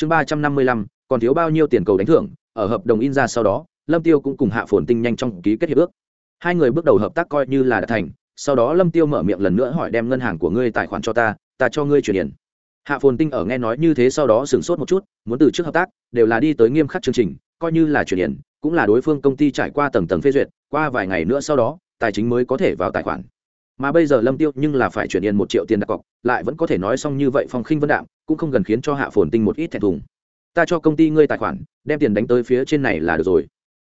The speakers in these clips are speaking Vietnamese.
chương ba trăm năm mươi lăm, còn thiếu bao nhiêu tiền cầu đánh thưởng, ở hợp đồng in ra sau đó, lâm tiêu cũng cùng hạ phồn tinh nhanh trong ký kết hiệp ước. Hai người bước đầu hợp tác coi như là đã thành, sau đó lâm tiêu mở miệng lần nữa hỏi đem ngân hàng của ngươi tài khoản cho ta ta cho ngươi chuyển tiền. Hạ phồn tinh ở nghe nói như thế sau đó sửng sốt một chút, muốn từ trước hợp tác, đều là đi tới nghiêm khắc chương trình, coi như là chuyển tiền, cũng là đối phương công ty trải qua tầng tầng phê duyệt, qua vài ngày nữa sau đó, tài chính mới có thể vào tài khoản mà bây giờ lâm tiêu nhưng là phải chuyển yên một triệu tiền đặt cọc, lại vẫn có thể nói xong như vậy phong khinh vân đạm, cũng không gần khiến cho hạ phồn tinh một ít thẹn thùng. Ta cho công ty ngươi tài khoản, đem tiền đánh tới phía trên này là được rồi.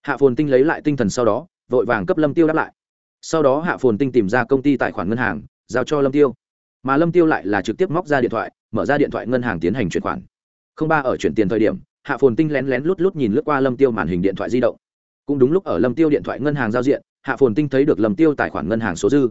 Hạ phồn tinh lấy lại tinh thần sau đó, vội vàng cấp lâm tiêu đáp lại. Sau đó hạ phồn tinh tìm ra công ty tài khoản ngân hàng, giao cho lâm tiêu. Mà lâm tiêu lại là trực tiếp móc ra điện thoại, mở ra điện thoại ngân hàng tiến hành chuyển khoản. Không ba ở chuyển tiền thời điểm, hạ phồn tinh lén lén lút lút nhìn lướt qua lâm tiêu màn hình điện thoại di động. Cũng đúng lúc ở lâm tiêu điện thoại ngân hàng giao diện, hạ phồn tinh thấy được lâm tiêu tài khoản ngân hàng số dư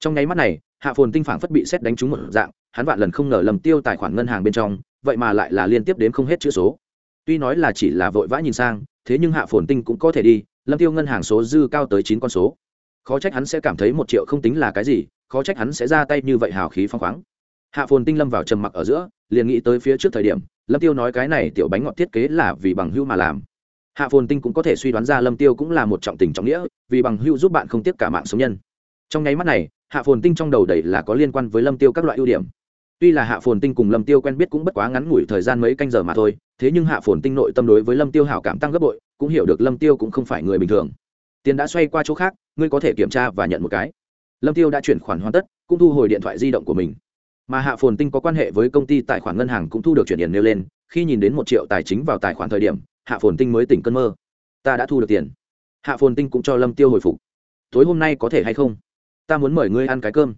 trong nháy mắt này, hạ phồn tinh phảng phất bị xét đánh trúng một dạng, hắn vạn lần không ngờ lâm tiêu tài khoản ngân hàng bên trong, vậy mà lại là liên tiếp đến không hết chữ số. Tuy nói là chỉ là vội vã nhìn sang, thế nhưng hạ phồn tinh cũng có thể đi lâm tiêu ngân hàng số dư cao tới chín con số. Khó trách hắn sẽ cảm thấy một triệu không tính là cái gì, khó trách hắn sẽ ra tay như vậy hào khí phong khoáng. Hạ phồn tinh lâm vào trầm mặc ở giữa, liền nghĩ tới phía trước thời điểm lâm tiêu nói cái này tiểu bánh ngọt thiết kế là vì bằng hưu mà làm. Hạ phồn tinh cũng có thể suy đoán ra lâm tiêu cũng là một trọng tình trọng nghĩa, vì bằng hưu giúp bạn không tiếc cả mạng sống nhân. Trong nháy mắt này hạ phồn tinh trong đầu đầy là có liên quan với lâm tiêu các loại ưu điểm. Tuy là hạ phồn tinh cùng lâm tiêu quen biết cũng bất quá ngắn ngủi thời gian mấy canh giờ mà thôi, thế nhưng hạ phồn tinh nội tâm đối với lâm tiêu hảo cảm tăng gấp bội, cũng hiểu được lâm tiêu cũng không phải người bình thường. Tiền đã xoay qua chỗ khác, ngươi có thể kiểm tra và nhận một cái. Lâm tiêu đã chuyển khoản hoàn tất, cũng thu hồi điện thoại di động của mình. Mà hạ phồn tinh có quan hệ với công ty tài khoản ngân hàng cũng thu được chuyển tiền nêu lên, khi nhìn đến một triệu tài chính vào tài khoản thời điểm, hạ phồn tinh mới tỉnh cơn mơ. Ta đã thu được tiền. Hạ phồn tinh cũng cho lâm tiêu hồi phục. Tối hôm nay có thể hay không? Ta muốn mời ngươi ăn cái cơm.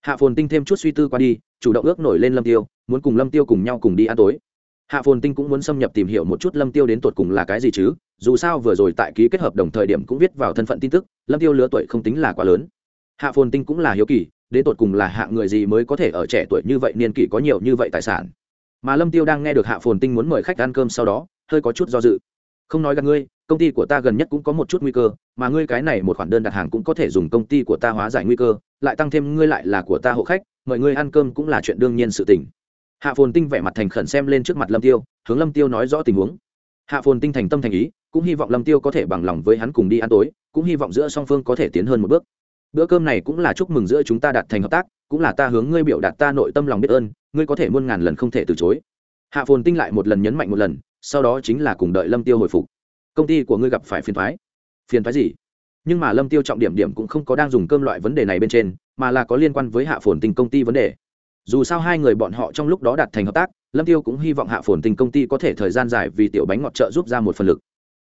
Hạ phồn tinh thêm chút suy tư qua đi, chủ động ước nổi lên lâm tiêu, muốn cùng lâm tiêu cùng nhau cùng đi ăn tối. Hạ phồn tinh cũng muốn xâm nhập tìm hiểu một chút lâm tiêu đến tột cùng là cái gì chứ, dù sao vừa rồi tại ký kết hợp đồng thời điểm cũng viết vào thân phận tin tức, lâm tiêu lứa tuổi không tính là quá lớn. Hạ phồn tinh cũng là hiếu kỳ, đến tột cùng là hạng người gì mới có thể ở trẻ tuổi như vậy, niên kỷ có nhiều như vậy tài sản. Mà lâm tiêu đang nghe được hạ phồn tinh muốn mời khách ăn cơm sau đó, hơi có chút do dự. Không nói gặp ngươi công ty của ta gần nhất cũng có một chút nguy cơ, mà ngươi cái này một khoản đơn đặt hàng cũng có thể dùng công ty của ta hóa giải nguy cơ, lại tăng thêm ngươi lại là của ta hộ khách, mời ngươi ăn cơm cũng là chuyện đương nhiên sự tình. Hạ phồn tinh vẻ mặt thành khẩn xem lên trước mặt lâm tiêu, hướng lâm tiêu nói rõ tình huống. Hạ phồn tinh thành tâm thành ý, cũng hy vọng lâm tiêu có thể bằng lòng với hắn cùng đi ăn tối, cũng hy vọng giữa song phương có thể tiến hơn một bước. Bữa cơm này cũng là chúc mừng giữa chúng ta đạt thành hợp tác, cũng là ta hướng ngươi biểu đạt ta nội tâm lòng biết ơn, ngươi có thể muôn ngàn lần không thể từ chối. Hạ phồn tinh lại một lần nhấn mạnh một lần, sau đó chính là cùng đợi lâm tiêu hồi phục công ty của ngươi gặp phải phiền thoái. Phiền thoái gì? Nhưng mà lâm tiêu trọng điểm điểm cũng không có đang dùng cơm loại vấn đề này bên trên, mà là có liên quan với hạ phồn Tình công ty vấn đề. Dù sao hai người bọn họ trong lúc đó đạt thành hợp tác, lâm tiêu cũng hy vọng hạ phồn Tình công ty có thể thời gian dài vì tiểu bánh ngọt trợ giúp ra một phần lực.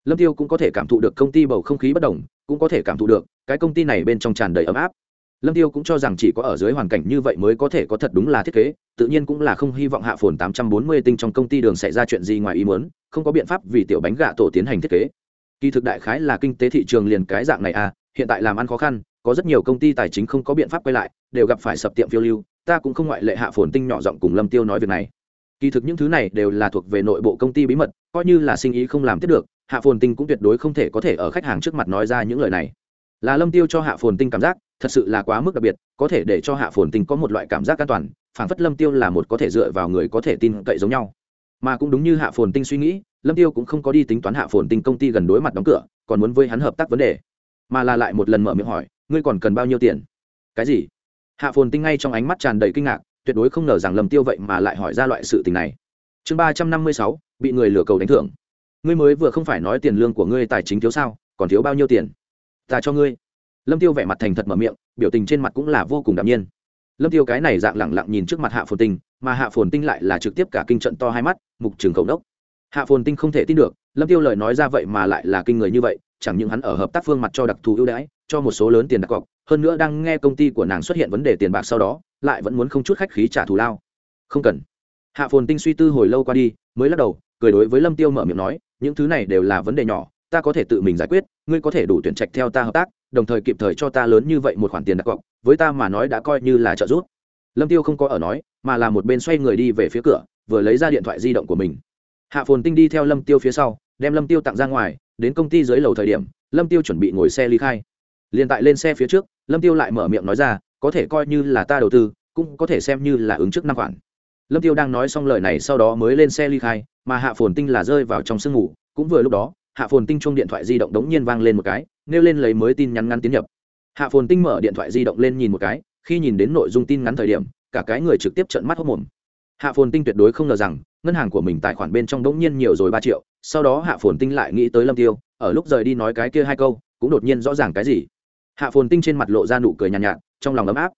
Lâm tiêu cũng có thể cảm thụ được công ty bầu không khí bất đồng, cũng có thể cảm thụ được cái công ty này bên trong tràn đầy ấm áp lâm tiêu cũng cho rằng chỉ có ở dưới hoàn cảnh như vậy mới có thể có thật đúng là thiết kế, tự nhiên cũng là không hy vọng hạ phồn 840 tinh trong công ty đường xảy ra chuyện gì ngoài ý muốn, không có biện pháp vì tiểu bánh gà tổ tiến hành thiết kế. Kỳ thực đại khái là kinh tế thị trường liền cái dạng này à hiện tại làm ăn khó khăn, có rất nhiều công ty tài chính không có biện pháp quay lại, đều gặp phải sập tiệm phiêu lưu, ta cũng không ngoại lệ hạ phồn tinh nhỏ giọng cùng lâm tiêu nói việc này. Kỳ thực những thứ này đều là thuộc về nội bộ công ty bí mật, coi như là sinh ý không làm tiếp được, hạ phồn tinh cũng tuyệt đối không thể có thể ở khách hàng trước mặt nói ra những lời này. Là lâm tiêu cho hạ phồn tinh cảm giác thật sự là quá mức đặc biệt, có thể để cho hạ phồn tinh có một loại cảm giác an toàn phản phất lâm tiêu là một có thể dựa vào người có thể tin cậy giống nhau. Mà cũng đúng như hạ phồn tinh suy nghĩ, lâm tiêu cũng không có đi tính toán hạ phồn tinh công ty gần đối mặt đóng cửa, còn muốn với hắn hợp tác vấn đề. Mà là lại một lần mở miệng hỏi, ngươi còn cần bao nhiêu tiền? Cái gì? Hạ phồn tinh ngay trong ánh mắt tràn đầy kinh ngạc, tuyệt đối không ngờ rằng lâm tiêu vậy mà lại hỏi ra loại sự tình này. Chương ba trăm năm mươi sáu, bị người lừa cầu đánh thưởng. Ngươi mới vừa không phải nói tiền lương của ngươi tài chính thiếu sao, còn thiếu bao nhiêu tiền? Ta cho ngươi lâm tiêu vẻ mặt thành thật mở miệng, biểu tình trên mặt cũng là vô cùng đạm nhiên. Lâm tiêu cái này dạng lẳng lặng nhìn trước mặt hạ phồn tinh, mà hạ phồn tinh lại là trực tiếp cả kinh trận to hai mắt, mục trường cầu đốc hạ phồn tinh không thể tin được, lâm tiêu lời nói ra vậy mà lại là kinh người như vậy, chẳng những hắn ở hợp tác phương mặt cho đặc thù ưu đãi, cho một số lớn tiền đặt cọc, hơn nữa đang nghe công ty của nàng xuất hiện vấn đề tiền bạc sau đó, lại vẫn muốn không chút khách khí trả thù lao. Không cần. Hạ phồn tinh suy tư hồi lâu qua đi, mới lắc đầu, cười đối với lâm tiêu mở miệng nói, những thứ này đều là vấn đề nhỏ, ta có thể tự mình giải quyết, ngươi có thể đủ tuyển trạch theo ta hợp tác đồng thời kịp thời cho ta lớn như vậy một khoản tiền đặt cọc, với ta mà nói đã coi như là trợ giúp. Lâm tiêu không có ở nói, mà là một bên xoay người đi về phía cửa, vừa lấy ra điện thoại di động của mình. Hạ phồn tinh đi theo lâm tiêu phía sau, đem lâm tiêu tặng ra ngoài, đến công ty dưới lầu thời điểm, lâm tiêu chuẩn bị ngồi xe ly khai. Liền tại lên xe phía trước, lâm tiêu lại mở miệng nói ra, có thể coi như là ta đầu tư, cũng có thể xem như là ứng trước năm khoản. Lâm tiêu đang nói xong lời này sau đó mới lên xe ly khai, mà hạ phồn tinh là rơi vào trong sương ngủ cũng vừa lúc đó hạ phồn tinh chuông điện thoại di động đống nhiên vang lên một cái nêu lên lấy mới tin nhắn ngắn tiến nhập. Hạ phồn tinh mở điện thoại di động lên nhìn một cái khi nhìn đến nội dung tin ngắn thời điểm cả cái người trực tiếp trợn mắt hốc mồm hạ phồn tinh tuyệt đối không ngờ rằng ngân hàng của mình tài khoản bên trong đống nhiên nhiều rồi ba triệu sau đó hạ phồn tinh lại nghĩ tới lâm tiêu ở lúc rời đi nói cái kia hai câu cũng đột nhiên rõ ràng cái gì. Hạ phồn tinh trên mặt lộ ra nụ cười nhàn nhạt, nhạt trong lòng ấm áp.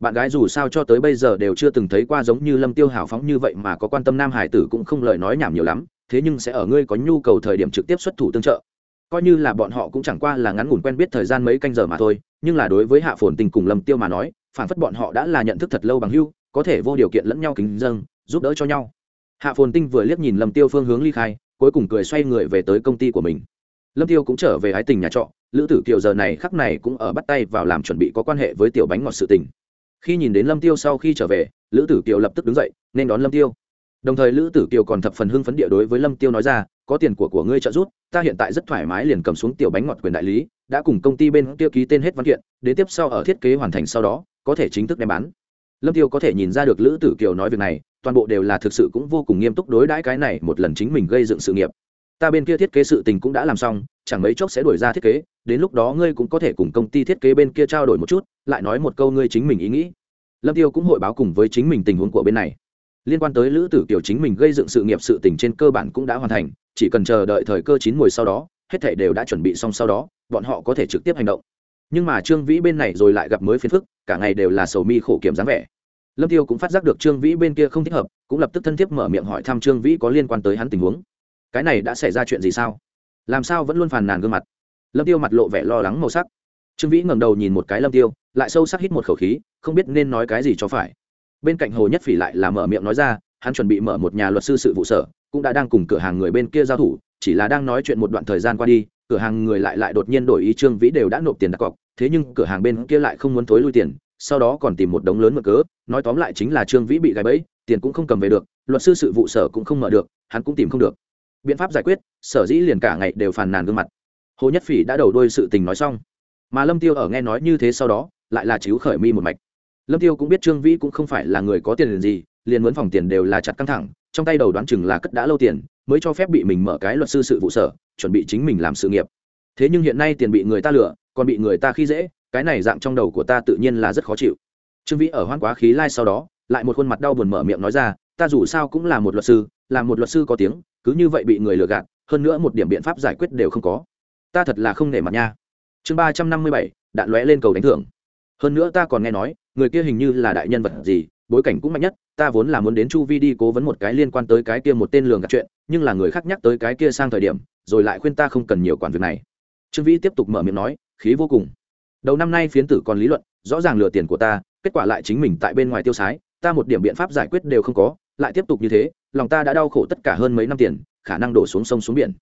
Bạn gái dù sao cho tới bây giờ đều chưa từng thấy qua giống như lâm tiêu hào phóng như vậy mà có quan tâm nam hải tử cũng không lời nói nhảm nhiều lắm thế nhưng sẽ ở ngươi có nhu cầu thời điểm trực tiếp xuất thủ tương trợ. Coi như là bọn họ cũng chẳng qua là ngắn ngủn quen biết thời gian mấy canh giờ mà thôi, nhưng là đối với hạ phồn tinh cùng lâm tiêu mà nói phản phất bọn họ đã là nhận thức thật lâu bằng hưu có thể vô điều kiện lẫn nhau kính dâng, giúp đỡ cho nhau. Hạ phồn tinh vừa liếc nhìn lâm tiêu phương hướng ly khai, cuối cùng cười xoay người về tới công ty của mình. Lâm tiêu cũng trở về ái tình nhà trọ, lữ tử kiều giờ này khắc này cũng ở bắt tay vào làm chuẩn bị có quan hệ với tiểu bánh ngọt sự tình. Khi nhìn đến lâm tiêu sau khi trở về, lữ tử kiều lập tức đứng dậy, nên đón lâm tiêu đồng thời lữ tử kiều còn thập phần hưng phấn địa đối với lâm tiêu nói ra, có tiền của của ngươi trợ giúp, ta hiện tại rất thoải mái liền cầm xuống tiểu bánh ngọt quyền đại lý, đã cùng công ty bên kia ký tên hết văn kiện, đến tiếp sau ở thiết kế hoàn thành sau đó, có thể chính thức đem bán. Lâm tiêu có thể nhìn ra được lữ tử kiều nói việc này, toàn bộ đều là thực sự cũng vô cùng nghiêm túc đối đãi cái này một lần chính mình gây dựng sự nghiệp. Ta bên kia thiết kế sự tình cũng đã làm xong, chẳng mấy chốc sẽ đổi ra thiết kế, đến lúc đó ngươi cũng có thể cùng công ty thiết kế bên kia trao đổi một chút, lại nói một câu ngươi chính mình ý nghĩ. Lâm tiêu cũng hội báo cùng với chính mình tình huống của bên này liên quan tới lữ tử kiều chính mình gây dựng sự nghiệp sự tình trên cơ bản cũng đã hoàn thành, chỉ cần chờ đợi thời cơ chín mùi sau đó, hết thảy đều đã chuẩn bị xong sau đó, bọn họ có thể trực tiếp hành động. Nhưng mà trương vĩ bên này rồi lại gặp mới phiền phức, cả ngày đều là sầu mi khổ kiểm dáng vẻ. Lâm tiêu cũng phát giác được trương vĩ bên kia không thích hợp, cũng lập tức thân thiết mở miệng hỏi thăm trương vĩ có liên quan tới hắn tình huống. Cái này đã xảy ra chuyện gì sao? Làm sao vẫn luôn phàn nàn gương mặt? Lâm tiêu mặt lộ vẻ lo lắng màu sắc. Trương vĩ ngẩng đầu nhìn một cái lâm tiêu, lại sâu sắc hít một khẩu khí, không biết nên nói cái gì cho phải bên cạnh hồ nhất phỉ lại là mở miệng nói ra, hắn chuẩn bị mở một nhà luật sư sự vụ sở, cũng đã đang cùng cửa hàng người bên kia giao thủ, chỉ là đang nói chuyện một đoạn thời gian qua đi, cửa hàng người lại lại đột nhiên đổi ý trương vĩ đều đã nộp tiền đặt cọc, thế nhưng cửa hàng bên kia lại không muốn thối lui tiền, sau đó còn tìm một đống lớn mở cớ, nói tóm lại chính là trương vĩ bị gãy bẫy, tiền cũng không cầm về được, luật sư sự vụ sở cũng không mở được, hắn cũng tìm không được. Biện pháp giải quyết, sở dĩ liền cả ngày đều phàn nàn gương mặt. Hồ nhất phỉ đã đầu đôi sự tình nói xong. Mà lâm tiêu ở nghe nói như thế sau đó, lại là chiếu khởi mi một mạch lâm tiêu cũng biết trương vĩ cũng không phải là người có tiền gì, liền muốn phòng tiền đều là chặt căng thẳng, trong tay đầu đoán chừng là cất đã lâu tiền, mới cho phép bị mình mở cái luật sư sự vụ sở, chuẩn bị chính mình làm sự nghiệp. Thế nhưng hiện nay tiền bị người ta lừa, còn bị người ta khi dễ, cái này dạng trong đầu của ta tự nhiên là rất khó chịu. Trương vĩ ở hoan quá khí lai sau đó, lại một khuôn mặt đau buồn mở miệng nói ra, ta dù sao cũng là một luật sư, là một luật sư có tiếng, cứ như vậy bị người lừa gạt, hơn nữa một điểm biện pháp giải quyết đều không có. Ta thật là không nể mặt nha. Chương ba trăm năm mươi bảy, đạn lóe lên cầu đánh thưởng hơn nữa ta còn nghe nói, người kia hình như là đại nhân vật gì, bối cảnh cũng mạnh nhất, ta vốn là muốn đến chu vi đi cố vấn một cái liên quan tới cái kia một tên lường gạt chuyện, nhưng là người khác nhắc tới cái kia sang thời điểm, rồi lại khuyên ta không cần nhiều quản việc này. Trương vĩ tiếp tục mở miệng nói, khí vô cùng. Đầu năm nay phiến tử còn lý luận, rõ ràng lừa tiền của ta, kết quả lại chính mình tại bên ngoài tiêu sái, ta một điểm biện pháp giải quyết đều không có, lại tiếp tục như thế, lòng ta đã đau khổ tất cả hơn mấy năm tiền, khả năng đổ xuống sông xuống biển.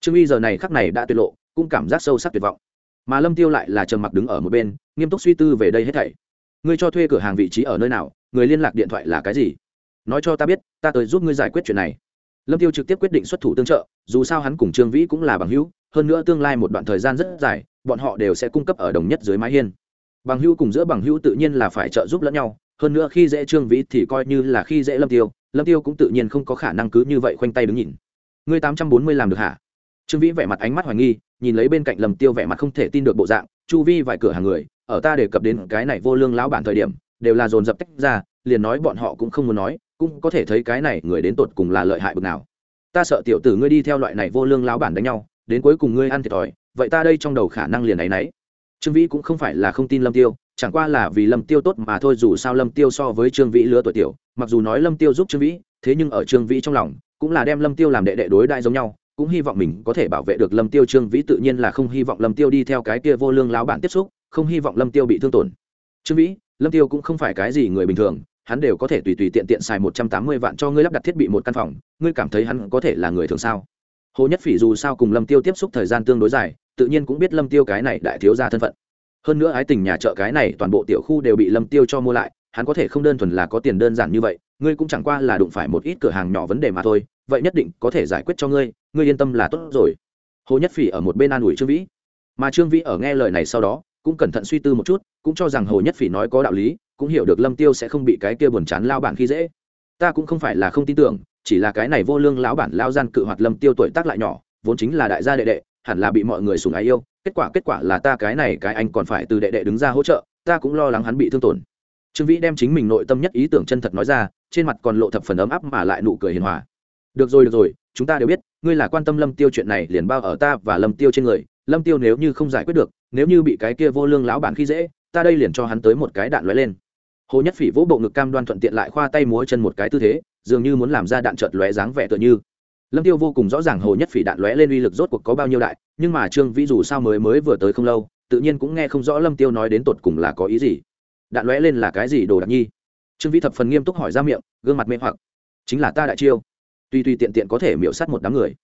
Trương y giờ này khắc này đã tuyệt lộ, cũng cảm giác sâu sắc tuyệt vọng mà lâm tiêu lại là trầm mặc đứng ở một bên, nghiêm túc suy tư về đây hết thảy. Ngươi cho thuê cửa hàng vị trí ở nơi nào, người liên lạc điện thoại là cái gì? Nói cho ta biết, ta tới giúp ngươi giải quyết chuyện này. Lâm tiêu trực tiếp quyết định xuất thủ tương trợ, dù sao hắn cùng trương vĩ cũng là bằng hữu, hơn nữa tương lai một đoạn thời gian rất dài, bọn họ đều sẽ cung cấp ở đồng nhất dưới mái hiên. Bằng hữu cùng giữa bằng hữu tự nhiên là phải trợ giúp lẫn nhau, hơn nữa khi dễ trương vĩ thì coi như là khi dễ lâm tiêu lâm tiêu cũng tự nhiên không có khả năng cứ như vậy khoanh tay đứng nhìn. Ngươi tám trăm bốn mươi làm được hả? Trương vĩ vẻ mặt ánh mắt hoài nghi nhìn lấy bên cạnh lâm tiêu vẻ mặt không thể tin được bộ dạng, chu vi vài cửa hàng người, ở ta đề cập đến cái này vô lương lão bản thời điểm, đều là dồn dập tách ra, liền nói bọn họ cũng không muốn nói, cũng có thể thấy cái này người đến tột cùng là lợi hại bực nào. Ta sợ tiểu tử ngươi đi theo loại này vô lương lão bản đánh nhau, đến cuối cùng ngươi ăn thiệt thòi, vậy ta đây trong đầu khả năng liền ấy nấy. Trương vĩ cũng không phải là không tin lâm tiêu, chẳng qua là vì lâm tiêu tốt mà thôi, dù sao lâm tiêu so với trương vĩ lứa tuổi tiểu, mặc dù nói lâm tiêu giúp trương vĩ, thế nhưng ở trương vĩ trong lòng, cũng là đem lâm tiêu làm đệ đệ đối đại giống nhau cũng hy vọng mình có thể bảo vệ được lâm tiêu trương vĩ, tự nhiên là không hy vọng lâm tiêu đi theo cái kia vô lương láo bản tiếp xúc, không hy vọng lâm tiêu bị thương tổn. Trương vĩ, lâm tiêu cũng không phải cái gì người bình thường, hắn đều có thể tùy tùy tiện tiện xài một trăm tám mươi vạn cho ngươi lắp đặt thiết bị một căn phòng, ngươi cảm thấy hắn có thể là người thường sao? Hồ nhất phỉ dù sao cùng lâm tiêu tiếp xúc thời gian tương đối dài, tự nhiên cũng biết lâm tiêu cái này đại thiếu gia thân phận. Hơn nữa ái tình nhà chợ cái này toàn bộ tiểu khu đều bị lâm tiêu cho mua lại, hắn có thể không đơn thuần là có tiền đơn giản như vậy, ngươi cũng chẳng qua là đụng phải một ít cửa hàng nhỏ vấn đề mà thôi vậy nhất định có thể giải quyết cho ngươi ngươi yên tâm là tốt rồi. Hồ nhất phỉ ở một bên an ủi trương vĩ. Mà trương vĩ ở nghe lời này sau đó, cũng cẩn thận suy tư một chút, cũng cho rằng hồ nhất phỉ nói có đạo lý, cũng hiểu được lâm tiêu sẽ không bị cái kia buồn chán lao bản khi dễ. Ta cũng không phải là không tin tưởng, chỉ là cái này vô lương lão bản lao gian cự hoạt lâm tiêu tuổi tác lại nhỏ, vốn chính là đại gia đệ đệ, hẳn là bị mọi người sùng ái yêu, kết quả kết quả là ta cái này cái anh còn phải từ đệ đệ đứng ra hỗ trợ, ta cũng lo lắng hắn bị thương tổn. Trương vĩ đem chính mình nội tâm nhất ý tưởng chân thật nói ra, trên mặt còn lộ thập phần ấm áp mà lại nụ cười hiền hòa được rồi được rồi, chúng ta đều biết, ngươi là quan tâm lâm tiêu chuyện này liền bao ở ta và lâm tiêu trên người. Lâm tiêu nếu như không giải quyết được, nếu như bị cái kia vô lương lão bản khi dễ, ta đây liền cho hắn tới một cái đạn lóe lên. Hồ nhất phỉ vỗ bộ ngực cam đoan thuận tiện lại khoa tay múa chân một cái tư thế, dường như muốn làm ra đạn trợt lóe dáng vẻ tựa như. Lâm tiêu vô cùng rõ ràng hồ nhất phỉ đạn lóe lên uy lực rốt cuộc có bao nhiêu đại, nhưng mà trương vĩ dù sao mới mới vừa tới không lâu, tự nhiên cũng nghe không rõ lâm tiêu nói đến tột cùng là có ý gì. Đạn lóe lên là cái gì đồ đặc nhi? Trương vĩ thập phần nghiêm túc hỏi ra miệng, gương mặt mê hoặc. Chính là ta đại chiêu tuy tuy tiện tiện có thể miễu sát một đám người.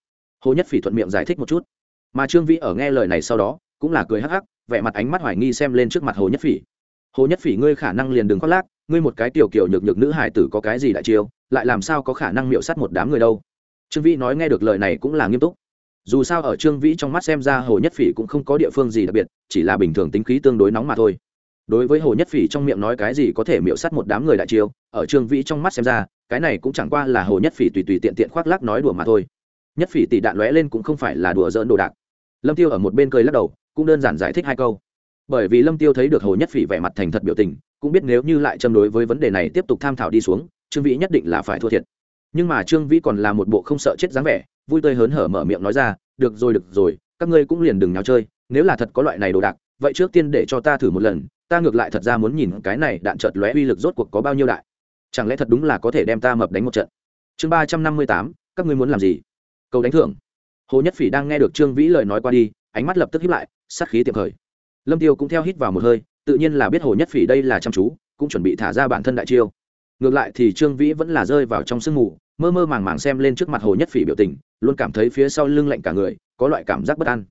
Hồ nhất phỉ thuận miệng giải thích một chút. Mà trương vĩ ở nghe lời này sau đó, cũng là cười hắc hắc, vẻ mặt ánh mắt hoài nghi xem lên trước mặt hồ nhất phỉ. Hồ nhất phỉ, ngươi khả năng liền đừng khoác lác, ngươi một cái tiểu kiểu nhược nhược nữ hải tử có cái gì đại chiêu, lại làm sao có khả năng miễu sát một đám người đâu? Trương vĩ nói nghe được lời này cũng là nghiêm túc. Dù sao ở trương vĩ trong mắt xem ra hồ nhất phỉ cũng không có địa phương gì đặc biệt, chỉ là bình thường tính khí tương đối nóng mà thôi. Đối với hồ nhất phỉ trong miệng nói cái gì có thể miễu sát một đám người đại chiêu, ở trương vĩ trong mắt xem ra cái này cũng chẳng qua là hồ nhất phỉ tùy tùy tiện tiện khoác lác nói đùa mà thôi. Nhất phỉ tỷ đạn lóe lên cũng không phải là đùa dỡn đồ đạc. Lâm tiêu ở một bên cười lắc đầu, cũng đơn giản giải thích hai câu. Bởi vì lâm tiêu thấy được hồ nhất phỉ vẻ mặt thành thật biểu tình, cũng biết nếu như lại châm đối với vấn đề này tiếp tục tham thảo đi xuống, trương vĩ nhất định là phải thua thiệt. Nhưng mà trương vĩ còn là một bộ không sợ chết dáng vẻ, vui tươi hớn hở mở miệng nói ra, được rồi được rồi, các ngươi cũng liền đừng nháo chơi, nếu là thật có loại này đồ đạc, vậy trước tiên để cho ta thử một lần, ta ngược lại thật ra muốn nhìn cái này đạn chợt lóe uy lực rốt cuộc có bao nhiêu đại chẳng lẽ thật đúng là có thể đem ta mập đánh một trận? Chương ba trăm năm mươi tám, các ngươi muốn làm gì? Câu đánh thưởng. Hồ nhất phỉ đang nghe được trương vĩ lời nói qua đi, ánh mắt lập tức hiếp lại, sát khí tiệm khởi. Lâm tiêu cũng theo hít vào một hơi, tự nhiên là biết hồ nhất phỉ đây là chăm chú, cũng chuẩn bị thả ra bản thân đại chiêu. Ngược lại thì trương vĩ vẫn là rơi vào trong sương mù, mơ mơ màng màng xem lên trước mặt hồ nhất phỉ biểu tình, luôn cảm thấy phía sau lưng lạnh cả người, có loại cảm giác bất an.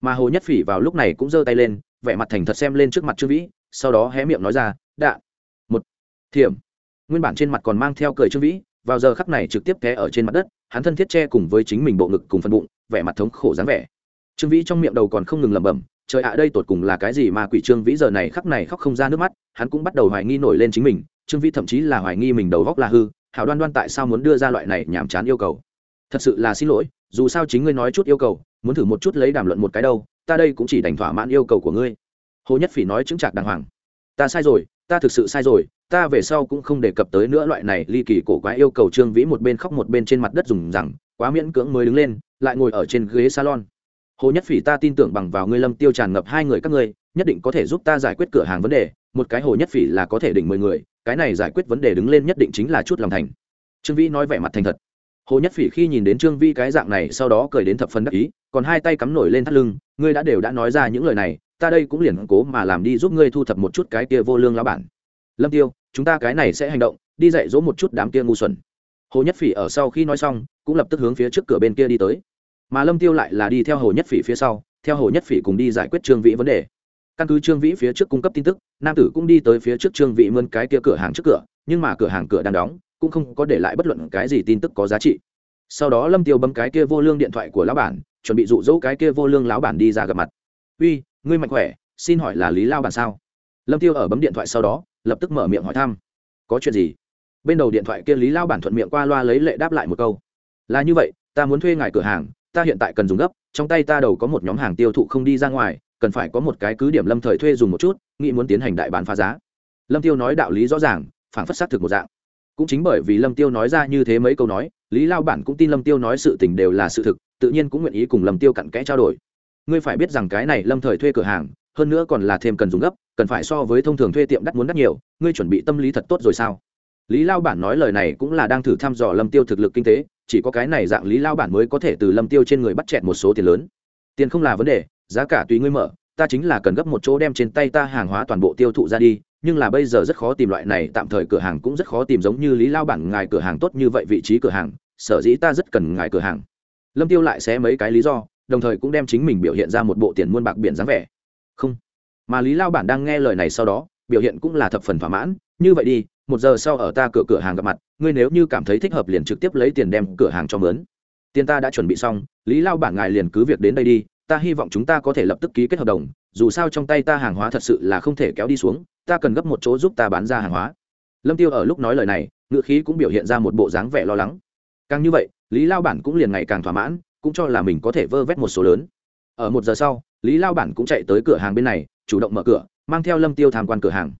Mà hồ nhất phỉ vào lúc này cũng giơ tay lên, vẻ mặt thành thật xem lên trước mặt trương vĩ, sau đó hé miệng nói ra, đạ, một, thiểm nguyên bản trên mặt còn mang theo cười trương vĩ, vào giờ khắc này trực tiếp té ở trên mặt đất, hắn thân thiết che cùng với chính mình bộ ngực cùng phần bụng, vẻ mặt thống khổ dáng vẻ. Trương vĩ trong miệng đầu còn không ngừng lẩm bẩm, trời ạ, đây tột cùng là cái gì mà quỷ trương vĩ giờ này khắc này khóc không ra nước mắt. Hắn cũng bắt đầu hoài nghi nổi lên chính mình, trương vĩ thậm chí là hoài nghi mình đầu góc là hư, hảo đoan đoan tại sao muốn đưa ra loại này nhàm chán yêu cầu. Thật sự là xin lỗi, dù sao chính ngươi nói chút yêu cầu, muốn thử một chút lấy đàm luận một cái đâu, ta đây cũng chỉ đành thỏa mãn yêu cầu của ngươi. Hồ nhất phỉ nói chứng chạc đàng hoàng ta sai rồi, ta thực sự sai rồi, ta về sau cũng không đề cập tới nữa loại này, ly kỳ cổ quái yêu cầu trương vĩ một bên khóc một bên trên mặt đất dùng rằng, quá miễn cưỡng mới đứng lên, lại ngồi ở trên ghế salon. Hồ nhất phỉ ta tin tưởng bằng vào ngươi lâm tiêu tràn ngập hai người các ngươi, nhất định có thể giúp ta giải quyết cửa hàng vấn đề, một cái hồ nhất phỉ là có thể đỉnh mười người, cái này giải quyết vấn đề đứng lên nhất định chính là chút lòng thành. Trương vĩ nói vẻ mặt thành thật. Hồ nhất phỉ khi nhìn đến trương vi cái dạng này sau đó cười đến thập phần đắc ý, còn hai tay cắm nổi lên thắt lưng, ngươi đã đều đã nói ra những lời này ta đây cũng liền cố mà làm đi giúp ngươi thu thập một chút cái kia vô lương lão bản. Lâm tiêu, chúng ta cái này sẽ hành động, đi dạy dỗ một chút đám kia ngu xuẩn. Hồ nhất phỉ ở sau khi nói xong, cũng lập tức hướng phía trước cửa bên kia đi tới. Mà lâm tiêu lại là đi theo hồ nhất phỉ phía sau, theo hồ nhất phỉ cùng đi giải quyết trương vĩ vấn đề. Căn cứ trương vĩ phía trước cung cấp tin tức, nam tử cũng đi tới phía trước trương vĩ mơn cái kia cửa hàng trước cửa, nhưng mà cửa hàng cửa đang đóng, cũng không có để lại bất luận cái gì tin tức có giá trị. Sau đó lâm tiêu bấm cái kia vô lương điện thoại của lão bản, chuẩn bị dụ dỗ cái kia vô lương lão bản đi ra gặp mặt uy, ngươi mạnh khỏe, xin hỏi là lý lao bản sao? Lâm tiêu ở bấm điện thoại sau đó, lập tức mở miệng hỏi thăm. Có chuyện gì? Bên đầu điện thoại kia lý lao bản thuận miệng qua loa lấy lệ đáp lại một câu. Là như vậy, ta muốn thuê ngài cửa hàng, ta hiện tại cần dùng gấp, trong tay ta đầu có một nhóm hàng tiêu thụ không đi ra ngoài, cần phải có một cái cứ điểm lâm thời thuê dùng một chút, nghĩ muốn tiến hành đại bán phá giá. Lâm tiêu nói đạo lý rõ ràng phản phất xác thực một dạng. Cũng chính bởi vì lâm tiêu nói ra như thế mấy câu nói, lý lao bản cũng tin lâm tiêu nói sự tình đều là sự thực, tự nhiên cũng nguyện ý cùng lâm tiêu cặn kẽ trao đổi ngươi phải biết rằng cái này lâm thời thuê cửa hàng, hơn nữa còn là thêm cần dùng gấp, cần phải so với thông thường thuê tiệm đắt muốn đắt nhiều, ngươi chuẩn bị tâm lý thật tốt rồi sao? Lý lao bản nói lời này cũng là đang thử thăm dò lâm tiêu thực lực kinh tế, chỉ có cái này dạng lý lao bản mới có thể từ lâm tiêu trên người bắt chẹt một số tiền lớn. Tiền không là vấn đề, giá cả tùy ngươi mở, ta chính là cần gấp một chỗ đem trên tay ta hàng hóa toàn bộ tiêu thụ ra đi, nhưng là bây giờ rất khó tìm loại này, tạm thời cửa hàng cũng rất khó tìm giống như lý lao bản ngài cửa hàng tốt như vậy vị trí cửa hàng, sở dĩ ta rất cần ngài cửa hàng. Lâm tiêu lại xé mấy cái lý do đồng thời cũng đem chính mình biểu hiện ra một bộ tiền muôn bạc biển dáng vẻ. Không. Mà lý lao bản đang nghe lời này sau đó, biểu hiện cũng là thập phần thỏa mãn. Như vậy đi, một giờ sau ở ta cửa cửa hàng gặp mặt, ngươi nếu như cảm thấy thích hợp liền trực tiếp lấy tiền đem cửa hàng cho mướn. Tiền ta đã chuẩn bị xong, lý lao bản ngài liền cứ việc đến đây đi, ta hy vọng chúng ta có thể lập tức ký kết hợp đồng, dù sao trong tay ta hàng hóa thật sự là không thể kéo đi xuống, ta cần gấp một chỗ giúp ta bán ra hàng hóa. Lâm tiêu ở lúc nói lời này ngựa khí cũng biểu hiện ra một bộ dáng vẻ lo lắng. Càng như vậy, lý lao bản cũng liền ngày càng thỏa mãn cũng cho là mình có thể vơ vét một số lớn. Ở một giờ sau, lý lao bản cũng chạy tới cửa hàng bên này, chủ động mở cửa, mang theo lâm tiêu tham quan cửa hàng.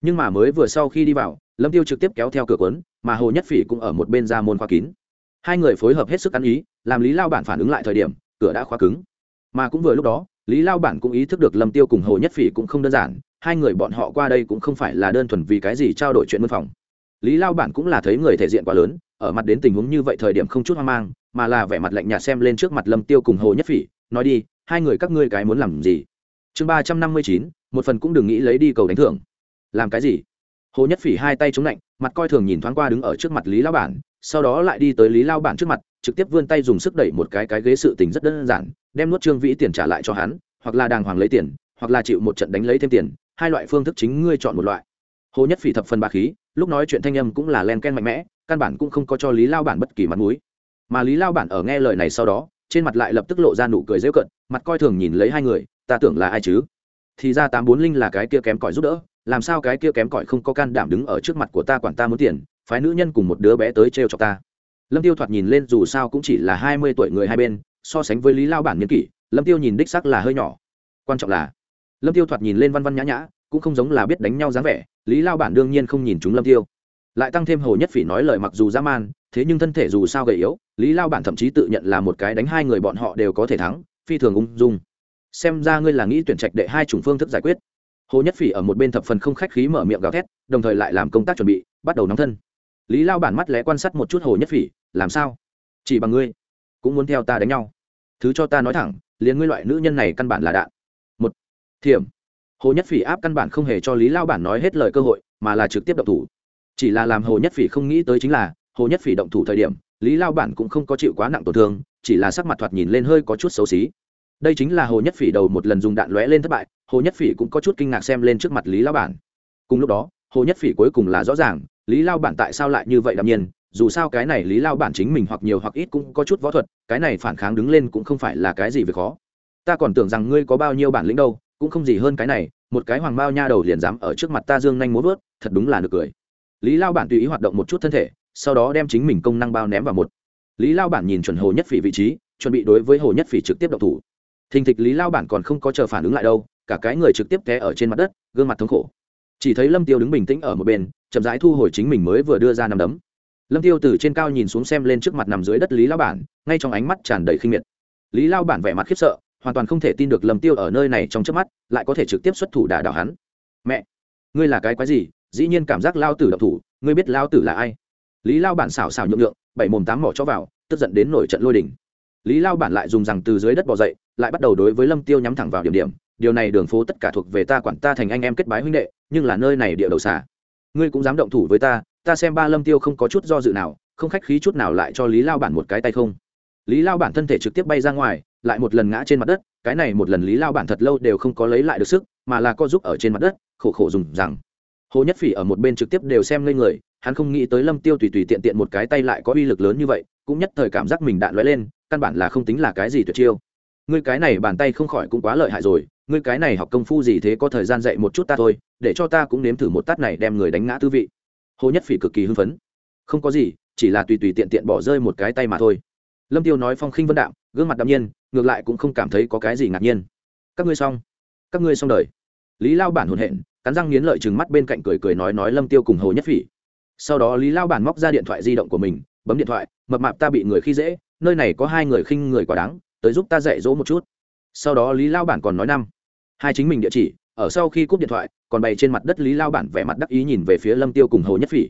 Nhưng mà mới vừa sau khi đi vào, lâm tiêu trực tiếp kéo theo cửa quấn mà hồ nhất phỉ cũng ở một bên ra môn khóa kín. Hai người phối hợp hết sức ăn ý, làm lý lao bản phản ứng lại thời điểm, cửa đã khóa cứng. Mà cũng vừa lúc đó, lý lao bản cũng ý thức được lâm tiêu cùng hồ nhất phỉ cũng không đơn giản, hai người bọn họ qua đây cũng không phải là đơn thuần vì cái gì trao đổi chuyện mân phòng. Lý lao bản cũng là thấy người thể diện quá lớn, ở mặt đến tình huống như vậy thời điểm không chút hoang mang mà là vẻ mặt lạnh nhạt xem lên trước mặt lâm tiêu cùng hồ nhất phỉ, nói đi, hai người các ngươi cái muốn làm gì? Chương ba trăm năm mươi chín, một phần cũng đừng nghĩ lấy đi cầu đánh thưởng. Làm cái gì? Hồ nhất phỉ hai tay chống lạnh, mặt coi thường nhìn thoáng qua đứng ở trước mặt lý lao bản, sau đó lại đi tới lý lao bản trước mặt, trực tiếp vươn tay dùng sức đẩy một cái cái ghế sự tình rất đơn giản, đem nuốt trương vĩ tiền trả lại cho hắn, hoặc là đàng hoàng lấy tiền, hoặc là chịu một trận đánh lấy thêm tiền, hai loại phương thức chính ngươi chọn một loại. Hồ nhất phỉ thập phần ba khí, lúc nói chuyện thanh âm cũng là len ken mạnh mẽ, căn bản cũng không có cho lý lao bản bất kỳ mặt mũi mà lý lao bản ở nghe lời này sau đó trên mặt lại lập tức lộ ra nụ cười rêu cận mặt coi thường nhìn lấy hai người ta tưởng là ai chứ thì ra tám bốn linh là cái kia kém cỏi giúp đỡ làm sao cái kia kém cỏi không có can đảm đứng ở trước mặt của ta quản ta muốn tiền phái nữ nhân cùng một đứa bé tới trêu chọc ta lâm tiêu thoạt nhìn lên dù sao cũng chỉ là hai mươi tuổi người hai bên so sánh với lý lao bản niên kỷ lâm tiêu nhìn đích sắc là hơi nhỏ quan trọng là lâm tiêu thoạt nhìn lên văn văn nhã nhã cũng không giống là biết đánh nhau dáng vẻ lý lao bản đương nhiên không nhìn chúng lâm tiêu lại tăng thêm hồ nhất phỉ nói lời mặc dù dã man, thế nhưng thân thể dù sao gầy yếu, lý lao bản thậm chí tự nhận là một cái đánh hai người bọn họ đều có thể thắng, phi thường ung dung. Xem ra ngươi là nghĩ tuyển trạch đệ hai chủng phương thức giải quyết. Hồ nhất phỉ ở một bên thập phần không khách khí mở miệng gào thét, đồng thời lại làm công tác chuẩn bị, bắt đầu nóng thân. Lý lao bản mắt lẽ quan sát một chút hồ nhất phỉ, làm sao? Chỉ bằng ngươi, cũng muốn theo ta đánh nhau. Thứ cho ta nói thẳng, liền ngươi loại nữ nhân này căn bản là đạn. Một, thiểm. Hồ nhất phỉ áp căn bản không hề cho lý lao bản nói hết lời cơ hội, mà là trực tiếp đậu thủ chỉ là làm hồ nhất phỉ không nghĩ tới chính là, hồ nhất phỉ động thủ thời điểm, lý lao bản cũng không có chịu quá nặng tổn thương, chỉ là sắc mặt thoạt nhìn lên hơi có chút xấu xí. Đây chính là hồ nhất phỉ đầu một lần dùng đạn lóe lên thất bại, hồ nhất phỉ cũng có chút kinh ngạc xem lên trước mặt lý lao bản. Cùng lúc đó, hồ nhất phỉ cuối cùng là rõ ràng, lý lao bản tại sao lại như vậy đ nhiên, dù sao cái này lý lao bản chính mình hoặc nhiều hoặc ít cũng có chút võ thuật, cái này phản kháng đứng lên cũng không phải là cái gì về khó. Ta còn tưởng rằng ngươi có bao nhiêu bản lĩnh đâu, cũng không gì hơn cái này, một cái hoàng bao nha đầu liền dám ở trước mặt ta dương nhanh muốn vớt, thật đúng là được cười lý lao bản tùy ý hoạt động một chút thân thể, sau đó đem chính mình công năng bao ném vào một. Lý lao bản nhìn chuẩn hồ nhất phỉ vị trí, chuẩn bị đối với hồ nhất phỉ trực tiếp độc thủ. Thình thịch lý lao bản còn không có chờ phản ứng lại đâu, cả cái người trực tiếp té ở trên mặt đất, gương mặt thống khổ. Chỉ thấy lâm tiêu đứng bình tĩnh ở một bên, chậm rãi thu hồi chính mình mới vừa đưa ra nằm đấm. Lâm tiêu từ trên cao nhìn xuống xem lên trước mặt nằm dưới đất lý lao bản, ngay trong ánh mắt tràn đầy khinh miệt. Lý lao bản vẻ mặt khiếp sợ, hoàn toàn không thể tin được lâm tiêu ở nơi này trong trước mắt, lại có thể trực tiếp xuất thủ đả đảo hắn. Mẹ, ngươi là cái quái gì? Dĩ nhiên cảm giác lao tử độc thủ, ngươi biết lao tử là ai? Lý lao bản xảo xảo nhượng lượng bảy mồm tám mỏ cho vào, tức giận đến nổi trận lôi đỉnh lý lao bản lại dùng rằng từ dưới đất bỏ dậy, lại bắt đầu đối với lâm tiêu nhắm thẳng vào điểm điểm. Điều này đường phố tất cả thuộc về ta quản ta thành anh em kết bái huynh đệ, nhưng là nơi này địa đầu xả. Ngươi cũng dám động thủ với ta ta xem ba lâm tiêu không có chút do dự nào, không khách khí chút nào lại cho lý lao bản một cái tay không. Lý lao bản thân thể trực tiếp bay ra ngoài, lại một lần ngã trên mặt đất, cái này một lần lý lao bản thật lâu đều không có lấy lại được sức, mà là co giúp ở trên mặt đất, khổ khổ dùng rằng hồ nhất phỉ ở một bên trực tiếp đều xem lên người, hắn không nghĩ tới lâm tiêu tùy tùy tiện tiện một cái tay lại có uy lực lớn như vậy, cũng nhất thời cảm giác mình đạn lóe lên, căn bản là không tính là cái gì tuyệt chiêu. Ngươi cái này bàn tay không khỏi cũng quá lợi hại rồi, ngươi cái này học công phu gì thế có thời gian dạy một chút ta thôi, để cho ta cũng nếm thử một tát này đem người đánh ngã tư vị. Hồ nhất phỉ cực kỳ hưng phấn. Không có gì, chỉ là tùy tùy tiện tiện bỏ rơi một cái tay mà thôi. Lâm tiêu nói phong khinh vân đạm, gương mặt đạm nhiên, ngược lại cũng không cảm thấy có cái gì ngạc nhiên. Các ngươi xong. Các ngươi xong đời. Lý lao bản hồn hện cắn răng nghiến lợi chừng mắt bên cạnh cười cười nói nói lâm tiêu cùng hồ nhất phỉ. Sau đó lý lao bản móc ra điện thoại di động của mình, bấm điện thoại, mập mạp ta bị người khi dễ, nơi này có hai người khinh người quá đáng, tới giúp ta dạy dỗ một chút. Sau đó lý lao bản còn nói năm, hai chính mình địa chỉ, ở sau khi cúp điện thoại, còn bày trên mặt đất lý lao bản vẻ mặt đắc ý nhìn về phía lâm tiêu cùng hồ nhất phỉ.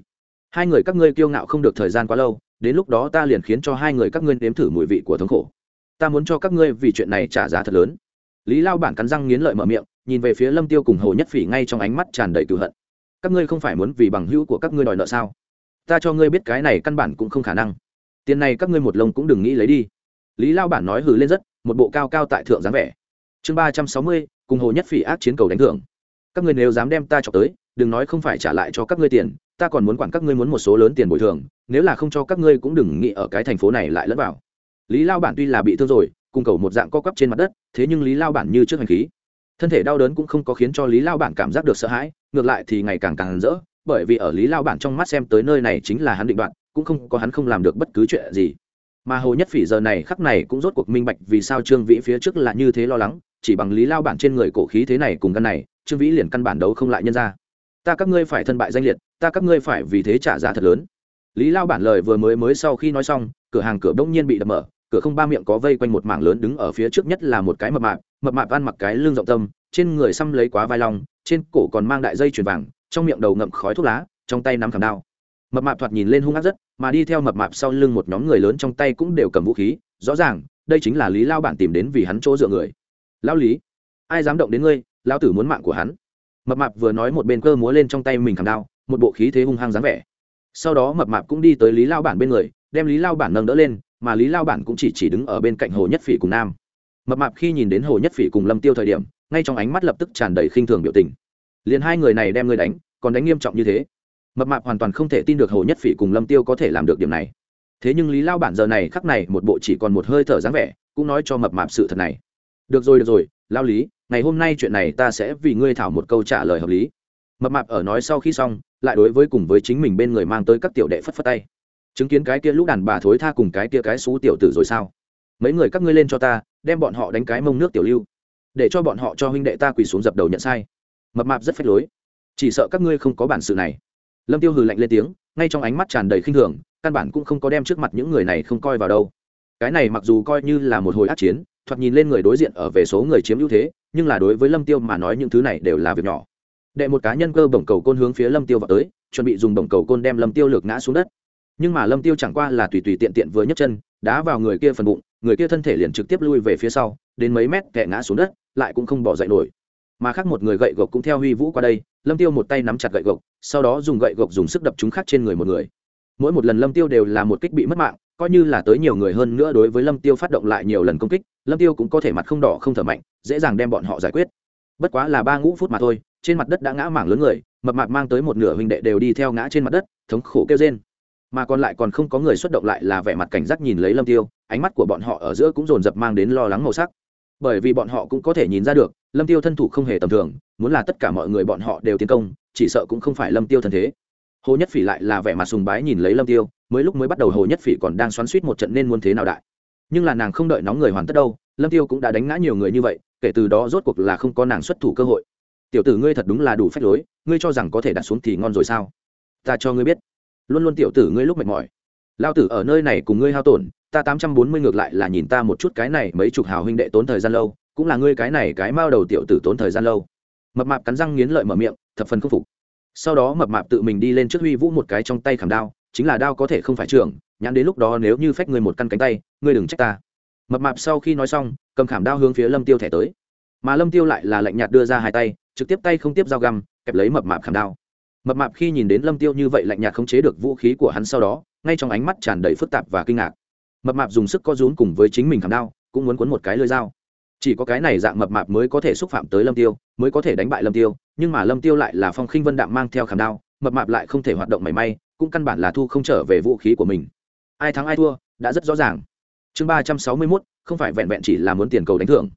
Hai người các ngươi kiêu ngạo không được thời gian quá lâu, đến lúc đó ta liền khiến cho hai người các ngươi nếm thử mùi vị của thống khổ. Ta muốn cho các ngươi vì chuyện này trả giá thật lớn. Lý lao bản cắn răng nghiến lợi mở miệng nhìn về phía lâm tiêu cùng hồ nhất phỉ ngay trong ánh mắt tràn đầy cựu hận. Các ngươi không phải muốn vì bằng hữu của các ngươi đòi nợ sao? Ta cho ngươi biết cái này căn bản cũng không khả năng. Tiền này các ngươi một lông cũng đừng nghĩ lấy đi. Lý lao bản nói hừ lên rất, một bộ cao cao tại thượng dáng vẻ. Chương ba trăm sáu mươi, cùng hồ nhất phỉ ác chiến cầu đánh thưởng. Các ngươi nếu dám đem ta chọc tới, đừng nói không phải trả lại cho các ngươi tiền, ta còn muốn quản các ngươi muốn một số lớn tiền bồi thường, nếu là không cho các ngươi cũng đừng nghĩ ở cái thành phố này lại lẫn vào. Lý lao bản tuy là bị thương rồi, cùng cầu một dạng co quắp trên mặt đất, thế nhưng lý lao bản như trước hành khí thân thể đau đớn cũng không có khiến cho lý lao bản cảm giác được sợ hãi ngược lại thì ngày càng càng rỡ bởi vì ở lý lao bản trong mắt xem tới nơi này chính là hắn định đoạn cũng không có hắn không làm được bất cứ chuyện gì mà hồ nhất phỉ giờ này khắc này cũng rốt cuộc minh bạch vì sao trương vĩ phía trước là như thế lo lắng chỉ bằng lý lao bản trên người cổ khí thế này cùng căn này trương vĩ liền căn bản đấu không lại nhân ra ta các ngươi phải thân bại danh liệt ta các ngươi phải vì thế trả giá thật lớn lý lao bản lời vừa mới mới sau khi nói xong cửa hàng cửa đông nhiên bị đập mở cửa không ba miệng có vây quanh một mảng lớn đứng ở phía trước nhất là một cái mập mạp mập mạp ăn mặc cái lưng rộng tâm, trên người xăm lấy quá vai long, trên cổ còn mang đại dây chuyền vàng, trong miệng đầu ngậm khói thuốc lá, trong tay nắm khảm đao. Mập mạp thoạt nhìn lên hung ác rất, mà đi theo mập mạp sau lưng một nhóm người lớn trong tay cũng đều cầm vũ khí, rõ ràng, đây chính là lý lao bản tìm đến vì hắn chỗ dựa người. Lao lý, ai dám động đến ngươi? Lao tử muốn mạng của hắn. Mập mạp vừa nói một bên cơ múa lên trong tay mình khảm đao, một bộ khí thế hung hăng dáng vẻ. Sau đó mập mạp cũng đi tới lý lao bản bên người, đem lý lao bản nâng đỡ lên mà lý lao bản cũng chỉ chỉ đứng ở bên cạnh hồ nhất phỉ cùng nam mập mạp khi nhìn đến hồ nhất phỉ cùng lâm tiêu thời điểm ngay trong ánh mắt lập tức tràn đầy khinh thường biểu tình liền hai người này đem ngươi đánh còn đánh nghiêm trọng như thế mập mạp hoàn toàn không thể tin được hồ nhất phỉ cùng lâm tiêu có thể làm được điểm này thế nhưng lý lao bản giờ này khắc này một bộ chỉ còn một hơi thở dáng vẻ cũng nói cho mập mạp sự thật này được rồi được rồi lao lý ngày hôm nay chuyện này ta sẽ vì ngươi thảo một câu trả lời hợp lý mập mạp ở nói sau khi xong lại đối với cùng với chính mình bên người mang tới các tiểu đệ phất phất tay chứng kiến cái kia lúc đàn bà thối tha cùng cái kia cái xú tiểu tử rồi sao? Mấy người các ngươi lên cho ta, đem bọn họ đánh cái mông nước tiểu lưu. Để cho bọn họ cho huynh đệ ta quỳ xuống dập đầu nhận sai. Mập mạp rất phách lối. Chỉ sợ các ngươi không có bản sự này. Lâm tiêu hừ lạnh lên tiếng, ngay trong ánh mắt tràn đầy khinh thường, căn bản cũng không có đem trước mặt những người này không coi vào đâu. Cái này mặc dù coi như là một hồi ác chiến, thoạt nhìn lên người đối diện ở về số người chiếm ưu thế, nhưng là đối với lâm tiêu mà nói những thứ này đều là việc nhỏ. Đệ một cá nhân cơ bổng cầu côn hướng phía lâm tiêu vào tới, chuẩn bị dùng bổng cầu côn đem lâm tiêu lược ngã xuống đất nhưng mà lâm tiêu chẳng qua là tùy tùy tiện tiện vừa nhấc chân, đá vào người kia phần bụng, người kia thân thể liền trực tiếp lui về phía sau, đến mấy mét kẹ ngã xuống đất, lại cũng không bỏ dậy nổi. Mà khác một người gậy gộc cũng theo huy vũ qua đây, lâm tiêu một tay nắm chặt gậy gộc, sau đó dùng gậy gộc dùng sức đập chúng khác trên người một người. Mỗi một lần lâm tiêu đều là một kích bị mất mạng, coi như là tới nhiều người hơn nữa đối với lâm tiêu phát động lại nhiều lần công kích, lâm tiêu cũng có thể mặt không đỏ không thở mạnh, dễ dàng đem bọn họ giải quyết. Bất quá là ba ngũ phút mà thôi, trên mặt đất đã ngã mảng lớn người, mập mạp mang tới một nửa huynh đệ đều đi theo ngã trên mặt đất, thống khổ kêu rên mà còn lại còn không có người xuất động lại là vẻ mặt cảnh giác nhìn lấy lâm tiêu, ánh mắt của bọn họ ở giữa cũng dồn dập mang đến lo lắng màu sắc. Bởi vì bọn họ cũng có thể nhìn ra được, lâm tiêu thân thủ không hề tầm thường, muốn là tất cả mọi người bọn họ đều tiến công, chỉ sợ cũng không phải lâm tiêu thân thế. Hồ nhất phỉ lại là vẻ mặt sùng bái nhìn lấy lâm tiêu, mới lúc mới bắt đầu hồ nhất phỉ còn đang xoắn suýt một trận nên muốn thế nào đại. Nhưng là nàng không đợi nóng người hoàn tất đâu, lâm tiêu cũng đã đánh ngã nhiều người như vậy, kể từ đó rốt cuộc là không có nàng xuất thủ cơ hội. Tiểu tử ngươi thật đúng là đủ phách lối, ngươi cho rằng có thể đặt xuống thì ngon rồi sao? Ta cho ngươi biết luôn luôn tiểu tử ngươi lúc mệt mỏi. Lao tử ở nơi này cùng ngươi hao tổn, ta tám trăm bốn mươi ngược lại là nhìn ta một chút cái này mấy chục hào huynh đệ tốn thời gian lâu, cũng là ngươi cái này cái mao đầu tiểu tử tốn thời gian lâu. Mập mạp cắn răng nghiến lợi mở miệng, thập phần khâm phục. Sau đó mập mạp tự mình đi lên trước huy vũ một cái trong tay khảm đao, chính là đao có thể không phải trưởng nhãn đến lúc đó nếu như phách ngươi một căn cánh tay, ngươi đừng trách ta. Mập mạp sau khi nói xong, cầm khảm đao hướng phía lâm tiêu thẻ tới. Mà lâm tiêu lại là lạnh nhạt đưa ra hai tay, trực tiếp tay không tiếp dao găm, kẹp lấy mập mạp khảm đao mập mạp khi nhìn đến lâm tiêu như vậy lạnh nhạt không chế được vũ khí của hắn sau đó ngay trong ánh mắt tràn đầy phức tạp và kinh ngạc. Mập mạp dùng sức co rúm cùng với chính mình khảm đao cũng muốn cuốn một cái lưỡi dao. Chỉ có cái này dạng mập mạp mới có thể xúc phạm tới lâm tiêu mới có thể đánh bại lâm tiêu nhưng mà lâm tiêu lại là phong khinh vân đạm mang theo khảm đao mập mạp lại không thể hoạt động mảy may cũng căn bản là thu không trở về vũ khí của mình. Ai thắng ai thua đã rất rõ ràng. Chương ba trăm sáu mươi 361, không phải vẹn vẹn chỉ là muốn tiền cầu đánh thưởng.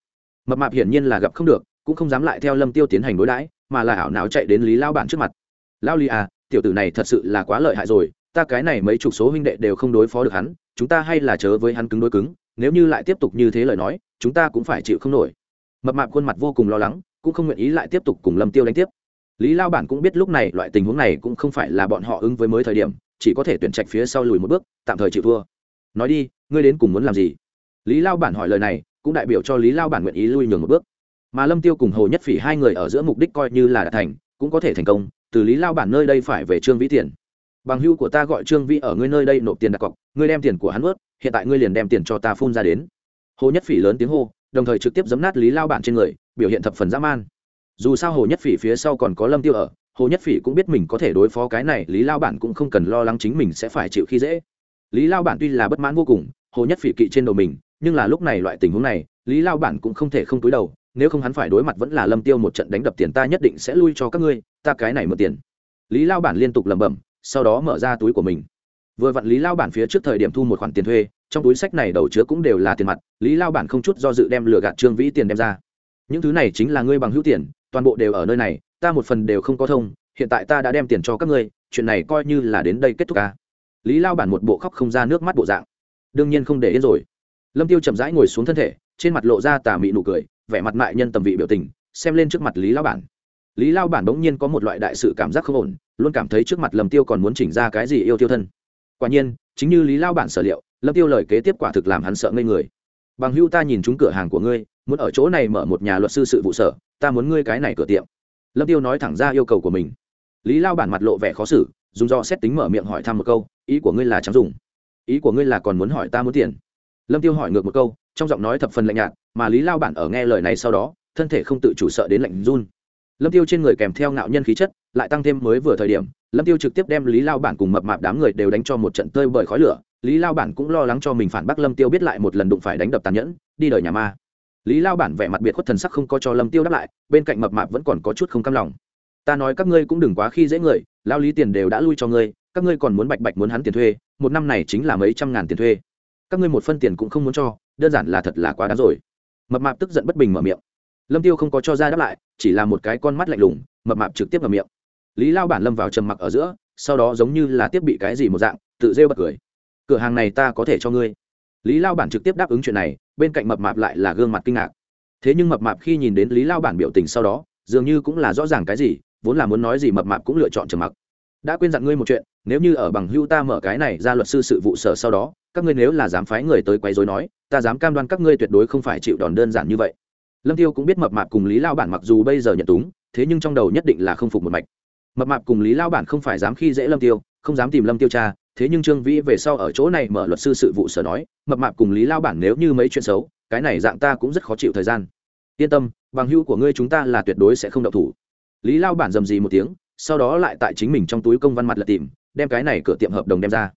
Mập mạp hiển nhiên là gặp không được cũng không dám lại theo lâm tiêu tiến hành đối đãi mà là ảo não chạy đến lý lao bản trước mặt lao Li à tiểu tử này thật sự là quá lợi hại rồi, ta cái này mấy chục số huynh đệ đều không đối phó được hắn, chúng ta hay là chớ với hắn cứng đối cứng, nếu như lại tiếp tục như thế lời nói, chúng ta cũng phải chịu không nổi. Mập mạp khuôn mặt vô cùng lo lắng, cũng không nguyện ý lại tiếp tục cùng lâm tiêu đánh tiếp. Lý lao bản cũng biết lúc này loại tình huống này cũng không phải là bọn họ ứng với mới thời điểm, chỉ có thể tuyển trạch phía sau lùi một bước, tạm thời chịu thua. Nói đi, ngươi đến cùng muốn làm gì? Lý lao bản hỏi lời này, cũng đại biểu cho lý lao bản nguyện ý lui nhường một bước. Mà lâm tiêu cùng hồ nhất phỉ hai người ở giữa mục đích coi như là đã thành, cũng có thể thành công từ lý lao bản nơi đây phải về trương vĩ tiền. Bằng hưu của ta gọi trương vĩ ở ngươi nơi đây nộp tiền đặt cọc, ngươi đem tiền của hắn ướt, hiện tại ngươi liền đem tiền cho ta phun ra đến. Hồ nhất phỉ lớn tiếng hô, đồng thời trực tiếp giấm nát lý lao bản trên người, biểu hiện thập phần dã man. Dù sao hồ nhất phỉ phía sau còn có lâm tiêu ở, hồ nhất phỉ cũng biết mình có thể đối phó cái này, lý lao bản cũng không cần lo lắng chính mình sẽ phải chịu khi dễ. Lý lao bản tuy là bất mãn vô cùng, hồ nhất phỉ kỵ trên đầu mình, nhưng là lúc này loại tình huống này, lý lao bản cũng không thể không túi đầu nếu không hắn phải đối mặt vẫn là lâm tiêu một trận đánh đập tiền ta nhất định sẽ lui cho các ngươi, ta cái này mượn tiền. Lý lao bản liên tục lẩm bẩm, sau đó mở ra túi của mình. Vừa vặn lý lao bản phía trước thời điểm thu một khoản tiền thuê, trong túi sách này đầu chứa cũng đều là tiền mặt, lý lao bản không chút do dự đem lừa gạt trương vĩ tiền đem ra. Những thứ này chính là ngươi bằng hữu tiền, toàn bộ đều ở nơi này, ta một phần đều không có thông, hiện tại ta đã đem tiền cho các ngươi, chuyện này coi như là đến đây kết thúc ca lý lao bản một bộ khóc không ra nước mắt bộ dạng. Đương nhiên không để yên rồi. Lâm tiêu chậm rãi ngồi xuống thân thể, trên mặt lộ ra tà mị nụ cười vẻ mặt mại nhân tầm vị biểu tình, xem lên trước mặt lý lao bản. Lý lao bản bỗng nhiên có một loại đại sự cảm giác không ổn, luôn cảm thấy trước mặt lâm tiêu còn muốn chỉnh ra cái gì yêu tiêu thân. Quả nhiên, chính như lý lao bản sở liệu, lâm tiêu lời kế tiếp quả thực làm hắn sợ ngây người. Bằng hưu ta nhìn chúng cửa hàng của ngươi, muốn ở chỗ này mở một nhà luật sư sự vụ sở, ta muốn ngươi cái này cửa tiệm. Lâm tiêu nói thẳng ra yêu cầu của mình. Lý lao bản mặt lộ vẻ khó xử, dùng do xét tính mở miệng hỏi thăm một câu, ý của ngươi là trắng dùng? Ý của ngươi là còn muốn hỏi ta muốn tiền? Lâm tiêu hỏi ngược một câu trong giọng nói thập phần lạnh nhạt, mà lý lao bản ở nghe lời này sau đó, thân thể không tự chủ sợ đến lạnh run. Lâm tiêu trên người kèm theo ngạo nhân khí chất, lại tăng thêm mới vừa thời điểm, lâm tiêu trực tiếp đem lý lao bản cùng mập mạp đám người đều đánh cho một trận tơi bởi khói lửa. Lý lao bản cũng lo lắng cho mình phản bác lâm tiêu biết lại một lần đụng phải đánh đập tàn nhẫn, đi đời nhà ma. Lý lao bản vẻ mặt biệt khuất thần sắc không có cho lâm tiêu đáp lại, bên cạnh mập mạp vẫn còn có chút không cam lòng. Ta nói các ngươi cũng đừng quá khi dễ người, lao lý tiền đều đã lui cho ngươi, các ngươi còn muốn bạch bạch muốn hắn tiền thuê, một năm này chính là mấy trăm ngàn tiền thuê các ngươi một phân tiền cũng không muốn cho, đơn giản là thật là quá đáng rồi. Mập mạp tức giận bất bình mở miệng. Lâm tiêu không có cho ra đáp lại, chỉ là một cái con mắt lạnh lùng, mập mạp trực tiếp mở miệng. Lý lao bản lâm vào trầm mặc ở giữa, sau đó giống như là tiếp bị cái gì một dạng, tự rêu bật cười. Cửa hàng này ta có thể cho ngươi. Lý lao bản trực tiếp đáp ứng chuyện này, bên cạnh mập mạp lại là gương mặt kinh ngạc. Thế nhưng mập mạp khi nhìn đến lý lao bản biểu tình sau đó, dường như cũng là rõ ràng cái gì, vốn là muốn nói gì mập mạp cũng lựa chọn trầm mặc. Đã quên dặn ngươi một chuyện, nếu như ở bằng hưu ta mở cái này ra luật sư sự vụ sở sau đó các ngươi nếu là dám phái người tới quấy rối nói, ta dám cam đoan các ngươi tuyệt đối không phải chịu đòn đơn giản như vậy. Lâm tiêu cũng biết mập mạp cùng lý lao bản mặc dù bây giờ nhận túng, thế nhưng trong đầu nhất định là không phục một mạch. Mập mạp cùng lý lao bản không phải dám khi dễ lâm tiêu, không dám tìm lâm tiêu cha, thế nhưng trương vĩ về sau ở chỗ này mở luật sư sự vụ sở nói, mập mạp cùng lý lao bản nếu như mấy chuyện xấu, cái này dạng ta cũng rất khó chịu thời gian. Yên tâm, bằng hưu của ngươi chúng ta là tuyệt đối sẽ không động thủ. Lý lao bản dầm gì một tiếng, sau đó lại tại chính mình trong túi công văn mặt lật tìm, đem cái này cửa tiệm hợp đồng đem ra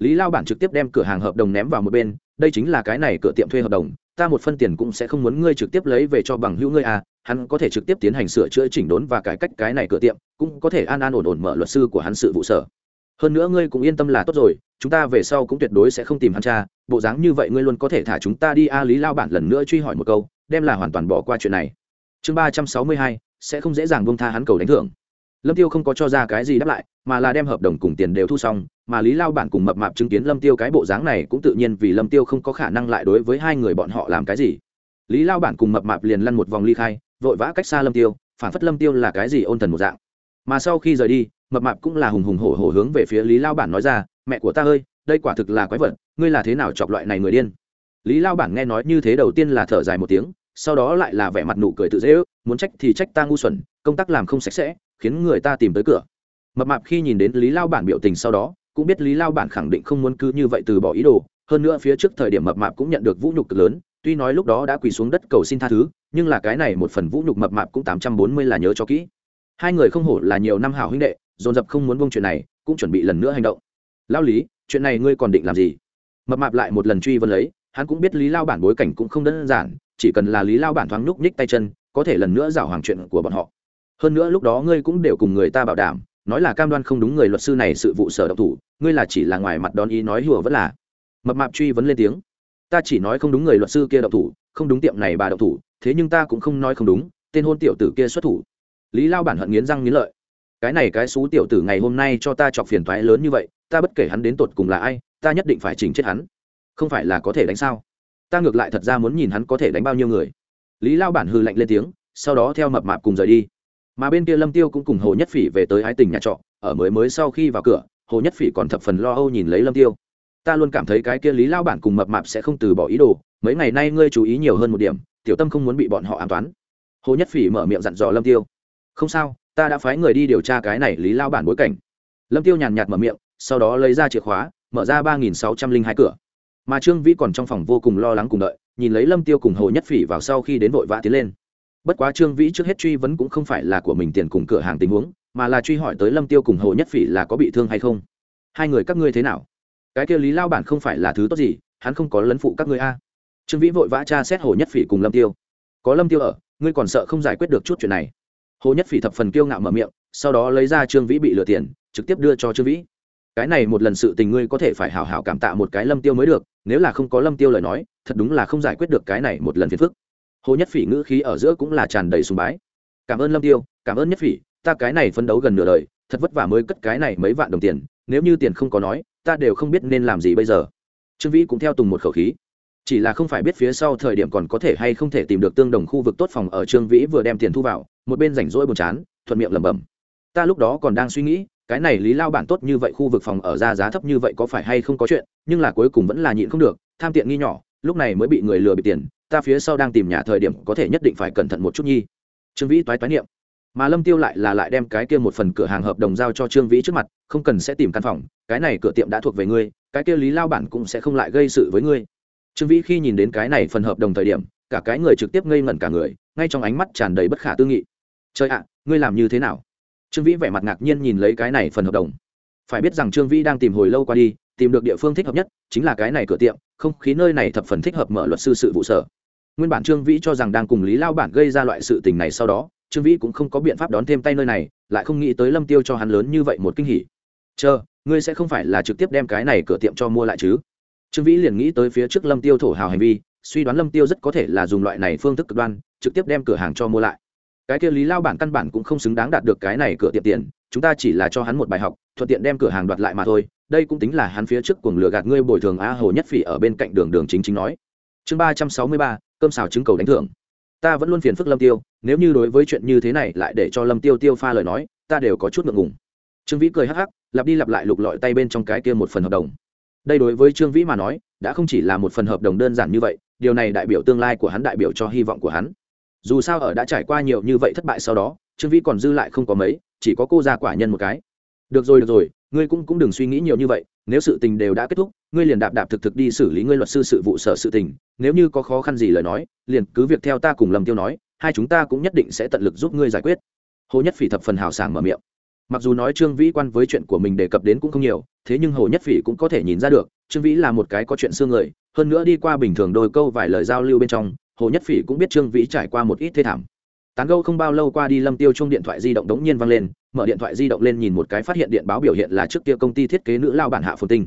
lý lao bản trực tiếp đem cửa hàng hợp đồng ném vào một bên, đây chính là cái này cửa tiệm thuê hợp đồng, ta một phân tiền cũng sẽ không muốn ngươi trực tiếp lấy về cho bằng hữu ngươi à hắn có thể trực tiếp tiến hành sửa chữa chỉnh đốn và cải cách cái này cửa tiệm, cũng có thể an an ổn ổn mở luật sư của hắn sự vụ sở. Hơn nữa ngươi cũng yên tâm là tốt rồi, chúng ta về sau cũng tuyệt đối sẽ không tìm hắn cha, bộ dáng như vậy ngươi luôn có thể thả chúng ta đi a lý lao bản lần nữa truy hỏi một câu, đem là hoàn toàn bỏ qua chuyện này. Chương ba trăm sáu mươi hai, sẽ không dễ dàng bông tha hắn cầu đánh thưởng lâm tiêu không có cho ra cái gì đáp lại, mà là đem hợp đồng cùng tiền đều thu xong, mà lý lao bản cùng mập mạp chứng kiến lâm tiêu cái bộ dáng này cũng tự nhiên vì lâm tiêu không có khả năng lại đối với hai người bọn họ làm cái gì. Lý lao bản cùng mập mạp liền lăn một vòng ly khai, vội vã cách xa lâm tiêu, phản phất lâm tiêu là cái gì ôn thần một dạng. Mà sau khi rời đi, mập mạp cũng là hùng hùng hổ hổ hướng về phía lý lao bản nói ra, mẹ của ta ơi, đây quả thực là quái vật, ngươi là thế nào chọc loại này người điên? Lý lao bản nghe nói như thế đầu tiên là thở dài một tiếng, sau đó lại là vẻ mặt nụ cười tự dễ ước, muốn trách thì trách ta ngu xuẩn, công tác làm không sạch sẽ khiến người ta tìm tới cửa. Mập mạp khi nhìn đến lý lao bản biểu tình sau đó, cũng biết lý lao bản khẳng định không muốn cứ như vậy từ bỏ ý đồ. Hơn nữa phía trước thời điểm mập mạp cũng nhận được vũ nhục cực lớn, tuy nói lúc đó đã quỳ xuống đất cầu xin tha thứ, nhưng là cái này một phần vũ nhục mập mạp cũng tám trăm bốn mươi là nhớ cho kỹ. Hai người không hổ là nhiều năm hảo huynh đệ, dồn dập không muốn bông chuyện này, cũng chuẩn bị lần nữa hành động. Lao lý, chuyện này ngươi còn định làm gì? Mập mạp lại một lần truy vấn lấy, hắn cũng biết lý lao bản bối cảnh cũng không đơn giản, chỉ cần là lý lao bản thoáng nhúc nhích tay chân, có thể lần nữa giảo hoàng chuyện của bọn họ hơn nữa lúc đó ngươi cũng đều cùng người ta bảo đảm, nói là cam đoan không đúng người luật sư này sự vụ sở độc thủ, ngươi là chỉ là ngoài mặt đón ý nói hùa vẫn là. Mập mạp truy vấn lên tiếng. Ta chỉ nói không đúng người luật sư kia độc thủ, không đúng tiệm này bà độc thủ, thế nhưng ta cũng không nói không đúng, tên hôn tiểu tử kia xuất thủ. Lý lao bản hận nghiến răng nghiến lợi. Cái này cái xú tiểu tử ngày hôm nay cho ta chọc phiền toái lớn như vậy, ta bất kể hắn đến tột cùng là ai, ta nhất định phải chỉnh chết hắn. Không phải là có thể đánh sao? Ta ngược lại thật ra muốn nhìn hắn có thể đánh bao nhiêu người. Lý lao bản hư lạnh lên tiếng, sau đó theo mập mạp cùng rời đi mà bên kia lâm tiêu cũng cùng hồ nhất phỉ về tới ái tình nhà trọ, ở mới mới sau khi vào cửa, hồ nhất phỉ còn thập phần lo âu nhìn lấy lâm tiêu. Ta luôn cảm thấy cái kia lý lao bản cùng mập mạp sẽ không từ bỏ ý đồ, mấy ngày nay ngươi chú ý nhiều hơn một điểm, tiểu tâm không muốn bị bọn họ an toán. Hồ nhất phỉ mở miệng dặn dò lâm tiêu. Không sao, ta đã phái người đi điều tra cái này lý lao bản bối cảnh. Lâm tiêu nhàn nhạt mở miệng, sau đó lấy ra chìa khóa, mở ra ba nghìn sáu trăm linh hai cửa. Mà trương vĩ còn trong phòng vô cùng lo lắng cùng đợi, nhìn lấy lâm tiêu cùng hồ nhất phỉ vào sau khi đến vội vã tiến lên bất quá trương vĩ trước hết truy vấn cũng không phải là của mình tiền cùng cửa hàng tình huống, mà là truy hỏi tới lâm tiêu cùng hồ nhất phỉ là có bị thương hay không. Hai người các ngươi thế nào? Cái kia lý lao bản không phải là thứ tốt gì, hắn không có lấn phụ các ngươi a. Trương vĩ vội vã tra xét hồ nhất phỉ cùng lâm tiêu. Có lâm tiêu ở, ngươi còn sợ không giải quyết được chút chuyện này? Hồ nhất phỉ thập phần kiêu ngạo mở miệng, sau đó lấy ra trương vĩ bị lừa tiền, trực tiếp đưa cho trương vĩ. Cái này một lần sự tình ngươi có thể phải hảo hảo cảm tạ một cái lâm tiêu mới được, nếu là không có lâm tiêu lời nói, thật đúng là không giải quyết được cái này một lần phiền phức hồ nhất phỉ ngữ khí ở giữa cũng là tràn đầy sùng bái. Cảm ơn lâm tiêu, cảm ơn nhất phỉ, ta cái này phấn đấu gần nửa đời, thật vất vả mới cất cái này mấy vạn đồng tiền, nếu như tiền không có nói, ta đều không biết nên làm gì bây giờ. Trương vĩ cũng theo tùng một khẩu khí. Chỉ là không phải biết phía sau thời điểm còn có thể hay không thể tìm được tương đồng khu vực tốt phòng ở trương vĩ vừa đem tiền thu vào, một bên rảnh rỗi buồn chán, thuận miệng lẩm bẩm. Ta lúc đó còn đang suy nghĩ, cái này lý lao bản tốt như vậy khu vực phòng ở ra giá thấp như vậy có phải hay không có chuyện, nhưng là cuối cùng vẫn là nhịn không được, tham tiện nghi nhỏ, lúc này mới bị người lừa bị tiền ta phía sau đang tìm nhà thời điểm có thể nhất định phải cẩn thận một chút nhi. Trương vĩ toái toái niệm. Mà lâm tiêu lại là lại đem cái kia một phần cửa hàng hợp đồng giao cho trương vĩ trước mặt, không cần sẽ tìm căn phòng, cái này cửa tiệm đã thuộc về ngươi, cái kia lý lao bản cũng sẽ không lại gây sự với ngươi. Trương vĩ khi nhìn đến cái này phần hợp đồng thời điểm, cả cái người trực tiếp ngây ngẩn cả người, ngay trong ánh mắt tràn đầy bất khả tư nghị. Trời ạ, ngươi làm như thế nào? Trương vĩ vẻ mặt ngạc nhiên nhìn lấy cái này phần hợp đồng. Phải biết rằng trương vĩ đang tìm hồi lâu qua đi, tìm được địa phương thích hợp nhất chính là cái này cửa tiệm, không khí nơi này thập phần thích hợp mở luật sư sự vụ sở nguyên bản trương vĩ cho rằng đang cùng lý lao bản gây ra loại sự tình này sau đó, trương vĩ cũng không có biện pháp đón thêm tay nơi này, lại không nghĩ tới lâm tiêu cho hắn lớn như vậy một kinh hỉ. Chờ, ngươi sẽ không phải là trực tiếp đem cái này cửa tiệm cho mua lại chứ? Trương vĩ liền nghĩ tới phía trước lâm tiêu thổ hào hành vi, suy đoán lâm tiêu rất có thể là dùng loại này phương thức cực đoan, trực tiếp đem cửa hàng cho mua lại. Cái kia lý lao bản căn bản cũng không xứng đáng đạt được cái này cửa tiệm tiền, chúng ta chỉ là cho hắn một bài học, thuận tiện đem cửa hàng đoạt lại mà thôi, đây cũng tính là hắn phía trước cuồng lừa gạt ngươi bồi thường a hồ nhất phỉ ở bên cạnh đường đường chính chính nói. Chương ba trăm sáu mươi ba cơm xào trứng cầu đánh thưởng. Ta vẫn luôn phiền phức lâm tiêu, nếu như đối với chuyện như thế này lại để cho lâm tiêu tiêu pha lời nói, ta đều có chút ngượng ngùng. Trương vĩ cười hắc hắc, lặp đi lặp lại lục lọi tay bên trong cái kia một phần hợp đồng. Đây đối với trương vĩ mà nói, đã không chỉ là một phần hợp đồng đơn giản như vậy, điều này đại biểu tương lai của hắn đại biểu cho hy vọng của hắn. Dù sao ở đã trải qua nhiều như vậy thất bại sau đó, trương vĩ còn dư lại không có mấy, chỉ có cô ra quả nhân một cái. Được rồi được rồi, ngươi cũng cũng đừng suy nghĩ nhiều như vậy nếu sự tình đều đã kết thúc, ngươi liền đạp đạp thực thực đi xử lý ngươi luật sư sự vụ sở sự tình, nếu như có khó khăn gì lời nói, liền cứ việc theo ta cùng lầm tiêu nói, hai chúng ta cũng nhất định sẽ tận lực giúp ngươi giải quyết. Hồ nhất phỉ thập phần hào sảng mở miệng. Mặc dù nói trương vĩ quan với chuyện của mình đề cập đến cũng không nhiều, thế nhưng hồ nhất phỉ cũng có thể nhìn ra được, trương vĩ là một cái có chuyện xương người, hơn nữa đi qua bình thường đôi câu vài lời giao lưu bên trong, hồ nhất phỉ cũng biết trương vĩ trải qua một ít thê thảm tán gâu không bao lâu qua đi lâm tiêu chung điện thoại di động đống nhiên vang lên, mở điện thoại di động lên nhìn một cái phát hiện điện báo biểu hiện là trước kia công ty thiết kế nữ lao bản hạ phồn tinh.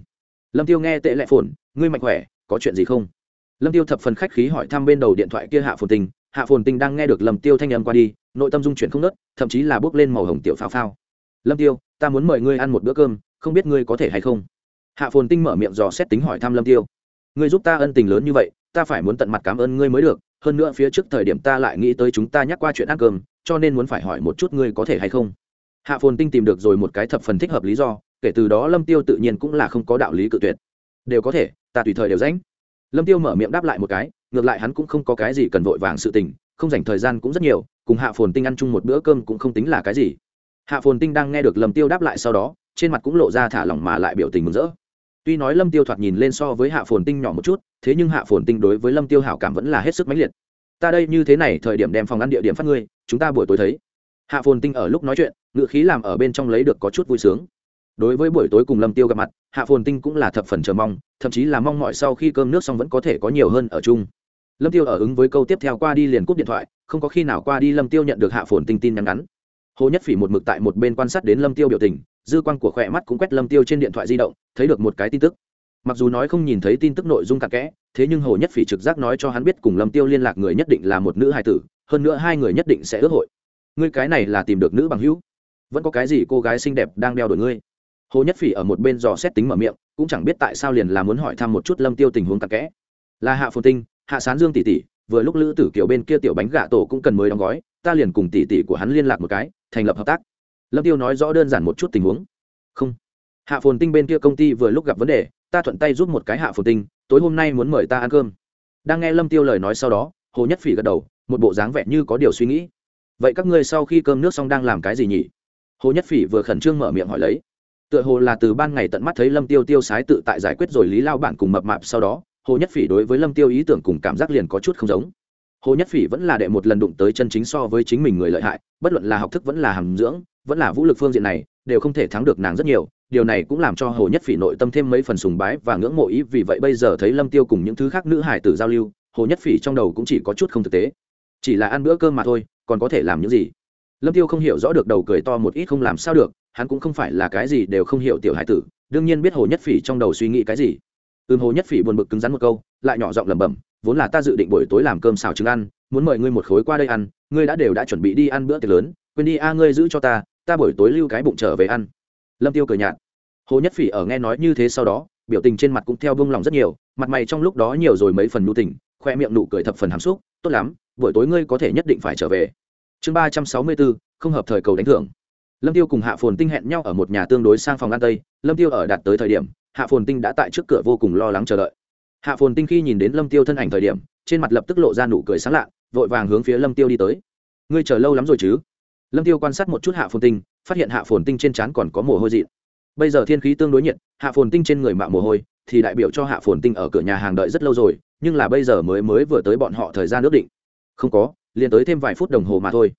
Lâm tiêu nghe tệ lệ phồn, ngươi mạnh khỏe, có chuyện gì không? Lâm tiêu thập phần khách khí hỏi thăm bên đầu điện thoại kia hạ phồn tinh. Hạ phồn tinh đang nghe được lâm tiêu thanh âm qua đi, nội tâm dung chuyển không nớt thậm chí là bước lên màu hồng tiểu phao phao. Lâm tiêu, ta muốn mời ngươi ăn một bữa cơm, không biết ngươi có thể hay không? Hạ phồn tinh mở miệng dò xét tính hỏi thăm lâm tiêu. Ngươi giúp ta ân tình lớn như vậy, ta phải muốn tận mặt cảm ơn ngươi mới được hơn nữa phía trước thời điểm ta lại nghĩ tới chúng ta nhắc qua chuyện ăn cơm, cho nên muốn phải hỏi một chút ngươi có thể hay không. Hạ phồn tinh tìm được rồi một cái thập phần thích hợp lý do, kể từ đó lâm tiêu tự nhiên cũng là không có đạo lý cự tuyệt. Đều có thể, ta tùy thời đều rãnh lâm tiêu mở miệng đáp lại một cái, ngược lại hắn cũng không có cái gì cần vội vàng sự tình, không dành thời gian cũng rất nhiều, cùng hạ phồn tinh ăn chung một bữa cơm cũng không tính là cái gì. Hạ phồn tinh đang nghe được lâm tiêu đáp lại sau đó, trên mặt cũng lộ ra thả lỏng mà lại biểu tình mừng rỡ tuy nói lâm tiêu thoạt nhìn lên so với hạ phồn tinh nhỏ một chút, thế nhưng hạ phồn tinh đối với lâm tiêu hảo cảm vẫn là hết sức mãnh liệt. Ta đây như thế này thời điểm đem phòng ăn địa điểm phát ngươi, chúng ta buổi tối thấy. Hạ phồn tinh ở lúc nói chuyện, ngựa khí làm ở bên trong lấy được có chút vui sướng. Đối với buổi tối cùng lâm tiêu gặp mặt, hạ phồn tinh cũng là thập phần chờ mong, thậm chí là mong mọi sau khi cơm nước xong vẫn có thể có nhiều hơn ở chung. Lâm tiêu ở ứng với câu tiếp theo qua đi liền cúp điện thoại, không có khi nào qua đi lâm tiêu nhận được hạ phồn tinh tin nhắn ngắn. Hồ nhất phỉ một mực tại một bên quan sát đến lâm tiêu biểu tình dư quan của khỏe mắt cũng quét lâm tiêu trên điện thoại di động, thấy được một cái tin tức. Mặc dù nói không nhìn thấy tin tức nội dung cặn kẽ, thế nhưng hồ nhất phỉ trực giác nói cho hắn biết cùng lâm tiêu liên lạc người nhất định là một nữ hài tử, hơn nữa hai người nhất định sẽ ước hội. Ngươi cái này là tìm được nữ bằng hữu. Vẫn có cái gì cô gái xinh đẹp đang đeo đuổi ngươi? Hồ nhất phỉ ở một bên dò xét tính mở miệng, cũng chẳng biết tại sao liền là muốn hỏi thăm một chút lâm tiêu tình huống cặn kẽ. Là hạ phồn tinh, hạ sán dương tỷ tỷ, vừa lúc lữ tử kiểu bên kia tiểu bánh gà tổ cũng cần mới đóng gói, ta liền cùng tỷ tỷ của hắn liên lạc một cái, thành lập hợp tác lâm tiêu nói rõ đơn giản một chút tình huống. Không. Hạ phồn tinh bên kia công ty vừa lúc gặp vấn đề, ta thuận tay giúp một cái hạ phồn tinh, tối hôm nay muốn mời ta ăn cơm. Đang nghe lâm tiêu lời nói sau đó, hồ nhất phỉ gật đầu, một bộ dáng vẻ như có điều suy nghĩ. Vậy các ngươi sau khi cơm nước xong đang làm cái gì nhỉ? Hồ nhất phỉ vừa khẩn trương mở miệng hỏi lấy. Tựa hồ là từ ban ngày tận mắt thấy lâm tiêu tiêu sái tự tại giải quyết rồi lý lao bản cùng mập mạp sau đó, hồ nhất phỉ đối với lâm tiêu ý tưởng cùng cảm giác liền có chút không giống. Hồ nhất phỉ vẫn là đệ một lần đụng tới chân chính so với chính mình người lợi hại, bất luận là học thức vẫn là hàm dưỡng vẫn là vũ lực phương diện này, đều không thể thắng được nàng rất nhiều, điều này cũng làm cho hồ nhất phỉ nội tâm thêm mấy phần sùng bái và ngưỡng mộ ý, vì vậy bây giờ thấy lâm tiêu cùng những thứ khác nữ hải tử giao lưu, hồ nhất phỉ trong đầu cũng chỉ có chút không thực tế. Chỉ là ăn bữa cơm mà thôi, còn có thể làm những gì? Lâm tiêu không hiểu rõ được đầu cười to một ít không làm sao được, hắn cũng không phải là cái gì đều không hiểu tiểu hải tử, đương nhiên biết hồ nhất phỉ trong đầu suy nghĩ cái gì. Ừm, hồ nhất phỉ buồn bực cứng rắn một câu, lại nhỏ giọng lẩm bẩm, vốn là ta dự định buổi tối làm cơm xào trứng ăn, muốn mời ngươi một khối qua đây ăn, ngươi đã đều đã chuẩn bị đi ăn bữa tiệc lớn, quên đi, a, ngươi giữ cho ta ta buổi tối lưu cái bụng trở về ăn. Lâm tiêu cười nhạt. Hồ nhất phỉ ở nghe nói như thế sau đó, biểu tình trên mặt cũng theo bông lòng rất nhiều, mặt mày trong lúc đó nhiều rồi mấy phần nhu tình, khoe miệng nụ cười thập phần hàm xúc, tốt lắm, buổi tối ngươi có thể nhất định phải trở về. Chương ba trăm sáu mươi bốn, không hợp thời cầu đánh thưởng. Lâm tiêu cùng hạ phồn tinh hẹn nhau ở một nhà tương đối sang phòng ăn tây, lâm tiêu ở đạt tới thời điểm, hạ phồn tinh đã tại trước cửa vô cùng lo lắng chờ đợi. Hạ phồn tinh khi nhìn đến lâm tiêu thân ảnh thời điểm, trên mặt lập tức lộ ra nụ cười sáng lạ, vội vàng hướng phía lâm tiêu đi tới. Ngươi chờ lâu lắm rồi chứ? Lâm tiêu quan sát một chút hạ phồn tinh, phát hiện hạ phồn tinh trên trán còn có mồ hôi dị bây giờ thiên khí tương đối nhiệt, hạ phồn tinh trên người mạo mồ hôi, thì đại biểu cho hạ phồn tinh ở cửa nhà hàng đợi rất lâu rồi, nhưng là bây giờ mới mới vừa tới bọn họ thời gian ước định. Không có, liền tới thêm vài phút đồng hồ mà thôi.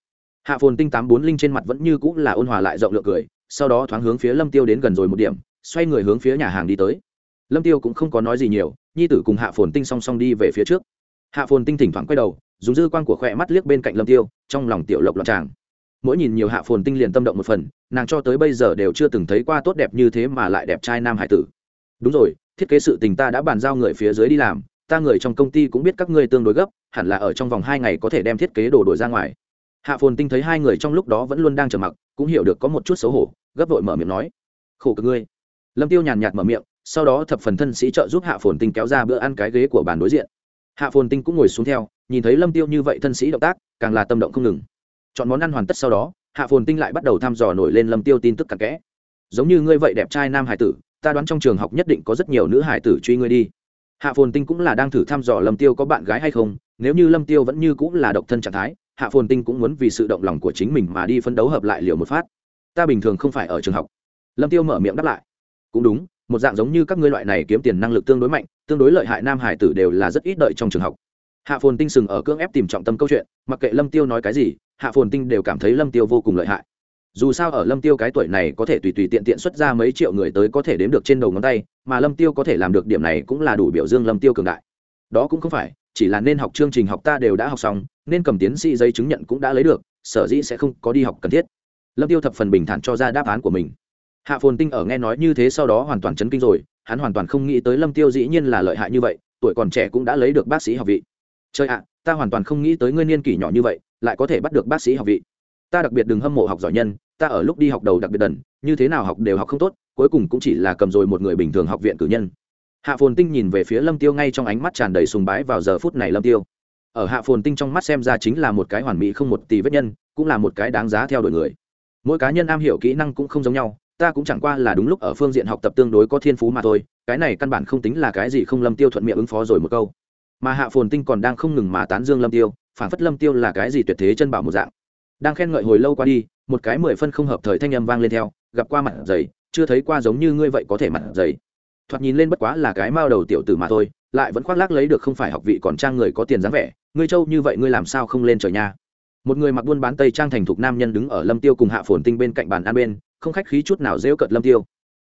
Hạ phồn tinh tám bốn linh trên mặt vẫn như cũng là ôn hòa lại rộng lượng cười, sau đó thoáng hướng phía lâm tiêu đến gần rồi một điểm, xoay người hướng phía nhà hàng đi tới. Lâm tiêu cũng không có nói gì nhiều, nhi tử cùng hạ phồn tinh song song đi về phía trước. Hạ phồn tinh thỉnh thoảng quay đầu, dùng dư quan của khỏe mắt liếc bên cạnh lâm tiêu, trong lòng tiểu lộc loạn tràng mỗi nhìn nhiều hạ phồn tinh liền tâm động một phần, nàng cho tới bây giờ đều chưa từng thấy qua tốt đẹp như thế mà lại đẹp trai nam hải tử. Đúng rồi, thiết kế sự tình ta đã bàn giao người phía dưới đi làm, ta người trong công ty cũng biết các ngươi tương đối gấp, hẳn là ở trong vòng hai ngày có thể đem thiết kế đồ đổi ra ngoài. Hạ phồn tinh thấy hai người trong lúc đó vẫn luôn đang trầm mặc, cũng hiểu được có một chút xấu hổ, gấp vội mở miệng nói, khổ cực ngươi. Lâm tiêu nhàn nhạt mở miệng, sau đó thập phần thân sĩ trợ giúp hạ phồn tinh kéo ra bữa ăn cái ghế của bàn đối diện. Hạ phồn tinh cũng ngồi xuống theo, nhìn thấy lâm tiêu như vậy thân sĩ động tác, càng là tâm động không ngừng chọn món ăn hoàn tất sau đó, hạ phồn tinh lại bắt đầu thăm dò nổi lên lâm tiêu tin tức cặn kẽ. Giống như ngươi vậy đẹp trai nam hải tử, ta đoán trong trường học nhất định có rất nhiều nữ hải tử truy ngươi đi. Hạ phồn tinh cũng là đang thử thăm dò lâm tiêu có bạn gái hay không, nếu như lâm tiêu vẫn như cũng là độc thân trạng thái, hạ phồn tinh cũng muốn vì sự động lòng của chính mình mà đi phấn đấu hợp lại liều một phát. Ta bình thường không phải ở trường học. Lâm tiêu mở miệng đáp lại. Cũng đúng, một dạng giống như các ngươi loại này kiếm tiền năng lực tương đối mạnh, tương đối lợi hại nam hải tử đều là rất ít đợi trong trường học. Hạ phồn tinh sừng ở cưỡng ép tìm trọng tâm câu chuyện, mặc kệ lâm tiêu nói cái gì hạ phồn tinh đều cảm thấy lâm tiêu vô cùng lợi hại. Dù sao ở lâm tiêu cái tuổi này có thể tùy tùy tiện tiện xuất ra mấy triệu người tới có thể đếm được trên đầu ngón tay, mà lâm tiêu có thể làm được điểm này cũng là đủ biểu dương lâm tiêu cường đại. Đó cũng không phải, chỉ là nên học chương trình học ta đều đã học xong, nên cầm tiến sĩ giấy chứng nhận cũng đã lấy được, sở dĩ sẽ không có đi học cần thiết. Lâm tiêu thập phần bình thản cho ra đáp án của mình. Hạ phồn tinh ở nghe nói như thế sau đó hoàn toàn chấn kinh rồi, hắn hoàn toàn không nghĩ tới lâm tiêu dĩ nhiên là lợi hại như vậy, tuổi còn trẻ cũng đã lấy được bác sĩ học vị. Chơi ạ, ta hoàn toàn không nghĩ tới ngươi niên kỷ nhỏ như vậy lại có thể bắt được bác sĩ học vị. Ta đặc biệt đừng hâm mộ học giỏi nhân, ta ở lúc đi học đầu đặc biệt đần, như thế nào học đều học không tốt, cuối cùng cũng chỉ là cầm rồi một người bình thường học viện cử nhân. Hạ phồn tinh nhìn về phía lâm tiêu ngay trong ánh mắt tràn đầy sùng bái vào giờ phút này lâm tiêu. Ở hạ phồn tinh trong mắt xem ra chính là một cái hoàn mỹ không một tỷ vết nhân, cũng là một cái đáng giá theo đuổi người. Mỗi cá nhân am hiểu kỹ năng cũng không giống nhau, ta cũng chẳng qua là đúng lúc ở phương diện học tập tương đối có thiên phú mà thôi, cái này căn bản không tính là cái gì không lâm tiêu thuận miệng ứng phó rồi một câu. Mà hạ phồn tinh còn đang không ngừng mà tán dương lâm tiêu phản phất lâm tiêu là cái gì tuyệt thế chân bảo một dạng. Đang khen ngợi hồi lâu qua đi, một cái mười phân không hợp thời thanh âm vang lên theo, gặp qua mặt giày chưa thấy qua giống như ngươi vậy có thể mặt giày thoạt nhìn lên bất quá là cái mao đầu tiểu tử mà thôi, lại vẫn khoác lác lấy được không phải học vị còn trang người có tiền dáng vẻ, ngươi trâu như vậy ngươi làm sao không lên trời nha. Một người mặc buôn bán tây trang thành thục nam nhân đứng ở lâm tiêu cùng hạ phồn tinh bên cạnh bàn ăn bên, không khách khí chút nào dễ cợt lâm tiêu.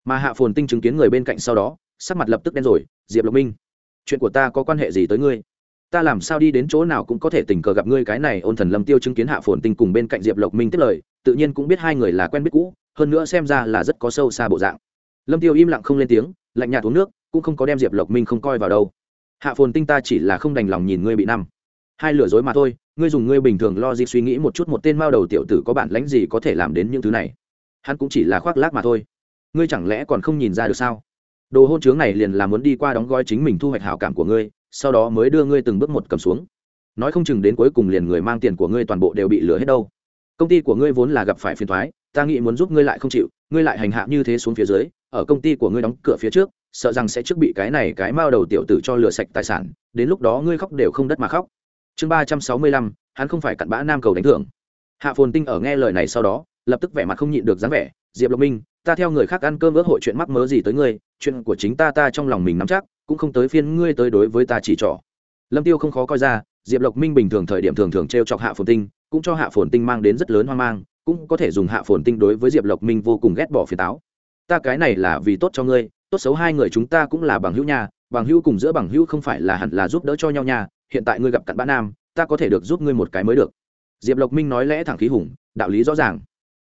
Mà hạ phồn tinh chứng kiến người bên cạnh sau đó, sắc mặt lập tức đen rồi, diệp lộc minh, chuyện của ta có quan hệ gì tới ngươi? Ta làm sao đi đến chỗ nào cũng có thể tình cờ gặp ngươi cái này ôn thần lâm tiêu chứng kiến hạ phồn tinh cùng bên cạnh diệp lộc minh tiếp lời, tự nhiên cũng biết hai người là quen biết cũ, hơn nữa xem ra là rất có sâu xa bộ dạng. Lâm tiêu im lặng không lên tiếng, lạnh nhạt uống nước, cũng không có đem diệp lộc minh không coi vào đâu. Hạ phồn tinh ta chỉ là không đành lòng nhìn ngươi bị năm. Hai lừa dối mà thôi, ngươi dùng ngươi bình thường lo gì suy nghĩ một chút một tên mao đầu tiểu tử có bản lãnh gì có thể làm đến những thứ này. Hắn cũng chỉ là khoác lác mà thôi. Ngươi chẳng lẽ còn không nhìn ra được sao? Đồ hôn chướng này liền là muốn đi qua đóng gói chính mình thu hoạch hảo cảm của ngươi sau đó mới đưa ngươi từng bước một cầm xuống. Nói không chừng đến cuối cùng liền người mang tiền của ngươi toàn bộ đều bị lừa hết đâu. Công ty của ngươi vốn là gặp phải phiền thoái, ta nghĩ muốn giúp ngươi lại không chịu, ngươi lại hành hạ như thế xuống phía dưới, ở công ty của ngươi đóng cửa phía trước, sợ rằng sẽ trước bị cái này cái mao đầu tiểu tử cho lừa sạch tài sản, đến lúc đó ngươi khóc đều không đất mà khóc. Chương ba trăm sáu mươi lăm, hắn không phải cặn bã nam cầu đánh thưởng. Hạ phồn tinh ở nghe lời này sau đó, lập tức vẻ mặt không nhịn được dáng vẻ, diệp lộc minh, ta theo người khác ăn cơm ước hội chuyện mắc mớ gì tới ngươi, chuyện của chính ta ta trong lòng mình nắm chắc cũng không tới phiên ngươi tới đối với ta chỉ trỏ. Lâm tiêu không khó coi ra, diệp lộc minh bình thường thời điểm thường thường t r e o chọc hạ phồn tinh, cũng cho hạ phồn tinh mang đến rất lớn hoang mang, cũng có thể dùng hạ phồn tinh đối với diệp lộc minh vô cùng ghét bỏ phiền táo. Ta cái này là vì tốt cho ngươi, tốt xấu hai người chúng ta cũng là bằng hữu nhà bằng hữu cùng giữa bằng hữu không phải là hẳn là giúp đỡ cho nhau nha, hiện tại ngươi gặp cặn bã nam, ta có thể được giúp ngươi một cái mới được. Diệp lộc minh nói lẽ thẳng khí hùng, đạo lý rõ ràng.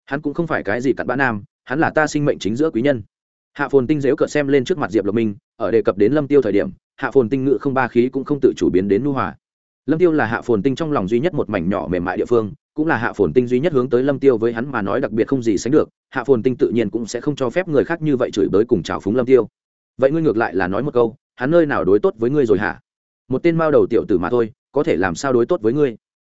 Hắn cũng không phải cái gì cặn bã nam, hắn là ta sinh mệnh chính giữa quý nhân hạ phồn tinh dễu cợt xem lên trước mặt diệp lộc minh, ở đề cập đến lâm tiêu thời điểm, hạ phồn tinh ngự không ba khí cũng không tự chủ biến đến nu hòa. Lâm tiêu là hạ phồn tinh trong lòng duy nhất một mảnh nhỏ mềm mại địa phương, cũng là hạ phồn tinh duy nhất hướng tới lâm tiêu với hắn mà nói đặc biệt không gì sánh được, hạ phồn tinh tự nhiên cũng sẽ không cho phép người khác như vậy chửi bới cùng chào phúng lâm tiêu. Vậy ngươi ngược lại là nói một câu, hắn nơi nào đối tốt với ngươi rồi hả? Một tên mao đầu tiểu tử mà thôi, có thể làm sao đối tốt với ngươi?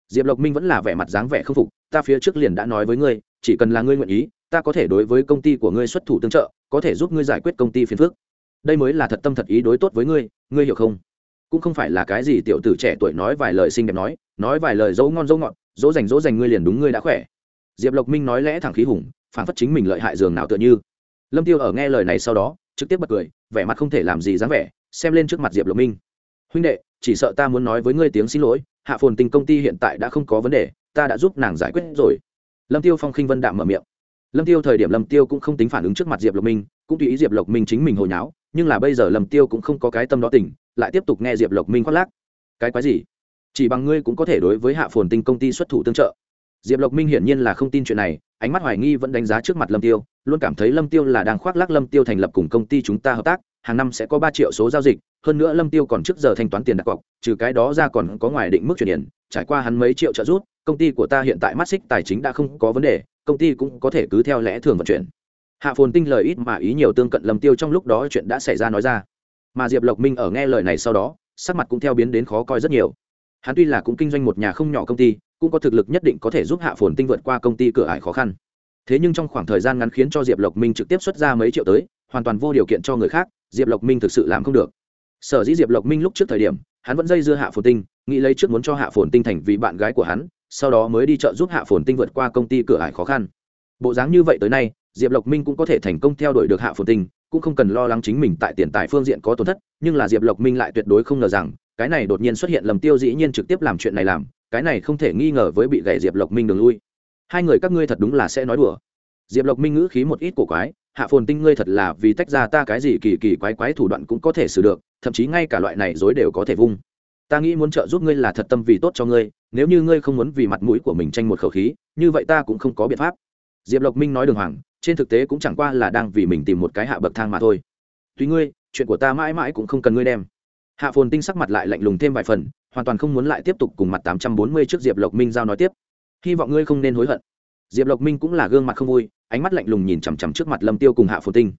Diệp lộc minh vẫn là vẻ mặt dáng vẻ không phục, ta phía trước liền đã nói với ngươi, chỉ cần là ngươi nguyện ý ta có thể đối với công ty của ngươi xuất thủ tương trợ, có thể giúp ngươi giải quyết công ty phiền phức. Đây mới là thật tâm thật ý đối tốt với ngươi ngươi hiểu không? Cũng không phải là cái gì tiểu tử trẻ tuổi nói vài lời xinh đẹp nói nói vài lời dấu ngon dấu ngọt, dỗ dành dỗ dành ngươi liền đúng ngươi đã khỏe. Diệp lộc minh nói lẽ thẳng khí hùng, phản phất chính mình lợi hại dường nào tựa như. Lâm tiêu ở nghe lời này sau đó, trực tiếp bật cười, vẻ mặt không thể làm gì dáng vẻ, xem lên trước mặt diệp lộc minh. Huynh đệ, chỉ sợ ta muốn nói với ngươi tiếng xin lỗi, hạ phồn tình công ty hiện tại đã không có vấn đề, ta đã giúp nàng giải quyết rồi. Lâm tiêu phong khinh vân đạm mở miệng lâm tiêu thời điểm lâm tiêu cũng không tính phản ứng trước mặt diệp lộc minh, cũng tùy ý diệp lộc minh chính mình hồi nháo, nhưng là bây giờ lâm tiêu cũng không có cái tâm đó tỉnh, lại tiếp tục nghe diệp lộc minh khoác lác. Cái quái gì? Chỉ bằng ngươi cũng có thể đối với hạ phồn tinh công ty xuất thủ tương trợ. Diệp lộc minh hiển nhiên là không tin chuyện này, ánh mắt hoài nghi vẫn đánh giá trước mặt lâm tiêu, luôn cảm thấy lâm tiêu là đang khoác lác lâm tiêu thành lập cùng công ty chúng ta hợp tác, hàng năm sẽ có ba triệu số giao dịch, hơn nữa lâm tiêu còn trước giờ thanh toán tiền đặt cọc, trừ cái đó ra còn có ngoài định mức chuyển tiền, trải qua hắn mấy triệu trợ rút công ty của ta hiện tại mắt xích tài chính đã không có vấn đề công ty cũng có thể cứ theo lẽ thường vận chuyển. Hạ phồn tinh lời ít mà ý nhiều tương cận lầm tiêu trong lúc đó chuyện đã xảy ra nói ra. Mà diệp lộc minh ở nghe lời này sau đó, sắc mặt cũng theo biến đến khó coi rất nhiều. Hắn tuy là cũng kinh doanh một nhà không nhỏ công ty, cũng có thực lực nhất định có thể giúp hạ phồn tinh vượt qua công ty cửa ải khó khăn. Thế nhưng trong khoảng thời gian ngắn khiến cho diệp lộc minh trực tiếp xuất ra mấy triệu tới, hoàn toàn vô điều kiện cho người khác, diệp lộc minh thực sự làm không được. Sở dĩ diệp lộc minh lúc trước thời điểm, hắn vẫn dây dưa hạ phồn tinh, nghĩ lấy trước muốn cho hạ phồn tinh thành vì bạn gái của hắn sau đó mới đi chợ giúp hạ phồn tinh vượt qua công ty cửa ải khó khăn. Bộ dáng như vậy tới nay, diệp lộc minh cũng có thể thành công theo đuổi được hạ phồn tinh, cũng không cần lo lắng chính mình tại tiền tài phương diện có tổn thất, nhưng là diệp lộc minh lại tuyệt đối không ngờ rằng, cái này đột nhiên xuất hiện lầm tiêu dĩ nhiên trực tiếp làm chuyện này làm, cái này không thể nghi ngờ với bị gãy diệp lộc minh đường lui. Hai người các ngươi thật đúng là sẽ nói đùa. Diệp lộc minh ngữ khí một ít cổ quái, hạ phồn tinh ngươi thật là vì tách ra ta cái gì kỳ kỳ quái quái thủ đoạn cũng có thể xử được, thậm chí ngay cả loại này dối đều có thể vung ta nghĩ muốn trợ giúp ngươi là thật tâm vì tốt cho ngươi, nếu như ngươi không muốn vì mặt mũi của mình tranh một khẩu khí, như vậy ta cũng không có biện pháp. Diệp lộc minh nói đường hoàng, trên thực tế cũng chẳng qua là đang vì mình tìm một cái hạ bậc thang mà thôi. Tuy ngươi, chuyện của ta mãi mãi cũng không cần ngươi đem. Hạ phồn tinh sắc mặt lại lạnh lùng thêm vài phần, hoàn toàn không muốn lại tiếp tục cùng mặt tám trăm bốn mươi trước diệp lộc minh giao nói tiếp. Hy vọng ngươi không nên hối hận. Diệp lộc minh cũng là gương mặt không vui, ánh mắt lạnh lùng nhìn chằm chằm trước mặt lâm tiêu cùng hạ phồn tinh.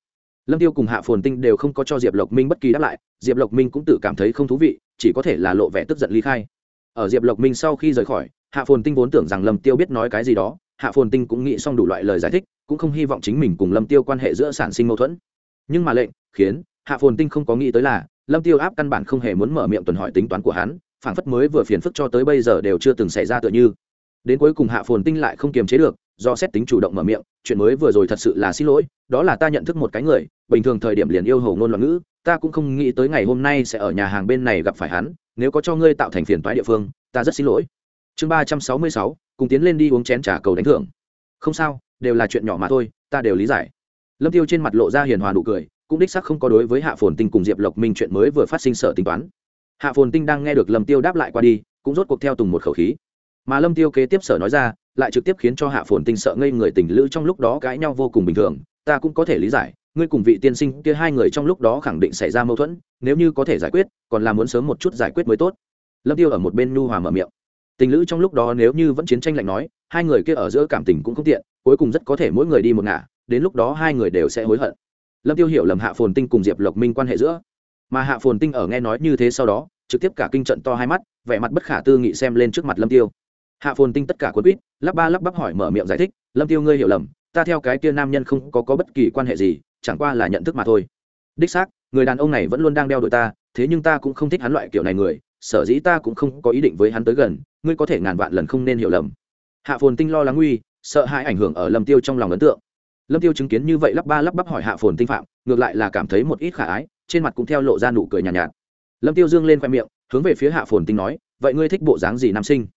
Lâm tiêu cùng hạ phồn tinh đều không có cho diệp lộc minh bất kỳ đáp lại, diệp lộc minh cũng tự cảm thấy không thú vị chỉ có thể là lộ vẻ tức giận ly khai. Ở diệp lộc minh sau khi rời khỏi, hạ phồn tinh vốn tưởng rằng lâm tiêu biết nói cái gì đó, hạ phồn tinh cũng nghĩ xong đủ loại lời giải thích, cũng không hy vọng chính mình cùng lâm tiêu quan hệ giữa sản sinh mâu thuẫn. Nhưng mà lệnh, khiến, hạ phồn tinh không có nghĩ tới là, lâm tiêu áp căn bản không hề muốn mở miệng tuần hỏi tính toán của hắn, phảng phất mới vừa phiền phức cho tới bây giờ đều chưa từng xảy ra tựa như. Đến cuối cùng hạ phồn tinh lại không kiềm chế được, do xét tính chủ động mở miệng, chuyện mới vừa rồi thật sự là xin lỗi, đó là ta nhận thức một cái người, bình thường thời điểm liền yêu hầu ngôn loạn ngữ ta cũng không nghĩ tới ngày hôm nay sẽ ở nhà hàng bên này gặp phải hắn, nếu có cho ngươi tạo thành phiền toái địa phương, ta rất xin lỗi. Chương ba trăm sáu mươi sáu, cùng tiến lên đi uống chén trả cầu đánh thưởng. Không sao, đều là chuyện nhỏ mà thôi, ta đều lý giải. Lâm tiêu trên mặt lộ ra hiền hòa nụ cười, cũng đích sắc không có đối với hạ phồn tinh cùng diệp lộc minh chuyện mới vừa phát sinh sở tính toán. Hạ phồn tinh đang nghe được lâm tiêu đáp lại qua đi, cũng rốt cuộc theo tùng một khẩu khí. Mà lâm tiêu kế tiếp sở nói ra, lại trực tiếp khiến cho hạ phồn tinh sợ ngây người tình lữ trong lúc đó cãi nhau vô cùng bình thường, ta cũng có thể lý giải ngươi cùng vị tiên sinh kia hai người trong lúc đó khẳng định xảy ra mâu thuẫn, nếu như có thể giải quyết, còn là muốn sớm một chút giải quyết mới tốt. Lâm tiêu ở một bên nhu hòa mở miệng. Tình lữ trong lúc đó nếu như vẫn chiến tranh lạnh nói, hai người kia ở giữa cảm tình cũng không tiện, cuối cùng rất có thể mỗi người đi một ngả, đến lúc đó hai người đều sẽ hối hận. Lâm tiêu hiểu lầm hạ phồn tinh cùng diệp lộc minh quan hệ giữa. Mà hạ phồn tinh ở nghe nói như thế sau đó, trực tiếp cả kinh trận to hai mắt, vẻ mặt bất khả tư nghị xem lên trước mặt lâm tiêu. Hạ phồn tinh tất cả quân quýt, lắp ba lắp bắp hỏi mở miệng giải thích, lâm tiêu ngươi hiểu lầm, ta theo cái kia nam nhân không có có bất kỳ quan hệ gì chẳng qua là nhận thức mà thôi. Đích xác người đàn ông này vẫn luôn đang đeo đuổi ta thế nhưng ta cũng không thích hắn loại kiểu này người sở dĩ ta cũng không có ý định với hắn tới gần ngươi có thể ngàn vạn lần không nên hiểu lầm. Hạ phồn tinh lo lắng nguy sợ hãi ảnh hưởng ở lâm tiêu trong lòng ấn tượng. Lâm tiêu chứng kiến như vậy lắp ba lắp bắp hỏi hạ phồn tinh phạm ngược lại là cảm thấy một ít khả ái trên mặt cũng theo lộ ra nụ cười nhàn nhạt, nhạt. Lâm tiêu dương lên khoe miệng hướng về phía hạ phồn tinh nói vậy ngươi thích bộ dáng gì nam sinh?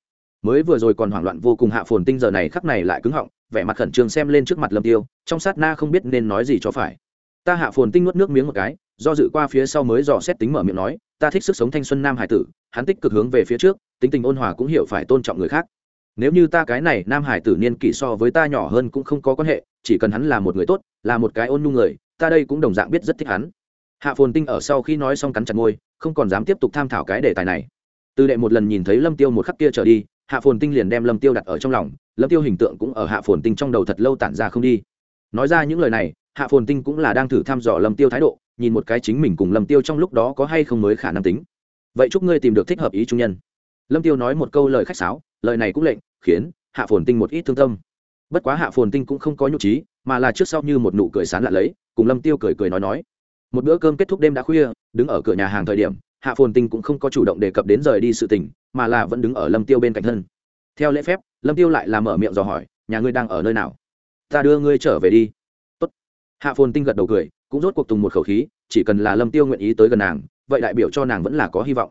Mới vừa rồi còn hoảng loạn vô cùng hạ phồn tinh giờ này khắc này lại cứng họng vẻ mặt khẩn trương xem lên trước mặt lâm tiêu, trong sát na không biết nên nói gì cho phải. Ta hạ phồn tinh nuốt nước miếng một cái, do dự qua phía sau mới dò xét tính mở miệng nói, ta thích sức sống thanh xuân nam hải tử, hắn tích cực hướng về phía trước, tính tình ôn hòa cũng hiểu phải tôn trọng người khác. Nếu như ta cái này nam hải tử niên kỷ so với ta nhỏ hơn cũng không có quan hệ, chỉ cần hắn là một người tốt, là một cái ôn nhu người, ta đây cũng đồng dạng biết rất thích hắn. Hạ phồn tinh ở sau khi nói xong cắn chặt môi, không còn dám tiếp tục tham thảo cái đề tài này. Từ đệ một lần nhìn thấy lâm tiêu một khắc kia trở đi hạ phồn tinh liền đem lâm tiêu đặt ở trong lòng, lâm tiêu hình tượng cũng ở hạ phồn tinh trong đầu thật lâu tản ra không đi. Nói ra những lời này, hạ phồn tinh cũng là đang thử thăm dò lâm tiêu thái độ, nhìn một cái chính mình cùng lâm tiêu trong lúc đó có hay không mới khả năng tính. Vậy chúc ngươi tìm được thích hợp ý trung nhân. Lâm tiêu nói một câu lời khách sáo, lời này cũng lệnh, khiến hạ phồn tinh một ít thương tâm. Bất quá hạ phồn tinh cũng không có nhục trí, mà là trước sau như một nụ cười sán lạ lấy, cùng lâm tiêu cười cười nói nói. Một bữa cơm kết thúc đêm đã khuya, đứng ở cửa nhà hàng thời điểm hạ phồn tinh cũng không có chủ động đề cập đến rời đi sự tình, mà là vẫn đứng ở lâm tiêu bên cạnh thân. Theo lễ phép, lâm tiêu lại làm mở miệng dò hỏi, nhà ngươi đang ở nơi nào? Ta đưa ngươi trở về đi. Tốt. hạ phồn tinh gật đầu cười, cũng rốt cuộc tùng một khẩu khí, chỉ cần là lâm tiêu nguyện ý tới gần nàng, vậy đại biểu cho nàng vẫn là có hy vọng.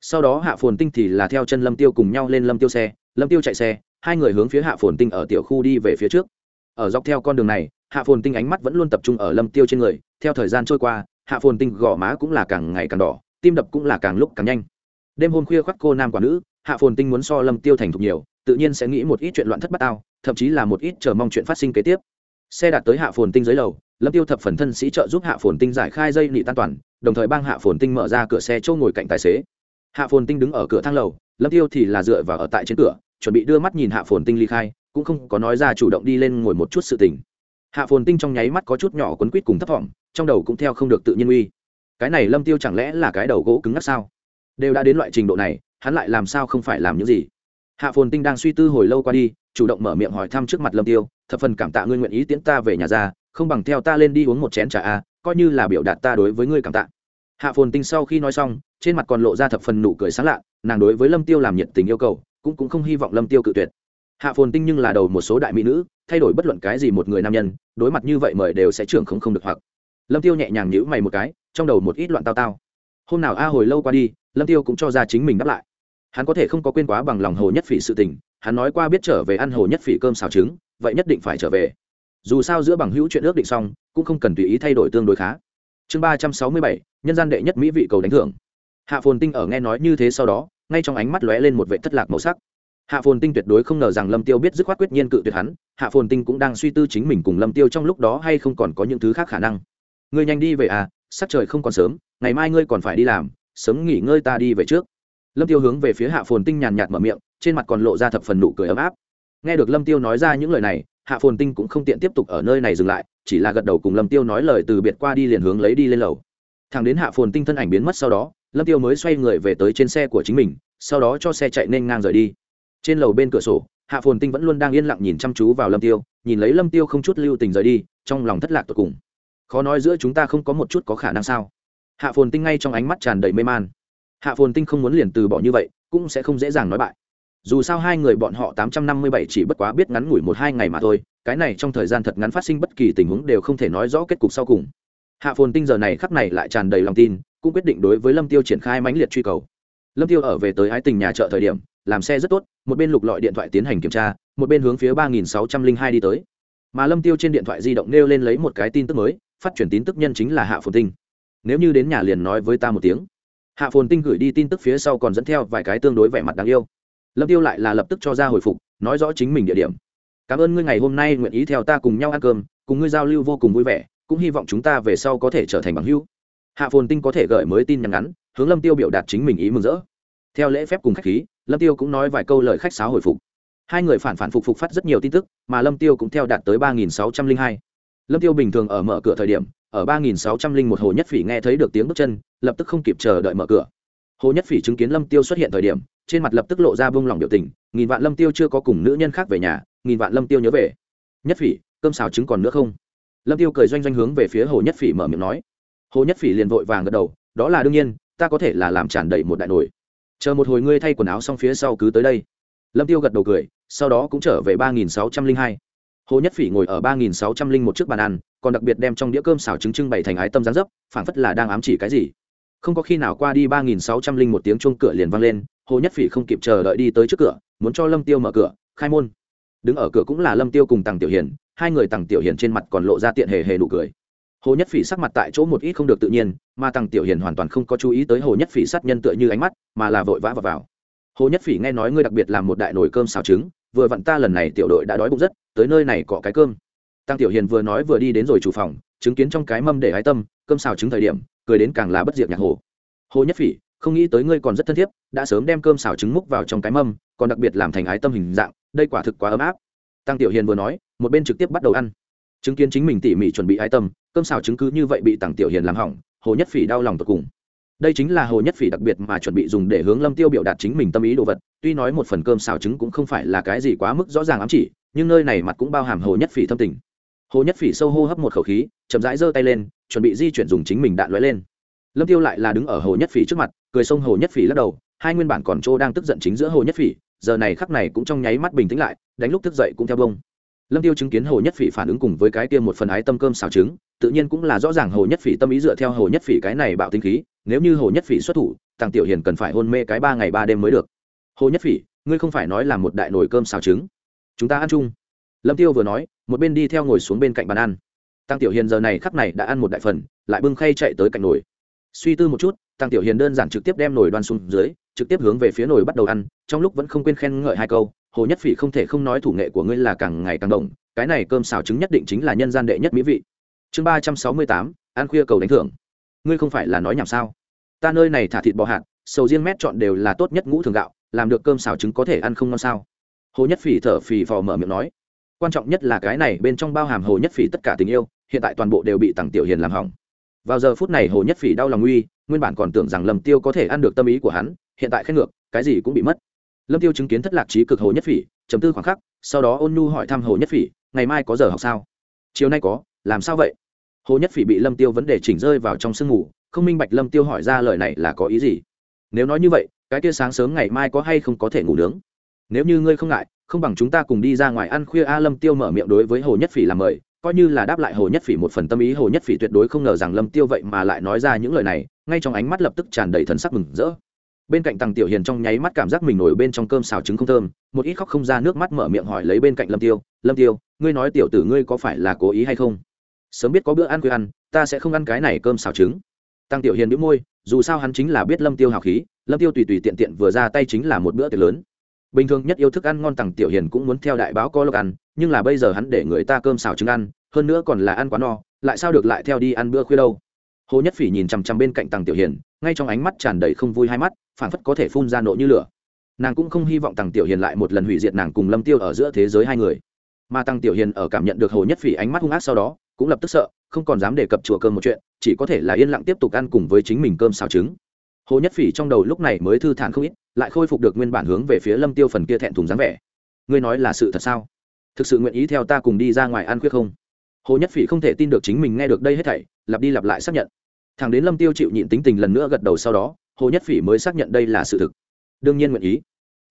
Sau đó hạ phồn tinh thì là theo chân lâm tiêu cùng nhau lên lâm tiêu xe, lâm tiêu chạy xe, hai người hướng phía hạ phồn tinh ở tiểu khu đi về phía trước. Ở dọc theo con đường này, hạ phồn tinh ánh mắt vẫn luôn tập trung ở lâm tiêu trên người, theo thời gian trôi qua, hạ phồn tinh gò má cũng là càng ngày càng đỏ tim đập cũng là càng lúc càng nhanh. Đêm hôm khuya khoác cô nam quả nữ, hạ phồn tinh muốn so lâm tiêu thành thục nhiều, tự nhiên sẽ nghĩ một ít chuyện loạn thất bát ao thậm chí là một ít chờ mong chuyện phát sinh kế tiếp. Xe đạt tới hạ phồn tinh dưới lầu, lâm tiêu thập phần thân sĩ trợ giúp hạ phồn tinh giải khai dây nị tan toàn, đồng thời bang hạ phồn tinh mở ra cửa xe chỗ ngồi cạnh tài xế. Hạ phồn tinh đứng ở cửa thang lầu, lâm tiêu thì là dựa vào ở tại trên cửa, chuẩn bị đưa mắt nhìn hạ phồn tinh ly khai, cũng không có nói ra chủ động đi lên ngồi một chút sự tình. Hạ phồn tinh trong nháy mắt có chút nhỏ quấn quýt cùng thấp thỏm, trong đầu cũng theo không được tự nhiên uy cái này lâm tiêu chẳng lẽ là cái đầu gỗ cứng ngắc sao? Đều đã đến loại trình độ này, hắn lại làm sao không phải làm những gì? Hạ phồn tinh đang suy tư hồi lâu qua đi, chủ động mở miệng hỏi thăm trước mặt lâm tiêu, thập phần cảm tạ ngươi nguyện ý tiễn ta về nhà ra, không bằng theo ta lên đi uống một chén trà a, coi như là biểu đạt ta đối với ngươi cảm tạ. Hạ phồn tinh sau khi nói xong, trên mặt còn lộ ra thập phần nụ cười sáng lạ, nàng đối với lâm tiêu làm nhiệt tình yêu cầu, cũng cũng không hy vọng lâm tiêu cự tuyệt. Hạ phồn tinh nhưng là đầu một số đại mỹ nữ, thay đổi bất luận cái gì một người nam nhân, đối mặt như vậy mời đều sẽ trưởng không không được hoặc lâm tiêu nhẹ nhàng nhíu mày một cái, trong đầu một ít loạn tao tao. Hôm nào a hồi lâu qua đi, lâm tiêu cũng cho ra chính mình đáp lại. Hắn có thể không có quên quá bằng lòng hồ nhất phỉ sự tình, hắn nói qua biết trở về ăn hồ nhất phỉ cơm xào trứng, vậy nhất định phải trở về. Dù sao giữa bằng hữu chuyện ước định xong, cũng không cần tùy ý thay đổi tương đối khá. Chương ba trăm sáu mươi bảy, nhân gian đệ nhất mỹ vị cầu đánh thưởng. Hạ phồn tinh ở nghe nói như thế sau đó, ngay trong ánh mắt lóe lên một vệ thất lạc màu sắc. Hạ phồn tinh tuyệt đối không ngờ rằng lâm tiêu biết dứt khoát quyết nhiên cự tuyệt hắn, hạ phồn tinh cũng đang suy tư chính mình cùng lâm tiêu trong lúc đó hay không còn có những thứ khác khả năng ngươi nhanh đi về à sắc trời không còn sớm, ngày mai ngươi còn phải đi làm, sớm nghỉ ngơi ta đi về trước. Lâm tiêu hướng về phía hạ phồn tinh nhàn nhạt mở miệng, trên mặt còn lộ ra thập phần nụ cười ấm áp. Nghe được lâm tiêu nói ra những lời này, hạ phồn tinh cũng không tiện tiếp tục ở nơi này dừng lại, chỉ là gật đầu cùng lâm tiêu nói lời từ biệt qua đi liền hướng lấy đi lên lầu. Thằng đến hạ phồn tinh thân ảnh biến mất sau đó, lâm tiêu mới xoay người về tới trên xe của chính mình, sau đó cho xe chạy nên ngang rời đi. Trên lầu bên cửa sổ, hạ phồn tinh vẫn luôn đang yên lặng nhìn chăm chú vào lâm tiêu, nhìn lấy lâm tiêu không chút lưu tình rời đi, trong lòng thất lạc tột cùng khó nói giữa chúng ta không có một chút có khả năng sao? Hạ phồn tinh ngay trong ánh mắt tràn đầy mê man. Hạ phồn tinh không muốn liền từ bỏ như vậy, cũng sẽ không dễ dàng nói bại. Dù sao hai người bọn họ tám trăm năm mươi bảy chỉ bất quá biết ngắn ngủi một hai ngày mà thôi, cái này trong thời gian thật ngắn phát sinh bất kỳ tình huống đều không thể nói rõ kết cục sau cùng. Hạ phồn tinh giờ này khắp này lại tràn đầy lòng tin, cũng quyết định đối với lâm tiêu triển khai mãnh liệt truy cầu. Lâm tiêu ở về tới ái tình nhà chợ thời điểm, làm xe rất tốt, một bên lục lọi điện thoại tiến hành kiểm tra, một bên hướng phía ba nghìn sáu trăm linh hai đi tới. Mà lâm tiêu trên điện thoại di động nêu lên lấy một cái tin tức mới phát chuyển tin tức nhân chính là hạ phồn tinh. Nếu như đến nhà liền nói với ta một tiếng. Hạ phồn tinh gửi đi tin tức phía sau còn dẫn theo vài cái tương đối vẻ mặt đáng yêu. Lâm tiêu lại là lập tức cho ra hồi phục, nói rõ chính mình địa điểm. Cảm ơn ngươi ngày hôm nay nguyện ý theo ta cùng nhau ăn cơm, cùng ngươi giao lưu vô cùng vui vẻ, cũng hy vọng chúng ta về sau có thể trở thành bằng hữu. Hạ phồn tinh có thể gửi mới tin nhắn ngắn, hướng lâm tiêu biểu đạt chính mình ý mừng rỡ. Theo lễ phép cùng khách khí, lâm tiêu cũng nói vài câu lời khách sáo hồi phục. Hai người phản phản phục phục phát rất nhiều tin tức, mà lâm tiêu cũng theo đạt tới ba nghìn sáu trăm linh hai lâm tiêu bình thường ở mở cửa thời điểm, ở ba nghìn sáu trăm linh một hồ nhất phỉ nghe thấy được tiếng bước chân, lập tức không kịp chờ đợi mở cửa. Hồ nhất phỉ chứng kiến lâm tiêu xuất hiện thời điểm, trên mặt lập tức lộ ra bông lòng biểu tình, nghìn vạn lâm tiêu chưa có cùng nữ nhân khác về nhà, nghìn vạn lâm tiêu nhớ về. Nhất phỉ, cơm xào trứng còn nữa không? Lâm tiêu cười doanh doanh hướng về phía hồ nhất phỉ mở miệng nói. Hồ nhất phỉ liền vội vàng gật đầu, đó là đương nhiên, ta có thể là làm tràn đầy một đại nồi. Chờ một hồi ngươi thay quần áo xong phía sau cứ tới đây. Lâm tiêu gật đầu cười, sau đó cũng trở về ba nghìn sáu trăm linh hai hồ nhất phỉ ngồi ở ba nghìn sáu trăm linh một chiếc bàn ăn còn đặc biệt đem trong đĩa cơm xào trứng trưng bày thành ái tâm gián dấp phảng phất là đang ám chỉ cái gì. Không có khi nào qua đi ba nghìn sáu trăm linh một tiếng chuông cửa liền vang lên hồ nhất phỉ không kịp chờ đợi đi tới trước cửa muốn cho lâm tiêu mở cửa khai môn. Đứng ở cửa cũng là lâm tiêu cùng tằng tiểu hiền hai người tằng tiểu hiền trên mặt còn lộ ra tiện hề hề nụ cười. Hồ nhất phỉ sắc mặt tại chỗ một ít không được tự nhiên mà tằng tiểu hiền hoàn toàn không có chú ý tới hồ nhất phỉ sát nhân tựa như ánh mắt mà là vội vã vào, vào. hồ nhất phỉ nghe nói ngươi đặc biệt làm một đại nồi cơm xào trứng vừa vặn ta lần này tiểu đội đã đói bụng rất, tới nơi này có cái cơm. Tăng tiểu hiền vừa nói vừa đi đến rồi chủ phòng, chứng kiến trong cái mâm để hái tâm, cơm xào trứng thời điểm, cười đến càng là bất diệt nhạc hồ. Hồ nhất phỉ, không nghĩ tới ngươi còn rất thân thiết, đã sớm đem cơm xào trứng múc vào trong cái mâm, còn đặc biệt làm thành ái tâm hình dạng, đây quả thực quá ấm áp. Tăng tiểu hiền vừa nói, một bên trực tiếp bắt đầu ăn. Chứng kiến chính mình tỉ mỉ chuẩn bị ái tâm, cơm xào trứng cứ như vậy bị tăng tiểu hiền làm hỏng, hồ nhất phỉ đau lòng tột cùng đây chính là hồ nhất phỉ đặc biệt mà chuẩn bị dùng để hướng lâm tiêu biểu đạt chính mình tâm ý đồ vật. Tuy nói một phần cơm xào trứng cũng không phải là cái gì quá mức rõ ràng ám chỉ, nhưng nơi này mặt cũng bao hàm hồ nhất phỉ thâm tình. Hồ nhất phỉ sâu hô hấp một khẩu khí, chậm rãi giơ tay lên, chuẩn bị di chuyển dùng chính mình đạn lóe lên. Lâm tiêu lại là đứng ở hồ nhất phỉ trước mặt, cười xông hồ nhất phỉ lắc đầu, hai nguyên bản còn trô đang tức giận chính giữa hồ nhất phỉ, giờ này khắc này cũng trong nháy mắt bình tĩnh lại, đánh lúc thức dậy cũng theo bông. Lâm tiêu chứng kiến hồ nhất phỉ phản ứng cùng với cái tiêm một phần ái tâm cơm xào trứng, tự nhiên cũng là rõ ràng hồ nhất phỉ tâm ý dựa theo hồ nhất phỉ cái này bạo tinh khí nếu như hồ nhất phỉ xuất thủ tàng tiểu hiền cần phải hôn mê cái ba ngày ba đêm mới được. Hồ nhất phỉ, ngươi không phải nói là một đại nồi cơm xào trứng. Chúng ta ăn chung. Lâm tiêu vừa nói, một bên đi theo ngồi xuống bên cạnh bàn ăn. Tăng tiểu hiền giờ này khắc này đã ăn một đại phần, lại bưng khay chạy tới cạnh nồi. Suy tư một chút tăng tiểu hiền đơn giản trực tiếp đem nồi đoan xuống dưới, trực tiếp hướng về phía nồi bắt đầu ăn, trong lúc vẫn không quên khen ngợi hai câu, hồ nhất phỉ không thể không nói thủ nghệ của ngươi là càng ngày càng động, cái này cơm xào trứng nhất định chính là nhân gian đệ nhất mỹ vị. Chương ba trăm sáu mươi tám, ăn khuya cầu đánh thưởng ngươi không phải là nói nhảm sao? Ta nơi này thả thịt bò hạt, sầu riêng mét chọn đều là tốt nhất ngũ thường gạo, làm được cơm xào trứng có thể ăn không ngon sao? Hồ nhất phỉ thở phì phò mở miệng nói. Quan trọng nhất là cái này, bên trong bao hàm hồ nhất phỉ tất cả tình yêu, hiện tại toàn bộ đều bị tặng tiểu hiền làm hỏng. Vào giờ phút này hồ nhất phỉ đau lòng uy, nguyên bản còn tưởng rằng lâm tiêu có thể ăn được tâm ý của hắn, hiện tại khen ngược, cái gì cũng bị mất. Lâm tiêu chứng kiến thất lạc trí cực hồ nhất phỉ chấm tư khoảng khắc, sau đó ôn nhu hỏi thăm hồ nhất phỉ, ngày mai có giờ học sao? Chiều nay có, làm sao vậy? Hồ nhất phỉ bị lâm tiêu vấn đề chỉnh rơi vào trong sương ngủ không minh bạch lâm tiêu hỏi ra lời này là có ý gì. Nếu nói như vậy, cái kia sáng sớm ngày mai có hay không có thể ngủ nướng? Nếu như ngươi không ngại, không bằng chúng ta cùng đi ra ngoài ăn khuya a. Lâm tiêu mở miệng đối với hồ nhất phỉ làm mời, coi như là đáp lại hồ nhất phỉ một phần tâm ý, hồ nhất phỉ tuyệt đối không ngờ rằng lâm tiêu vậy mà lại nói ra những lời này, ngay trong ánh mắt lập tức tràn đầy thần sắc mừng rỡ. Bên cạnh tăng tiểu hiền trong nháy mắt cảm giác mình nổi bên trong cơm xào trứng không thơm, một ít khóc không ra nước mắt mở miệng hỏi lấy bên cạnh lâm tiêu lâm tiêu, ngươi nói tiểu tử ngươi có phải là cố ý hay không? Sớm biết có bữa ăn khuya ăn, ta sẽ không ăn cái này cơm xào trứng. Tăng tiểu hiền đĩu môi, dù sao hắn chính là biết lâm tiêu hào khí, lâm tiêu tùy tùy tiện tiện vừa ra tay chính là một bữa tiệc lớn. Bình thường nhất yêu thức ăn ngon tăng tiểu hiền cũng muốn theo đại báo có lộc ăn, nhưng là bây giờ hắn để người ta cơm xào trứng ăn, hơn nữa còn là ăn quá no, lại sao được lại theo đi ăn bữa khuya đâu. Hồ nhất phỉ nhìn chằm chằm bên cạnh tăng tiểu hiền, ngay trong ánh mắt tràn đầy không vui hai mắt phản phất có thể phun ra nộ như lửa. Nàng cũng không hy vọng tăng tiểu hiền lại một lần hủy diệt nàng cùng lâm tiêu ở giữa thế giới hai người. Mà tăng tiểu hiền ở cảm nhận được hồ nhất phỉ ánh mắt hung ác sau đó cũng lập tức sợ, không còn dám đề cập chùa cơm một chuyện, chỉ có thể là yên lặng tiếp tục ăn cùng với chính mình cơm xào trứng. Hồ nhất phỉ trong đầu lúc này mới thư thản không ít, lại khôi phục được nguyên bản hướng về phía lâm tiêu phần kia thẹn thùng dáng vẻ. Ngươi nói là sự thật sao? Thực sự nguyện ý theo ta cùng đi ra ngoài ăn khuyết không? Hồ nhất phỉ không thể tin được chính mình nghe được đây hết thảy, lặp đi lặp lại xác nhận. Thằng đến lâm tiêu chịu nhịn tính tình lần nữa gật đầu sau đó, hồ nhất phỉ mới xác nhận đây là sự thực. Đương nhiên nguyện ý.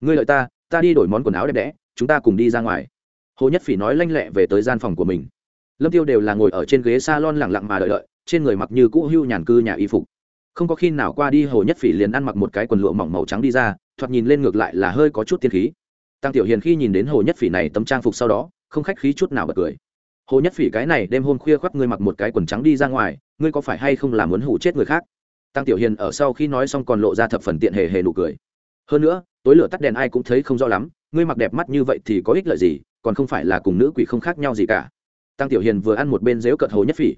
Ngươi lợi ta ta đi đổi món quần áo đẹp đẽ, chúng ta cùng đi ra ngoài. Hồ nhất phỉ nói lanh lẹ về tới gian phòng của mình lâm tiêu đều là ngồi ở trên ghế s a lon lẳng lặng mà đợi đợi, trên người mặc như cũ hưu nhàn cư nhà y phục. Không có khi nào qua đi, hồ nhất phỉ liền ăn mặc một cái quần lụa mỏng màu trắng đi ra, thoạt nhìn lên ngược lại là hơi có chút tiên khí. Tăng tiểu hiền khi nhìn đến hồ nhất phỉ này tấm trang phục sau đó, không khách khí chút nào bật cười. Hồ nhất phỉ, cái này đêm hôm khuya khoác ngươi mặc một cái quần trắng đi ra ngoài, ngươi có phải hay không làm muốn hủ chết người khác? Tăng tiểu hiền ở sau khi nói xong còn lộ ra thập phần tiện hề hề nụ cười. Hơn nữa, tối lửa tắt đèn ai cũng thấy không rõ lắm, ngươi mặc đẹp mắt như vậy thì có ích lợi gì, còn không phải là cùng nữ quỷ không khác nhau gì cả tăng tiểu hiền vừa ăn một bên dếu cợt hồ nhất phỉ.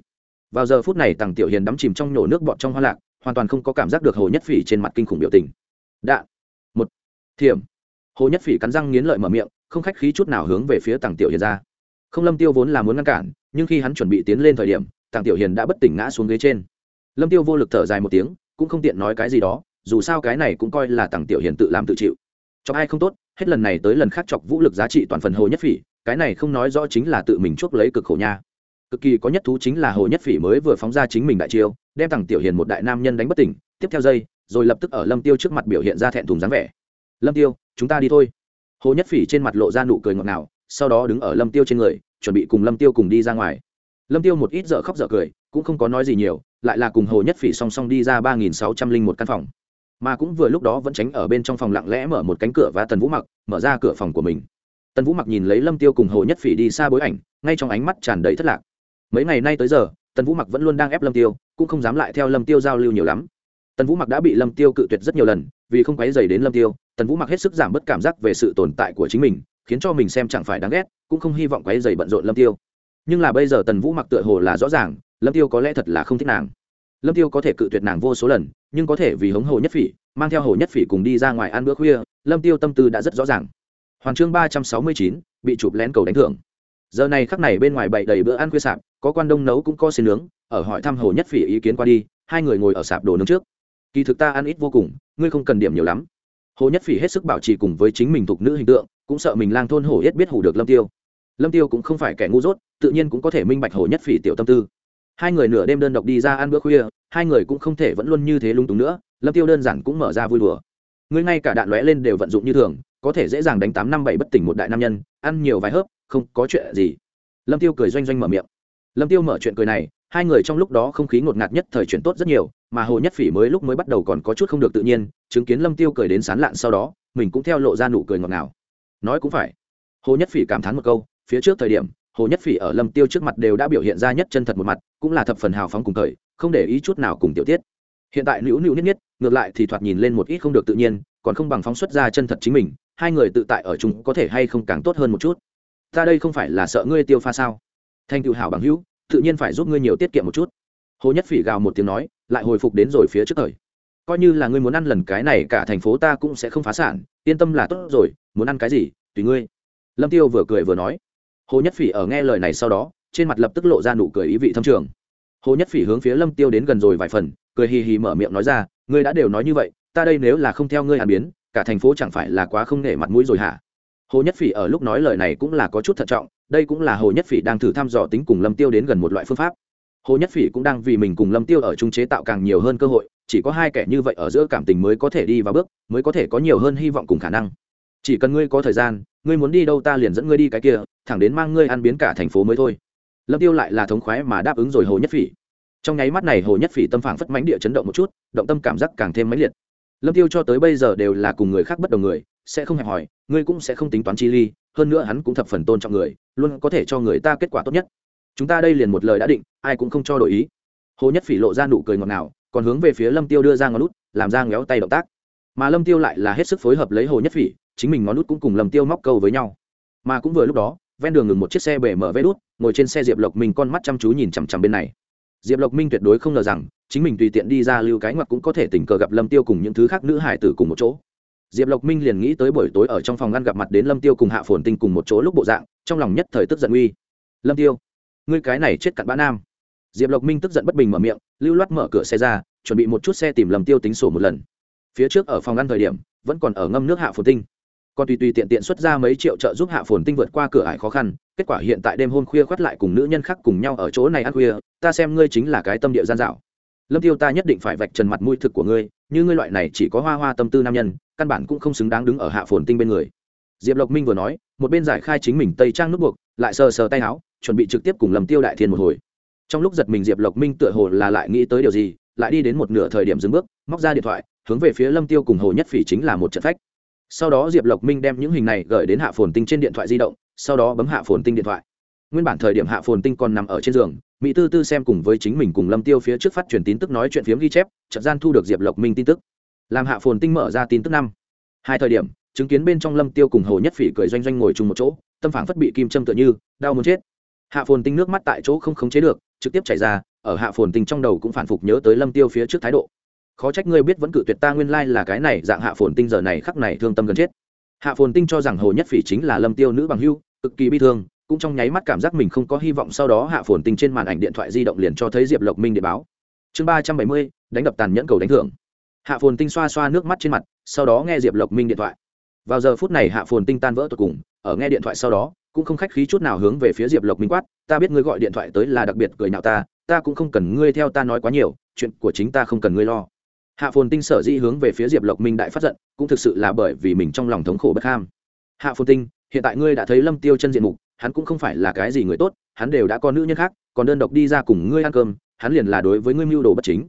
Vào giờ phút này, tăng tiểu hiền đắm chìm trong nhổ nước bọt trong hoa lạc, hoàn toàn không có cảm giác được hồ nhất phỉ trên mặt kinh khủng biểu tình. Đạn. Một. Thiểm. Hồ nhất phỉ cắn răng nghiến lợi mở miệng, không khách khí chút nào hướng về phía tăng tiểu hiền ra. Không lâm tiêu vốn là muốn ngăn cản, nhưng khi hắn chuẩn bị tiến lên thời điểm, tăng tiểu hiền đã bất tỉnh ngã xuống ghế trên. Lâm tiêu vô lực thở dài một tiếng, cũng không tiện nói cái gì đó, dù sao cái này cũng coi là tăng tiểu hiền tự làm tự chịu. Cho ai không tốt, hết lần này tới lần khác chọc vũ lực giá trị toàn phần hồ nhất phỉ cái này không nói rõ chính là tự mình chuốc lấy cực khổ nha. Cực kỳ có nhất thú chính là hồ nhất phỉ mới vừa phóng ra chính mình đại chiêu, đem thằng tiểu hiền một đại nam nhân đánh bất tỉnh, tiếp theo dây rồi lập tức ở lâm tiêu trước mặt biểu hiện ra thẹn thùng dáng vẻ. Lâm tiêu, chúng ta đi thôi. Hồ nhất phỉ trên mặt lộ ra nụ cười ngọt ngào, sau đó đứng ở lâm tiêu trên người, chuẩn bị cùng lâm tiêu cùng đi ra ngoài. Lâm tiêu một ít dở khóc dở cười, cũng không có nói gì nhiều, lại là cùng hồ nhất phỉ song song đi ra ba nghìn sáu trăm linh một căn phòng. Mà cũng vừa lúc đó vẫn tránh ở bên trong phòng lặng lẽ mở một cánh cửa và tần vũ mặc, mở ra cửa phòng của mình tần vũ mặc nhìn lấy lâm tiêu cùng hồ nhất phỉ đi xa bối ảnh ngay trong ánh mắt tràn đầy thất lạc mấy ngày nay tới giờ tần vũ mặc vẫn luôn đang ép lâm tiêu cũng không dám lại theo lâm tiêu giao lưu nhiều lắm tần vũ mặc đã bị lâm tiêu cự tuyệt rất nhiều lần vì không quấy dày đến lâm tiêu tần vũ mặc hết sức giảm bớt cảm giác về sự tồn tại của chính mình khiến cho mình xem chẳng phải đáng ghét cũng không hy vọng quấy dày bận rộn lâm tiêu nhưng là bây giờ tần vũ mặc tựa hồ là rõ ràng lâm tiêu có lẽ thật là không thích nàng lâm tiêu có thể cự tuyệt nàng vô số lần nhưng có thể vì hống hồ nhất phỉ mang theo hồ nhất phỉ cùng đi ra ngoài ăn bữa khuya lâm tiêu tâm tư đã rất rõ ràng hoàn chương ba trăm sáu mươi chín, bị chụp lén cầu đánh thưởng. Giờ này khắc này bên ngoài bậy đầy bữa ăn khuya sạp, có quan đông nấu cũng có xin nướng, ở hỏi thăm hồ nhất phỉ ý kiến qua đi, hai người ngồi ở sạp đồ nướng trước. Kỳ thực ta ăn ít vô cùng, ngươi không cần điểm nhiều lắm. Hồ nhất phỉ hết sức bảo trì cùng với chính mình thuộc nữ hình tượng, cũng sợ mình lang thôn hổ yết biết hủ được lâm tiêu. Lâm tiêu cũng không phải kẻ ngu dốt, tự nhiên cũng có thể minh bạch hồ nhất phỉ tiểu tâm tư. Hai người nửa đêm đơn độc đi ra ăn bữa khuya, hai người cũng không thể vẫn luôn như thế lung túng nữa, lâm tiêu đơn giản cũng mở ra vui đùa. Ngươi ngay cả đạn lóe lên đều vận dụng như thường có thể dễ dàng đánh tám năm bảy bất tỉnh một đại nam nhân, ăn nhiều vài hớp, không có chuyện gì. Lâm tiêu cười doanh doanh mở miệng. Lâm tiêu mở chuyện cười này, hai người trong lúc đó không khí ngột ngạt nhất thời chuyển tốt rất nhiều, mà hồ nhất phỉ mới lúc mới bắt đầu còn có chút không được tự nhiên, chứng kiến lâm tiêu cười đến sán lạn sau đó, mình cũng theo lộ ra nụ cười ngọt ngào. Nói cũng phải. Hồ nhất phỉ cảm thán một câu, phía trước thời điểm, hồ nhất phỉ ở lâm tiêu trước mặt đều đã biểu hiện ra nhất chân thật một mặt, cũng là thập phần hào phóng cùng thời, không để ý chút nào cùng tiểu tiết. Hiện tại nữu nữu nhất nhất ngược lại thì thoạt nhìn lên một ít không được tự nhiên, còn không bằng phóng xuất ra chân thật chính mình hai người tự tại ở chung có thể hay không càng tốt hơn một chút. Ta đây không phải là sợ ngươi tiêu pha sao? Thanh cựu hảo bằng hữu, tự nhiên phải giúp ngươi nhiều tiết kiệm một chút. Hồ nhất phỉ gào một tiếng nói, lại hồi phục đến rồi phía trước thời. Coi như là ngươi muốn ăn lần cái này, cả thành phố ta cũng sẽ không phá sản, yên tâm là tốt rồi, muốn ăn cái gì, tùy ngươi. Lâm tiêu vừa cười vừa nói. Hồ nhất phỉ ở nghe lời này sau đó, trên mặt lập tức lộ ra nụ cười ý vị thâm trường. Hồ nhất phỉ hướng phía lâm tiêu đến gần rồi vài phần, cười hì hì mở miệng nói ra, ngươi đã đều nói như vậy, ta đây nếu là không theo ngươi hàn biến cả thành phố chẳng phải là quá không nể mặt mũi rồi hả? Hồ nhất phỉ ở lúc nói lời này cũng là có chút thận trọng, đây cũng là hồ nhất phỉ đang thử thăm dò tính cùng lâm tiêu đến gần một loại phương pháp. Hồ nhất phỉ cũng đang vì mình cùng lâm tiêu ở trung chế tạo càng nhiều hơn cơ hội, chỉ có hai kẻ như vậy ở giữa cảm tình mới có thể đi vào bước, mới có thể có nhiều hơn hy vọng cùng khả năng. Chỉ cần ngươi có thời gian, ngươi muốn đi đâu ta liền dẫn ngươi đi cái kia, thẳng đến mang ngươi ăn biến cả thành phố mới thôi. Lâm tiêu lại là thống khoái mà đáp ứng rồi hồ nhất phỉ. Trong nháy mắt này hồ nhất phỉ tâm phảng phất mánh địa chấn động một chút, động tâm cảm giác càng thêm mãnh liệt lâm tiêu cho tới bây giờ đều là cùng người khác bất đồng người sẽ không hẹp hỏi ngươi cũng sẽ không tính toán chi ly hơn nữa hắn cũng thập phần tôn trọng người luôn có thể cho người ta kết quả tốt nhất. Chúng ta đây liền một lời đã định ai cũng không cho đổi ý. Hồ nhất phỉ lộ ra nụ cười ngọt ngào còn hướng về phía lâm tiêu đưa ra ngón út, làm ra ngéo tay động tác. Mà lâm tiêu lại là hết sức phối hợp lấy hồ nhất phỉ chính mình ngón út cũng cùng lâm tiêu móc câu với nhau. Mà cũng vừa lúc đó ven đường ngừng một chiếc xe bể mở vé đút ngồi trên xe diệp lộc minh con mắt chăm chú nhìn chằm chằm bên này. Diệp lộc minh tuyệt đối không ngờ rằng chính mình tùy tiện đi ra lưu cái ngoặc cũng có thể tình cờ gặp lâm tiêu cùng những thứ khác nữ hải tử cùng một chỗ. Diệp lộc minh liền nghĩ tới buổi tối ở trong phòng ngăn gặp mặt đến lâm tiêu cùng hạ phồn tinh cùng một chỗ lúc bộ dạng, trong lòng nhất thời tức giận uy. Lâm tiêu, ngươi cái này chết cặn bã nam. Diệp lộc minh tức giận bất bình mở miệng, lưu loát mở cửa xe ra, chuẩn bị một chút xe tìm lâm tiêu tính sổ một lần. Phía trước ở phòng ngăn thời điểm, vẫn còn ở ngâm nước hạ phồn tinh. Còn tùy tùy tiện tiện xuất ra mấy triệu trợ giúp hạ phồn tinh vượt qua cửa ải khó khăn, kết quả hiện tại đêm hôm khuya khoắt lại cùng nữ nhân khác cùng nhau ở chỗ này ăn khuya, ta xem ngươi chính là cái tâm địa gian dạo lâm tiêu ta nhất định phải vạch trần mặt mũi thực của ngươi, như ngươi loại này chỉ có hoa hoa tâm tư nam nhân, căn bản cũng không xứng đáng đứng ở hạ phồn tinh bên người. Diệp lộc minh vừa nói, một bên giải khai chính mình tây trang nút buộc, lại sờ sờ tay áo, chuẩn bị trực tiếp cùng lâm tiêu đại thiên một hồi. Trong lúc giật mình diệp lộc minh tựa hồ là lại nghĩ tới điều gì, lại đi đến một nửa thời điểm dừng bước, móc ra điện thoại, hướng về phía lâm tiêu cùng hồ nhất phỉ chính là một trận phách. Sau đó diệp lộc minh đem những hình này gửi đến hạ phồn tinh trên điện thoại di động, sau đó bấm hạ phồn tinh điện thoại. Nguyên bản thời điểm hạ phồn tinh còn nằm ở trên giường mỹ tư tư xem cùng với chính mình cùng lâm tiêu phía trước phát truyền tin tức nói chuyện phiếm ghi chép trận gian thu được diệp lộc minh tin tức. Làm hạ phồn tinh mở ra tin tức năm. Hai thời điểm, chứng kiến bên trong lâm tiêu cùng hồ nhất phỉ cười doanh doanh ngồi chung một chỗ, tâm phản phất bị kim châm tựa như, đau muốn chết. Hạ phồn tinh nước mắt tại chỗ không khống chế được, trực tiếp chảy ra, ở hạ phồn tinh trong đầu cũng phản phục nhớ tới lâm tiêu phía trước thái độ. Khó trách ngươi biết vẫn cự tuyệt ta nguyên lai là cái này dạng hạ phồn tinh giờ này khắc này thương tâm gần chết. Hạ phồn tinh cho rằng hồ nhất phỉ chính là lâm tiêu nữ bằng hưu, cực kỳ bi thương cũng trong nháy mắt cảm giác mình không có hy vọng sau đó hạ phồn tinh trên màn ảnh điện thoại di động liền cho thấy diệp lộc minh để báo. Chương ba trăm bảy mươi, đánh đập tàn nhẫn cầu đánh thưởng. Hạ phồn tinh xoa xoa nước mắt trên mặt, sau đó nghe diệp lộc minh điện thoại. Vào giờ phút này hạ phồn tinh tan vỡ tột cùng, ở nghe điện thoại sau đó, cũng không khách khí chút nào hướng về phía diệp lộc minh quát, ta biết ngươi gọi điện thoại tới là đặc biệt cười nhạo ta ta cũng không cần ngươi theo ta nói quá nhiều, chuyện của chính ta không cần ngươi lo. Hạ phồn tinh sở dĩ hướng về phía diệp lộc minh đại phát giận, cũng thực sự là bởi vì mình trong lòng thống khổ bất ham. Hạ phồn tinh, hiện tại ngươi đã thấy lâm tiêu chân diện mục hắn cũng không phải là cái gì người tốt, hắn đều đã có nữ nhân khác, còn đơn độc đi ra cùng ngươi ăn cơm, hắn liền là đối với ngươi mưu đồ bất chính.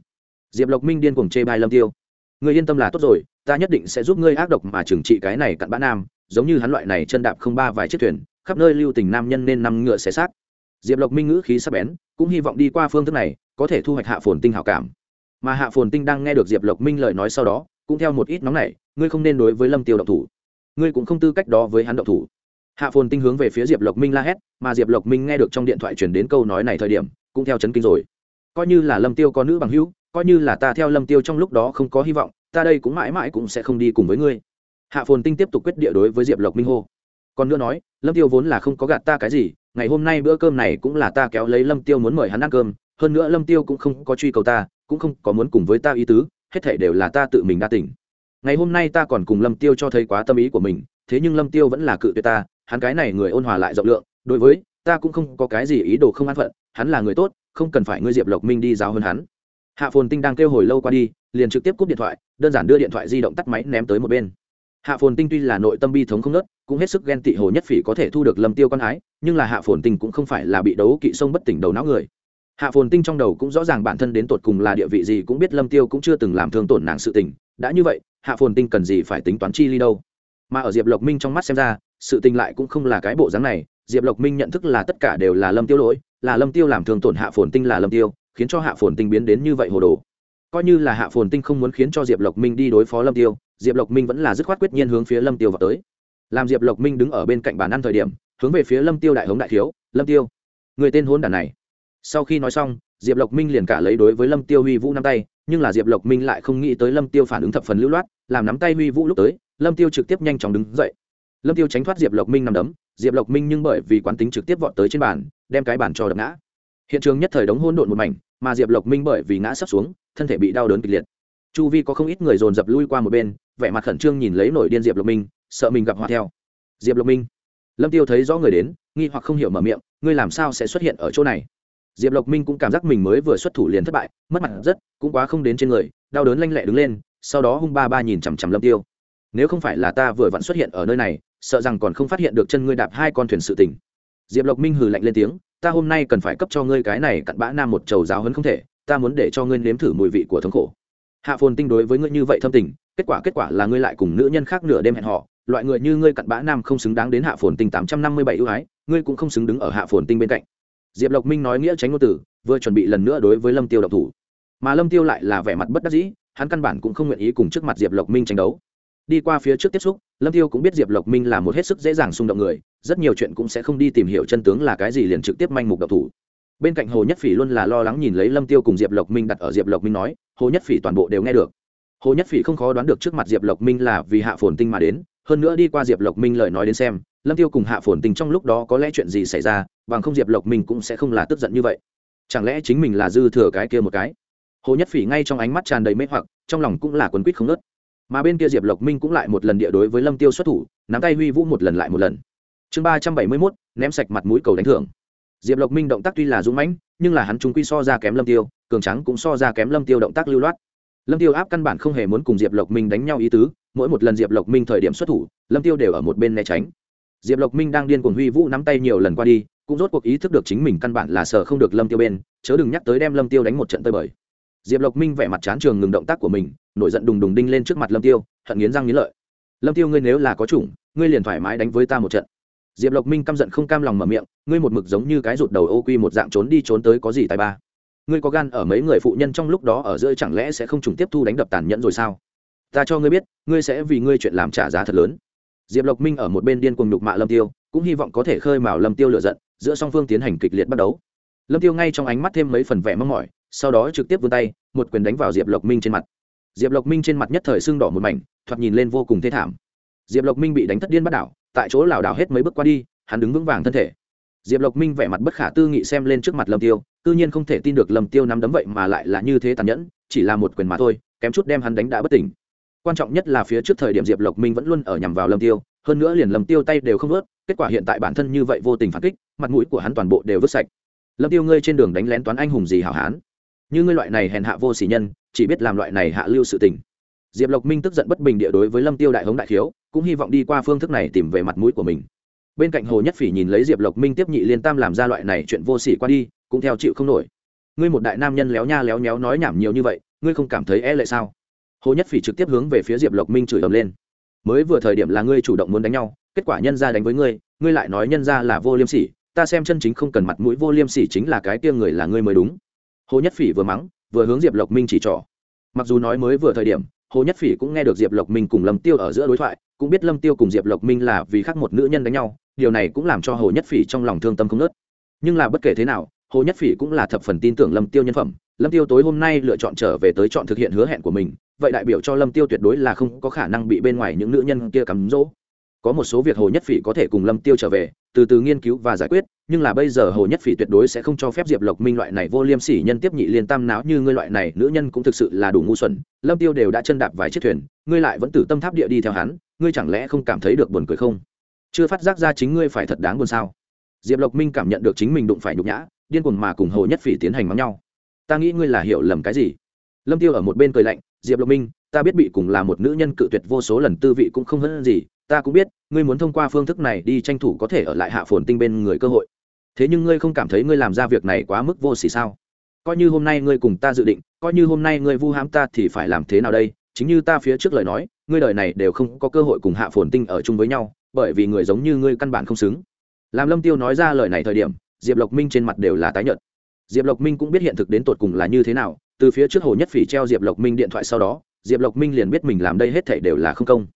Diệp lộc minh điên cuồng chê bai lâm tiêu. Ngươi yên tâm là tốt rồi, ta nhất định sẽ giúp ngươi ác độc mà trừng trị cái này cặn bã nam, giống như hắn loại này chân đạp không ba vài chiếc thuyền, khắp nơi lưu tình nam nhân nên nằm ngựa xé xác. Diệp lộc minh ngữ khí sắp bén, cũng hy vọng đi qua phương thức này, có thể thu hoạch hạ phồn tinh hảo cảm. Mà hạ phồn tinh đang nghe được diệp lộc minh lời nói sau đó, cũng theo một ít nóng này ngươi không nên đối với lâm tiêu độc thủ. Ngươi cũng không tư cách đó với hắn độc thủ hạ phồn tinh hướng về phía diệp lộc minh la hét, mà diệp lộc minh nghe được trong điện thoại chuyển đến câu nói này thời điểm, cũng theo chấn kinh rồi. Coi như là lâm tiêu có nữ bằng hữu, coi như là ta theo lâm tiêu trong lúc đó không có hy vọng, ta đây cũng mãi mãi cũng sẽ không đi cùng với ngươi. Hạ phồn tinh tiếp tục quyết địa đối với diệp lộc minh hô. Còn nữa nói, lâm tiêu vốn là không có gạt ta cái gì, ngày hôm nay bữa cơm này cũng là ta kéo lấy lâm tiêu muốn mời hắn ăn cơm, hơn nữa lâm tiêu cũng không có truy cầu ta, cũng không có muốn cùng với ta ý tứ, hết thể đều là ta tự mình đa tỉnh ngày hôm nay ta còn cùng lâm tiêu cho thấy quá tâm ý của mình, thế nhưng lâm tiêu vẫn là cự tuyệt ta hắn cái này người ôn hòa lại rộng lượng, đối với, ta cũng không có cái gì ý đồ không an phận, hắn là người tốt, không cần phải ngươi diệp lộc minh đi giáo hơn hắn. Hạ phồn tinh đang kêu hồi lâu qua đi, liền trực tiếp cúp điện thoại, đơn giản đưa điện thoại di động tắt máy ném tới một bên. Hạ phồn tinh tuy là nội tâm bi thống không nớt, cũng hết sức ghen tị hồ nhất phỉ có thể thu được lâm tiêu con ái, nhưng là hạ phồn tinh cũng không phải là bị đấu kỵ sông bất tỉnh đầu não người. Hạ phồn tinh trong đầu cũng rõ ràng bản thân đến tột cùng là địa vị gì cũng biết lâm tiêu cũng chưa từng làm thương tổn nàng sự tình, đã như vậy, hạ phồn tinh cần gì phải tính toán chi ly đâu? Mà ở diệp lộc minh trong mắt xem ra sự tình lại cũng không là cái bộ dáng này, diệp lộc minh nhận thức là tất cả đều là lâm tiêu lỗi, là lâm tiêu làm thương tổn hạ phồn tinh là lâm tiêu, khiến cho hạ phồn tinh biến đến như vậy hồ đồ. Coi như là hạ phồn tinh không muốn khiến cho diệp lộc minh đi đối phó lâm tiêu, diệp lộc minh vẫn là dứt khoát quyết nhiên hướng phía lâm tiêu vào tới. Làm diệp lộc minh đứng ở bên cạnh bàn ăn thời điểm, hướng về phía lâm tiêu đại hống đại thiếu, lâm tiêu, người tên hôn đản này. Sau khi nói xong, diệp lộc minh liền cả lấy đối với lâm tiêu huy vũ nắm tay, nhưng là diệp lộc minh lại không nghĩ tới lâm tiêu phản ứng thập phần lưu loát, làm nắm tay huy vũ lúc tới, lâm tiêu trực tiếp nhanh chóng đứng dậy lâm tiêu tránh thoát diệp lộc minh nằm đấm, diệp lộc minh nhưng bởi vì quán tính trực tiếp vọt tới trên bàn, đem cái bàn cho đập ngã. Hiện trường nhất thời đống hôn độn một mảnh, mà diệp lộc minh bởi vì ngã sắp xuống, thân thể bị đau đớn kịch liệt. Chu vi có không ít người dồn dập lui qua một bên, vẻ mặt khẩn trương nhìn lấy nổi điên diệp lộc minh, sợ mình gặp họa theo. Diệp lộc minh. Lâm tiêu thấy rõ người đến, nghi hoặc không hiểu mở miệng, ngươi làm sao sẽ xuất hiện ở chỗ này? Diệp lộc minh cũng cảm giác mình mới vừa xuất thủ liền thất bại, mất mặt rất, cũng quá không đến trên người, đau đớn lanh lẹ đứng lên, sau đó hung ba ba nhìn chằm chằm lâm tiêu nếu không phải là ta vừa vặn xuất hiện ở nơi này, sợ rằng còn không phát hiện được chân ngươi đạp hai con thuyền sự tình. Diệp lộc minh hừ lạnh lên tiếng, ta hôm nay cần phải cấp cho ngươi cái này cặn bã nam một trầu giáo hấn không thể, ta muốn để cho ngươi nếm thử mùi vị của thống khổ. Hạ phồn tinh đối với ngươi như vậy thâm tình, kết quả kết quả là ngươi lại cùng nữ nhân khác nửa đêm hẹn họ loại người như ngươi cặn bã nam không xứng đáng đến hạ phồn tinh tám trăm năm mươi bảy ưu ái, ngươi cũng không xứng đứng ở hạ phồn tinh bên cạnh. Diệp lộc minh nói nghĩa tránh ngôn tử vừa chuẩn bị lần nữa đối với lâm tiêu độc thủ. Mà lâm tiêu lại là vẻ mặt bất đắc dĩ, hắn căn bản cũng không nguyện ý cùng trước mặt diệp lộc minh tranh đấu đi qua phía trước tiếp xúc, lâm tiêu cũng biết diệp lộc minh là một hết sức dễ dàng xung động người, rất nhiều chuyện cũng sẽ không đi tìm hiểu chân tướng là cái gì liền trực tiếp manh mục độc thủ. Bên cạnh hồ nhất phỉ luôn là lo lắng nhìn lấy lâm tiêu cùng diệp lộc minh đặt ở diệp lộc minh nói, hồ nhất phỉ toàn bộ đều nghe được. Hồ nhất phỉ không khó đoán được trước mặt diệp lộc minh là vì hạ phồn tinh mà đến, hơn nữa đi qua diệp lộc minh lời nói đến xem, lâm tiêu cùng hạ phồn tinh trong lúc đó có lẽ chuyện gì xảy ra, bằng không diệp lộc minh cũng sẽ không là tức giận như vậy. Chẳng lẽ chính mình là dư thừa cái kia một cái? Hồ nhất phỉ ngay trong ánh mắt tràn đầy mê hoặc, trong lòng cũng là quấn quýt không nớt mà bên kia diệp lộc minh cũng lại một lần địa đối với lâm tiêu xuất thủ, nắm tay huy vũ một lần lại một lần. Chương ba trăm bảy mươi mốt, ném sạch mặt mũi cầu đánh thưởng. Diệp lộc minh động tác tuy là dũng mãnh, nhưng là hắn chúng quy so ra kém lâm tiêu, cường trắng cũng so ra kém lâm tiêu động tác lưu loát. Lâm tiêu áp căn bản không hề muốn cùng diệp lộc minh đánh nhau ý tứ, mỗi một lần diệp lộc minh thời điểm xuất thủ, lâm tiêu đều ở một bên né tránh. Diệp lộc minh đang điên cuồng huy vũ nắm tay nhiều lần qua đi, cũng rốt cuộc ý thức được chính mình căn bản là sợ không được lâm tiêu bên, chớ đừng nhắc tới đem lâm tiêu đánh một trận tơi bời diệp lộc minh vẻ mặt chán trường ngừng động tác của mình, nổi giận đùng đùng đinh lên trước mặt lâm tiêu, hận nghiến răng nghiến lợi. Lâm tiêu ngươi nếu là có chủng, ngươi liền thoải mái đánh với ta một trận. Diệp lộc minh căm giận không cam lòng mở miệng, ngươi một mực giống như cái rụt đầu ô quy một dạng trốn đi trốn tới có gì tài ba? Ngươi có gan ở mấy người phụ nhân trong lúc đó ở giữa chẳng lẽ sẽ không trùng tiếp thu đánh đập tàn nhẫn rồi sao? Ta cho ngươi biết, ngươi sẽ vì ngươi chuyện làm trả giá thật lớn. Diệp lộc minh ở một bên điên cuồng nhục mạ lâm tiêu, cũng hy vọng có thể khơi mào lâm tiêu lựa giận, giữa song phương tiến hành kịch liệt bắt đấu lâm tiêu ngay trong ánh mắt thêm mấy phần vẻ mong mỏi sau đó trực tiếp vươn tay, một quyền đánh vào diệp lộc minh trên mặt. Diệp lộc minh trên mặt nhất thời sưng đỏ một mảnh, thoạt nhìn lên vô cùng thê thảm. Diệp lộc minh bị đánh thất điên bắt đảo, tại chỗ lảo đảo hết mấy bước qua đi, hắn đứng vững vàng thân thể. Diệp lộc minh vẻ mặt bất khả tư nghị xem lên trước mặt lâm tiêu tư nhiên không thể tin được lâm tiêu nắm đấm vậy mà lại là như thế tàn nhẫn, chỉ là một quyền mà thôi, kém chút đem hắn đánh đã bất tỉnh. Quan trọng nhất là phía trước thời điểm diệp lộc minh vẫn luôn ở nhằm vào lâm tiêu, hơn nữa liền lâm tiêu tay đều không vớt kết quả hiện tại bản thân như vậy vô tình phản kích, mặt mũi của hắn toàn bộ đều vứt sạch. Lâm tiêu ngươi trên đường đánh lén toán anh hùng gì hảo hán? Như ngươi loại này hèn hạ vô sỉ nhân, chỉ biết làm loại này hạ lưu sự tình. Diệp lộc minh tức giận bất bình địa đối với lâm tiêu đại hống đại khiếu, cũng hy vọng đi qua phương thức này tìm về mặt mũi của mình. Bên cạnh hồ nhất phỉ nhìn lấy diệp lộc minh tiếp nhị liên tam làm ra loại này chuyện vô sỉ qua đi, cũng theo chịu không nổi. Ngươi một đại nam nhân léo nha léo nhéo nói nhảm nhiều như vậy, ngươi không cảm thấy e lệ sao? Hồ nhất phỉ trực tiếp hướng về phía diệp lộc minh chửi ầm lên. Mới vừa thời điểm là ngươi chủ động muốn đánh nhau, kết quả nhân ra đánh với ngươi ngươi lại nói nhân ra là vô liêm sỉ, ta xem chân chính không cần mặt mũi vô liêm sỉ chính là cái tia người là ngươi mới đúng hồ nhất phỉ vừa mắng, vừa hướng diệp lộc minh chỉ trỏ. Mặc dù nói mới vừa thời điểm, hồ nhất phỉ cũng nghe được diệp lộc minh cùng lâm tiêu ở giữa đối thoại, cũng biết lâm tiêu cùng diệp lộc minh là vì khác một nữ nhân đánh nhau, điều này cũng làm cho hồ nhất phỉ trong lòng thương tâm không nớt nhưng là bất kể thế nào, hồ nhất phỉ cũng là thập phần tin tưởng lâm tiêu nhân phẩm. Lâm tiêu tối hôm nay lựa chọn trở về tới chọn thực hiện hứa hẹn của mình, vậy đại biểu cho lâm tiêu tuyệt đối là không có khả năng bị bên ngoài những nữ nhân kia cắm dỗ có một số việc hồ nhất phỉ có thể cùng lâm tiêu trở về, từ từ nghiên cứu và giải quyết, nhưng là bây giờ hồ nhất phỉ tuyệt đối sẽ không cho phép diệp lộc minh loại này vô liêm sỉ nhân tiếp nhị liên tam náo như ngươi loại này, nữ nhân cũng thực sự là đủ ngu xuẩn. Lâm tiêu đều đã chân đạp vài chiếc thuyền, ngươi lại vẫn tử tâm tháp địa đi theo hắn, ngươi chẳng lẽ không cảm thấy được buồn cười không? Chưa phát giác ra chính ngươi phải thật đáng buồn sao? Diệp lộc minh cảm nhận được chính mình đụng phải nhục nhã, điên cuồng mà cùng hồ nhất phỉ tiến hành mắng nhau. Ta nghĩ ngươi là hiểu lầm cái gì? Lâm tiêu ở một bên cười lạnh, diệp lộc minh, ta biết bị cùng là một nữ nhân cự tuyệt vô số lần, tư vị cũng không hơn gì ta cũng biết, ngươi muốn thông qua phương thức này đi tranh thủ có thể ở lại hạ phồn tinh bên người cơ hội. Thế nhưng ngươi không cảm thấy ngươi làm ra việc này quá mức vô xỉ sao? Coi như hôm nay ngươi cùng ta dự định, coi như hôm nay ngươi vu hãm ta thì phải làm thế nào đây? Chính như ta phía trước lời nói, ngươi đời này đều không có cơ hội cùng hạ phồn tinh ở chung với nhau, bởi vì người giống như ngươi căn bản không xứng. Làm lâm tiêu nói ra lời này thời điểm, diệp lộc minh trên mặt đều là tái nhợt. Diệp lộc minh cũng biết hiện thực đến tột cùng là như thế nào, từ phía trước hồ nhất phỉ treo diệp lộc minh điện thoại sau đó, diệp lộc minh liền biết mình làm đây hết thể đều là không công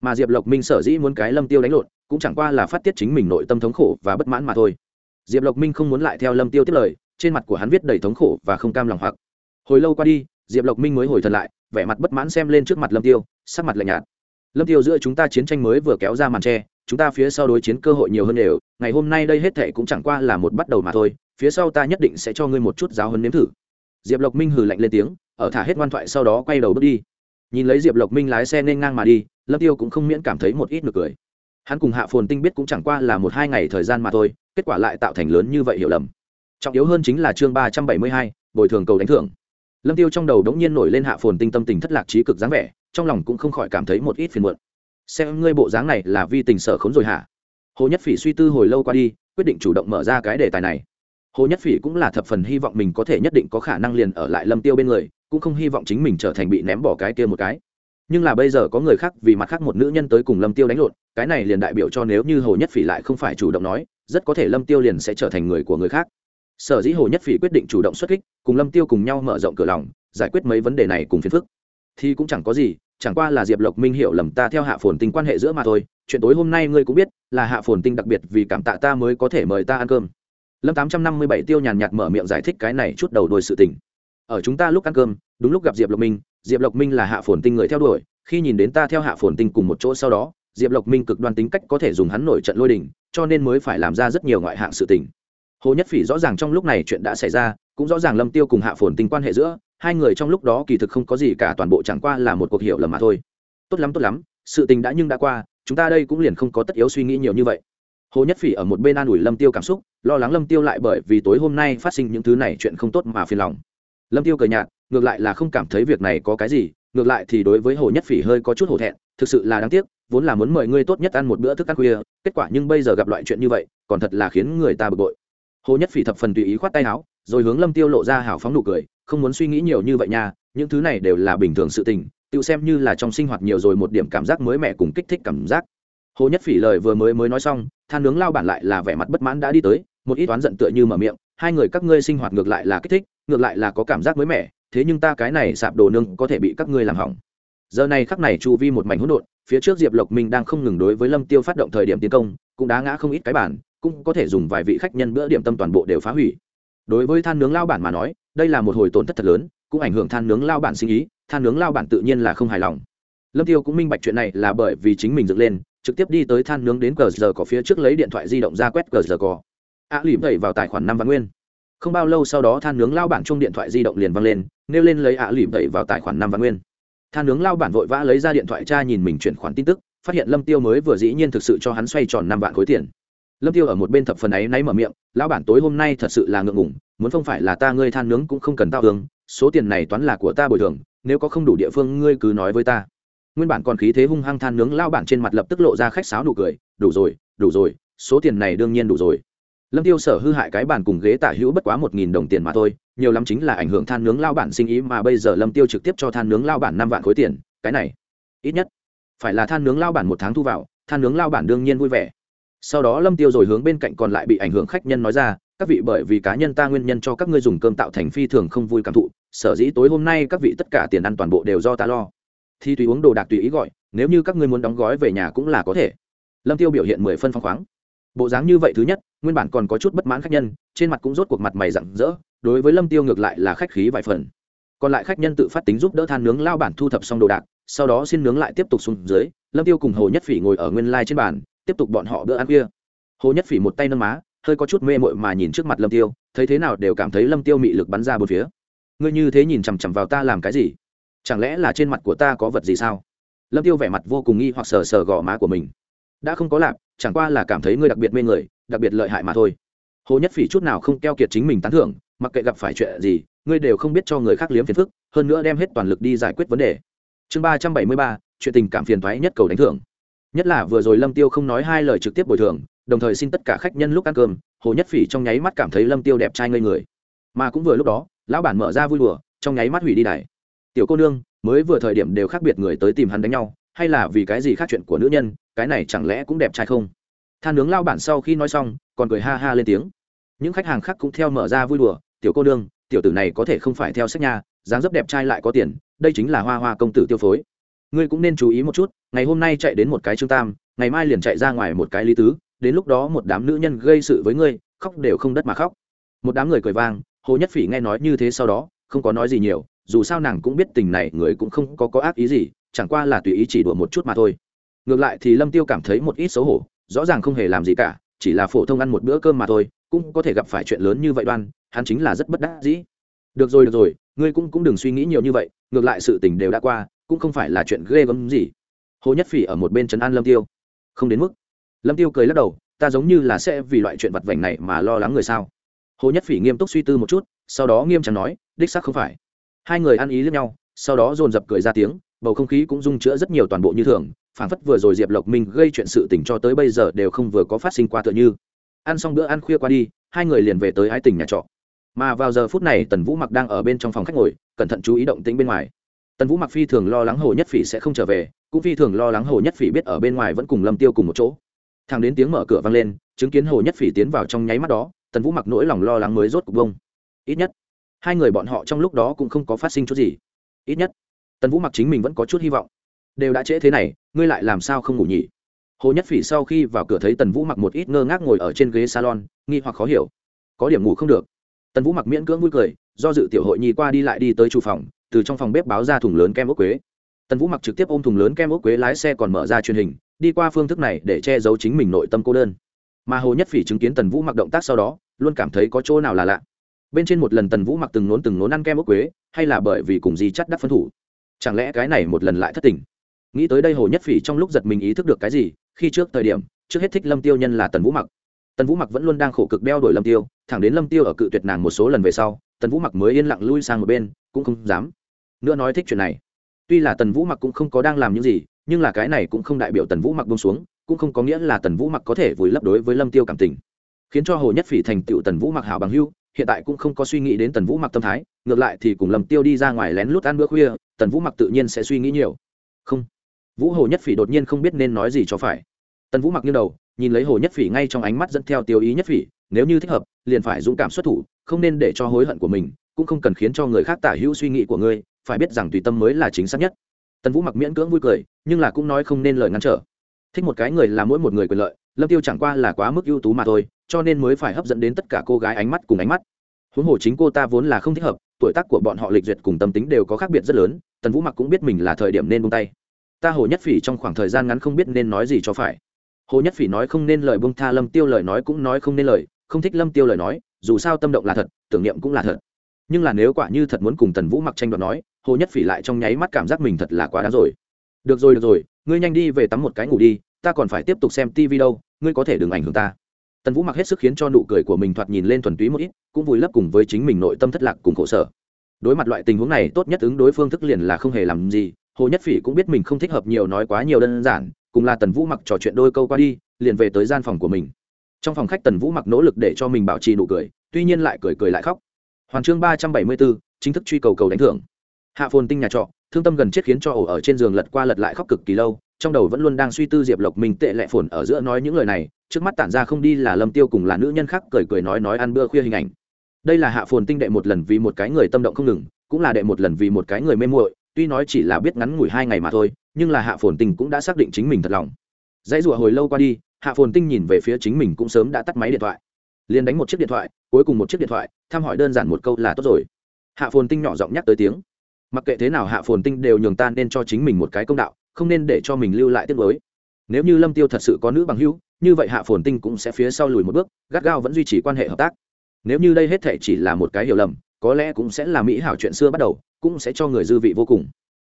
mà diệp lộc minh sở dĩ muốn cái lâm tiêu đánh lộn, cũng chẳng qua là phát tiết chính mình nội tâm thống khổ và bất mãn mà thôi. Diệp lộc minh không muốn lại theo lâm tiêu tiếp lời, trên mặt của hắn viết đầy thống khổ và không cam lòng hoặc. Hồi lâu qua đi, diệp lộc minh mới hồi thần lại, vẻ mặt bất mãn xem lên trước mặt lâm tiêu, sắc mặt lạnh nhạt. Lâm tiêu giữa chúng ta chiến tranh mới vừa kéo ra màn tre, chúng ta phía sau đối chiến cơ hội nhiều hơn đều, ngày hôm nay đây hết thệ cũng chẳng qua là một bắt đầu mà thôi, phía sau ta nhất định sẽ cho ngươi một chút giáo hơn nếm thử. Diệp lộc minh hừ lạnh lên tiếng, ở thả hết ngoan thoại sau đó quay đầu bước đi nhìn lấy diệp lộc minh lái xe nên ngang mà đi lâm tiêu cũng không miễn cảm thấy một ít nực cười hắn cùng hạ phồn tinh biết cũng chẳng qua là một hai ngày thời gian mà thôi kết quả lại tạo thành lớn như vậy hiểu lầm trọng yếu hơn chính là chương ba trăm bảy mươi hai, bồi thường cầu đánh thưởng lâm tiêu trong đầu đống nhiên nổi lên hạ phồn tinh tâm tình thất lạc trí cực dáng vẻ trong lòng cũng không khỏi cảm thấy một ít phiền muộn xem ngươi bộ dáng này là vi tình sở khốn rồi hả hồ nhất phỉ suy tư hồi lâu qua đi quyết định chủ động mở ra cái đề tài này hồ nhất phỉ cũng là thập phần hy vọng mình có thể nhất định có khả năng liền ở lại lâm tiêu bên người cũng không hy vọng chính mình trở thành bị ném bỏ cái kia một cái. Nhưng là bây giờ có người khác, vì mặt khác một nữ nhân tới cùng lâm tiêu đánh lộn, cái này liền đại biểu cho nếu như hồ nhất phỉ lại không phải chủ động nói, rất có thể lâm tiêu liền sẽ trở thành người của người khác. Sở dĩ hồ nhất phỉ quyết định chủ động xuất kích, cùng lâm tiêu cùng nhau mở rộng cửa lòng, giải quyết mấy vấn đề này cùng phiền phức. Thì cũng chẳng có gì, chẳng qua là diệp lộc minh hiểu lầm ta theo hạ phồn tinh quan hệ giữa mà thôi, chuyện tối hôm nay ngươi cũng biết, là hạ phồn tinh đặc biệt vì cảm tạ ta mới có thể mời ta ăn cơm. Lâm tám trăm năm mươi bảy tiêu nhàn nhạt mở miệng giải thích cái này chút đầu đuôi sự tình ở chúng ta lúc ăn cơm, đúng lúc gặp diệp lộc minh, diệp lộc minh là hạ phồn tinh người theo đuổi, khi nhìn đến ta theo hạ phồn tinh cùng một chỗ sau đó, diệp lộc minh cực đoan tính cách có thể dùng hắn nổi trận lôi đình, cho nên mới phải làm ra rất nhiều ngoại hạng sự tình. Hồ nhất phỉ rõ ràng trong lúc này chuyện đã xảy ra, cũng rõ ràng lâm tiêu cùng hạ phồn tinh quan hệ giữa, hai người trong lúc đó kỳ thực không có gì cả, toàn bộ chẳng qua là một cuộc hiểu lầm mà thôi. Tốt lắm tốt lắm, sự tình đã nhưng đã qua, chúng ta đây cũng liền không có tất yếu suy nghĩ nhiều như vậy. Hồ nhất phỉ ở một bên an ủi lâm tiêu cảm xúc, lo lắng lâm tiêu lại bởi vì tối hôm nay phát sinh những thứ này chuyện không tốt mà phiền lòng lâm tiêu cười nhạt, ngược lại là không cảm thấy việc này có cái gì, ngược lại thì đối với hồ nhất phỉ hơi có chút hổ thẹn, thực sự là đáng tiếc, vốn là muốn mời ngươi tốt nhất ăn một bữa thức ăn khuya, kết quả nhưng bây giờ gặp loại chuyện như vậy, còn thật là khiến người ta bực bội. Hồ nhất phỉ thập phần tùy ý khoát tay áo, rồi hướng lâm tiêu lộ ra hào phóng nụ cười, không muốn suy nghĩ nhiều như vậy nha, những thứ này đều là bình thường sự tình, tự xem như là trong sinh hoạt nhiều rồi một điểm cảm giác mới mẻ cùng kích thích cảm giác. Hồ nhất phỉ lời vừa mới mới nói xong, than nướng lao bản lại là vẻ mặt bất mãn đã đi tới, một ít toán giận tựa như mở miệng hai người các ngươi sinh hoạt ngược lại là kích thích, ngược lại là có cảm giác mới mẻ, thế nhưng ta cái này sạp đồ nương có thể bị các ngươi làm hỏng. Giờ này khắc này chu vi một mảnh hỗn độn, phía trước diệp lộc minh đang không ngừng đối với lâm tiêu phát động thời điểm tiến công, cũng đã ngã không ít cái bản cũng có thể dùng vài vị khách nhân bữa điểm tâm toàn bộ đều phá hủy. Đối với than nướng lao bản mà nói, đây là một hồi tổn thất thật lớn, cũng ảnh hưởng than nướng lao bản sinh ý, than nướng lao bản tự nhiên là không hài lòng. Lâm tiêu cũng minh bạch chuyện này là bởi vì chính mình dựng lên, trực tiếp đi tới than nướng đến cờ giờ có phía trước lấy điện thoại di động ra quét cờ giờ có ạ à, lì đẩy vào tài khoản năm vạn nguyên. Không bao lâu sau đó than nướng lao bản chung điện thoại di động liền văng lên nêu lên lấy ạ à lìm đẩy vào tài khoản năm vạn nguyên. Than nướng lao bản vội vã lấy ra điện thoại cha nhìn mình chuyển khoản tin tức phát hiện lâm tiêu mới vừa dĩ nhiên thực sự cho hắn xoay tròn năm vạn khối tiền. Lâm tiêu ở một bên thập phần ấy náy mở miệng lão bản tối hôm nay thật sự là ngượng ngùng muốn không phải là ta ngươi than nướng cũng không cần tao hướng số tiền này toán là của ta bồi thường nếu có không đủ địa phương ngươi cứ nói với ta. Nguyên bản còn khí thế hung hăng than nướng lao bản trên mặt lập tức lộ ra khách sáo đủ cười đủ rồi đủ rồi số tiền này đương nhiên đủ rồi lâm tiêu sở hư hại cái bàn cùng ghế tả hữu bất quá một nghìn đồng tiền mà thôi, nhiều lắm chính là ảnh hưởng than nướng lao bản sinh ý mà bây giờ lâm tiêu trực tiếp cho than nướng lao bản năm vạn khối tiền, cái này, ít nhất. Phải là than nướng lao bản một tháng thu vào, than nướng lao bản đương nhiên vui vẻ. Sau đó lâm tiêu rồi hướng bên cạnh còn lại bị ảnh hưởng khách nhân nói ra, các vị bởi vì cá nhân ta nguyên nhân cho các ngươi dùng cơm tạo thành phi thường không vui cảm thụ, sở dĩ tối hôm nay các vị tất cả tiền ăn toàn bộ đều do ta lo. Thì tùy uống đồ đạc tùy ý gọi, nếu như các ngươi muốn đóng gói về nhà cũng là có thể. Lâm tiêu biểu hiện mười phân phong khoáng bộ dáng như vậy thứ nhất, nguyên bản còn có chút bất mãn khách nhân, trên mặt cũng rốt cuộc mặt mày rặng rỡ, đối với lâm tiêu ngược lại là khách khí vài phần. Còn lại khách nhân tự phát tính giúp đỡ than nướng lao bản thu thập xong đồ đạc, sau đó xin nướng lại tiếp tục xuống dưới, lâm tiêu cùng hồ nhất phỉ ngồi ở nguyên lai trên bàn, tiếp tục bọn họ bữa ăn kia hồ nhất phỉ một tay nâng má, hơi có chút mê mội mà nhìn trước mặt lâm tiêu, thấy thế nào đều cảm thấy lâm tiêu mị lực bắn ra bốn phía. Ngươi như thế nhìn chằm chằm vào ta làm cái gì? Chẳng lẽ là trên mặt của ta có vật gì sao? Lâm tiêu vẻ mặt vô cùng nghi hoặc sờ sờ gò má của mình đã không có lạp chẳng qua là cảm thấy ngươi đặc biệt mê người, đặc biệt lợi hại mà thôi. Hồ nhất phỉ chút nào không keo kiệt chính mình tán thưởng, mặc kệ gặp phải chuyện gì, ngươi đều không biết cho người khác liếm phiền phức, hơn nữa đem hết toàn lực đi giải quyết vấn đề. Chương ba trăm bảy mươi ba, chuyện tình cảm phiền thoái nhất cầu đánh thưởng. Nhất là vừa rồi lâm tiêu không nói hai lời trực tiếp bồi thường, đồng thời xin tất cả khách nhân lúc ăn cơm, hồ nhất phỉ trong nháy mắt cảm thấy lâm tiêu đẹp trai ngây người. Mà cũng vừa lúc đó, lão bản mở ra vui đùa, trong nháy mắt hủy đi đài. Tiểu cô nương, mới vừa thời điểm đều khác biệt người tới tìm hắn đánh nhau hay là vì cái gì khác chuyện của nữ nhân, cái này chẳng lẽ cũng đẹp trai không? Than nướng lao bản sau khi nói xong, còn cười ha ha lên tiếng. Những khách hàng khác cũng theo mở ra vui đùa, tiểu cô nương, tiểu tử này có thể không phải theo sách nhà, dáng dấp đẹp trai lại có tiền, đây chính là hoa hoa công tử tiêu phối. Ngươi cũng nên chú ý một chút, ngày hôm nay chạy đến một cái trương tam, ngày mai liền chạy ra ngoài một cái lý tứ, đến lúc đó một đám nữ nhân gây sự với ngươi, khóc đều không đất mà khóc. Một đám người cười vang, hồ nhất phỉ nghe nói như thế sau đó, không có nói gì nhiều dù sao nàng cũng biết tình này người cũng không có có ác ý gì, chẳng qua là tùy ý chỉ đùa một chút mà thôi. Ngược lại thì lâm tiêu cảm thấy một ít xấu hổ, rõ ràng không hề làm gì cả, chỉ là phổ thông ăn một bữa cơm mà thôi, cũng có thể gặp phải chuyện lớn như vậy đoan, hắn chính là rất bất đắc dĩ. Được rồi được rồi, ngươi cũng cũng đừng suy nghĩ nhiều như vậy, ngược lại sự tình đều đã qua, cũng không phải là chuyện ghê gớm gì. Hồ nhất phỉ ở một bên trấn an lâm tiêu. Không đến mức. Lâm tiêu cười lắc đầu, ta giống như là sẽ vì loại chuyện vặt vảnh này mà lo lắng người sao? Hồ nhất phỉ nghiêm túc suy tư một chút, sau đó nghiêm trọng nói, đích xác không phải hai người ăn ý lẫn nhau, sau đó dồn dập cười ra tiếng, bầu không khí cũng dung chữa rất nhiều toàn bộ như thường phản phất vừa rồi diệp lộc minh gây chuyện sự tình cho tới bây giờ đều không vừa có phát sinh qua tựa như. Ăn xong bữa ăn khuya qua đi, hai người liền về tới ái tình nhà trọ. Mà vào giờ phút này tần vũ mặc đang ở bên trong phòng khách ngồi, cẩn thận chú ý động tĩnh bên ngoài. Tần vũ mặc phi thường lo lắng hồ nhất phỉ sẽ không trở về, cũng phi thường lo lắng hồ nhất phỉ biết ở bên ngoài vẫn cùng lâm tiêu cùng một chỗ. Thằng đến tiếng mở cửa vang lên, chứng kiến hồ nhất phỉ tiến vào trong nháy mắt đó, tần vũ mặc nỗi lòng lo lắng mới rốt cục bông ít nhất hai người bọn họ trong lúc đó cũng không có phát sinh chút gì. Ít nhất, tần vũ mặc chính mình vẫn có chút hy vọng. Đều đã trễ thế này, ngươi lại làm sao không ngủ nhỉ? Hồ nhất phỉ sau khi vào cửa thấy tần vũ mặc một ít ngơ ngác ngồi ở trên ghế salon, nghi hoặc khó hiểu. Có điểm ngủ không được. Tần vũ mặc miễn cưỡng vui cười, do dự tiểu hội nhi qua đi lại đi tới chủ phòng, từ trong phòng bếp báo ra thùng lớn kem ốc quế. Tần vũ mặc trực tiếp ôm thùng lớn kem ốc quế lái xe còn mở ra truyền hình, đi qua phương thức này để che giấu chính mình nội tâm cô đơn. Mà hồ nhất phỉ chứng kiến tần vũ mặc động tác sau đó, luôn cảm thấy có chỗ nào là lạ bên trên một lần tần vũ mặc từng nốn từng nốn ăn kem ốc quế, hay là bởi vì cùng gì chắt đắc phân thủ? Chẳng lẽ cái này một lần lại thất tình? Nghĩ tới đây hồ nhất phỉ trong lúc giật mình ý thức được cái gì, khi trước thời điểm, trước hết thích lâm tiêu nhân là tần vũ mặc. Tần vũ mặc vẫn luôn đang khổ cực đeo đuổi lâm tiêu, thẳng đến lâm tiêu ở cự tuyệt nàng một số lần về sau, tần vũ mặc mới yên lặng lui sang một bên, cũng không dám nữa nói thích chuyện này. Tuy là tần vũ mặc cũng không có đang làm những gì, nhưng là cái này cũng không đại biểu tần vũ mặc bông xuống, cũng không có nghĩa là tần vũ mặc có thể vùi lấp đối với lâm tiêu cảm tình. Khiến cho hồ nhất phỉ thành tựu tần vũ mặc hảo bằng hưu hiện tại cũng không có suy nghĩ đến tần vũ mặc tâm thái, ngược lại thì cùng lầm tiêu đi ra ngoài lén lút ăn bữa khuya, tần vũ mặc tự nhiên sẽ suy nghĩ nhiều. Không. Vũ hồ nhất phỉ đột nhiên không biết nên nói gì cho phải. Tần vũ mặc như đầu, nhìn lấy hồ nhất phỉ ngay trong ánh mắt dẫn theo tiêu ý nhất phỉ, nếu như thích hợp, liền phải dũng cảm xuất thủ, không nên để cho hối hận của mình, cũng không cần khiến cho người khác tả hữu suy nghĩ của ngươi, phải biết rằng tùy tâm mới là chính xác nhất. Tần vũ mặc miễn cưỡng vui cười, nhưng là cũng nói không nên lời ngăn trở. Thích một cái người là mỗi một người quyền lợi lâm tiêu chẳng qua là quá mức ưu tú mà thôi, cho nên mới phải hấp dẫn đến tất cả cô gái ánh mắt cùng ánh mắt. Huống hồ chính cô ta vốn là không thích hợp, tuổi tác của bọn họ lịch duyệt cùng tâm tính đều có khác biệt rất lớn, tần vũ mặc cũng biết mình là thời điểm nên buông tay. Ta hồ nhất phỉ trong khoảng thời gian ngắn không biết nên nói gì cho phải. Hồ nhất phỉ nói không nên lời buông tha lâm tiêu lời nói cũng nói không nên lời, không thích lâm tiêu lời nói, dù sao tâm động là thật, tưởng niệm cũng là thật. Nhưng là nếu quả như thật muốn cùng tần vũ mặc tranh đoạt nói, hồ nhất phỉ lại trong nháy mắt cảm giác mình thật là quá đáng rồi. Được rồi được rồi, ngươi nhanh đi về tắm một cái ngủ đi ta còn phải tiếp tục xem tv đâu, ngươi có thể đừng ảnh hưởng ta. Tần vũ mặc hết sức khiến cho nụ cười của mình thoạt nhìn lên thuần túy một ít, cũng vùi lấp cùng với chính mình nội tâm thất lạc cùng khổ sở. Đối mặt loại tình huống này, tốt nhất ứng đối phương thức liền là không hề làm gì, hồ nhất phỉ cũng biết mình không thích hợp nhiều nói quá nhiều đơn giản, cùng là tần vũ mặc trò chuyện đôi câu qua đi, liền về tới gian phòng của mình. Trong phòng khách tần vũ mặc nỗ lực để cho mình bảo trì nụ cười, tuy nhiên lại cười cười lại khóc. Hoàn chương ba trăm bảy mươi bốn chính thức truy cầu cầu đánh thưởng. Hạ phồn tinh nhà trọ, thương tâm gần chết khiến cho ổ ở trên giường lật qua lật lại khóc cực kỳ lâu trong đầu vẫn luôn đang suy tư diệp lộc minh tệ lệ phồn ở giữa nói những lời này, trước mắt tản ra không đi là lâm tiêu cùng là nữ nhân khác cười cười nói nói ăn bữa khuya hình ảnh. Đây là hạ phồn tinh đệ một lần vì một cái người tâm động không ngừng, cũng là đệ một lần vì một cái người mê muội, tuy nói chỉ là biết ngắn ngủi hai ngày mà thôi, nhưng là hạ phồn tinh cũng đã xác định chính mình thật lòng. Dãy rủa hồi lâu qua đi, hạ phồn tinh nhìn về phía chính mình cũng sớm đã tắt máy điện thoại. Liền đánh một chiếc điện thoại, cuối cùng một chiếc điện thoại, thăm hỏi đơn giản một câu là tốt rồi. Hạ phồn tinh nhỏ giọng nhắc tới tiếng. Mặc kệ thế nào hạ phồn tinh đều nhường ta nên cho chính mình một cái công đạo không nên để cho mình lưu lại tiết mới nếu như lâm tiêu thật sự có nữ bằng hữu, như vậy hạ phồn tinh cũng sẽ phía sau lùi một bước, gắt gao vẫn duy trì quan hệ hợp tác. Nếu như đây hết thể chỉ là một cái hiểu lầm, có lẽ cũng sẽ là mỹ hảo chuyện xưa bắt đầu, cũng sẽ cho người dư vị vô cùng.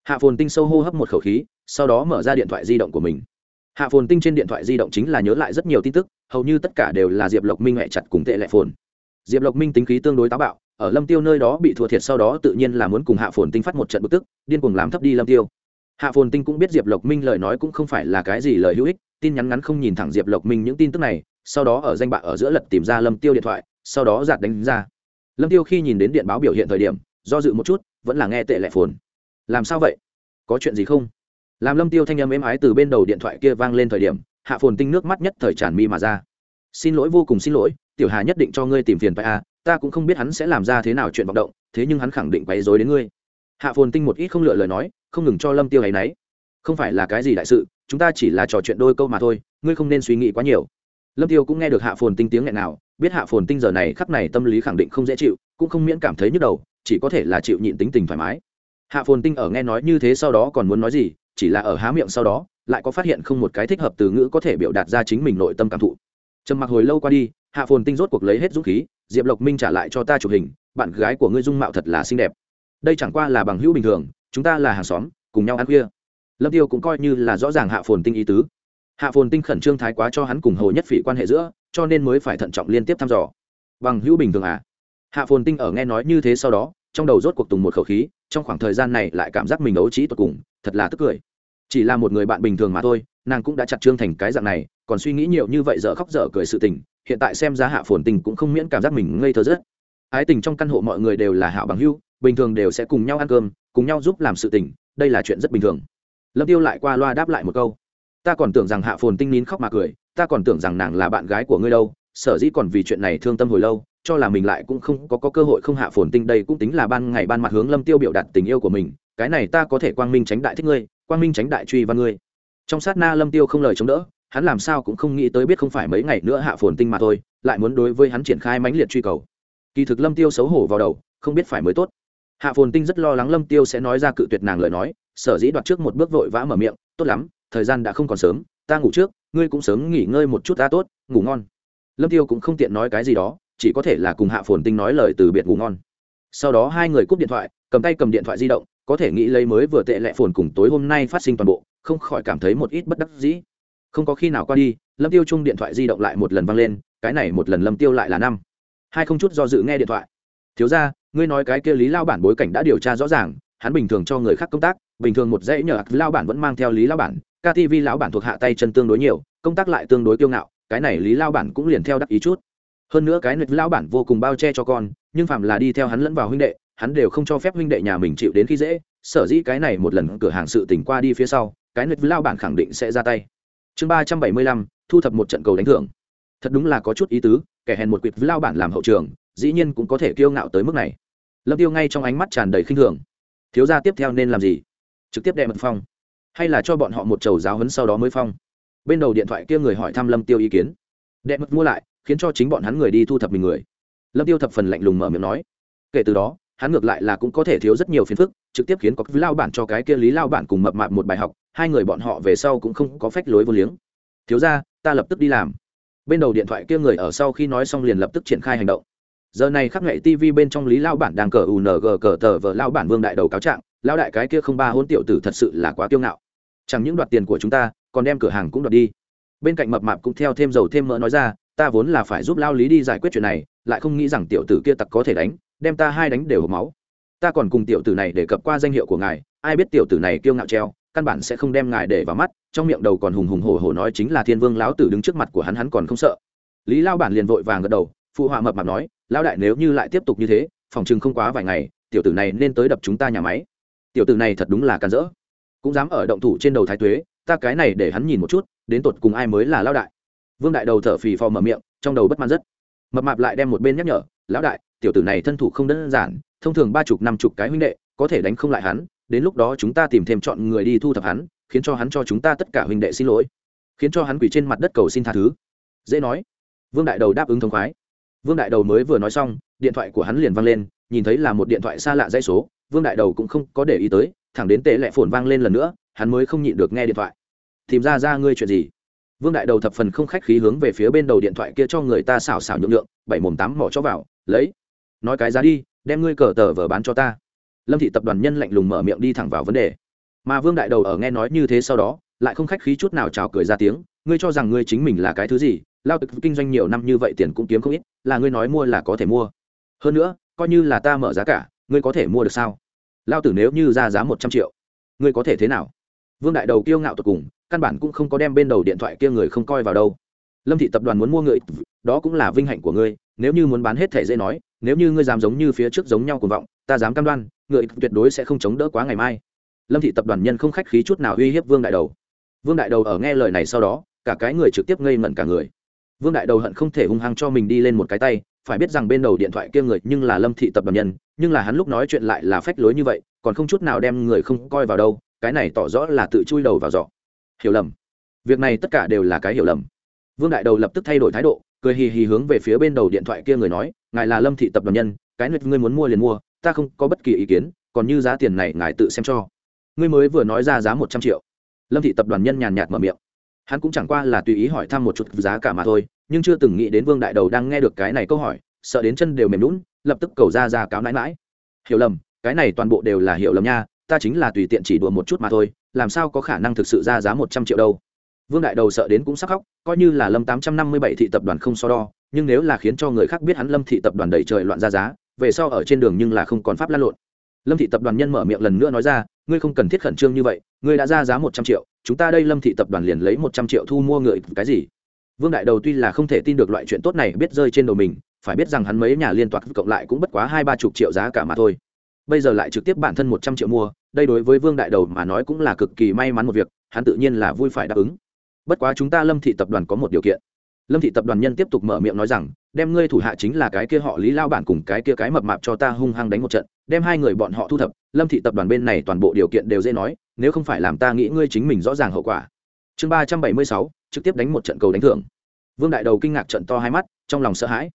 Hạ phồn tinh sâu hô hấp một khẩu khí, sau đó mở ra điện thoại di động của mình. Hạ phồn tinh trên điện thoại di động chính là nhớ lại rất nhiều tin tức, hầu như tất cả đều là diệp lộc minh hẹ chặt cùng tệ lệ phồn. Diệp lộc minh tính khí tương đối táo bạo, ở lâm tiêu nơi đó bị thua thiệt sau đó tự nhiên là muốn cùng hạ phồn tinh phát một trận bực tức, điên cuồng làm thấp đi lâm tiêu hạ phồn tinh cũng biết diệp lộc minh lời nói cũng không phải là cái gì lời hữu ích, tin nhắn ngắn không nhìn thẳng diệp lộc minh những tin tức này, sau đó ở danh bạ ở giữa lật tìm ra lâm tiêu điện thoại, sau đó giạt đánh ra. Lâm tiêu khi nhìn đến điện báo biểu hiện thời điểm, do dự một chút, vẫn là nghe tệ lệ phồn. Làm sao vậy? Có chuyện gì không? Làm lâm tiêu thanh âm êm ái từ bên đầu điện thoại kia vang lên thời điểm, hạ phồn tinh nước mắt nhất thời tràn mi mà ra. Xin lỗi, vô cùng xin lỗi, tiểu hà nhất định cho ngươi tìm phiền phải à ta cũng không biết hắn sẽ làm ra thế nào chuyện vọng động, thế nhưng hắn khẳng định quấy rối đến ngươi. Hạ phồn tinh một ít không lựa lời nói không ngừng cho lâm tiêu hay náy. Không phải là cái gì đại sự, chúng ta chỉ là trò chuyện đôi câu mà thôi, ngươi không nên suy nghĩ quá nhiều. Lâm tiêu cũng nghe được hạ phồn tinh tiếng nghẹn nào biết hạ phồn tinh giờ này khắc này tâm lý khẳng định không dễ chịu, cũng không miễn cảm thấy nhức đầu, chỉ có thể là chịu nhịn tính tình thoải mái. Hạ phồn tinh ở nghe nói như thế sau đó còn muốn nói gì, chỉ là ở há miệng sau đó, lại có phát hiện không một cái thích hợp từ ngữ có thể biểu đạt ra chính mình nội tâm cảm thụ. Trầm mặc hồi lâu qua đi, hạ phồn tinh rốt cuộc lấy hết dũng khí, diệp lộc minh trả lại cho ta chụp hình, bạn gái của ngươi dung mạo thật là xinh đẹp. Đây chẳng qua là bằng hữu bình thường chúng ta là hàng xóm, cùng nhau ăn khuya. Lâm tiêu cũng coi như là rõ ràng hạ phồn tinh ý tứ. Hạ phồn tinh khẩn trương thái quá cho hắn cùng hồ nhất phỉ quan hệ giữa, cho nên mới phải thận trọng liên tiếp thăm dò. Bằng hữu bình thường à? Hạ phồn tinh ở nghe nói như thế sau đó, trong đầu rốt cuộc tùng một khẩu khí, trong khoảng thời gian này lại cảm giác mình ấu trí tột cùng, thật là tức cười. Chỉ là một người bạn bình thường mà thôi, nàng cũng đã chặt trương thành cái dạng này, còn suy nghĩ nhiều như vậy dở khóc dở cười sự tình, hiện tại xem ra hạ phồn tình cũng không miễn cảm giác mình ngây thơ rất ái tình trong căn hộ mọi người đều là hảo bằng hưu bình thường đều sẽ cùng nhau ăn cơm cùng nhau giúp làm sự tình đây là chuyện rất bình thường. Lâm tiêu lại qua loa đáp lại một câu. Ta còn tưởng rằng hạ phồn tinh nín khóc mà cười ta còn tưởng rằng nàng là bạn gái của ngươi đâu sở dĩ còn vì chuyện này thương tâm hồi lâu cho là mình lại cũng không có, có cơ hội không hạ phồn tinh đây cũng tính là ban ngày ban mặt hướng lâm tiêu biểu đạt tình yêu của mình cái này ta có thể quang minh tránh đại thích ngươi quang minh tránh đại truy văn ngươi. Trong sát na lâm tiêu không lời chống đỡ hắn làm sao cũng không nghĩ tới biết không phải mấy ngày nữa hạ phồn tinh mà thôi lại muốn đối với hắn triển khai mãnh liệt truy cầu. Kỳ thực lâm tiêu xấu hổ vào đầu không biết phải mới tốt hạ phồn tinh rất lo lắng lâm tiêu sẽ nói ra cự tuyệt nàng lời nói, sở dĩ đoạt trước một bước vội vã mở miệng, tốt lắm, thời gian đã không còn sớm, ta ngủ trước, ngươi cũng sớm nghỉ ngơi một chút ta tốt, ngủ ngon. Lâm tiêu cũng không tiện nói cái gì đó, chỉ có thể là cùng hạ phồn tinh nói lời từ biệt ngủ ngon. Sau đó hai người cúp điện thoại, cầm tay cầm điện thoại di động, có thể nghĩ lấy mới vừa tệ lẹ phồn cùng tối hôm nay phát sinh toàn bộ, không khỏi cảm thấy một ít bất đắc dĩ. Không có khi nào qua đi, lâm tiêu chung điện thoại di động lại một lần vang lên, cái này một lần lâm tiêu lại là năm. Hai không chút do dự nghe điện thoại. Thiếu ra ngươi nói cái kia lý lao bản bối cảnh đã điều tra rõ ràng, hắn bình thường cho người khác công tác, bình thường một dãy nhờ lao bản vẫn mang theo lý lao bản ktv lão bản thuộc hạ tay chân tương đối nhiều, công tác lại tương đối kiêu ngạo, cái này lý lao bản cũng liền theo đắc ý chút. Hơn nữa cái nịch lao bản vô cùng bao che cho con, nhưng phạm là đi theo hắn lẫn vào huynh đệ, hắn đều không cho phép huynh đệ nhà mình chịu đến khi dễ, sở dĩ cái này một lần cửa hàng sự tỉnh qua đi phía sau, cái nịch lao bản khẳng định sẽ ra tay. Chương ba trăm bảy mươi lăm, thu thập một trận cầu đánh thưởng. Thật đúng là có chút ý tứ, kẻ hèn một quỵt với lao bản làm hậu trường, dĩ nhiên cũng có thể kiêu ngạo tới mức này lâm tiêu ngay trong ánh mắt tràn đầy khinh thường. Thiếu gia tiếp theo nên làm gì? Trực tiếp đệ mật phong? Hay là cho bọn họ một chầu giáo hấn sau đó mới phong? Bên đầu điện thoại kia người hỏi thăm lâm tiêu ý kiến. Đệ mật mua lại, khiến cho chính bọn hắn người đi thu thập mình người. Lâm tiêu thập phần lạnh lùng mở miệng nói. Kể từ đó, hắn ngược lại là cũng có thể thiếu rất nhiều phiền phức, trực tiếp khiến có lao bản cho cái kia lý lao bản cùng mập mạp một bài học, hai người bọn họ về sau cũng không có phách lối vô liếng. Thiếu ra ta lập tức đi làm. Bên đầu điện thoại kia người ở sau khi nói xong liền lập tức triển khai hành động giờ này khắc nghệ tv bên trong lý lao bản đang cờ ung cờ tờ vờ lao bản vương đại đầu cáo trạng, lao đại cái kia không ba hôn tiểu tử thật sự là quá kiêu ngạo. Chẳng những đoạt tiền của chúng ta, còn đem cửa hàng cũng đoạt đi. Bên cạnh mập mạp cũng theo thêm dầu thêm mỡ nói ra, ta vốn là phải giúp lao lý đi giải quyết chuyện này, lại không nghĩ rằng tiểu tử kia tặc có thể đánh, đem ta hai đánh đều hộp máu. Ta còn cùng tiểu tử này để cập qua danh hiệu của ngài, ai biết tiểu tử này kiêu ngạo treo, căn bản sẽ không đem ngài để vào mắt, trong miệng đầu còn hùng hùng hổ hổ nói chính là thiên vương lão tử đứng trước mặt của hắn hắn còn không sợ. Lý lao bản liền vội vàng gật đầu, phụ họa mập mạp nói lão đại nếu như lại tiếp tục như thế, phòng chừng không quá vài ngày, tiểu tử này nên tới đập chúng ta nhà máy. Tiểu tử này thật đúng là can dỡ. Cũng dám ở động thủ trên đầu thái tuế, ta cái này để hắn nhìn một chút, đến tột cùng ai mới là lão đại. Vương đại đầu thở phì phò mở miệng, trong đầu bất mãn rất. Mập mạp lại đem một bên nhắc nhở, lão đại, tiểu tử này thân thủ không đơn giản, thông thường ba chục, năm chục cái huynh đệ, có thể đánh không lại hắn, đến lúc đó chúng ta tìm thêm chọn người đi thu thập hắn, khiến cho hắn cho chúng ta tất cả huynh đệ xin lỗi. Khiến cho hắn quỳ trên mặt đất cầu xin tha thứ. Dễ nói. Vương đại đầu đáp ứng thông khoái vương đại đầu mới vừa nói xong, điện thoại của hắn liền vang lên, nhìn thấy là một điện thoại xa lạ dây số, vương đại đầu cũng không có để ý tới, thẳng đến tệ lệ phồn vang lên lần nữa, hắn mới không nhịn được nghe điện thoại. Tìm ra ra ngươi chuyện gì? Vương đại đầu thập phần không khách khí hướng về phía bên đầu điện thoại kia cho người ta xảo xảo nhượng lượng bảy mồm tám mỏ cho vào, lấy, nói cái giá đi, đem ngươi cờ tờ vờ bán cho ta. Lâm thị tập đoàn nhân lạnh lùng mở miệng đi thẳng vào vấn đề. Mà vương đại đầu ở nghe nói như thế sau đó, lại không khách khí chút nào chào cười ra tiếng, ngươi cho rằng ngươi chính mình là cái thứ gì lao tực kinh doanh nhiều năm như vậy tiền cũng kiếm không ít, là ngươi nói mua là có thể mua. Hơn nữa, coi như là ta mở giá cả, ngươi có thể mua được sao? Lao tử nếu như ra giá một trăm triệu, ngươi có thể thế nào? Vương đại đầu kiêu ngạo tột cùng, căn bản cũng không có đem bên đầu điện thoại kia người không coi vào đâu. Lâm thị tập đoàn muốn mua người, đó cũng là vinh hạnh của ngươi, nếu như muốn bán hết thẻ dễ nói, nếu như ngươi dám giống như phía trước giống nhau cuồng vọng, ta dám cam đoan, người tuyệt đối sẽ không chống đỡ quá ngày mai. Lâm thị tập đoàn nhân không khách khí chút nào uy hiếp vương đại đầu. Vương đại đầu ở nghe lời này sau đó, cả cái người trực tiếp ngây ngẩn cả người vương đại đầu hận không thể hung hăng cho mình đi lên một cái tay, phải biết rằng bên đầu điện thoại kia người nhưng là lâm thị tập đoàn nhân, nhưng là hắn lúc nói chuyện lại là phách lối như vậy, còn không chút nào đem người không coi vào đâu, cái này tỏ rõ là tự chui đầu vào giỏ. Hiểu lầm. Việc này tất cả đều là cái hiểu lầm. Vương đại đầu lập tức thay đổi thái độ, cười hì hì hướng về phía bên đầu điện thoại kia người nói, ngài là lâm thị tập đoàn nhân, cái nguyệt ngươi muốn mua liền mua, ta không có bất kỳ ý kiến, còn như giá tiền này ngài tự xem cho. Ngươi mới vừa nói ra giá một trăm triệu. Lâm thị tập đoàn nhân nhàn nhạt mở miệng hắn cũng chẳng qua là tùy ý hỏi thăm một chút giá cả mà thôi, nhưng chưa từng nghĩ đến vương đại đầu đang nghe được cái này câu hỏi, sợ đến chân đều mềm lún lập tức cầu ra ra cáo nãi mãi hiểu lầm, cái này toàn bộ đều là hiểu lầm nha, ta chính là tùy tiện chỉ đùa một chút mà thôi, làm sao có khả năng thực sự ra giá một trăm triệu đâu. Vương đại đầu sợ đến cũng sắc khóc, coi như là lâm tám trăm năm mươi bảy thị tập đoàn không so đo, nhưng nếu là khiến cho người khác biết hắn lâm thị tập đoàn đẩy trời loạn ra giá, về sau ở trên đường nhưng là không còn pháp lan lộn. Lâm thị tập đoàn nhân mở miệng lần nữa nói ra, ngươi không cần thiết khẩn trương như vậy, ngươi đã ra giá một trăm triệu chúng ta đây lâm thị tập đoàn liền lấy một trăm triệu thu mua người, cái gì? Vương đại đầu tuy là không thể tin được loại chuyện tốt này biết rơi trên đầu mình, phải biết rằng hắn mấy nhà liên toạc cộng lại cũng bất quá hai ba chục triệu giá cả mà thôi. Bây giờ lại trực tiếp bản thân một trăm triệu mua, đây đối với vương đại đầu mà nói cũng là cực kỳ may mắn một việc, hắn tự nhiên là vui phải đáp ứng. Bất quá chúng ta lâm thị tập đoàn có một điều kiện. Lâm thị tập đoàn nhân tiếp tục mở miệng nói rằng, đem ngươi thủ hạ chính là cái kia họ lý lao bản cùng cái kia cái mập mạp cho ta hung hăng đánh một trận, đem hai người bọn họ thu thập. Lâm thị tập đoàn bên này toàn bộ điều kiện đều dễ nói nếu không phải làm ta nghĩ ngươi chính mình rõ ràng hậu quả. Chương ba trăm bảy mươi sáu, trực tiếp đánh một trận cầu đánh thưởng. Vương đại đầu kinh ngạc trận to hai mắt, trong lòng sợ hãi.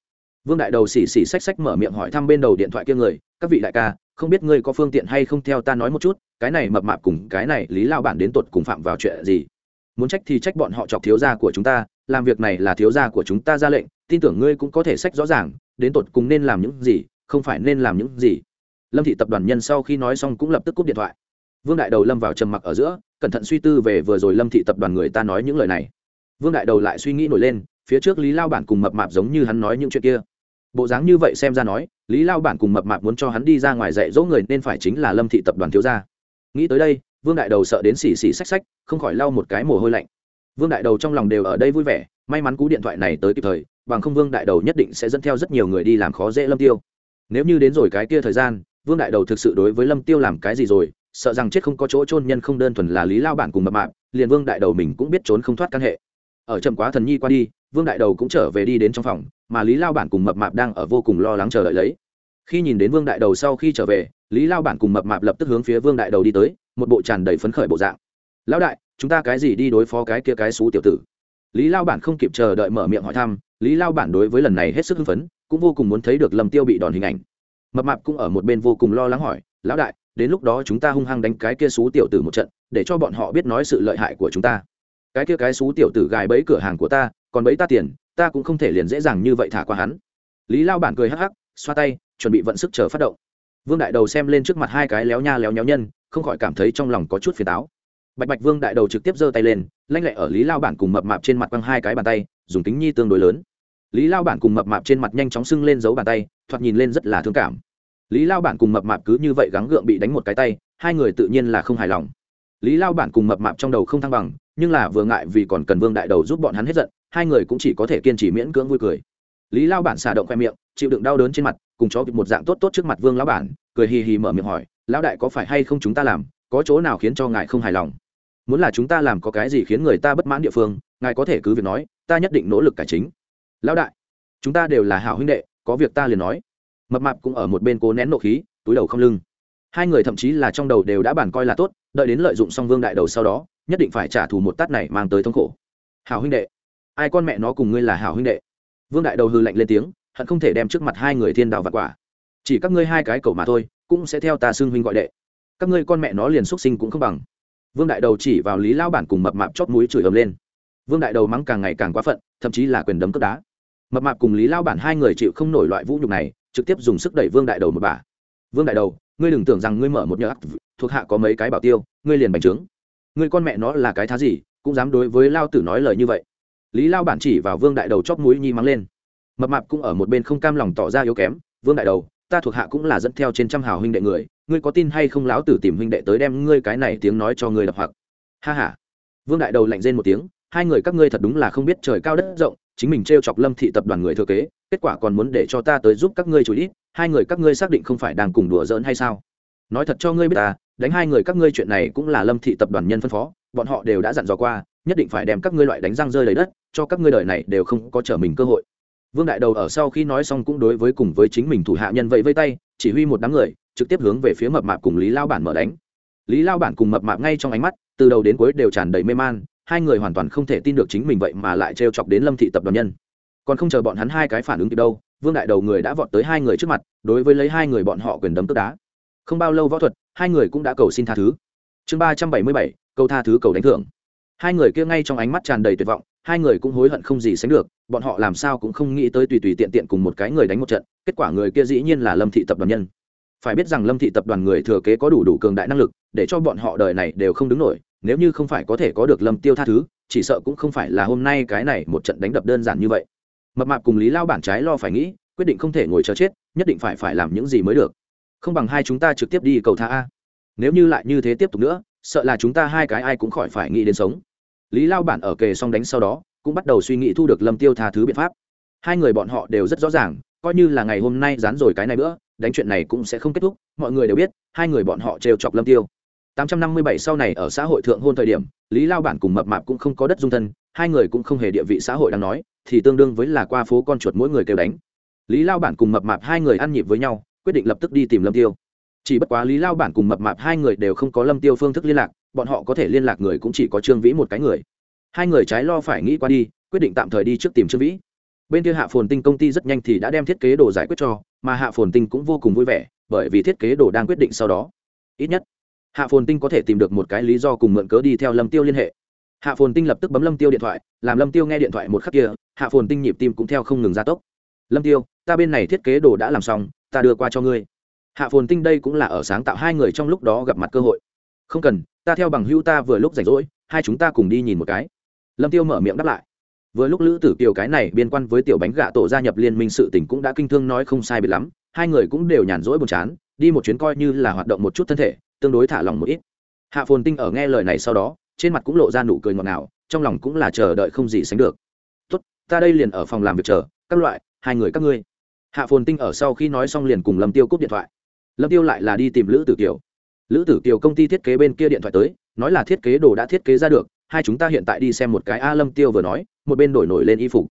Vương đại đầu xì xì xách xách mở miệng hỏi thăm bên đầu điện thoại kia người, các vị đại ca, không biết ngươi có phương tiện hay không theo ta nói một chút, cái này mập mạp cùng cái này lý lao bản đến tột cùng phạm vào chuyện gì? Muốn trách thì trách bọn họ chọc thiếu gia của chúng ta, làm việc này là thiếu gia của chúng ta ra lệnh, tin tưởng ngươi cũng có thể sách rõ ràng, đến tột cùng nên làm những gì, không phải nên làm những gì. Lâm thị tập đoàn nhân sau khi nói xong cũng lập tức cúp điện thoại vương đại đầu lâm vào trầm mặc ở giữa, cẩn thận suy tư về vừa rồi lâm thị tập đoàn người ta nói những lời này. Vương đại đầu lại suy nghĩ nổi lên, phía trước lý lao bản cùng mập mạp giống như hắn nói những chuyện kia. Bộ dáng như vậy xem ra nói, lý lao bản cùng mập mạp muốn cho hắn đi ra ngoài dạy dỗ người nên phải chính là lâm thị tập đoàn thiếu gia. Nghĩ tới đây, vương đại đầu sợ đến xì xì xách xách, không khỏi lau một cái mồ hôi lạnh. Vương đại đầu trong lòng đều ở đây vui vẻ, may mắn cú điện thoại này tới kịp thời, bằng không vương đại đầu nhất định sẽ dẫn theo rất nhiều người đi làm khó dễ lâm tiêu. Nếu như đến rồi cái kia thời gian, vương đại đầu thực sự đối với lâm tiêu làm cái gì rồi sợ rằng chết không có chỗ trôn nhân không đơn thuần là lý lao bản cùng mập mạp, liền vương đại đầu mình cũng biết trốn không thoát căn hệ. Ở chậm quá thần nhi qua đi, vương đại đầu cũng trở về đi đến trong phòng, mà lý lao bản cùng mập mạp đang ở vô cùng lo lắng chờ đợi lấy. Khi nhìn đến vương đại đầu sau khi trở về, lý lao bản cùng mập mạp lập tức hướng phía vương đại đầu đi tới, một bộ tràn đầy phấn khởi bộ dạng. Lão đại, chúng ta cái gì đi đối phó cái kia cái xú tiểu tử? Lý lao bản không kịp chờ đợi mở miệng hỏi thăm, lý lao bản đối với lần này hết sức hưng phấn, cũng vô cùng muốn thấy được lâm tiêu bị đòn hình ảnh. Mập mạp cũng ở một bên vô cùng lo lắng hỏi, lão đại đến lúc đó chúng ta hung hăng đánh cái kia xú tiểu tử một trận, để cho bọn họ biết nói sự lợi hại của chúng ta. Cái kia cái xú tiểu tử gài bẫy cửa hàng của ta, còn bẫy ta tiền, ta cũng không thể liền dễ dàng như vậy thả qua hắn. Lý lao bản cười hắc hắc, xoa tay, chuẩn bị vận sức chờ phát động. Vương đại đầu xem lên trước mặt hai cái léo nha léo nhéo nhân, không khỏi cảm thấy trong lòng có chút phiền táo. Bạch bạch vương đại đầu trực tiếp giơ tay lên, lanh lẹ ở lý lao bản cùng mập mạp trên mặt quăng hai cái bàn tay, dùng tính nhi tương đối lớn. Lý lao bản cùng mập mạp trên mặt nhanh chóng sưng lên dấu bàn tay, thoạt nhìn lên rất là thương cảm lý lao bản cùng mập mạp cứ như vậy gắng gượng bị đánh một cái tay, hai người tự nhiên là không hài lòng. Lý lao bản cùng mập mạp trong đầu không thăng bằng, nhưng là vừa ngại vì còn cần vương đại đầu giúp bọn hắn hết giận, hai người cũng chỉ có thể kiên trì miễn cưỡng vui cười. Lý lao bản xả động khoe miệng, chịu đựng đau đớn trên mặt, cùng chó một dạng tốt tốt trước mặt vương lão bản, cười hì hì mở miệng hỏi, lão đại có phải hay không chúng ta làm, có chỗ nào khiến cho ngài không hài lòng? Muốn là chúng ta làm có cái gì khiến người ta bất mãn địa phương, ngài có thể cứ việc nói, ta nhất định nỗ lực cải chính. Lão đại, chúng ta đều là hảo huynh đệ, có việc ta liền nói mập mạp cũng ở một bên cố nén nộ khí, túi đầu không lưng. Hai người thậm chí là trong đầu đều đã bản coi là tốt, đợi đến lợi dụng xong vương đại đầu sau đó, nhất định phải trả thù một tát này mang tới thống khổ. Hảo huynh đệ, ai con mẹ nó cùng ngươi là hảo huynh đệ? Vương đại đầu hư lạnh lên tiếng, hận không thể đem trước mặt hai người thiên đạo vặt quả. Chỉ các ngươi hai cái cậu mà thôi, cũng sẽ theo ta xương huynh gọi đệ. Các ngươi con mẹ nó liền xuất sinh cũng không bằng. Vương đại đầu chỉ vào lý lao bản cùng mập mạp chót mũi chửi ầm lên. Vương đại đầu mắng càng ngày càng quá phận, thậm chí là quyền đấm cướp đá. Mập mạp cùng lý lao bản hai người chịu không nổi loại vũ nhục này trực tiếp dùng sức đẩy vương đại đầu một bà. Vương đại đầu, ngươi đừng tưởng rằng ngươi mở một nhỡ thuộc hạ có mấy cái bảo tiêu, ngươi liền bành trướng. Ngươi con mẹ nó là cái thá gì, cũng dám đối với lao tử nói lời như vậy. Lý lao bản chỉ vào vương đại đầu chóp mũi nhi mắng lên. Mập mạp cũng ở một bên không cam lòng tỏ ra yếu kém. Vương đại đầu, ta thuộc hạ cũng là dẫn theo trên trăm hào huynh đệ người, ngươi có tin hay không láo tử tìm huynh đệ tới đem ngươi cái này tiếng nói cho ngươi đập hoặc? Ha ha. Vương đại đầu lạnh rên một tiếng, hai người các ngươi thật đúng là không biết trời cao đất rộng chính mình t r e o chọc lâm thị tập đoàn người thừa kế, kết quả còn muốn để cho ta tới giúp các ngươi chủ ít, hai người các ngươi xác định không phải đang cùng đùa giỡn hay sao? Nói thật cho ngươi biết ta, đánh hai người các ngươi chuyện này cũng là lâm thị tập đoàn nhân phân phó, bọn họ đều đã dặn dò qua, nhất định phải đem các ngươi loại đánh răng rơi lấy đất, cho các ngươi đời này đều không có trở mình cơ hội. Vương đại đầu ở sau khi nói xong cũng đối với cùng với chính mình thủ hạ nhân vậy vây tay, chỉ huy một đám người, trực tiếp hướng về phía mập mạp cùng lý lao bản mở đánh. Lý lao bản cùng mập mạp ngay trong ánh mắt, từ đầu đến cuối đều tràn đầy mê man hai người hoàn toàn không thể tin được chính mình vậy mà lại trêu chọc đến lâm thị tập đoàn nhân. Còn không chờ bọn hắn hai cái phản ứng kịp đâu, vương đại đầu người đã vọt tới hai người trước mặt, đối với lấy hai người bọn họ quyền đấm tức đá. Không bao lâu võ thuật, hai người cũng đã cầu xin tha thứ. Chương ba trăm bảy mươi bảy câu tha thứ, cầu đánh thưởng. Hai người kia ngay trong ánh mắt tràn đầy tuyệt vọng, hai người cũng hối hận không gì sánh được, bọn họ làm sao cũng không nghĩ tới tùy tùy tiện tiện cùng một cái người đánh một trận, kết quả người kia dĩ nhiên là lâm thị tập đoàn nhân. Phải biết rằng lâm thị tập đoàn người thừa kế có đủ đủ cường đại năng lực, để cho bọn họ đời này đều không đứng nổi nếu như không phải có thể có được lâm tiêu tha thứ, chỉ sợ cũng không phải là hôm nay cái này một trận đánh đập đơn giản như vậy. Mập mạp cùng lý lao bản trái lo phải nghĩ, quyết định không thể ngồi chờ chết, nhất định phải phải làm những gì mới được. Không bằng hai chúng ta trực tiếp đi cầu tha a. Nếu như lại như thế tiếp tục nữa, sợ là chúng ta hai cái ai cũng khỏi phải nghĩ đến sống. Lý lao bản ở kề xong đánh sau đó, cũng bắt đầu suy nghĩ thu được lâm tiêu tha thứ biện pháp. Hai người bọn họ đều rất rõ ràng, coi như là ngày hôm nay dán rồi cái này nữa, đánh chuyện này cũng sẽ không kết thúc, mọi người đều biết, hai người bọn họ trêu chọc lâm tiêu. 857 sau này ở xã hội thượng hôn thời điểm, lý lao bản cùng mập mạp cũng không có đất dung thân, hai người cũng không hề địa vị xã hội đang nói, thì tương đương với là qua phố con chuột mỗi người kêu đánh. Lý lao bản cùng mập mạp hai người ăn nhịp với nhau, quyết định lập tức đi tìm lâm tiêu. Chỉ bất quá lý lao bản cùng mập mạp hai người đều không có lâm tiêu phương thức liên lạc, bọn họ có thể liên lạc người cũng chỉ có trương vĩ một cái người. Hai người trái lo phải nghĩ qua đi, quyết định tạm thời đi trước tìm trương vĩ. Bên kia hạ phồn tinh công ty rất nhanh thì đã đem thiết kế đồ giải quyết cho, mà hạ phồn tinh cũng vô cùng vui vẻ, bởi vì thiết kế đồ đang quyết định sau đó. Ít nhất hạ phồn tinh có thể tìm được một cái lý do cùng mượn cớ đi theo lâm tiêu liên hệ. Hạ phồn tinh lập tức bấm lâm tiêu điện thoại, làm lâm tiêu nghe điện thoại một khắc kia, hạ phồn tinh nhịp tim cũng theo không ngừng gia tốc. Lâm tiêu, ta bên này thiết kế đồ đã làm xong, ta đưa qua cho ngươi. Hạ phồn tinh đây cũng là ở sáng tạo hai người trong lúc đó gặp mặt cơ hội. Không cần, ta theo bằng hữu ta vừa lúc rảnh rỗi, hai chúng ta cùng đi nhìn một cái. Lâm tiêu mở miệng đáp lại. Vừa lúc lữ tử kiều cái này biên quan với tiểu bánh gạ tổ gia nhập liên minh sự tình cũng đã kinh thương nói không sai biệt lắm, hai người cũng đều nhàn rỗi buồn chán đi một chuyến coi như là hoạt động một chút thân thể, tương đối thả lòng một ít. Hạ phồn tinh ở nghe lời này sau đó, trên mặt cũng lộ ra nụ cười ngọt ngào, trong lòng cũng là chờ đợi không gì sánh được. Tốt, ta đây liền ở phòng làm việc chờ, các loại, hai người các ngươi. Hạ phồn tinh ở sau khi nói xong liền cùng lâm tiêu cúp điện thoại. Lâm tiêu lại là đi tìm lữ tử kiều. Lữ tử kiều công ty thiết kế bên kia điện thoại tới, nói là thiết kế đồ đã thiết kế ra được, hai chúng ta hiện tại đi xem một cái. A, lâm tiêu vừa nói, một bên đổi nổi lên y phục.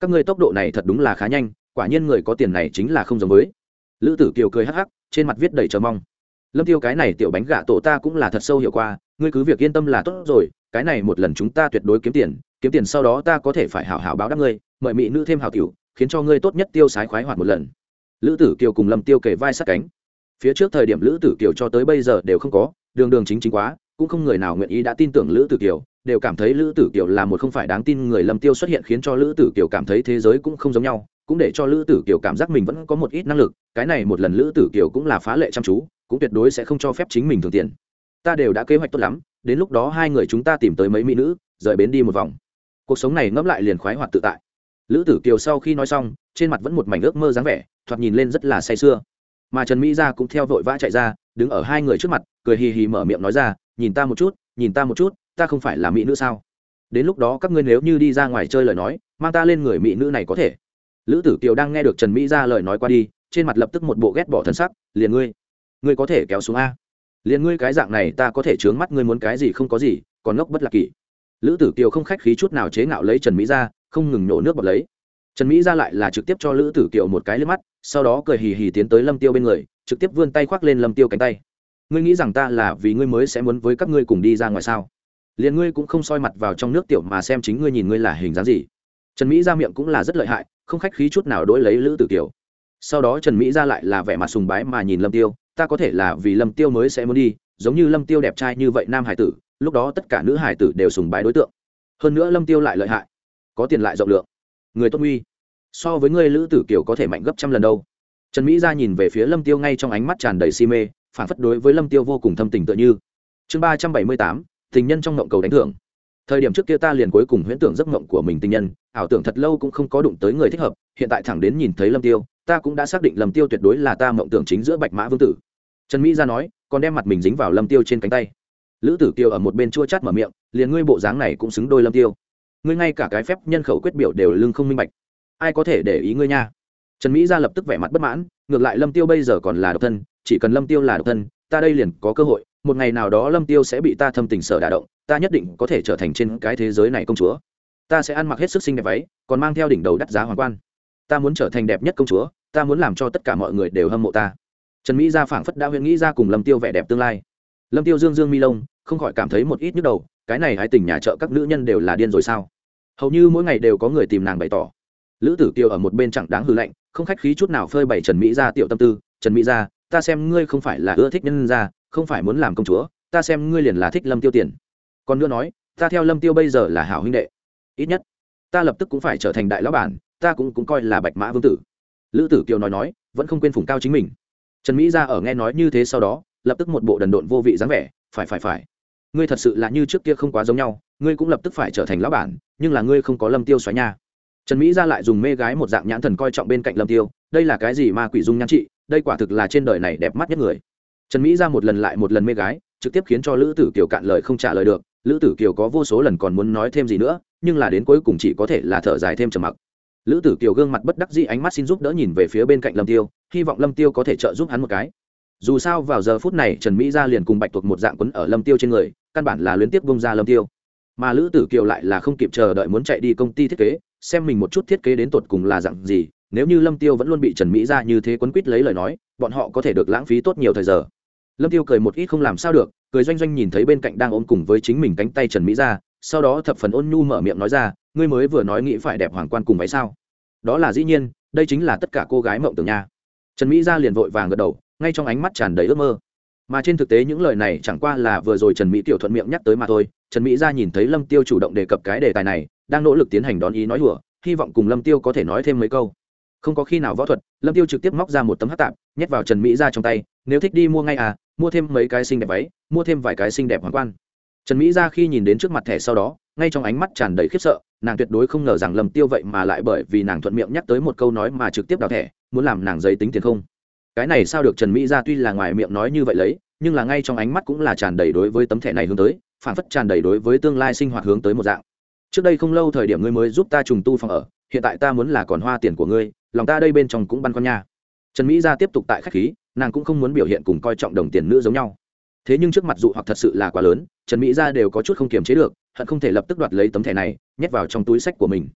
Các ngươi tốc độ này thật đúng là khá nhanh, quả nhiên người có tiền này chính là không giống với. Lữ tử kiều cười hắc hắc trên mặt viết đầy chờ mong. Lâm tiêu cái này tiểu bánh gà tổ ta cũng là thật sâu hiểu qua, ngươi cứ việc yên tâm là tốt rồi, cái này một lần chúng ta tuyệt đối kiếm tiền kiếm tiền sau đó ta có thể phải hảo hảo báo đáp ngươi, mời mỹ nữ thêm hảo tiểu, khiến cho ngươi tốt nhất tiêu sái khoái hoạt một lần. Lữ tử kiều cùng lâm tiêu kề vai sát cánh. Phía trước thời điểm lữ tử kiều cho tới bây giờ đều không có, đường đường chính chính quá, cũng không người nào nguyện ý đã tin tưởng lữ tử kiều, đều cảm thấy lữ tử kiều là một không phải đáng tin người lâm tiêu xuất hiện khiến cho lữ tử kiều cảm thấy thế giới cũng không giống nhau cũng để cho lữ tử kiều cảm giác mình vẫn có một ít năng lực, cái này một lần lữ tử kiều cũng là phá lệ chăm chú, cũng tuyệt đối sẽ không cho phép chính mình thường tiền. Ta đều đã kế hoạch tốt lắm, đến lúc đó hai người chúng ta tìm tới mấy mỹ nữ, rời bến đi một vòng. Cuộc sống này ngẫm lại liền khoái hoạt tự tại. Lữ tử kiều sau khi nói xong, trên mặt vẫn một mảnh ước mơ dáng vẻ, thoạt nhìn lên rất là say sưa. Mà trần mỹ gia cũng theo vội vã chạy ra, đứng ở hai người trước mặt, cười hì hì mở miệng nói ra, nhìn ta một chút, nhìn ta một chút, ta không phải là mỹ nữ sao? Đến lúc đó các ngươi nếu như đi ra ngoài chơi lời nói, mang ta lên người mỹ nữ này có thể lữ tử kiều đang nghe được trần mỹ ra lời nói qua đi, trên mặt lập tức một bộ ghét bỏ thân sắc, liền ngươi ngươi có thể kéo xuống a. Liền ngươi cái dạng này ta có thể chướng mắt ngươi muốn cái gì không có gì, còn ngốc bất lạc kỷ. Lữ tử kiều không khách khí chút nào chế ngạo lấy trần mỹ ra không ngừng nhổ nước bọt lấy. Trần mỹ ra lại là trực tiếp cho lữ tử kiều một cái lên mắt, sau đó cười hì hì tiến tới lâm tiêu bên người, trực tiếp vươn tay khoác lên lâm tiêu cánh tay. Ngươi nghĩ rằng ta là vì ngươi mới sẽ muốn với các ngươi cùng đi ra ngoài sao? Liền ngươi cũng không soi mặt vào trong nước tiểu mà xem chính ngươi nhìn ngươi là hình dáng gì. Trần mỹ ra miệng cũng là rất lợi hại không khách khí chút nào đối lấy lữ tử kiều sau đó trần mỹ ra lại là vẻ mặt sùng bái mà nhìn lâm tiêu ta có thể là vì lâm tiêu mới sẽ muốn đi giống như lâm tiêu đẹp trai như vậy nam hải tử lúc đó tất cả nữ hải tử đều sùng bái đối tượng hơn nữa lâm tiêu lại lợi hại có tiền lại rộng lượng người tốt nguy so với ngươi lữ tử kiều có thể mạnh gấp trăm lần đâu trần mỹ ra nhìn về phía lâm tiêu ngay trong ánh mắt tràn đầy si mê phản phất đối với lâm tiêu vô cùng thâm tình tựa như chương ba trăm bảy mươi tám tình nhân trong ngộng cầu đánh thưởng thời điểm trước kia ta liền cuối cùng huyễn tưởng giấc mộng của mình tình nhân, ảo tưởng thật lâu cũng không có đụng tới người thích hợp, hiện tại thẳng đến nhìn thấy lâm tiêu, ta cũng đã xác định lâm tiêu tuyệt đối là ta mộng tưởng chính giữa bạch mã vương tử. Trần mỹ ra nói, còn đem mặt mình dính vào lâm tiêu trên cánh tay. Lữ tử kiều ở một bên chua chát mở miệng, liền ngươi bộ dáng này cũng xứng đôi lâm tiêu. Ngươi ngay cả cái phép nhân khẩu quyết biểu đều lưng không minh bạch. Ai có thể để ý ngươi nha? Trần mỹ ra lập tức vẻ mặt bất mãn, ngược lại lâm tiêu bây giờ còn là độc thân, chỉ cần lâm tiêu là độc thân, ta đây liền có cơ hội, một ngày nào đó lâm tiêu sẽ bị ta thâm tình sở đả động ta nhất định có thể trở thành trên cái thế giới này công chúa. Ta sẽ ăn mặc hết sức xinh đẹp váy, còn mang theo đỉnh đầu đắt giá hoàng quan. Ta muốn trở thành đẹp nhất công chúa, ta muốn làm cho tất cả mọi người đều hâm mộ ta. Trần mỹ gia phảng phất đã huyện nghĩ ra cùng lâm tiêu vẻ đẹp tương lai. Lâm tiêu dương dương mi lông, không khỏi cảm thấy một ít nhức đầu, cái này hai tình nhà chợ các nữ nhân đều là điên rồi sao? Hầu như mỗi ngày đều có người tìm nàng bày tỏ. Lữ tử kiều ở một bên chẳng đáng hư lạnh, không khách khí chút nào phơi bày trần mỹ gia tiểu tâm tư, trần mỹ gia, ta xem ngươi không phải là ưa thích nhân gia, không phải muốn làm công chúa, ta xem ngươi liền là thích lâm tiêu tiền còn nữa nói, ta theo lâm tiêu bây giờ là hảo huynh đệ. Ít nhất, ta lập tức cũng phải trở thành đại lão bản, ta cũng cũng coi là bạch mã vương tử. Lữ tử kiều nói nói, vẫn không quên phủng cao chính mình. Trần mỹ ra ở nghe nói như thế sau đó, lập tức một bộ đần độn vô vị dáng vẻ, phải phải phải. Ngươi thật sự là như trước kia không quá giống nhau, ngươi cũng lập tức phải trở thành lão bản, nhưng là ngươi không có lâm tiêu xoáy nha. Trần mỹ ra lại dùng mê gái một dạng nhãn thần coi trọng bên cạnh lâm tiêu, đây là cái gì mà quỷ dung nhan trị, đây quả thực là trên đời này đẹp mắt nhất người. Trần mỹ ra một lần lại một lần mê gái, trực tiếp khiến cho lữ tử kiều cạn lời không trả lời được lữ tử kiều có vô số lần còn muốn nói thêm gì nữa, nhưng là đến cuối cùng chỉ có thể là thở dài thêm trầm mặc. Lữ tử kiều gương mặt bất đắc dĩ ánh mắt xin giúp đỡ nhìn về phía bên cạnh lâm tiêu, hy vọng lâm tiêu có thể trợ giúp hắn một cái. Dù sao vào giờ phút này, trần mỹ gia liền cùng bạch thuộc một dạng quấn ở lâm tiêu trên người, căn bản là luyến tiếp bông ra lâm tiêu. Mà lữ tử kiều lại là không kịp chờ đợi muốn chạy đi công ty thiết kế, xem mình một chút thiết kế đến tột cùng là dạng gì, nếu như lâm tiêu vẫn luôn bị trần mỹ gia như thế quấn quýt lấy lời nói, bọn họ có thể được lãng phí tốt nhiều thời giờ. Lâm tiêu cười một ít không làm sao được cười doanh doanh nhìn thấy bên cạnh đang ôm cùng với chính mình cánh tay trần mỹ gia sau đó thập phần ôn nhu mở miệng nói ra, ngươi mới vừa nói nghĩ phải đẹp hoàng quan cùng váy sao? Đó là dĩ nhiên, đây chính là tất cả cô gái mộng tưởng nha. Trần mỹ gia liền vội vàng gật đầu, ngay trong ánh mắt tràn đầy ước mơ. Mà trên thực tế những lời này chẳng qua là vừa rồi trần mỹ tiểu thuận miệng nhắc tới mà thôi. Trần mỹ gia nhìn thấy lâm tiêu chủ động đề cập cái đề tài này, đang nỗ lực tiến hành đón ý nói hùa hy vọng cùng lâm tiêu có thể nói thêm mấy câu. Không có khi nào võ thuật, lâm tiêu trực tiếp móc ra một tấm hát tạp, nhét vào trần mỹ Gia trong tay, nếu thích đi mua ngay à mua thêm mấy cái xinh đẹp váy mua thêm vài cái xinh đẹp hoàng quan. Trần mỹ Gia khi nhìn đến trước mặt thẻ sau đó, ngay trong ánh mắt tràn đầy khiếp sợ, nàng tuyệt đối không ngờ rằng lâm tiêu vậy mà lại bởi vì nàng thuận miệng nhắc tới một câu nói mà trực tiếp đào thẻ, muốn làm nàng giấy tính tiền không. Cái này sao được trần mỹ Gia tuy là ngoài miệng nói như vậy lấy, nhưng là ngay trong ánh mắt cũng là tràn đầy đối với tấm thẻ này hướng tới, phản phất tràn đầy đối với tương lai sinh hoạt hướng tới một dạng. Trước đây không lâu thời điểm ngươi mới giúp ta trùng tu phòng ở, hiện tại ta muốn là còn hoa tiền của ngươi, lòng ta đây bên trong cũng băn khoăn nha. Trần mỹ Gia tiếp tục tại khách khí, nàng cũng không muốn biểu hiện cùng coi trọng đồng tiền nữ giống nhau thế nhưng trước mặt dụ hoặc thật sự là quá lớn, trần mỹ Gia đều có chút không kiềm chế được, hận không thể lập tức đoạt lấy tấm thẻ này, nhét vào trong túi sách của mình.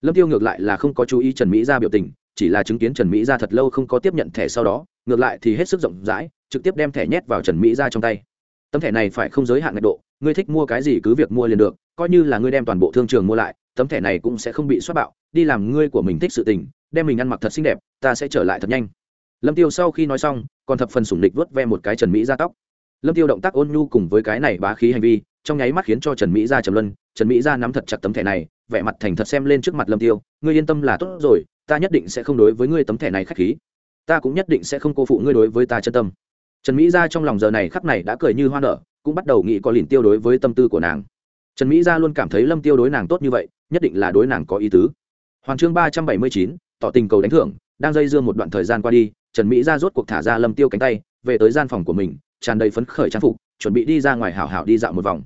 Lâm tiêu ngược lại là không có chú ý trần mỹ Gia biểu tình, chỉ là chứng kiến trần mỹ Gia thật lâu không có tiếp nhận thẻ sau đó, ngược lại thì hết sức rộng rãi, trực tiếp đem thẻ nhét vào trần mỹ Gia trong tay. Tấm thẻ này phải không giới hạn ngạch độ, ngươi thích mua cái gì cứ việc mua liền được, coi như là ngươi đem toàn bộ thương trường mua lại, tấm thẻ này cũng sẽ không bị xóa bạo, đi làm ngươi của mình thích sự tình, đem mình ăn mặc thật xinh đẹp, ta sẽ trở lại thật nhanh. Lâm tiêu sau khi nói xong, còn thập phần sủng địch vớt ve một cái trần mỹ ra tóc lâm tiêu động tác ôn nhu cùng với cái này bá khí hành vi, trong nháy mắt khiến cho trần mỹ ra trầm luân. Trần mỹ ra nắm thật chặt tấm thẻ này, vẻ mặt thành thật xem lên trước mặt lâm tiêu. Ngươi yên tâm là tốt rồi, ta nhất định sẽ không đối với ngươi tấm thẻ này khách khí. Ta cũng nhất định sẽ không cô phụ ngươi đối với ta chân tâm. Trần mỹ ra trong lòng giờ này khắc này đã cười như hoa nở, cũng bắt đầu nghĩ có liền tiêu đối với tâm tư của nàng. Trần mỹ ra luôn cảm thấy lâm tiêu đối nàng tốt như vậy, nhất định là đối nàng có ý tứ. Hoàng chương ba trăm bảy mươi chín, tỏ tình cầu đánh thưởng, đang dây dưa một đoạn thời gian qua đi, trần mỹ ra rốt cuộc thả ra lâm tiêu cánh tay, về tới gian phòng của mình tràn đầy phấn khởi trang phục, chuẩn bị đi ra ngoài hảo hảo đi dạo một vòng.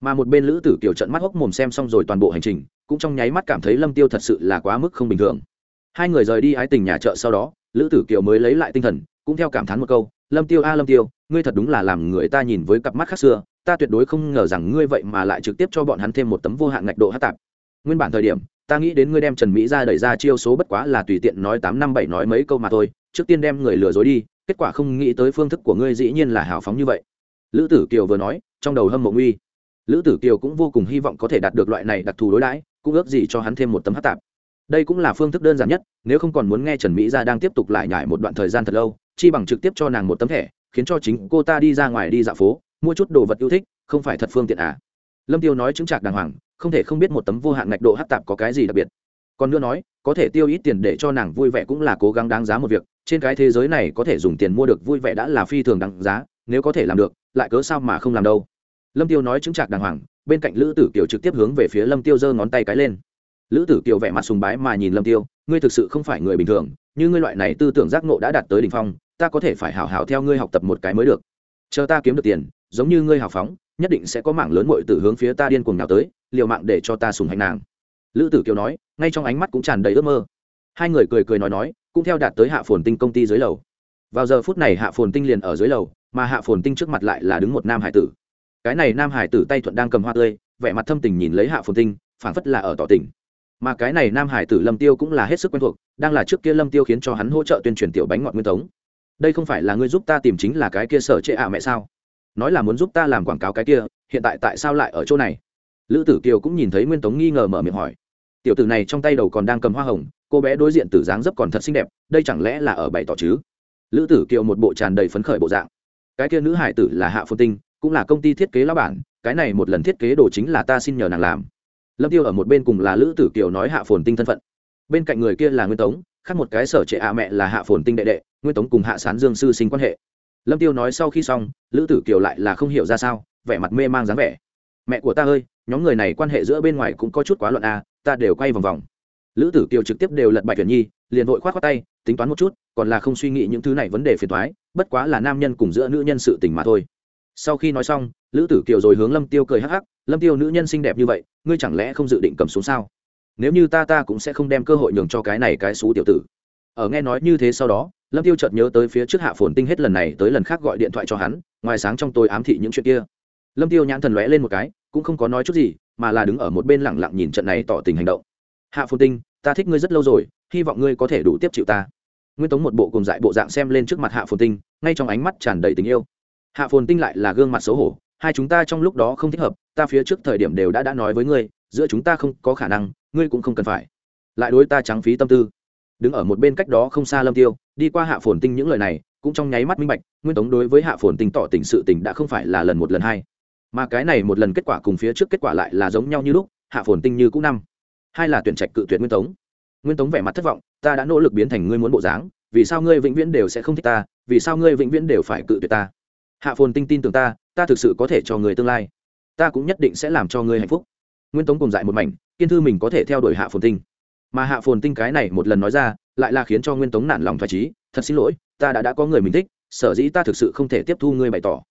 Mà một bên lữ tử kiều trận mắt hốc mồm xem xong rồi toàn bộ hành trình, cũng trong nháy mắt cảm thấy lâm tiêu thật sự là quá mức không bình thường. Hai người rời đi ái tình nhà chợ sau đó, lữ tử kiều mới lấy lại tinh thần, cũng theo cảm thán một câu, lâm tiêu a, lâm tiêu, ngươi thật đúng là làm người ta nhìn với cặp mắt khác xưa, ta tuyệt đối không ngờ rằng ngươi vậy mà lại trực tiếp cho bọn hắn thêm một tấm vô hạn ngạch độ hát tạp. Nguyên bản thời điểm ta nghĩ đến ngươi đem trần mỹ ra đẩy ra chiêu số bất quá là tùy tiện nói tám năm bảy nói mấy câu mà thôi, trước tiên đem người lừa dối đi, kết quả không nghĩ tới phương thức của ngươi dĩ nhiên là hào phóng như vậy. Lữ tử kiều vừa nói, trong đầu hâm mộ nguy. Lữ tử kiều cũng vô cùng hy vọng có thể đạt được loại này đặc thù đối đãi, cũng ước gì cho hắn thêm một tấm hát tạp. Đây cũng là phương thức đơn giản nhất, nếu không còn muốn nghe trần mỹ gia đang tiếp tục lại nhải một đoạn thời gian thật lâu, chi bằng trực tiếp cho nàng một tấm thẻ, khiến cho chính cô ta đi ra ngoài đi dạo phố, mua chút đồ vật yêu thích, không phải thật phương tiện à. Lâm tiêu nói chứng trạc đàng hoàng không thể không biết một tấm vô hạn ngạch độ hát tạp có cái gì đặc biệt. Còn nữa nói, có thể tiêu ít tiền để cho nàng vui vẻ cũng là cố gắng đáng giá một việc, trên cái thế giới này có thể dùng tiền mua được vui vẻ đã là phi thường đáng giá, nếu có thể làm được, lại cớ sao mà không làm đâu. Lâm tiêu nói chứng trạc đàng hoàng, bên cạnh lữ tử kiều trực tiếp hướng về phía lâm tiêu giơ ngón tay cái lên. Lữ tử kiều vẻ mặt sùng bái mà nhìn lâm tiêu, ngươi thực sự không phải người bình thường, như ngươi loại này tư tưởng giác ngộ đã đạt tới đỉnh phong, ta có thể phải hảo hảo theo ngươi học tập một cái mới được. Chờ ta kiếm được tiền, giống như ngươi hào phóng nhất định sẽ có mảng lớn mội tử hướng phía ta điên cuồng nào tới, liều mạng để cho ta sùng hành nàng. Lữ tử kiều nói, ngay trong ánh mắt cũng tràn đầy ước mơ. Hai người cười cười nói nói, cũng theo đạt tới hạ phồn tinh công ty dưới lầu. Vào giờ phút này hạ phồn tinh liền ở dưới lầu, mà hạ phồn tinh trước mặt lại là đứng một nam hải tử. Cái này nam hải tử tay thuận đang cầm hoa tươi, vẻ mặt thâm tình nhìn lấy hạ phồn tinh, phảng phất là ở tỏ tình. Mà cái này nam hải tử lâm tiêu cũng là hết sức quen thuộc, đang là trước kia lâm tiêu khiến cho hắn hỗ trợ tuyên truyền tiểu bánh ngọt nguyên tống. Đây không phải là ngươi giúp ta tìm chính là cái kia sở trệ ạ mẹ sao? Nói là muốn giúp ta làm quảng cáo cái kia, hiện tại tại sao lại ở chỗ này? Lữ tử kiều cũng nhìn thấy nguyên tống nghi ngờ mở miệng hỏi. Tiểu tử này trong tay đầu còn đang cầm hoa hồng, cô bé đối diện tử dáng dấp còn thật xinh đẹp, đây chẳng lẽ là ở bày tỏ chứ? Lữ tử kiều một bộ tràn đầy phấn khởi bộ dạng. Cái kia nữ hải tử là hạ phồn tinh, cũng là công ty thiết kế lao bản, cái này một lần thiết kế đồ chính là ta xin nhờ nàng làm. Lâm tiêu ở một bên cùng là lữ tử kiều nói hạ phồn tinh thân phận. Bên cạnh người kia là nguyên tống, khác một cái sở trệ ạ mẹ là hạ phồn tinh đệ đệ, nguyên tống cùng hạ sán dương sư sinh quan hệ lâm tiêu nói sau khi xong, lữ tử kiều lại là không hiểu ra sao, vẻ mặt mê mang dáng vẻ. Mẹ của ta ơi, nhóm người này quan hệ giữa bên ngoài cũng có chút quá luận a, ta đều quay vòng vòng. Lữ tử kiều trực tiếp đều lật bạch tuyển nhi, liền vội khoát khoát tay, tính toán một chút, còn là không suy nghĩ những thứ này vấn đề phiền toái, bất quá là nam nhân cùng giữa nữ nhân sự tình mà thôi. Sau khi nói xong, lữ tử kiều rồi hướng lâm tiêu cười hắc hắc, lâm tiêu nữ nhân xinh đẹp như vậy, ngươi chẳng lẽ không dự định cầm xuống sao? Nếu như ta ta cũng sẽ không đem cơ hội nhường cho cái này cái xú tiểu tử. Ở nghe nói như thế sau đó lâm tiêu chợt nhớ tới phía trước hạ phồn tinh hết lần này tới lần khác gọi điện thoại cho hắn, ngoài sáng trong tôi ám thị những chuyện kia. Lâm tiêu nhãn thần lóe lên một cái, cũng không có nói chút gì, mà là đứng ở một bên lặng lặng nhìn trận này tỏ tình hành động. Hạ phồn tinh, ta thích ngươi rất lâu rồi, hy vọng ngươi có thể đủ tiếp chịu ta. Nguyên tống một bộ cùng dại bộ dạng xem lên trước mặt hạ phồn tinh, ngay trong ánh mắt tràn đầy tình yêu. Hạ phồn tinh lại là gương mặt xấu hổ, hai chúng ta trong lúc đó không thích hợp, ta phía trước thời điểm đều đã đã nói với ngươi, giữa chúng ta không có khả năng, ngươi cũng không cần phải. Lại đối ta trắng phí tâm tư đứng ở một bên cách đó không xa lâm tiêu, đi qua hạ phồn tinh những lời này, cũng trong nháy mắt minh bạch, nguyên tống đối với hạ phồn tinh tỏ tình sự tình đã không phải là lần một lần hai. Mà cái này một lần kết quả cùng phía trước kết quả lại là giống nhau như lúc, hạ phồn tinh như cũ năm. Hai là tuyển trạch cự tuyệt nguyên tống. Nguyên tống vẻ mặt thất vọng, ta đã nỗ lực biến thành ngươi muốn bộ dáng, vì sao ngươi vĩnh viễn đều sẽ không thích ta, vì sao ngươi vĩnh viễn đều phải cự tuyệt ta? Hạ phồn tinh tin tưởng ta ta thực sự có thể cho người tương lai. Ta cũng nhất định sẽ làm cho ngươi hạnh phúc. Nguyên tống cùng dại một mảnh, kiên thư mình có thể theo đuổi hạ phồn tinh mà hạ phồn tinh cái này một lần nói ra, lại là khiến cho nguyên tống nản lòng thoải trí, thật xin lỗi, ta đã đã có người mình thích, sở dĩ ta thực sự không thể tiếp thu ngươi bày tỏ.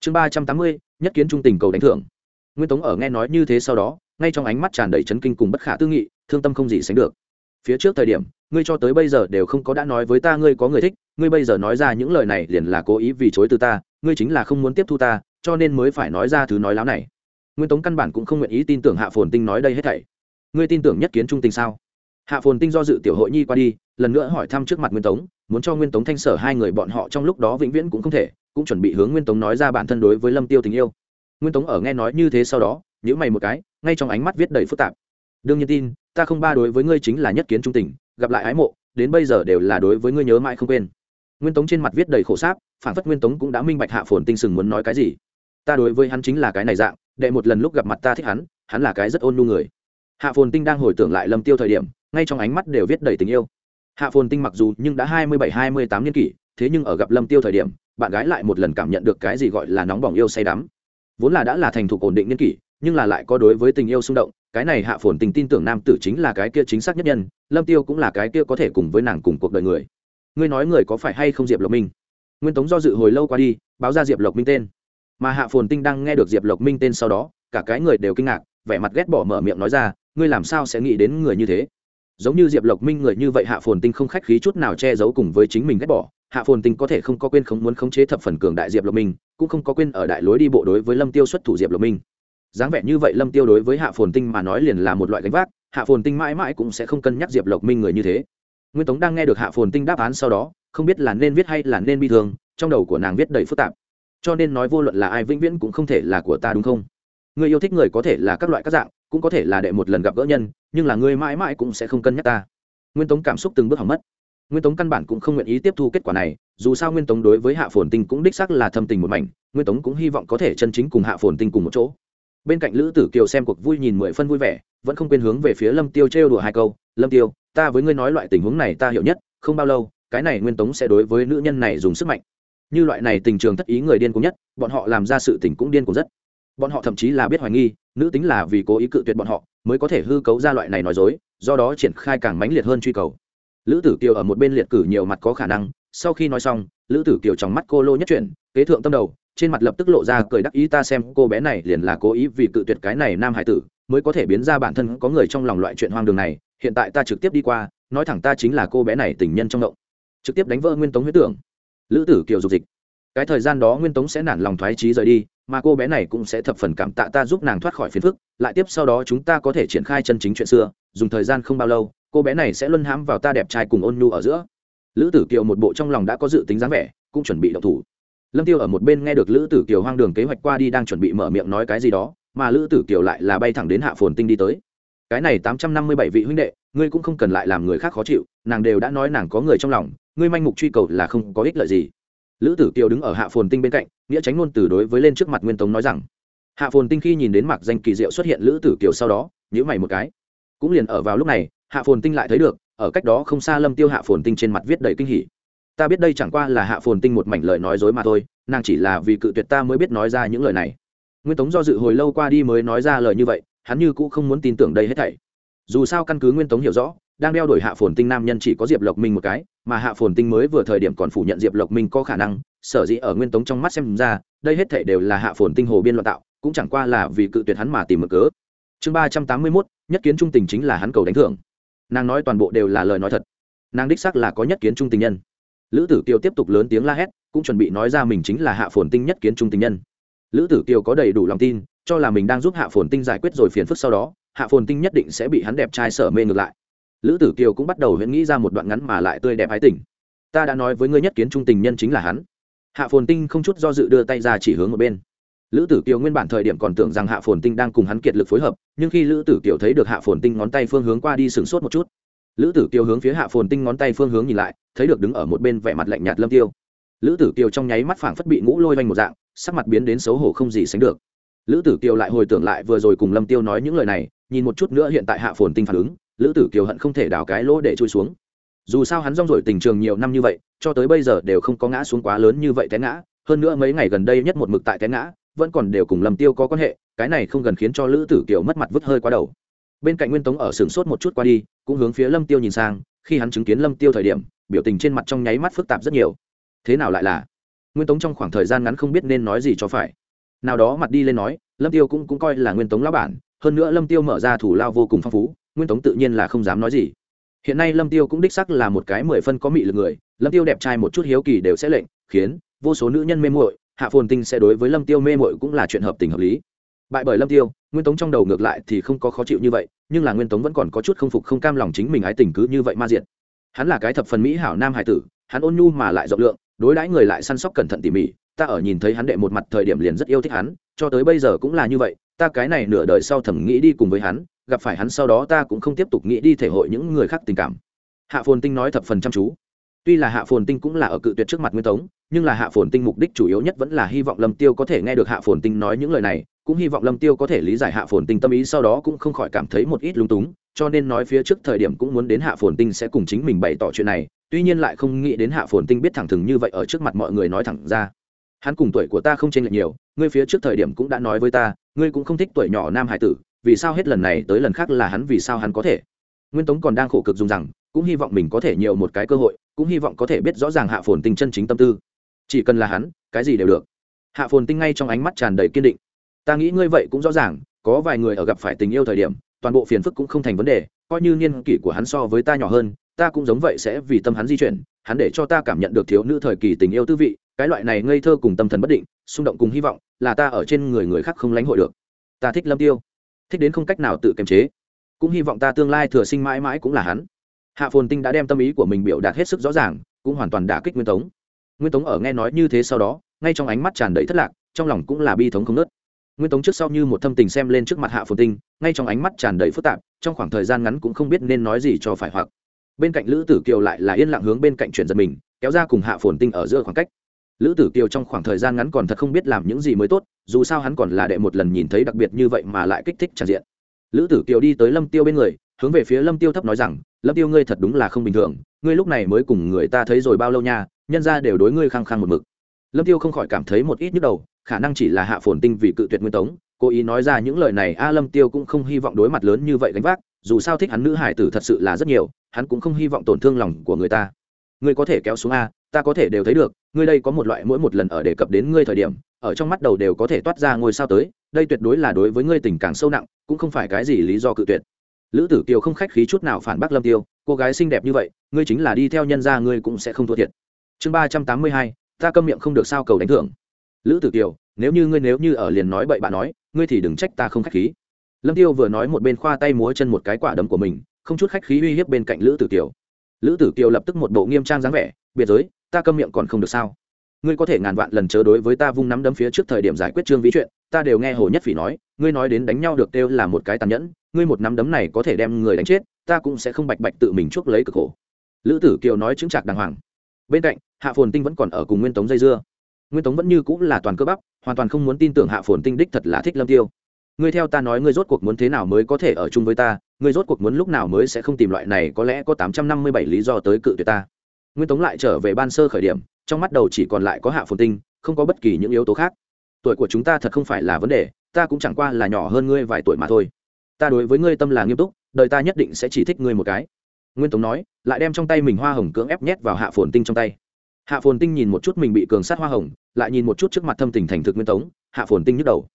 Chương ba trăm tám mươi, nhất kiến trung tình cầu đánh thưởng. Nguyên tống ở nghe nói như thế sau đó, ngay trong ánh mắt tràn đầy chấn kinh cùng bất khả tư nghị, thương tâm không gì sánh được. Phía trước thời điểm, ngươi cho tới bây giờ đều không có đã nói với ta ngươi có người thích, ngươi bây giờ nói ra những lời này liền là cố ý vì chối từ ta, ngươi chính là không muốn tiếp thu ta, cho nên mới phải nói ra thứ nói láo này. Nguyên tống căn bản cũng không nguyện ý tin tưởng hạ phồn tinh nói đây hết thảy. Ngươi tin tưởng nhất kiến trung tình sao? Hạ phồn tinh do dự tiểu hội nhi qua đi, lần nữa hỏi thăm trước mặt nguyên tống, muốn cho nguyên tống thanh sở hai người bọn họ trong lúc đó vĩnh viễn cũng không thể, cũng chuẩn bị hướng nguyên tống nói ra bản thân đối với lâm tiêu tình yêu. Nguyên tống ở nghe nói như thế sau đó nhữ mày một cái, ngay trong ánh mắt viết đầy phức tạp. Đương nhiên tin, ta không ba đối với ngươi chính là nhất kiến trung tình, gặp lại ái mộ, đến bây giờ đều là đối với ngươi nhớ mãi không quên. Nguyên tống trên mặt viết đầy khổ sáp phản phất nguyên tống cũng đã minh bạch hạ phồn tinh sừng muốn nói cái gì. Ta đối với hắn chính là cái này dạng, đệ một lần lúc gặp mặt ta thích hắn hắn là cái rất ôn nhu người. Hạ phồn tinh đang hồi tưởng lại lâm tiêu thời điểm ngay trong ánh mắt đều viết đầy tình yêu. Hạ phồn tinh mặc dù nhưng đã hai mươi bảy, hai mươi tám niên kỷ, thế nhưng ở gặp lâm tiêu thời điểm, bạn gái lại một lần cảm nhận được cái gì gọi là nóng bỏng yêu say đắm. Vốn là đã là thành thục ổn định niên kỷ, nhưng là lại có đối với tình yêu xung động, cái này hạ phồn tình tin tưởng nam tử chính là cái kia chính xác nhất nhân, lâm tiêu cũng là cái kia có thể cùng với nàng cùng cuộc đời người. Ngươi nói người có phải hay không diệp lộc minh? Nguyên tống do dự hồi lâu qua đi, báo ra diệp lộc minh tên. Mà hạ phồn tinh đang nghe được diệp lộc minh tên sau đó, cả cái người đều kinh ngạc, vẻ mặt ghét bỏ mở miệng nói ra, ngươi làm sao sẽ nghĩ đến người như thế? Giống như diệp lộc minh người như vậy hạ phồn tinh không khách khí chút nào che giấu cùng với chính mình ghét bỏ. Hạ phồn tinh có thể không có quên không muốn khống chế thập phần cường đại diệp lộc minh, cũng không có quên ở đại lối đi bộ đối với lâm tiêu xuất thủ diệp lộc minh. Dáng vẻ như vậy lâm tiêu đối với hạ phồn tinh mà nói liền là một loại gánh vác, hạ phồn tinh mãi mãi cũng sẽ không cân nhắc diệp lộc minh người như thế. Nguyên tống đang nghe được hạ phồn tinh đáp án sau đó, không biết là nên viết hay là nên bi thương, trong đầu của nàng viết đầy phức tạp. Cho nên nói vô luận là ai vĩnh viễn cũng không thể là của ta đúng không? Người yêu thích người có thể là các loại các dạng cũng có thể là đệ một lần gặp gỡ nhân, nhưng là ngươi mãi mãi cũng sẽ không cân nhắc ta. Nguyên tống cảm xúc từng bước hỏng mất. Nguyên tống căn bản cũng không nguyện ý tiếp thu kết quả này, dù sao nguyên tống đối với hạ phồn tinh cũng đích sắc là thâm tình một mảnh, nguyên tống cũng hy vọng có thể chân chính cùng hạ phồn tinh cùng một chỗ. Bên cạnh lữ tử kiều xem cuộc vui nhìn mười phân vui vẻ, vẫn không quên hướng về phía lâm tiêu trêu đùa hai câu, lâm tiêu, ta với ngươi nói loại tình huống này ta hiểu nhất, không bao lâu, cái này nguyên tống sẽ đối với nữ nhân này dùng sức mạnh. Như loại này tình trường thất ý người điên cuồng nhất, bọn họ làm ra sự tình cũng điên cuồng rất. Bọn họ thậm chí là biết hoài nghi nữ tính là vì cố ý cự tuyệt bọn họ, mới có thể hư cấu ra loại này nói dối, do đó triển khai càng mãnh liệt hơn truy cầu. Lữ tử kiều ở một bên liệt cử nhiều mặt có khả năng, sau khi nói xong, lữ tử kiều trong mắt cô lô nhất chuyển, kế thượng tâm đầu, trên mặt lập tức lộ ra cười đắc ý ta xem cô bé này liền là cố ý vì cự tuyệt cái này nam hải tử, mới có thể biến ra bản thân có người trong lòng loại chuyện hoang đường này, hiện tại ta trực tiếp đi qua, nói thẳng ta chính là cô bé này tình nhân trong động. Trực tiếp đánh vỡ nguyên tống huyết tưởng. Lữ tử kiều dục dịch. Cái thời gian đó nguyên tống sẽ nản lòng thoái trí rời đi mà cô bé này cũng sẽ thập phần cảm tạ ta giúp nàng thoát khỏi phiền phức, lại tiếp sau đó chúng ta có thể triển khai chân chính chuyện xưa, dùng thời gian không bao lâu, cô bé này sẽ luân hãm vào ta đẹp trai cùng ôn nhu ở giữa. Lữ tử kiều một bộ trong lòng đã có dự tính dáng vẻ, cũng chuẩn bị đậu thủ. Lâm tiêu ở một bên nghe được lữ tử kiều hoang đường kế hoạch qua đi đang chuẩn bị mở miệng nói cái gì đó, mà lữ tử kiều lại là bay thẳng đến hạ phồn tinh đi tới. Cái này tám trăm năm mươi bảy vị huynh đệ, ngươi cũng không cần lại làm người khác khó chịu, nàng đều đã nói nàng có người trong lòng, ngươi manh mục truy cầu là không có ích lợi gì lữ tử kiều đứng ở hạ phồn tinh bên cạnh, nghĩa tránh ngôn từ đối với lên trước mặt nguyên tống nói rằng, hạ phồn tinh khi nhìn đến mặc danh kỳ diệu xuất hiện lữ tử kiều sau đó nhữ mày một cái. Cũng liền ở vào lúc này, hạ phồn tinh lại thấy được, ở cách đó không xa lâm tiêu hạ phồn tinh trên mặt viết đầy kinh hỉ. Ta biết đây chẳng qua là hạ phồn tinh một mảnh lời nói dối mà thôi, nàng chỉ là vì cự tuyệt ta mới biết nói ra những lời này. Nguyên tống do dự hồi lâu qua đi mới nói ra lời như vậy, hắn như cũng không muốn tin tưởng đây hết thảy. Dù sao căn cứ nguyên tống hiểu rõ đang đeo đổi hạ phồn tinh nam nhân chỉ có diệp lộc minh một cái, mà hạ phồn tinh mới vừa thời điểm còn phủ nhận diệp lộc minh có khả năng, sở dĩ ở nguyên tống trong mắt xem ra, đây hết thể đều là hạ phồn tinh hồ biên loạn tạo, cũng chẳng qua là vì cự tuyệt hắn mà tìm mở cớ. Chương ba trăm tám mươi mốt, nhất kiến trung tình chính là hắn cầu đánh thưởng. Nàng nói toàn bộ đều là lời nói thật. Nàng đích xác là có nhất kiến trung tình nhân. Lữ tử kiều tiếp tục lớn tiếng la hét, cũng chuẩn bị nói ra mình chính là hạ phồn tinh nhất kiến trung tình nhân. Lữ tử kiều có đầy đủ lòng tin, cho là mình đang giúp hạ phồn tinh giải quyết rồi phiền phức sau đó, hạ phồn tinh nhất định sẽ bị hắn đẹp trai sở mê ngược lại lữ tử kiều cũng bắt đầu huyễn nghĩ ra một đoạn ngắn mà lại tươi đẹp ái tình. Ta đã nói với ngươi nhất kiến trung tình nhân chính là hắn. Hạ phồn tinh không chút do dự đưa tay ra chỉ hướng một bên. Lữ tử kiều nguyên bản thời điểm còn tưởng rằng hạ phồn tinh đang cùng hắn kiệt lực phối hợp, nhưng khi lữ tử kiều thấy được hạ phồn tinh ngón tay phương hướng qua đi sửng sốt một chút, lữ tử kiều hướng phía hạ phồn tinh ngón tay phương hướng nhìn lại, thấy được đứng ở một bên vẻ mặt lạnh nhạt lâm tiêu. Lữ tử kiều trong nháy mắt phảng phất bị ngũ lôi vanh một dạng, sắc mặt biến đến xấu hổ không gì sánh được. Lữ tử kiều lại hồi tưởng lại vừa rồi cùng lâm tiêu nói những lời này, nhìn một chút nữa hiện tại hạ phồn tinh phản ứng lữ tử kiều hận không thể đào cái lỗ để trôi xuống. Dù sao hắn rong rổi tình trường nhiều năm như vậy, cho tới bây giờ đều không có ngã xuống quá lớn như vậy té ngã. Hơn nữa mấy ngày gần đây nhất một mực tại té ngã, vẫn còn đều cùng lâm tiêu có quan hệ, cái này không gần khiến cho lữ tử kiều mất mặt vứt hơi quá đầu. Bên cạnh nguyên tống ở sừng sốt một chút qua đi, cũng hướng phía lâm tiêu nhìn sang, khi hắn chứng kiến lâm tiêu thời điểm, biểu tình trên mặt trong nháy mắt phức tạp rất nhiều. Thế nào lại là? Nguyên tống trong khoảng thời gian ngắn không biết nên nói gì cho phải. Nào đó mặt đi lên nói, lâm tiêu cũng cũng coi là nguyên tống lão bản, hơn nữa lâm tiêu mở ra thủ lao vô cùng phong phú nguyên tống tự nhiên là không dám nói gì. Hiện nay lâm tiêu cũng đích sắc là một cái mười phân có mị lực người, lâm tiêu đẹp trai một chút hiếu kỳ đều sẽ lệnh, khiến vô số nữ nhân mê muội, hạ phồn tinh sẽ đối với lâm tiêu mê muội cũng là chuyện hợp tình hợp lý. Bại bởi lâm tiêu, nguyên tống trong đầu ngược lại thì không có khó chịu như vậy, nhưng là nguyên tống vẫn còn có chút không phục không cam lòng chính mình ái tình cứ như vậy ma diện hắn là cái thập phần mỹ hảo nam hải tử, hắn ôn nhu mà lại rộng lượng, đối đãi người lại săn sóc cẩn thận tỉ mỉ, ta ở nhìn thấy hắn đệ một mặt thời điểm liền rất yêu thích hắn, cho tới bây giờ cũng là như vậy, ta cái này nửa đời sau thầm nghĩ đi cùng với hắn gặp phải hắn sau đó ta cũng không tiếp tục nghĩ đi thể hội những người khác tình cảm. Hạ phồn tinh nói thập phần chăm chú. Tuy là hạ phồn tinh cũng là ở cự tuyệt trước mặt nguyên tống, nhưng là hạ phồn tinh mục đích chủ yếu nhất vẫn là hy vọng lâm tiêu có thể nghe được hạ phồn tinh nói những lời này, cũng hy vọng lâm tiêu có thể lý giải hạ phồn tinh tâm ý sau đó cũng không khỏi cảm thấy một ít lung túng, cho nên nói phía trước thời điểm cũng muốn đến hạ phồn tinh sẽ cùng chính mình bày tỏ chuyện này, tuy nhiên lại không nghĩ đến hạ phồn tinh biết thẳng thừng như vậy ở trước mặt mọi người nói thẳng ra. Hắn cùng tuổi của ta không chênh lệch nhiều, ngươi phía trước thời điểm cũng đã nói với ta, ngươi cũng không thích tuổi nhỏ nam hải tử vì sao hết lần này tới lần khác là hắn vì sao hắn có thể? Nguyên tống còn đang khổ cực dùng rằng, cũng hy vọng mình có thể nhiều một cái cơ hội, cũng hy vọng có thể biết rõ ràng hạ phồn tinh chân chính tâm tư. Chỉ cần là hắn, cái gì đều được. Hạ phồn tinh ngay trong ánh mắt tràn đầy kiên định. Ta nghĩ ngươi vậy cũng rõ ràng, có vài người ở gặp phải tình yêu thời điểm, toàn bộ phiền phức cũng không thành vấn đề, coi như niên kỷ của hắn so với ta nhỏ hơn, ta cũng giống vậy sẽ vì tâm hắn di chuyển, hắn để cho ta cảm nhận được thiếu nữ thời kỳ tình yêu tư vị, cái loại này ngây thơ cùng tâm thần bất định, xung động cùng hy vọng, là ta ở trên người người khác không lãnh hội được. Ta thích lâm tiêu thích đến không cách nào tự kiềm chế. Cũng hy vọng ta tương lai thừa sinh mãi mãi cũng là hắn. Hạ phồn tinh đã đem tâm ý của mình biểu đạt hết sức rõ ràng, cũng hoàn toàn đả kích nguyên tống. Nguyên tống ở nghe nói như thế sau đó, ngay trong ánh mắt tràn đầy thất lạc, trong lòng cũng là bi thống không nớt nguyên tống trước sau như một thâm tình xem lên trước mặt hạ phồn tinh, ngay trong ánh mắt tràn đầy phức tạp, trong khoảng thời gian ngắn cũng không biết nên nói gì cho phải hoặc. Bên cạnh lữ tử kiều lại là yên lặng hướng bên cạnh chuyển giật mình, kéo ra cùng hạ phồn tinh ở giữa khoảng cách lữ tử kiều trong khoảng thời gian ngắn còn thật không biết làm những gì mới tốt, dù sao hắn còn là đệ một lần nhìn thấy đặc biệt như vậy mà lại kích thích tràn diện. Lữ tử kiều đi tới lâm tiêu bên người, hướng về phía lâm tiêu thấp nói rằng, lâm tiêu ngươi thật đúng là không bình thường, ngươi lúc này mới cùng người ta thấy rồi bao lâu nha, nhân ra đều đối ngươi khăng khăng một mực. Lâm tiêu không khỏi cảm thấy một ít nhức đầu, khả năng chỉ là hạ phồn tinh vì cự tuyệt nguyên tống, cố ý nói ra những lời này, a, lâm tiêu cũng không hy vọng đối mặt lớn như vậy gánh vác, dù sao thích hắn nữ hải tử thật sự là rất nhiều, hắn cũng không hy vọng tổn thương lòng của người ta ngươi có thể kéo xuống a, ta có thể đều thấy được, ngươi đây có một loại mỗi một lần ở đề cập đến ngươi thời điểm, ở trong mắt đầu đều có thể toát ra ngôi sao tới, đây tuyệt đối là đối với ngươi tình càng sâu nặng, cũng không phải cái gì lý do cự tuyệt. Lữ tử kiều không khách khí chút nào phản bác lâm tiêu, cô gái xinh đẹp như vậy, ngươi chính là đi theo nhân gia ngươi cũng sẽ không thua thiệt. Chương ba trăm tám mươi hai, ta câm miệng không được sao cầu đánh thưởng. Lữ tử kiều, nếu như ngươi nếu như ở liền nói bậy bạn nói, ngươi thì đừng trách ta không khách khí. Lâm tiêu vừa nói một bên khoa tay múa chân một cái quả đấm của mình, không chút khách khí uy hiếp bên cạnh lữ tử kiều lữ tử kiều lập tức một bộ nghiêm trang dáng vẻ, biệt giới, ta câm miệng còn không được sao? Ngươi có thể ngàn vạn lần chớ đối với ta vung nắm đấm phía trước thời điểm giải quyết trương vĩ chuyện, ta đều nghe hồ nhất phỉ nói, ngươi nói đến đánh nhau được kêu là một cái tàn nhẫn, ngươi một nắm đấm này có thể đem người đánh chết, ta cũng sẽ không bạch bạch tự mình chuốc lấy cực khổ. Lữ tử kiều nói chứng chạc đàng hoàng. Bên cạnh, hạ phồn tinh vẫn còn ở cùng nguyên tống dây dưa. Nguyên tống vẫn như cũng là toàn cơ bắp, hoàn toàn không muốn tin tưởng hạ phồn tinh đích thật là thích lâm tiêu. Ngươi theo ta nói ngươi rốt cuộc muốn thế nào mới có thể ở chung với ta ngươi rốt cuộc muốn lúc nào mới sẽ không tìm loại này có lẽ có tám trăm năm mươi bảy lý do tới cự tuyệt ta. Nguyên tống lại trở về ban sơ khởi điểm, trong mắt đầu chỉ còn lại có hạ phồn tinh, không có bất kỳ những yếu tố khác. Tuổi của chúng ta thật không phải là vấn đề, ta cũng chẳng qua là nhỏ hơn ngươi vài tuổi mà thôi. Ta đối với ngươi tâm là nghiêm túc, đời ta nhất định sẽ chỉ thích ngươi một cái. Nguyên tống nói, lại đem trong tay mình hoa hồng cưỡng ép nhét vào hạ phồn tinh trong tay. Hạ phồn tinh nhìn một chút mình bị cường sát hoa hồng, lại nhìn một chút trước mặt thâm tình thành thực nguyên tống, hạ phồn tinh nhức đầu.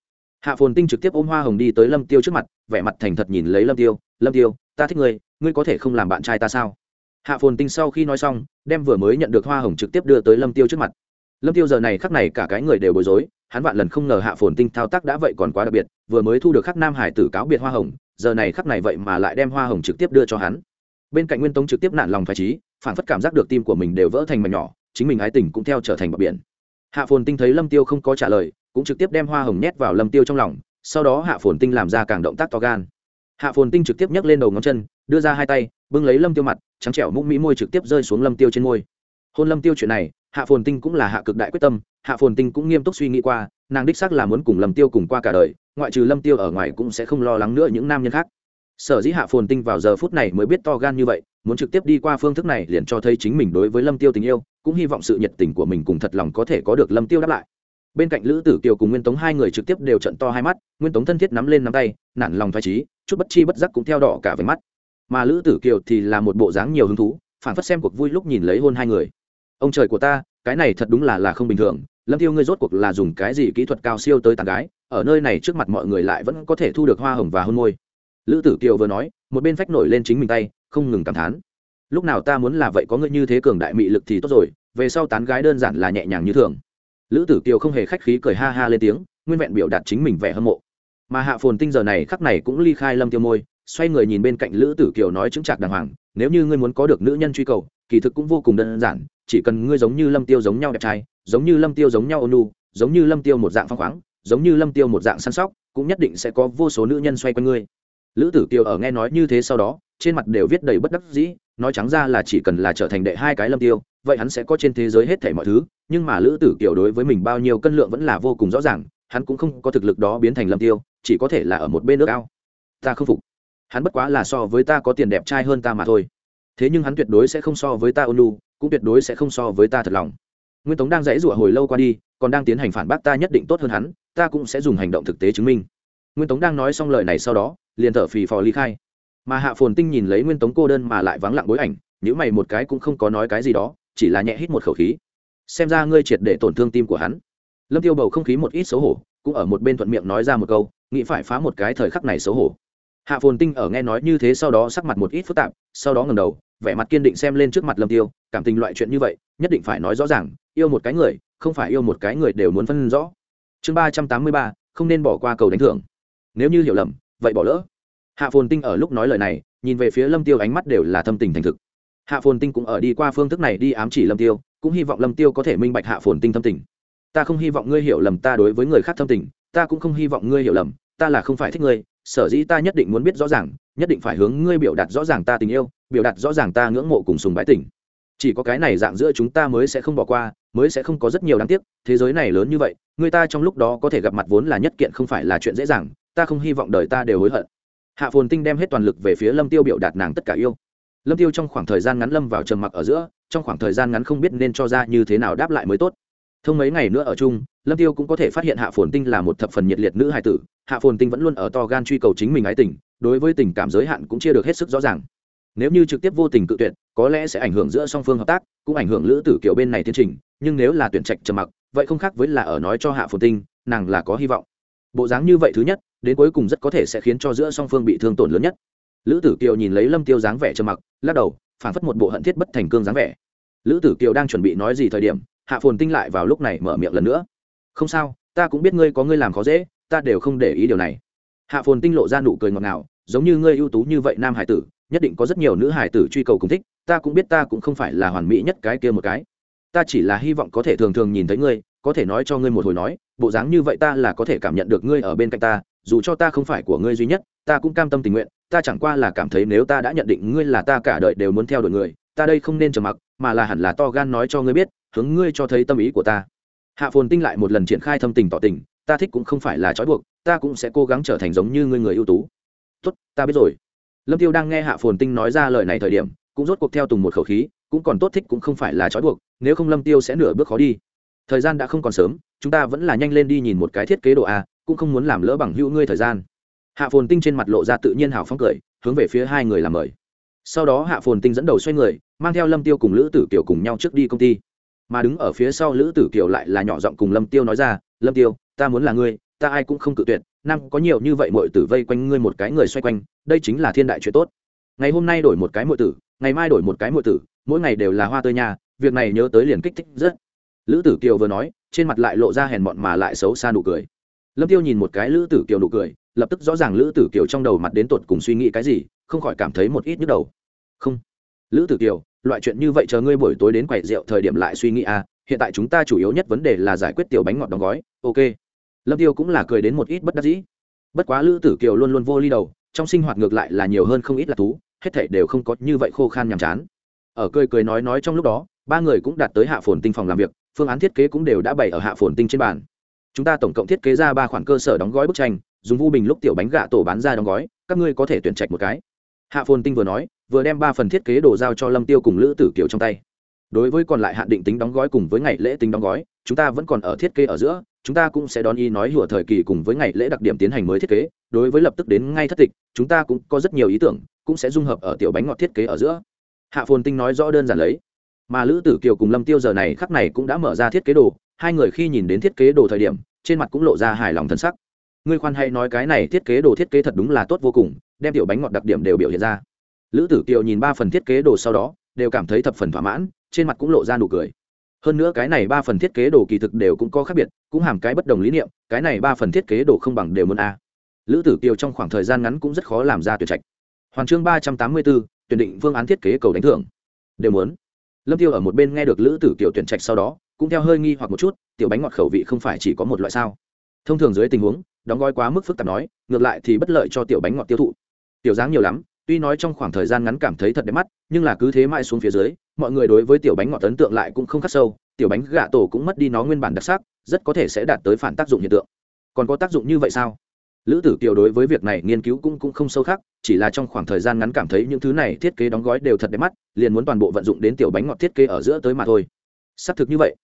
Hạ phồn tinh trực tiếp ôm hoa hồng đi tới lâm tiêu trước mặt, vẻ mặt thành thật nhìn lấy lâm tiêu lâm tiêu, ta thích ngươi ngươi có thể không làm bạn trai ta sao? Hạ phồn tinh sau khi nói xong, đem vừa mới nhận được hoa hồng trực tiếp đưa tới lâm tiêu trước mặt. Lâm tiêu giờ này khắc này cả cái người đều bối rối, hắn vạn lần không ngờ hạ phồn tinh thao tác đã vậy còn quá đặc biệt, vừa mới thu được khắc nam hải tử cáo biệt hoa hồng, giờ này khắc này vậy mà lại đem hoa hồng trực tiếp đưa cho hắn. Bên cạnh nguyên tống trực tiếp nản lòng phải trí, phản phất cảm giác được tim của mình đều vỡ thành mảnh nhỏ, chính mình ái tình cũng theo trở thành bờ biển. Hạ phồn tinh thấy lâm tiêu không có trả lời, cũng trực tiếp đem hoa hồng nhét vào lâm tiêu trong lòng, sau đó hạ phồn tinh làm ra càng động tác to gan hạ phồn tinh trực tiếp nhấc lên đầu ngón chân, đưa ra hai tay, bưng lấy lâm tiêu mặt, trắng trẻo mũm mỹ môi trực tiếp rơi xuống lâm tiêu trên môi. Hôn lâm tiêu chuyện này, hạ phồn tinh cũng là hạ cực đại quyết tâm, hạ phồn tinh cũng nghiêm túc suy nghĩ qua, nàng đích xác là muốn cùng lâm tiêu cùng qua cả đời, ngoại trừ lâm tiêu ở ngoài cũng sẽ không lo lắng nữa những nam nhân khác. Sở dĩ hạ phồn tinh vào giờ phút này mới biết to gan như vậy, muốn trực tiếp đi qua phương thức này liền cho thấy chính mình đối với lâm tiêu tình yêu, cũng hy vọng sự nhiệt tình của mình cùng thật lòng có thể có được lâm tiêu đáp lại bên cạnh lữ tử kiều cùng nguyên tống hai người trực tiếp đều trận to hai mắt nguyên tống thân thiết nắm lên nắm tay nản lòng thoải trí chút bất chi bất giác cũng theo đỏ cả với mắt mà lữ tử kiều thì là một bộ dáng nhiều hứng thú phản phất xem cuộc vui lúc nhìn lấy hôn hai người ông trời của ta cái này thật đúng là là không bình thường lâm tiêu ngươi rốt cuộc là dùng cái gì kỹ thuật cao siêu tới tàn gái ở nơi này trước mặt mọi người lại vẫn có thể thu được hoa hồng và hôn môi lữ tử kiều vừa nói một bên phách nổi lên chính mình tay không ngừng cảm thán lúc nào ta muốn là vậy có ngươi như thế cường đại mị lực thì tốt rồi về sau tán gái đơn giản là nhẹ nhàng như thường lữ tử kiều không hề khách khí cười ha ha lên tiếng, nguyên vẹn biểu đạt chính mình vẻ hâm mộ. Mà hạ phồn tinh giờ này khắc này cũng ly khai lâm tiêu môi, xoay người nhìn bên cạnh lữ tử kiều nói chứng trạc đàng hoàng, nếu như ngươi muốn có được nữ nhân truy cầu, kỳ thực cũng vô cùng đơn giản, chỉ cần ngươi giống như lâm tiêu giống nhau đẹp trai, giống như lâm tiêu giống nhau ôn giống như lâm tiêu một dạng phong khoáng, giống như lâm tiêu một dạng săn sóc, cũng nhất định sẽ có vô số nữ nhân xoay quanh ngươi. Lữ tử kiều ở nghe nói như thế sau đó, trên mặt đều viết đầy bất đắc dĩ, nói trắng ra là chỉ cần là trở thành đệ hai cái lâm tiêu vậy hắn sẽ có trên thế giới hết thảy mọi thứ, nhưng mà lữ tử kiều đối với mình bao nhiêu cân lượng vẫn là vô cùng rõ ràng, hắn cũng không có thực lực đó biến thành lâm tiêu, chỉ có thể là ở một bên nước ao. Ta không phục. Hắn bất quá là so với ta có tiền đẹp trai hơn ta mà thôi. Thế nhưng hắn tuyệt đối sẽ không so với ta ônu cũng tuyệt đối sẽ không so với ta thật lòng. Nguyên tống đang dãy rủa hồi lâu qua đi, còn đang tiến hành phản bác ta nhất định tốt hơn hắn, ta cũng sẽ dùng hành động thực tế chứng minh. Nguyên tống đang nói xong lời này sau đó, liền thở phì phò ly khai. Mà hạ phồn tinh nhìn lấy nguyên tống cô đơn mà lại vắng lặng bối ảnh nếu mày một cái cũng không có nói cái gì đó chỉ là nhẹ hít một khẩu khí. Xem ra ngươi triệt để tổn thương tim của hắn. Lâm tiêu bầu không khí một ít xấu hổ, cũng ở một bên thuận miệng nói ra một câu, nghĩ phải phá một cái thời khắc này xấu hổ. Hạ phồn tinh ở nghe nói như thế sau đó sắc mặt một ít phức tạp, sau đó ngầm đầu, vẻ mặt kiên định xem lên trước mặt lâm tiêu, cảm tình loại chuyện như vậy, nhất định phải nói rõ ràng, yêu một cái người, không phải yêu một cái người đều muốn phân rõ. Chương ba trăm tám mươi ba, không nên bỏ qua cầu đánh thưởng. Nếu như hiểu lầm, vậy bỏ lỡ. Hạ phồn tinh ở lúc nói lời này, nhìn về phía lâm tiêu ánh mắt đều là thâm tình thành thực hạ phồn tinh cũng ở đi qua phương thức này đi ám chỉ lâm tiêu, cũng hy vọng lâm tiêu có thể minh bạch hạ phồn tinh thâm tình. Ta không hy vọng ngươi hiểu lầm ta đối với người khác thâm tình, ta cũng không hy vọng ngươi hiểu lầm, ta là không phải thích ngươi, sở dĩ ta nhất định muốn biết rõ ràng, nhất định phải hướng ngươi biểu đạt rõ ràng ta tình yêu, biểu đạt rõ ràng ta ngưỡng mộ cùng sùng bái tình. Chỉ có cái này dạng giữa chúng ta mới sẽ không bỏ qua, mới sẽ không có rất nhiều đáng tiếc, thế giới này lớn như vậy, người ta trong lúc đó có thể gặp mặt vốn là nhất kiện không phải là chuyện dễ dàng, ta không hy vọng đời ta đều hối hận. Hạ phồn tinh đem hết toàn lực về phía lâm tiêu biểu đạt nàng tất cả yêu lâm tiêu trong khoảng thời gian ngắn lâm vào trầm mặc ở giữa, trong khoảng thời gian ngắn không biết nên cho ra như thế nào đáp lại mới tốt. Thông mấy ngày nữa ở chung, lâm tiêu cũng có thể phát hiện hạ phồn tinh là một thập phần nhiệt liệt nữ hài tử, hạ phồn tinh vẫn luôn ở to gan truy cầu chính mình ái tình, đối với tình cảm giới hạn cũng chia được hết sức rõ ràng. Nếu như trực tiếp vô tình cự tuyệt, có lẽ sẽ ảnh hưởng giữa song phương hợp tác, cũng ảnh hưởng lữ tử kiểu bên này tiến trình, nhưng nếu là tuyển trạch trầm mặc, vậy không khác với là ở nói cho hạ phồn tinh, nàng là có hy vọng. Bộ dáng như vậy thứ nhất, đến cuối cùng rất có thể sẽ khiến cho giữa song phương bị thương tổn lớn nhất lữ tử kiều nhìn lấy lâm tiêu dáng vẻ trầm mặc, lắc đầu phản phất một bộ hận thiết bất thành cương dáng vẻ. Lữ tử kiều đang chuẩn bị nói gì thời điểm, hạ phồn tinh lại vào lúc này mở miệng lần nữa. Không sao, ta cũng biết ngươi có ngươi làm khó dễ, ta đều không để ý điều này. Hạ phồn tinh lộ ra nụ cười ngọt ngào, giống như ngươi ưu tú như vậy nam hải tử, nhất định có rất nhiều nữ hải tử truy cầu cùng thích, ta cũng biết ta cũng không phải là hoàn mỹ nhất cái kia một cái. Ta chỉ là hy vọng có thể thường thường nhìn thấy ngươi, có thể nói cho ngươi một hồi nói, bộ dáng như vậy ta là có thể cảm nhận được ngươi ở bên cạnh ta, dù cho ta không phải của ngươi duy nhất, ta cũng cam tâm tình nguyện ta chẳng qua là cảm thấy nếu ta đã nhận định ngươi là ta cả đời đều muốn theo đuổi người, ta đây không nên trầm mặc, mà là hẳn là to gan nói cho ngươi biết, hướng ngươi cho thấy tâm ý của ta. Hạ phồn tinh lại một lần triển khai thâm tình tỏ tình, ta thích cũng không phải là trói buộc, ta cũng sẽ cố gắng trở thành giống như ngươi người ưu tú. Tốt, ta biết rồi. Lâm tiêu đang nghe hạ phồn tinh nói ra lời này thời điểm, cũng rốt cuộc theo tùng một khẩu khí, cũng còn tốt thích cũng không phải là trói buộc, nếu không lâm tiêu sẽ nửa bước khó đi. Thời gian đã không còn sớm, chúng ta vẫn là nhanh lên đi nhìn một cái thiết kế đồ a, cũng không muốn làm lỡ bằng hữu ngươi thời gian hạ phồn tinh trên mặt lộ ra tự nhiên hào phóng cười, hướng về phía hai người làm mời. Sau đó hạ phồn tinh dẫn đầu xoay người, mang theo lâm tiêu cùng lữ tử kiều cùng nhau trước đi công ty. Mà đứng ở phía sau lữ tử kiều lại là nhỏ giọng cùng lâm tiêu nói ra, lâm tiêu, ta muốn là ngươi, ta ai cũng không cự tuyệt, nam có nhiều như vậy mọi tử vây quanh ngươi một cái người xoay quanh, đây chính là thiên đại chuyện tốt. Ngày hôm nay đổi một cái mọi tử, ngày mai đổi một cái mọi tử, mỗi ngày đều là hoa tươi nhà việc này nhớ tới liền kích thích rất. Lữ tử kiều vừa nói, trên mặt lại lộ ra hèn mọn mà lại xấu xa nụ cười. Lâm tiêu nhìn một cái lữ tử kiều nụ cười lập tức rõ ràng lữ tử kiều trong đầu mặt đến tột cùng suy nghĩ cái gì, không khỏi cảm thấy một ít nhức đầu. Không. Lữ tử kiều, loại chuyện như vậy chờ ngươi buổi tối đến quầy rượu thời điểm lại suy nghĩ à hiện tại chúng ta chủ yếu nhất vấn đề là giải quyết tiểu bánh ngọt đóng gói, ok. Lâm tiêu cũng là cười đến một ít bất đắc dĩ. Bất quá lữ tử kiều luôn luôn vô ly đầu, trong sinh hoạt ngược lại là nhiều hơn không ít là thú, hết thảy đều không có như vậy khô khan nhàm chán. Ở cười cười nói nói trong lúc đó, ba người cũng đạt tới hạ phồn tinh phòng làm việc, phương án thiết kế cũng đều đã bày ở hạ phồn tinh trên bàn. Chúng ta tổng cộng thiết kế ra ba khoản cơ sở đóng gói bức tranh dùng vu bình lúc tiểu bánh gạ tổ bán ra đóng gói, các ngươi có thể tuyển trạch một cái. Hạ phồn tinh vừa nói, vừa đem ba phần thiết kế đồ giao cho lâm tiêu cùng lữ tử kiều trong tay. Đối với còn lại hạn định tính đóng gói cùng với ngày lễ tính đóng gói, chúng ta vẫn còn ở thiết kế ở giữa, chúng ta cũng sẽ đón y nói hùa thời kỳ cùng với ngày lễ đặc điểm tiến hành mới thiết kế. Đối với lập tức đến ngay thất tịch, chúng ta cũng có rất nhiều ý tưởng, cũng sẽ dung hợp ở tiểu bánh ngọt thiết kế ở giữa. Hạ phồn tinh nói rõ đơn giản lấy. Mà lữ tử kiều cùng lâm tiêu giờ này khắc này cũng đã mở ra thiết kế đồ, hai người khi nhìn đến thiết kế đồ thời điểm, trên mặt cũng lộ ra hài lòng thân sắc ngươi khoan hay nói cái này thiết kế đồ thiết kế thật đúng là tốt vô cùng, đem tiểu bánh ngọt đặc điểm đều biểu hiện ra. Lữ tử kiều nhìn ba phần thiết kế đồ sau đó, đều cảm thấy thập phần thỏa mãn, trên mặt cũng lộ ra nụ cười. Hơn nữa cái này ba phần thiết kế đồ kỳ thực đều cũng có khác biệt, cũng hàm cái bất đồng lý niệm, cái này ba phần thiết kế đồ không bằng đều muốn a. Lữ tử kiều trong khoảng thời gian ngắn cũng rất khó làm ra tuyệt trạch. Hoàn chương ba trăm tám mươi bốn, tuyển định phương án thiết kế cầu đánh thưởng. Đều muốn. Lâm tiêu ở một bên nghe được lữ tử kiều tuyển trạch sau đó, cũng theo hơi nghi hoặc một chút, tiểu bánh ngọt khẩu vị không phải chỉ có một loại sao? Thông thường dưới tình huống đóng gói quá mức phức tạp nói, ngược lại thì bất lợi cho tiểu bánh ngọt tiêu thụ. Tiểu dáng nhiều lắm, tuy nói trong khoảng thời gian ngắn cảm thấy thật đẹp mắt, nhưng là cứ thế mãi xuống phía dưới, mọi người đối với tiểu bánh ngọt ấn tượng lại cũng không khắc sâu, tiểu bánh gà tổ cũng mất đi nó nguyên bản đặc sắc, rất có thể sẽ đạt tới phản tác dụng hiện tượng. Còn có tác dụng như vậy sao? Lữ tử kiều đối với việc này nghiên cứu cũng cũng không sâu khác, chỉ là trong khoảng thời gian ngắn cảm thấy những thứ này thiết kế đóng gói đều thật đẹp mắt, liền muốn toàn bộ vận dụng đến tiểu bánh ngọt thiết kế ở giữa tới mà thôi. Xác thực như vậy.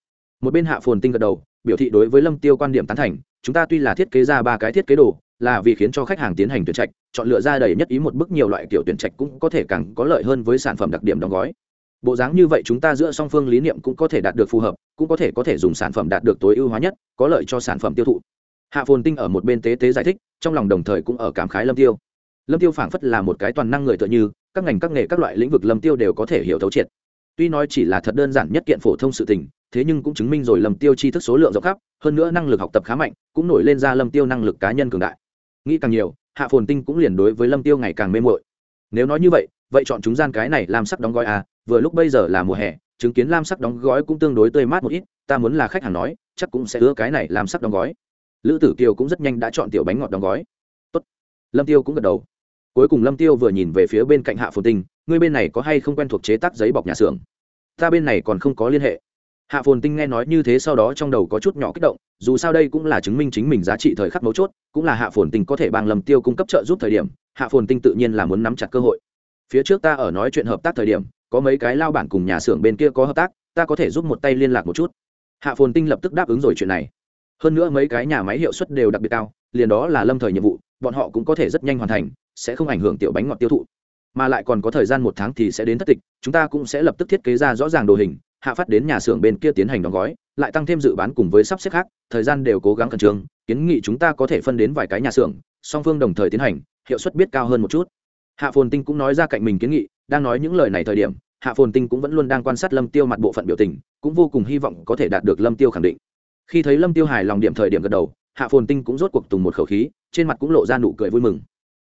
Một bên hạ phồn tinh gật đầu, biểu thị đối với lâm tiêu quan điểm tán thành chúng ta tuy là thiết kế ra ba cái thiết kế đồ, là vì khiến cho khách hàng tiến hành tuyển trạch, chọn lựa ra đầy nhất ý một bức nhiều loại kiểu tuyển trạch cũng có thể càng có lợi hơn với sản phẩm đặc điểm đóng gói. Bộ dáng như vậy chúng ta giữa song phương lý niệm cũng có thể đạt được phù hợp, cũng có thể có thể dùng sản phẩm đạt được tối ưu hóa nhất, có lợi cho sản phẩm tiêu thụ. Hạ phồn tinh ở một bên tế tế giải thích, trong lòng đồng thời cũng ở cảm khái lâm tiêu. Lâm tiêu phảng phất là một cái toàn năng người tựa như, các ngành các nghề các loại lĩnh vực lâm tiêu đều có thể hiểu thấu triệt. Tuy nói chỉ là thật đơn giản nhất kiện phổ thông sự tình thế nhưng cũng chứng minh rồi lâm tiêu tri thức số lượng rộng khắp, hơn nữa năng lực học tập khá mạnh, cũng nổi lên ra lâm tiêu năng lực cá nhân cường đại. Nghĩ càng nhiều, hạ phồn tinh cũng liền đối với lâm tiêu ngày càng mê mội nếu nói như vậy vậy chọn chúng gian cái này làm sắc đóng gói à vừa lúc bây giờ là mùa hè, chứng kiến lam sắc đóng gói cũng tương đối tươi mát một ít, ta muốn là khách hàng nói, chắc cũng sẽ ưa cái này làm sắc đóng gói. Lữ tử kiều cũng rất nhanh đã chọn tiểu bánh ngọt đóng gói. Tốt. lâm tiêu cũng gật đầu. Cuối cùng lâm tiêu vừa nhìn về phía bên cạnh hạ phồn tinh, ngươi bên này có hay không quen thuộc chế tác giấy bọc nhà xưởng? Ta bên này còn không có liên hệ hạ phồn tinh nghe nói như thế sau đó trong đầu có chút nhỏ kích động, dù sao đây cũng là chứng minh chính mình giá trị thời khắc mấu chốt, cũng là hạ phồn tinh có thể bằng lâm tiêu cung cấp trợ giúp thời điểm, hạ phồn tinh tự nhiên là muốn nắm chặt cơ hội. Phía trước ta ở nói chuyện hợp tác thời điểm, có mấy cái lao bản cùng nhà xưởng bên kia có hợp tác, ta có thể giúp một tay liên lạc một chút. Hạ phồn tinh lập tức đáp ứng rồi chuyện này. Hơn nữa mấy cái nhà máy hiệu suất đều đặc biệt cao, liền đó là lâm thời nhiệm vụ, bọn họ cũng có thể rất nhanh hoàn thành, sẽ không ảnh hưởng tiểu bánh ngọt tiêu thụ. Mà lại còn có thời gian một tháng thì sẽ đến thất tịch, chúng ta cũng sẽ lập tức thiết kế ra rõ ràng đồ hình hạ phát đến nhà xưởng bên kia tiến hành đóng gói, lại tăng thêm dự bán cùng với sắp xếp khác, thời gian đều cố gắng khẩn trương, kiến nghị chúng ta có thể phân đến vài cái nhà xưởng, song phương đồng thời tiến hành, hiệu suất biết cao hơn một chút. Hạ phồn tinh cũng nói ra cạnh mình kiến nghị, đang nói những lời này thời điểm, hạ phồn tinh cũng vẫn luôn đang quan sát lâm tiêu mặt bộ phận biểu tình, cũng vô cùng hy vọng có thể đạt được lâm tiêu khẳng định. Khi thấy lâm tiêu hài lòng điểm thời điểm gật đầu, hạ phồn tinh cũng rốt cuộc tùng một khẩu khí, trên mặt cũng lộ ra nụ cười vui mừng.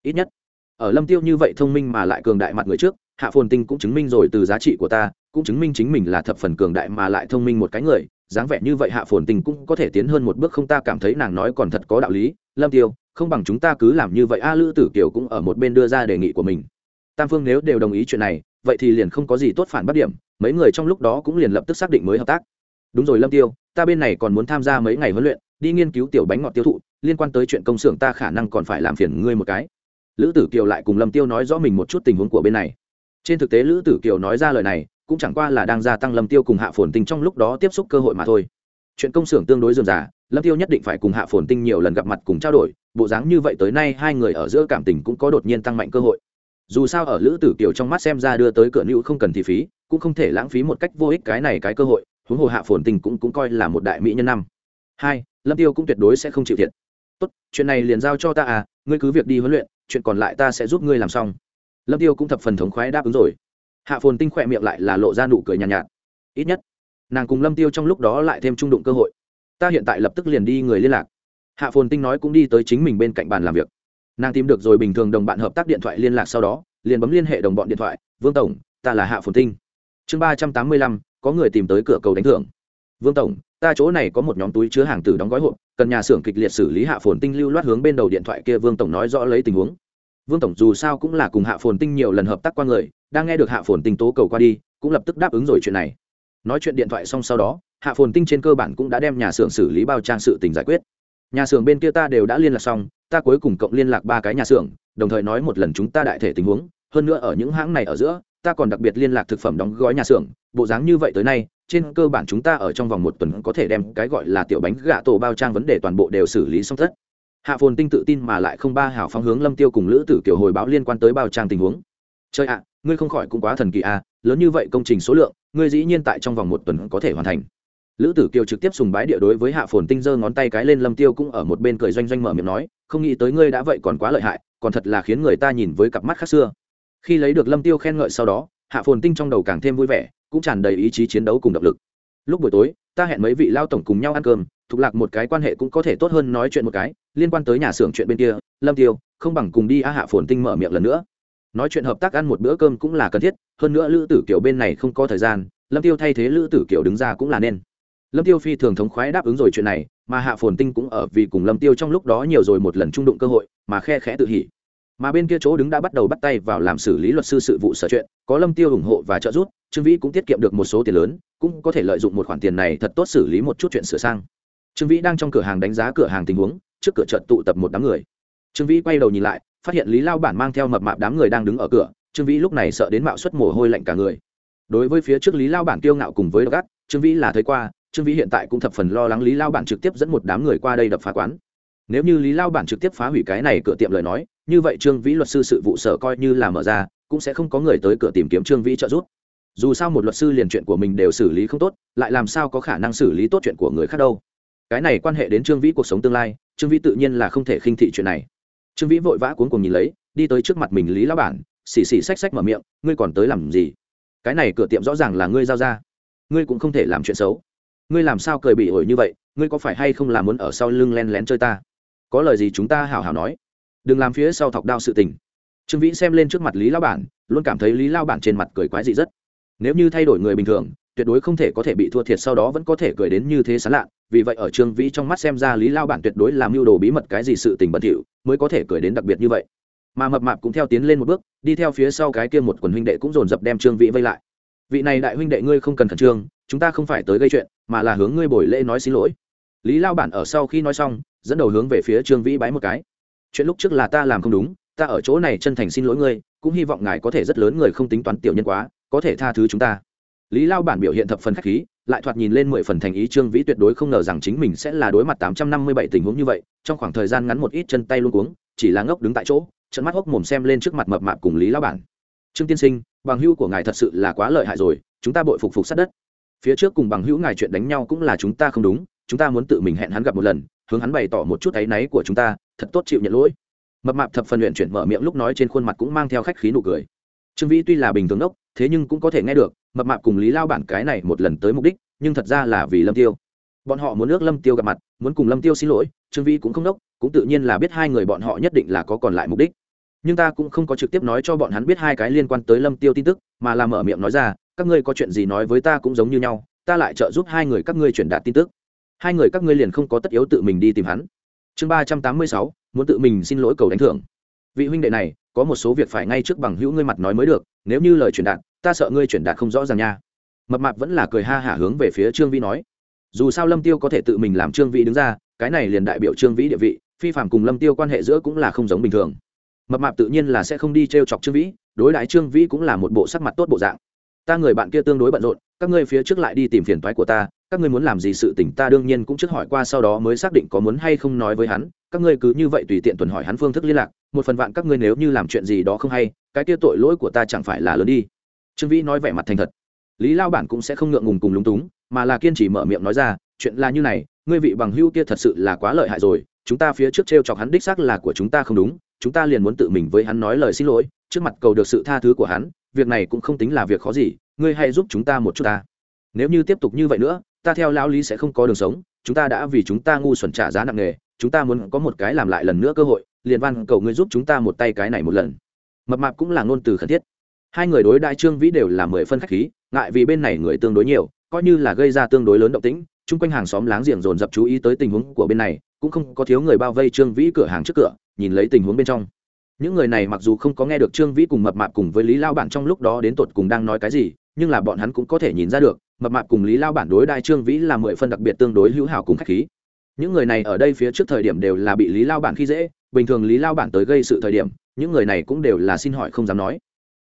Ít nhất, ở lâm tiêu như vậy thông minh mà lại cường đại mặt người trước, hạ phồn tinh cũng chứng minh rồi từ giá trị của ta cũng chứng minh chính mình là thập phần cường đại mà lại thông minh một cái người, dáng vẻ như vậy hạ phồn tình cũng có thể tiến hơn một bước không ta cảm thấy nàng nói còn thật có đạo lý, lâm tiêu, không bằng chúng ta cứ làm như vậy. A lữ tử kiều cũng ở một bên đưa ra đề nghị của mình. Tam phương nếu đều đồng ý chuyện này, vậy thì liền không có gì tốt phản bắt điểm, mấy người trong lúc đó cũng liền lập tức xác định mới hợp tác. Đúng rồi lâm tiêu, ta bên này còn muốn tham gia mấy ngày huấn luyện, đi nghiên cứu tiểu bánh ngọt tiêu thụ, liên quan tới chuyện công xưởng ta khả năng còn phải làm phiền ngươi một cái. Lữ tử kiều lại cùng lâm tiêu nói rõ mình một chút tình huống của bên này. Trên thực tế lữ tử kiều nói ra lời này cũng chẳng qua là đang gia tăng lâm tiêu cùng hạ phồn tinh trong lúc đó tiếp xúc cơ hội mà thôi. Chuyện công xưởng tương đối dườm giả lâm tiêu nhất định phải cùng hạ phồn tinh nhiều lần gặp mặt cùng trao đổi, bộ dáng như vậy tới nay hai người ở giữa cảm tình cũng có đột nhiên tăng mạnh cơ hội. Dù sao ở lữ tử kiều trong mắt xem ra đưa tới cửa nữ không cần thì phí, cũng không thể lãng phí một cách vô ích cái này cái cơ hội, huống hồ hạ phồn tinh cũng cũng coi là một đại mỹ nhân năm. Hai, lâm tiêu cũng tuyệt đối sẽ không chịu thiệt. Tốt, chuyện này liền giao cho ta à ngươi cứ việc đi huấn luyện, chuyện còn lại ta sẽ giúp ngươi làm xong. Lâm tiêu cũng thập phần thống khoái đáp ứng rồi hạ phồn tinh khỏe miệng lại là lộ ra nụ cười nhàn nhạt, nhạt. Ít nhất nàng cùng lâm tiêu trong lúc đó lại thêm trung đụng cơ hội. Ta hiện tại lập tức liền đi người liên lạc. Hạ phồn tinh nói cũng đi tới chính mình bên cạnh bàn làm việc. Nàng tìm được rồi bình thường đồng bạn hợp tác điện thoại liên lạc sau đó liền bấm liên hệ đồng bọn điện thoại. Vương tổng ta là hạ phồn tinh. Chương ba trăm tám mươi lăm có người tìm tới cửa cầu đánh thưởng. Vương tổng ta chỗ này có một nhóm túi chứa hàng từ đóng gói hộp cần nhà xưởng kịch liệt xử lý hạ phồn tinh lưu loát hướng bên đầu điện thoại kia. Vương tổng nói rõ lấy tình huống vương tổng dù sao cũng là cùng hạ phồn tinh nhiều lần hợp tác qua người, đang nghe được hạ phồn tinh tố cầu qua đi, cũng lập tức đáp ứng rồi chuyện này. Nói chuyện điện thoại xong sau đó, hạ phồn tinh trên cơ bản cũng đã đem nhà xưởng xử lý bao trang sự tình giải quyết. Nhà xưởng bên kia ta đều đã liên lạc xong, ta cuối cùng cộng liên lạc ba cái nhà xưởng, đồng thời nói một lần chúng ta đại thể tình huống, hơn nữa ở những hãng này ở giữa, ta còn đặc biệt liên lạc thực phẩm đóng gói nhà xưởng, bộ dáng như vậy tới nay, trên cơ bản chúng ta ở trong vòng một tuần có thể đem cái gọi là tiểu bánh gạ tổ bao trang vấn đề toàn bộ đều xử lý xong tất hạ phồn tinh tự tin mà lại không ba hảo phóng hướng lâm tiêu cùng lữ tử kiều hồi báo liên quan tới bao trang tình huống. Chơi ạ, ngươi không khỏi cũng quá thần kỳ à lớn như vậy công trình số lượng, ngươi dĩ nhiên tại trong vòng một tuần có thể hoàn thành. Lữ tử kiều trực tiếp sùng bái địa đối với hạ phồn tinh giơ ngón tay cái lên, lâm tiêu cũng ở một bên cười doanh doanh mở miệng nói, không nghĩ tới ngươi đã vậy còn quá lợi hại, còn thật là khiến người ta nhìn với cặp mắt khác xưa. Khi lấy được lâm tiêu khen ngợi sau đó, hạ phồn tinh trong đầu càng thêm vui vẻ, cũng tràn đầy ý chí chiến đấu cùng động lực. Lúc buổi tối, ta hẹn mấy vị lao tổng cùng nhau ăn cơm thục lạc một cái quan hệ cũng có thể tốt hơn nói chuyện một cái liên quan tới nhà xưởng chuyện bên kia, lâm tiêu, không bằng cùng đi a hạ phồn tinh mở miệng lần nữa. Nói chuyện hợp tác ăn một bữa cơm cũng là cần thiết, hơn nữa lữ tử kiều bên này không có thời gian, lâm tiêu thay thế lữ tử kiều đứng ra cũng là nên. Lâm tiêu phi thường thống khoái đáp ứng rồi chuyện này, mà hạ phồn tinh cũng ở vì cùng lâm tiêu trong lúc đó nhiều rồi một lần trung đụng cơ hội, mà khe khẽ tự hỉ. Mà bên kia chỗ đứng đã bắt đầu bắt tay vào làm xử lý luật sư sự vụ sở chuyện, có lâm tiêu ủng hộ và trợ giúp, trương vĩ cũng tiết kiệm được một số tiền lớn, cũng có thể lợi dụng một khoản tiền này thật tốt xử lý một chút chuyện sửa sang. Trương vĩ đang trong cửa hàng đánh giá cửa hàng tình huống trước cửa trận tụ tập một đám người. Trương vĩ quay đầu nhìn lại, phát hiện lý lao bản mang theo mập mạp đám người đang đứng ở cửa, trương vĩ lúc này sợ đến mạo suất mồ hôi lạnh cả người. Đối với phía trước lý lao bản kiêu ngạo cùng với gắt trương vĩ là thấy qua, trương vĩ hiện tại cũng thập phần lo lắng lý lao bản trực tiếp dẫn một đám người qua đây đập phá quán. Nếu như lý lao bản trực tiếp phá hủy cái này cửa tiệm lời nói, như vậy trương vĩ luật sư sự vụ sở coi như là mở ra, cũng sẽ không có người tới cửa tìm kiếm trương vĩ trợ giúp. Dù sao một luật sư liền chuyện của mình đều xử lý không tốt, lại làm sao có khả năng xử lý tốt chuyện của người khác đâu. Cái này quan hệ đến trương vĩ cuộc sống tương lai trương vĩ tự nhiên là không thể khinh thị chuyện này. Trương vĩ vội vã cuốn cùng nhìn lấy, đi tới trước mặt mình lý Lão bản, xì xì xách xách mở miệng, ngươi còn tới làm gì? Cái này cửa tiệm rõ ràng là ngươi giao ra. Ngươi cũng không thể làm chuyện xấu. Ngươi làm sao cười bị ổi như vậy? Ngươi có phải hay không làm muốn ở sau lưng len lén chơi ta? Có lời gì chúng ta hào hào nói. Đừng làm phía sau thọc đao sự tình. Trương vĩ xem lên trước mặt lý lao bản, luôn cảm thấy lý lao bản trên mặt cười quái dị rất. Nếu như thay đổi người bình thường tuyệt đối không thể có thể bị thua thiệt sau đó vẫn có thể cười đến như thế sán lạ vì vậy ở trương vĩ trong mắt xem ra lý lao bản tuyệt đối làm mưu đồ bí mật cái gì sự tình bẩn thỉu, mới có thể cười đến đặc biệt như vậy. Mà mập mạp cũng theo tiến lên một bước, đi theo phía sau cái kia một quần huynh đệ cũng dồn dập đem trương vĩ vây lại. Vị này đại huynh đệ ngươi không cần khẩn trương, chúng ta không phải tới gây chuyện, mà là hướng ngươi bồi lễ nói xin lỗi. Lý lao bản ở sau khi nói xong, dẫn đầu hướng về phía trương vĩ bái một cái. Chuyện lúc trước là ta làm không đúng, ta ở chỗ này chân thành xin lỗi ngươi, cũng hy vọng ngài có thể rất lớn người không tính toán tiểu nhân quá, có thể tha thứ chúng ta lý lao bản biểu hiện thập phần khách khí, lại thoạt nhìn lên mười phần thành ý trương vĩ tuyệt đối không ngờ rằng chính mình sẽ là đối mặt tám trăm năm mươi bảy tình huống như vậy, trong khoảng thời gian ngắn một ít chân tay luôn cuống, chỉ là ngốc đứng tại chỗ trận mắt hốc mồm xem lên trước mặt mập mạp cùng lý lao bản. Trương tiên sinh, bằng hữu của ngài thật sự là quá lợi hại rồi, chúng ta bội phục phục sát đất. Phía trước cùng bằng hữu ngài chuyện đánh nhau cũng là chúng ta không đúng, chúng ta muốn tự mình hẹn hắn gặp một lần, hướng hắn bày tỏ một chút áy náy của chúng ta, thật tốt chịu nhận lỗi. Mập mạp thập phần luyện chuyển mở miệng lúc nói trên khuôn mặt cũng mang theo khách khí nụ cười. Trương vĩ tuy là bình thường ốc thế nhưng cũng có thể nghe được mập mạp cùng lý lao bản cái này một lần tới mục đích, nhưng thật ra là vì lâm tiêu. Bọn họ muốn nước lâm tiêu gặp mặt, muốn cùng lâm tiêu xin lỗi, trương vĩ cũng không đốc, cũng tự nhiên là biết hai người bọn họ nhất định là có còn lại mục đích. Nhưng ta cũng không có trực tiếp nói cho bọn hắn biết hai cái liên quan tới lâm tiêu tin tức, mà là mở miệng nói ra, các ngươi có chuyện gì nói với ta cũng giống như nhau, ta lại trợ giúp hai người các ngươi truyền đạt tin tức. Hai người các ngươi liền không có tất yếu tự mình đi tìm hắn. Chương ba trăm tám mươi sáu, muốn tự mình xin lỗi cầu đánh thưởng. Vị huynh đệ này, có một số việc phải ngay trước bằng hữu ngươi mặt nói mới được, nếu như lời truyền đạt ta sợ ngươi chuyển đạt không rõ ràng nha. Mập mạp vẫn là cười ha hả hướng về phía trương vĩ nói. Dù sao lâm tiêu có thể tự mình làm trương vĩ đứng ra, cái này liền đại biểu trương vĩ địa vị, phi phạm cùng lâm tiêu quan hệ giữa cũng là không giống bình thường. Mập mạp tự nhiên là sẽ không đi t r e o chọc trương vĩ, đối đãi trương vĩ cũng là một bộ sắc mặt tốt bộ dạng. Ta người bạn kia tương đối bận rộn, các ngươi phía trước lại đi tìm phiền toái của ta, các ngươi muốn làm gì sự tình ta đương nhiên cũng trước hỏi qua sau đó mới xác định có muốn hay không nói với hắn, các ngươi cứ như vậy tùy tiện tuần hỏi hắn phương thức liên lạc, một phần vạn các ngươi nếu như làm chuyện gì đó không hay, cái kia tội lỗi của ta chẳng phải là lớn đi trương vĩ nói vẻ mặt thành thật. Lý lao bản cũng sẽ không ngượng ngùng cùng lúng túng, mà là kiên trì mở miệng nói ra, chuyện là như này, ngươi vị bằng hưu kia thật sự là quá lợi hại rồi, chúng ta phía trước t r e o chọc hắn đích xác là của chúng ta không đúng, chúng ta liền muốn tự mình với hắn nói lời xin lỗi, trước mặt cầu được sự tha thứ của hắn, việc này cũng không tính là việc khó gì, ngươi hãy giúp chúng ta một chút ta. Nếu như tiếp tục như vậy nữa, ta theo lão lý sẽ không có đường sống, chúng ta đã vì chúng ta ngu xuẩn trả giá nặng nề, chúng ta muốn có một cái làm lại lần nữa cơ hội, liền văn cầu ngươi giúp chúng ta một tay cái này một lần. Mập mạp cũng là ngôn từ khẩn thiết hai người đối đại trương vĩ đều là mười phân khách khí, ngại vì bên này người tương đối nhiều, coi như là gây ra tương đối lớn động tĩnh, chung quanh hàng xóm láng giềng dồn dập chú ý tới tình huống của bên này, cũng không có thiếu người bao vây trương vĩ cửa hàng trước cửa, nhìn lấy tình huống bên trong. Những người này mặc dù không có nghe được trương vĩ cùng mập mạp cùng với lý lao bản trong lúc đó đến tột cùng đang nói cái gì, nhưng là bọn hắn cũng có thể nhìn ra được, mập mạp cùng lý lao bản đối đại trương vĩ là mười phân đặc biệt tương đối hữu hảo cùng khách khí. Những người này ở đây phía trước thời điểm đều là bị lý lao bản khi dễ, bình thường lý lao bản tới gây sự thời điểm, những người này cũng đều là xin hỏi không dám nói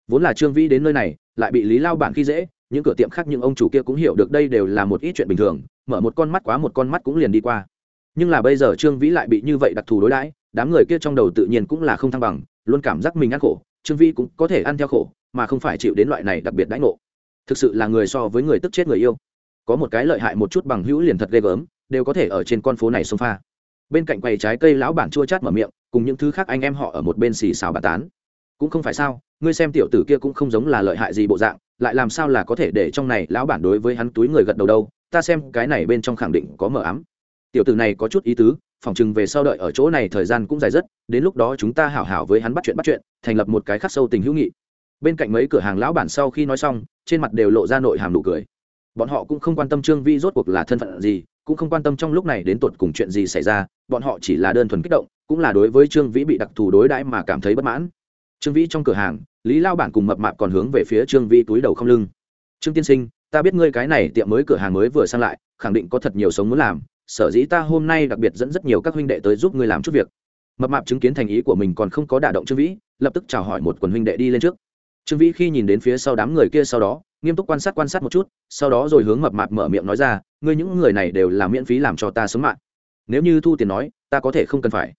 vốn là trương vĩ đến nơi này, lại bị lý lao bản khi dễ, những cửa tiệm khác những ông chủ kia cũng hiểu được đây đều là một ít chuyện bình thường, mở một con mắt quá một con mắt cũng liền đi qua. Nhưng là bây giờ trương vĩ lại bị như vậy đặc thù đối đãi, đám người kia trong đầu tự nhiên cũng là không thăng bằng, luôn cảm giác mình ăn khổ, trương vĩ cũng có thể ăn theo khổ, mà không phải chịu đến loại này đặc biệt đãi ngộ. Thực sự là người so với người tức chết người yêu. Có một cái lợi hại một chút bằng hữu liền thật ghê gớm, đều có thể ở trên con phố này xông pha. Bên cạnh quầy trái cây lão bản chua chát mở miệng, cùng những thứ khác anh em họ ở một bên xì xào bà tán cũng không phải sao, ngươi xem tiểu tử kia cũng không giống là lợi hại gì bộ dạng, lại làm sao là có thể để trong này lão bản đối với hắn túi người gật đầu đâu, ta xem cái này bên trong khẳng định có mờ ám. Tiểu tử này có chút ý tứ phỏng chừng về sau đợi ở chỗ này thời gian cũng dài rất, đến lúc đó chúng ta hảo hảo với hắn bắt chuyện bắt chuyện, thành lập một cái khắc sâu tình hữu nghị. Bên cạnh mấy cửa hàng lão bản sau khi nói xong, trên mặt đều lộ ra nội hàm nụ cười. Bọn họ cũng không quan tâm trương vi rốt cuộc là thân phận gì, cũng không quan tâm trong lúc này đến tột cùng chuyện gì xảy ra, bọn họ chỉ là đơn thuần kích động, cũng là đối với trương vĩ bị đặc thù đối đãi mà cảm thấy bất mãn trương vĩ trong cửa hàng, lý lao bản cùng mập mạp còn hướng về phía trương vĩ túi đầu không lưng. Trương tiên sinh, ta biết ngươi cái này tiệm mới cửa hàng mới vừa sang lại, khẳng định có thật nhiều sống muốn làm, sở dĩ ta hôm nay đặc biệt dẫn rất nhiều các huynh đệ tới giúp ngươi làm chút việc. Mập mạp chứng kiến thành ý của mình còn không có đả động trương vĩ, lập tức chào hỏi một quần huynh đệ đi lên trước. Trương vĩ khi nhìn đến phía sau đám người kia sau đó, nghiêm túc quan sát quan sát một chút, sau đó rồi hướng mập mạp mở miệng nói ra, ngươi những người này đều là miễn phí làm cho ta sống mạng. Nếu như thu tiền nói, ta có thể không cần phải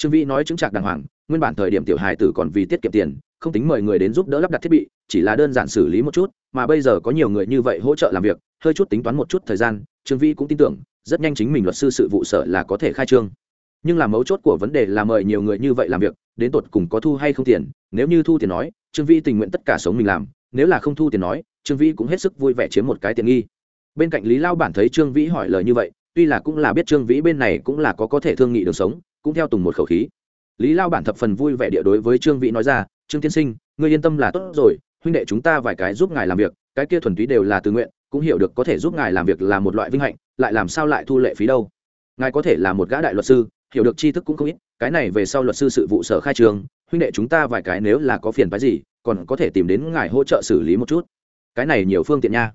trương vĩ nói chứng trạc đàng hoàng, nguyên bản thời điểm tiểu hài tử còn vì tiết kiệm tiền, không tính mời người đến giúp đỡ lắp đặt thiết bị, chỉ là đơn giản xử lý một chút, mà bây giờ có nhiều người như vậy hỗ trợ làm việc, hơi chút tính toán một chút thời gian, trương vĩ cũng tin tưởng, rất nhanh chính mình luật sư sự vụ sở là có thể khai trương. Nhưng là mấu chốt của vấn đề là mời nhiều người như vậy làm việc, đến tột cùng có thu hay không tiền, nếu như thu tiền nói, trương vĩ tình nguyện tất cả sống mình làm, nếu là không thu tiền nói, trương vĩ cũng hết sức vui vẻ chiếm một cái tiện nghi. Bên cạnh lý lao bản thấy trương vĩ hỏi lời như vậy, tuy là cũng là biết trương vĩ bên này cũng là có có thể thương nghị đường sống cũng theo tùng một khẩu khí. Lý lao bản thập phần vui vẻ địa đối với trương vĩ nói ra, trương tiên sinh, ngươi yên tâm là tốt rồi, huynh đệ chúng ta vài cái giúp ngài làm việc, cái kia thuần túy đều là tự nguyện, cũng hiểu được có thể giúp ngài làm việc là một loại vinh hạnh, lại làm sao lại thu lệ phí đâu. Ngài có thể là một gã đại luật sư, hiểu được tri thức cũng không ít, cái này về sau luật sư sự vụ sở khai trường, huynh đệ chúng ta vài cái nếu là có phiền phái gì, còn có thể tìm đến ngài hỗ trợ xử lý một chút. Cái này nhiều phương tiện nha.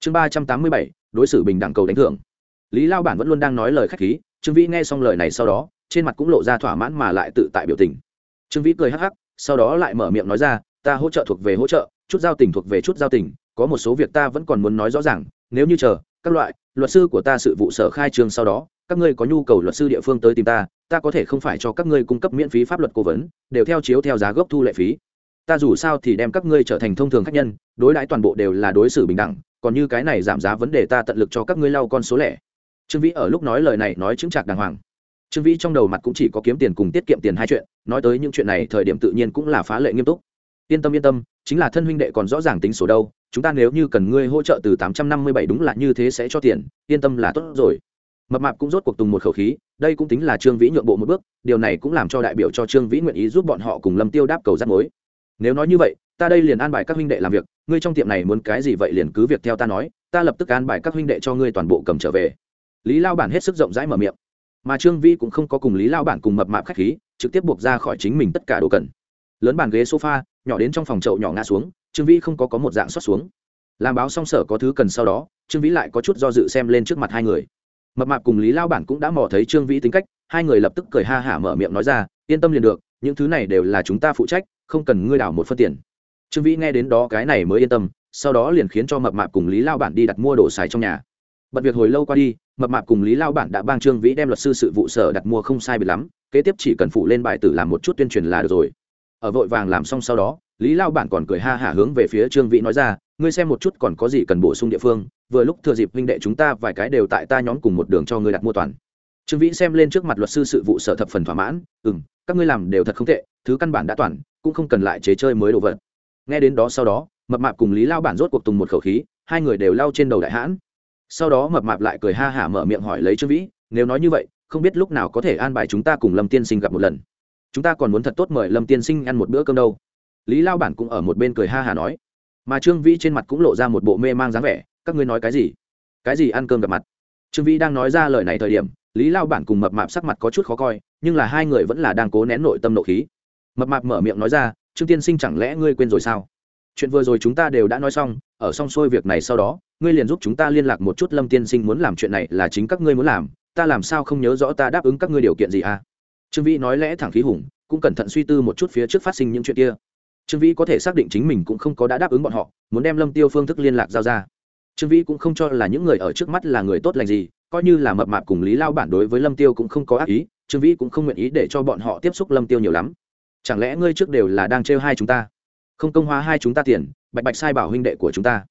Chương ba trăm tám mươi bảy, đối xử bình đẳng cầu đánh thưởng. Lý lao bản vẫn luôn đang nói lời k h á c h khí, trương vĩ nghe xong lời này sau đó trên mặt cũng lộ ra thỏa mãn mà lại tự tại biểu tình. Trương vĩ cười hắc hắc, sau đó lại mở miệng nói ra, ta hỗ trợ thuộc về hỗ trợ, chút giao tình thuộc về chút giao tình, có một số việc ta vẫn còn muốn nói rõ ràng, nếu như chờ, các loại, luật sư của ta sự vụ sở khai trương sau đó, các ngươi có nhu cầu luật sư địa phương tới tìm ta ta có thể không phải cho các ngươi cung cấp miễn phí pháp luật cố vấn, đều theo chiếu theo giá gốc thu lệ phí. Ta dù sao thì đem các ngươi trở thành thông thường khách nhân, đối đãi toàn bộ đều là đối xử bình đẳng, còn như cái này giảm giá vấn đề ta tận lực cho các ngươi lau con số lẻ. Trương vĩ ở lúc nói lời này nói chứng chạc đàng hoàng trương vĩ trong đầu mặt cũng chỉ có kiếm tiền cùng tiết kiệm tiền hai chuyện, nói tới những chuyện này thời điểm tự nhiên cũng là phá lệ nghiêm túc. Yên tâm yên tâm, chính là thân huynh đệ còn rõ ràng tính số đâu, chúng ta nếu như cần ngươi hỗ trợ từ tám trăm năm mươi bảy đúng là như thế sẽ cho tiền, yên tâm là tốt rồi. Mập mạp cũng rốt cuộc tùng một khẩu khí, đây cũng tính là trương vĩ nhượng bộ một bước, điều này cũng làm cho đại biểu cho trương vĩ nguyện ý giúp bọn họ cùng lâm tiêu đáp cầu rắt mối. Nếu nói như vậy, ta đây liền an bài các huynh đệ làm việc, ngươi trong tiệm này muốn cái gì vậy liền cứ việc theo ta nói, ta lập tức an bài các huynh đệ cho ngươi toàn bộ cầm trở về. Lý lao bản hết sức rộng rãi mở miệng mà trương vĩ cũng không có cùng lý lao bản cùng mập mạp khách khí, trực tiếp buộc ra khỏi chính mình tất cả đồ cần. Lớn bàn ghế sofa, nhỏ đến trong phòng chậu nhỏ ngã xuống, trương vĩ không có có một dạng xót xuống. Làm báo xong sở có thứ cần sau đó, trương vĩ lại có chút do dự xem lên trước mặt hai người. Mập mạp cùng lý lao bản cũng đã mò thấy trương vĩ tính cách, hai người lập tức cười ha hả mở miệng nói ra, yên tâm liền được, những thứ này đều là chúng ta phụ trách, không cần ngươi đảo một phân tiền. Trương vĩ nghe đến đó cái này mới yên tâm, sau đó liền khiến cho mập mạp cùng lý lao bản đi đặt mua đồ xài trong nhà bật việc hồi lâu qua đi, mập mạp cùng lý lao bản đã bang trương vĩ đem luật sư sự vụ sở đặt mua không sai bị lắm, kế tiếp chỉ cần phụ lên bài tử làm một chút tuyên truyền là được rồi. Ở vội vàng làm xong sau đó, lý lao bản còn cười ha hả hướng về phía trương vĩ nói ra, ngươi xem một chút còn có gì cần bổ sung địa phương, vừa lúc thừa dịp huynh đệ chúng ta vài cái đều tại ta nhóm cùng một đường cho ngươi đặt mua toàn. Trương vĩ xem lên trước mặt luật sư sự vụ sở thập phần thỏa mãn ừ m các ngươi làm đều thật không tệ, thứ căn bản đã toàn, cũng không cần lại chế chơi mới đồ vật. Nghe đến đó sau đó, mập mạp cùng lý lao bản rốt cuộc tùng một khẩu khí, hai người đều lao trên đầu đại hãn sau đó mập mạp lại cười ha hả mở miệng hỏi lấy trương vĩ, nếu nói như vậy, không biết lúc nào có thể an bài chúng ta cùng lâm tiên sinh gặp một lần. Chúng ta còn muốn thật tốt mời lâm tiên sinh ăn một bữa cơm đâu. Lý lao bản cũng ở một bên cười ha hả nói. Mà trương vĩ trên mặt cũng lộ ra một bộ mê mang dáng vẻ, các ngươi nói cái gì? Cái gì ăn cơm gặp mặt? Trương vĩ đang nói ra lời này thời điểm, lý lao bản cùng mập mạp sắc mặt có chút khó coi, nhưng là hai người vẫn là đang cố nén nội tâm nộ khí. Mập mạp mở miệng nói ra, trương tiên sinh chẳng lẽ ngươi quên rồi sao? Chuyện vừa rồi chúng ta đều đã nói xong, ở xong xuôi việc này sau đó, ngươi liền giúp chúng ta liên lạc một chút lâm tiên sinh muốn làm chuyện này là chính các ngươi muốn làm, ta làm sao không nhớ rõ ta đáp ứng các ngươi điều kiện gì à? Trương vĩ nói lẽ thẳng khí hùng, cũng cẩn thận suy tư một chút phía trước phát sinh những chuyện kia. Trương vĩ có thể xác định chính mình cũng không có đã đáp ứng bọn họ, muốn đem lâm tiêu phương thức liên lạc giao ra. Trương vĩ cũng không cho là những người ở trước mắt là người tốt lành gì, coi như là mập mạp cùng lý lao bản đối với lâm tiêu cũng không có ác ý, trương vĩ cũng không nguyện ý để cho bọn họ tiếp xúc lâm tiêu nhiều lắm. Chẳng lẽ ngươi trước đều là đang trêu hai chúng ta? Không công hóa hai chúng ta tiền, bạch bạch sai bảo huynh đệ của chúng ta.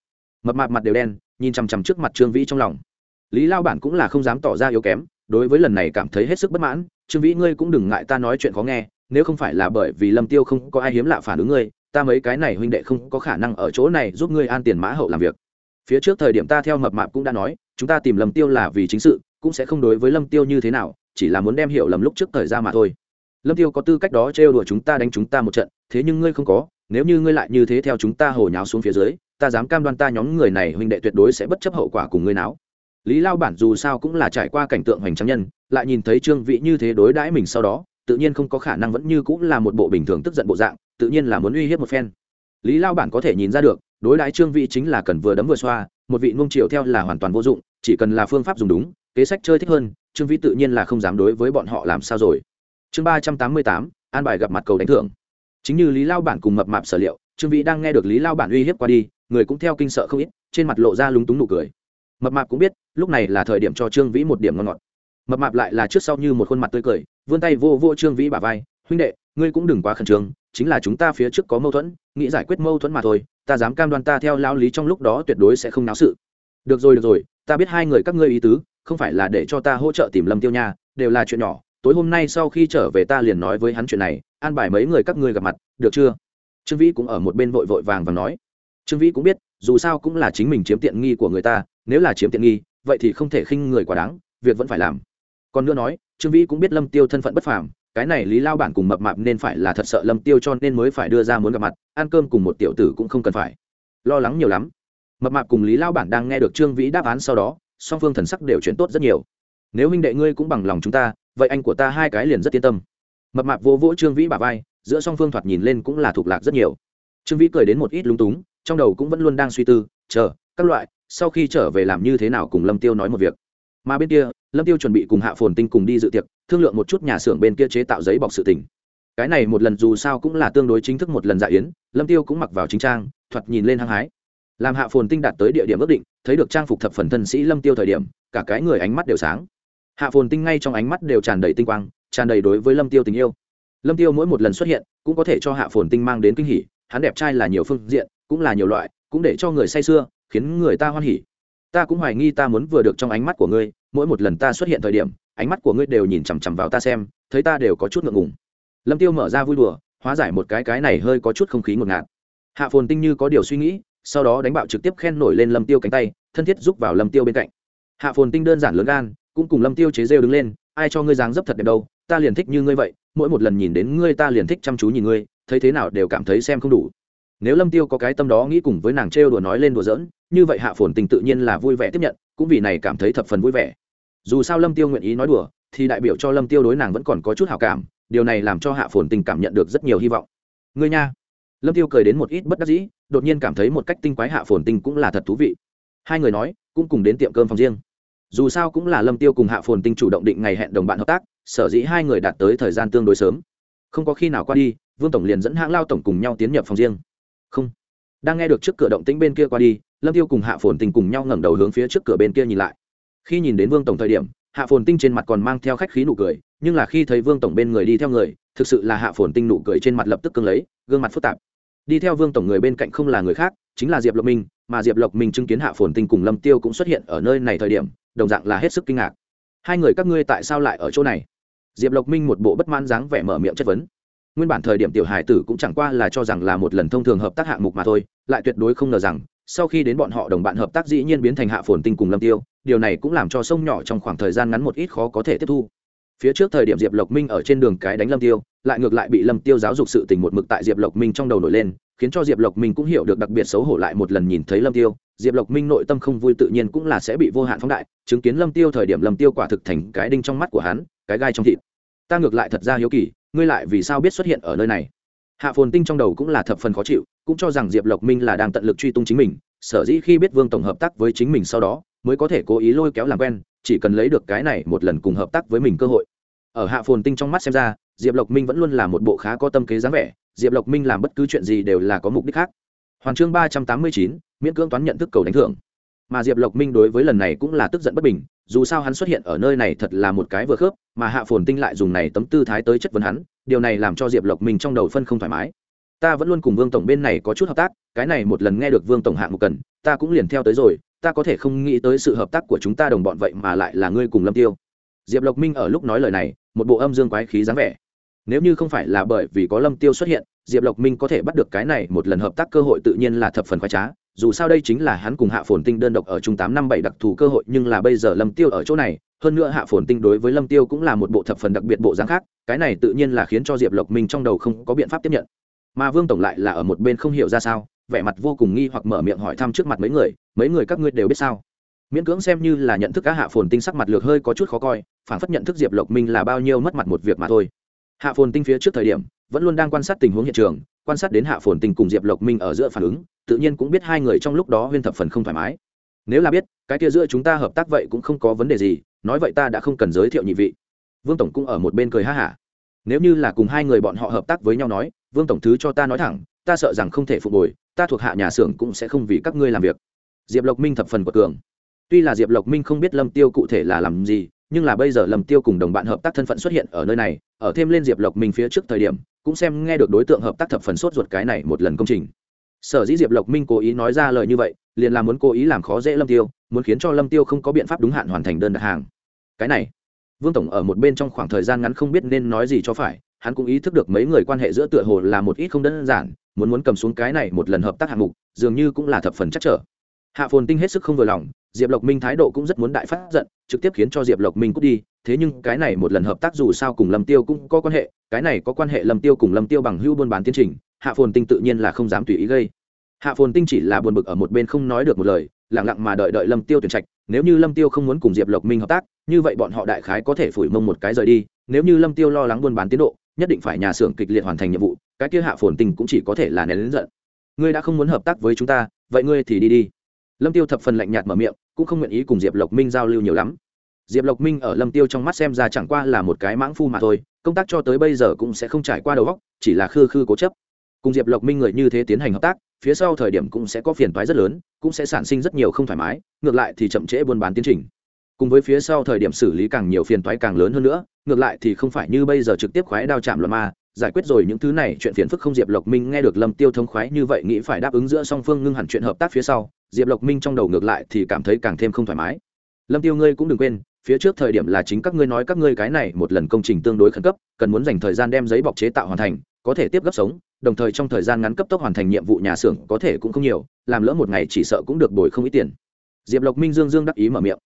Mập mạp mặt đều đen, nhìn chằm chằm trước mặt trương vĩ trong lòng. Lý lao bản cũng là không dám tỏ ra yếu kém, đối với lần này cảm thấy hết sức bất mãn. Trương vĩ, ngươi cũng đừng ngại ta nói chuyện khó nghe, nếu không phải là bởi vì lâm tiêu không có ai hiếm lạ phản ứng ngươi, ta mấy cái này huynh đệ không có khả năng ở chỗ này giúp ngươi an tiền mã hậu làm việc. Phía trước thời điểm ta theo mập mạp cũng đã nói, chúng ta tìm lâm tiêu là vì chính sự, cũng sẽ không đối với lâm tiêu như thế nào, chỉ là muốn đem hiểu lầm lúc trước thời gian mà thôi. Lâm tiêu có tư cách đó trêu đùa chúng ta đánh chúng ta một trận, thế nhưng ngươi không có nếu như ngươi lại như thế theo chúng ta hồ nháo xuống phía dưới, ta dám cam đoan ta nhóm người này huynh đệ tuyệt đối sẽ bất chấp hậu quả cùng ngươi náo. Lý lao bản dù sao cũng là trải qua cảnh tượng hoành tráng nhân, lại nhìn thấy trương vị như thế đối đãi mình sau đó, tự nhiên không có khả năng vẫn như cũng là một bộ bình thường tức giận bộ dạng, tự nhiên là muốn uy hiếp một phen. Lý lao bản có thể nhìn ra được, đối đãi trương vị chính là cần vừa đấm vừa xoa, một vị nung chiều theo là hoàn toàn vô dụng, chỉ cần là phương pháp dùng đúng, kế sách chơi thích hơn, trương vĩ tự nhiên là không dám đối với bọn họ làm sao rồi. Chương ba trăm tám mươi tám, an bài gặp mặt cầu đánh thưởng chính như lý lao bản cùng mập mạp sở liệu, trương vĩ đang nghe được lý lao bản uy hiếp qua đi, người cũng theo kinh sợ không ít, trên mặt lộ ra lúng túng nụ cười. Mập mạp cũng biết, lúc này là thời điểm cho trương vĩ một điểm ngon ngọt. Mập mạp lại là trước sau như một khuôn mặt tươi cười, vươn tay vô vô trương vĩ bà vai, huynh đệ, ngươi cũng đừng quá khẩn trương, chính là chúng ta phía trước có mâu thuẫn, nghĩ giải quyết mâu thuẫn mà thôi, ta dám cam đoan ta theo lao lý trong lúc đó tuyệt đối sẽ không náo sự. Được rồi được rồi, ta biết hai người các ngươi ý tứ, không phải là để cho ta hỗ trợ tìm lâm tiêu nha, đều là chuyện nhỏ, tối hôm nay sau khi trở về ta liền nói với hắn chuyện này an bài mấy người các ngươi gặp mặt, được chưa? Trương vĩ cũng ở một bên vội vội vàng và nói. Trương vĩ cũng biết, dù sao cũng là chính mình chiếm tiện nghi của người ta, nếu là chiếm tiện nghi, vậy thì không thể khinh người quá đáng, việc vẫn phải làm. Còn nữa nói, trương vĩ cũng biết lâm tiêu thân phận bất phàm, cái này lý lao bản cùng mập mạp nên phải là thật sợ lâm tiêu cho nên mới phải đưa ra muốn gặp mặt, ăn cơm cùng một tiểu tử cũng không cần phải. Lo lắng nhiều lắm. Mập mạp cùng lý lao bản đang nghe được trương vĩ đáp án sau đó, song phương thần sắc đều chuyển tốt rất nhiều. Nếu huynh đệ ngươi cũng bằng lòng chúng ta, vậy anh của ta hai cái liền rất yên tâm mập mạp vô vỗ trương vĩ bà vai, giữa song phương thoạt nhìn lên cũng là thuộc lạc rất nhiều. Trương vĩ cười đến một ít lúng túng, trong đầu cũng vẫn luôn đang suy tư, chờ, các loại, sau khi trở về làm như thế nào cùng lâm tiêu nói một việc? Mà bên kia, lâm tiêu chuẩn bị cùng hạ phồn tinh cùng đi dự tiệc, thương lượng một chút nhà xưởng bên kia chế tạo giấy bọc sự tình. Cái này một lần dù sao cũng là tương đối chính thức một lần dạ yến, lâm tiêu cũng mặc vào chính trang, thoạt nhìn lên hăng hái. Làm hạ phồn tinh đạt tới địa điểm ước định, thấy được trang phục thập phần thân sĩ lâm tiêu thời điểm, cả cái người ánh mắt đều sáng. Hạ phồn tinh ngay trong ánh mắt đều tràn đầy tinh quang tràn đầy đối với lâm tiêu tình yêu. Lâm tiêu mỗi một lần xuất hiện cũng có thể cho hạ phồn tinh mang đến kinh hỉ, hắn đẹp trai là nhiều phương diện, cũng là nhiều loại, cũng để cho người say sưa, khiến người ta hoan hỉ. Ta cũng hoài nghi ta muốn vừa được trong ánh mắt của ngươi, mỗi một lần ta xuất hiện thời điểm, ánh mắt của ngươi đều nhìn chằm chằm vào ta xem, thấy ta đều có chút ngượng ngùng. Lâm tiêu mở ra vui đùa, hóa giải một cái cái này hơi có chút không khí ngột ngạt. Hạ phồn tinh như có điều suy nghĩ, sau đó đánh bạo trực tiếp khen nổi lên lâm tiêu cánh tay, thân thiết giúp vào lâm tiêu bên cạnh. Hạ phồn tinh đơn giản lớn gan, cũng cùng lâm tiêu chế rêu đứng lên, ai cho ngươi dáng dấp thật đẹp đâu ta liền thích như ngươi vậy, mỗi một lần nhìn đến ngươi ta liền thích chăm chú nhìn ngươi, thấy thế nào đều cảm thấy xem không đủ. Nếu lâm tiêu có cái tâm đó nghĩ cùng với nàng trêu đùa nói lên đùa giỡn, như vậy hạ phồn tình tự nhiên là vui vẻ tiếp nhận, cũng vì này cảm thấy thập phần vui vẻ. Dù sao lâm tiêu nguyện ý nói đùa, thì đại biểu cho lâm tiêu đối nàng vẫn còn có chút hảo cảm, điều này làm cho hạ phồn tình cảm nhận được rất nhiều hy vọng. Ngươi nha. Lâm tiêu cười đến một ít bất đắc dĩ, đột nhiên cảm thấy một cách tinh quái hạ phồn tình cũng là thật thú vị. Hai người nói, cũng cùng đến tiệm cơm phòng riêng dù sao cũng là lâm tiêu cùng hạ phồn tinh chủ động định ngày hẹn đồng bạn hợp tác, sở dĩ hai người đạt tới thời gian tương đối sớm. Không có khi nào qua đi, vương tổng liền dẫn hãng lao tổng cùng nhau tiến nhập phòng riêng. Không. Đang nghe được trước cửa động tĩnh bên kia qua đi, lâm tiêu cùng hạ phồn tinh cùng nhau ngẩng đầu hướng phía trước cửa bên kia nhìn lại. Khi nhìn đến vương tổng thời điểm, hạ phồn tinh trên mặt còn mang theo khách khí nụ cười, nhưng là khi thấy vương tổng bên người đi theo người, thực sự là hạ phồn tinh nụ cười trên mặt lập tức cưng lấy, gương mặt phức tạp. Đi theo vương tổng người bên cạnh không là người khác, chính là diệp lộc minh mà diệp lộc minh chứng kiến hạ phồn tinh cùng lâm tiêu cũng xuất hiện ở nơi này thời điểm, đồng dạng là hết sức kinh ngạc. Hai người các ngươi tại sao lại ở chỗ này? Diệp lộc minh một bộ bất mãn dáng vẻ mở miệng chất vấn. Nguyên bản thời điểm tiểu hải tử cũng chẳng qua là cho rằng là một lần thông thường hợp tác hạng mục mà thôi, lại tuyệt đối không ngờ rằng, sau khi đến bọn họ đồng bạn hợp tác dĩ nhiên biến thành hạ phồn tinh cùng lâm tiêu, điều này cũng làm cho sông nhỏ trong khoảng thời gian ngắn một ít khó có thể tiếp thu. Phía trước thời điểm diệp lộc minh ở trên đường cái đánh lâm tiêu, lại ngược lại bị lâm tiêu giáo dục sự tình một mực tại diệp lộc minh trong đầu nổi lên khiến cho diệp lộc minh cũng hiểu được đặc biệt xấu hổ lại một lần nhìn thấy lâm tiêu. Diệp lộc minh nội tâm không vui tự nhiên cũng là sẽ bị vô hạn phóng đại, chứng kiến lâm tiêu thời điểm lâm tiêu quả thực thành cái đinh trong mắt của hắn, cái gai trong thịt. Ta ngược lại thật ra hiếu kỳ, ngươi lại vì sao biết xuất hiện ở nơi này? Hạ phồn tinh trong đầu cũng là thập phần khó chịu, cũng cho rằng diệp lộc minh là đang tận lực truy tung chính mình, sở dĩ khi biết vương tổng hợp tác với chính mình sau đó, mới có thể cố ý lôi kéo làm quen, chỉ cần lấy được cái này một lần cùng hợp tác với mình cơ hội. Ở hạ phồn tinh trong mắt xem ra, diệp lộc minh vẫn luôn là một bộ khá có tâm kế dáng vẻ diệp lộc minh làm bất cứ chuyện gì đều là có mục đích khác. Hoàn chương ba trăm tám mươi chín, miễn cưỡng toán nhận thức cầu đánh thưởng. Mà diệp lộc minh đối với lần này cũng là tức giận bất bình, dù sao hắn xuất hiện ở nơi này thật là một cái vừa khớp, mà hạ phồn tinh lại dùng này tấm tư thái tới chất vấn hắn, điều này làm cho diệp lộc minh trong đầu phân không thoải mái. Ta vẫn luôn cùng vương tổng bên này có chút hợp tác, cái này một lần nghe được vương tổng hạng một cần, ta cũng liền theo tới rồi, ta có thể không nghĩ tới sự hợp tác của chúng ta đồng bọn vậy mà lại là ngươi cùng lâm tiêu. Diệp lộc minh ở lúc nói lời này, một bộ âm dương quái khí dáng vẻ nếu như không phải là bởi vì có lâm tiêu xuất hiện, diệp lộc minh có thể bắt được cái này một lần hợp tác cơ hội tự nhiên là thập phần khoái trá. Dù sao đây chính là hắn cùng hạ phồn tinh đơn độc ở chung tám năm bảy đặc thù cơ hội, nhưng là bây giờ lâm tiêu ở chỗ này, hơn nữa hạ phồn tinh đối với lâm tiêu cũng là một bộ thập phần đặc biệt bộ dáng khác, cái này tự nhiên là khiến cho diệp lộc minh trong đầu không có biện pháp tiếp nhận. Mà vương tổng lại là ở một bên không hiểu ra sao, vẻ mặt vô cùng nghi hoặc mở miệng hỏi thăm trước mặt mấy người mấy người các ngươi đều biết sao? Miễn cưỡng xem như là nhận thức các hạ phồn tinh sắc mặt lược hơi có chút khó coi, phản phất nhận thức diệp lộc minh là bao nhiêu mất mặt một việc mà thôi hạ phồn tinh phía trước thời điểm, vẫn luôn đang quan sát tình huống hiện trường, quan sát đến hạ phồn tinh cùng diệp lộc minh ở giữa phản ứng, tự nhiên cũng biết hai người trong lúc đó huyên thập phần không thoải mái. Nếu là biết, cái kia giữa chúng ta hợp tác vậy cũng không có vấn đề gì, nói vậy ta đã không cần giới thiệu nhị vị. Vương tổng cũng ở một bên cười ha hả. Nếu như là cùng hai người bọn họ hợp tác với nhau nói, vương tổng thứ cho ta nói thẳng, ta sợ rằng không thể phục hồi, ta thuộc hạ nhà xưởng cũng sẽ không vì các ngươi làm việc. Diệp lộc minh thập phần của cường. Tuy là diệp lộc minh không biết lâm tiêu cụ thể là làm gì nhưng là bây giờ lâm tiêu cùng đồng bạn hợp tác thân phận xuất hiện ở nơi này, ở thêm lên diệp lộc minh phía trước thời điểm, cũng xem nghe được đối tượng hợp tác thập phần sốt ruột cái này một lần công trình. Sở dĩ diệp lộc minh cố ý nói ra lời như vậy, liền là muốn cố ý làm khó dễ lâm tiêu, muốn khiến cho lâm tiêu không có biện pháp đúng hạn hoàn thành đơn đặt hàng. Cái này, vương tổng ở một bên trong khoảng thời gian ngắn không biết nên nói gì cho phải, hắn cũng ý thức được mấy người quan hệ giữa tựa hồ là một ít không đơn giản, muốn muốn cầm xuống cái này một lần hợp tác hạng mục, dường như cũng là thập phần chắc trở hạ phồn tinh hết sức không vừa lòng, diệp lộc minh thái độ cũng rất muốn đại phát giận, trực tiếp khiến cho diệp lộc minh cút đi, thế nhưng cái này một lần hợp tác dù sao cùng lâm tiêu cũng có quan hệ, cái này có quan hệ lâm tiêu cùng lâm tiêu bằng hữu buôn bán tiến trình, hạ phồn tinh tự nhiên là không dám tùy ý gây. Hạ phồn tinh chỉ là buồn bực ở một bên không nói được một lời lẳng lặng mà đợi đợi lâm tiêu tuyển trạch, nếu như lâm tiêu không muốn cùng diệp lộc minh hợp tác, như vậy bọn họ đại khái có thể phủi mông một cái rời đi, nếu như lâm tiêu lo lắng buôn bán tiến độ, nhất định phải nhà xưởng kịch liệt hoàn thành nhiệm vụ, cái kia hạ phồn Tinh cũng chỉ có thể là nén lớn giận. Ngươi đã không muốn hợp tác với chúng ta, vậy ngươi thì đi đi lâm tiêu thập phần lạnh nhạt mở miệng, cũng không nguyện ý cùng diệp lộc minh giao lưu nhiều lắm. Diệp lộc minh ở lâm tiêu trong mắt xem ra chẳng qua là một cái mãng phu mà thôi, công tác cho tới bây giờ cũng sẽ không trải qua đầu óc, chỉ là khư khư cố chấp. Cùng diệp lộc minh người như thế tiến hành hợp tác, phía sau thời điểm cũng sẽ có phiền toái rất lớn, cũng sẽ sản sinh rất nhiều không thoải mái, ngược lại thì chậm trễ buôn bán tiến trình. Cùng với phía sau thời điểm xử lý càng nhiều phiền toái càng lớn hơn nữa, ngược lại thì không phải như bây giờ trực tiếp khoái đao chạm luận ma, giải quyết rồi những thứ này chuyện phiền phức không diệp lộc minh nghe được lâm tiêu thông khoái như vậy nghĩ phải đáp ứng giữa song phương ngưng hẳn chuyện hợp tác phía sau diệp lộc minh trong đầu ngược lại thì cảm thấy càng thêm không thoải mái. Lâm tiêu ngươi cũng đừng quên, phía trước thời điểm là chính các ngươi nói các ngươi cái này một lần công trình tương đối khẩn cấp, cần muốn dành thời gian đem giấy bọc chế tạo hoàn thành, có thể tiếp gấp sống, đồng thời trong thời gian ngắn cấp tốc hoàn thành nhiệm vụ nhà xưởng có thể cũng không nhiều, làm lỡ một ngày chỉ sợ cũng được bồi không ít tiền. Diệp lộc minh dương dương đắc ý mở miệng.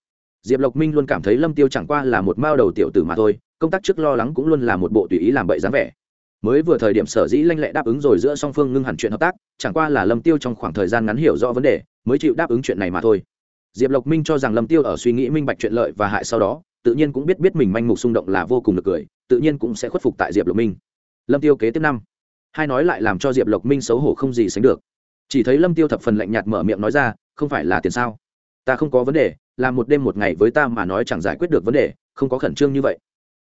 Diệp lộc minh luôn cảm thấy lâm tiêu chẳng qua là một mao đầu tiểu tử mà thôi, công tác trước lo lắng cũng luôn là một bộ tùy ý làm bậy dáng vẻ mới vừa thời điểm sở dĩ lanh lẹ đáp ứng rồi giữa song phương ngưng hẳn chuyện hợp tác, chẳng qua là lâm tiêu trong khoảng thời gian ngắn hiểu rõ vấn đề, mới chịu đáp ứng chuyện này mà thôi. Diệp lộc minh cho rằng lâm tiêu ở suy nghĩ minh bạch chuyện lợi và hại sau đó, tự nhiên cũng biết biết mình manh mục xung động là vô cùng được cười, tự nhiên cũng sẽ khuất phục tại diệp lộc minh. Lâm tiêu kế tiếp năm. Hai nói lại làm cho diệp lộc minh xấu hổ không gì sánh được. Chỉ thấy lâm tiêu thập phần lạnh nhạt mở miệng nói ra, không phải là tiền sao? Ta không có vấn đề, làm một đêm một ngày với ta mà nói chẳng giải quyết được vấn đề, không có khẩn trương như vậy.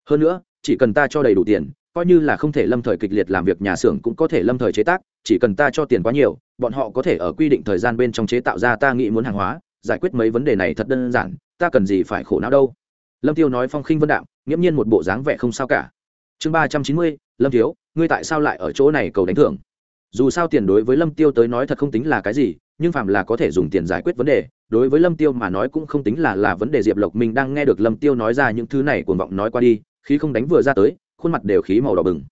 Hơn nữa, chỉ cần ta cho đầy đủ tiền coi như là không thể lâm thời kịch liệt làm việc, nhà xưởng cũng có thể lâm thời chế tác, chỉ cần ta cho tiền quá nhiều, bọn họ có thể ở quy định thời gian bên trong chế tạo ra ta nghĩ muốn hàng hóa, giải quyết mấy vấn đề này thật đơn giản, ta cần gì phải khổ não đâu. Lâm tiêu nói phong khinh vân đạm, nghiễm nhiên một bộ dáng vẻ không sao cả. Chương ba trăm chín mươi, lâm thiếu, ngươi tại sao lại ở chỗ này cầu đánh thưởng? Dù sao tiền đối với lâm tiêu tới nói thật không tính là cái gì, nhưng phạm là có thể dùng tiền giải quyết vấn đề, đối với lâm tiêu mà nói cũng không tính là là vấn đề. Diệp lộc mình đang nghe được lâm tiêu nói ra những thứ này cuồng vọng nói qua đi, khí không đánh vừa ra tới khuôn mặt đều khí màu đỏ bừng.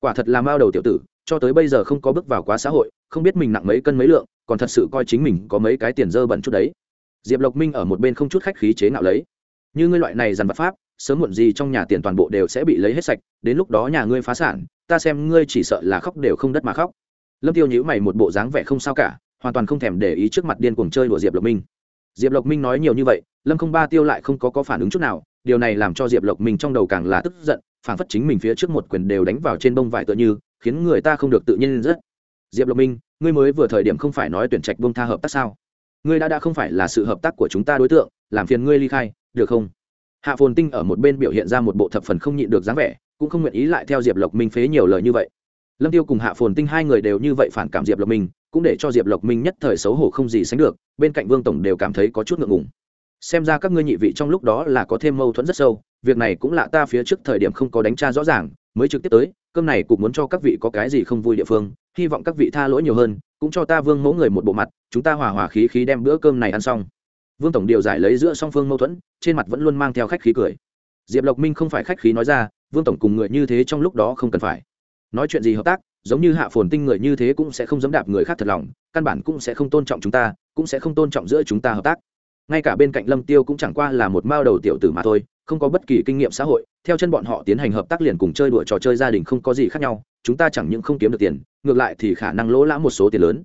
Quả thật là mao đầu tiểu tử, cho tới bây giờ không có bước vào quá xã hội, không biết mình nặng mấy cân mấy lượng, còn thật sự coi chính mình có mấy cái tiền dơ bẩn chút đấy. Diệp lộc minh ở một bên không chút khách khí chế nạo lấy. Như ngươi loại này dằn vật pháp, sớm muộn gì trong nhà tiền toàn bộ đều sẽ bị lấy hết sạch, đến lúc đó nhà ngươi phá sản, ta xem ngươi chỉ sợ là khóc đều không đất mà khóc. Lâm tiêu nhữ mày một bộ dáng vẻ không sao cả, hoàn toàn không thèm để ý trước mặt điên cuồng chơi của diệp lộc minh. Diệp lộc minh nói nhiều như vậy, lâm không ba tiêu lại không có có phản ứng chút nào, điều này làm cho diệp lộc minh trong đầu càng là tức giận phản phất chính mình phía trước một quyền đều đánh vào trên bông vải tựa như, khiến người ta không được tự nhiên rất. Diệp lộc minh, ngươi mới vừa thời điểm không phải nói tuyển trạch bông tha hợp tác sao? Ngươi đã đã không phải là sự hợp tác của chúng ta đối tượng, làm phiền ngươi ly khai, được không? Hạ phồn tinh ở một bên biểu hiện ra một bộ thập phần không nhịn được dáng vẻ, cũng không nguyện ý lại theo diệp lộc minh phế nhiều lời như vậy. Lâm tiêu cùng hạ phồn tinh hai người đều như vậy phản cảm diệp lộc minh, cũng để cho diệp lộc minh nhất thời xấu hổ không gì sánh được, bên cạnh vương tổng đều cảm thấy có chút ngượng ngùng. Xem ra các ngươi nhị vị trong lúc đó là có thêm mâu thuẫn rất sâu việc này cũng lạ ta phía trước thời điểm không có đánh tra rõ ràng, mới trực tiếp tới, cơm này cũng muốn cho các vị có cái gì không vui địa phương, hy vọng các vị tha lỗi nhiều hơn, cũng cho ta vương mẫu người một bộ mặt, chúng ta hòa hòa khí khí đem bữa cơm này ăn xong. Vương tổng điều giải lấy giữa song phương mâu thuẫn, trên mặt vẫn luôn mang theo khách khí cười. Diệp lộc minh không phải khách khí nói ra, vương tổng cùng người như thế trong lúc đó không cần phải. Nói chuyện gì hợp tác, giống như hạ phồn tinh người như thế cũng sẽ không dám đạp người khác thật lòng, căn bản cũng sẽ không tôn trọng chúng ta, cũng sẽ không tôn trọng giữa chúng ta hợp tác ngay cả bên cạnh lâm tiêu cũng chẳng qua là một mao đầu tiểu tử mà thôi, không có bất kỳ kinh nghiệm xã hội, theo chân bọn họ tiến hành hợp tác liền cùng chơi đùa trò chơi gia đình không có gì khác nhau, chúng ta chẳng những không kiếm được tiền, ngược lại thì khả năng lỗ lã một số tiền lớn.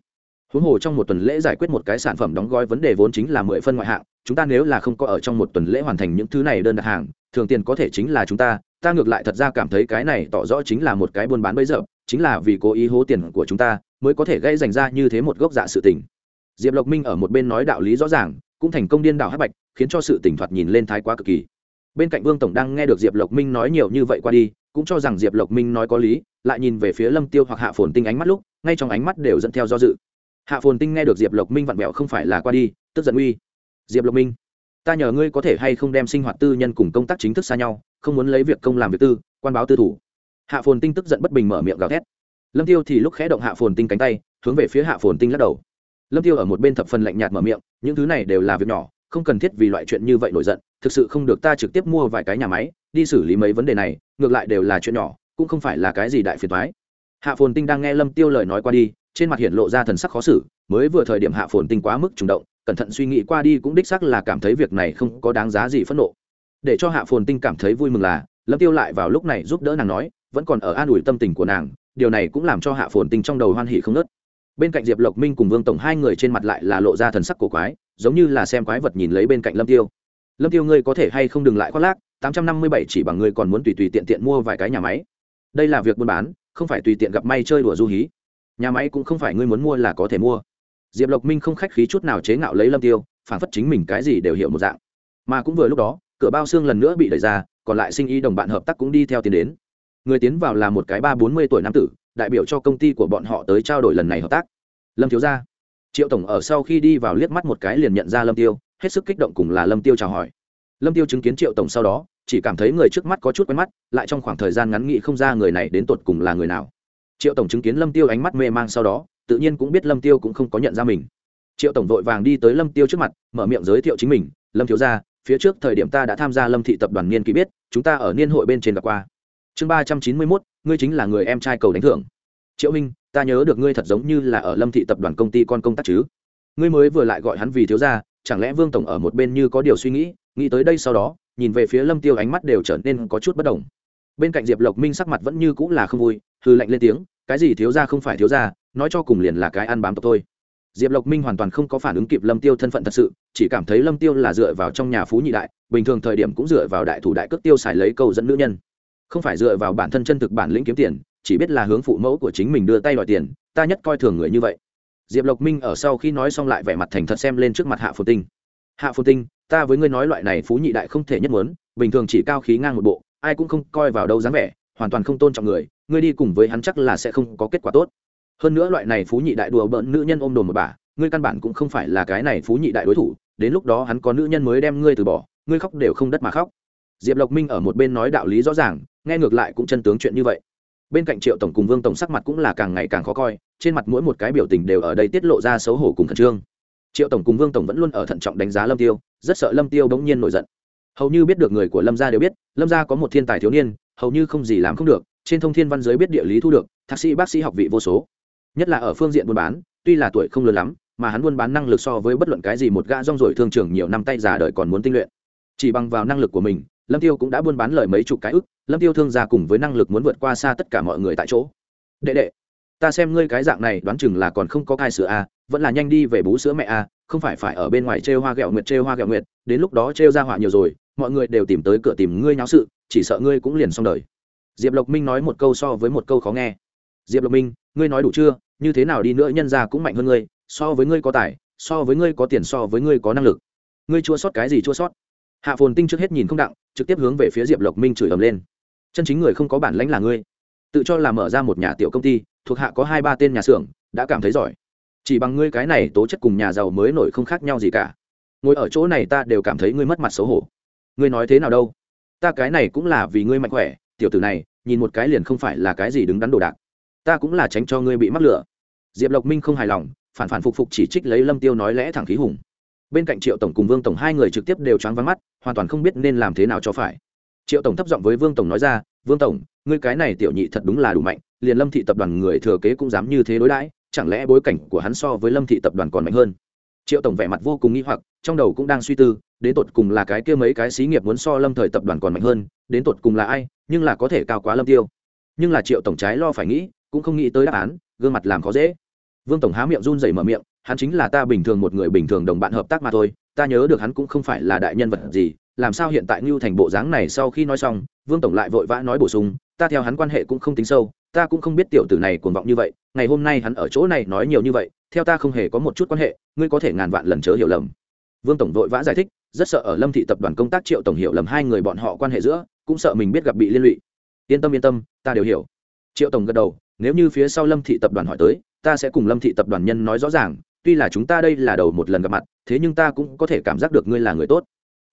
Huống hồ trong một tuần lễ giải quyết một cái sản phẩm đóng gói vấn đề vốn chính là mười phân ngoại hạng, chúng ta nếu là không có ở trong một tuần lễ hoàn thành những thứ này đơn đặt hàng, thường tiền có thể chính là chúng ta ta ngược lại thật ra cảm thấy cái này tỏ rõ chính là một cái buôn bán bấy giờ, chính là vì cố ý hố tiền của chúng ta, mới có thể gây dành ra như thế một gốc dạ sự tình. Diệp lộc minh ở một bên nói đạo lý rõ ràng cũng thành công điên đảo hắc bạch, khiến cho sự tỉnh thoạt nhìn lên thái quá cực kỳ. Bên cạnh vương tổng đang nghe được diệp lộc minh nói nhiều như vậy qua đi, cũng cho rằng diệp lộc minh nói có lý, lại nhìn về phía lâm tiêu hoặc hạ phồn tinh ánh mắt lúc, ngay trong ánh mắt đều dẫn theo do dự. Hạ phồn tinh nghe được diệp lộc minh vặn vẹo không phải là qua đi, tức giận uy. Diệp lộc minh, ta nhờ ngươi có thể hay không đem sinh hoạt tư nhân cùng công tác chính thức xa nhau, không muốn lấy việc công làm việc tư, quan báo tư thủ. Hạ phồn tinh tức giận bất bình mở miệng gào thét. Lâm tiêu thì lúc khẽ động hạ phồn tinh cánh tay, hướng về phía hạ phồn tinh lắc đầu lâm tiêu ở một bên thập phần lạnh nhạt mở miệng, những thứ này đều là việc nhỏ, không cần thiết vì loại chuyện như vậy nổi giận, thực sự không được ta trực tiếp mua vài cái nhà máy, đi xử lý mấy vấn đề này, ngược lại đều là chuyện nhỏ, cũng không phải là cái gì đại phiền toái. Hạ phồn tinh đang nghe lâm tiêu lời nói qua đi, trên mặt hiện lộ ra thần sắc khó xử, mới vừa thời điểm hạ phồn tinh quá mức trùng động, cẩn thận suy nghĩ qua đi cũng đích xác là cảm thấy việc này không có đáng giá gì phẫn nộ. Để cho hạ phồn tinh cảm thấy vui mừng là, lâm tiêu lại vào lúc này giúp đỡ nàng nói, vẫn còn ở an ủi tâm tình của nàng, điều này cũng làm cho hạ phồn tinh trong đầu hoan hỉ không nớt bên cạnh diệp lộc minh cùng vương tổng hai người trên mặt lại là lộ ra thần sắc cổ quái, giống như là xem quái vật nhìn lấy bên cạnh lâm tiêu. Lâm tiêu ngươi có thể hay không đừng lại khoác lác, tám trăm năm mươi bảy chỉ bằng ngươi còn muốn tùy tùy tiện tiện mua vài cái nhà máy. Đây là việc buôn bán, không phải tùy tiện gặp may chơi đùa du hí. Nhà máy cũng không phải ngươi muốn mua là có thể mua. Diệp lộc minh không khách khí chút nào chế ngạo lấy lâm tiêu, phản phất chính mình cái gì đều hiểu một dạng. Mà cũng vừa lúc đó, cửa bao xương lần nữa bị đẩy ra, còn lại sinh ý đồng bạn hợp tác cũng đi theo tiến đến. Người tiến vào là một cái ba bốn mươi tuổi nam tử đại biểu cho công ty của bọn họ tới trao đổi lần này hợp tác. Lâm thiếu gia. Triệu tổng ở sau khi đi vào liếc mắt một cái liền nhận ra lâm tiêu, hết sức kích động cùng là lâm tiêu chào hỏi. Lâm tiêu chứng kiến triệu tổng sau đó, chỉ cảm thấy người trước mắt có chút quen mắt, lại trong khoảng thời gian ngắn nghị không ra người này đến tột cùng là người nào. Triệu tổng chứng kiến lâm tiêu ánh mắt mê mang sau đó, tự nhiên cũng biết lâm tiêu cũng không có nhận ra mình. Triệu tổng vội vàng đi tới lâm tiêu trước mặt, mở miệng giới thiệu chính mình. Lâm thiếu gia, phía trước thời điểm ta đã tham gia lâm thị tập đoàn niên ký biết, chúng ta ở niên hội bên trên gặp qua chương ba trăm chín mươi mốt, ngươi chính là người em trai cầu đánh thưởng. Triệu minh, ta nhớ được ngươi thật giống như là ở lâm thị tập đoàn công ty con công tác chứ. Ngươi mới vừa lại gọi hắn vì thiếu gia, chẳng lẽ vương tổng ở một bên như có điều suy nghĩ nghĩ tới đây sau đó, nhìn về phía lâm tiêu ánh mắt đều trở nên có chút bất đồng. Bên cạnh diệp lộc minh sắc mặt vẫn như cũng là không vui hư lạnh lên tiếng, cái gì thiếu gia không phải thiếu gia, nói cho cùng liền là cái ăn bám tộc thôi. Diệp lộc minh hoàn toàn không có phản ứng kịp lâm tiêu thân phận thật sự, chỉ cảm thấy lâm tiêu là dựa vào trong nhà phú nhị đại, bình thường thời điểm cũng dựa vào đại thủ đại cước tiêu xài lấy câu dẫn nữ nhân không phải dựa vào bản thân chân thực bản lĩnh kiếm tiền, chỉ biết là hướng phụ mẫu của chính mình đưa tay đòi tiền, ta nhất coi thường người như vậy. Diệp lộc minh ở sau khi nói xong lại vẻ mặt thành thật xem lên trước mặt hạ phồn tinh. Hạ phồn tinh, ta với ngươi nói loại này phú nhị đại không thể nhất muốn, bình thường chỉ cao khí ngang một bộ, ai cũng không coi vào đâu dáng vẻ, hoàn toàn không tôn trọng người, ngươi đi cùng với hắn chắc là sẽ không có kết quả tốt. Hơn nữa loại này phú nhị đại đùa bỡn nữ nhân ôm đồn một bà, ngươi căn bản cũng không phải là cái này phú nhị đại đối thủ, đến lúc đó hắn có nữ nhân mới đem ngươi từ bỏ, ngươi khóc đều không đất mà khóc diệp lộc minh ở một bên nói đạo lý rõ ràng, nghe ngược lại cũng chân tướng chuyện như vậy. Bên cạnh triệu tổng cùng vương tổng sắc mặt cũng là càng ngày càng khó coi, trên mặt mỗi một cái biểu tình đều ở đây tiết lộ ra xấu hổ cùng khẩn trương. Triệu tổng cùng vương tổng vẫn luôn ở thận trọng đánh giá lâm tiêu, rất sợ lâm tiêu bỗng nhiên nổi giận. Hầu như biết được người của lâm gia đều biết, lâm gia có một thiên tài thiếu niên, hầu như không gì làm không được, trên thông thiên văn giới biết địa lý thu được, thạc sĩ, bác sĩ học vị vô số. Nhất là ở phương diện buôn bán, tuy là tuổi không lớn lắm, mà hắn buôn bán năng lực so với bất luận cái gì một gã rong rổi thương trường nhiều năm tay già đời còn muốn tinh luyện. Chỉ bằng vào năng lực của mình lâm tiêu cũng đã buôn bán lời mấy chục cái ức, lâm tiêu thương gia cùng với năng lực muốn vượt qua xa tất cả mọi người tại chỗ. Đệ đệ, ta xem ngươi cái dạng này đoán chừng là còn không có cai sữa a vẫn là nhanh đi về bú sữa mẹ a không phải phải ở bên ngoài trêu hoa gẹo nguyệt, trêu hoa gẹo nguyệt, đến lúc đó trêu ra họa nhiều rồi, mọi người đều tìm tới cửa tìm ngươi nháo sự, chỉ sợ ngươi cũng liền xong đời. Diệp lộc minh nói một câu so với một câu khó nghe. Diệp lộc minh, ngươi nói đủ chưa, như thế nào đi nữa nhân gia cũng mạnh hơn ngươi, so với ngươi có tài, so với ngươi có tiền, so với ngươi có năng lực. Ngươi chua sót cái gì chua sót? Hạ phồn tinh trước hết nhìn không đặng, trực tiếp hướng về phía diệp lộc minh chửi ầm lên. Chân chính người không có bản lãnh là ngươi. Tự cho là mở ra một nhà tiểu công ty, thuộc hạ có hai ba tên nhà xưởng, đã cảm thấy giỏi. Chỉ bằng ngươi cái này tố chất cùng nhà giàu mới nổi không khác nhau gì cả. Ngồi ở chỗ này ta đều cảm thấy ngươi mất mặt xấu hổ. Ngươi nói thế nào đâu? Ta cái này cũng là vì ngươi mạnh khỏe, tiểu tử này, nhìn một cái liền không phải là cái gì đứng đắn đồ đạc. Ta cũng là tránh cho ngươi bị mắc lửa. Diệp lộc minh không hài lòng, phản phản phục phục chỉ trích lấy lâm tiêu nói lẽ thẳng khí hùng bên cạnh triệu tổng cùng vương tổng hai người trực tiếp đều choáng vắng mắt, hoàn toàn không biết nên làm thế nào cho phải. Triệu tổng thấp giọng với vương tổng nói ra, vương tổng, ngươi cái này tiểu nhị thật đúng là đủ mạnh, liền lâm thị tập đoàn người thừa kế cũng dám như thế đối đãi, chẳng lẽ bối cảnh của hắn so với lâm thị tập đoàn còn mạnh hơn? Triệu tổng vẻ mặt vô cùng nghi hoặc, trong đầu cũng đang suy tư, đến tột cùng là cái kia mấy cái xí nghiệp muốn so lâm thời tập đoàn còn mạnh hơn, đến tột cùng là ai, nhưng là có thể cao quá lâm tiêu. Nhưng là triệu tổng trái lo phải nghĩ, cũng không nghĩ tới đáp án, gương mặt làm khó dễ. Vương tổng há miệng run rẩy mở miệng hắn chính là ta bình thường một người bình thường đồng bạn hợp tác mà thôi, ta nhớ được hắn cũng không phải là đại nhân vật gì, làm sao hiện tại ngưu thành bộ dáng này sau khi nói xong, vương tổng lại vội vã nói bổ sung, ta theo hắn quan hệ cũng không tính sâu, ta cũng không biết tiểu tử này cuồng vọng như vậy, ngày hôm nay hắn ở chỗ này nói nhiều như vậy, theo ta không hề có một chút quan hệ, ngươi có thể ngàn vạn lần chớ hiểu lầm. Vương tổng vội vã giải thích, rất sợ ở lâm thị tập đoàn công tác triệu tổng hiểu lầm hai người bọn họ quan hệ giữa, cũng sợ mình biết gặp bị liên lụy. Yên tâm yên tâm, ta đều hiểu. Triệu tổng gật đầu, nếu như phía sau lâm thị tập đoàn hỏi tới, ta sẽ cùng lâm thị tập đoàn nhân nói rõ ràng tuy là chúng ta đây là đầu một lần gặp mặt, thế nhưng ta cũng có thể cảm giác được ngươi là người tốt.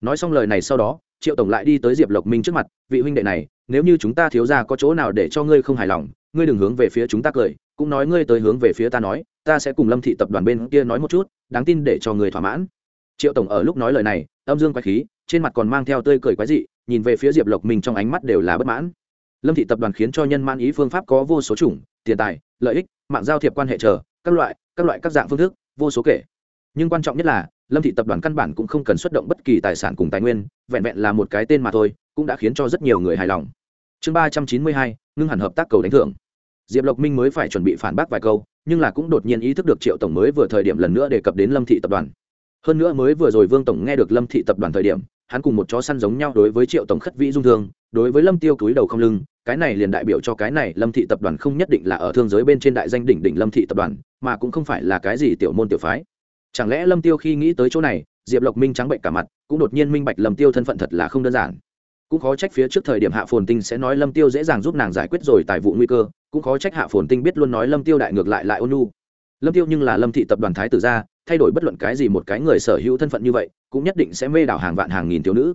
Nói xong lời này sau đó, triệu tổng lại đi tới diệp lộc minh trước mặt, vị huynh đệ này, nếu như chúng ta thiếu ra có chỗ nào để cho ngươi không hài lòng, ngươi đừng hướng về phía chúng ta cười, cũng nói ngươi tới hướng về phía ta nói, ta sẽ cùng lâm thị tập đoàn bên kia nói một chút, đáng tin để cho người thỏa mãn. Triệu tổng ở lúc nói lời này, âm dương quái khí, trên mặt còn mang theo tươi cười quái dị, nhìn về phía diệp lộc minh trong ánh mắt đều là bất mãn. Lâm thị tập đoàn khiến cho nhân man ý phương pháp có vô số chủng, tiền tài, lợi ích, mạng giao thiệp quan hệ chờ, các loại các loại các dạng phương thức vô số kể. Nhưng quan trọng nhất là, lâm thị tập đoàn căn bản cũng không cần xuất động bất kỳ tài sản cùng tài nguyên, vẹn vẹn là một cái tên mà thôi, cũng đã khiến cho rất nhiều người hài lòng. Chương ba trăm chín mươi hai, ngưng hẳn hợp tác cầu đánh thưởng. Diệp lộc minh mới phải chuẩn bị phản bác vài câu, nhưng là cũng đột nhiên ý thức được triệu tổng mới vừa thời điểm lần nữa đề cập đến lâm thị tập đoàn. Hơn nữa mới vừa rồi vương tổng nghe được lâm thị tập đoàn thời điểm, hắn cùng một chó săn giống nhau đối với triệu tổng khất vĩ dung thương, đối với lâm tiêu cúi đầu không lưng cái này liền đại biểu cho cái này lâm thị tập đoàn không nhất định là ở thương giới bên trên đại danh đỉnh đỉnh lâm thị tập đoàn, mà cũng không phải là cái gì tiểu môn tiểu phái. Chẳng lẽ lâm tiêu khi nghĩ tới chỗ này, diệp lộc minh trắng bệnh cả mặt, cũng đột nhiên minh bạch lâm tiêu thân phận thật là không đơn giản. Cũng khó trách phía trước thời điểm hạ phồn tinh sẽ nói lâm tiêu dễ dàng giúp nàng giải quyết rồi tài vụ nguy cơ, cũng khó trách hạ phồn tinh biết luôn nói lâm tiêu đại ngược lại lại ôn nhu. Lâm tiêu nhưng là lâm thị tập đoàn thái tử gia, thay đổi bất luận cái gì một cái người sở hữu thân phận như vậy, cũng nhất định sẽ mê đảo hàng vạn hàng nghìn thiếu nữ.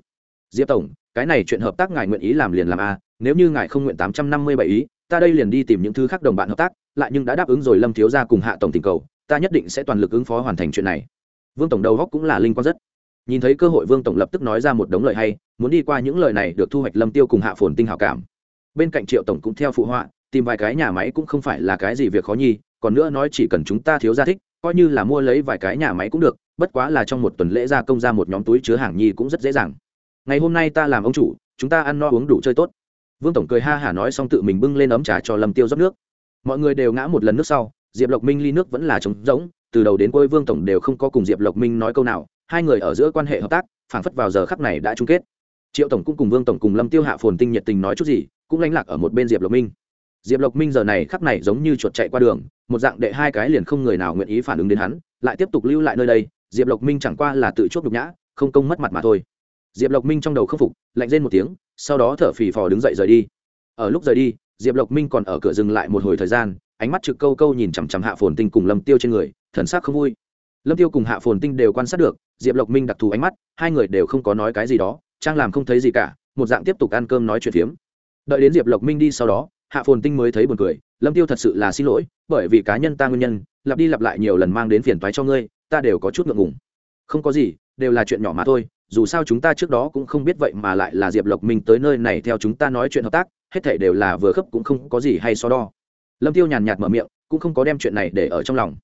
Diệp tổng, cái này chuyện hợp tác ngài nguyện ý làm liền làm a nếu như ngài không nguyện tám trăm năm mươi bảy ý, ta đây liền đi tìm những thứ khác đồng bạn hợp tác, lại nhưng đã đáp ứng rồi lâm thiếu gia cùng hạ tổng tình cầu, ta nhất định sẽ toàn lực ứng phó hoàn thành chuyện này. Vương tổng đầu góc cũng là linh quan rất. Nhìn thấy cơ hội vương tổng lập tức nói ra một đống lời hay, muốn đi qua những lời này được thu hoạch lâm tiêu cùng hạ phồn tinh hảo cảm. Bên cạnh triệu tổng cũng theo phụ họa, tìm vài cái nhà máy cũng không phải là cái gì việc khó nhi, còn nữa nói chỉ cần chúng ta thiếu gia thích, coi như là mua lấy vài cái nhà máy cũng được, bất quá là trong một tuần lễ gia công ra một nhóm túi chứa hàng nhi cũng rất dễ dàng. Ngày hôm nay ta làm ông chủ, chúng ta ăn no uống đủ chơi tốt vương tổng cười ha hả nói xong tự mình bưng lên ấm trà cho lâm tiêu rót nước. Mọi người đều ngã một lần nước sau, diệp lộc minh ly nước vẫn là trống rỗng, từ đầu đến cuối vương tổng đều không có cùng diệp lộc minh nói câu nào, hai người ở giữa quan hệ hợp tác, phảng phất vào giờ khắc này đã chung kết. Triệu tổng cũng cùng vương tổng cùng lâm tiêu hạ phồn tinh nhiệt tình nói chút gì, cũng lánh lạc ở một bên diệp lộc minh. Diệp lộc minh giờ này khắc này giống như chuột chạy qua đường, một dạng đệ hai cái liền không người nào nguyện ý phản ứng đến hắn, lại tiếp tục lưu lại nơi đây, diệp lộc minh chẳng qua là tự chuốc nhục nhã, không công mất mặt mà thôi diệp lộc minh trong đầu khâm phục, lạnh rên một tiếng, sau đó thở phì phò đứng dậy rời đi. Ở lúc rời đi, diệp lộc minh còn ở cửa dừng lại một hồi thời gian, ánh mắt trực câu câu nhìn chằm chằm hạ phồn tinh cùng lâm tiêu trên người, thần sắc không vui. Lâm tiêu cùng hạ phồn tinh đều quan sát được, diệp lộc minh đặc thù ánh mắt, hai người đều không có nói cái gì đó, trang làm không thấy gì cả, một dạng tiếp tục ăn cơm nói chuyện phiếm. Đợi đến diệp lộc minh đi sau đó, hạ phồn tinh mới thấy buồn cười, lâm tiêu thật sự là xin lỗi, bởi vì cá nhân ta nguyên nhân, lặp đi lặp lại nhiều lần mang đến phiền toái cho ngươi, ta đều có chút ngượng ngùng. Không có gì, đều là chuyện nhỏ mà thôi dù sao chúng ta trước đó cũng không biết vậy mà lại là diệp lộc minh tới nơi này theo chúng ta nói chuyện hợp tác, hết thể đều là vừa khớp cũng không có gì hay so đo. Lâm tiêu nhàn nhạt mở miệng, cũng không có đem chuyện này để ở trong lòng.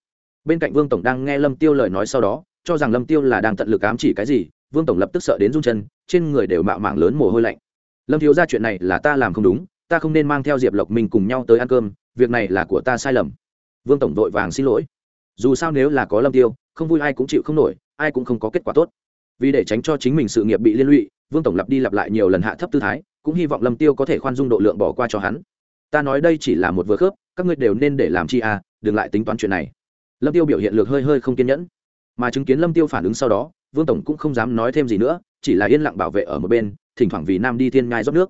Bên cạnh vương tổng đang nghe lâm tiêu lời nói sau đó, cho rằng lâm tiêu là đang tận lực ám chỉ cái gì, vương tổng lập tức sợ đến run chân, trên người đều mạo mạng lớn mồ hôi lạnh. Lâm thiếu ra chuyện này là ta làm không đúng, ta không nên mang theo diệp lộc minh cùng nhau tới ăn cơm, việc này là của ta sai lầm. Vương tổng vội vàng xin lỗi. Dù sao nếu là có lâm tiêu, không vui ai cũng chịu không nổi, ai cũng không có kết quả tốt vì để tránh cho chính mình sự nghiệp bị liên lụy, vương tổng lặp đi lặp lại nhiều lần hạ thấp tư thái, cũng hy vọng lâm tiêu có thể khoan dung độ lượng bỏ qua cho hắn. Ta nói đây chỉ là một vừa khớp, các ngươi đều nên để làm chi à đừng lại tính toán chuyện này. Lâm tiêu biểu hiện lược hơi hơi không kiên nhẫn. Mà chứng kiến lâm tiêu phản ứng sau đó, vương tổng cũng không dám nói thêm gì nữa, chỉ là yên lặng bảo vệ ở một bên, thỉnh thoảng vì nam đi thiên ngai rót nước.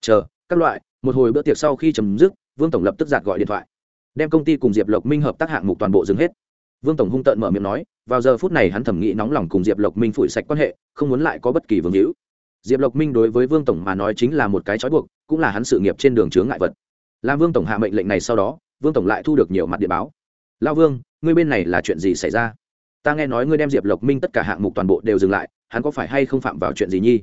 Chờ, các loại, một hồi bữa tiệc sau khi chấm dứt, vương tổng lập tức giạt gọi điện thoại. Đem công ty cùng diệp lộc minh hợp tác hạng mục toàn bộ dừng hết. Vương tổng hung tợn mở miệng nói vào giờ phút này hắn thẩm nghĩ nóng lòng cùng diệp lộc minh phủi sạch quan hệ, không muốn lại có bất kỳ vương hữu. Diệp lộc minh đối với vương tổng mà nói chính là một cái trói buộc, cũng là hắn sự nghiệp trên đường chướng ngại vật. Làm vương tổng hạ mệnh lệnh này sau đó, vương tổng lại thu được nhiều mặt địa báo. Lao vương, ngươi bên này là chuyện gì xảy ra? Ta nghe nói ngươi đem diệp lộc minh tất cả hạng mục toàn bộ đều dừng lại, hắn có phải hay không phạm vào chuyện gì nhi?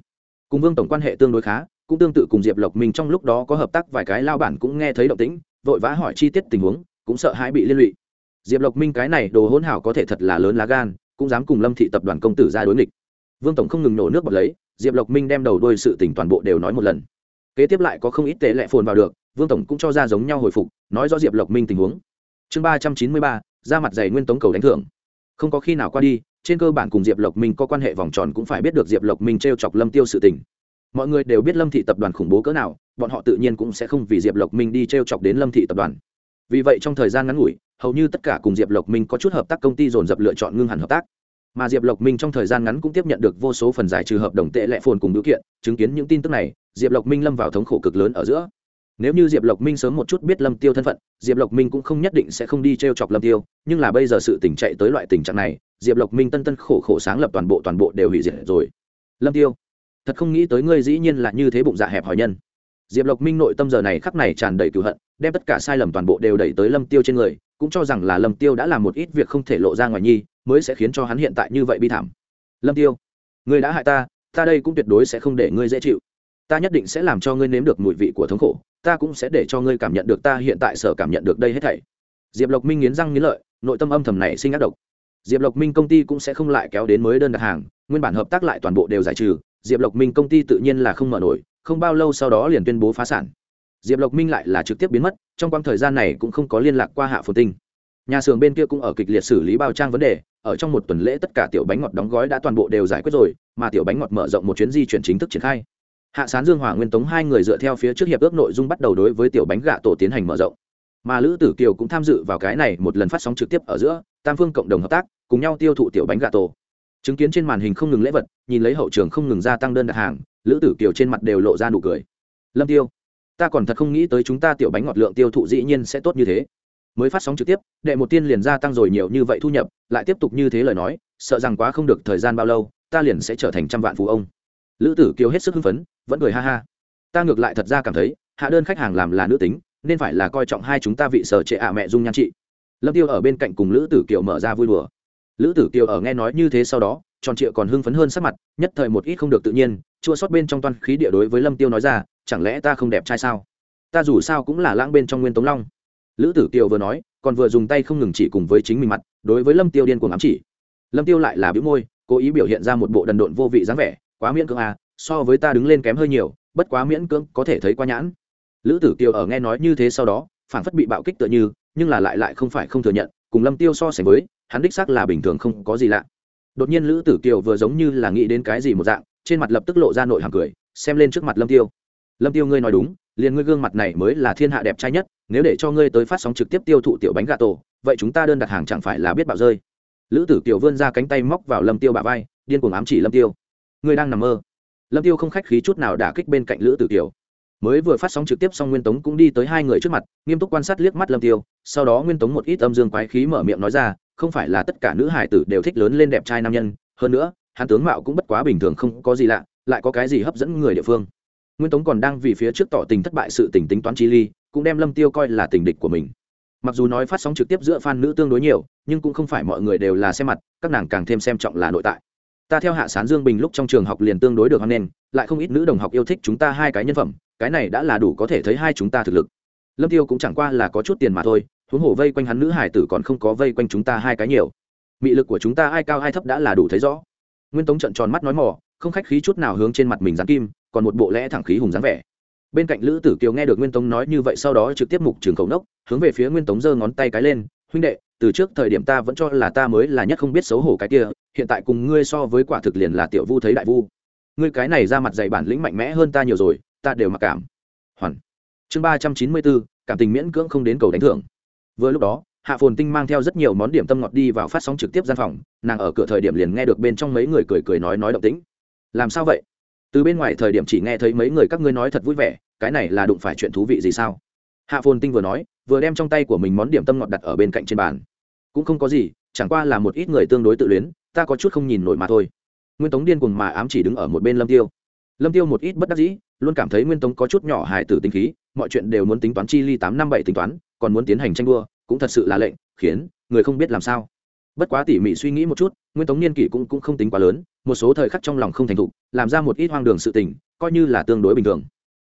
Cùng vương tổng quan hệ tương đối khá, cũng tương tự cùng diệp lộc minh trong lúc đó có hợp tác vài cái lao bản cũng nghe thấy động tĩnh, vội vã hỏi chi tiết tình huống, cũng sợ hãi bị liên lụy diệp lộc minh cái này đồ hỗn hảo có thể thật là lớn lá gan, cũng dám cùng lâm thị tập đoàn công tử ra đối nghịch. Vương tổng không ngừng nổ nước bọt lấy, diệp lộc minh đem đầu đôi sự tỉnh toàn bộ đều nói một lần. Kế tiếp lại có không ít tệ lệ phồn vào được, vương tổng cũng cho ra giống nhau hồi phục, nói rõ diệp lộc minh tình huống. Chương ba trăm chín mươi ba, ra mặt dày nguyên tống cầu đánh thưởng. Không có khi nào qua đi, trên cơ bản cùng diệp lộc minh có quan hệ vòng tròn cũng phải biết được diệp lộc minh t r e o chọc lâm tiêu sự tình. Mọi người đều biết lâm thị tập đoàn khủng bố cỡ nào, bọn họ tự nhiên cũng sẽ không vì diệp lộc minh đi t r e o chọc đến lâm thị tập đoàn. Vì vậy trong thời gian ngắn ngủi hầu như tất cả cùng diệp lộc minh có chút hợp tác công ty dồn dập lựa chọn ngưng hẳn hợp tác. Mà diệp lộc minh trong thời gian ngắn cũng tiếp nhận được vô số phần giải trừ hợp đồng tệ lệ phồn cùng biểu kiện, chứng kiến những tin tức này, diệp lộc minh lâm vào thống khổ cực lớn ở giữa. Nếu như diệp lộc minh sớm một chút biết lâm tiêu thân phận, diệp lộc minh cũng không nhất định sẽ không đi t r e o chọc lâm tiêu, nhưng là bây giờ sự tỉnh chạy tới loại tình trạng này, diệp lộc minh tân tân khổ khổ sáng lập toàn bộ toàn bộ đều hủy diệt rồi. Lâm tiêu, thật không nghĩ tới ngươi dĩ nhiên là như thế bụng dạ hẹp hòi nhân diệp lộc minh nội tâm giờ này khắc này tràn đầy cựu hận, đem tất cả sai lầm toàn bộ đều đẩy tới lâm tiêu trên người, cũng cho rằng là lâm tiêu đã làm một ít việc không thể lộ ra ngoài nhi, mới sẽ khiến cho hắn hiện tại như vậy bi thảm. Lâm tiêu, ngươi đã hại ta ta đây cũng tuyệt đối sẽ không để ngươi dễ chịu. Ta nhất định sẽ làm cho ngươi nếm được mùi vị của thống khổ, ta cũng sẽ để cho ngươi cảm nhận được ta hiện tại sở cảm nhận được đây hết thảy. Diệp lộc minh nghiến răng nghiến lợi, nội tâm âm thầm này sinh ác độc. Diệp lộc minh công ty cũng sẽ không lại kéo đến mới đơn đặt hàng, nguyên bản hợp tác lại toàn bộ đều giải trừ, diệp lộc minh công ty tự nhiên là không mở nổi không bao lâu sau đó liền tuyên bố phá sản. Diệp lộc minh lại là trực tiếp biến mất, trong quãng thời gian này cũng không có liên lạc qua hạ phồn tinh. Nhà xưởng bên kia cũng ở kịch liệt xử lý bao trang vấn đề, ở trong một tuần lễ tất cả tiểu bánh ngọt đóng gói đã toàn bộ đều giải quyết rồi, mà tiểu bánh ngọt mở rộng một chuyến di chuyển chính thức triển khai. Hạ sán dương hòa nguyên tống hai người dựa theo phía trước hiệp ước nội dung bắt đầu đối với tiểu bánh gà tổ tiến hành mở rộng. Mà lữ tử kiều cũng tham dự vào cái này một lần phát sóng trực tiếp ở giữa, tam phương cộng đồng hợp tác, cùng nhau tiêu thụ tiểu bánh gà tổ. Chứng kiến trên màn hình không ngừng lễ vật, nhìn lấy hậu trường không ngừng gia tăng đơn đặt hàng lữ tử kiều trên mặt đều lộ ra nụ cười. Lâm tiêu, ta còn thật không nghĩ tới chúng ta tiểu bánh ngọt lượng tiêu thụ dĩ nhiên sẽ tốt như thế. Mới phát sóng trực tiếp, đệ một tiên liền gia tăng rồi nhiều như vậy thu nhập, lại tiếp tục như thế lời nói, sợ rằng quá không được thời gian bao lâu, ta liền sẽ trở thành trăm vạn phú ông. Lữ tử kiều hết sức hưng phấn, vẫn cười ha ha. Ta ngược lại thật ra cảm thấy, hạ đơn khách hàng làm là nữ tính, nên phải là coi trọng hai chúng ta vị sở trệ ạ mẹ dung nhan chị. Lâm tiêu ở bên cạnh cùng lữ tử kiều mở ra vui đùa. Lữ tử kiều ở nghe nói như thế sau đó tròn trịa còn hưng phấn hơn sắc mặt, nhất thời một ít không được tự nhiên, chua sót bên trong toan khí địa đối với lâm tiêu nói ra, chẳng lẽ ta không đẹp trai sao? Ta dù sao cũng là lãng bên trong nguyên tống long. Lữ tử kiều vừa nói, còn vừa dùng tay không ngừng chỉ cùng với chính mình mặt, đối với lâm tiêu điên cuồng ám chỉ. Lâm tiêu lại là bĩu môi, cố ý biểu hiện ra một bộ đần độn vô vị dáng vẻ, quá miễn cưỡng à so với ta đứng lên kém hơi nhiều, bất quá miễn cưỡng có thể thấy qua nhãn. Lữ tử kiều ở nghe nói như thế sau đó phản phất bị bạo kích tựa như, nhưng là lại lại không phải không thừa nhận, cùng lâm tiêu so sánh với, hắn đích xác là bình thường không có gì lạ đột nhiên lữ tử kiều vừa giống như là nghĩ đến cái gì một dạng, trên mặt lập tức lộ ra nội hàng cười, xem lên trước mặt lâm tiêu. Lâm tiêu ngươi nói đúng, liền ngươi gương mặt này mới là thiên hạ đẹp trai nhất, nếu để cho ngươi tới phát sóng trực tiếp tiêu thụ tiểu bánh gà tổ, vậy chúng ta đơn đặt hàng chẳng phải là biết bạo rơi? Lữ tử kiều vươn ra cánh tay móc vào lâm tiêu bả vai, điên cuồng ám chỉ lâm tiêu. Ngươi đang nằm mơ. Lâm tiêu không khách khí chút nào đả kích bên cạnh lữ tử kiều. Mới vừa phát sóng trực tiếp xong nguyên tống cũng đi tới hai người trước mặt, nghiêm túc quan sát liếc mắt lâm tiêu, sau đó nguyên tống một ít âm dương quái khí mở miệng nói ra không phải là tất cả nữ hải tử đều thích lớn lên đẹp trai nam nhân, hơn nữa, hắn tướng mạo cũng bất quá bình thường không có gì lạ, lại có cái gì hấp dẫn người địa phương. Nguyên tống còn đang vì phía trước tỏ tình thất bại sự tình tính toán chi ly, cũng đem lâm tiêu coi là tình địch của mình. Mặc dù nói phát sóng trực tiếp giữa fan nữ tương đối nhiều, nhưng cũng không phải mọi người đều là xem mặt, các nàng càng thêm xem trọng là nội tại. Ta theo hạ sán dương bình lúc trong trường học liền tương đối được hoan nghênh, lại không ít nữ đồng học yêu thích chúng ta hai cái nhân phẩm, cái này đã là đủ có thể thấy hai chúng ta thực lực. Lâm tiêu cũng chẳng qua là có chút tiền mà thôi huống hồ vây quanh hắn nữ hải tử còn không có vây quanh chúng ta hai cái nhiều. Mị lực của chúng ta ai cao ai thấp đã là đủ thấy rõ. Nguyên tống trận tròn mắt nói mỏ không khách khí chút nào hướng trên mặt mình dán kim, còn một bộ lẽ thẳng khí hùng dáng vẻ. Bên cạnh lữ tử kiều nghe được nguyên tống nói như vậy sau đó trực tiếp mục trường khẩu nốc, hướng về phía nguyên tống giơ ngón tay cái lên, huynh đệ, từ trước thời điểm ta vẫn cho là ta mới là nhất không biết xấu hổ cái kia, hiện tại cùng ngươi so với quả thực liền là tiểu vu thấy đại vu. Ngươi cái này ra mặt dày bản lĩnh mạnh mẽ hơn ta nhiều rồi, ta đều mặc cảm. Hoàn. Chương ba trăm chín mươi bốn, cảm tình miễn cưỡng không đến cầu đánh thưởng vừa lúc đó, hạ phồn tinh mang theo rất nhiều món điểm tâm ngọt đi vào phát sóng trực tiếp gian phòng, nàng ở cửa thời điểm liền nghe được bên trong mấy người cười cười nói nói động tĩnh. Làm sao vậy? Từ bên ngoài thời điểm chỉ nghe thấy mấy người các ngươi nói thật vui vẻ, cái này là đụng phải chuyện thú vị gì sao? Hạ phồn tinh vừa nói, vừa đem trong tay của mình món điểm tâm ngọt đặt ở bên cạnh trên bàn. Cũng không có gì, chẳng qua là một ít người tương đối tự luyến, ta có chút không nhìn nổi mà thôi. Nguyên tống điên cuồng mà ám chỉ đứng ở một bên lâm tiêu. Lâm tiêu một ít bất đắc dĩ, luôn cảm thấy nguyên tống có chút nhỏ hài tử tính khí, mọi chuyện đều muốn tính toán chi ly tám năm bảy tính toán còn muốn tiến hành tranh đua cũng thật sự là lệnh khiến người không biết làm sao. Bất quá tỉ mỉ suy nghĩ một chút nguyên tống niên kỷ cũng, cũng không tính quá lớn một số thời khắc trong lòng không thành thục làm ra một ít hoang đường sự tình coi như là tương đối bình thường.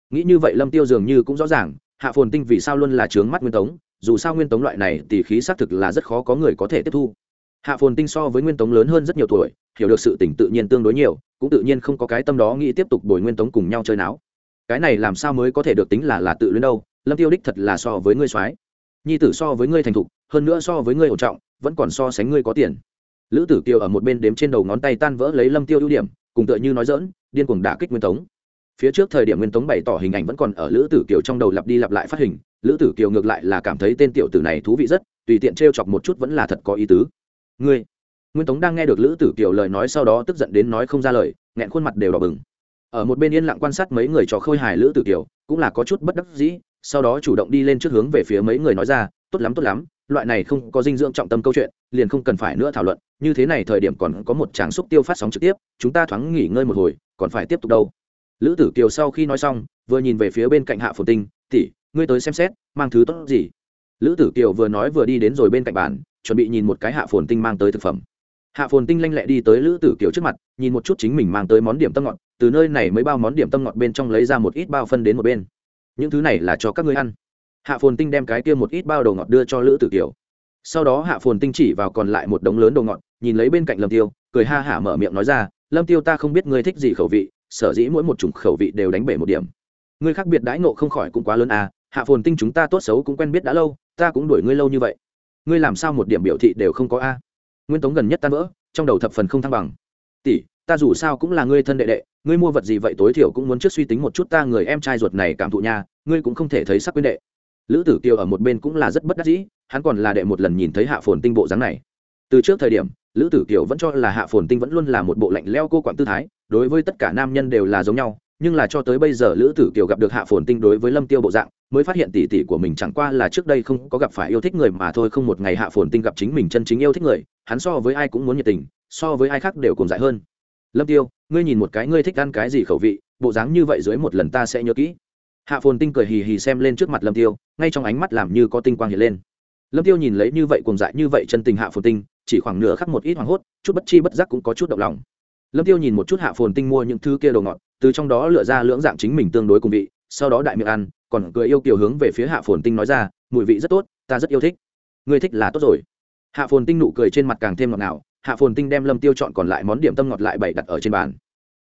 Nghĩ như vậy lâm tiêu dường như cũng rõ ràng hạ phồn tinh vì sao luôn là trướng mắt nguyên tống dù sao nguyên tống loại này tỉ khí xác thực là rất khó có người có thể tiếp thu. Hạ phồn tinh so với nguyên tống lớn hơn rất nhiều tuổi hiểu được sự tỉnh tự nhiên tương đối nhiều cũng tự nhiên không có cái tâm đó nghĩ tiếp tục bồi nguyên tống cùng nhau chơi náo. Cái này làm sao mới có thể được tính là là tự luyến đâu lâm tiêu đích thật là so với ngươi soái nhi tử so với ngươi thành thục, hơn nữa so với ngươi ổn trọng, vẫn còn so sánh ngươi có tiền. Lữ tử kiều ở một bên đếm trên đầu ngón tay tan vỡ lấy lâm tiêu ưu điểm, cùng tựa như nói dỡn điên cuồng đả kích nguyên tống. Phía trước thời điểm nguyên tống bày tỏ hình ảnh vẫn còn ở lữ tử kiều trong đầu lặp đi lặp lại phát hình, lữ tử kiều ngược lại là cảm thấy tên tiểu tử này thú vị rất, tùy tiện t chọc một chút vẫn là thật có ý tứ. Ngươi? Nguyên tống đang nghe được lữ tử kiều lời nói sau đó tức giận đến nói không ra lời, nghẹn khuôn mặt đều đỏ bừng. Ở một bên yên lặng quan sát mấy người trò khôi hài lữ tử kiều, cũng là có chút bất đắc dĩ sau đó chủ động đi lên trước hướng về phía mấy người nói ra, tốt lắm tốt lắm, loại này không có dinh dưỡng trọng tâm câu chuyện, liền không cần phải nữa thảo luận, như thế này thời điểm còn có một tràng xúc tiêu phát sóng trực tiếp, chúng ta thoáng nghỉ ngơi một hồi, còn phải tiếp tục đâu. Lữ tử kiều sau khi nói xong, vừa nhìn về phía bên cạnh hạ phồn tinh tỉ ngươi tới xem xét, mang thứ tốt gì? Lữ tử kiều vừa nói vừa đi đến rồi bên cạnh bàn, chuẩn bị nhìn một cái hạ phồn tinh mang tới thực phẩm. Hạ phồn tinh lanh lẹ đi tới lữ tử kiều trước mặt, nhìn một chút chính mình mang tới món điểm tâm ngọt, từ nơi này mới bao món điểm tâm ngọt bên trong lấy ra một ít bao phân đến một bên những thứ này là cho các ngươi ăn. Hạ phồn tinh đem cái kia một ít bao đồ ngọt đưa cho lữ tử kiều. Sau đó hạ phồn tinh chỉ vào còn lại một đống lớn đồ ngọt, nhìn lấy bên cạnh lâm tiêu, cười ha hả mở miệng nói ra, lâm tiêu ta không biết ngươi thích gì khẩu vị, sở dĩ mỗi một chủng khẩu vị đều đánh bể một điểm. Ngươi khác biệt đãi nộ không khỏi cũng quá lớn à hạ phồn tinh chúng ta tốt xấu cũng quen biết đã lâu, ta cũng đuổi ngươi lâu như vậy. Ngươi làm sao một điểm biểu thị đều không có a? Nguyên tống gần nhất tan vỡ, trong đầu thập phần không thăng bằng. Tỷ ta dù sao cũng là ngươi thân đệ đệ, ngươi mua vật gì vậy tối thiểu cũng muốn trước suy tính một chút ta người em trai ruột này cảm thụ nha, ngươi cũng không thể thấy sắc quyên đệ. Lữ tử kiều ở một bên cũng là rất bất đắc dĩ, hắn còn là đệ một lần nhìn thấy hạ phồn tinh bộ dáng này. Từ trước thời điểm, lữ tử kiều vẫn cho là hạ phồn tinh vẫn luôn là một bộ lạnh leo cô quặn tư thái, đối với tất cả nam nhân đều là giống nhau, nhưng là cho tới bây giờ lữ tử kiều gặp được hạ phồn tinh đối với lâm tiêu bộ dạng, mới phát hiện tỷ tỷ của mình chẳng qua là trước đây không có gặp phải yêu thích người mà thôi, không một ngày hạ phồn tinh gặp chính mình chân chính yêu thích người, hắn so với ai cũng muốn nhiệt tình, so với ai khác đều cùng dại hơn lâm tiêu, ngươi nhìn một cái ngươi thích ăn cái gì khẩu vị, bộ dáng như vậy dưới một lần ta sẽ nhớ kỹ. Hạ phồn tinh cười hì hì xem lên trước mặt lâm tiêu, ngay trong ánh mắt làm như có tinh quang hiện lên. Lâm tiêu nhìn lấy như vậy cùng dại như vậy chân tình hạ phồn tinh, chỉ khoảng nửa khắc một ít hoảng hốt, chút bất chi bất giác cũng có chút động lòng. Lâm tiêu nhìn một chút hạ phồn tinh mua những thứ kia đồ ngọt, từ trong đó lựa ra lưỡng dạng chính mình tương đối cùng vị, sau đó đại miệng ăn, còn cười yêu kiều hướng về phía hạ phồn tinh nói ra, mùi vị rất tốt, ta rất yêu thích. Ngươi thích là tốt rồi. Hạ phồn tinh nụ cười trên mặt càng thêm ngọt ngào hạ phồn tinh đem lâm tiêu chọn còn lại món điểm tâm ngọt lại bày đặt ở trên bàn.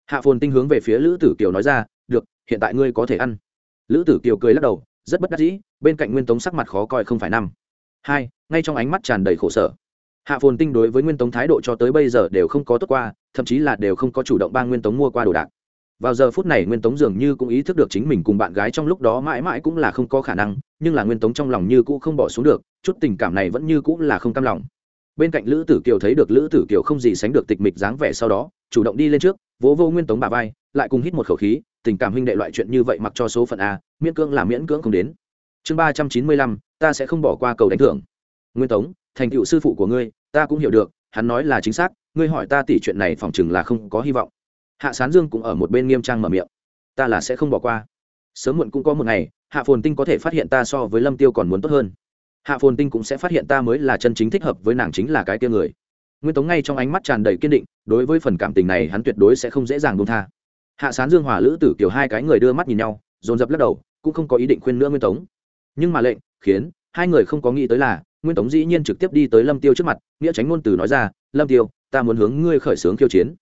Hạ phồn tinh hướng về phía lữ tử kiều nói ra, được, hiện tại ngươi có thể ăn. Lữ tử kiều cười lắc đầu, rất bất đắc dĩ, bên cạnh nguyên tống sắc mặt khó coi không phải năm. Hai, ngay trong ánh mắt tràn đầy khổ sở. Hạ phồn tinh đối với nguyên tống thái độ cho tới bây giờ đều không có tốt qua, thậm chí là đều không có chủ động ba nguyên tống mua qua đồ đạc. Vào giờ phút này nguyên tống dường như cũng ý thức được chính mình cùng bạn gái trong lúc đó mãi mãi cũng là không có khả năng, nhưng là nguyên tống trong lòng như cũ không bỏ xuống được, chút tình cảm này vẫn như cũ là không cam lòng bên cạnh lữ tử kiều thấy được lữ tử kiều không gì sánh được tịch mịch dáng vẻ sau đó, chủ động đi lên trước, vỗ vô nguyên tống bà vai, lại cùng hít một khẩu khí, tình cảm huynh đệ loại chuyện như vậy mặc cho số phận a, miễn cưỡng là miễn cưỡng không đến. Chương ba trăm chín mươi lăm, ta sẽ không bỏ qua cầu đánh thưởng. Nguyên tống, thành cựu sư phụ của ngươi, ta cũng hiểu được, hắn nói là chính xác, ngươi hỏi ta tỷ chuyện này phỏng chừng là không có hy vọng. Hạ sán dương cũng ở một bên nghiêm trang mở miệng. Ta là sẽ không bỏ qua. Sớm muộn cũng có một ngày, hạ phồn tinh có thể phát hiện ta so với lâm tiêu còn muốn tốt hơn hạ phồn tinh cũng sẽ phát hiện ta mới là chân chính thích hợp với nàng chính là cái tia người. Nguyên tống ngay trong ánh mắt tràn đầy kiên định, đối với phần cảm tình này hắn tuyệt đối sẽ không dễ dàng buông tha. Hạ sán dương hòa lữ tử kiểu hai cái người đưa mắt nhìn nhau, dồn dập lắc đầu, cũng không có ý định khuyên nữa nguyên tống. Nhưng mà lệnh, khiến, hai người không có nghĩ tới là, nguyên tống dĩ nhiên trực tiếp đi tới lâm tiêu trước mặt, nghĩa tránh ngôn từ nói ra, lâm tiêu, ta muốn hướng ngươi khởi xướng khiêu chiến.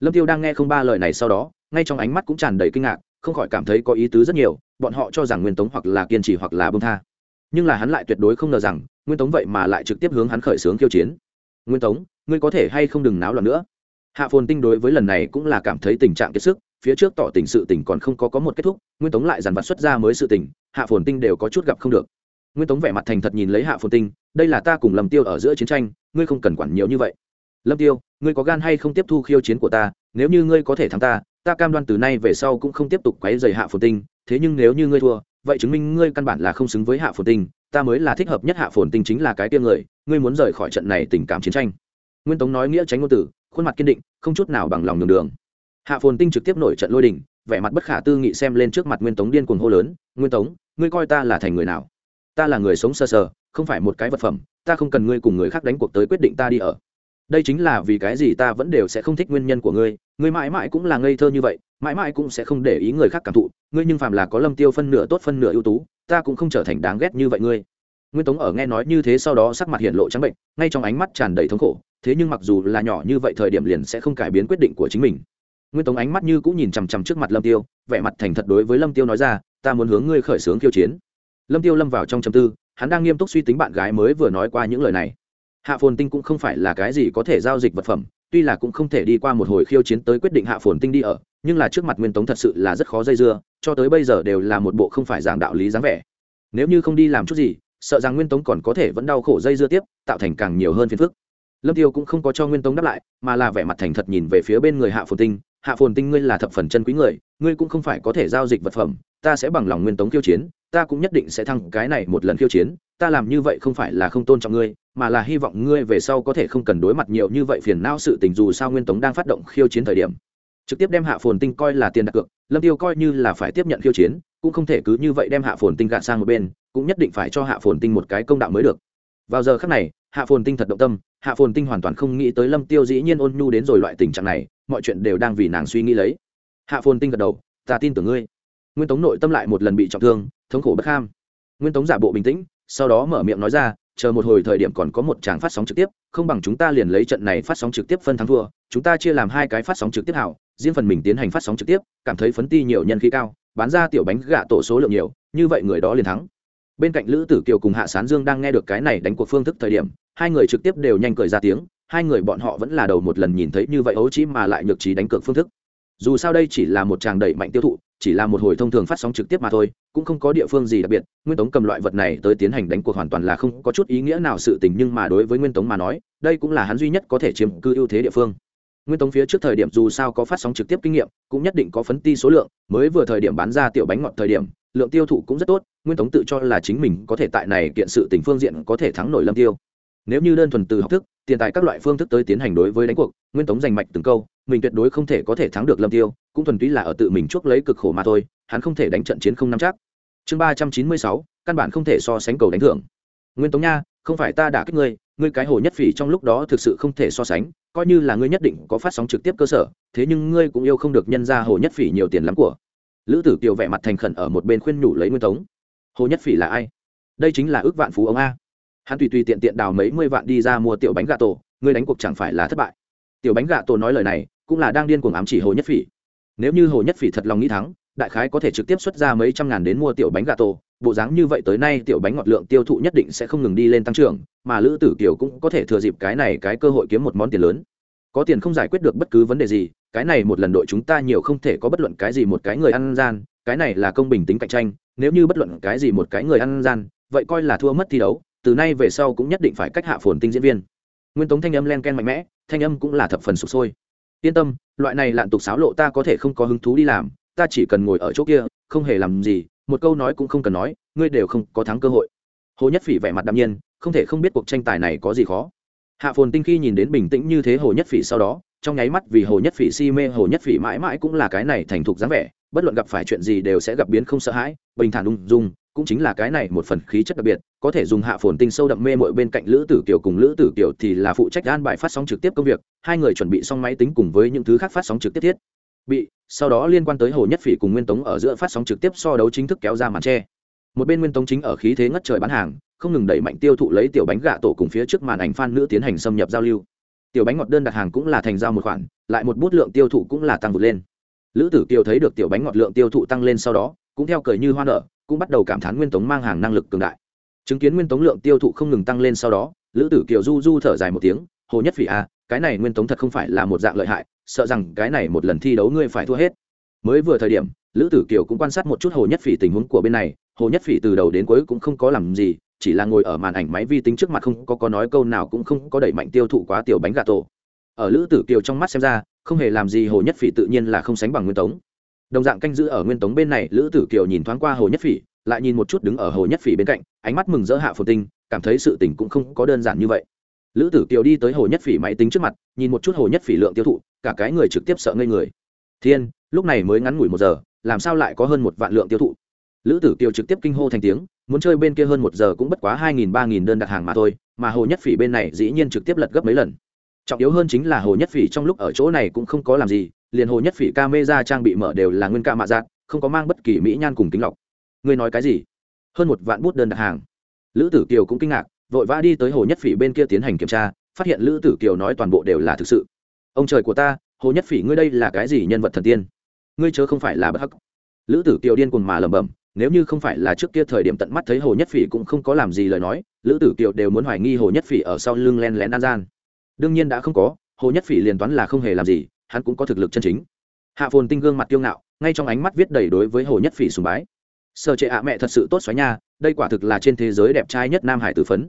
Lâm tiêu đang nghe không ba lời này sau đó, ngay trong ánh mắt cũng tràn đầy kinh ngạc, không khỏi cảm thấy có ý tứ rất nhiều, bọn họ cho rằng nguyên tống hoặc là kiên trì hoặc là bông tha nhưng là hắn lại tuyệt đối không ngờ rằng, nguyên tống vậy mà lại trực tiếp hướng hắn khởi xướng khiêu chiến. Nguyên tống, ngươi có thể hay không đừng náo loạn nữa? Hạ phồn tinh đối với lần này cũng là cảm thấy tình trạng kiệt sức, phía trước tỏ tình sự tình còn không có có một kết thúc, nguyên tống lại dàn vặt xuất ra mới sự tình, hạ phồn tinh đều có chút gặp không được. Nguyên tống vẻ mặt thành thật nhìn lấy hạ phồn tinh, đây là ta cùng lâm tiêu ở giữa chiến tranh, ngươi không cần quản nhiều như vậy. Lâm tiêu, ngươi có gan hay không tiếp thu khiêu chiến của ta, nếu như ngươi có thể thắng ta ta cam đoan từ nay về sau cũng không tiếp tục quấy dày hạ phồn tinh, thế nhưng nếu như ngươi thua vậy chứng minh ngươi căn bản là không xứng với hạ phồn tinh ta mới là thích hợp nhất hạ phồn tinh chính là cái tiêm người ngươi muốn rời khỏi trận này tình cảm chiến tranh. Nguyên tống nói nghĩa tránh ngôn tử khuôn mặt kiên định không chút nào bằng lòng nhường đường. Hạ phồn tinh trực tiếp nổi trận lôi đình vẻ mặt bất khả tư nghị xem lên trước mặt nguyên tống điên cuồng hô lớn nguyên tống ngươi coi ta là thành người nào? Ta là người sống sơ sờ, sờ không phải một cái vật phẩm ta không cần ngươi cùng người khác đánh cuộc tới quyết định ta đi ở. Đây chính là vì cái gì ta vẫn đều sẽ không thích nguyên nhân của ngươi ngươi mãi mãi cũng là ngây thơ như vậy mãi mãi cũng sẽ không để ý người khác cảm thụ, ngươi nhưng phàm là có lâm tiêu phân nửa tốt phân nửa ưu tú, ta cũng không trở thành đáng ghét như vậy ngươi. Nguyên tống ở nghe nói như thế sau đó sắc mặt hiện lộ trắng bệnh, ngay trong ánh mắt tràn đầy thống khổ, thế nhưng mặc dù là nhỏ như vậy thời điểm liền sẽ không cải biến quyết định của chính mình. Nguyên tống ánh mắt như cũng nhìn chằm chằm trước mặt lâm tiêu, vẻ mặt thành thật đối với lâm tiêu nói ra, ta muốn hướng ngươi khởi xướng khiêu chiến. Lâm tiêu lâm vào trong trầm tư, hắn đang nghiêm túc suy tính bạn gái mới vừa nói qua những lời này. Hạ phồn tinh cũng không phải là cái gì có thể giao dịch vật phẩm tuy là cũng không thể đi qua một hồi khiêu chiến tới quyết định hạ phồn tinh đi ở, nhưng là trước mặt nguyên tống thật sự là rất khó dây dưa, cho tới bây giờ đều là một bộ không phải giảng đạo lý dáng vẻ. Nếu như không đi làm chút gì, sợ rằng nguyên tống còn có thể vẫn đau khổ dây dưa tiếp, tạo thành càng nhiều hơn phiền phức. Lâm tiêu cũng không có cho nguyên tống đáp lại, mà là vẻ mặt thành thật nhìn về phía bên người hạ phồn tinh. Hạ phồn tinh ngươi là thập phần chân quý người, ngươi cũng không phải có thể giao dịch vật phẩm, ta sẽ bằng lòng nguyên tống khiêu chiến, ta cũng nhất định sẽ thăng cái này một lần khiêu chiến ta làm như vậy không phải là không tôn trọng ngươi, mà là hy vọng ngươi về sau có thể không cần đối mặt nhiều như vậy phiền não sự tình dù sao nguyên tống đang phát động khiêu chiến thời điểm. Trực tiếp đem hạ phồn tinh coi là tiền đặt cược, lâm tiêu coi như là phải tiếp nhận khiêu chiến, cũng không thể cứ như vậy đem hạ phồn tinh gạt sang một bên, cũng nhất định phải cho hạ phồn tinh một cái công đạo mới được. Vào giờ khắc này, hạ phồn tinh thật động tâm, hạ phồn tinh hoàn toàn không nghĩ tới lâm tiêu dĩ nhiên ôn nhu đến rồi loại tình trạng này, mọi chuyện đều đang vì nàng suy nghĩ lấy. Hạ phồn tinh gật đầu, ta tin tưởng ngươi. Nguyên tống nội tâm lại một lần bị trọng thương, thống khổ bất kham nguyên tống giả bộ bình tĩnh sau đó mở miệng nói ra, chờ một hồi thời điểm còn có một tràng phát sóng trực tiếp, không bằng chúng ta liền lấy trận này phát sóng trực tiếp phân thắng thua, chúng ta chia làm hai cái phát sóng trực tiếp hảo, riêng phần mình tiến hành phát sóng trực tiếp, cảm thấy phấn ti nhiều nhân khí cao, bán ra tiểu bánh gạ tổ số lượng nhiều, như vậy người đó liền thắng. Bên cạnh lữ tử kiều cùng hạ sán dương đang nghe được cái này đánh cuộc phương thức thời điểm, hai người trực tiếp đều nhanh cười ra tiếng, hai người bọn họ vẫn là đầu một lần nhìn thấy như vậy ấu chí mà lại nhược trí đánh cược phương thức. Dù sao đây chỉ là một tràng đẩy mạnh tiêu thụ chỉ là một hồi thông thường phát sóng trực tiếp mà thôi, cũng không có địa phương gì đặc biệt. Nguyên tống cầm loại vật này tới tiến hành đánh cuộc hoàn toàn là không có chút ý nghĩa nào sự tình, nhưng mà đối với nguyên tống mà nói, đây cũng là hắn duy nhất có thể chiếm cư ưu thế địa phương. Nguyên tống phía trước thời điểm dù sao có phát sóng trực tiếp kinh nghiệm, cũng nhất định có phấn ti số lượng, mới vừa thời điểm bán ra tiểu bánh ngọt thời điểm, lượng tiêu thụ cũng rất tốt, nguyên tống tự cho là chính mình có thể tại này kiện sự tình phương diện có thể thắng nổi lâm tiêu. Nếu như đơn thuần từ học thức tiền tài các loại phương thức tới tiến hành đối với đánh cuộc, nguyên tống giành mạch từng câu, mình tuyệt đối không thể có thể thắng được lâm tiêu, cũng thuần túy là ở tự mình chuốc lấy cực khổ mà thôi, hắn không thể đánh trận chiến không nắm chắc. Chương ba trăm chín mươi sáu, căn bản không thể so sánh cầu đánh thưởng. Nguyên tống nha, không phải ta đã kích ngươi ngươi cái hồ nhất phỉ trong lúc đó thực sự không thể so sánh, coi như là ngươi nhất định có phát sóng trực tiếp cơ sở, thế nhưng ngươi cũng yêu không được nhân ra hồ nhất phỉ nhiều tiền lắm của. Lữ tử kiều vẻ mặt thành khẩn ở một bên khuyên nhủ lấy nguyên tống. Hồ nhất phỉ là ai? Đây chính là ước vạn phú ông a hắn tùy tùy tiện tiện đào mấy mươi vạn đi ra mua tiểu bánh gà tổ, ngươi đánh cuộc chẳng phải là thất bại. Tiểu bánh gà tổ nói lời này, cũng là đang điên cuồng ám chỉ hồ nhất phỉ. Nếu như hồ nhất phỉ thật lòng nghĩ thắng, đại khái có thể trực tiếp xuất ra mấy trăm ngàn đến mua tiểu bánh gà tổ. Bộ dáng như vậy tới nay, tiểu bánh ngọt lượng tiêu thụ nhất định sẽ không ngừng đi lên tăng trưởng, mà lữ tử kiều cũng có thể thừa dịp cái này cái cơ hội kiếm một món tiền lớn. Có tiền không giải quyết được bất cứ vấn đề gì, cái này một lần đội chúng ta nhiều không thể có bất luận cái gì một cái người ăn gian, cái này là công bình tính cạnh tranh, nếu như bất luận cái gì một cái người ăn gian, vậy coi là thua mất thi đấu từ nay về sau cũng nhất định phải cách hạ phồn tinh diễn viên. Nguyên tống thanh âm len ken mạnh mẽ, thanh âm cũng là thập phần sụp sôi. Yên tâm, loại này lạn tục xáo lộ ta có thể không có hứng thú đi làm, ta chỉ cần ngồi ở chỗ kia, không hề làm gì, một câu nói cũng không cần nói, ngươi đều không có thắng cơ hội. Hồ nhất phỉ vẻ mặt đạm nhiên, không thể không biết cuộc tranh tài này có gì khó. Hạ phồn tinh khi nhìn đến bình tĩnh như thế hồ nhất phỉ sau đó, trong nháy mắt vì hồ nhất phỉ si mê, hồ nhất phỉ mãi mãi cũng là cái này thành thục dáng vẻ, bất luận gặp phải chuyện gì đều sẽ gặp biến không sợ hãi, bình thản ung dung cũng chính là cái này một phần khí chất đặc biệt, có thể dùng hạ phồn tinh sâu đậm mê mội bên cạnh lữ tử kiều cùng lữ tử kiều thì là phụ trách an bài phát sóng trực tiếp công việc, hai người chuẩn bị xong máy tính cùng với những thứ khác phát sóng trực tiếp thiết. Bị, sau đó liên quan tới hồ nhất phỉ cùng nguyên tống ở giữa phát sóng trực tiếp so đấu chính thức kéo ra màn tre. Một bên nguyên tống chính ở khí thế ngất trời bán hàng, không ngừng đẩy mạnh tiêu thụ lấy tiểu bánh gạ tổ cùng phía trước màn ảnh phan nữ tiến hành xâm nhập giao lưu. Tiểu bánh ngọt đơn đặt hàng cũng là thành giao một khoản, lại một bút lượng tiêu thụ cũng là tăng vượt lên. Lữ tử kiều thấy được tiểu bánh ngọt lượng tiêu thụ tăng lên sau đó, cũng theo cười như hoa nở cũng bắt đầu cảm thán nguyên tống mang hàng năng lực cường đại. Chứng kiến nguyên tống lượng tiêu thụ không ngừng tăng lên sau đó lữ tử kiều du du thở dài một tiếng hồ nhất phỉ a à, cái này nguyên tống thật không phải là một dạng lợi hại sợ rằng cái này một lần thi đấu ngươi phải thua hết. Mới vừa thời điểm lữ tử kiều cũng quan sát một chút hồ nhất phỉ tình huống của bên này hồ nhất phỉ từ đầu đến cuối cũng không có làm gì chỉ là ngồi ở màn ảnh máy vi tính trước mặt không có có nói câu nào cũng không có đẩy mạnh tiêu thụ quá tiểu bánh gà tổ. Ở lữ tử kiều trong mắt xem ra không hề làm gì hồ nhất phỉ tự nhiên là không sánh bằng nguyên tống đồng dạng canh giữ ở nguyên tống bên này, lữ tử kiều nhìn thoáng qua hồ nhất phỉ, lại nhìn một chút đứng ở hồ nhất phỉ bên cạnh, ánh mắt mừng rỡ hạ phồn tinh, cảm thấy sự tình cũng không có đơn giản như vậy. Lữ tử kiều đi tới hồ nhất phỉ máy tính trước mặt, nhìn một chút hồ nhất phỉ lượng tiêu thụ, cả cái người trực tiếp sợ ngây người. Thiên, lúc này mới ngắn ngủi một giờ, làm sao lại có hơn một vạn lượng tiêu thụ? Lữ tử kiều trực tiếp kinh hô thành tiếng, muốn chơi bên kia hơn một giờ cũng bất quá hai nghìn, ba nghìn đơn đặt hàng mà thôi, mà hồ nhất phỉ bên này dĩ nhiên trực tiếp lật gấp mấy lần. Trọng yếu hơn chính là hồ nhất phỉ trong lúc ở chỗ này cũng không có làm gì liền hồ nhất phỉ ca mê ra trang bị mở đều là nguyên ca mạ giác không có mang bất kỳ mỹ nhan cùng kính lọc. Ngươi nói cái gì? Hơn một vạn bút đơn đặt hàng. Lữ tử kiều cũng kinh ngạc, vội vã đi tới hồ nhất phỉ bên kia tiến hành kiểm tra, phát hiện lữ tử kiều nói toàn bộ đều là thực sự. Ông trời của ta, hồ nhất phỉ ngươi đây là cái gì nhân vật thần tiên? Ngươi chớ không phải là bất hắc. Lữ tử kiều điên cuồng mà lẩm bẩm, nếu như không phải là trước kia thời điểm tận mắt thấy hồ nhất phỉ cũng không có làm gì lời nói, lữ tử kiều đều muốn hoài nghi hồ nhất phỉ ở sau lưng len lén an gian. Đương nhiên đã không có, hồ nhất phỉ liền toán là không hề làm gì hắn cũng có thực lực chân chính. Hạ phồn tinh gương mặt kiêu ngạo, ngay trong ánh mắt viết đầy đối với hồ nhất phỉ sùng bái. Sợ trệ ạ mẹ thật sự tốt xoáy nha, đây quả thực là trên thế giới đẹp trai nhất nam hải tử phấn.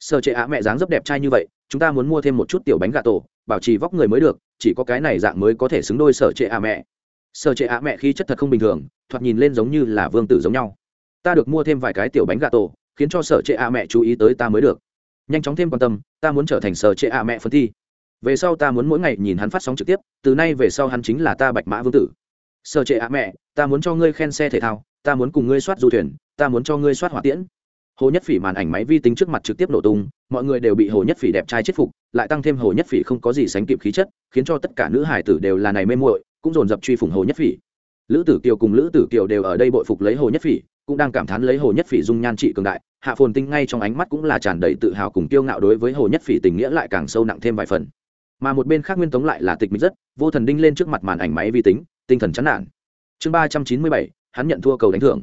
Sợ trệ ạ mẹ dáng dấp đẹp trai như vậy, chúng ta muốn mua thêm một chút tiểu bánh gà tổ, bảo trì vóc người mới được, chỉ có cái này dạng mới có thể xứng đôi sở trệ ạ mẹ. Sở trệ ạ mẹ khi chất thật không bình thường, thoạt nhìn lên giống như là vương tử giống nhau. Ta được mua thêm vài cái tiểu bánh gà tổ, khiến cho sở trệ ạ mẹ chú ý tới ta mới được. Nhanh chóng thêm quan tâm, ta muốn trở thành sở trệ ạ mẹ phân thi về sau ta muốn mỗi ngày nhìn hắn phát sóng trực tiếp, từ nay về sau hắn chính là ta bạch mã vương tử. Sở trệ ạ mẹ, ta muốn cho ngươi khen xe thể thao, ta muốn cùng ngươi soát du thuyền, ta muốn cho ngươi soát hỏa tiễn. Hồ nhất phỉ màn ảnh máy vi tính trước mặt trực tiếp nổ tung, mọi người đều bị hồ nhất phỉ đẹp trai chết phục, lại tăng thêm hồ nhất phỉ không có gì sánh kịp khí chất, khiến cho tất cả nữ hải tử đều là này mê muội, cũng dồn dập truy phủng hồ nhất phỉ. Lữ tử kiều cùng lữ tử kiều đều ở đây bội phục lấy hồ nhất phỉ, cũng đang cảm thán lấy hồ nhất phỉ dung nhan trị cường đại, hạ phồn tinh ngay trong ánh mắt cũng là tràn đầy tự hào cùng kiêu ngạo đối với hồ nhất phỉ tình nghĩa lại càng sâu nặng thêm vài phần mà một bên khác nguyên tống lại là tịch mịch rất, vô thần đinh lên trước mặt màn ảnh máy vi tính, tinh thần chán nản. Chương ba trăm chín mươi bảy, hắn nhận thua cầu đánh thưởng.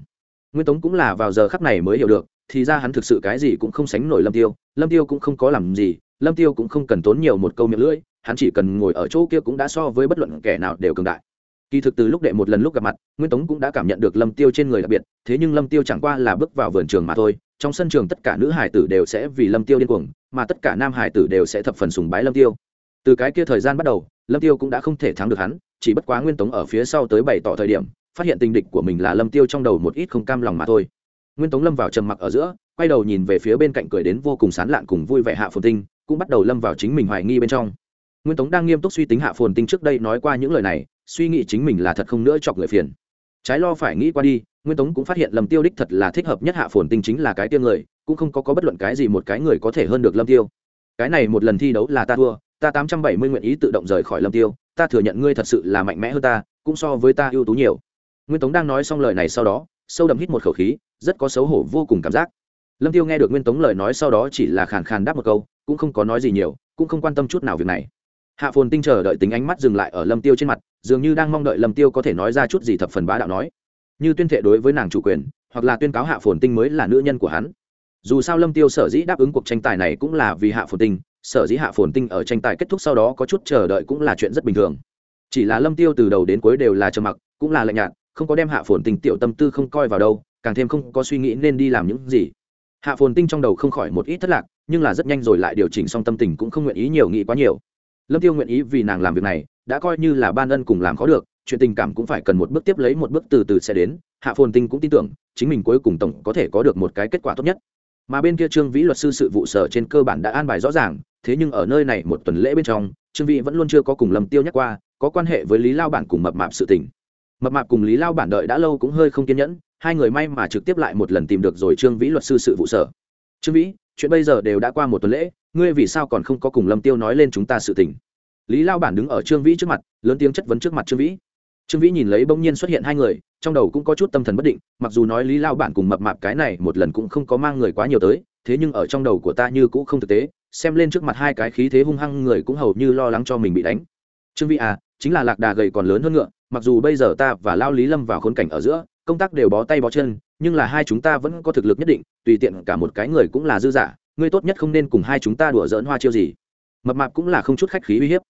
Nguyên tống cũng là vào giờ khắc này mới hiểu được, thì ra hắn thực sự cái gì cũng không sánh nổi lâm tiêu lâm tiêu cũng không có làm gì, lâm tiêu cũng không cần tốn nhiều một câu miệng lưỡi, hắn chỉ cần ngồi ở chỗ kia cũng đã so với bất luận kẻ nào đều cường đại. Kỳ thực từ lúc đệ một lần lúc gặp mặt, nguyên tống cũng đã cảm nhận được lâm tiêu trên người đặc biệt, thế nhưng lâm tiêu chẳng qua là bước vào vườn trường mà thôi, trong sân trường tất cả nữ hải tử đều sẽ vì lâm tiêu điên cuồng, mà tất cả nam hải tử đều sẽ thập phần sùng bái lâm tiêu từ cái kia thời gian bắt đầu lâm tiêu cũng đã không thể thắng được hắn chỉ bất quá nguyên tống ở phía sau tới bày tỏ thời điểm phát hiện tình địch của mình là lâm tiêu trong đầu một ít không cam lòng mà thôi. Nguyên tống lâm vào trầm mặc ở giữa quay đầu nhìn về phía bên cạnh cười đến vô cùng sán lạn cùng vui vẻ hạ phồn tinh cũng bắt đầu lâm vào chính mình hoài nghi bên trong. Nguyên tống đang nghiêm túc suy tính hạ phồn tinh trước đây nói qua những lời này suy nghĩ chính mình là thật không nữa chọc người phiền. Trái lo phải nghĩ qua đi nguyên tống cũng phát hiện lâm tiêu đích thật là thích hợp nhất hạ phồn tinh chính là cái tiêu người cũng không có, có bất luận cái gì một cái người có thể hơn được lâm tiêu. Cái này một lần thi đấu là ta thua ta tám trăm bảy mươi nguyện ý tự động rời khỏi lâm tiêu, ta thừa nhận ngươi thật sự là mạnh mẽ hơn ta, cũng so với ta ưu tú nhiều. Nguyên tống đang nói xong lời này sau đó, sâu đậm hít một khẩu khí, rất có xấu hổ vô cùng cảm giác. Lâm tiêu nghe được nguyên tống lời nói sau đó chỉ là khàn khàn đáp một câu, cũng không có nói gì nhiều, cũng không quan tâm chút nào việc này. Hạ phồn tinh chờ đợi tính ánh mắt dừng lại ở lâm tiêu trên mặt, dường như đang mong đợi lâm tiêu có thể nói ra chút gì thập phần bá đạo nói. Như tuyên thệ đối với nàng chủ quyền, hoặc là tuyên cáo hạ phồn tinh mới là nữ nhân của hắn. Dù sao lâm tiêu sở dĩ đáp ứng cuộc tranh tài này cũng là vì hạ phồn tinh sở dĩ hạ phồn tinh ở tranh tài kết thúc sau đó có chút chờ đợi cũng là chuyện rất bình thường. Chỉ là lâm tiêu từ đầu đến cuối đều là trầm mặc, cũng là lạnh nhạt, không có đem hạ phồn tinh tiểu tâm tư không coi vào đâu, càng thêm không có suy nghĩ nên đi làm những gì. Hạ phồn tinh trong đầu không khỏi một ít thất lạc, nhưng là rất nhanh rồi lại điều chỉnh xong tâm tình cũng không nguyện ý nhiều nghĩ quá nhiều. Lâm tiêu nguyện ý vì nàng làm việc này, đã coi như là ban ân cùng làm khó được, chuyện tình cảm cũng phải cần một bước tiếp lấy một bước từ từ sẽ đến, hạ phồn tinh cũng tin tưởng, chính mình cuối cùng tổng có thể có được một cái kết quả tốt nhất. Mà bên kia trương vĩ luật sư sự vụ sở trên cơ bản đã an bài rõ ràng thế nhưng ở nơi này một tuần lễ bên trong, trương vĩ vẫn luôn chưa có cùng lâm tiêu nhắc qua, có quan hệ với lý lao bản cùng mập mạp sự tình. Mập mạp cùng lý lao bản đợi đã lâu cũng hơi không kiên nhẫn, hai người may mà trực tiếp lại một lần tìm được rồi trương vĩ luật sư sự vụ sở. Trương vĩ, chuyện bây giờ đều đã qua một tuần lễ, ngươi vì sao còn không có cùng lâm tiêu nói lên chúng ta sự tình? Lý lao bản đứng ở trương vĩ trước mặt, lớn tiếng chất vấn trước mặt trương vĩ. Trương vĩ nhìn lấy bỗng nhiên xuất hiện hai người, trong đầu cũng có chút tâm thần bất định, mặc dù nói lý lao bản cùng mập mạp cái này một lần cũng không có mang người quá nhiều tới, thế nhưng ở trong đầu của ta như cũng không thực tế xem lên trước mặt hai cái khí thế hung hăng người cũng hầu như lo lắng cho mình bị đánh. Trương vĩ à chính là lạc đà gầy còn lớn hơn ngựa, mặc dù bây giờ ta và lao lý lâm vào khốn cảnh ở giữa, công tác đều bó tay bó chân, nhưng là hai chúng ta vẫn có thực lực nhất định, tùy tiện cả một cái người cũng là dư giả, ngươi tốt nhất không nên cùng hai chúng ta đùa giỡn hoa chiêu gì. Mập mạp cũng là không chút khách khí uy hiếp.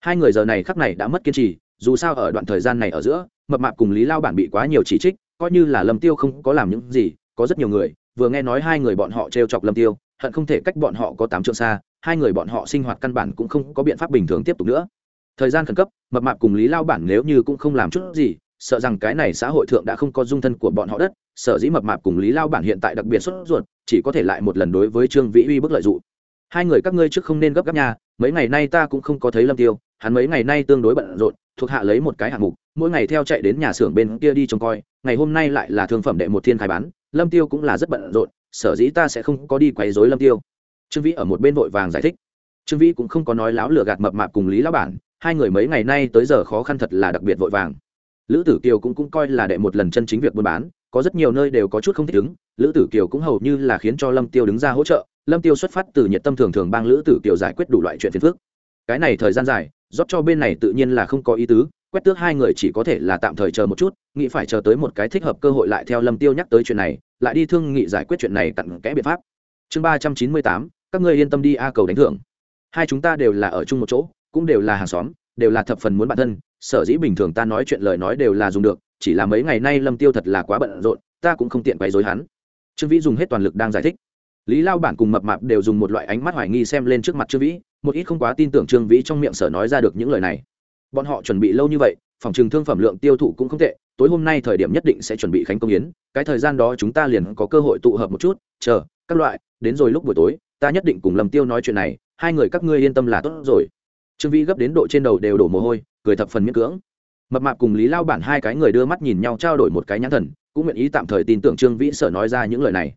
Hai người giờ này khắc này đã mất kiên trì, dù sao ở đoạn thời gian này ở giữa, mập mạp cùng lý lao bản bị quá nhiều chỉ trích, coi như là lâm tiêu không có làm những gì, có rất nhiều người, vừa nghe nói hai người bọn họ trêu chọc lâm tiêu hận không thể cách bọn họ có tám trượng xa, hai người bọn họ sinh hoạt căn bản cũng không có biện pháp bình thường tiếp tục nữa. Thời gian khẩn cấp, mập mạp cùng lý lao bản nếu như cũng không làm chút gì, sợ rằng cái này xã hội thượng đã không có dung thân của bọn họ đất, sở dĩ mập mạp cùng lý lao bản hiện tại đặc biệt xuất ruột, chỉ có thể lại một lần đối với trương vĩ uy bức lợi dụng hai người các ngươi trước không nên gấp gáp nhà mấy ngày nay ta cũng không có thấy lâm tiêu, hắn mấy ngày nay tương đối bận rộn, thuộc hạ lấy một cái hạng mục, mỗi ngày theo chạy đến nhà xưởng bên kia đi trông coi, ngày hôm nay lại là thương phẩm đệ một thiên khai bán, lâm tiêu cũng là rất bận rộn sở dĩ ta sẽ không có đi quấy rối lâm tiêu. Trương vĩ ở một bên vội vàng giải thích. Trương vĩ cũng không có nói láo lừa gạt mập mạp cùng lý lão bản, hai người mấy ngày nay tới giờ khó khăn thật là đặc biệt vội vàng. Lữ tử kiều cũng cũng coi là đệ một lần chân chính việc buôn bán, có rất nhiều nơi đều có chút không thích ứng, lữ tử kiều cũng hầu như là khiến cho lâm tiêu đứng ra hỗ trợ, lâm tiêu xuất phát từ nhiệt tâm thường thường bang lữ tử kiều giải quyết đủ loại chuyện phiền phức. Cái này thời gian dài, rót cho bên này tự nhiên là không có ý tứ, quét tước hai người chỉ có thể là tạm thời chờ một chút, nghĩ phải chờ tới một cái thích hợp cơ hội lại theo lâm tiêu nhắc tới chuyện này lại đi thương nghị giải quyết chuyện này tận kẽ biện pháp. Chương ba trăm chín mươi tám, các ngươi yên tâm đi, a cầu đánh thưởng. Hai chúng ta đều là ở chung một chỗ, cũng đều là hàng xóm, đều là thập phần muốn bản thân, sở dĩ bình thường ta nói chuyện lời nói đều là dùng được, chỉ là mấy ngày nay lâm tiêu thật là quá bận rộn, ta cũng không tiện quấy rối hắn. Trương vĩ dùng hết toàn lực đang giải thích. Lý lao bản cùng mập mạp đều dùng một loại ánh mắt hoài nghi xem lên trước mặt trương vĩ, một ít không quá tin tưởng trương vĩ trong miệng sở nói ra được những lời này. Bọn họ chuẩn bị lâu như vậy phòng trường thương phẩm lượng tiêu thụ cũng không tệ, tối hôm nay thời điểm nhất định sẽ chuẩn bị khánh công yến, cái thời gian đó chúng ta liền có cơ hội tụ hợp một chút, chờ, các loại, đến rồi lúc buổi tối, ta nhất định cùng lâm tiêu nói chuyện này, hai người các ngươi yên tâm là tốt rồi. Trương vĩ gấp đến độ trên đầu đều đổ mồ hôi, cười thập phần miễn cưỡng. Mập mạp cùng lý lao bản hai cái người đưa mắt nhìn nhau trao đổi một cái nhãn thần, cũng nguyện ý tạm thời tin tưởng trương vĩ sở nói ra những lời này.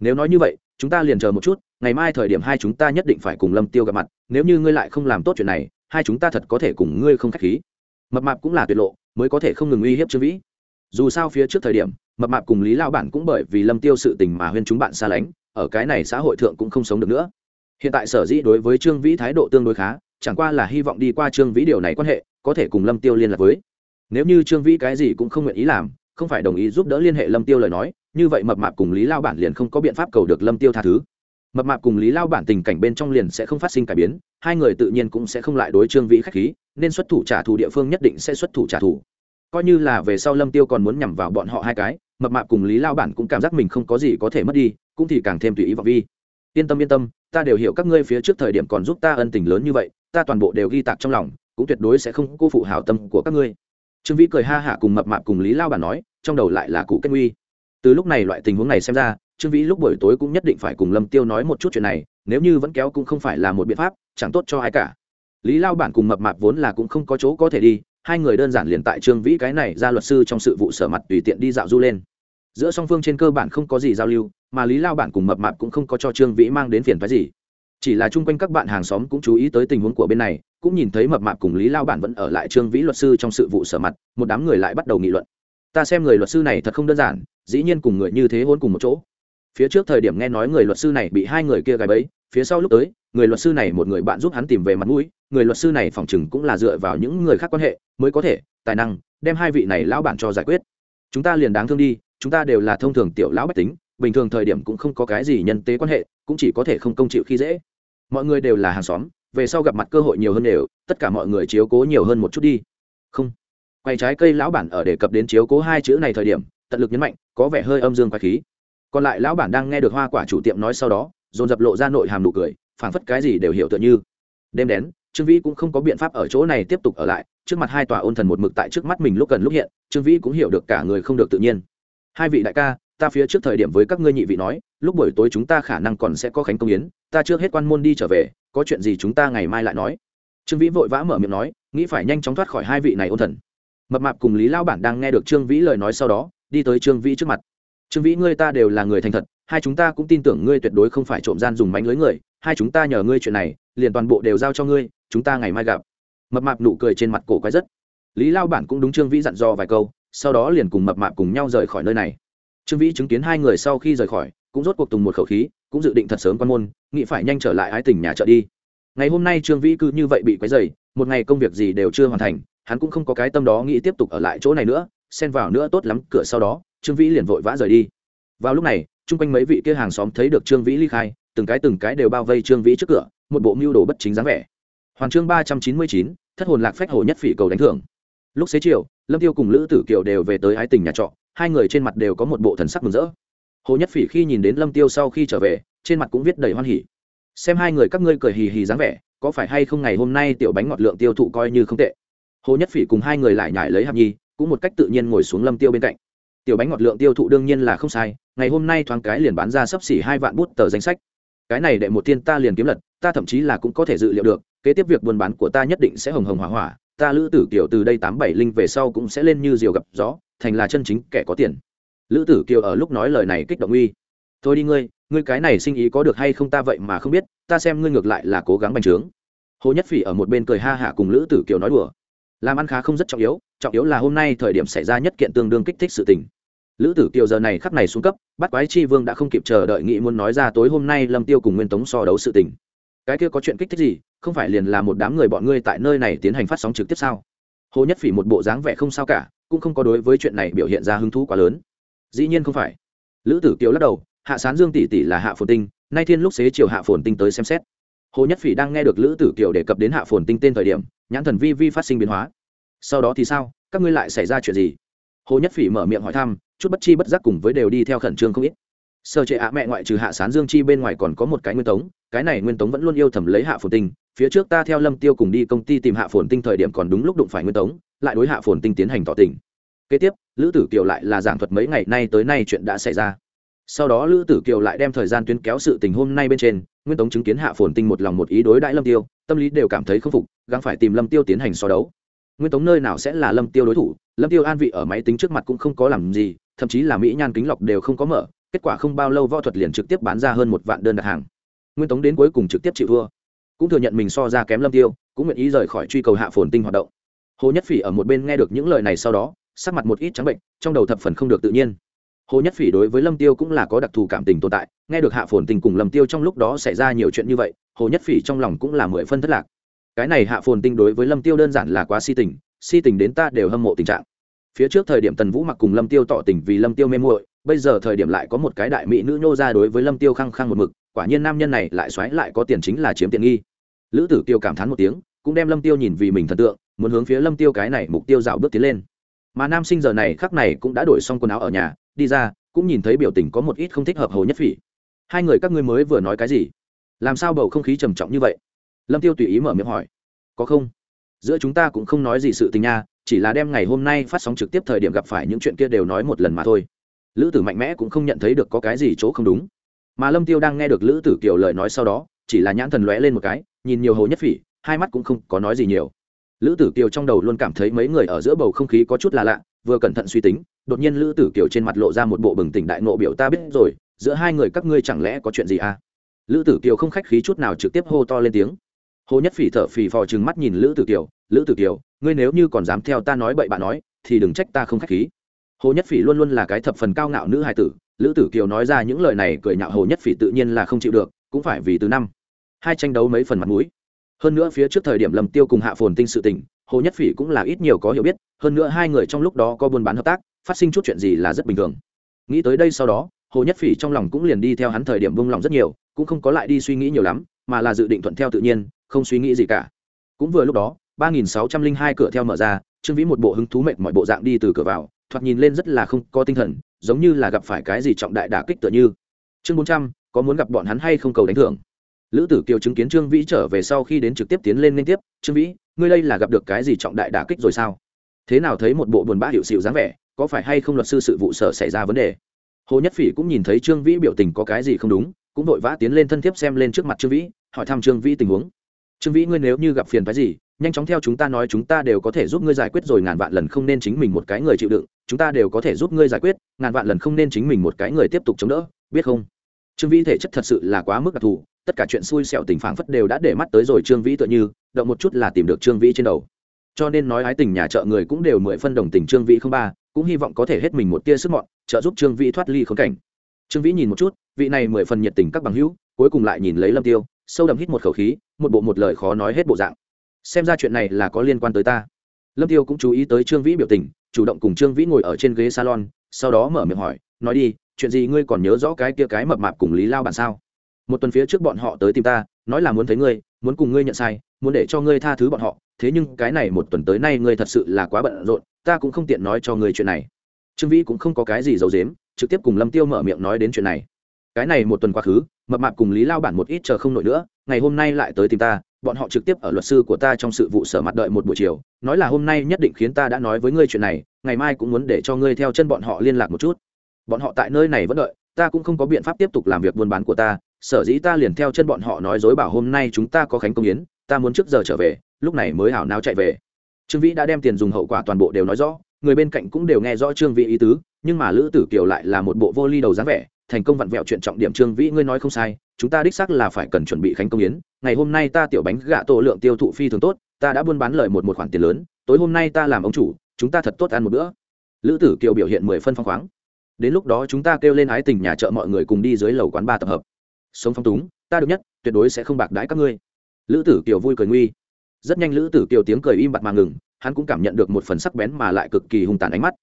Nếu nói như vậy, chúng ta liền chờ một chút, ngày mai thời điểm hai chúng ta nhất định phải cùng lâm tiêu gặp mặt, nếu như ngươi lại không làm tốt chuyện này, hai chúng ta thật có thể cùng ngươi không khách khí mập mạp cũng là tuyệt lộ, mới có thể không ngừng uy hiếp trương vĩ. Dù sao phía trước thời điểm, mập mạp cùng lý lao bản cũng bởi vì lâm tiêu sự tình mà huyên chúng bạn xa lánh, ở cái này xã hội thượng cũng không sống được nữa. Hiện tại sở dĩ đối với trương vĩ thái độ tương đối khá, chẳng qua là hy vọng đi qua trương vĩ điều này quan hệ, có thể cùng lâm tiêu liên lạc với. Nếu như trương vĩ cái gì cũng không nguyện ý làm, không phải đồng ý giúp đỡ liên hệ lâm tiêu lời nói, như vậy mập mạp cùng lý lao bản liền không có biện pháp cầu được lâm tiêu tha thứ. Mập mạp cùng lý lao bản tình cảnh bên trong liền sẽ không phát sinh cải biến, hai người tự nhiên cũng sẽ không lại đối trương vĩ khách khí nên xuất thủ trả thù địa phương nhất định sẽ xuất thủ trả thù. Coi như là về sau lâm tiêu còn muốn nhằm vào bọn họ hai cái, mập mạp cùng lý lao bản cũng cảm giác mình không có gì có thể mất đi, cũng thì càng thêm tùy ý vào vi. Yên tâm yên tâm, ta đều hiểu các ngươi phía trước thời điểm còn giúp ta ân tình lớn như vậy, ta toàn bộ đều ghi tạc trong lòng, cũng tuyệt đối sẽ không cô phụ hảo tâm của các ngươi. Trương vĩ cười ha hả cùng mập mạp cùng lý lao bản nói, trong đầu lại là cụ kết nguy. Từ lúc này loại tình huống này xem ra, trương vĩ lúc buổi tối cũng nhất định phải cùng lâm tiêu nói một chút chuyện này, nếu như vẫn kéo cũng không phải là một biện pháp, chẳng tốt cho ai cả lý lao bản cùng mập mạp vốn là cũng không có chỗ có thể đi, hai người đơn giản liền tại trương vĩ cái này ra luật sư trong sự vụ sở mặt tùy tiện đi dạo du lên. Giữa song phương trên cơ bản không có gì giao lưu, mà lý lao bản cùng mập mạp cũng không có cho trương vĩ mang đến phiền phái gì. Chỉ là chung quanh các bạn hàng xóm cũng chú ý tới tình huống của bên này, cũng nhìn thấy mập mạp cùng lý lao bản vẫn ở lại trương vĩ luật sư trong sự vụ sở mặt, một đám người lại bắt đầu nghị luận. Ta xem người luật sư này thật không đơn giản, dĩ nhiên cùng người như thế hôn cùng một chỗ. Phía trước thời điểm nghe nói người luật sư này bị hai người kia gài bẫy, phía sau lúc tới, người luật sư này một người bạn giúp hắn tìm về mặt mũi người luật sư này phòng chừng cũng là dựa vào những người khác quan hệ mới có thể, tài năng, đem hai vị này lão bản cho giải quyết. Chúng ta liền đáng thương đi, chúng ta đều là thông thường tiểu lão bách tính, bình thường thời điểm cũng không có cái gì nhân tế quan hệ, cũng chỉ có thể không công chịu khi dễ. Mọi người đều là hàng xóm, về sau gặp mặt cơ hội nhiều hơn đều, tất cả mọi người chiếu cố nhiều hơn một chút đi. Không. Quay trái cây lão bản ở đề cập đến chiếu cố hai chữ này thời điểm, tận lực nhấn mạnh, có vẻ hơi âm dương quái khí. Còn lại lão bản đang nghe được hoa quả chủ tiệm nói sau đó, dồn dập lộ ra nội hàm nụ cười, phảng phất cái gì đều hiểu tựa như. Đêm đến trương vĩ cũng không có biện pháp ở chỗ này tiếp tục ở lại, trước mặt hai tòa ôn thần một mực tại trước mắt mình lúc cần lúc hiện, trương vĩ cũng hiểu được cả người không được tự nhiên. Hai vị đại ca, ta phía trước thời điểm với các ngươi nhị vị nói, lúc buổi tối chúng ta khả năng còn sẽ có khánh công yến, ta trước hết quan môn đi trở về, có chuyện gì chúng ta ngày mai lại nói. Trương vĩ vội vã mở miệng nói, nghĩ phải nhanh chóng thoát khỏi hai vị này ôn thần. Mập mạp cùng lý lao bản đang nghe được trương vĩ lời nói sau đó, đi tới trương vĩ trước mặt. Trương vĩ, ngươi ta đều là người thành thật, hai chúng ta cũng tin tưởng ngươi tuyệt đối không phải trộm gian dùng mánh lưới người, hai chúng ta nhờ ngươi chuyện này, liền toàn bộ đều giao cho ngươi chúng ta ngày mai gặp. Mập mạp nụ cười trên mặt cổ quái rất. Lý lao bản cũng đúng trương vĩ dặn dò vài câu, sau đó liền cùng mập mạp cùng nhau rời khỏi nơi này. Trương vĩ chứng kiến hai người sau khi rời khỏi, cũng rốt cuộc tùng một khẩu khí, cũng dự định thật sớm quan môn, nghĩ phải nhanh trở lại ái tình nhà chợ đi. Ngày hôm nay trương vĩ cứ như vậy bị quấy dày một ngày công việc gì đều chưa hoàn thành, hắn cũng không có cái tâm đó nghĩ tiếp tục ở lại chỗ này nữa, xen vào nữa tốt lắm, cửa sau đó, trương vĩ liền vội vã rời đi. Vào lúc này, chung quanh mấy vị kia hàng xóm thấy được trương vĩ ly khai, từng cái từng cái đều bao vây trương vĩ trước cửa, một bộ mưu đồ bất chính dáng vẻ hoàn chương ba trăm chín mươi chín, thất hồn lạc phách hồ nhất phỉ cầu đánh thưởng. Lúc xế chiều, lâm tiêu cùng lữ tử kiều đều về tới ái tình nhà trọ, hai người trên mặt đều có một bộ thần sắc mừng rỡ. Hồ nhất phỉ khi nhìn đến lâm tiêu sau khi trở về, trên mặt cũng viết đầy hoan hỉ. Xem hai người các ngươi cười hì hì dáng vẻ, có phải hay không ngày hôm nay tiểu bánh ngọt lượng tiêu thụ coi như không tệ? Hồ nhất phỉ cùng hai người lại nhảy lấy hạp nhi, cũng một cách tự nhiên ngồi xuống lâm tiêu bên cạnh. Tiểu bánh ngọt lượng tiêu thụ đương nhiên là không sai, ngày hôm nay thoáng cái liền bán ra sấp xỉ hai vạn bút tờ danh sách. Cái này đệ một tiên ta liền kiếm lật, ta thậm chí là cũng có thể dự liệu được kế tiếp việc buôn bán của ta nhất định sẽ hồng hồng hỏa hỏa, ta lữ tử kiều từ đây tám bảy linh về sau cũng sẽ lên như diều gặp gió, thành là chân chính kẻ có tiền. Lữ tử kiều ở lúc nói lời này kích động uy. Thôi đi ngươi ngươi cái này sinh ý có được hay không ta vậy mà không biết, ta xem ngươi ngược lại là cố gắng bành trướng. Hồ nhất phỉ ở một bên cười ha hả cùng lữ tử kiều nói đùa. Làm ăn khá không rất trọng yếu trọng yếu là hôm nay thời điểm xảy ra nhất kiện tương đương kích thích sự tình. Lữ tử kiều giờ này khắc này xuống cấp, bắt quái chi vương đã không kịp chờ đợi nghị muốn nói ra tối hôm nay lâm tiêu cùng nguyên tống so đấu sự tình cái kia có chuyện kích thích gì, không phải liền là một đám người bọn ngươi tại nơi này tiến hành phát sóng trực tiếp sao? Hồ nhất phỉ một bộ dáng vẻ không sao cả, cũng không có đối với chuyện này biểu hiện ra hứng thú quá lớn. Dĩ nhiên không phải. Lữ tử kiều lắc đầu, hạ sán dương tỷ tỷ là hạ phồn tinh, nay thiên lúc xế chiều hạ phồn tinh tới xem xét. Hồ nhất phỉ đang nghe được lữ tử kiều đề cập đến hạ phồn tinh tên thời điểm, nhãn thần vi vi phát sinh biến hóa. Sau đó thì sao? Các ngươi lại xảy ra chuyện gì? Hồ nhất phỉ mở miệng hỏi thăm, chút bất chi bất giác cùng với đều đi theo khẩn trương không ít sở trệ ạ mẹ ngoại trừ hạ sán dương chi bên ngoài còn có một cái nguyên tống, cái này nguyên tống vẫn luôn yêu thầm lấy hạ phồn tinh, phía trước ta theo lâm tiêu cùng đi công ty tìm hạ phồn tinh thời điểm còn đúng lúc đụng phải nguyên tống, lại đối hạ phồn tinh tiến hành tỏ tình. Kế tiếp, lữ tử kiều lại là giảng thuật mấy ngày nay tới nay chuyện đã xảy ra. Sau đó lữ tử kiều lại đem thời gian tuyến kéo sự tình hôm nay bên trên, nguyên tống chứng kiến hạ phồn tinh một lòng một ý đối đãi lâm tiêu, tâm lý đều cảm thấy không phục, gắng phải tìm lâm tiêu tiến hành so đấu. Nguyên tống nơi nào sẽ là lâm tiêu đối thủ, lâm tiêu an vị ở máy tính trước mặt cũng không có làm gì, thậm chí là mỹ nhan kính lọc đều không có mở kết quả không bao lâu võ thuật liền trực tiếp bán ra hơn một vạn đơn đặt hàng. Nguyên tống đến cuối cùng trực tiếp chịu thua. Cũng thừa nhận mình so ra kém lâm tiêu, cũng nguyện ý rời khỏi truy cầu hạ phồn tinh hoạt động. Hồ nhất phỉ ở một bên nghe được những lời này sau đó, sắc mặt một ít trắng bệnh, trong đầu thập phần không được tự nhiên. Hồ nhất phỉ đối với lâm tiêu cũng là có đặc thù cảm tình tồn tại, nghe được hạ phồn tình cùng lâm tiêu trong lúc đó xảy ra nhiều chuyện như vậy, hồ nhất phỉ trong lòng cũng là mười phân thất lạc. Cái này hạ phồn tinh đối với lâm tiêu đơn giản là quá si tình si tình đến ta đều hâm mộ tình trạng. Phía trước thời điểm tần vũ mặc cùng lâm tiêu tỏ tình vì lâm tiêu mê muội bây giờ thời điểm lại có một cái đại mỹ nữ nhô ra đối với lâm tiêu khăng khăng một mực, quả nhiên nam nhân này lại xoáy lại có tiền chính là chiếm tiện nghi. Lữ tử kiều cảm thán một tiếng, cũng đem lâm tiêu nhìn vì mình thần tượng, muốn hướng phía lâm tiêu cái này mục tiêu dạo bước tiến lên. Mà nam sinh giờ này khắc này cũng đã đổi xong quần áo ở nhà, đi ra, cũng nhìn thấy biểu tình có một ít không thích hợp hồ nhất phỉ. Hai người các ngươi mới vừa nói cái gì? Làm sao bầu không khí trầm trọng như vậy? Lâm tiêu tùy ý mở miệng hỏi. Có không? Giữa chúng ta cũng không nói gì sự tình nha, chỉ là đem ngày hôm nay phát sóng trực tiếp thời điểm gặp phải những chuyện kia đều nói một lần mà thôi lữ tử mạnh mẽ cũng không nhận thấy được có cái gì chỗ không đúng. Mà lâm tiêu đang nghe được lữ tử kiều lời nói sau đó, chỉ là nhãn thần lóe lên một cái, nhìn nhiều hồ nhất phỉ, hai mắt cũng không có nói gì nhiều. Lữ tử kiều trong đầu luôn cảm thấy mấy người ở giữa bầu không khí có chút là lạ, vừa cẩn thận suy tính, đột nhiên lữ tử kiều trên mặt lộ ra một bộ bừng tỉnh đại nộ biểu ta biết rồi, giữa hai người các ngươi chẳng lẽ có chuyện gì à? Lữ tử kiều không khách khí chút nào trực tiếp hô to lên tiếng. Hồ nhất phỉ thở phì phò chừng mắt nhìn lữ tử kiều, lữ tử kiều, ngươi nếu như còn dám theo ta nói bậy bạn nói, thì đừng trách ta không khách khí hồ nhất phỉ luôn luôn là cái thập phần cao ngạo nữ hài tử, lữ tử kiều nói ra những lời này cười nhạo hồ nhất phỉ tự nhiên là không chịu được, cũng phải vì từ năm. Hai tranh đấu mấy phần mặt mũi. Hơn nữa phía trước thời điểm lầm tiêu cùng hạ phồn tinh sự tình, hồ nhất phỉ cũng là ít nhiều có hiểu biết, hơn nữa hai người trong lúc đó có buôn bán hợp tác, phát sinh chút chuyện gì là rất bình thường. Nghĩ tới đây sau đó, hồ nhất phỉ trong lòng cũng liền đi theo hắn thời điểm vung lòng rất nhiều, cũng không có lại đi suy nghĩ nhiều lắm, mà là dự định thuận theo tự nhiên, không suy nghĩ gì cả. Cũng vừa lúc đó, ba nghìn sáu trăm linh hai cửa theo mở ra, trương vĩ một bộ hứng thú mệt mọi bộ dạng đi từ cửa vào thoạt nhìn lên rất là không có tinh thần, giống như là gặp phải cái gì trọng đại đả kích tựa như. Chương bốn trăm, có muốn gặp bọn hắn hay không cầu đánh thưởng? Lữ tử kiều chứng kiến trương vĩ trở về sau khi đến trực tiếp tiến lên liên tiếp, trương vĩ, ngươi đây là gặp được cái gì trọng đại đả kích rồi sao? Thế nào thấy một bộ buồn bã hiệu xịu dáng vẻ, có phải hay không luật sư sự vụ sở xảy ra vấn đề? Hồ nhất phỉ cũng nhìn thấy trương vĩ biểu tình có cái gì không đúng, cũng vội vã tiến lên thân thiếp xem lên trước mặt trương vĩ, hỏi thăm trương vĩ tình huống. Trương vĩ, ngươi nếu như gặp phiền phái gì nhanh chóng theo chúng ta nói chúng ta đều có thể giúp ngươi giải quyết rồi ngàn vạn lần không nên chính mình một cái người chịu đựng, chúng ta đều có thể giúp ngươi giải quyết, ngàn vạn lần không nên chính mình một cái người tiếp tục chống đỡ, biết không? Trương vĩ thể chất thật sự là quá mức đặc thù, tất cả chuyện xui xẻo tình phảng phất đều đã để mắt tới rồi trương vĩ tựa như, động một chút là tìm được trương vĩ trên đầu. Cho nên nói ái tình nhà chợ người cũng đều mười phân đồng tình trương vĩ không ba, cũng hy vọng có thể hết mình một tia sức mọn, trợ giúp trương vĩ thoát ly khốn cảnh. Trương vĩ nhìn một chút, vị này mười phần nhiệt tình các bằng hữu, cuối cùng lại nhìn lấy lâm tiêu, sâu đậm hít một khẩu khí, một bộ một lời khó nói hết bộ dạng xem ra chuyện này là có liên quan tới ta. Lâm tiêu cũng chú ý tới trương vĩ biểu tình, chủ động cùng trương vĩ ngồi ở trên ghế salon, sau đó mở miệng hỏi, nói đi, chuyện gì ngươi còn nhớ rõ cái kia cái mập mạp cùng lý lao bản sao? Một tuần phía trước bọn họ tới tìm ta, nói là muốn thấy ngươi, muốn cùng ngươi nhận sai, muốn để cho ngươi tha thứ bọn họ, thế nhưng cái này một tuần tới nay ngươi thật sự là quá bận rộn, ta cũng không tiện nói cho ngươi chuyện này. Trương vĩ cũng không có cái gì giấu dếm trực tiếp cùng lâm tiêu mở miệng nói đến chuyện này. Cái này một tuần quá khứ, mập mạp cùng lý lao bản một ít chờ không nổi nữa, ngày hôm nay lại tới tìm ta bọn họ trực tiếp ở luật sư của ta trong sự vụ sở mặt đợi một buổi chiều, nói là hôm nay nhất định khiến ta đã nói với ngươi chuyện này, ngày mai cũng muốn để cho ngươi theo chân bọn họ liên lạc một chút. Bọn họ tại nơi này vẫn đợi, ta cũng không có biện pháp tiếp tục làm việc buôn bán của ta, sở dĩ ta liền theo chân bọn họ nói dối bảo hôm nay chúng ta có khánh công yến, ta muốn trước giờ trở về, lúc này mới hảo nao chạy về. Trương vĩ đã đem tiền dùng hậu quả toàn bộ đều nói rõ, người bên cạnh cũng đều nghe rõ trương vĩ ý tứ, nhưng mà lữ tử kiều lại là một bộ vô ly đầu dáng vẻ thành công vặn vẹo chuyện trọng điểm trương vĩ, ngươi nói không sai, chúng ta đích xác là phải cần chuẩn bị khánh công yến. Ngày hôm nay ta tiểu bánh gạ tổ lượng tiêu thụ phi thường tốt, ta đã buôn bán lời một một khoản tiền lớn, tối hôm nay ta làm ông chủ, chúng ta thật tốt ăn một bữa. Lữ tử kiều biểu hiện mười phân phong khoáng. Đến lúc đó chúng ta kêu lên ái tình nhà chợ mọi người cùng đi dưới lầu quán ba tập hợp. Sống phong túng, ta được nhất, tuyệt đối sẽ không bạc đãi các ngươi. Lữ tử kiều vui cười nguy. Rất nhanh lữ tử kiều tiếng cười im bặt mà ngừng, hắn cũng cảm nhận được một phần sắc bén mà lại cực kỳ hung tàn ánh mắt.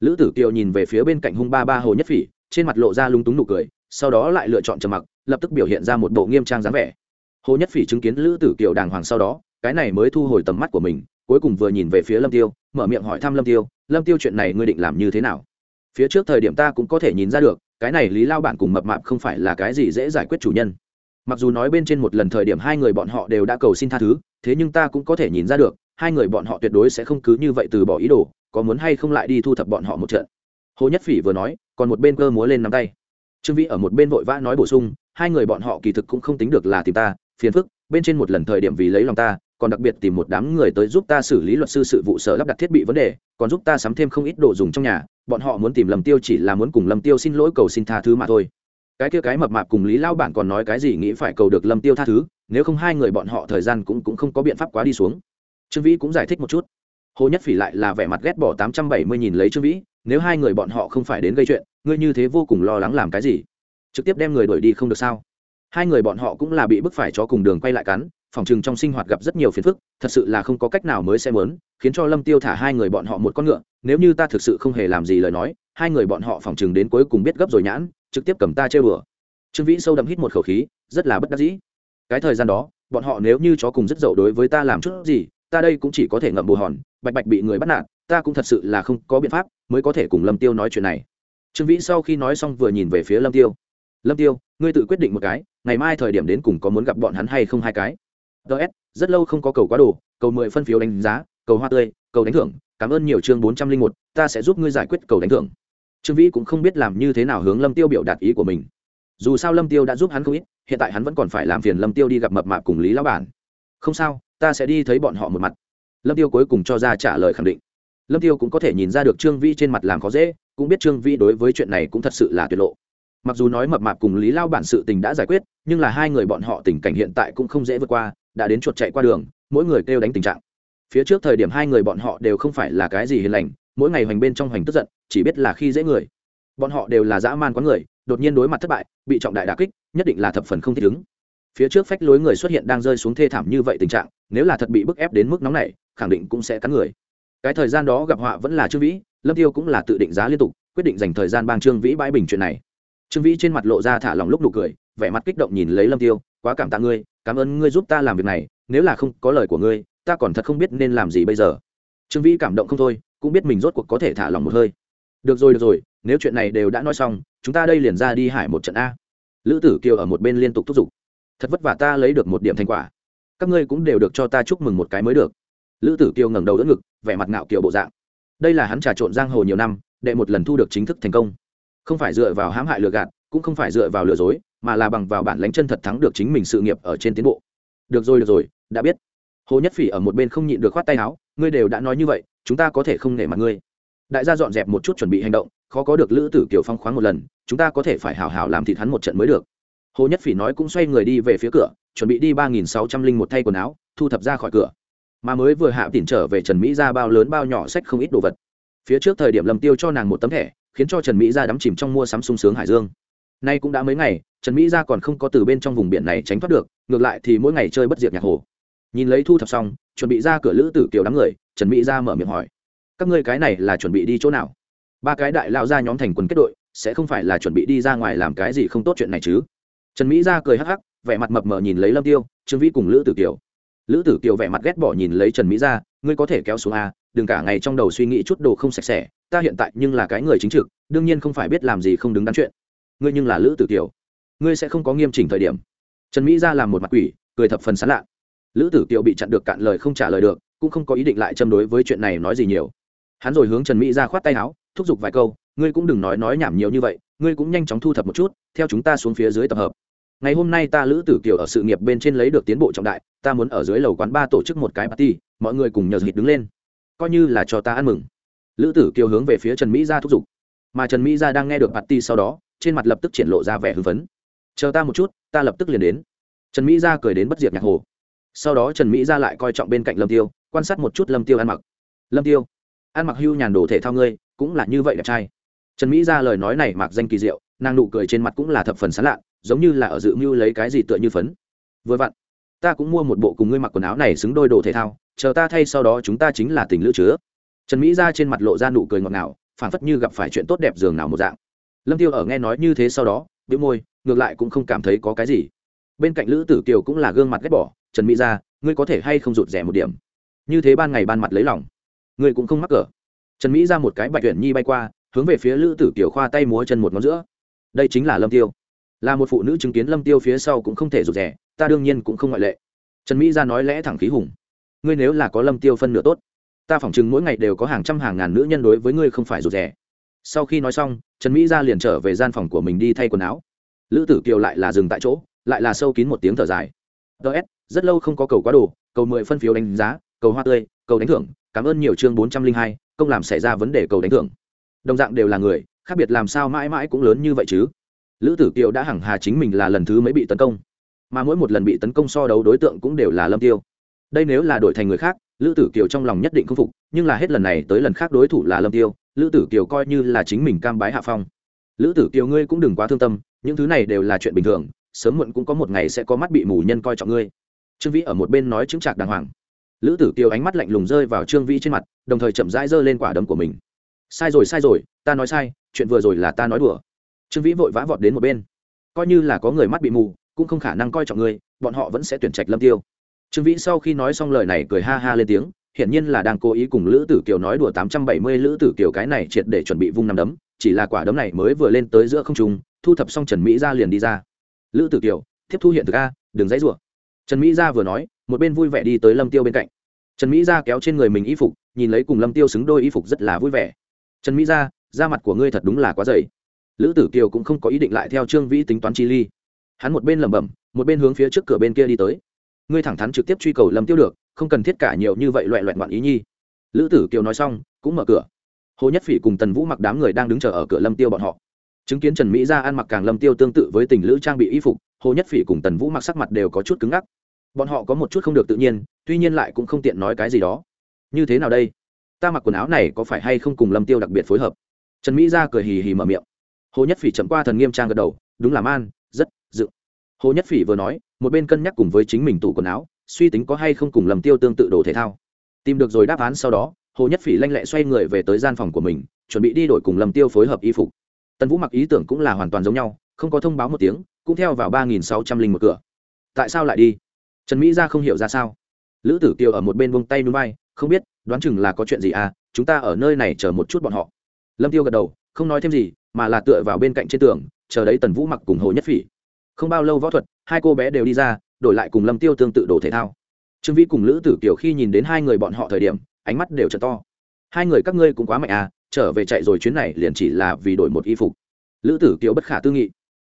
Lữ tử kiều nhìn về phía bên cạnh hung ba ba hồ nhất phỉ trên mặt lộ ra lung túng nụ cười, sau đó lại lựa chọn trầm mặc, lập tức biểu hiện ra một bộ nghiêm trang dáng vẻ. Hồ nhất phỉ chứng kiến lữ tử kiều đàng hoàng sau đó, cái này mới thu hồi tầm mắt của mình, cuối cùng vừa nhìn về phía lâm tiêu, mở miệng hỏi thăm lâm tiêu lâm tiêu chuyện này ngươi định làm như thế nào? Phía trước thời điểm ta cũng có thể nhìn ra được, cái này lý lao bản cùng mập mạp không phải là cái gì dễ giải quyết chủ nhân. Mặc dù nói bên trên một lần thời điểm hai người bọn họ đều đã cầu xin tha thứ, thế nhưng ta cũng có thể nhìn ra được, hai người bọn họ tuyệt đối sẽ không cứ như vậy từ bỏ ý đồ, có muốn hay không lại đi thu thập bọn họ một trận hồ nhất phỉ vừa nói, còn một bên cơ múa lên nắm tay. Trương vĩ ở một bên vội vã nói bổ sung, hai người bọn họ kỳ thực cũng không tính được là tìm ta, phiền phức, bên trên một lần thời điểm vì lấy lòng ta, còn đặc biệt tìm một đám người tới giúp ta xử lý luật sư sự vụ sở lắp đặt thiết bị vấn đề, còn giúp ta sắm thêm không ít đồ dùng trong nhà, bọn họ muốn tìm lầm tiêu chỉ là muốn cùng lâm tiêu xin lỗi cầu xin tha thứ mà thôi. Cái kia cái mập mạp cùng lý lao bản còn nói cái gì nghĩ phải cầu được lâm tiêu tha thứ, nếu không hai người bọn họ thời gian cũng cũng không có biện pháp quá đi xuống. Trương vĩ cũng giải thích một chút. Hồ nhất phỉ lại là vẻ mặt ghét bỏ tám trăm bảy mươi nhìn lấy trương vĩ nếu hai người bọn họ không phải đến gây chuyện, ngươi như thế vô cùng lo lắng làm cái gì? Trực tiếp đem người đuổi đi không được sao? Hai người bọn họ cũng là bị bức phải cho cùng đường quay lại cắn, phòng chừng trong sinh hoạt gặp rất nhiều phiền phức, thật sự là không có cách nào mới sẽ mớn khiến cho lâm tiêu thả hai người bọn họ một con ngựa, nếu như ta thực sự không hề làm gì lời nói, hai người bọn họ phòng chừng đến cuối cùng biết gấp rồi nhãn, trực tiếp cầm ta chơi bừa. Trương vĩ sâu đậm hít một khẩu khí, rất là bất đắc dĩ. Cái thời gian đó, bọn họ nếu như chó cùng rất dậu đối với ta làm chút gì, ta đây cũng chỉ có thể ngậm bù hòn, bạch bạch bị người bắt nạt ta cũng thật sự là không có biện pháp, mới có thể cùng lâm tiêu nói chuyện này. Trương vĩ sau khi nói xong vừa nhìn về phía lâm tiêu. Lâm tiêu, ngươi tự quyết định một cái, ngày mai thời điểm đến cùng có muốn gặp bọn hắn hay không hai cái? Ts rất lâu không có cầu quá đồ, cầu mười phân phiếu đánh giá, cầu hoa tươi, cầu đánh thưởng, cảm ơn nhiều chương bốn trăm linh một, ta sẽ giúp ngươi giải quyết cầu đánh thưởng. Trương vĩ cũng không biết làm như thế nào hướng lâm tiêu biểu đạt ý của mình. Dù sao lâm tiêu đã giúp hắn không ít, hiện tại hắn vẫn còn phải làm phiền lâm tiêu đi gặp mập mạp cùng lý lão bản. Không sao, ta sẽ đi thấy bọn họ một mặt. Lâm tiêu cuối cùng cho ra trả lời khẳng định lâm tiêu cũng có thể nhìn ra được trương Vi trên mặt làm khó dễ, cũng biết trương Vi đối với chuyện này cũng thật sự là tuyệt lộ. Mặc dù nói mập mạp cùng lý lao bản sự tình đã giải quyết, nhưng là hai người bọn họ tình cảnh hiện tại cũng không dễ vượt qua, đã đến chuột chạy qua đường, mỗi người kêu đánh tình trạng. Phía trước thời điểm hai người bọn họ đều không phải là cái gì hiền lành, mỗi ngày hoành bên trong hoành tức giận, chỉ biết là khi dễ người. Bọn họ đều là dã man quán người, đột nhiên đối mặt thất bại, bị trọng đại đà kích, nhất định là thập phần không thích ứng. Phía trước phách lối người xuất hiện đang rơi xuống thê thảm như vậy tình trạng, nếu là thật bị bức ép đến mức nóng này khẳng định cũng sẽ cắn người cái thời gian đó gặp họa vẫn là trương vĩ, lâm tiêu cũng là tự định giá liên tục, quyết định dành thời gian bang trương vĩ bãi bình chuyện này. Trương vĩ trên mặt lộ ra thả lòng lúc nụ cười, vẻ mặt kích động nhìn lấy lâm tiêu, quá cảm tạ ngươi, cảm ơn ngươi giúp ta làm việc này, nếu là không có lời của ngươi, ta còn thật không biết nên làm gì bây giờ. Trương vĩ cảm động không thôi, cũng biết mình rốt cuộc có thể thả lòng một hơi. Được rồi được rồi, nếu chuyện này đều đã nói xong, chúng ta đây liền ra đi hải một trận a. Lữ tử kiều ở một bên liên tục thúc giục. Thật vất vả ta lấy được một điểm thành quả. Các ngươi cũng đều được cho ta chúc mừng một cái mới được lữ tử kiều ngẩng đầu đỡ ngực, vẻ mặt ngạo kiều bộ dạng. Đây là hắn trà trộn giang hồ nhiều năm, đệ một lần thu được chính thức thành công. Không phải dựa vào hãm hại lừa gạt, cũng không phải dựa vào lừa dối, mà là bằng vào bản lánh chân thật thắng được chính mình sự nghiệp ở trên tiến bộ. Được rồi được rồi, đã biết. Hồ nhất phỉ ở một bên không nhịn được khoát tay áo, ngươi đều đã nói như vậy, chúng ta có thể không nể mặt ngươi. Đại gia dọn dẹp một chút chuẩn bị hành động, khó có được lữ tử kiều phong khoáng một lần, chúng ta có thể phải hào hào làm thịt hắn một trận mới được. Hồ nhất phỉ nói cũng xoay người đi về phía cửa, chuẩn bị đi ba nghìn sáu trăm linh một thay quần áo, thu thập ra khỏi cửa mà mới vừa hạ tỉnh trở về trần mỹ ra bao lớn bao nhỏ sách không ít đồ vật. Phía trước thời điểm lầm tiêu cho nàng một tấm thẻ, khiến cho trần mỹ ra đắm chìm trong mua sắm sung sướng hải dương. Nay cũng đã mấy ngày, trần mỹ ra còn không có từ bên trong vùng biển này tránh thoát được, ngược lại thì mỗi ngày chơi bất diệt nhạc hồ. Nhìn lấy thu thập xong, chuẩn bị ra cửa lữ tử kiều đám người, trần mỹ ra mở miệng hỏi, các ngươi cái này là chuẩn bị đi chỗ nào? Ba cái đại lao ra nhóm thành quần kết đội, sẽ không phải là chuẩn bị đi ra ngoài làm cái gì không tốt chuyện này chứ? Trần mỹ ra cười hắc hắc, vẻ mặt mập mờ nhìn lấy lâm tiêu, trương vĩ cùng lữ tử kiều lữ tử kiều vẻ mặt ghét bỏ nhìn lấy trần mỹ ra ngươi có thể kéo xuống a, đừng cả ngày trong đầu suy nghĩ chút đồ không sạch sẽ, ta hiện tại nhưng là cái người chính trực, đương nhiên không phải biết làm gì không đứng đắn chuyện. Ngươi nhưng là lữ tử kiều, ngươi sẽ không có nghiêm chỉnh thời điểm. Trần mỹ ra làm một mặt quỷ, cười thập phần sán lạ. Lữ tử kiều bị chặn được cạn lời không trả lời được, cũng không có ý định lại châm đối với chuyện này nói gì nhiều. Hắn rồi hướng trần mỹ ra khoát tay áo, thúc giục vài câu, ngươi cũng đừng nói nói nhảm nhiều như vậy, ngươi cũng nhanh chóng thu thập một chút, theo chúng ta xuống phía dưới tập hợp ngày hôm nay ta lữ tử kiều ở sự nghiệp bên trên lấy được tiến bộ trọng đại, ta muốn ở dưới lầu quán ba tổ chức một cái party, mọi người cùng nhờ dịch đứng lên. Coi như là cho ta ăn mừng. Lữ tử kiều hướng về phía trần mỹ gia thúc giục. Mà trần mỹ gia đang nghe được party sau đó, trên mặt lập tức triển lộ ra vẻ hưng phấn. Chờ ta một chút, ta lập tức liền đến. Trần mỹ gia cười đến bất diệt nhạc hồ. Sau đó trần mỹ gia lại coi trọng bên cạnh lâm tiêu, quan sát một chút lâm tiêu ăn mặc. Lâm tiêu, ăn mặc hưu nhàn đồ thể thao ngươi, cũng là như vậy đẹp trai. Trần mỹ gia lời nói này mặc danh kỳ diệu, nàng nụ cười trên mặt cũng là thập phần sán lạ giống như là ở dự mưu lấy cái gì tựa như phấn. Vừa vặn, ta cũng mua một bộ cùng ngươi mặc quần áo này xứng đôi đồ thể thao, chờ ta thay sau đó chúng ta chính là tình lữ chứa. Trần mỹ ra trên mặt lộ ra nụ cười ngọt ngào phản phất như gặp phải chuyện tốt đẹp giường nào một dạng. Lâm tiêu ở nghe nói như thế sau đó, bĩu môi, ngược lại cũng không cảm thấy có cái gì. Bên cạnh lữ tử kiều cũng là gương mặt ghét bỏ, trần mỹ ra, ngươi có thể hay không rụt rẻ một điểm? Như thế ban ngày ban mặt lấy lòng. Ngươi cũng không mắc cỡ. Trần mỹ ra một cái bạch tuyển nhi bay qua, hướng về phía lữ tử kiều khoa tay múa chân một ngón giữa. Đây chính là lâm tiêu là một phụ nữ chứng kiến lâm tiêu phía sau cũng không thể rụt rẻ ta đương nhiên cũng không ngoại lệ. Trần mỹ ra nói lẽ thẳng khí hùng. Ngươi nếu là có lâm tiêu phân nửa tốt, ta phỏng chừng mỗi ngày đều có hàng trăm hàng ngàn nữ nhân đối với ngươi không phải rụt rẻ sau khi nói xong, trần mỹ ra liền trở về gian phòng của mình đi thay quần áo. Lữ tử kiều lại là dừng tại chỗ, lại là sâu kín một tiếng thở dài. Ts rất lâu không có cầu quá đồ, cầu mười phân phiếu đánh giá, cầu hoa tươi, cầu đánh thưởng, cảm ơn nhiều chương bốn trăm linh hai, công làm xảy ra vấn đề cầu đánh thưởng. Đồng dạng đều là người, khác biệt làm sao mãi mãi cũng lớn như vậy chứ? Lữ tử kiều đã hẳng hà chính mình là lần thứ mới bị tấn công. Mà mỗi một lần bị tấn công so đấu đối tượng cũng đều là lâm tiêu. Đây nếu là đổi thành người khác, lữ tử kiều trong lòng nhất định không phục, nhưng là hết lần này tới lần khác đối thủ là lâm tiêu, lữ tử kiều coi như là chính mình cam bái hạ phong. Lữ tử kiều ngươi cũng đừng quá thương tâm, những thứ này đều là chuyện bình thường, sớm muộn cũng có một ngày sẽ có mắt bị mù nhân coi trọng ngươi. Trương vĩ ở một bên nói chứng trạc đàng hoàng. Lữ tử kiều ánh mắt lạnh lùng rơi vào trương vĩ trên mặt, đồng thời chậm rãi giơ lên quả đấm của mình. Sai rồi sai rồi, ta nói sai, chuyện vừa rồi là ta nói đùa trương vĩ vội vã vọt đến một bên coi như là có người mắt bị mù cũng không khả năng coi trọng ngươi bọn họ vẫn sẽ tuyển trạch lâm tiêu. trương vĩ sau khi nói xong lời này cười ha ha lên tiếng, hiển nhiên là đang cố ý cùng lữ tử kiều nói đùa tám trăm bảy mươi lữ tử kiều cái này triệt để chuẩn bị vung năm đấm, chỉ là quả đấm này mới vừa lên tới giữa không trung, thu thập xong trần mỹ ra liền đi ra. lữ tử kiều, tiếp thu hiện thực a, đừng dãy rủa. Trần mỹ ra vừa nói, một bên vui vẻ đi tới lâm tiêu bên cạnh. Trần mỹ ra kéo trên người mình y phục, nhìn lấy cùng lâm tiêu xứng đôi y phục rất là vui vẻ. Trần mỹ ra da mặt của ngươi thật đúng là quá dày lữ tử kiều cũng không có ý định lại theo trương vĩ tính toán chi ly. Hắn một bên lẩm bẩm, một bên hướng phía trước cửa bên kia đi tới. Ngươi thẳng thắn trực tiếp truy cầu lâm tiêu được, không cần thiết cả nhiều như vậy loẹ loẹn ngoạn ý nhi. Lữ tử kiều nói xong, cũng mở cửa. Hồ nhất phỉ cùng tần vũ mặc đám người đang đứng chờ ở cửa lâm tiêu bọn họ. Chứng kiến trần mỹ ra ăn mặc càng lâm tiêu tương tự với tình lữ trang bị y phục, hồ nhất phỉ cùng tần vũ mặc sắc mặt đều có chút cứng ngắc. Bọn họ có một chút không được tự nhiên, tuy nhiên lại cũng không tiện nói cái gì đó. Như thế nào đây? Ta mặc quần áo này có phải hay không cùng lâm tiêu đặc biệt phối hợp? Trần mỹ ra cười hì hì mở miệng hồ nhất phỉ chậm qua thần nghiêm trang gật đầu, đúng là man, rất dự. Hồ nhất phỉ vừa nói, một bên cân nhắc cùng với chính mình tủ quần áo, suy tính có hay không cùng lâm tiêu tương tự đồ thể thao. Tìm được rồi đáp án sau đó, hồ nhất phỉ lanh lẹ xoay người về tới gian phòng của mình, chuẩn bị đi đổi cùng lâm tiêu phối hợp y phục. Tần vũ mặc ý tưởng cũng là hoàn toàn giống nhau, không có thông báo một tiếng, cũng theo vào ba nghìn sáu trăm linh một cửa. Tại sao lại đi? Trần mỹ ra không hiểu ra sao. Lữ tử kiều ở một bên buông tay núi bay, không biết, đoán chừng là có chuyện gì à chúng ta ở nơi này chờ một chút bọn họ. Lâm tiêu gật đầu, không nói thêm gì mà là tựa vào bên cạnh trên tường, chờ đấy tần vũ mặc cùng hồ nhất phỉ. Không bao lâu võ thuật, hai cô bé đều đi ra, đổi lại cùng lâm tiêu tương tự đồ thể thao. Trương vĩ cùng lữ tử kiều khi nhìn đến hai người bọn họ thời điểm, ánh mắt đều t to. Hai người các ngươi cũng quá mạnh à trở về chạy rồi chuyến này liền chỉ là vì đổi một y phục. Lữ tử kiều bất khả tư nghị.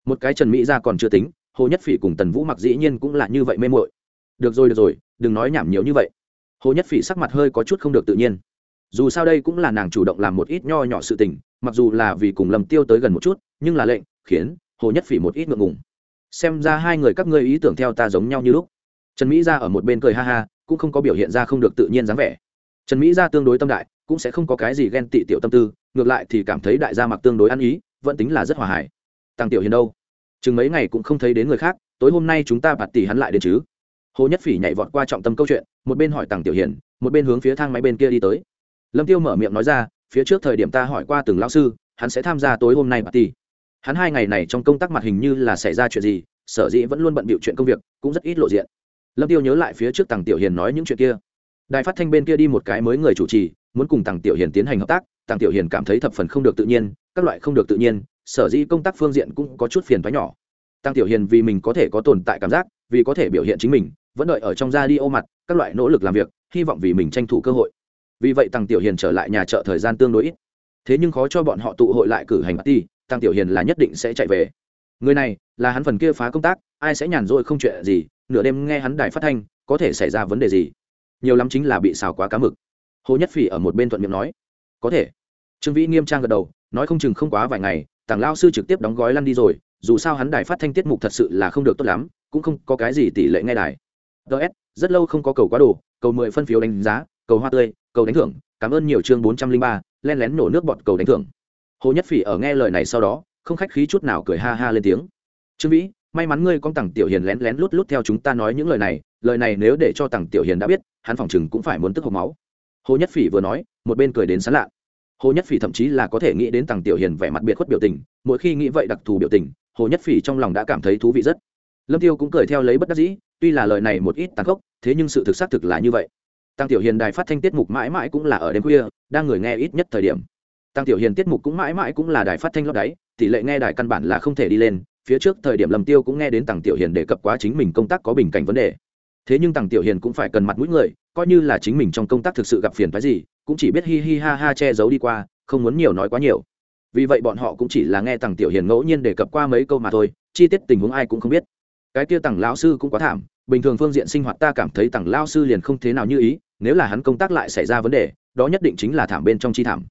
Một cái trần mỹ ra còn chưa tính, hồ nhất phỉ cùng tần vũ mặc dĩ nhiên cũng là như vậy mê mội được rồi được rồi, đừng nói nhảm nhiều như vậy. Hồ nhất phỉ sắc mặt hơi có chút không được tự nhiên. Dù sao đây cũng là nàng chủ động làm một ít nho nhỏ sự tình mặc dù là vì cùng lầm tiêu tới gần một chút, nhưng là lệnh, khiến hồ nhất phỉ một ít ngượng ngùng. Xem ra hai người các ngươi ý tưởng theo ta giống nhau như lúc. Trần mỹ ra ở một bên cười ha ha, cũng không có biểu hiện ra không được tự nhiên dáng vẻ. Trần mỹ ra tương đối tâm đại, cũng sẽ không có cái gì ghen tị tiểu tâm tư, ngược lại thì cảm thấy đại gia mặc tương đối ăn ý, vẫn tính là rất hòa hải tăng tiểu hiền đâu? Chừng mấy ngày cũng không thấy đến người khác, tối hôm nay chúng ta bạt tỷ hắn lại đến chứ? Hồ nhất phỉ nhảy vọt qua trọng tâm câu chuyện, một bên hỏi tăng tiểu hiền, một bên hướng phía thang máy bên kia đi tới. Lâm tiêu mở miệng nói ra phía trước thời điểm ta hỏi qua từng lão sư, hắn sẽ tham gia tối hôm nay mà tỷ hắn hai ngày này trong công tác mặt hình như là xảy ra chuyện gì, sở dĩ vẫn luôn bận bịu chuyện công việc, cũng rất ít lộ diện. Lâm tiêu nhớ lại phía trước tàng tiểu hiền nói những chuyện kia. Đài phát thanh bên kia đi một cái mới người chủ trì, muốn cùng tàng tiểu hiền tiến hành hợp tác tàng tiểu hiền cảm thấy thập phần không được tự nhiên, các loại không được tự nhiên, sở dĩ công tác phương diện cũng có chút phiền thoái nhỏ. Tàng tiểu hiền vì mình có thể có tồn tại cảm giác, vì có thể biểu hiện chính mình, vẫn đợi ở trong ra đi ô mặt, các loại nỗ lực làm việc, hy vọng vì mình tranh thủ cơ hội vì vậy tăng tiểu hiền trở lại nhà chợ thời gian tương đối ít. Thế nhưng khó cho bọn họ tụ hội lại cử hành ti tăng tiểu hiền là nhất định sẽ chạy về. Người này là hắn phần kia phá công tác, ai sẽ nhàn rỗi không chuyện gì, nửa đêm nghe hắn đài phát thanh, có thể xảy ra vấn đề gì? Nhiều lắm chính là bị xào quá cá mực. Hồ nhất phỉ ở một bên thuận miệng nói, có thể. Trương vĩ nghiêm trang gật đầu, nói không chừng không quá vài ngày, tàng lao sư trực tiếp đóng gói lăn đi rồi, dù sao hắn đài phát thanh tiết mục thật sự là không được tốt lắm, cũng không có cái gì tỷ lệ nghe đài. Ts rất lâu không có cầu quá đồ, cầu mười phân phiếu đánh giá, cầu hoa tươi cầu đánh thưởng, cảm ơn nhiều chương bốn trăm linh ba, len lén nổ nước bọt cầu đánh thưởng. Hồ nhất phỉ ở nghe lời này sau đó, không khách khí chút nào cười ha ha lên tiếng. Trương vĩ, may mắn ngươi con tặng tiểu hiền lén lén lút lút theo chúng ta nói những lời này lời này nếu để cho tặng tiểu hiền đã biết, hắn phòng chừng cũng phải muốn tức hộp máu. Hồ nhất phỉ vừa nói, một bên cười đến sán lạ. Hồ nhất phỉ thậm chí là có thể nghĩ đến tặng tiểu hiền vẻ mặt biệt khuất biểu tình, mỗi khi nghĩ vậy đặc thù biểu tình, hồ nhất phỉ trong lòng đã cảm thấy thú vị rất. Lâm tiêu cũng cười theo lấy bất đắc dĩ, tuy là lời này một ít tàn khốc, thế nhưng sự thực xác thực là như vậy tăng tiểu hiền đài phát thanh tiết mục mãi mãi cũng là ở đêm khuya, đang người nghe ít nhất thời điểm. Tăng tiểu hiền tiết mục cũng mãi mãi cũng là đài phát thanh lót đáy, tỷ lệ nghe đài căn bản là không thể đi lên, phía trước thời điểm lâm tiêu cũng nghe đến tăng tiểu hiền đề cập quá chính mình công tác có bình cảnh vấn đề. Thế nhưng tăng tiểu hiền cũng phải cần mặt mũi người, coi như là chính mình trong công tác thực sự gặp phiền phái gì, cũng chỉ biết hi hi ha ha che giấu đi qua, không muốn nhiều nói quá nhiều. Vì vậy bọn họ cũng chỉ là nghe tăng tiểu hiền ngẫu nhiên đề cập qua mấy câu mà thôi, chi tiết tình huống ai cũng không biết. Cái kia tăng lão sư cũng quá thảm, bình thường phương diện sinh hoạt ta cảm thấy tăng lão sư liền không thế nào như ý nếu là hắn công tác lại xảy ra vấn đề, đó nhất định chính là thảm bên trong chi thảm.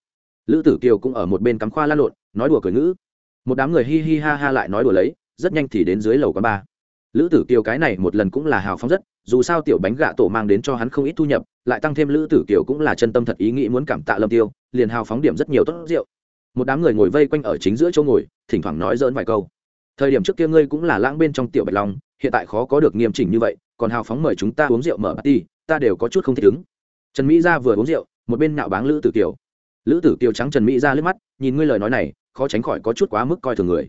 Lữ tử kiều cũng ở một bên cắm khoa la lộn, nói đùa cười ngữ. Một đám người hi hi ha ha lại nói đùa lấy, rất nhanh thì đến dưới lầu quán ba lữ tử kiều cái này một lần cũng là hào phóng rất, dù sao tiểu bánh gạ tổ mang đến cho hắn không ít thu nhập, lại tăng thêm lữ tử kiều cũng là chân tâm thật ý nghĩ muốn cảm tạ lâm tiêu, liền hào phóng điểm rất nhiều tốt rượu. Một đám người ngồi vây quanh ở chính giữa chỗ ngồi, thỉnh thoảng nói dỡn vài câu. Thời điểm trước kia ngươi cũng là lãng bên trong tiểu bạch long, hiện tại khó có được nghiêm chỉnh như vậy, còn hào phóng mời chúng ta uống rượu mở party ta đều có chút không thích ứng. Trần mỹ gia vừa uống rượu, một bên nạo báng lữ tử kiều. Lữ tử kiều trắng trần mỹ Gia liếc mắt, nhìn ngươi lời nói này, khó tránh khỏi có chút quá mức coi thường người.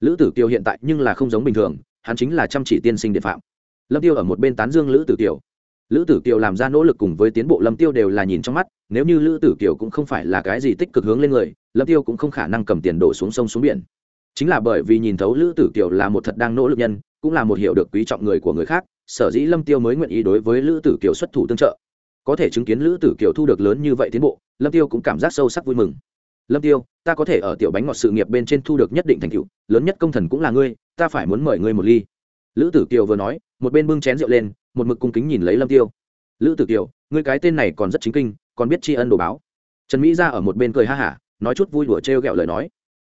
Lữ tử kiều hiện tại nhưng là không giống bình thường, hắn chính là chăm chỉ tiên sinh địa phạm. Lâm tiêu ở một bên tán dương lữ tử kiều. Lữ tử kiều làm ra nỗ lực cùng với tiến bộ lâm tiêu đều là nhìn trong mắt, nếu như lữ tử kiều cũng không phải là cái gì tích cực hướng lên người, lâm tiêu cũng không khả năng cầm tiền đổ xuống sông xuống biển. Chính là bởi vì nhìn thấu lữ tử kiều là một thật đang nỗ lực nhân, cũng là một hiểu được quý trọng người của người khác sở dĩ lâm tiêu mới nguyện ý đối với lữ tử kiều xuất thủ tương trợ. Có thể chứng kiến lữ tử kiều thu được lớn như vậy tiến bộ, lâm tiêu cũng cảm giác sâu sắc vui mừng. Lâm tiêu, ta có thể ở tiểu bánh ngọt sự nghiệp bên trên thu được nhất định thành tựu, lớn nhất công thần cũng là ngươi, ta phải muốn mời ngươi một ly. Lữ tử kiều vừa nói, một bên bưng chén rượu lên, một mực cung kính nhìn lấy lâm tiêu. Lữ tử kiều, ngươi cái tên này còn rất chính kinh, còn biết tri ân đồ báo. Trần mỹ ra ở một bên cười ha hả, nói chút vui đùa trêu ghẹo lời nói.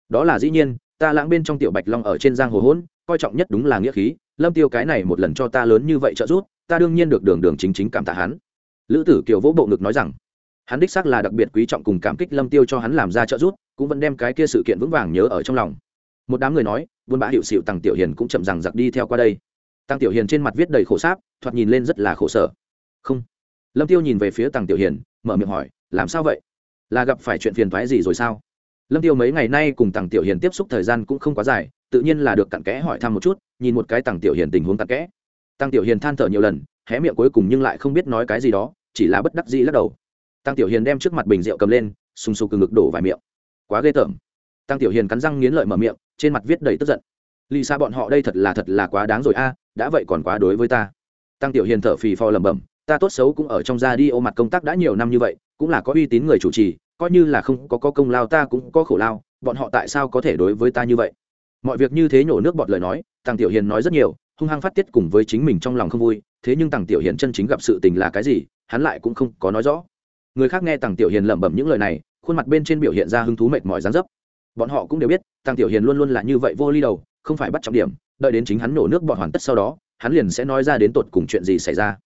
Đó là dĩ nhiên, ta lãng bên trong tiểu bạch long ở trên giang hồ hỗn, coi trọng nhất đúng là nghĩa khí lâm tiêu cái này một lần cho ta lớn như vậy trợ giúp, ta đương nhiên được đường đường chính chính cảm tạ hắn. Lữ tử kiều vỗ bộ ngực nói rằng, hắn đích xác là đặc biệt quý trọng cùng cảm kích lâm tiêu cho hắn làm ra trợ giúp, cũng vẫn đem cái kia sự kiện vững vàng nhớ ở trong lòng. Một đám người nói, buôn bã hiệu xịu tăng tiểu hiền cũng chậm rằng giặc đi theo qua đây. Tăng tiểu hiền trên mặt viết đầy khổ sáp, thoạt nhìn lên rất là khổ sở. Không. Lâm tiêu nhìn về phía tăng tiểu hiền, mở miệng hỏi, làm sao vậy? Là gặp phải chuyện phiền thoái gì rồi sao? Lâm tiêu mấy ngày nay cùng tăng tiểu hiền tiếp xúc thời gian cũng không quá dài tự nhiên là được cặn kẽ hỏi thăm một chút nhìn một cái tăng tiểu hiền tình huống cặn kẽ. Tăng tiểu hiền than thở nhiều lần hé miệng cuối cùng nhưng lại không biết nói cái gì đó chỉ là bất đắc dĩ lắc đầu. Tăng tiểu hiền đem trước mặt bình rượu cầm lên sùng sục từ ngực đổ vài miệng. Quá ghê tởm. Tăng tiểu hiền cắn răng nghiến lợi mở miệng trên mặt viết đầy tức giận. Lì xa bọn họ đây thật là thật là quá đáng rồi a đã vậy còn quá đối với ta. Tăng tiểu hiền thở phì phò lẩm bẩm ta tốt xấu cũng ở trong gia đi ô mặt công tác đã nhiều năm như vậy cũng là có uy tín người chủ trì coi như là không có, có công lao ta cũng có khổ lao bọn họ tại sao có thể đối với ta như vậy? Mọi việc như thế nhổ nước bọt lời nói tăng tiểu hiền nói rất nhiều, hung hăng phát tiết cùng với chính mình trong lòng không vui, thế nhưng tăng tiểu hiền chân chính gặp sự tình là cái gì, hắn lại cũng không có nói rõ. Người khác nghe tăng tiểu hiền lẩm bẩm những lời này, khuôn mặt bên trên biểu hiện ra hứng thú mệt mỏi dán dấp. Bọn họ cũng đều biết tăng tiểu hiền luôn luôn là như vậy vô ly đầu, không phải bắt trọng điểm, đợi đến chính hắn nổ nước bọn hoàn tất sau đó, hắn liền sẽ nói ra đến tột cùng chuyện gì xảy ra.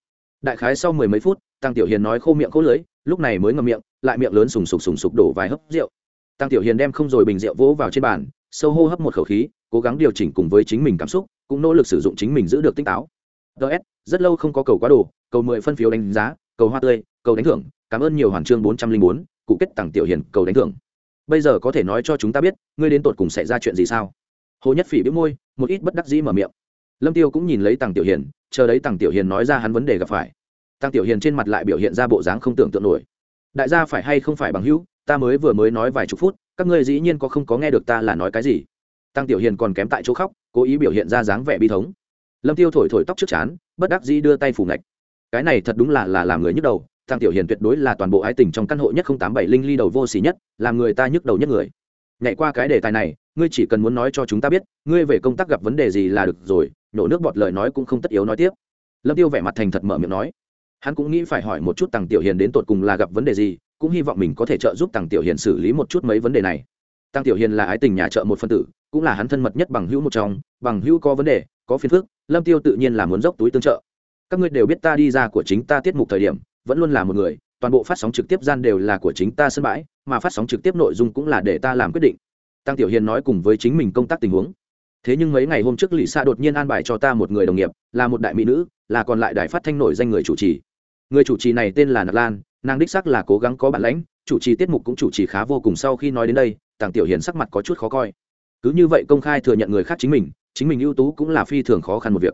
Đại khái sau mười mấy phút tăng tiểu hiền nói khô miệng khô lưới lúc này mới ngậm miệng, lại miệng lớn sùng sục sùng sục đổ vài hớp rượu. Tăng tiểu hiền đem không rồi bình rượu vỗ vào trên bàn sâu hô hấp một khẩu khí, cố gắng điều chỉnh cùng với chính mình cảm xúc, cũng nỗ lực sử dụng chính mình giữ được tinh táo. Ts rất lâu không có cầu quá đồ, cầu mười phân phiếu đánh giá, cầu hoa tươi, cầu đánh thưởng, cảm ơn nhiều hoàn chương bốn trăm linh bốn, cụ kết tặng tiểu hiền, cầu đánh thưởng. Bây giờ có thể nói cho chúng ta biết, ngươi đến tột cùng xảy ra chuyện gì sao? Hồ nhất phỉ biết môi, một ít bất đắc dĩ mở miệng. Lâm tiêu cũng nhìn lấy tàng tiểu hiền, chờ đấy tàng tiểu hiền nói ra hắn vấn đề gặp phải. Tàng tiểu hiền trên mặt lại biểu hiện ra bộ dáng không tưởng tượng nổi. Đại gia phải hay không phải bằng hữu, ta mới vừa mới nói vài chục phút các ngươi dĩ nhiên có không có nghe được ta là nói cái gì? Tăng tiểu hiền còn kém tại chỗ khóc, cố ý biểu hiện ra dáng vẻ bi thống. Lâm tiêu thổi thổi tóc trước chán, bất đắc dĩ đưa tay phủ ngạch. Cái này thật đúng là là làm người nhức đầu, tăng tiểu hiền tuyệt đối là toàn bộ ái tình trong căn hộ nhất không tám bảy linh ly đầu vô xỉ nhất, làm người ta nhức đầu nhất người. Nhảy qua cái đề tài này, ngươi chỉ cần muốn nói cho chúng ta biết, ngươi về công tác gặp vấn đề gì là được rồi nhổ nước bọt lời nói cũng không tất yếu nói tiếp. Lâm tiêu vẻ mặt thành thật mở miệng nói. Hắn cũng nghĩ phải hỏi một chút tăng tiểu hiền đến tột cùng là gặp vấn đề gì cũng hy vọng mình có thể trợ giúp tàng tiểu hiền xử lý một chút mấy vấn đề này. Tăng tiểu hiền là ái tình nhà trợ một phân tử, cũng là hắn thân mật nhất bằng hữu một trong, bằng hữu có vấn đề, có phiền phức, lâm tiêu tự nhiên là muốn dốc túi tương trợ. Các ngươi đều biết ta đi ra của chính ta tiết mục thời điểm, vẫn luôn là một người, toàn bộ phát sóng trực tiếp gian đều là của chính ta sân bãi, mà phát sóng trực tiếp nội dung cũng là để ta làm quyết định. Tăng tiểu hiền nói cùng với chính mình công tác tình huống. Thế nhưng mấy ngày hôm trước lì xa đột nhiên an bài cho ta một người đồng nghiệp, là một đại mỹ nữ, là còn lại đài phát thanh nổi danh người chủ trì. Người chủ trì này tên là nạc lan nàng đích sắc là cố gắng có bản lãnh, chủ trì tiết mục cũng chủ trì khá vô cùng sau khi nói đến đây, tàng tiểu hiền sắc mặt có chút khó coi. Cứ như vậy công khai thừa nhận người khác chính mình chính mình ưu tú cũng là phi thường khó khăn một việc.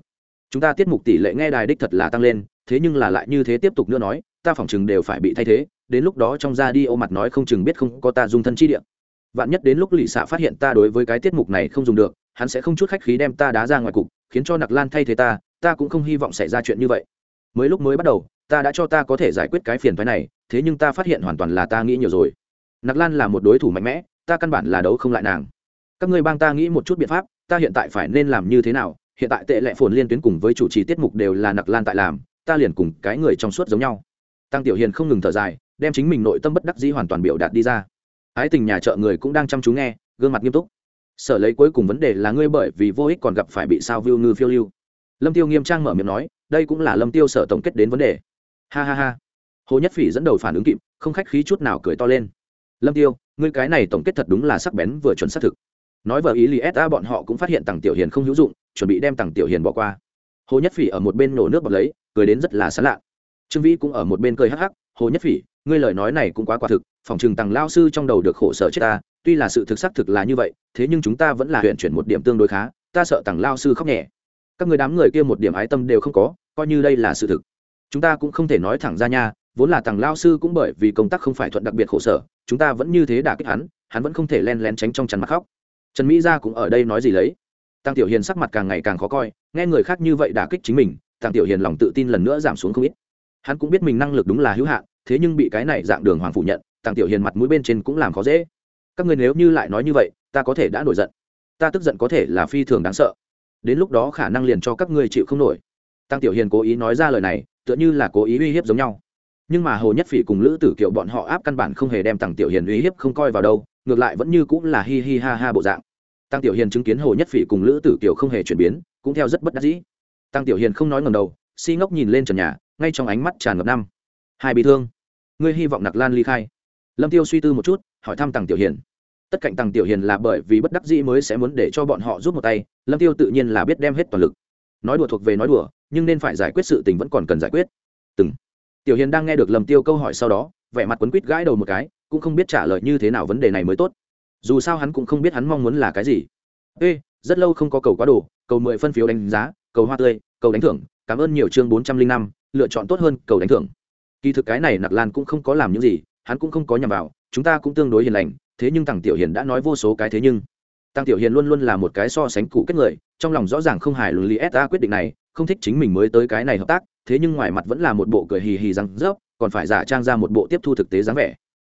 Chúng ta tiết mục tỷ lệ nghe đài đích thật là tăng lên, thế nhưng là lại như thế tiếp tục nữa nói, ta phỏng chừng đều phải bị thay thế, đến lúc đó trong ra đi ô mặt nói không chừng biết không có ta dùng thân chi địa. Vạn nhất đến lúc lì xạ phát hiện ta đối với cái tiết mục này không dùng được, hắn sẽ không chút khách khí đem ta đá ra ngoài cục, khiến cho nặc lan thay thế ta ta cũng không hy vọng xảy ra chuyện như vậy. Mới lúc mới bắt đầu ta đã cho ta có thể giải quyết cái phiền phái này, thế nhưng ta phát hiện hoàn toàn là ta nghĩ nhiều rồi. Nặc lan là một đối thủ mạnh mẽ, ta căn bản là đấu không lại nàng. Các ngươi bang ta nghĩ một chút biện pháp, ta hiện tại phải nên làm như thế nào? Hiện tại tệ lệ phồn liên tuyến cùng với chủ trì tiết mục đều là nặc lan tại làm, ta liền cùng cái người trong suốt giống nhau. Tăng tiểu hiền không ngừng thở dài, đem chính mình nội tâm bất đắc dĩ hoàn toàn biểu đạt đi ra. Ái tình nhà chợ người cũng đang chăm chú nghe, gương mặt nghiêm túc. Sở lấy cuối cùng vấn đề là ngươi bởi vì vô ích còn gặp phải bị sao viu ngư phiêu lưu. Lâm tiêu nghiêm trang mở miệng nói, đây cũng là lâm tiêu sở tổng kết đến vấn đề ha ha ha. Hồ nhất phỉ dẫn đầu phản ứng kịp, không khách khí chút nào cười to lên. Lâm tiêu, ngươi cái này tổng kết thật đúng là sắc bén vừa chuẩn xác thực. Nói vợ ý li sa bọn họ cũng phát hiện tằng tiểu hiền không hữu dụng, chuẩn bị đem tằng tiểu hiền bỏ qua. Hồ nhất phỉ ở một bên nổ nước bọt lấy, cười đến rất là sán lạ. Trương vĩ cũng ở một bên cười hắc hắc, hồ nhất phỉ, ngươi lời nói này cũng quá quả thực, phòng trường tằng lao sư trong đầu được khổ sở chết ta, tuy là sự thực xác thực là như vậy, thế nhưng chúng ta vẫn là huyện chuyển một điểm tương đối khá, ta sợ tằng lao sư khóc nhẹ. Các người đám người kia một điểm ái tâm đều không có, coi như đây là sự thực chúng ta cũng không thể nói thẳng ra nha, vốn là thằng lao sư cũng bởi vì công tác không phải thuận đặc biệt khổ sở, chúng ta vẫn như thế đả kích hắn hắn vẫn không thể len lén tránh trong chắn mặt khóc. Trần mỹ gia cũng ở đây nói gì lấy. Tăng tiểu hiền sắc mặt càng ngày càng khó coi, nghe người khác như vậy đả kích chính mình tăng tiểu hiền lòng tự tin lần nữa giảm xuống không ít. Hắn cũng biết mình năng lực đúng là hữu hạn, thế nhưng bị cái này dạng đường hoàng phủ nhận tăng tiểu hiền mặt mũi bên trên cũng làm khó dễ. Các người nếu như lại nói như vậy, ta có thể đã nổi giận. Ta tức giận có thể là phi thường đáng sợ. Đến lúc đó khả năng liền cho các ngươi chịu không nổi. Tăng tiểu hiền cố ý nói ra lời này tựa như là cố ý uy hiếp giống nhau. Nhưng mà hồ nhất phỉ cùng lữ tử kiệu bọn họ áp căn bản không hề đem tặng tiểu hiền uy hiếp không coi vào đâu, ngược lại vẫn như cũng là hi hi ha ha bộ dạng. Tăng tiểu hiền chứng kiến hồ nhất phỉ cùng lữ tử kiều không hề chuyển biến, cũng theo rất bất đắc dĩ. Tăng tiểu hiền không nói ngầm đầu, si ngốc nhìn lên trần nhà, ngay trong ánh mắt tràn ngập năm. Hai bị thương. Ngươi hy vọng nặc lan ly khai. Lâm tiêu suy tư một chút, hỏi thăm tăng tiểu hiền. Tất cạnh tăng tiểu hiền là bởi vì bất đắc dĩ mới sẽ muốn để cho bọn họ giúp một tay, lâm tiêu tự nhiên là biết đem hết toàn lực. Nói đùa thuộc về nói đùa nhưng nên phải giải quyết sự tình vẫn còn cần giải quyết. Từng. Tiểu hiền đang nghe được lâm tiêu câu hỏi sau đó, vẻ mặt quấn quýt gãi đầu một cái, cũng không biết trả lời như thế nào vấn đề này mới tốt. Dù sao hắn cũng không biết hắn mong muốn là cái gì. Ê, rất lâu không có cầu quá đồ, cầu mười phân phiếu đánh giá, cầu hoa tươi, cầu đánh thưởng, cảm ơn nhiều chương bốn trăm linh năm, lựa chọn tốt hơn, cầu đánh thưởng. Kỳ thực cái này nặc lan cũng không có làm những gì, hắn cũng không có nhằm vào, chúng ta cũng tương đối hiền lành, thế nhưng tằng tiểu hiền đã nói vô số cái thế nhưng. Tăng tiểu hiền luôn luôn là một cái so sánh cụ kết người, trong lòng rõ ràng không hài lòng lý ta quyết định này không thích chính mình mới tới cái này hợp tác, thế nhưng ngoài mặt vẫn là một bộ cười hì hì răng rớp, còn phải giả trang ra một bộ tiếp thu thực tế dáng vẻ.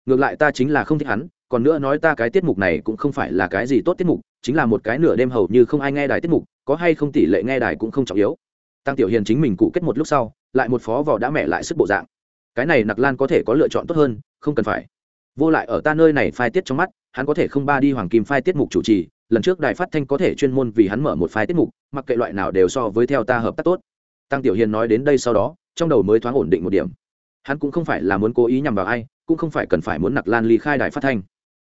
Ngược lại ta chính là không thích hắn, còn nữa nói ta cái tiết mục này cũng không phải là cái gì tốt tiết mục, chính là một cái nửa đêm hầu như không ai nghe đài tiết mục, có hay không tỷ lệ nghe đài cũng không trọng yếu. Tăng tiểu hiền chính mình cụ kết một lúc sau, lại một phó vỏ đã mẹ lại sức bộ dạng. Cái này nặc lan có thể có lựa chọn tốt hơn, không cần phải. Vô lại ở ta nơi này phai tiết trong mắt, hắn có thể không ba đi hoàng kim phai tiết mục chủ trì lần trước đài phát thanh có thể chuyên môn vì hắn mở một phái tiết mục, mặc kệ loại nào đều so với theo ta hợp tác tốt. Tăng tiểu hiền nói đến đây sau đó, trong đầu mới thoáng ổn định một điểm. Hắn cũng không phải là muốn cố ý nhằm vào ai, cũng không phải cần phải muốn nặc lan ly khai đài phát thanh.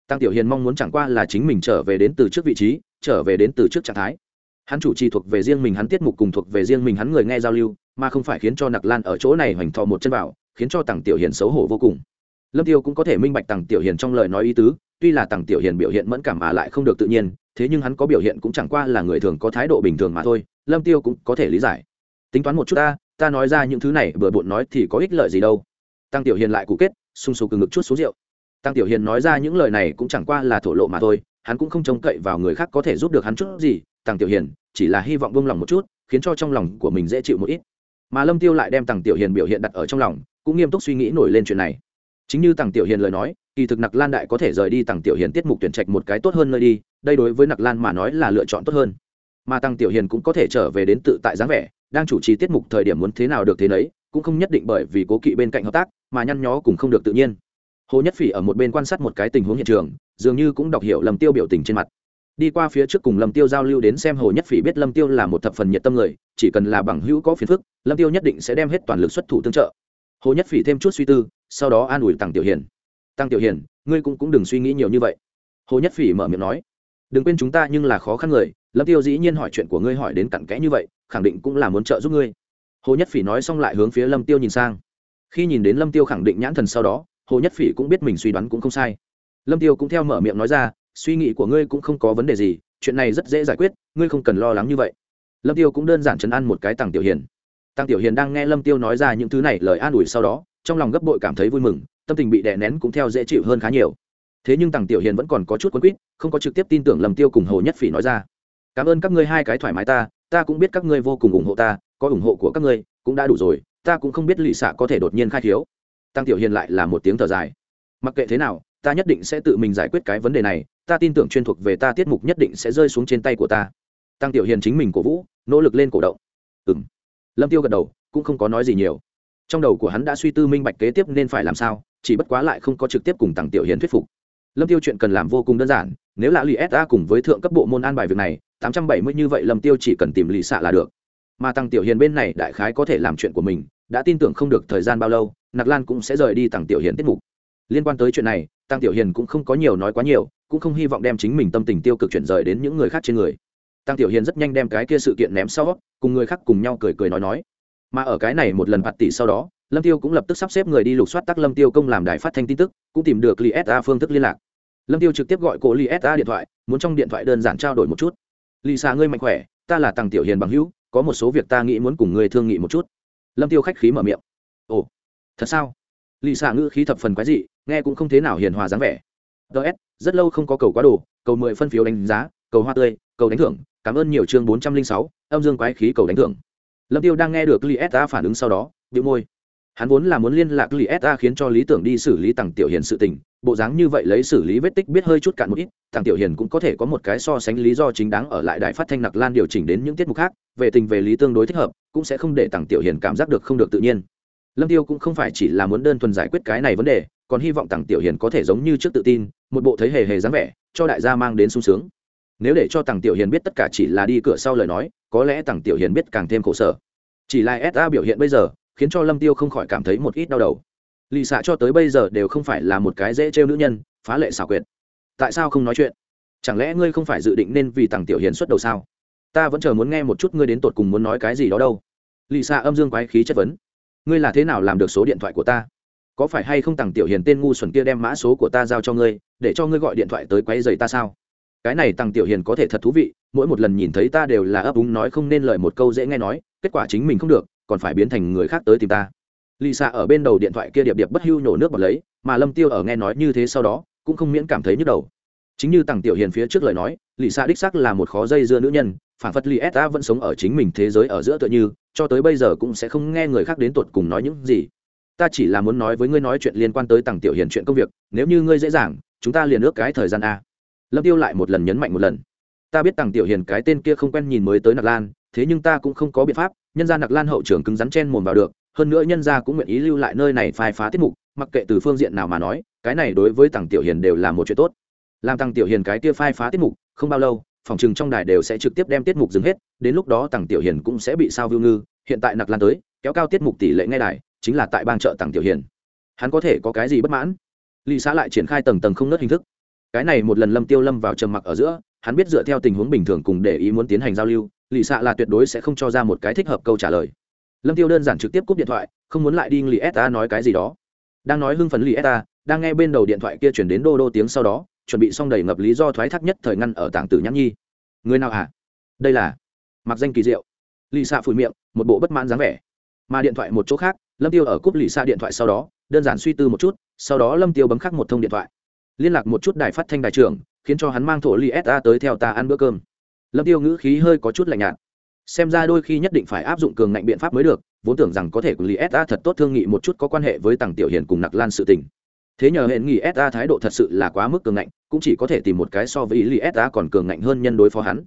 Tăng tiểu hiền mong muốn chẳng qua là chính mình trở về đến từ trước vị trí, trở về đến từ trước trạng thái. Hắn chủ trì thuộc về riêng mình hắn tiết mục cùng thuộc về riêng mình hắn người nghe giao lưu, mà không phải khiến cho nặc lan ở chỗ này hoành thọ một chân vào, khiến cho tăng tiểu hiền xấu hổ vô cùng lâm tiêu cũng có thể minh bạch tăng tiểu hiền trong lời nói ý tứ, tuy là tăng tiểu hiền biểu hiện mẫn cảm mà lại không được tự nhiên, thế nhưng hắn có biểu hiện cũng chẳng qua là người thường có thái độ bình thường mà thôi, lâm tiêu cũng có thể lý giải. Tính toán một chút ta ta nói ra những thứ này vừa bộn nói thì có ích lợi gì đâu. Tăng tiểu hiền lại cụ kết, sung sục ngực chút số rượu. Tăng tiểu hiền nói ra những lời này cũng chẳng qua là thổ lộ mà thôi, hắn cũng không trông cậy vào người khác có thể giúp được hắn chút gì tăng tiểu hiền, chỉ là hy vọng vung lòng một chút, khiến cho trong lòng của mình dễ chịu một ít. Mà lâm tiêu lại đem tăng tiểu hiền biểu hiện đặt ở trong lòng, cũng nghiêm túc suy nghĩ nổi lên chuyện này chính như tăng tiểu hiền lời nói, kỳ thực nặc lan đại có thể rời đi tăng tiểu hiền tiết mục tuyển trạch một cái tốt hơn nơi đi, đây đối với nặc lan mà nói là lựa chọn tốt hơn. Mà tăng tiểu hiền cũng có thể trở về đến tự tại dáng vẻ, đang chủ trì tiết mục thời điểm muốn thế nào được thế nấy, cũng không nhất định bởi vì cố kỵ bên cạnh hợp tác mà nhăn nhó cũng không được tự nhiên. Hồ nhất phỉ ở một bên quan sát một cái tình huống hiện trường, dường như cũng đọc hiểu lâm tiêu biểu tình trên mặt. Đi qua phía trước cùng lâm tiêu giao lưu đến xem hồ nhất phỉ biết lâm tiêu là một thập phần nhiệt tâm người, chỉ cần là bằng hữu có phiền phức, lâm tiêu nhất định sẽ đem hết toàn lực xuất thủ tương trợ hồ nhất phỉ thêm chút suy tư, sau đó an ủi tăng tiểu hiền. Tăng tiểu hiền, ngươi cũng cũng đừng suy nghĩ nhiều như vậy. Hồ nhất phỉ mở miệng nói. Đừng quên chúng ta nhưng là khó khăn người, lâm tiêu dĩ nhiên hỏi chuyện của ngươi hỏi đến cặn kẽ như vậy, khẳng định cũng là muốn trợ giúp ngươi. Hồ nhất phỉ nói xong lại hướng phía lâm tiêu nhìn sang. Khi nhìn đến lâm tiêu khẳng định nhãn thần sau đó, hồ nhất phỉ cũng biết mình suy đoán cũng không sai. Lâm tiêu cũng theo mở miệng nói ra, suy nghĩ của ngươi cũng không có vấn đề gì, chuyện này rất dễ giải quyết, ngươi không cần lo lắng như vậy. Lâm tiêu cũng đơn giản chấn an một cái tăng tiểu hiền tăng tiểu hiền đang nghe lâm tiêu nói ra những thứ này lời an ủi sau đó, trong lòng gấp bội cảm thấy vui mừng, tâm tình bị đè nén cũng theo dễ chịu hơn khá nhiều. Thế nhưng tăng tiểu hiền vẫn còn có chút quấn quýt, không có trực tiếp tin tưởng lâm tiêu cùng hồ nhất phỉ nói ra. Cảm ơn các ngươi hai cái thoải mái ta ta cũng biết các ngươi vô cùng ủng hộ ta, có ủng hộ của các ngươi cũng đã đủ rồi, ta cũng không biết lì xạ có thể đột nhiên khai thiếu tăng tiểu hiền lại là một tiếng thở dài. Mặc kệ thế nào, ta nhất định sẽ tự mình giải quyết cái vấn đề này, ta tin tưởng chuyên thuộc về ta tiết mục nhất định sẽ rơi xuống trên tay của ta. Tăng tiểu hiền chính mình cổ vũ, nỗ lực lên cổ động. Ừ m lâm tiêu gật đầu, cũng không có nói gì nhiều. Trong đầu của hắn đã suy tư minh bạch kế tiếp nên phải làm sao, chỉ bất quá lại không có trực tiếp cùng tăng tiểu hiền thuyết phục. Lâm tiêu chuyện cần làm vô cùng đơn giản, nếu là lì sa cùng với thượng cấp bộ môn an bài việc này, tám trăm bảy mươi như vậy lâm tiêu chỉ cần tìm lì xạ là được. Mà tăng tiểu hiền bên này đại khái có thể làm chuyện của mình, đã tin tưởng không được thời gian bao lâu, nặc lan cũng sẽ rời đi tăng tiểu hiền tiết mục. Liên quan tới chuyện này tăng tiểu hiền cũng không có nhiều nói quá nhiều, cũng không hy vọng đem chính mình tâm tình tiêu cực chuyển rời đến những người khác trên người tăng tiểu hiền rất nhanh đem cái kia sự kiện ném sau, cùng người khác cùng nhau cười cười nói nói. Mà ở cái này một lần bạt tỷ sau đó, lâm tiêu cũng lập tức sắp xếp người đi lục soát tắc lâm tiêu công làm đài phát thanh tin tức, cũng tìm được li sa phương thức liên lạc. Lâm tiêu trực tiếp gọi cô li sa điện thoại, muốn trong điện thoại đơn giản trao đổi một chút. Lì xa ngươi mạnh khỏe, ta là tăng tiểu hiền bằng hữu, có một số việc ta nghĩ muốn cùng ngươi thương nghị một chút. Lâm tiêu khách khí mở miệng. Ồ, thật sao? Lì xạ ngữ khí thập phần quái dị, nghe cũng không thế nào hiền hòa dáng vẻ. Ts rất lâu không có cầu quá đồ, cầu mười phân phiếu đánh giá, cầu hoa tươi, cầu đánh thưởng cảm ơn nhiều chương bốn trăm linh sáu, âm dương quái khí cầu đánh thưởng. Lâm tiêu đang nghe được lieta phản ứng sau đó bị môi. Hắn vốn là muốn liên lạc lieta khiến cho lý tưởng đi xử lý tặng tiểu hiền sự tình, bộ dáng như vậy lấy xử lý vết tích biết hơi chút cạn một ít thằng tiểu hiền cũng có thể có một cái so sánh lý do chính đáng ở lại đài phát thanh nặc lan điều chỉnh đến những tiết mục khác, về tình về lý tương đối thích hợp, cũng sẽ không để thằng tiểu hiền cảm giác được không được tự nhiên. Lâm tiêu cũng không phải chỉ là muốn đơn thuần giải quyết cái này vấn đề, còn hy vọng thằng tiểu hiền có thể giống như trước tự tin, một bộ thấy hề hề dáng vẻ, cho đại gia mang đến sung sướng nếu để cho thằng tiểu hiền biết tất cả chỉ là đi cửa sau lời nói, có lẽ thằng tiểu hiền biết càng thêm khổ sở. Chỉ là sa biểu hiện bây giờ, khiến cho lâm tiêu không khỏi cảm thấy một ít đau đầu. Lì xạ cho tới bây giờ đều không phải là một cái dễ trêu nữ nhân, phá lệ xảo quyệt. Tại sao không nói chuyện? Chẳng lẽ ngươi không phải dự định nên vì tằng tiểu hiền xuất đầu sao? Ta vẫn chờ muốn nghe một chút ngươi đến tột cùng muốn nói cái gì đó đâu. Lì xạ âm dương quái khí chất vấn. Ngươi là thế nào làm được số điện thoại của ta? Có phải hay không tằng tiểu hiền tên ngu xuẩn kia đem mã số của ta giao cho ngươi, để cho ngươi gọi điện thoại tới quấy giày ta sao? Cái này tăng tiểu hiền có thể thật thú vị, mỗi một lần nhìn thấy ta đều là ấp úng nói không nên lời một câu dễ nghe nói, kết quả chính mình không được, còn phải biến thành người khác tới tìm ta. Lì xạ ở bên đầu điện thoại kia điệp điệp bất hưu nhổ nước bọt lấy, mà lâm tiêu ở nghe nói như thế sau đó, cũng không miễn cảm thấy nhức đầu. Chính như tăng tiểu hiền phía trước lời nói lì xạ đích sắc là một khó dây dưa nữ nhân, phản phất lì s ta vẫn sống ở chính mình thế giới ở giữa tựa như, cho tới bây giờ cũng sẽ không nghe người khác đến tuột cùng nói những gì. Ta chỉ là muốn nói với ngươi nói chuyện liên quan tới tăng tiểu hiền chuyện công việc, nếu như ngươi dễ dàng, chúng ta liền ước cái thời gian a lâm tiêu lại một lần nhấn mạnh một lần. Ta biết tằng tiểu hiền cái tên kia không quen nhìn mới tới nặc lan, thế nhưng ta cũng không có biện pháp, nhân gia nặc lan hậu trưởng cứng rắn chen mồm vào được, hơn nữa nhân gia cũng nguyện ý lưu lại nơi này phai phá tiết mục, mặc kệ từ phương diện nào mà nói, cái này đối với tằng tiểu hiền đều là một chuyện tốt. Làm tằng tiểu hiền cái kia phai phá tiết mục, không bao lâu, phòng trừng trong đài đều sẽ trực tiếp đem tiết mục dừng hết, đến lúc đó tằng tiểu hiền cũng sẽ bị sao viu ngư, hiện tại nặc lan tới, kéo cao tiết mục tỷ lệ ngay đài, chính là tại bang chợ tằng tiểu hiền. Hắn có thể có cái gì bất mãn? Lì xã lại triển khai tầng tầng không nớt hình thức cái này một lần lâm tiêu lâm vào trầm mặc ở giữa, hắn biết dựa theo tình huống bình thường cùng để ý muốn tiến hành giao lưu, lì xạ là tuyệt đối sẽ không cho ra một cái thích hợp câu trả lời. Lâm tiêu đơn giản trực tiếp cúp điện thoại, không muốn lại đi lì eta nói cái gì đó. Đang nói hưng phấn lì eta đang nghe bên đầu điện thoại kia chuyển đến đô đô tiếng sau đó, chuẩn bị xong đầy ngập lý do thoái thác nhất thời ngăn ở tảng tử nhãn nhi. Người nào hả? Đây là mặc danh kỳ diệu. Lì xạ phủi miệng, một bộ bất mãn dáng vẻ. Mà điện thoại một chỗ khác, lâm tiêu ở cúp lì xạ điện thoại sau đó, đơn giản suy tư một chút, sau đó lâm tiêu bấm khắc một thông điện thoại liên lạc một chút đài phát thanh đài trưởng, khiến cho hắn mang thổ li sa tới theo ta ăn bữa cơm. Lâm tiêu ngữ khí hơi có chút lạnh nhạt. Xem ra đôi khi nhất định phải áp dụng cường ngạnh biện pháp mới được, vốn tưởng rằng có thể của li sa thật tốt thương nghị một chút có quan hệ với tàng tiểu hiền cùng nặc lan sự tình. Thế nhờ hẹn nghị sa thái độ thật sự là quá mức cường ngạnh, cũng chỉ có thể tìm một cái so với ý sa còn cường ngạnh hơn nhân đối phó hắn.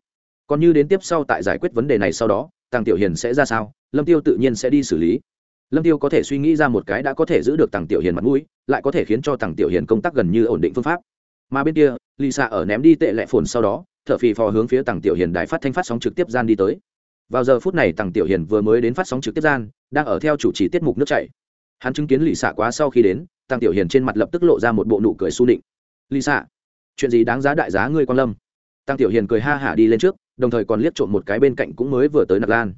Còn như đến tiếp sau tại giải quyết vấn đề này sau đó tàng tiểu hiền sẽ ra sao? Lâm tiêu tự nhiên sẽ đi xử lý lâm tiêu có thể suy nghĩ ra một cái đã có thể giữ được tàng tiểu hiền mặt mũi, lại có thể khiến cho tàng tiểu hiền công tác gần như ổn định phương pháp. Mà bên kia lì xạ ở ném đi tệ lệ phồn sau đó thợ phì phò hướng phía tàng tiểu hiền đài phát thanh phát sóng trực tiếp gian đi tới. Vào giờ phút này tàng tiểu hiền vừa mới đến phát sóng trực tiếp gian, đang ở theo chủ trì tiết mục nước chảy. Hắn chứng kiến lì xạ quá sau khi đến tàng tiểu hiền trên mặt lập tức lộ ra một bộ nụ cười su định lì xạ chuyện gì đáng giá đại giá ngươi quan lâm? Tăng tiểu hiền cười ha hả đi lên trước, đồng thời còn liếc trộm một cái bên cạnh cũng mới vừa tới nặc lan.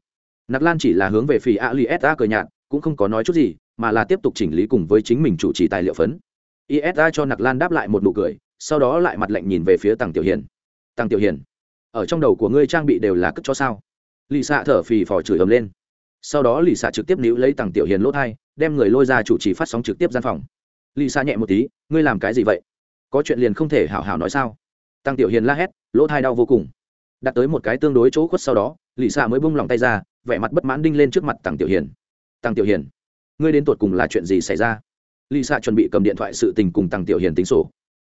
Nặc lan chỉ là hướng về phì a li s a cười nhạt cũng không có nói chút gì, mà là tiếp tục chỉnh lý cùng với chính mình chủ trì tài liệu phấn. Isa cho nặc lan đáp lại một nụ cười, sau đó lại mặt lạnh nhìn về phía tàng tiểu hiền. Tàng tiểu hiền, ở trong đầu của ngươi trang bị đều là cất cho sao? Lì xạ thở phì phò chửi ầm lên. Sau đó lì xạ trực tiếp níu lấy tàng tiểu hiền lỗ thai, đem người lôi ra chủ trì phát sóng trực tiếp gian phòng. Lì xạ nhẹ một tí, ngươi làm cái gì vậy? Có chuyện liền không thể hảo hảo nói sao? Tăng tiểu hiền la hét, lỗ thai đau vô cùng. Đặt tới một cái tương đối chỗ khuất sau đó lì xạ mới bung lòng tay ra, vẻ mặt bất mãn đinh lên trước mặt tàng tiểu hiền tăng tiểu hiền. Ngươi đến tuột cùng là chuyện gì xảy ra? Lì xạ chuẩn bị cầm điện thoại sự tình cùng tăng tiểu hiền tính sổ.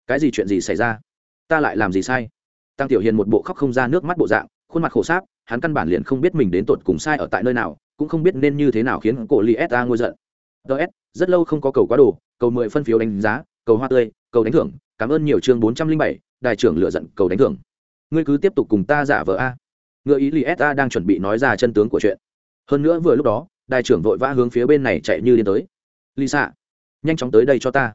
Cái gì chuyện gì xảy ra? Ta lại làm gì sai? Tăng tiểu hiền một bộ khóc không ra nước mắt bộ dạng, khuôn mặt khổ sáp, hắn căn bản liền không biết mình đến tột cùng sai ở tại nơi nào, cũng không biết nên như thế nào khiến cổ li s a ngôi giận ts rất lâu không có cầu quá đồ, cầu mười phân phiếu đánh giá, cầu hoa tươi, cầu đánh thưởng, cảm ơn nhiều chương bốn trăm linh bảy đại trưởng lựa giận, cầu đánh thưởng. Ngươi cứ tiếp tục cùng ta giả vờ a. Ngựa ý li s đang chuẩn bị nói ra chân tướng của chuyện. Hơn nữa vừa lúc đó đại trưởng vội vã hướng phía bên này chạy như điên tới. Lisa, nhanh chóng tới đây cho ta.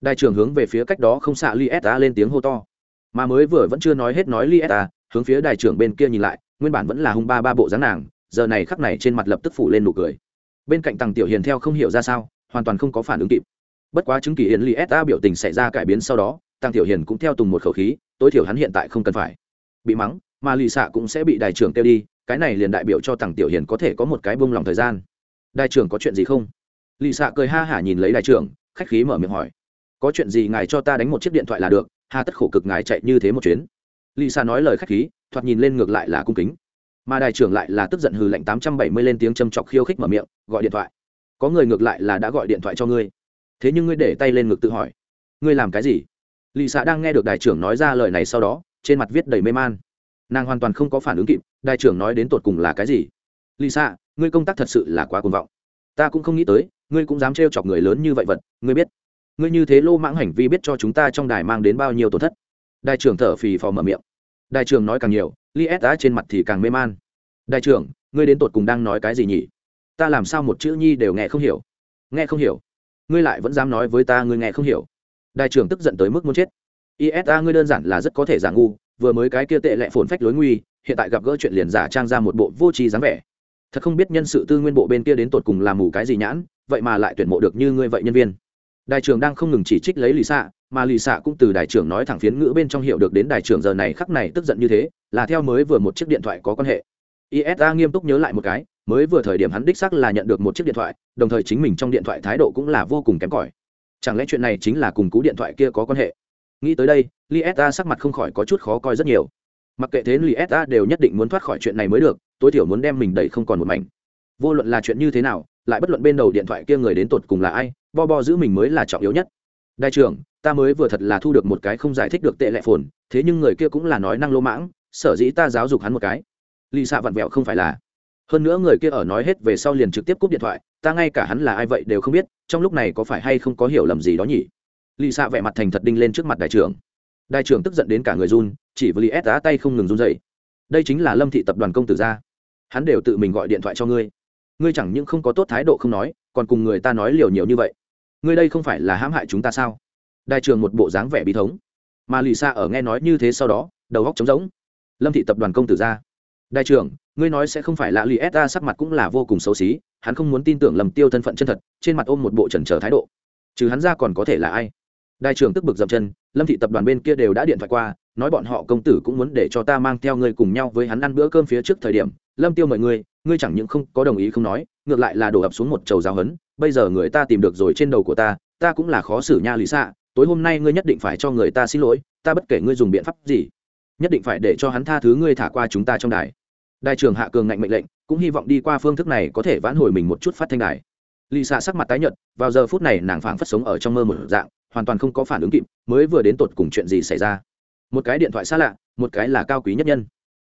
Đại trưởng hướng về phía cách đó không xạ li s lên tiếng hô to. Mà mới vừa vẫn chưa nói hết nói li s hướng phía đại trưởng bên kia nhìn lại, nguyên bản vẫn là hung ba ba bộ dáng nàng, giờ này khắc này trên mặt lập tức phủ lên nụ cười. Bên cạnh tằng tiểu hiền theo không hiểu ra sao, hoàn toàn không có phản ứng kịp. Bất quá chứng kỳ hiền li s biểu tình xảy ra cải biến sau đó tăng tiểu hiền cũng theo tùng một khẩu khí, tối thiểu hắn hiện tại không cần phải. Bị mắng, mà lì xạ cũng sẽ bị đại trưởng kêu đi cái này liền đại biểu cho tăng tiểu hiền có thể có một cái bông lòng thời gian. Đại trưởng có chuyện gì không? Lì xạ cười ha hả nhìn lấy đại trưởng, khách khí mở miệng hỏi. Có chuyện gì ngài cho ta đánh một chiếc điện thoại là được, hà tất khổ cực ngài chạy như thế một chuyến. Lì xạ nói lời khách khí, thoạt nhìn lên ngược lại là cung kính. Mà đại trưởng lại là tức giận hừ lạnh tám trăm bảy mươi lên tiếng châm chọc khiêu khích mở miệng, gọi điện thoại. Có người ngược lại là đã gọi điện thoại cho ngươi. Thế nhưng ngươi để tay lên ngực tự hỏi. Ngươi làm cái gì? Lì xạ đang nghe được đại trưởng nói ra lời này sau đó, trên mặt viết đầy mê man. Nàng hoàn toàn không có phản ứng kịp đại trưởng nói đến tột cùng là cái gì? Lisa, ngươi công tác thật sự là quá cuồng vọng. Ta cũng không nghĩ tới ngươi cũng dám trêu chọc người lớn như vậy vật ngươi biết. Ngươi như thế lô mãng hành vi biết cho chúng ta trong đài mang đến bao nhiêu tổn thất. Đại trưởng thở phì phò mở miệng. Đại trưởng nói càng nhiều li s đã trên mặt thì càng mê man. Đại trưởng ngươi đến tột cùng đang nói cái gì nhỉ? Ta làm sao một chữ nhi đều nghe không hiểu? Nghe không hiểu. Ngươi lại vẫn dám nói với ta ngươi nghe không hiểu. Đại trưởng tức giận tới mức muốn chết. Isa ngươi đơn giản là rất có thể giả ngu vừa mới cái kia tệ lệ phồn phách lối nguy hiện tại gặp gỡ chuyện liền giả trang ra một bộ vô tri dáng vẻ. Thật không biết nhân sự tư nguyên bộ bên kia đến tột cùng làm mù cái gì nhãn, vậy mà lại tuyển mộ được như ngươi vậy nhân viên. Đại trưởng đang không ngừng chỉ trích lấy lì xạ mà lì xạ cũng từ đại trưởng nói thẳng phiến ngữ bên trong hiểu được đến đại trưởng giờ này khắc này tức giận như thế, là theo mới vừa một chiếc điện thoại có quan hệ. Isa nghiêm túc nhớ lại một cái, mới vừa thời điểm hắn đích xác là nhận được một chiếc điện thoại, đồng thời chính mình trong điện thoại thái độ cũng là vô cùng kém cỏi. Chẳng lẽ chuyện này chính là cùng cú điện thoại kia có quan hệ? Nghĩ tới đây li sắc mặt không khỏi có chút khó coi rất nhiều mặc kệ thế Lì sa đều nhất định muốn thoát khỏi chuyện này mới được, tối thiểu muốn đem mình đẩy không còn một mảnh. Vô luận là chuyện như thế nào, lại bất luận bên đầu điện thoại kia người đến tột cùng là ai, bo bo giữ mình mới là trọng yếu nhất. Đại trưởng, ta mới vừa thật là thu được một cái không giải thích được tệ lệ phồn, thế nhưng người kia cũng là nói năng lô mãng, sở dĩ ta giáo dục hắn một cái. Lì xạ vặn vẹo không phải là. Hơn nữa người kia ở nói hết về sau liền trực tiếp cúp điện thoại, ta ngay cả hắn là ai vậy đều không biết, trong lúc này có phải hay không có hiểu lầm gì đó nhỉ? Lì xạ vẻ mặt thành thật đinh lên trước mặt đại trưởng đại trưởng tức giận đến cả người run, chỉ với lì đá tay không ngừng run dậy đây chính là lâm thị tập đoàn công tử gia hắn đều tự mình gọi điện thoại cho ngươi. Ngươi chẳng những không có tốt thái độ không nói, còn cùng người ta nói liều nhiều như vậy. Ngươi đây không phải là hãm hại chúng ta sao? Đại trưởng một bộ dáng vẻ bí thống. Mà lì xa ở nghe nói như thế sau đó, đầu góc trống rỗng. Lâm thị tập đoàn công tử gia đại trưởng, ngươi nói sẽ không phải là lì s ta sắc mặt cũng là vô cùng xấu xí, hắn không muốn tin tưởng lầm tiêu thân phận chân thật, trên mặt ôm một bộ trần trở thái độ. Trừ hắn ra còn có thể là ai? Đại trưởng tức bực dậm chân, lâm thị tập đoàn bên kia đều đã điện thoại qua, nói bọn họ công tử cũng muốn để cho ta mang theo ngươi cùng nhau với hắn ăn bữa cơm phía trước thời điểm. Lâm tiêu mời ngươi ngươi chẳng những không có đồng ý không nói, ngược lại là đổ ập xuống một chầu giáo hấn bây giờ người ta tìm được rồi trên đầu của ta ta cũng là khó xử nha lý xạ tối hôm nay ngươi nhất định phải cho người ta xin lỗi, ta bất kể ngươi dùng biện pháp gì, nhất định phải để cho hắn tha thứ ngươi thả qua chúng ta trong đài. Đại trưởng hạ cường ngạnh mệnh lệnh, cũng hy vọng đi qua phương thức này có thể vãn hồi mình một chút phát thanh đài. Lì xạ sắc mặt tái nhợt, vào giờ phút này nàng phảng phất sống ở trong mơ một dạng hoàn toàn không có phản ứng kịp, mới vừa đến tột cùng chuyện gì xảy ra. Một cái điện thoại xa lạ, một cái là cao quý nhất nhân.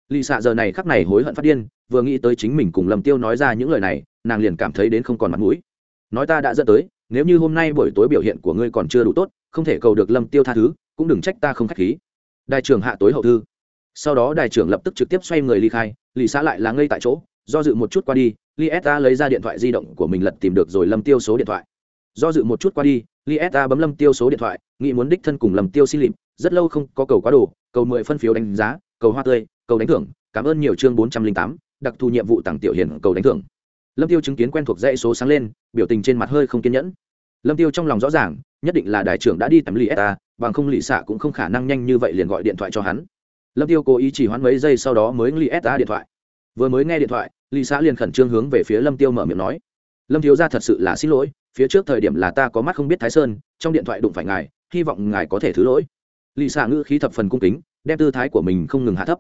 Lì xạ giờ này khắc này hối hận phát điên, vừa nghĩ tới chính mình cùng lầm tiêu nói ra những lời này, nàng liền cảm thấy đến không còn mặt mũi. Nói ta đã dẫn tới, nếu như hôm nay buổi tối biểu hiện của ngươi còn chưa đủ tốt, không thể cầu được lâm tiêu tha thứ, cũng đừng trách ta không khách khí. Đại trưởng hạ tối hậu thư. Sau đó đại trưởng lập tức trực tiếp xoay người ly khai lì xã lại là ngây tại chỗ, do dự một chút qua đi li Sạ lấy ra điện thoại di động của mình lật tìm được rồi lâm tiêu số điện thoại do dự một chút qua đi, lieta bấm lâm tiêu số điện thoại, nghĩ muốn đích thân cùng lầm tiêu xin lịm rất lâu không có cầu quá đồ, cầu mười phân phiếu đánh giá, cầu hoa tươi, cầu đánh thưởng, cảm ơn nhiều chương bốn trăm linh tám, đặc thù nhiệm vụ tặng tiểu hiền cầu đánh thưởng. Lâm tiêu chứng kiến quen thuộc dãy số sáng lên, biểu tình trên mặt hơi không kiên nhẫn. Lâm tiêu trong lòng rõ ràng, nhất định là đại trưởng đã đi tắm lieta, bằng không lì xạ cũng không khả năng nhanh như vậy liền gọi điện thoại cho hắn. Lâm tiêu cố ý chỉ hoãn mấy giây sau đó mới lieta điện thoại. Vừa mới nghe điện thoại lì xạ liền khẩn trương hướng về phía lâm tiêu mở miệng nói lâm thiếu gia thật sự là xin lỗi, phía trước thời điểm là ta có mắt không biết thái sơn, trong điện thoại đụng phải ngài, hy vọng ngài có thể thứ lỗi. Lì xạ ngữ khí thập phần cung kính, đem tư thái của mình không ngừng hạ thấp.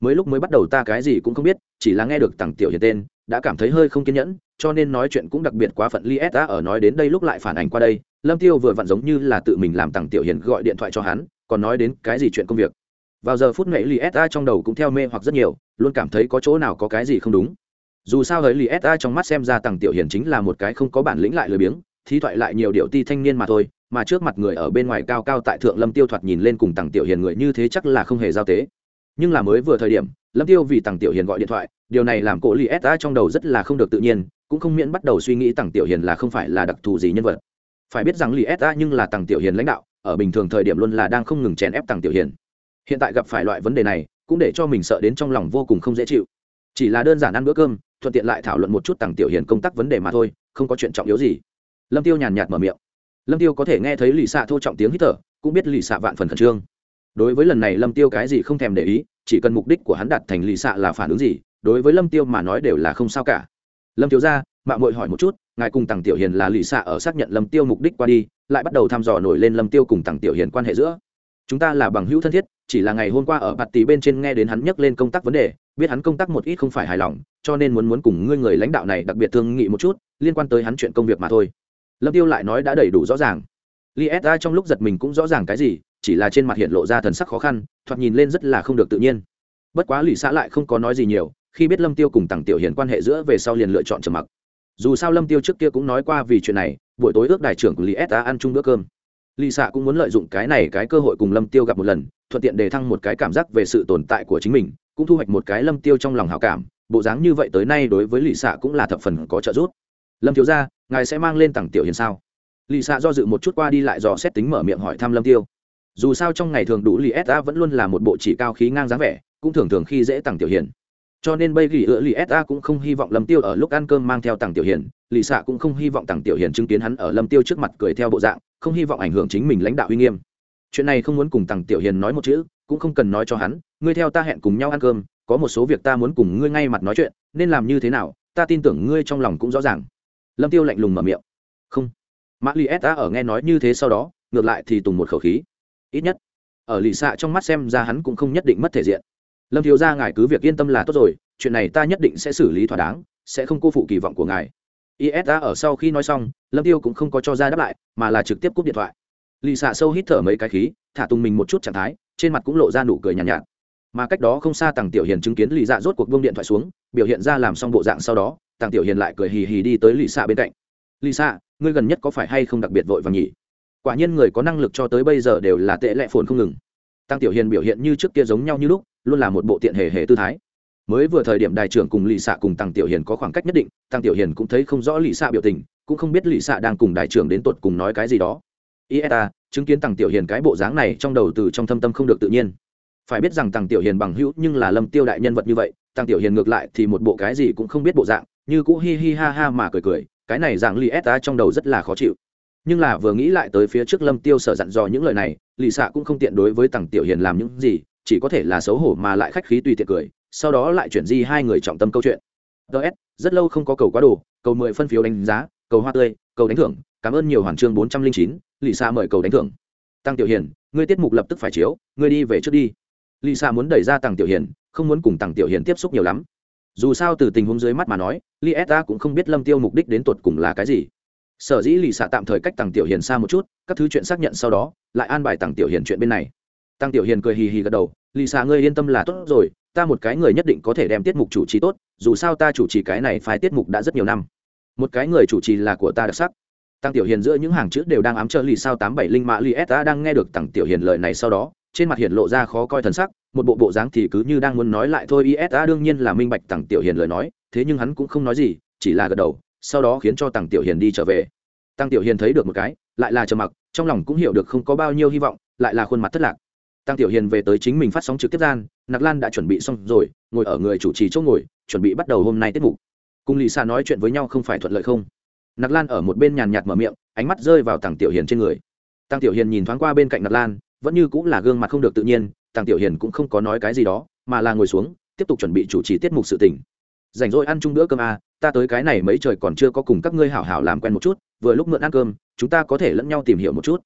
Mới lúc mới bắt đầu ta cái gì cũng không biết, chỉ là nghe được tặng tiểu hiền tên, đã cảm thấy hơi không kiên nhẫn, cho nên nói chuyện cũng đặc biệt quá phận li s ở nói đến đây lúc lại phản ảnh qua đây. Lâm tiêu vừa vặn giống như là tự mình làm tặng tiểu hiền gọi điện thoại cho hắn, còn nói đến cái gì chuyện công việc. Vào giờ phút này li s trong đầu cũng theo mê hoặc rất nhiều, luôn cảm thấy có chỗ nào có cái gì không đúng dù sao hỡi lì sa trong mắt xem ra tằng tiểu hiền chính là một cái không có bản lĩnh lại lười biếng, thí thoại lại nhiều điệu ti thanh niên mà thôi, mà trước mặt người ở bên ngoài cao cao tại thượng lâm tiêu thoạt nhìn lên cùng tằng tiểu hiền người như thế chắc là không hề giao tế. Nhưng là mới vừa thời điểm, lâm tiêu vì tằng tiểu hiền gọi điện thoại, điều này làm cổ lì sa trong đầu rất là không được tự nhiên, cũng không miễn bắt đầu suy nghĩ tằng tiểu hiền là không phải là đặc thù gì nhân vật. Phải biết rằng lì sa nhưng là tằng tiểu hiền lãnh đạo, ở bình thường thời điểm luôn là đang không ngừng chèn ép tằng tiểu hiền. Hiện tại gặp phải loại vấn đề này, cũng để cho mình sợ đến trong lòng vô cùng không dễ chịu. Chỉ là đơn giản ăn bữa cơm thuận tiện lại thảo luận một chút tặng tiểu hiền công tác vấn đề mà thôi, không có chuyện trọng yếu gì. Lâm tiêu nhàn nhạt mở miệng. Lâm tiêu có thể nghe thấy lì xạ thô trọng tiếng hít thở, cũng biết lì xạ vạn phần khẩn trương. Đối với lần này lâm tiêu cái gì không thèm để ý, chỉ cần mục đích của hắn đạt thành lì xạ là phản ứng gì, đối với lâm tiêu mà nói đều là không sao cả. Lâm thiếu gia mạng mội hỏi một chút, ngài cùng tằng tiểu hiền là lì xạ ở xác nhận lâm tiêu mục đích qua đi, lại bắt đầu thăm dò nổi lên lâm tiêu cùng tằng tiểu hiền quan hệ giữa. Chúng ta là bằng hữu thân thiết, chỉ là ngày hôm qua ở bạt tỷ bên trên nghe đến hắn nhắc lên công tác vấn đề biết hắn công tác một ít không phải hài lòng, cho nên muốn muốn cùng ngươi người lãnh đạo này đặc biệt thương nghị một chút, liên quan tới hắn chuyện công việc mà thôi. Lâm tiêu lại nói đã đầy đủ rõ ràng. Li s trong lúc giật mình cũng rõ ràng cái gì, chỉ là trên mặt hiện lộ ra thần sắc khó khăn, thoạt nhìn lên rất là không được tự nhiên. Bất quá lì xã lại không có nói gì nhiều, khi biết lâm tiêu cùng tằng tiểu hiền quan hệ giữa về sau liền lựa chọn trầm mặc. Dù sao lâm tiêu trước kia cũng nói qua vì chuyện này, buổi tối ước đại trưởng của li s ăn chung bữa cơm. Lì xạ cũng muốn lợi dụng cái này cái cơ hội cùng lâm tiêu gặp một lần, thuận tiện đề thăng một cái cảm giác về sự tồn tại của chính mình cũng thu hoạch một cái lâm tiêu trong lòng hảo cảm, bộ dáng như vậy tới nay đối với lì xạ cũng là thập phần có trợ giúp. Lâm thiếu gia, ngài sẽ mang lên tặng tiểu hiền sao? Lì xạ do dự một chút qua đi lại dò xét tính mở miệng hỏi thăm lâm tiêu. Dù sao trong ngày thường đủ lì sa vẫn luôn là một bộ chỉ cao khí ngang dáng vẻ, cũng thường thường khi dễ tặng tiểu hiền. Cho nên bây gỉ ựa lì sa cũng không hy vọng lâm tiêu ở lúc ăn cơm mang theo tặng tiểu hiền lì xạ cũng không hy vọng tặng tiểu hiền chứng kiến hắn ở lâm tiêu trước mặt cười theo bộ dạng, không hy vọng ảnh hưởng chính mình lãnh đạo uy nghiêm. Chuyện này không muốn cùng tặng tiểu hiền nói một chữ cũng không cần nói cho hắn, ngươi theo ta hẹn cùng nhau ăn cơm, có một số việc ta muốn cùng ngươi ngay mặt nói chuyện, nên làm như thế nào, ta tin tưởng ngươi trong lòng cũng rõ ràng. Lâm tiêu lạnh lùng mở miệng. Không. Mã li s ở nghe nói như thế sau đó, ngược lại thì tùng một khẩu khí. Ít nhất. Ở lì xạ trong mắt xem ra hắn cũng không nhất định mất thể diện. Lâm thiếu gia ngài cứ việc yên tâm là tốt rồi, chuyện này ta nhất định sẽ xử lý thỏa đáng, sẽ không cô phụ kỳ vọng của ngài. Isa ở sau khi nói xong, lâm tiêu cũng không có cho ra đáp lại, mà là trực tiếp cúp điện thoại. Lì xạ sâu hít thở mấy cái khí, thả tung mình một chút trạng thái trên mặt cũng lộ ra nụ cười nhàn nhạt, nhạt. Mà cách đó không xa tàng tiểu hiền chứng kiến lì dạ rốt cuộc buông điện thoại xuống biểu hiện ra làm xong bộ dạng sau đó tàng tiểu hiền lại cười hì hì đi tới lì xạ dạ bên cạnh. Lì xạ dạ, ngươi gần nhất có phải hay không đặc biệt vội vàng nhỉ? Quả nhiên người có năng lực cho tới bây giờ đều là tệ lệ phồn không ngừng. Tăng tiểu hiền biểu hiện như trước kia giống nhau như lúc luôn là một bộ tiện hề hề tư thái. Mới vừa thời điểm đại trưởng cùng lì xạ dạ cùng tăng tiểu hiền có khoảng cách nhất định tăng tiểu hiền cũng thấy không rõ lì xạ biểu tình cũng không biết lì xạ đang cùng đại trưởng đến tột cùng nói cái gì đó. Ieta chứng kiến tăng tiểu hiền cái bộ dáng này trong đầu từ trong thâm tâm không được tự nhiên. Phải biết rằng tăng tiểu hiền bằng hữu nhưng là lâm tiêu đại nhân vật như vậy tăng tiểu hiền ngược lại thì một bộ cái gì cũng không biết bộ dạng, như cũ hi hi ha ha mà cười cười, cái này dạng lì ta trong đầu rất là khó chịu. Nhưng là vừa nghĩ lại tới phía trước lâm tiêu sở dặn dò những lời này lì xạ cũng không tiện đối với tằng tiểu hiền làm những gì, chỉ có thể là xấu hổ mà lại khách khí tùy tiện cười, sau đó lại chuyển di hai người trọng tâm câu chuyện. Ts rất lâu không có cầu quá đồ, cầu mười phân phiếu đánh giá, cầu hoa tươi, cầu đánh thưởng, cảm ơn nhiều hoàn chương bốn trăm linh chín lì xa mời cầu đánh thưởng. Tăng tiểu hiền, ngươi tiết mục lập tức phải chiếu, ngươi đi về trước đi. Lì xa muốn đẩy ra tăng tiểu hiền, không muốn cùng tăng tiểu hiền tiếp xúc nhiều lắm. Dù sao từ tình huống dưới mắt mà nói li eta cũng không biết lâm tiêu mục đích đến tột cùng là cái gì. Sở dĩ lì xạ tạm thời cách Tăng tiểu hiền xa một chút, các thứ chuyện xác nhận sau đó, lại an bài Tăng tiểu hiền chuyện bên này. Tăng tiểu hiền cười hì hì gật đầu, lì xạ ngươi yên tâm là tốt rồi, ta một cái người nhất định có thể đem tiết mục chủ trì tốt, dù sao ta chủ trì cái này phải tiết mục đã rất nhiều năm. Một cái người chủ trì là của ta đặc sắc tăng tiểu hiền giữa những hàng chữ đều đang ám trợ lì sao tám bảy linh mã li s đang nghe được tăng tiểu hiền lời này sau đó, trên mặt hiện lộ ra khó coi thần sắc, một bộ bộ dáng thì cứ như đang muốn nói lại thôi. Isa đương nhiên là minh bạch tăng tiểu hiền lời nói, thế nhưng hắn cũng không nói gì, chỉ là gật đầu, sau đó khiến cho tăng tiểu hiền đi trở về. Tăng tiểu hiền thấy được một cái, lại là trầm mặc, trong lòng cũng hiểu được không có bao nhiêu hy vọng, lại là khuôn mặt thất lạc. Tăng tiểu hiền về tới chính mình phát sóng trực tiếp gian, nặc lan đã chuẩn bị xong rồi, ngồi ở người chủ trì chỗ ngồi, chuẩn bị bắt đầu hôm nay tiết mục. Cùng lì xa nói chuyện với nhau không phải thuận lợi không? Nặc lan ở một bên nhàn nhạt mở miệng ánh mắt rơi vào tàng tiểu hiền trên người. Tàng tiểu hiền nhìn thoáng qua bên cạnh nặc lan vẫn như cũng là gương mặt không được tự nhiên tàng tiểu hiền cũng không có nói cái gì đó mà là ngồi xuống tiếp tục chuẩn bị chủ trì tiết mục sự tình. Rảnh rỗi ăn chung bữa cơm à, ta tới cái này mấy trời còn chưa có cùng các ngươi hảo hảo làm quen một chút vừa lúc mượn ăn cơm chúng ta có thể lẫn nhau tìm hiểu một chút.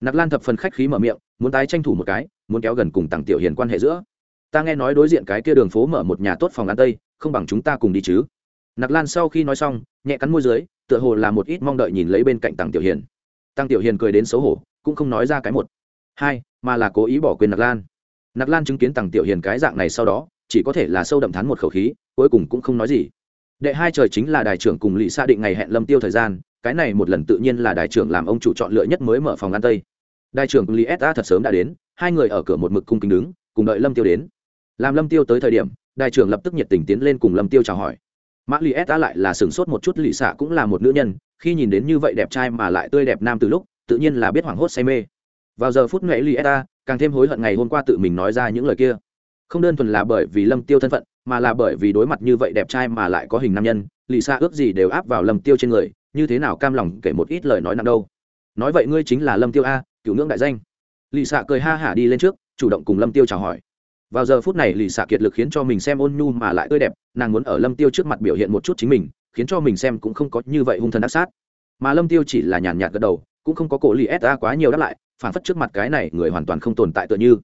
Nặc lan thập phần khách khí mở miệng muốn tái tranh thủ một cái muốn kéo gần cùng tàng tiểu hiền quan hệ giữa. Ta nghe nói đối diện cái kia đường phố mở một nhà tốt phòng ăn tây không bằng chúng ta cùng đi chứ. Nặc lan sau khi nói xong nhẹ cắn môi dưới tựa hồ là một ít mong đợi nhìn lấy bên cạnh tăng tiểu hiền. Tăng tiểu hiền cười đến xấu hổ, cũng không nói ra cái một. Hai, mà là cố ý bỏ quên nặc lan. Nặc lan chứng kiến tăng tiểu hiền cái dạng này sau đó, chỉ có thể là sâu đậm thắn một khẩu khí, cuối cùng cũng không nói gì. Đệ hai trời chính là đài trưởng cùng lỵ xa định ngày hẹn lâm tiêu thời gian, cái này một lần tự nhiên là đài trưởng làm ông chủ chọn lựa nhất mới mở phòng ăn tây. Đài trưởng lỵ sa thật sớm đã đến, hai người ở cửa một mực cung kính đứng, cùng đợi lâm tiêu đến. Làm lâm tiêu tới thời điểm, đài trưởng lập tức nhiệt tình tiến lên cùng lâm tiêu chào hỏi mã lý sa lại là sửng sốt một chút, lì xạ cũng là một nữ nhân, khi nhìn đến như vậy đẹp trai mà lại tươi đẹp nam từ lúc, tự nhiên là biết hoảng hốt say mê. Vào giờ phút nghệ lỵ sa càng thêm hối hận ngày hôm qua tự mình nói ra những lời kia. Không đơn thuần là bởi vì lâm tiêu thân phận, mà là bởi vì đối mặt như vậy đẹp trai mà lại có hình nam nhân, lì xạ ước gì đều áp vào lâm tiêu trên người, như thế nào cam lòng kể một ít lời nói nặng đâu. Nói vậy ngươi chính là lâm tiêu a, cựu ngưỡng đại danh. Lì xạ cười ha hả đi lên trước, chủ động cùng lâm tiêu chào hỏi vào giờ phút này, lì xạ kiệt lực khiến cho mình xem ôn nhu mà lại tươi đẹp, nàng muốn ở lâm tiêu trước mặt biểu hiện một chút chính mình, khiến cho mình xem cũng không có như vậy hung thần ác sát. Mà lâm tiêu chỉ là nhàn nhạt gật đầu, cũng không có cổ lì sa quá nhiều đáp lại, phản phất trước mặt cái này người hoàn toàn không tồn tại tựa như.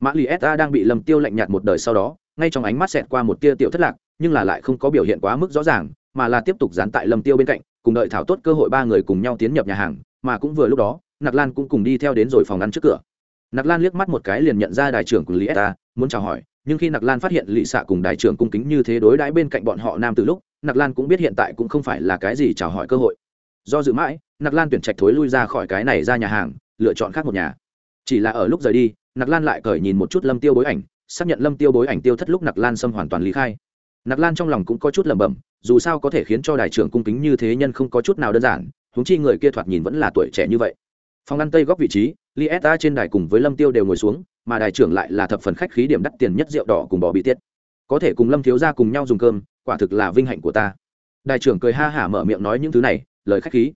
Mã lì sa đang bị lâm tiêu lạnh nhạt một đời sau đó, ngay trong ánh mắt xẹt qua một tia tiểu thất lạc, nhưng là lại không có biểu hiện quá mức rõ ràng, mà là tiếp tục dán tại lâm tiêu bên cạnh, cùng đợi thảo tốt cơ hội ba người cùng nhau tiến nhập nhà hàng, mà cũng vừa lúc đó, nặc lan cũng cùng đi theo đến rồi phòng ăn trước cửa nặc lan liếc mắt một cái liền nhận ra đại trưởng của lý sa muốn chào hỏi, nhưng khi nặc lan phát hiện lì xạ cùng đại trưởng cung kính như thế đối đãi bên cạnh bọn họ nam từ lúc nặc lan cũng biết hiện tại cũng không phải là cái gì chào hỏi cơ hội. Do dự mãi nặc lan tuyển trạch thối lui ra khỏi cái này ra nhà hàng, lựa chọn khác một nhà. Chỉ là ở lúc rời đi nặc lan lại cởi nhìn một chút lâm tiêu bối ảnh, xác nhận lâm tiêu bối ảnh tiêu thất lúc nặc lan xâm hoàn toàn lý khai. Nặc lan trong lòng cũng có chút lẩm bẩm, dù sao có thể khiến cho đại trưởng cung kính như thế nhân không có chút nào đơn giản, huống chi người kia thoạt nhìn vẫn là tuổi trẻ như vậy phòng ăn tây góc vị trí li sa trên đài cùng với lâm tiêu đều ngồi xuống, mà đài trưởng lại là thập phần khách khí điểm đắt tiền nhất rượu đỏ cùng bò bị tiết. Có thể cùng lâm thiếu gia cùng nhau dùng cơm, quả thực là vinh hạnh của ta. Đài trưởng cười ha hả mở miệng nói những thứ này, lời khách khí.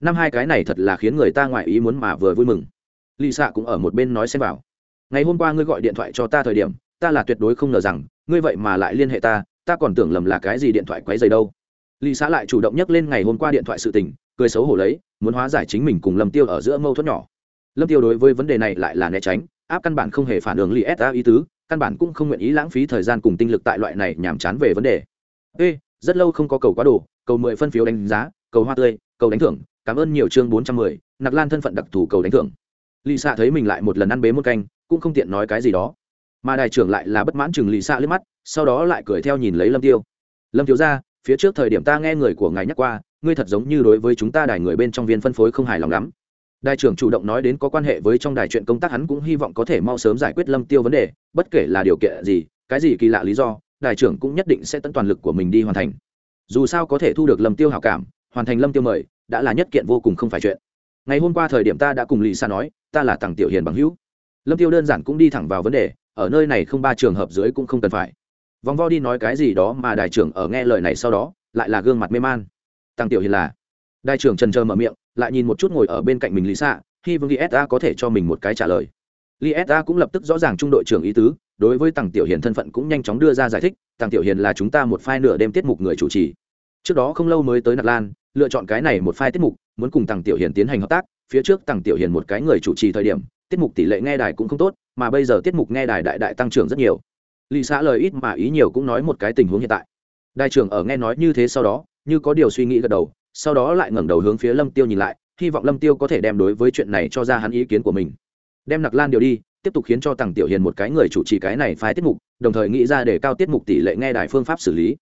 Năm hai cái này thật là khiến người ta ngoại ý muốn mà vừa vui mừng. Lì xạ cũng ở một bên nói xem vào. Ngày hôm qua ngươi gọi điện thoại cho ta thời điểm, ta là tuyệt đối không ngờ rằng, ngươi vậy mà lại liên hệ ta ta còn tưởng lầm là cái gì điện thoại quấy dày đâu. Lì xạ lại chủ động nhắc lên ngày hôm qua điện thoại sự tình cười xấu hổ lấy, muốn hóa giải chính mình cùng lâm tiêu ở giữa mâu thuẫn nhỏ. Lâm tiêu đối với vấn đề này lại là né tránh, áp căn bản không hề phản ứng li sa ý tứ, căn bản cũng không nguyện ý lãng phí thời gian cùng tinh lực tại loại này nhàm chán về vấn đề. Ê, rất lâu không có cầu quá đủ cầu mười phân phiếu đánh giá, cầu hoa tươi, cầu đánh thưởng, cảm ơn nhiều chương bốn trăm mười, nặc lan thân phận đặc thù cầu đánh thưởng. Lì xạ thấy mình lại một lần ăn bế một canh, cũng không tiện nói cái gì đó. Mà đại trưởng lại là bất mãn chừng lì xạ liếc mắt, sau đó lại cười theo nhìn lấy lâm tiêu. Lâm thiếu ra, phía trước thời điểm ta nghe người của ngài nhắc qua ngươi thật giống như đối với chúng ta đài người bên trong viên phân phối không hài lòng lắm. Đại trưởng chủ động nói đến có quan hệ với trong đài chuyện công tác hắn cũng hy vọng có thể mau sớm giải quyết lâm tiêu vấn đề, bất kể là điều kiện gì, cái gì kỳ lạ lý do đại trưởng cũng nhất định sẽ tận toàn lực của mình đi hoàn thành. Dù sao có thể thu được lâm tiêu hảo cảm, hoàn thành lâm tiêu mời, đã là nhất kiện vô cùng không phải chuyện. Ngày hôm qua thời điểm ta đã cùng lì xa nói, ta là thằng tiểu hiền bằng hữu. Lâm tiêu đơn giản cũng đi thẳng vào vấn đề, ở nơi này không ba trường hợp dưới cũng không cần phải. Vòng vo đi nói cái gì đó mà đại trưởng ở nghe lời này sau đó, lại là gương mặt mê man tăng tiểu hiền là. Đại trưởng trần trờ mở miệng, lại nhìn một chút ngồi ở bên cạnh mình lý xạ hy vọng lisa có thể cho mình một cái trả lời. Lisa cũng lập tức rõ ràng trung đội trưởng ý tứ, đối với tăng tiểu hiền thân phận cũng nhanh chóng đưa ra giải thích, tăng tiểu hiền là chúng ta một phai nửa đêm tiết mục người chủ trì. Trước đó không lâu mới tới nạt lan, lựa chọn cái này một phai tiết mục, muốn cùng tăng tiểu hiền tiến hành hợp tác, phía trước tăng tiểu hiền một cái người chủ trì thời điểm, tiết mục tỷ lệ nghe đài cũng không tốt, mà bây giờ tiết mục nghe đài đại đại tăng trưởng rất nhiều. Lì xã lời ít mà ý nhiều cũng nói một cái tình huống hiện tại. Đại trưởng ở nghe nói như thế sau đó như có điều suy nghĩ gật đầu, sau đó lại ngẩng đầu hướng phía lâm tiêu nhìn lại, hy vọng lâm tiêu có thể đem đối với chuyện này cho ra hắn ý kiến của mình. Đem nặc lan điều đi, tiếp tục khiến cho tằng tiểu hiền một cái người chủ trì cái này phái tiết mục, đồng thời nghĩ ra để cao tiết mục tỷ lệ nghe đài phương pháp xử lý.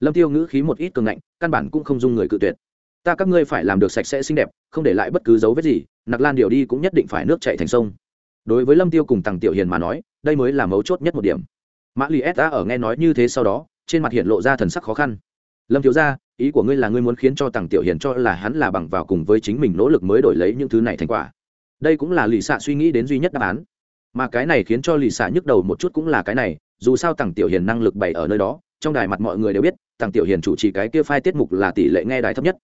Lâm tiêu ngữ khí một ít cường ngạnh, căn bản cũng không dung người cự tuyệt. Ta các ngươi phải làm được sạch sẽ xinh đẹp, không để lại bất cứ dấu vết gì, nặc lan điều đi cũng nhất định phải nước chạy thành sông. Đối với lâm tiêu cùng tằng tiểu hiền mà nói, đây mới là mấu chốt nhất một điểm. Mã lì s ở nghe nói như thế sau đó, trên mặt hiện lộ ra thần sắc khó khăn. Lâm thiếu gia ý của ngươi là ngươi muốn khiến cho tằng tiểu hiền cho là hắn là bằng vào cùng với chính mình nỗ lực mới đổi lấy những thứ này thành quả. Đây cũng là lì xạ suy nghĩ đến duy nhất đáp án. Mà cái này khiến cho lì xạ nhức đầu một chút cũng là cái này, dù sao tằng tiểu hiền năng lực bày ở nơi đó, trong đài mặt mọi người đều biết, tằng tiểu hiền chủ trì cái kia phai tiết mục là tỷ lệ nghe đài thấp nhất.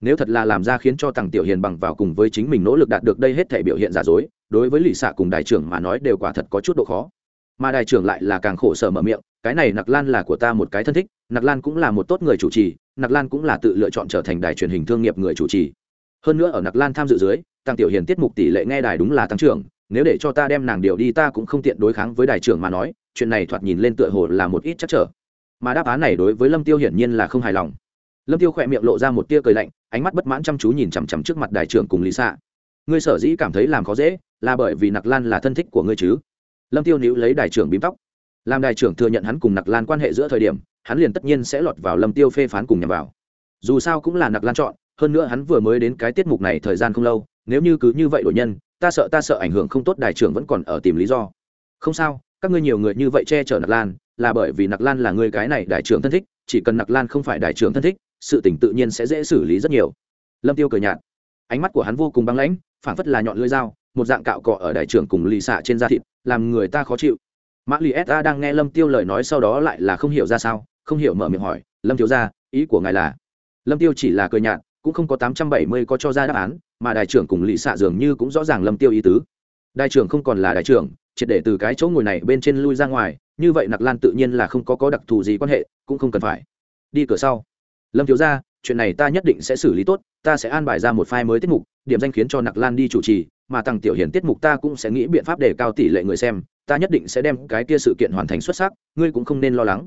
Nếu thật là làm ra khiến cho tằng tiểu hiền bằng vào cùng với chính mình nỗ lực đạt được đây hết thể biểu hiện giả dối, đối với lì xạ cùng Đài trưởng mà nói đều quả thật có chút độ khó. Mà Đài trưởng lại là càng khổ sở mở miệng cái này nặc lan là của ta một cái thân thích, nặc lan cũng là một tốt người chủ trì, nặc lan cũng là tự lựa chọn trở thành đài truyền hình thương nghiệp người chủ trì. Hơn nữa ở nặc lan tham dự dưới, tăng tiểu hiền tiết mục tỷ lệ nghe đài đúng là tăng trưởng, nếu để cho ta đem nàng điều đi ta cũng không tiện đối kháng với đài trưởng mà nói, chuyện này thoạt nhìn lên tựa hồ là một ít chắc trở. Mà đáp án này đối với lâm tiêu hiển nhiên là không hài lòng. Lâm tiêu khỏe miệng lộ ra một tia cười lạnh, ánh mắt bất mãn chăm chú nhìn chằm chằm trước mặt đài trưởng cùng lý xạ ngươi sở dĩ cảm thấy làm khó dễ, là bởi vì nặc lan là thân thích của ngươi chứ? Lâm tiêu níu lấy đài trưởng bím tóc làm Đại trưởng thừa nhận hắn cùng nặc lan quan hệ giữa thời điểm, hắn liền tất nhiên sẽ lọt vào lâm tiêu phê phán cùng nhằm vào. Dù sao cũng là nặc lan chọn, hơn nữa hắn vừa mới đến cái tiết mục này thời gian không lâu, nếu như cứ như vậy đổi nhân, ta sợ ta sợ ảnh hưởng không tốt Đại trưởng vẫn còn ở tìm lý do. Không sao, các ngươi nhiều người như vậy che chở nặc lan, là bởi vì nặc lan là người cái này đại trưởng thân thích, chỉ cần nặc lan không phải đại trưởng thân thích, sự tỉnh tự nhiên sẽ dễ xử lý rất nhiều. Lâm tiêu cười nhạt. Ánh mắt của hắn vô cùng băng lãnh phản phất là nhọn lưỡi dao, một dạng cạo cọ ở đại trưởng cùng lì xạ trên da thịt, làm người ta khó chịu mã lì sa đang nghe lâm tiêu lời nói sau đó lại là không hiểu ra sao, không hiểu mở miệng hỏi, lâm thiếu ra ý của ngài là? Lâm tiêu chỉ là cười nhạt, cũng không có tám trăm bảy mươi có cho ra đáp án, mà đại trưởng cùng lì xạ dường như cũng rõ ràng lâm tiêu ý tứ. Đại trưởng không còn là đại trưởng triệt để từ cái chỗ ngồi này bên trên lui ra ngoài, như vậy nặc lan tự nhiên là không có có đặc thù gì quan hệ, cũng không cần phải. Đi cửa sau. Lâm thiếu ra chuyện này ta nhất định sẽ xử lý tốt, ta sẽ an bài ra một file mới tiết mục, điểm danh khiến cho nặc lan đi chủ trì mà tăng tiểu hiển tiết mục ta cũng sẽ nghĩ biện pháp để cao tỷ lệ người xem, ta nhất định sẽ đem cái kia sự kiện hoàn thành xuất sắc, ngươi cũng không nên lo lắng.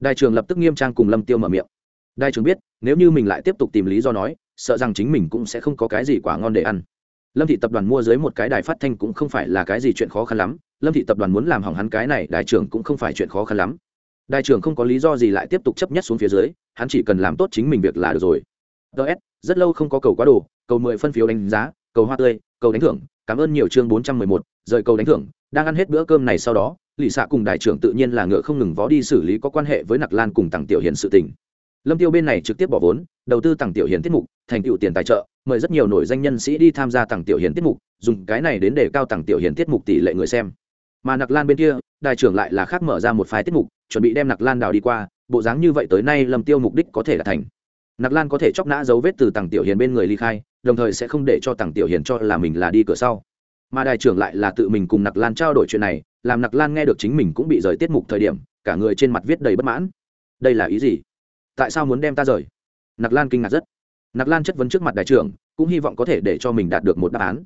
Đại trường lập tức nghiêm trang cùng lâm tiêu mở miệng. Đại trường biết, nếu như mình lại tiếp tục tìm lý do nói, sợ rằng chính mình cũng sẽ không có cái gì quả ngon để ăn. Lâm thị tập đoàn mua dưới một cái đài phát thanh cũng không phải là cái gì chuyện khó khăn lắm, lâm thị tập đoàn muốn làm hỏng hắn cái này đại trưởng cũng không phải chuyện khó khăn lắm. Đại trưởng không có lý do gì lại tiếp tục chấp nhất xuống phía dưới, hắn chỉ cần làm tốt chính mình việc là được rồi. Ts rất lâu không có cầu quá đồ, cầu mười phân phiếu đánh giá, cầu hoa tươi cầu đánh thưởng, cảm ơn nhiều chương bốn trăm mười một, rời cầu đánh thưởng, đang ăn hết bữa cơm này sau đó, lì xạ cùng đại trưởng tự nhiên là ngựa không ngừng vó đi xử lý có quan hệ với nặc lan cùng tặng tiểu hiền sự tình. Lâm tiêu bên này trực tiếp bỏ vốn, đầu tư tặng tiểu hiền tiết mục, thành tựu tiền tài trợ, mời rất nhiều nổi danh nhân sĩ đi tham gia tặng tiểu hiền tiết mục, dùng cái này đến để cao tặng tiểu hiền tiết mục tỷ lệ người xem. Mà nặc lan bên kia, đại trưởng lại là khác mở ra một phái tiết mục, chuẩn bị đem nặc lan đào đi qua, bộ dáng như vậy tới nay lâm tiêu mục đích có thể là thành nặc lan có thể chóc nã dấu vết từ tặng tiểu hiền bên người ly khai, đồng thời sẽ không để cho tặng tiểu hiền cho là mình là đi cửa sau. Mà đại trưởng lại là tự mình cùng nặc lan trao đổi chuyện này, làm nặc lan nghe được chính mình cũng bị rời tiết mục thời điểm, cả người trên mặt viết đầy bất mãn. Đây là ý gì? Tại sao muốn đem ta rời? Nặc lan kinh ngạc rất. Nặc lan chất vấn trước mặt đại trưởng, cũng hy vọng có thể để cho mình đạt được một đáp án.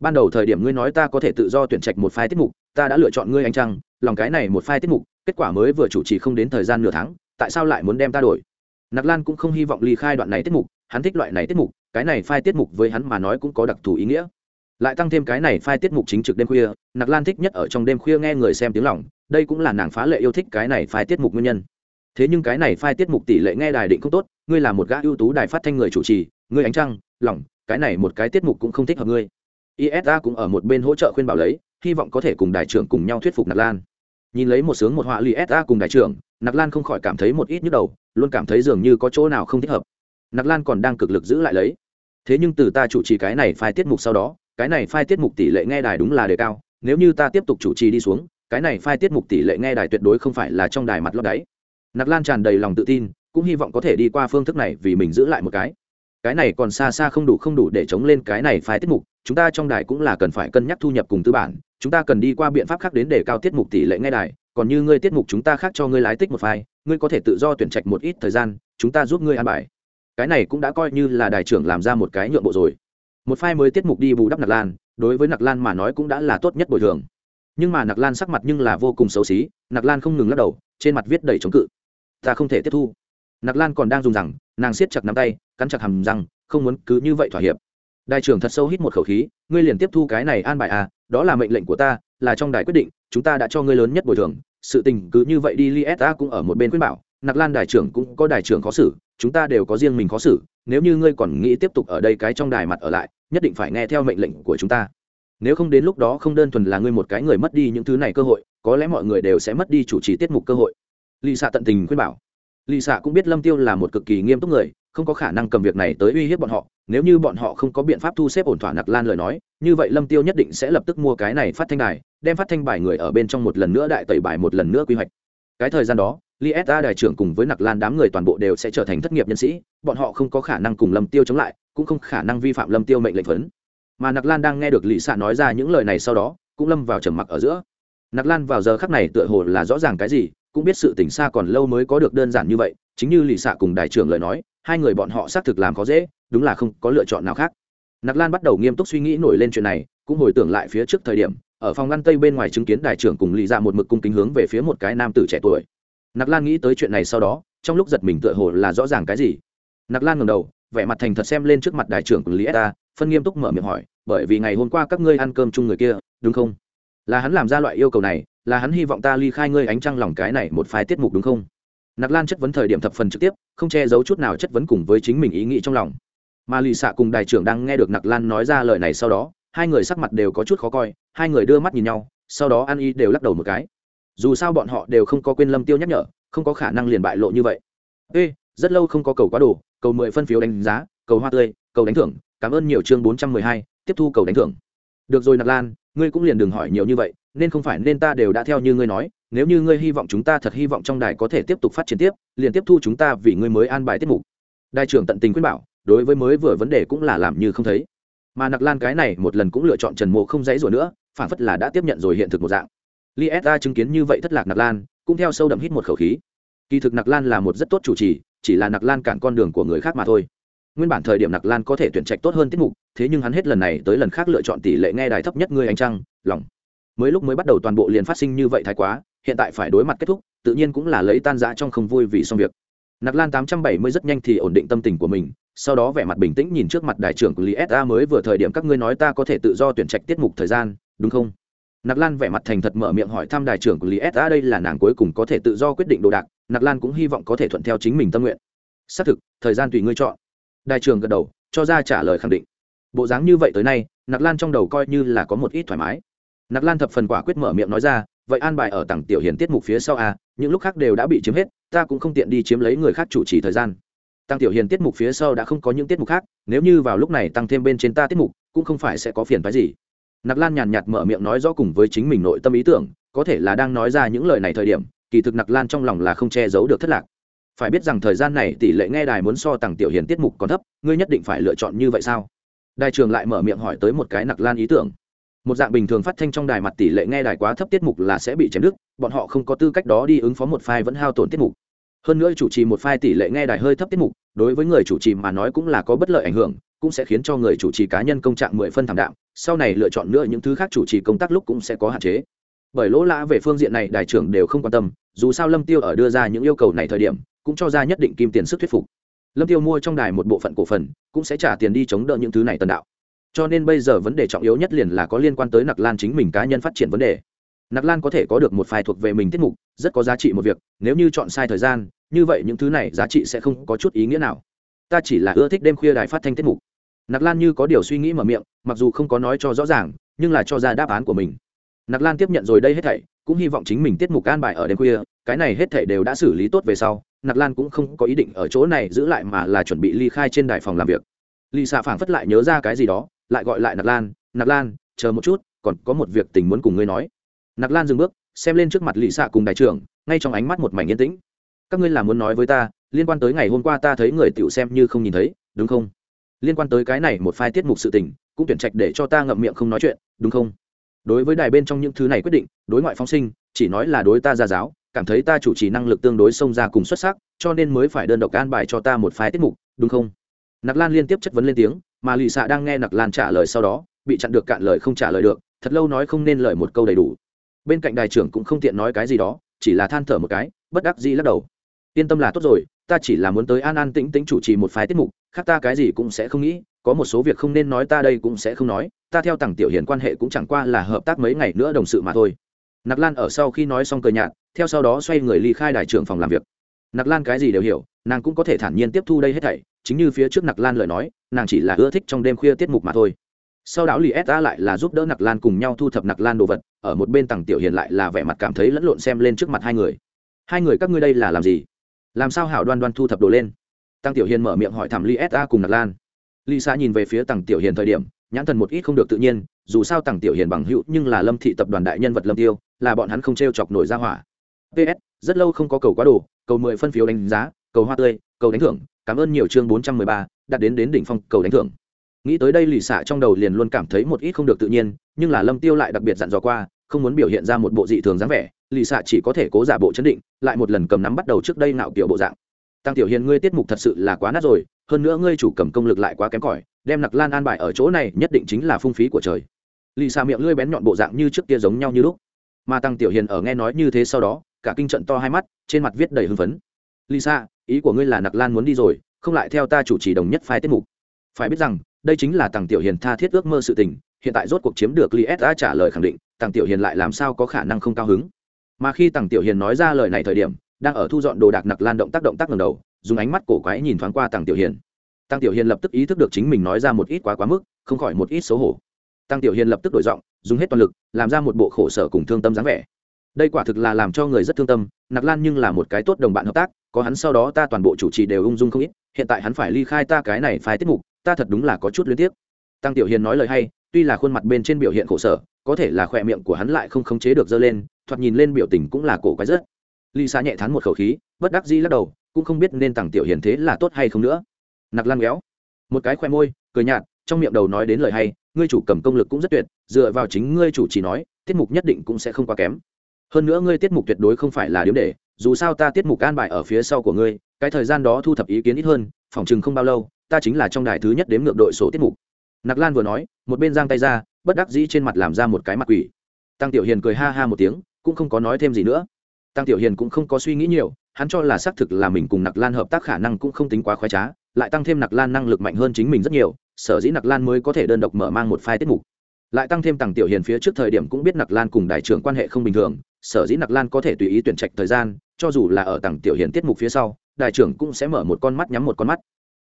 Ban đầu thời điểm ngươi nói ta có thể tự do tuyển trạch một phái tiết mục, ta đã lựa chọn ngươi anh trăng, lòng cái này một phái tiết mục, kết quả mới vừa chủ trì không đến thời gian nửa tháng, tại sao lại muốn đem ta đổi? Nặc lan cũng không hy vọng ly khai đoạn này tiết mục, hắn thích loại này tiết mục, cái này phai tiết mục với hắn mà nói cũng có đặc thù ý nghĩa. Lại tăng thêm cái này phai tiết mục chính trực đêm khuya, nặc lan thích nhất ở trong đêm khuya nghe người xem tiếng lòng, đây cũng là nàng phá lệ yêu thích cái này phai tiết mục nguyên nhân. Thế nhưng cái này phai tiết mục tỷ lệ nghe đài định không tốt, ngươi là một gã ưu tú đài phát thanh người chủ trì, ngươi ánh trăng, lòng, cái này một cái tiết mục cũng không thích hợp ngươi. Isa cũng ở một bên hỗ trợ khuyên bảo lấy, hy vọng có thể cùng đại trưởng cùng nhau thuyết phục nặc lan. Nhìn lấy một sướng một họa li sa cùng đại trưởng nặc lan không khỏi cảm thấy một ít nhức đầu, luôn cảm thấy dường như có chỗ nào không thích hợp. Nặc lan còn đang cực lực giữ lại lấy. Thế nhưng từ ta chủ trì cái này phai tiết mục sau đó, cái này phai tiết mục tỷ lệ nghe đài đúng là đề cao, nếu như ta tiếp tục chủ trì đi xuống, cái này phai tiết mục tỷ lệ nghe đài tuyệt đối không phải là trong đài mặt lót đáy. Nặc lan tràn đầy lòng tự tin, cũng hy vọng có thể đi qua phương thức này vì mình giữ lại một cái. Cái này còn xa xa không đủ không đủ để chống lên cái này phai tiết mục, chúng ta trong đài cũng là cần phải cân nhắc thu nhập cùng tư bản, chúng ta cần đi qua biện pháp khác đến để cao tiết mục tỷ lệ nghe đài còn như ngươi tiết mục chúng ta khác cho ngươi lái tích một file ngươi có thể tự do tuyển trạch một ít thời gian, chúng ta giúp ngươi an bài. Cái này cũng đã coi như là đài trưởng làm ra một cái nhượng bộ rồi. Một file mới tiết mục đi bù đắp nặc lan, đối với nặc lan mà nói cũng đã là tốt nhất bồi thường. Nhưng mà nặc lan sắc mặt nhưng là vô cùng xấu xí, nặc lan không ngừng lắc đầu, trên mặt viết đầy chống cự. Ta không thể tiếp thu. Nặc lan còn đang dùng rằng, nàng siết chặt nắm tay, cắn chặt hầm răng, không muốn cứ như vậy thỏa hiệp. Đại trưởng thật sâu hít một khẩu khí, ngươi liền tiếp thu cái này an bài à đó là mệnh lệnh của ta, là trong đài quyết định, chúng ta đã cho ngươi lớn nhất bồi thường. Sự tình cứ như vậy đi li ta cũng ở một bên quyết bảo, nặc lan đài trưởng cũng có đài trưởng khó xử, chúng ta đều có riêng mình khó xử, nếu như ngươi còn nghĩ tiếp tục ở đây cái trong đài mặt ở lại, nhất định phải nghe theo mệnh lệnh của chúng ta. Nếu không đến lúc đó không đơn thuần là ngươi một cái người mất đi những thứ này cơ hội, có lẽ mọi người đều sẽ mất đi chủ trì tiết mục cơ hội. Lì xạ tận tình khuyên bảo. Lì xạ cũng biết lâm tiêu là một cực kỳ nghiêm túc người không có khả năng cầm việc này tới uy hiếp bọn họ, nếu như bọn họ không có biện pháp thu xếp ổn thỏa nặc lan lời nói, như vậy lâm tiêu nhất định sẽ lập tức mua cái này phát thanh đài, đem phát thanh bài người ở bên trong một lần nữa đại tẩy bài một lần nữa quy hoạch. Cái thời gian đó li s đại trưởng cùng với nặc lan đám người toàn bộ đều sẽ trở thành thất nghiệp nhân sĩ, bọn họ không có khả năng cùng lâm tiêu chống lại, cũng không khả năng vi phạm lâm tiêu mệnh lệnh phấn. Mà nặc lan đang nghe được lì xạ nói ra những lời này sau đó, cũng lâm vào trầm mặc ở giữa. Nặc lan vào giờ khắc này tựa hồ là rõ ràng cái gì, cũng biết sự tỉnh xa còn lâu mới có được đơn giản như vậy chính như lì xạ cùng đại trưởng lời nói, hai người bọn họ xác thực làm khó dễ, đúng là không có lựa chọn nào khác. Nặc lan bắt đầu nghiêm túc suy nghĩ nổi lên chuyện này, cũng hồi tưởng lại phía trước thời điểm, ở phòng ngăn tây bên ngoài chứng kiến đại trưởng cùng lì ra một mực cung kính hướng về phía một cái nam tử trẻ tuổi. Nặc lan nghĩ tới chuyện này sau đó, trong lúc giật mình tựa hồ là rõ ràng cái gì. Nặc lan ngầm đầu, vẻ mặt thành thật xem lên trước mặt đại trưởng cùng lý ta phân nghiêm túc mở miệng hỏi, bởi vì ngày hôm qua các ngươi ăn cơm chung người kia, đúng không? Là hắn làm ra loại yêu cầu này, là hắn hy vọng ta ly khai ngươi ánh trăng lòng cái này một phái tiết mục đúng không? Nặc lan chất vấn thời điểm thập phần trực tiếp, không che giấu chút nào chất vấn cùng với chính mình ý nghĩ trong lòng. Mà lì xạ cùng đại trưởng đang nghe được nặc lan nói ra lời này sau đó, hai người sắc mặt đều có chút khó coi, hai người đưa mắt nhìn nhau, sau đó an y đều lắc đầu một cái. Dù sao bọn họ đều không có quên lâm tiêu nhắc nhở, không có khả năng liền bại lộ như vậy. Ê, rất lâu không có cầu quá đủ cầu mười phân phiếu đánh giá, cầu hoa tươi, cầu đánh thưởng, cảm ơn nhiều chương bốn trăm mười hai, tiếp thu cầu đánh thưởng. Được rồi nặc lan, ngươi cũng liền đừng hỏi nhiều như vậy, nên không phải nên ta đều đã theo như ngươi nói nếu như ngươi hy vọng chúng ta thật hy vọng trong đài có thể tiếp tục phát triển tiếp, liền tiếp thu chúng ta vì ngươi mới an bài tiết mục. Đại trưởng tận tình khuyên bảo, đối với mới vừa vấn đề cũng là làm như không thấy. Mà nặc lan cái này một lần cũng lựa chọn trần mộ không dãy rồi nữa phản phất là đã tiếp nhận rồi hiện thực một dạng. Li s chứng kiến như vậy thất lạc nặc lan, cũng theo sâu đậm hít một khẩu khí. Kỳ thực nặc lan là một rất tốt chủ trì, chỉ là nặc lan cản con đường của người khác mà thôi. Nguyên bản thời điểm nặc lan có thể tuyển trạch tốt hơn tiết mục, thế nhưng hắn hết lần này tới lần khác lựa chọn tỷ lệ nghe đài thấp nhất ngươi ánh trăng, lòng. Mới lúc mới bắt đầu toàn bộ liền phát sinh như vậy thái quá hiện tại phải đối mặt kết thúc, tự nhiên cũng là lấy tan rã trong không vui vì xong việc. Nặc lan tám trăm bảy mươi rất nhanh thì ổn định tâm tình của mình, sau đó vẻ mặt bình tĩnh nhìn trước mặt đại trưởng của lý sa mới vừa thời điểm các ngươi nói ta có thể tự do tuyển trạch tiết mục thời gian, đúng không? Nặc lan vẻ mặt thành thật mở miệng hỏi thăm đại trưởng của lý sa đây là nàng cuối cùng có thể tự do quyết định đồ đạc, nặc lan cũng hy vọng có thể thuận theo chính mình tâm nguyện. Xác thực, thời gian tùy ngươi chọn. Đại trưởng gật đầu, cho ra trả lời khẳng định. Bộ dáng như vậy tới nay, nặc lan trong đầu coi như là có một ít thoải mái. Nặc lan thập phần quả quyết mở miệng nói ra vậy an bài ở tặng tiểu hiền tiết mục phía sau à những lúc khác đều đã bị chiếm hết, ta cũng không tiện đi chiếm lấy người khác chủ trì thời gian. Tăng tiểu hiền tiết mục phía sau đã không có những tiết mục khác, nếu như vào lúc này tăng thêm bên trên ta tiết mục, cũng không phải sẽ có phiền phái gì. Nặc lan nhàn nhạt mở miệng nói rõ cùng với chính mình nội tâm ý tưởng, có thể là đang nói ra những lời này thời điểm, kỳ thực nặc lan trong lòng là không che giấu được thất lạc. Phải biết rằng thời gian này tỷ lệ nghe đài muốn so tăng tiểu hiền tiết mục còn thấp, ngươi nhất định phải lựa chọn như vậy sao? Đài trường lại mở miệng hỏi tới một cái nặc lan ý tưởng một dạng bình thường phát thanh trong đài mặt tỷ lệ nghe đài quá thấp tiết mục là sẽ bị chém đứt, bọn họ không có tư cách đó đi ứng phó một file vẫn hao tổn tiết mục. Hơn nữa chủ trì một file tỷ lệ nghe đài hơi thấp tiết mục, đối với người chủ trì mà nói cũng là có bất lợi ảnh hưởng, cũng sẽ khiến cho người chủ trì cá nhân công trạng mười phân thảm đạm, sau này lựa chọn nữa những thứ khác chủ trì công tác lúc cũng sẽ có hạn chế. Bởi lỗ lã về phương diện này đại trưởng đều không quan tâm, dù sao lâm tiêu ở đưa ra những yêu cầu này thời điểm, cũng cho ra nhất định kim tiền sức thuyết phục. Lâm tiêu mua trong đài một bộ phận cổ phần, cũng sẽ trả tiền đi chống đỡ những thứ này tần đạo cho nên bây giờ vấn đề trọng yếu nhất liền là có liên quan tới nặc lan chính mình cá nhân phát triển vấn đề. Nặc lan có thể có được một phai thuộc về mình tiết mục, rất có giá trị một việc, nếu như chọn sai thời gian, như vậy những thứ này giá trị sẽ không có chút ý nghĩa nào. Ta chỉ là ưa thích đêm khuya đài phát thanh tiết mục. Nặc lan như có điều suy nghĩ mở miệng, mặc dù không có nói cho rõ ràng, nhưng là cho ra đáp án của mình. Nặc lan tiếp nhận rồi đây hết thảy, cũng hy vọng chính mình tiết mục an bài ở đêm khuya, cái này hết thảy đều đã xử lý tốt về sau, nặc lan cũng không có ý định ở chỗ này giữ lại mà là chuẩn bị ly khai trên đài phòng làm việc. Lì xạ phảng phất lại nhớ ra cái gì đó lại gọi lại nặc lan nặc lan, chờ một chút, còn có một việc tình muốn cùng ngươi nói. Nặc lan dừng bước, xem lên trước mặt lì xạ cùng đại trưởng, ngay trong ánh mắt một mảnh yên tĩnh. Các ngươi là muốn nói với ta, liên quan tới ngày hôm qua ta thấy người tiểu xem như không nhìn thấy, đúng không? Liên quan tới cái này một phai tiết mục sự tình, cũng tuyển trạch để cho ta ngậm miệng không nói chuyện, đúng không? Đối với đài bên trong những thứ này quyết định, đối ngoại phóng sinh, chỉ nói là đối ta gia giáo, cảm thấy ta chủ trì năng lực tương đối xông ra cùng xuất sắc, cho nên mới phải đơn độc an bài cho ta một phái tiết mục, đúng không? Nặc lan liên tiếp chất vấn lên tiếng mà lì xạ đang nghe nặc lan trả lời sau đó, bị chặn được cạn lời không trả lời được, thật lâu nói không nên lời một câu đầy đủ. Bên cạnh đài trưởng cũng không tiện nói cái gì đó, chỉ là than thở một cái, bất đắc dĩ lắc đầu. Yên tâm là tốt rồi, ta chỉ là muốn tới an an tĩnh tĩnh chủ trì một phái tiết mục, khác ta cái gì cũng sẽ không nghĩ, có một số việc không nên nói ta đây cũng sẽ không nói, ta theo tặng tiểu hiền quan hệ cũng chẳng qua là hợp tác mấy ngày nữa đồng sự mà thôi. Nặc lan ở sau khi nói xong cờ nhạt, theo sau đó xoay người ly khai đại trưởng phòng làm việc nặc lan cái gì đều hiểu, nàng cũng có thể thản nhiên tiếp thu đây hết thảy, chính như phía trước nặc lan lời nói, nàng chỉ là ưa thích trong đêm khuya tiết mục mà thôi. Sau đó lì sa lại là giúp đỡ nặc lan cùng nhau thu thập nặc lan đồ vật, ở một bên tằng tiểu hiền lại là vẻ mặt cảm thấy lẫn lộn xem lên trước mặt hai người. Hai người các ngươi đây là làm gì? Làm sao hảo đoan đoan thu thập đồ lên? Tăng tiểu hiền mở miệng hỏi thăm li sa cùng nặc lan. Li sa nhìn về phía tằng tiểu hiền thời điểm, nhãn thần một ít không được tự nhiên, dù sao tằng tiểu hiền bằng hữu nhưng là lâm thị tập đoàn đại nhân vật lâm tiêu, là bọn hắn không t r e o chọc nổi ra hỏa ps rất lâu không có cầu quá đồ, cầu mười phân phiếu đánh giá, cầu hoa tươi, cầu đánh thưởng, cảm ơn nhiều chương bốn trăm mười ba đạt đến đến đỉnh phong, cầu đánh thưởng. Nghĩ tới đây lì xạ trong đầu liền luôn cảm thấy một ít không được tự nhiên, nhưng là lâm tiêu lại đặc biệt dặn dò qua, không muốn biểu hiện ra một bộ dị thường dáng vẻ, lì xạ chỉ có thể cố giả bộ chấn định, lại một lần cầm nắm bắt đầu trước đây nạo kiểu bộ dạng. Tăng tiểu hiền, ngươi tiết mục thật sự là quá nát rồi, hơn nữa ngươi chủ cầm công lực lại quá kém cỏi, đem nặc lan an bài ở chỗ này nhất định chính là phung phí của trời. Lì xạ miệng lưỡi bén nhọn bộ dạng như trước kia giống nhau như lúc. Mà tăng tiểu hiền ở nghe nói như thế sau đó cả kinh trận to hai mắt, trên mặt viết đầy hưng phấn. Lisa, ý của ngươi là nặc lan muốn đi rồi, không lại theo ta chủ trì đồng nhất phái tiết mục. Phải biết rằng, đây chính là tàng tiểu hiền tha thiết ước mơ sự tình, hiện tại rốt cuộc chiếm được li s đã trả lời khẳng định tàng tiểu hiền lại làm sao có khả năng không cao hứng? Mà khi tàng tiểu hiền nói ra lời này thời điểm, đang ở thu dọn đồ đạc nặc lan động tác động tác ngầm đầu, dùng ánh mắt cổ quái nhìn thoáng qua tàng tiểu hiền. Tăng tiểu hiền lập tức ý thức được chính mình nói ra một ít quá quá mức, không khỏi một ít xấu hổ. Tăng tiểu hiền lập tức đổi giọng, dùng hết toàn lực, làm ra một bộ khổ sở cùng thương tâm dáng vẻ đây quả thực là làm cho người rất thương tâm nặc lan nhưng là một cái tốt đồng bạn hợp tác, có hắn sau đó ta toàn bộ chủ trì đều ung dung không ít, hiện tại hắn phải ly khai ta cái này phải tiết mục, ta thật đúng là có chút liên tiếp tăng tiểu hiền nói lời hay, tuy là khuôn mặt bên trên biểu hiện khổ sở, có thể là khỏe miệng của hắn lại không khống chế được dơ lên, thoạt nhìn lên biểu tình cũng là cổ quái rất. Ly xa nhẹ thắn một khẩu khí, bất đắc dĩ lắc đầu, cũng không biết nên tăng tiểu hiền thế là tốt hay không nữa. Nặc lan méo, một cái khoe môi, cười nhạt, trong miệng đầu nói đến lời hay, ngươi chủ cầm công lực cũng rất tuyệt, dựa vào chính ngươi chủ chỉ nói, tiết mục nhất định cũng sẽ không quá kém hơn nữa ngươi tiết mục tuyệt đối không phải là điếm để, dù sao ta tiết mục an bài ở phía sau của ngươi, cái thời gian đó thu thập ý kiến ít hơn phỏng chừng không bao lâu, ta chính là trong đài thứ nhất đếm ngược đội số tiết mục. Nặc lan vừa nói, một bên giang tay ra, bất đắc dĩ trên mặt làm ra một cái mặt quỷ. Tăng tiểu hiền cười ha ha một tiếng, cũng không có nói thêm gì nữa. Tăng tiểu hiền cũng không có suy nghĩ nhiều, hắn cho là xác thực là mình cùng nặc lan hợp tác khả năng cũng không tính quá khoái trá, lại tăng thêm nặc lan năng lực mạnh hơn chính mình rất nhiều, sở dĩ nặc lan mới có thể đơn độc mở mang một file tiết mục. Lại tăng thêm tăng tiểu hiền phía trước thời điểm cũng biết nặc lan cùng đại trưởng quan hệ không bình thường sở dĩ nặc lan có thể tùy ý tuyển trạch thời gian, cho dù là ở tầng tiểu hiền tiết mục phía sau, đại trưởng cũng sẽ mở một con mắt nhắm một con mắt.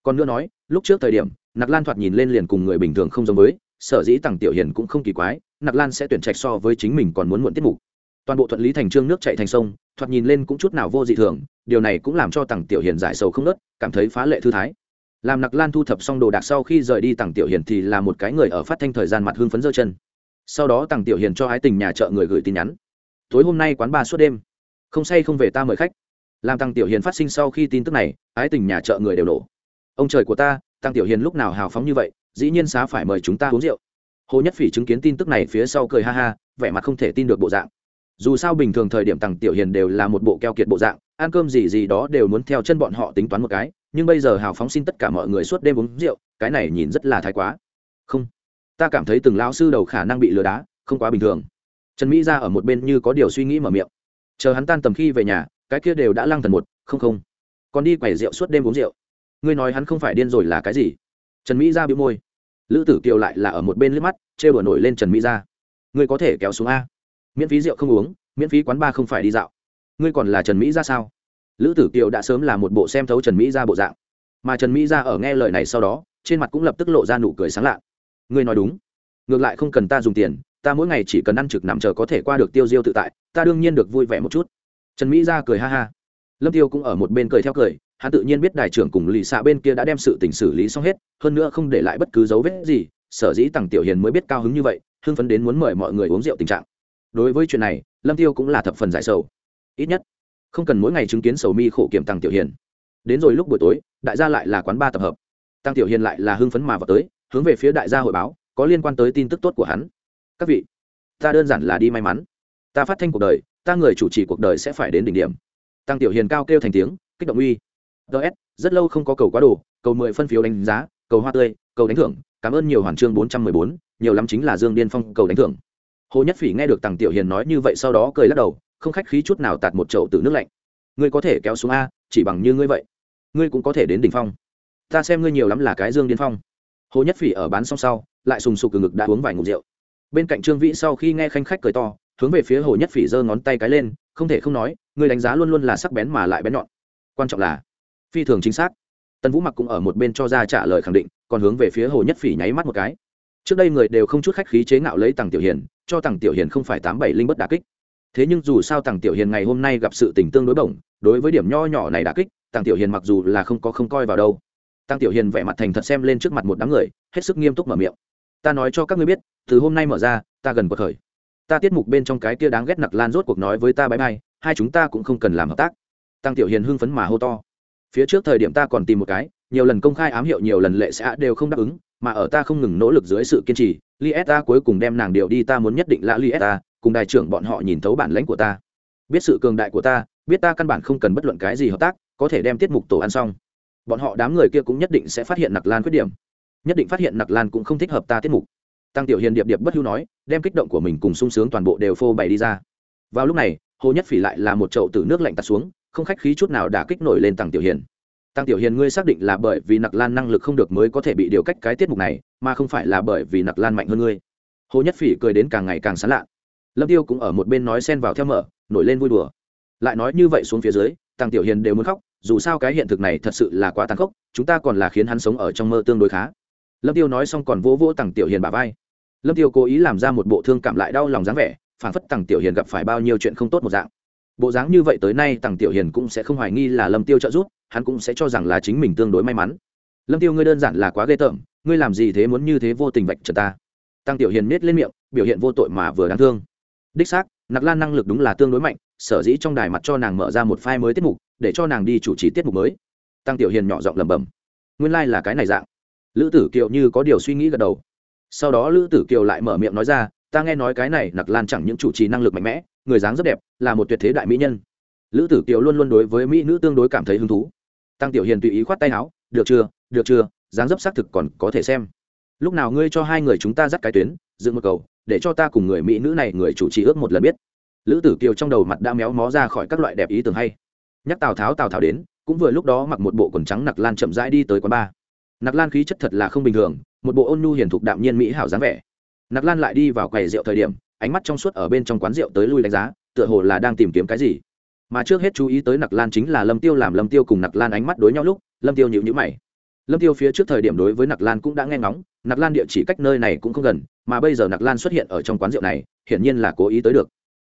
Còn nữa nói, lúc trước thời điểm, nặc lan thoạt nhìn lên liền cùng người bình thường không giống với, sở dĩ tăng tiểu hiền cũng không kỳ quái, nặc lan sẽ tuyển trạch so với chính mình còn muốn muộn tiết mục. Toàn bộ thuận lý thành trương nước chạy thành sông, thoạt nhìn lên cũng chút nào vô dị thường, điều này cũng làm cho tăng tiểu hiền giải sầu không nớt, cảm thấy phá lệ thư thái. Làm nặc lan thu thập xong đồ đạc sau khi rời đi tăng tiểu hiền thì là một cái người ở phát thanh thời gian mặt hưng phấn dơ chân. Sau đó tăng tiểu hiền cho ái tình nhà chợ người gửi tin nhắn tối hôm nay quán ba suốt đêm. Không say không về ta mời khách. Làm tăng tiểu hiền phát sinh sau khi tin tức này, ái tình nhà chợ người đều nổ. Ông trời của ta, tăng tiểu hiền lúc nào hào phóng như vậy, dĩ nhiên xá phải mời chúng ta uống rượu. Hồ nhất phỉ chứng kiến tin tức này phía sau cười ha ha, vẻ mặt không thể tin được bộ dạng. Dù sao bình thường thời điểm tăng tiểu hiền đều là một bộ keo kiệt bộ dạng, ăn cơm gì gì đó đều muốn theo chân bọn họ tính toán một cái, nhưng bây giờ hào phóng xin tất cả mọi người suốt đêm uống rượu, cái này nhìn rất là thái quá. Không, ta cảm thấy từng lão sư đầu khả năng bị lừa đá, không quá bình thường trần mỹ ra ở một bên như có điều suy nghĩ mở miệng. Chờ hắn tan tầm khi về nhà, cái kia đều đã lăng thần một, không không. Còn đi quẩy rượu suốt đêm uống rượu. Ngươi nói hắn không phải điên rồi là cái gì? Trần mỹ ra bị môi. Lữ tử kiều lại là ở một bên liếc mắt, trêu đùa nổi lên trần mỹ ra ngươi có thể kéo xuống a. Miễn phí rượu không uống, miễn phí quán bar không phải đi dạo. Ngươi còn là trần mỹ ra sao? Lữ tử kiều đã sớm là một bộ xem thấu trần mỹ ra bộ dạng. Mà trần mỹ ra ở nghe lời này sau đó, trên mặt cũng lập tức lộ ra nụ cười sáng lạ. Ngươi nói đúng. Ngược lại không cần ta dùng tiền ta mỗi ngày chỉ cần ăn trực nằm chờ có thể qua được tiêu diêu tự tại, ta đương nhiên được vui vẻ một chút. Trần mỹ ra cười ha ha. Lâm tiêu cũng ở một bên cười theo cười, hắn tự nhiên biết đại trưởng cùng lì xạ bên kia đã đem sự tình xử lý xong hết, hơn nữa không để lại bất cứ dấu vết gì, sở dĩ tằng tiểu hiền mới biết cao hứng như vậy, hưng phấn đến muốn mời mọi người uống rượu tình trạng. Đối với chuyện này, lâm tiêu cũng là thập phần giải sầu. Ít nhất, không cần mỗi ngày chứng kiến sầu mi khổ kiểm tăng tiểu hiền. Đến rồi lúc buổi tối, đại gia lại là quán ba tập hợp. Tăng tiểu hiền lại là hưng phấn mà vào tới, hướng về phía đại gia hội báo, có liên quan tới tin tức tốt của hắn các vị, ta đơn giản là đi may mắn. Ta phát thanh cuộc đời, ta người chủ trì cuộc đời sẽ phải đến đỉnh điểm. Tăng tiểu hiền cao kêu thành tiếng, kích động uy. Ts rất lâu không có cầu quá đồ, cầu mười phân phiếu đánh giá, cầu hoa tươi, cầu đánh thưởng. Cảm ơn nhiều hoàn chương bốn trăm mười bốn, nhiều lắm chính là dương điên phong cầu đánh thưởng. Hồ nhất phỉ nghe được tăng tiểu hiền nói như vậy sau đó cười lắc đầu, không khách khí chút nào tạt một chậu từ nước lạnh. Ngươi có thể kéo xuống a, chỉ bằng như ngươi vậy. Ngươi cũng có thể đến đỉnh phong. Ta xem ngươi nhiều lắm là cái dương điên phong. Hồ nhất phỉ ở bán xong sau, lại sùng sục từ ngực đã uống vài ngụm rượu bên cạnh trương vĩ sau khi nghe khanh khách cười to, hướng về phía hồ nhất phỉ giơ ngón tay cái lên, không thể không nói, người đánh giá luôn luôn là sắc bén mà lại bén nhọn. Quan trọng là phi thường chính xác. Tần vũ mặc cũng ở một bên cho ra trả lời khẳng định, còn hướng về phía hồ nhất phỉ nháy mắt một cái. Trước đây người đều không chút khách khí chế ngạo lấy tằng tiểu hiền, cho tằng tiểu hiền không phải tám bảy linh bất đà kích. Thế nhưng dù sao tằng tiểu hiền ngày hôm nay gặp sự tình tương đối bổng, đối với điểm nho nhỏ này đà kích, tằng tiểu hiền mặc dù là không có không coi vào đâu. Tằng tiểu hiền vẻ mặt thành thật xem lên trước mặt một đám người, hết sức nghiêm túc mở miệng ta nói cho các ngươi biết, từ hôm nay mở ra, ta gần cuộc khởi. Ta tiết mục bên trong cái kia đáng ghét nặc lan rốt cuộc nói với ta bãi bay hai chúng ta cũng không cần làm hợp tác. Tăng tiểu hiền hưng phấn mà hô to. Phía trước thời điểm ta còn tìm một cái, nhiều lần công khai ám hiệu nhiều lần lệ xã đều không đáp ứng, mà ở ta không ngừng nỗ lực dưới sự kiên trì li s ta cuối cùng đem nàng điều đi ta muốn nhất định là li s ta cùng đại trưởng bọn họ nhìn thấu bản lãnh của ta. Biết sự cường đại của ta, biết ta căn bản không cần bất luận cái gì hợp tác, có thể đem tiết mục tổ ăn xong. Bọn họ đám người kia cũng nhất định sẽ phát hiện nặc lan khuyết điểm nhất định phát hiện nặc lan cũng không thích hợp ta tiết mục. Tăng tiểu hiền điệp điệp bất hưu nói, đem kích động của mình cùng sung sướng toàn bộ đều phô bày đi ra. Vào lúc này, hồ nhất phỉ lại là một chậu từ nước lạnh tạt xuống, không khách khí chút nào đã kích nổi lên tăng tiểu hiền. Tăng tiểu hiền ngươi xác định là bởi vì nặc lan năng lực không được mới có thể bị điều cách cái tiết mục này, mà không phải là bởi vì nặc lan mạnh hơn ngươi. Hồ nhất phỉ cười đến càng ngày càng sán lạ. Lâm tiêu cũng ở một bên nói xen vào theo mở, nổi lên vui đùa. Lại nói như vậy xuống phía dưới, tăng tiểu hiền đều muốn khóc, dù sao cái hiện thực này thật sự là quá tàn khốc, chúng ta còn là khiến hắn sống ở trong mơ tương đối khá lâm tiêu nói xong còn vỗ vỗ tằng tiểu hiền bà vai. Lâm tiêu cố ý làm ra một bộ thương cảm lại đau lòng dáng vẻ phản phất tằng tiểu hiền gặp phải bao nhiêu chuyện không tốt một dạng. Bộ dáng như vậy tới nay tằng tiểu hiền cũng sẽ không hoài nghi là lâm tiêu trợ giúp, hắn cũng sẽ cho rằng là chính mình tương đối may mắn. Lâm tiêu ngươi đơn giản là quá ghê tởm, ngươi làm gì thế muốn như thế vô tình vạch trần ta? Tăng tiểu hiền nết lên miệng, biểu hiện vô tội mà vừa đáng thương. Đích xác, nặc lan năng lực đúng là tương đối mạnh, sở dĩ trong đài mặt cho nàng mở ra một file mới tiết mục, để cho nàng đi chủ trì tiết mục mới. Tăng tiểu hiền nhỏ giọng lẩm bẩm. Nguyên lai là cái này dạng lữ tử kiều như có điều suy nghĩ gật đầu. Sau đó lữ tử kiều lại mở miệng nói ra, ta nghe nói cái này nặc lan chẳng những chủ trì năng lực mạnh mẽ, người dáng rất đẹp, là một tuyệt thế đại mỹ nhân. Lữ tử kiều luôn luôn đối với mỹ nữ tương đối cảm thấy hứng thú. Tăng tiểu hiền tùy ý khoát tay áo, được chưa được chưa, dáng dấp xác thực còn có thể xem. Lúc nào ngươi cho hai người chúng ta dắt cái tuyến, dựng một cầu, để cho ta cùng người mỹ nữ này người chủ trì ước một lần biết. Lữ tử kiều trong đầu mặt đã méo mó ra khỏi các loại đẹp ý tưởng hay. Nhắc tào tháo tào tháo đến, cũng vừa lúc đó mặc một bộ quần trắng nặc lan chậm rãi đi tới quán bar nặc lan khí chất thật là không bình thường, một bộ ôn nhu hiền thục đạm nhiên mỹ hảo dáng vẻ. Nặc lan lại đi vào quầy rượu thời điểm, ánh mắt trong suốt ở bên trong quán rượu tới lui đánh giá, tựa hồ là đang tìm kiếm cái gì. Mà trước hết chú ý tới nặc lan chính là lâm tiêu làm lâm tiêu cùng nặc lan ánh mắt đối nhau lúc, lâm tiêu nhịu nhữ mày. Lâm tiêu phía trước thời điểm đối với nặc lan cũng đã nghe ngóng nặc lan địa chỉ cách nơi này cũng không gần, mà bây giờ nặc lan xuất hiện ở trong quán rượu này, hiển nhiên là cố ý tới được.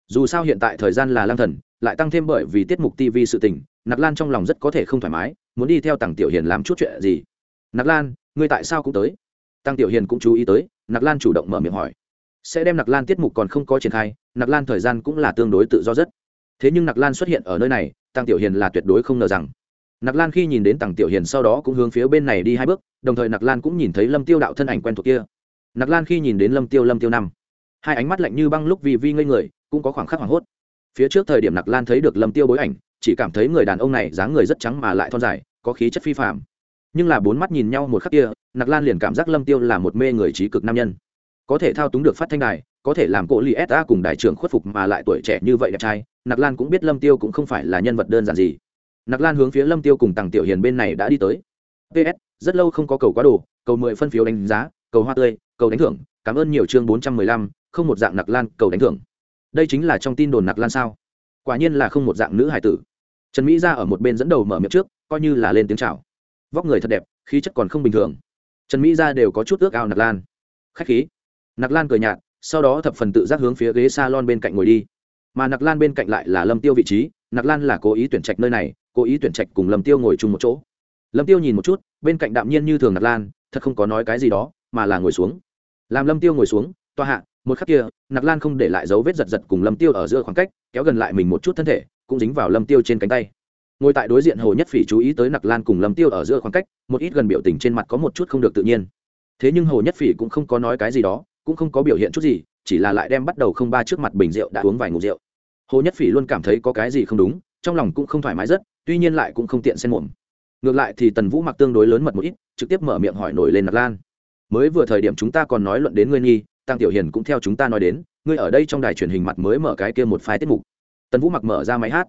Dù sao hiện tại thời gian là lang thần, lại tăng thêm bởi vì tiết mục tv sự tình nặc lan trong lòng rất có thể không thoải mái, muốn đi theo tàng tiểu hiền làm chút chuyện gì nặc lan, ngươi tại sao cũng tới? Tăng tiểu hiền cũng chú ý tới, nặc lan chủ động mở miệng hỏi. Sẽ đem nặc lan tiết mục còn không có triển khai, nặc lan thời gian cũng là tương đối tự do rất. Thế nhưng nặc lan xuất hiện ở nơi này, tăng tiểu hiền là tuyệt đối không ngờ rằng. Nặc lan khi nhìn đến tăng tiểu hiền sau đó cũng hướng phía bên này đi hai bước, đồng thời nặc lan cũng nhìn thấy lâm tiêu đạo thân ảnh quen thuộc kia. Nặc lan khi nhìn đến lâm tiêu lâm tiêu năm, hai ánh mắt lạnh như băng lúc vì vi ngây người, cũng có khoảng khắc hoảng hốt. Phía trước thời điểm nặc lan thấy được lâm tiêu bối ảnh, chỉ cảm thấy người đàn ông này dáng người rất trắng mà lại thon dài, có khí chất phi phạm nhưng là bốn mắt nhìn nhau một khắc kia, nặc lan liền cảm giác lâm tiêu là một mê người trí cực nam nhân. Có thể thao túng được phát thanh đài, có thể làm cỗ li sa cùng đại trưởng khuất phục mà lại tuổi trẻ như vậy đẹp trai, nặc lan cũng biết lâm tiêu cũng không phải là nhân vật đơn giản gì. Nặc lan hướng phía lâm tiêu cùng tàng tiểu hiền bên này đã đi tới. Ps rất lâu không có cầu quá đồ, cầu mười phân phiếu đánh giá, cầu hoa tươi, cầu đánh thưởng, cảm ơn nhiều chương bốn trăm mười lăm, không một dạng nặc lan, cầu đánh thưởng. Đây chính là trong tin đồn nặc lan sao? Quả nhiên là không một dạng nữ hải tử. Trần mỹ ra ở một bên dẫn đầu mở miệng trước, coi như là lên tiếng chào vóc người thật đẹp, khí chất còn không bình thường. Trần mỹ ra đều có chút ước ao nặc lan. Khách khí. Nặc lan cười nhạt, sau đó thập phần tự giác hướng phía ghế s a lon bên cạnh ngồi đi. Mà nặc lan bên cạnh lại là lâm tiêu vị trí nặc lan là cố ý tuyển trạch nơi này, cố ý tuyển trạch cùng lâm tiêu ngồi chung một chỗ. Lâm tiêu nhìn một chút, bên cạnh đạm nhiên như thường nặc lan, thật không có nói cái gì đó, mà là ngồi xuống. Làm lâm tiêu ngồi xuống, toa hạ, một khắc kia nặc lan không để lại dấu vết giật giật cùng lâm tiêu ở giữa khoảng cách, kéo gần lại mình một chút thân thể, cũng dính vào lâm tiêu trên cánh tay ngồi tại đối diện hồ nhất phỉ chú ý tới nặc lan cùng lâm tiêu ở giữa khoảng cách, một ít gần biểu tình trên mặt có một chút không được tự nhiên. Thế nhưng hồ nhất phỉ cũng không có nói cái gì đó, cũng không có biểu hiện chút gì, chỉ là lại đem bắt đầu không ba trước mặt bình rượu đã uống vài ngụm rượu. Hồ nhất phỉ luôn cảm thấy có cái gì không đúng, trong lòng cũng không thoải mái rất, tuy nhiên lại cũng không tiện xen muộn ngược lại thì tần vũ mặc tương đối lớn mật một ít, trực tiếp mở miệng hỏi nổi lên nặc lan. Mới vừa thời điểm chúng ta còn nói luận đến ngươi nghi, tăng tiểu hiền cũng theo chúng ta nói đến, ngươi ở đây trong đài truyền hình mặt mới mở cái kia một phái tiết mục. Tần vũ mặc mở ra máy hát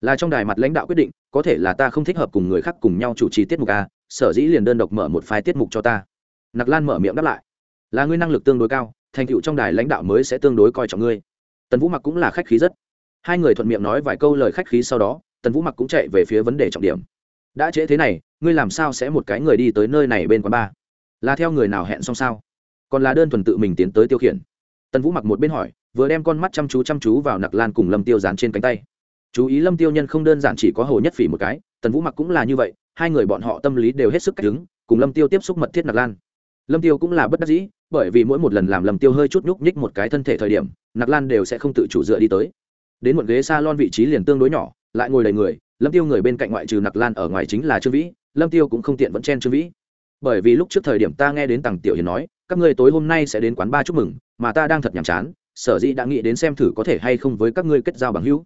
là trong đài mặt lãnh đạo quyết định, có thể là ta không thích hợp cùng người khác cùng nhau chủ trì tiết mục a, sở dĩ liền đơn độc mở một phái tiết mục cho ta. Nặc lan mở miệng đáp lại. Là ngươi năng lực tương đối cao, thành tựu trong đài lãnh đạo mới sẽ tương đối coi trọng ngươi. Tần vũ mặc cũng là khách khí rất. Hai người thuận miệng nói vài câu lời khách khí sau đó, tần vũ mặc cũng chạy về phía vấn đề trọng điểm. Đã trễ thế này, ngươi làm sao sẽ một cái người đi tới nơi này bên quán ba là theo người nào hẹn xong sao? Còn là đơn thuần tự mình tiến tới tiêu khiển? Tần vũ mặc một bên hỏi, vừa đem con mắt chăm chú chăm chú vào nặc lan cùng lâm tiêu dán trên cánh tay chú ý lâm tiêu nhân không đơn giản chỉ có hồ nhất phỉ một cái, tần vũ mặc cũng là như vậy, hai người bọn họ tâm lý đều hết sức cách đứng, cùng lâm tiêu tiếp xúc mật thiết nặc lan. Lâm tiêu cũng là bất đắc dĩ, bởi vì mỗi một lần làm lâm tiêu hơi chút nhúc nhích một cái thân thể thời điểm, nặc lan đều sẽ không tự chủ dựa đi tới. Đến một ghế s a lon vị trí liền tương đối nhỏ, lại ngồi đầy người, lâm tiêu người bên cạnh ngoại trừ nặc lan ở ngoài chính là trương vĩ, lâm tiêu cũng không tiện vẫn chen trương vĩ. Bởi vì lúc trước thời điểm ta nghe đến tằng tiểu hiền nói, các ngươi tối hôm nay sẽ đến quán ba chúc mừng, mà ta đang thật nhàm chán, sở dĩ đã nghĩ đến xem thử có thể hay không với các ngươi kết giao bằng hữu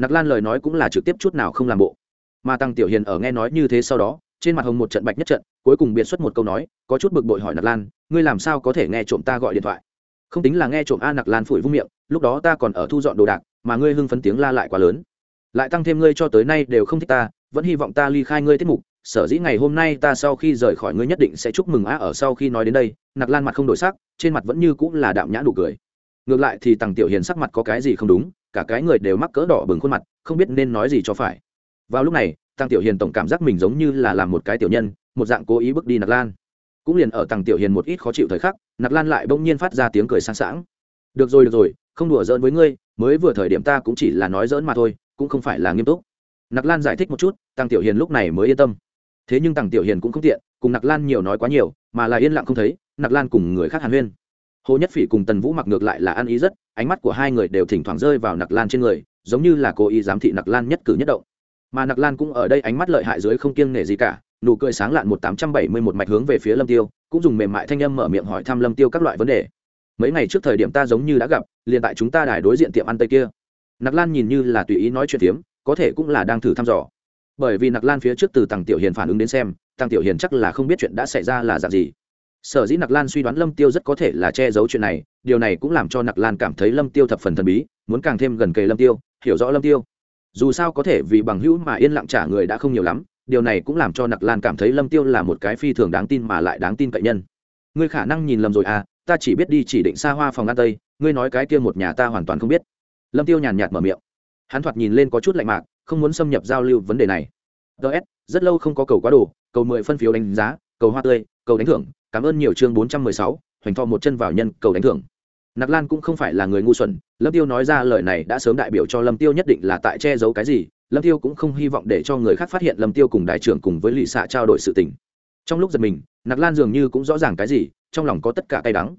nặc lan lời nói cũng là trực tiếp chút nào không làm bộ. Mà tăng tiểu hiền ở nghe nói như thế sau đó, trên mặt hồng một trận bạch nhất trận, cuối cùng biệt xuất một câu nói, có chút bực bội hỏi nặc lan, ngươi làm sao có thể nghe trộm ta gọi điện thoại? Không tính là nghe trộm a nặc lan phủi vung miệng, lúc đó ta còn ở thu dọn đồ đạc, mà ngươi hưng phấn tiếng la lại quá lớn. Lại tăng thêm ngươi cho tới nay đều không thích ta, vẫn hy vọng ta ly khai ngươi tiết mục, sở dĩ ngày hôm nay ta sau khi rời khỏi ngươi nhất định sẽ chúc mừng a ở sau khi nói đến đây, nặc lan mặt không đổi sắc, trên mặt vẫn như cũng là đạm nhã đủ cười. Ngược lại thì tằng tiểu hiền sắc mặt có cái gì không đúng cả cái người đều mắc cỡ đỏ bừng khuôn mặt, không biết nên nói gì cho phải. Vào lúc này tăng tiểu hiền tổng cảm giác mình giống như là làm một cái tiểu nhân, một dạng cố ý bước đi nặc lan. Cũng liền ở tăng tiểu hiền một ít khó chịu thời khắc nặc lan lại bỗng nhiên phát ra tiếng cười sang sảng. Được rồi được rồi, không đùa giỡn với ngươi, mới vừa thời điểm ta cũng chỉ là nói giỡn mà thôi, cũng không phải là nghiêm túc. Nặc lan giải thích một chút tăng tiểu hiền lúc này mới yên tâm. Thế nhưng tăng tiểu hiền cũng không tiện, cùng nặc lan nhiều nói quá nhiều, mà là yên lặng không thấy nặc lan cùng người khác hàn huyên hồ nhất phỉ cùng tần vũ mặc ngược lại là ăn ý rất, ánh mắt của hai người đều thỉnh thoảng rơi vào nặc lan trên người, giống như là cố ý giám thị nặc lan nhất cử nhất động. Mà nặc lan cũng ở đây ánh mắt lợi hại dưới không kiêng nể gì cả, nụ cười sáng lạn một tám trăm bảy mươi một mạch hướng về phía lâm tiêu, cũng dùng mềm mại thanh âm mở miệng hỏi thăm lâm tiêu các loại vấn đề. Mấy ngày trước thời điểm ta giống như đã gặp, liền tại chúng ta đài đối diện tiệm ăn tây kia. Nặc lan nhìn như là tùy ý nói chuyện tiếm có thể cũng là đang thử thăm dò. Bởi vì nặc lan phía trước từ tàng tiểu hiền phản ứng đến xem tàng tiểu hiền chắc là không biết chuyện đã xảy ra là dạng gì sở dĩ nặc lan suy đoán lâm tiêu rất có thể là che giấu chuyện này điều này cũng làm cho nặc lan cảm thấy lâm tiêu thập phần thần bí muốn càng thêm gần kề lâm tiêu hiểu rõ lâm tiêu. Dù sao có thể vì bằng hữu mà yên lặng trả người đã không nhiều lắm điều này cũng làm cho nặc lan cảm thấy lâm tiêu là một cái phi thường đáng tin mà lại đáng tin cậy nhân. Ngươi khả năng nhìn lầm rồi à ta chỉ biết đi chỉ định xa hoa phòng ăn tây ngươi nói cái kia một nhà ta hoàn toàn không biết. Lâm tiêu nhàn nhạt mở miệng. Hắn thoạt nhìn lên có chút lạnh mạc không muốn xâm nhập giao lưu vấn đề này. Ts rất lâu không có cầu quá đủ, cầu mười phân phiếu đánh giá cầu hoa tươi cầu đánh thưởng cảm ơn nhiều chương bốn trăm mười sáu, hoành thọ một chân vào nhân cầu đánh thưởng. Nặc lan cũng không phải là người ngu xuẩn, lâm tiêu nói ra lời này đã sớm đại biểu cho lâm tiêu nhất định là tại che giấu cái gì, lâm tiêu cũng không hy vọng để cho người khác phát hiện lâm tiêu cùng đại trưởng cùng với lì xạ trao đổi sự tình. Trong lúc giật mình, nặc lan dường như cũng rõ ràng cái gì, trong lòng có tất cả cay đắng.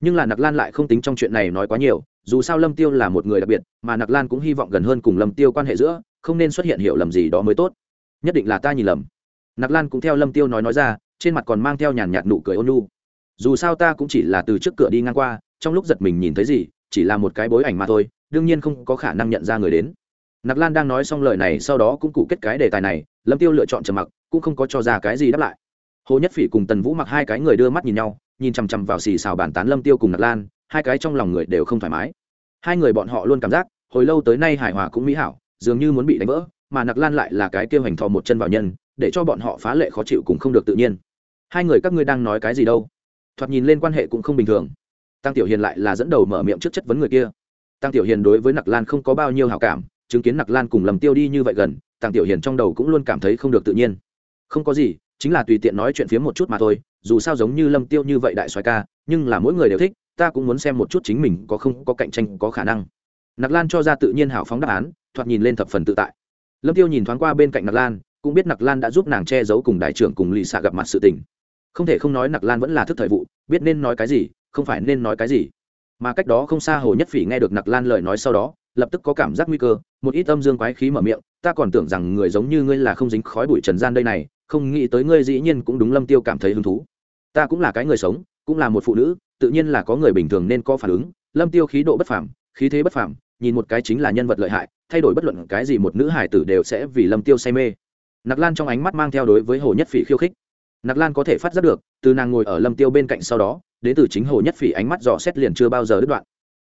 Nhưng là nặc lan lại không tính trong chuyện này nói quá nhiều, dù sao lâm tiêu là một người đặc biệt, mà nặc lan cũng hy vọng gần hơn cùng lâm tiêu quan hệ giữa, không nên xuất hiện hiểu lầm gì đó mới tốt. Nhất định là ta nhìn lầm. Nặc lan cũng theo lâm tiêu nói nói ra trên mặt còn mang theo nhàn nhạt nụ cười ôn lu dù sao ta cũng chỉ là từ trước cửa đi ngang qua, trong lúc giật mình nhìn thấy gì, chỉ là một cái bối ảnh mà thôi, đương nhiên không có khả năng nhận ra người đến. Nặc lan đang nói xong lời này, sau đó cũng cụ kết cái đề tài này, lâm tiêu lựa chọn trầm mặc, cũng không có cho ra cái gì đáp lại. Hồ nhất phỉ cùng tần vũ mặc hai cái người đưa mắt nhìn nhau, nhìn chằm chằm vào xì xào bàn tán lâm tiêu cùng nặc lan, hai cái trong lòng người đều không thoải mái. Hai người bọn họ luôn cảm giác, hồi lâu tới nay hài hòa cũng mỹ hảo, dường như muốn bị đánh vỡ, mà nặc lan lại là cái kêu hành thò một chân vào nhân, để cho bọn họ phá lệ khó chịu cũng không được tự nhiên hai người các ngươi đang nói cái gì đâu? Thoạt nhìn lên quan hệ cũng không bình thường. Tăng tiểu hiền lại là dẫn đầu mở miệng trước chất vấn người kia. Tăng tiểu hiền đối với nặc lan không có bao nhiêu hảo cảm, chứng kiến nặc lan cùng lầm tiêu đi như vậy gần, tăng tiểu hiền trong đầu cũng luôn cảm thấy không được tự nhiên. Không có gì, chính là tùy tiện nói chuyện phía một chút mà thôi, dù sao giống như lâm tiêu như vậy đại xoài ca, nhưng là mỗi người đều thích, ta cũng muốn xem một chút chính mình có không có cạnh tranh, có khả năng. Nặc lan cho ra tự nhiên hảo phóng đáp án, thoạt nhìn lên thập phần tự tại. Lâm tiêu nhìn thoáng qua bên cạnh nặc lan, cũng biết nặc lan đã giúp nàng che giấu cùng đại trưởng cùng lì xạ gặp mặt sự tình không thể không nói nặc lan vẫn là thức thời vụ, biết nên nói cái gì, không phải nên nói cái gì. Mà cách đó không xa hồ nhất phỉ nghe được nặc lan lời nói sau đó, lập tức có cảm giác nguy cơ, một ít âm dương quái khí mở miệng, ta còn tưởng rằng người giống như ngươi là không dính khói bụi trần gian đây này, không nghĩ tới ngươi dĩ nhiên cũng đúng lâm tiêu cảm thấy hứng thú. Ta cũng là cái người sống, cũng là một phụ nữ, tự nhiên là có người bình thường nên có phản ứng. Lâm tiêu khí độ bất phàm, khí thế bất phàm, nhìn một cái chính là nhân vật lợi hại, thay đổi bất luận cái gì một nữ hải tử đều sẽ vì lâm tiêu say mê. Nặc lan trong ánh mắt mang theo đối với hồ nhất phỉ khiêu khích nặc lan có thể phát giác được, từ nàng ngồi ở lâm tiêu bên cạnh sau đó, đến từ chính hồ nhất phỉ ánh mắt dò xét liền chưa bao giờ đứt đoạn.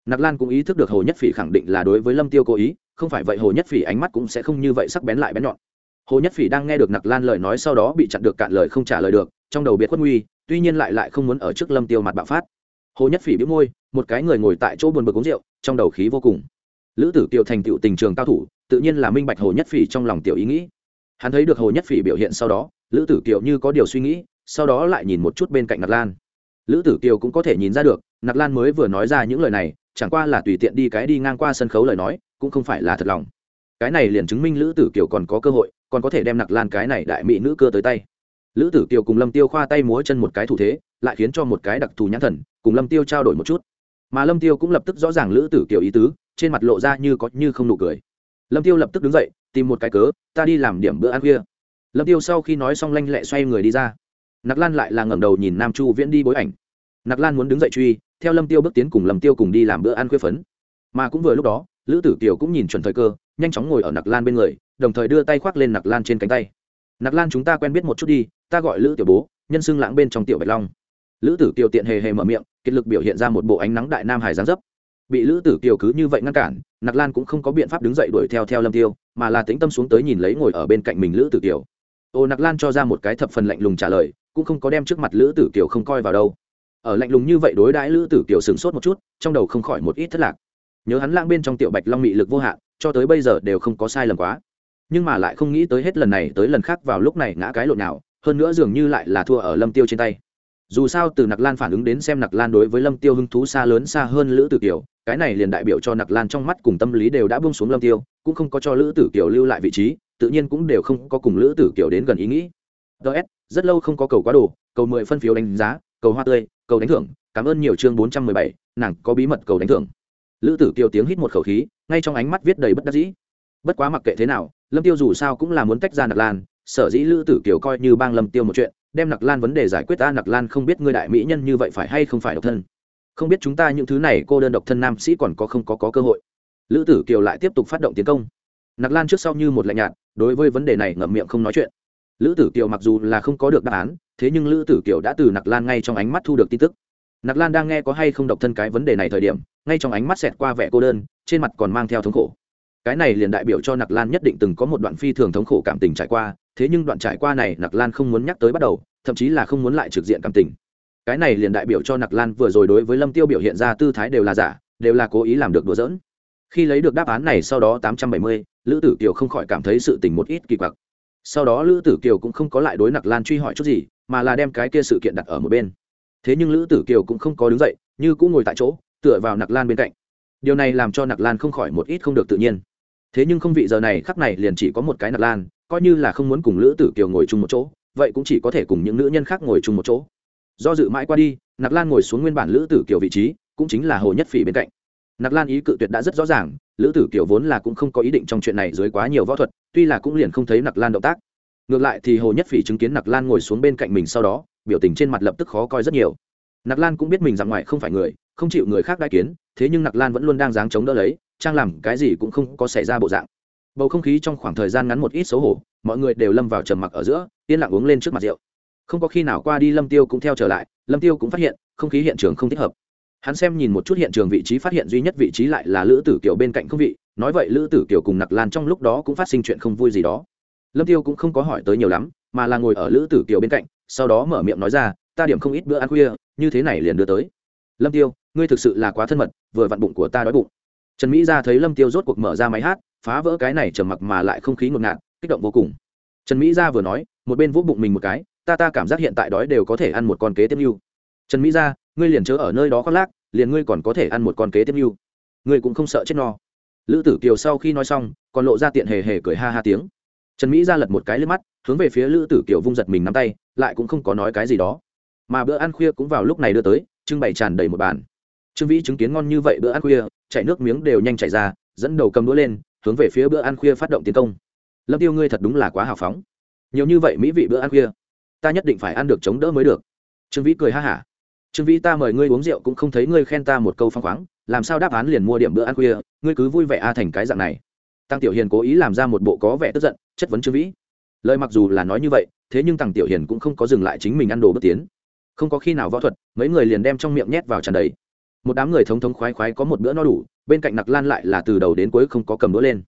Nặc lan cũng ý thức được hồ nhất phỉ khẳng định là đối với lâm tiêu cố ý, không phải vậy hồ nhất phỉ ánh mắt cũng sẽ không như vậy sắc bén lại bén nhọn. Hồ nhất phỉ đang nghe được nặc lan lời nói sau đó bị chặn được cạn lời không trả lời được, trong đầu biệt khuất nguy, tuy nhiên lại lại không muốn ở trước lâm tiêu mặt bạo phát. Hồ nhất phỉ biếu môi, một cái người ngồi tại chỗ buồn bực uống rượu, trong đầu khí vô cùng. Lữ tử kiều thành tựu tình trường cao thủ, tự nhiên là minh bạch hồ nhất phỉ trong lòng tiểu ý nghĩ. Hắn thấy được hồ nhất phỉ biểu hiện sau đó lữ tử kiều như có điều suy nghĩ, sau đó lại nhìn một chút bên cạnh nặc lan. Lữ tử kiều cũng có thể nhìn ra được, nặc lan mới vừa nói ra những lời này, chẳng qua là tùy tiện đi cái đi ngang qua sân khấu lời nói, cũng không phải là thật lòng. Cái này liền chứng minh lữ tử kiều còn có cơ hội, còn có thể đem nặc lan cái này đại mỹ nữ cơ tới tay. Lữ tử kiều cùng lâm tiêu khoa tay múa chân một cái thủ thế, lại khiến cho một cái đặc thù nhãn thần, cùng lâm tiêu trao đổi một chút. Mà lâm tiêu cũng lập tức rõ ràng lữ tử kiều ý tứ, trên mặt lộ ra như có như không nụ cười. Lâm tiêu lập tức đứng dậy, tìm một cái cớ, ta đi làm điểm bữa ăn khuya lâm tiêu sau khi nói xong lanh lẹ xoay người đi ra. Nặc lan lại là ngẩng đầu nhìn nam chu viễn đi bối ảnh. Nặc lan muốn đứng dậy truy, theo lâm tiêu bước tiến cùng lâm tiêu cùng đi làm bữa ăn khuya phấn. Mà cũng vừa lúc đó, lữ tử kiều cũng nhìn chuẩn thời cơ, nhanh chóng ngồi ở nặc lan bên người, đồng thời đưa tay khoác lên nặc lan trên cánh tay. Nặc lan chúng ta quen biết một chút đi, ta gọi lữ tiểu bố, nhân xưng lãng bên trong tiểu bạch long. Lữ tử kiều tiện hề hề mở miệng, kiệt lực biểu hiện ra một bộ ánh nắng đại nam hải giáng dấp. Bị lữ tử kiều cứ như vậy ngăn cản, nặc lan cũng không có biện pháp đứng dậy đuổi theo theo lâm tiêu, mà là tĩnh tâm xuống tới nhìn lấy ngồi ở bên cạnh mình lữ tử kiều ô nặc lan cho ra một cái thập phần lạnh lùng trả lời, cũng không có đem trước mặt lữ tử kiều không coi vào đâu. Ở lạnh lùng như vậy đối đãi lữ tử kiều sửng sốt một chút, trong đầu không khỏi một ít thất lạc. Nhớ hắn lãng bên trong tiểu bạch long mị lực vô hạn, cho tới bây giờ đều không có sai lầm quá. Nhưng mà lại không nghĩ tới hết lần này tới lần khác vào lúc này ngã cái lộn nào hơn nữa dường như lại là thua ở lâm tiêu trên tay. Dù sao từ nặc lan phản ứng đến xem nặc lan đối với lâm tiêu hứng thú xa lớn xa hơn lữ tử kiều, cái này liền đại biểu cho nặc lan trong mắt cùng tâm lý đều đã buông xuống lâm tiêu cũng không có cho lữ tử kiều lưu lại vị trí tự nhiên cũng đều không có cùng lữ tử kiều đến gần ý nghĩ. Ts rất lâu không có cầu quá đồ cầu mười phân phiếu đánh giá cầu hoa tươi cầu đánh thưởng cảm ơn nhiều chương bốn trăm mười bảy nàng có bí mật cầu đánh thưởng. Lữ tử kiều tiếng hít một khẩu khí ngay trong ánh mắt viết đầy bất đắc dĩ. Bất quá mặc kệ thế nào lâm tiêu dù sao cũng là muốn tách ra nặc lan sở dĩ lữ tử kiều coi như bang lâm tiêu một chuyện đem nặc lan vấn đề giải quyết ta nặc lan không biết ngươi đại mỹ nhân như vậy phải hay không phải độc thân. Không biết chúng ta những thứ này cô đơn độc thân nam sĩ còn có không có, có cơ hội lữ tử kiều lại tiếp tục phát động tiến công. Nặc lan trước sau như một lạnh nhạt, đối với vấn đề này ngậm miệng không nói chuyện. Lữ tử kiều mặc dù là không có được đáp án, thế nhưng lữ tử kiều đã từ nặc lan ngay trong ánh mắt thu được tin tức. Nặc lan đang nghe có hay không độc thân cái vấn đề này thời điểm, ngay trong ánh mắt xẹt qua vẻ cô đơn, trên mặt còn mang theo thống khổ. Cái này liền đại biểu cho nặc lan nhất định từng có một đoạn phi thường thống khổ cảm tình trải qua, thế nhưng đoạn trải qua này nặc lan không muốn nhắc tới bắt đầu, thậm chí là không muốn lại trực diện cảm tình. Cái này liền đại biểu cho nặc lan vừa rồi đối với lâm tiêu biểu hiện ra tư thái đều là giả, đều là cố ý làm được đùa giỡn khi lấy được đáp án này sau đó tám trăm bảy mươi, lữ tử kiều không khỏi cảm thấy sự tình một ít kỳ quặc. Sau đó lữ tử kiều cũng không có lại đối nặc lan truy hỏi chút gì, mà là đem cái kia sự kiện đặt ở một bên. Thế nhưng lữ tử kiều cũng không có đứng dậy, như cũng ngồi tại chỗ, tựa vào nặc lan bên cạnh. Điều này làm cho nặc lan không khỏi một ít không được tự nhiên. Thế nhưng không vị giờ này, khắc này liền chỉ có một cái nặc lan, coi như là không muốn cùng lữ tử kiều ngồi chung một chỗ, vậy cũng chỉ có thể cùng những nữ nhân khác ngồi chung một chỗ. Do dự mãi qua đi, nặc lan ngồi xuống nguyên bản lữ tử kiều vị trí, cũng chính là hồ nhất phỉ bên cạnh nặc lan ý cự tuyệt đã rất rõ ràng, lữ tử kiều vốn là cũng không có ý định trong chuyện này dưới quá nhiều võ thuật, tuy là cũng liền không thấy nặc lan động tác. Ngược lại thì hồ nhất phỉ chứng kiến nặc lan ngồi xuống bên cạnh mình sau đó, biểu tình trên mặt lập tức khó coi rất nhiều. Nặc lan cũng biết mình rằng ngoài không phải người, không chịu người khác đại kiến, thế nhưng nặc lan vẫn luôn đang dáng chống đỡ lấy, trang làm cái gì cũng không có xảy ra bộ dạng. Bầu không khí trong khoảng thời gian ngắn một ít xấu hổ, mọi người đều lâm vào trầm mặc ở giữa, yên lặng uống lên trước mặt rượu. Không có khi nào qua đi lâm tiêu cũng theo trở lại, lâm tiêu cũng phát hiện, không khí hiện trường không thích hợp hắn xem nhìn một chút hiện trường vị trí phát hiện duy nhất vị trí lại là lữ tử kiều bên cạnh không vị, nói vậy lữ tử kiều cùng nặc lan trong lúc đó cũng phát sinh chuyện không vui gì đó. Lâm tiêu cũng không có hỏi tới nhiều lắm, mà là ngồi ở lữ tử kiều bên cạnh, sau đó mở miệng nói ra, ta điểm không ít bữa ăn khuya, như thế này liền đưa tới. Lâm tiêu, ngươi thực sự là quá thân mật, vừa vặn bụng của ta đói bụng. Trần mỹ ra thấy lâm tiêu rốt cuộc mở ra máy hát, phá vỡ cái này trầm mặc mà lại không khí ngột ngạt, kích động vô cùng. Trần mỹ ra vừa nói, một bên vỗ bụng mình một cái, ta ta cảm giác hiện tại đói đều có thể ăn một con kế tiếp mưu trần mỹ ra ngươi liền chớ ở nơi đó khoác lác, liền ngươi còn có thể ăn một con kế tiếp mưu ngươi cũng không sợ chết no. Lữ tử kiều sau khi nói xong, còn lộ ra tiện hề hề cười ha ha tiếng. Trần mỹ ra lật một cái lên mắt, hướng về phía lữ tử kiều vung giật mình nắm tay, lại cũng không có nói cái gì đó. Mà bữa ăn khuya cũng vào lúc này đưa tới, trưng bày tràn đầy một bàn. Trương vĩ chứng kiến ngon như vậy bữa ăn khuya chạy nước miếng đều nhanh chạy ra, dẫn đầu cầm đũa lên, hướng về phía bữa ăn khuya phát động tiến công. Lâm tiêu ngươi thật đúng là quá hào phóng. Nhiều như vậy mỹ vị bữa ăn khuya, ta nhất định phải ăn được chống đỡ mới được. Trương vĩ cười ha hả trương vĩ ta mời ngươi uống rượu cũng không thấy ngươi khen ta một câu phong khoáng, làm sao đáp án liền mua điểm bữa ăn khuya, ngươi cứ vui vẻ a thành cái dạng này. Tăng tiểu hiền cố ý làm ra một bộ có vẻ tức giận, chất vấn trương vĩ. Lời mặc dù là nói như vậy, thế nhưng tăng tiểu hiền cũng không có dừng lại chính mình ăn đồ bất tiến. Không có khi nào võ thuật, mấy người liền đem trong miệng nhét vào tràn đầy. Một đám người thống thống khoái khoái có một bữa no đủ, bên cạnh nặc lan lại là từ đầu đến cuối không có cầm đũa lên.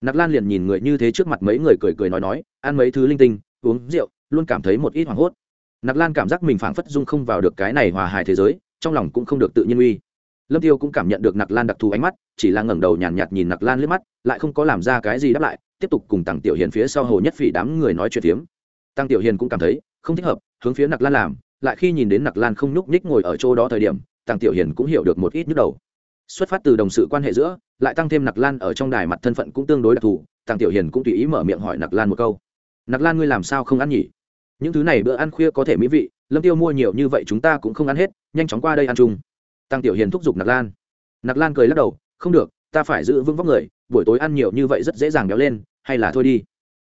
Nặc lan liền nhìn người như thế trước mặt mấy người cười cười nói nói, ăn mấy thứ linh tinh, uống rượu, luôn cảm thấy một ít hoảng hốt nặc lan cảm giác mình phảng phất dung không vào được cái này hòa hài thế giới trong lòng cũng không được tự nhiên uy. Lâm tiêu cũng cảm nhận được nặc lan đặc thù ánh mắt chỉ là ngẩng đầu nhàn nhạt, nhạt nhìn nặc lan liếc mắt lại không có làm ra cái gì đáp lại tiếp tục cùng tăng tiểu hiền phía sau hồ nhất phỉ đám người nói chuyện tiếm tăng tiểu hiền cũng cảm thấy không thích hợp hướng phía nặc lan làm lại khi nhìn đến nặc lan không nhúc nhích ngồi ở chỗ đó thời điểm tăng tiểu hiền cũng hiểu được một ít nhức đầu. Xuất phát từ đồng sự quan hệ giữa lại tăng thêm nặc lan ở trong đài mặt thân phận cũng tương đối đặc thù tăng tiểu hiền cũng tùy ý mở miệng hỏi nặc lan một câu. Nặc lan ngươi làm sao không ăn nhỉ? Những thứ này bữa ăn khuya có thể mỹ vị, lâm tiêu mua nhiều như vậy chúng ta cũng không ăn hết, nhanh chóng qua đây ăn chung. Tăng tiểu hiền thúc giục nặc lan. Nặc lan cười lắc đầu, không được, ta phải giữ vững vóc người, buổi tối ăn nhiều như vậy rất dễ dàng béo lên, hay là thôi đi.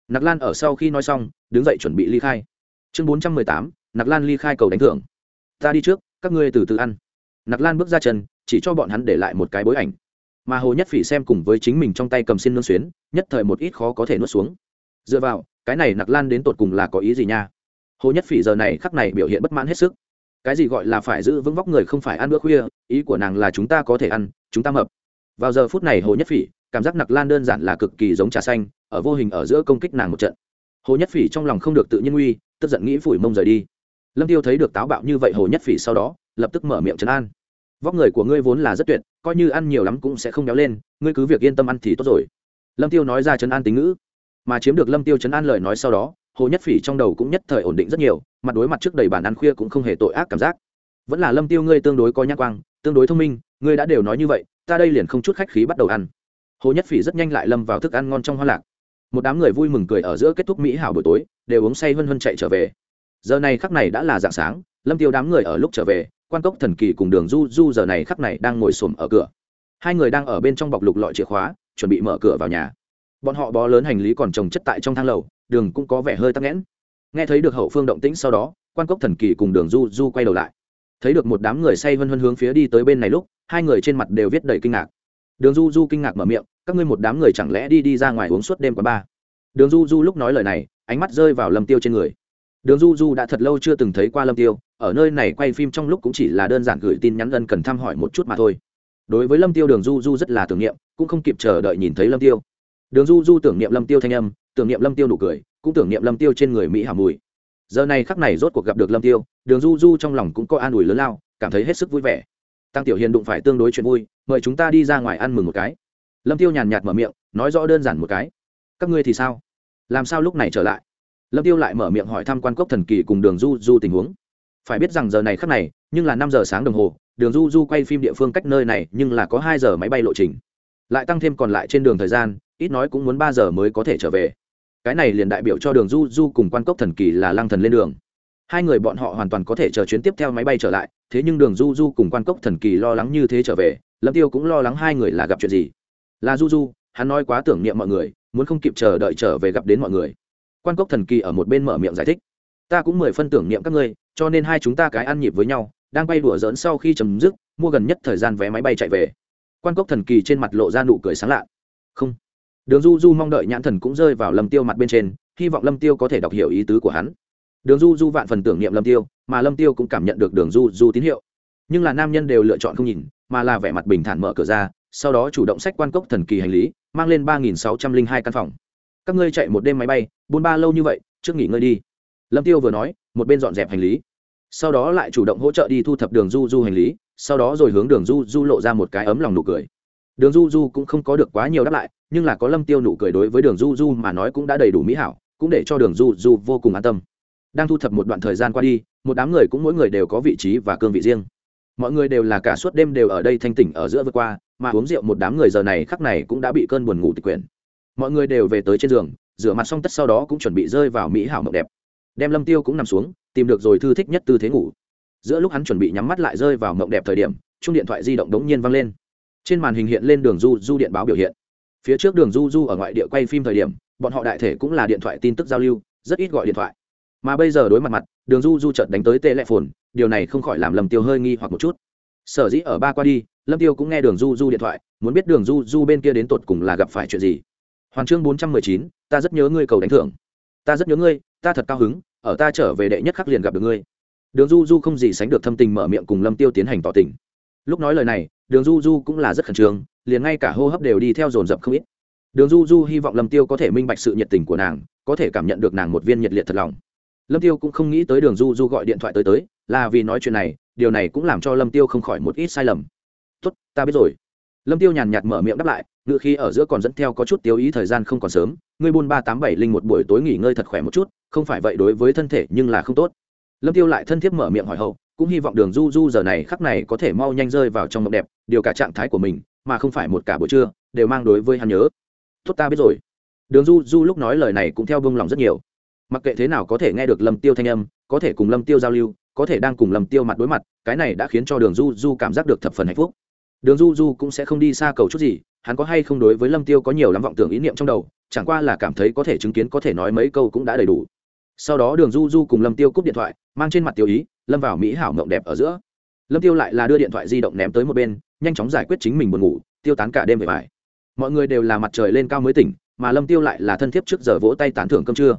Nặc lan ở sau khi nói xong, đứng dậy chuẩn bị ly khai. Chương bốn trăm mười tám nặc lan ly khai cầu đánh thưởng. Ta đi trước, các ngươi từ từ ăn. Nặc lan bước ra chân, chỉ cho bọn hắn để lại một cái bối ảnh. Mà hồ nhất phỉ xem cùng với chính mình trong tay cầm xin nương xuyến, nhất thời một ít khó có thể nuốt xuống. Dựa vào, cái này nặc lan đến tột cùng là có ý gì nha? Hồ nhất phỉ giờ này khắc này biểu hiện bất mãn hết sức. Cái gì gọi là phải giữ vững vóc người không phải ăn bữa khuya, ý của nàng là chúng ta có thể ăn, chúng ta mập. Vào giờ phút này hồ nhất phỉ, cảm giác nặc lan đơn giản là cực kỳ giống trà xanh, ở vô hình ở giữa công kích nàng một trận. Hồ nhất phỉ trong lòng không được tự nhiên uy, tức giận nghĩ phủi mông rời đi. Lâm tiêu thấy được táo bạo như vậy hồ nhất phỉ sau đó, lập tức mở miệng trấn an. Vóc người của ngươi vốn là rất tuyệt, coi như ăn nhiều lắm cũng sẽ không béo lên, ngươi cứ việc yên tâm ăn thì tốt rồi. Lâm tiêu nói ra trấn an tính ngữ. Mà chiếm được lâm tiêu trấn an lời nói sau đó hồ nhất phỉ trong đầu cũng nhất thời ổn định rất nhiều, mặt đối mặt trước đầy bàn ăn khuya cũng không hề tội ác cảm giác. Vẫn là lâm tiêu ngươi tương đối có nhã quang, tương đối thông minh, ngươi đã đều nói như vậy, ta đây liền không chút khách khí bắt đầu ăn. Hồ nhất phỉ rất nhanh lại lâm vào thức ăn ngon trong hoa lạc. Một đám người vui mừng cười ở giữa kết thúc mỹ hảo buổi tối, đều uống say hân hân chạy trở về. Giờ này khắc này đã là dạng sáng, lâm tiêu đám người ở lúc trở về, quan cốc thần kỳ cùng đường du du giờ này khắc này đang ngồi xổm ở cửa. Hai người đang ở bên trong bọc lục lọi chìa khóa, chuẩn bị mở cửa vào nhà. Bọn họ bó lớn hành lý còn trồng chất tại trong thang lầu đường cũng có vẻ hơi tắc nghẽn. Nghe thấy được hậu phương động tĩnh sau đó, quan cốc thần kỳ cùng đường du du quay đầu lại. Thấy được một đám người say vân vân hướng phía đi tới bên này lúc, hai người trên mặt đều viết đầy kinh ngạc. Đường du du kinh ngạc mở miệng, các ngươi một đám người chẳng lẽ đi đi ra ngoài uống suốt đêm quá ba? Đường du du lúc nói lời này, ánh mắt rơi vào lâm tiêu trên người. Đường du du đã thật lâu chưa từng thấy qua lâm tiêu, ở nơi này quay phim trong lúc cũng chỉ là đơn giản gửi tin nhắn ân cần thăm hỏi một chút mà thôi. Đối với lâm tiêu, đường du du rất là tưởng niệm, cũng không kịp chờ đợi nhìn thấy lâm tiêu. Đường du du tưởng niệm lâm tiêu thanh âm tưởng niệm lâm tiêu nụ cười, cũng tưởng niệm lâm tiêu trên người mỹ hảo mùi. Giờ này khắc này rốt cuộc gặp được lâm tiêu, đường du du trong lòng cũng có an ủi lớn lao, cảm thấy hết sức vui vẻ. Tăng tiểu hiền đụng phải tương đối chuyện vui, mời chúng ta đi ra ngoài ăn mừng một cái. Lâm tiêu nhàn nhạt mở miệng, nói rõ đơn giản một cái. Các ngươi thì sao? Làm sao lúc này trở lại? Lâm tiêu lại mở miệng hỏi thăm quan cốc thần kỳ cùng đường du du tình huống. Phải biết rằng giờ này khắc này, nhưng là năm giờ sáng đồng hồ, đường du du quay phim địa phương cách nơi này nhưng là có hai giờ máy bay lộ trình. Lại tăng thêm còn lại trên đường thời gian ít nói cũng muốn ba giờ mới có thể trở về. Cái này liền đại biểu cho đường du du cùng quan cốc thần kỳ là lăng thần lên đường. Hai người bọn họ hoàn toàn có thể chờ chuyến tiếp theo máy bay trở lại, thế nhưng đường du du cùng quan cốc thần kỳ lo lắng như thế trở về, lâm tiêu cũng lo lắng hai người là gặp chuyện gì. Là du du, hắn nói quá tưởng niệm mọi người, muốn không kịp chờ đợi trở về gặp đến mọi người. Quan cốc thần kỳ ở một bên mở miệng giải thích. Ta cũng mười phân tưởng niệm các ngươi, cho nên hai chúng ta cái ăn nhịp với nhau, đang bay đùa dỡn sau khi chấm dứt, mua gần nhất thời gian vé máy bay chạy về. Quan cốc thần kỳ trên mặt lộ ra nụ cười sáng lạ. Không đường du du mong đợi nhãn thần cũng rơi vào lâm tiêu mặt bên trên, hy vọng lâm tiêu có thể đọc hiểu ý tứ của hắn. Đường du du vạn phần tưởng niệm lâm tiêu, mà lâm tiêu cũng cảm nhận được đường du du tín hiệu. Nhưng là nam nhân đều lựa chọn không nhìn, mà là vẻ mặt bình thản mở cửa ra, sau đó chủ động sách quan cốc thần kỳ hành lý, mang lên ba nghìn sáu trăm linh hai căn phòng. Các ngươi chạy một đêm máy bay, buôn ba lâu như vậy, trước nghỉ ngơi đi. Lâm tiêu vừa nói, một bên dọn dẹp hành lý. Sau đó lại chủ động hỗ trợ đi thu thập đường du du hành lý, sau đó rồi hướng đường du du lộ ra một cái ấm lòng nụ cười đường du du cũng không có được quá nhiều đáp lại, nhưng là có lâm tiêu nụ cười đối với đường du du mà nói cũng đã đầy đủ mỹ hảo, cũng để cho đường du du vô cùng an tâm. Đang thu thập một đoạn thời gian qua đi, một đám người cũng mỗi người đều có vị trí và cương vị riêng. Mọi người đều là cả suốt đêm đều ở đây thanh tỉnh ở giữa vừa qua, mà uống rượu một đám người giờ này khắc này cũng đã bị cơn buồn ngủ tịch quyển. Mọi người đều về tới trên giường, rửa mặt xong tất sau đó cũng chuẩn bị rơi vào mỹ hảo mộng đẹp. Đem lâm tiêu cũng nằm xuống, tìm được rồi thư thích nhất tư thế ngủ. Giữa lúc hắn chuẩn bị nhắm mắt lại rơi vào mộng đẹp thời điểm chung điện thoại di động đống nhiên văng lên trên màn hình hiện lên đường du du điện báo biểu hiện. Phía trước đường du du ở ngoại địa quay phim thời điểm, bọn họ đại thể cũng là điện thoại tin tức giao lưu, rất ít gọi điện thoại. Mà bây giờ đối mặt mặt, đường du du chợt đánh tới tê lệ phồn điều này không khỏi làm lâm tiêu hơi nghi hoặc một chút. Sở dĩ ở ba qua đi, lâm tiêu cũng nghe đường du du điện thoại, muốn biết đường du du bên kia đến tột cùng là gặp phải chuyện gì. Hoàn chương bốn trăm mười chín, ta rất nhớ ngươi cầu đánh thưởng. Ta rất nhớ ngươi, ta thật cao hứng, ở ta trở về đệ nhất khắc liền gặp được ngươi. Đường du du không gì sánh được thâm tình mở miệng cùng lâm tiêu tiến hành tỏ tình. Lúc nói lời này đường du du cũng là rất khẩn trương, liền ngay cả hô hấp đều đi theo dồn dập không ít. Đường du du hy vọng lâm tiêu có thể minh bạch sự nhiệt tình của nàng, có thể cảm nhận được nàng một viên nhiệt liệt thật lòng. Lâm tiêu cũng không nghĩ tới đường du du gọi điện thoại tới tới, là vì nói chuyện này, điều này cũng làm cho lâm tiêu không khỏi một ít sai lầm. Tốt, ta biết rồi. Lâm tiêu nhàn nhạt mở miệng đáp lại ngự khi ở giữa còn dẫn theo có chút tiêu ý thời gian không còn sớm, ngươi buôn ba tám bảy linh một buổi tối nghỉ ngơi thật khỏe một chút, không phải vậy đối với thân thể nhưng là không tốt. Lâm tiêu lại thân thiết mở miệng hỏi hậu cũng hy vọng đường du du giờ này khắc này có thể mau nhanh rơi vào trong mộng đẹp, điều cả trạng thái của mình, mà không phải một cả buổi trưa, đều mang đối với hắn nhớ. Tốt ta biết rồi. Đường du du lúc nói lời này cũng theo bông lòng rất nhiều. Mặc kệ thế nào có thể nghe được lâm tiêu thanh âm, có thể cùng lâm tiêu giao lưu, có thể đang cùng lâm tiêu mặt đối mặt, cái này đã khiến cho đường du du cảm giác được thập phần hạnh phúc. Đường du du cũng sẽ không đi xa cầu chút gì, hắn có hay không đối với lâm tiêu có nhiều lắm vọng tưởng ý niệm trong đầu, chẳng qua là cảm thấy có thể chứng kiến có thể nói mấy câu cũng đã đầy đủ sau đó đường du du cùng lâm tiêu cúp điện thoại, mang trên mặt tiêu ý, lâm vào mỹ hảo mộng đẹp ở giữa. Lâm tiêu lại là đưa điện thoại di động ném tới một bên, nhanh chóng giải quyết chính mình buồn ngủ, tiêu tán cả đêm về bài. Mọi người đều là mặt trời lên cao mới tỉnh, mà lâm tiêu lại là thân thiết trước giờ vỗ tay tán thưởng cơm trưa.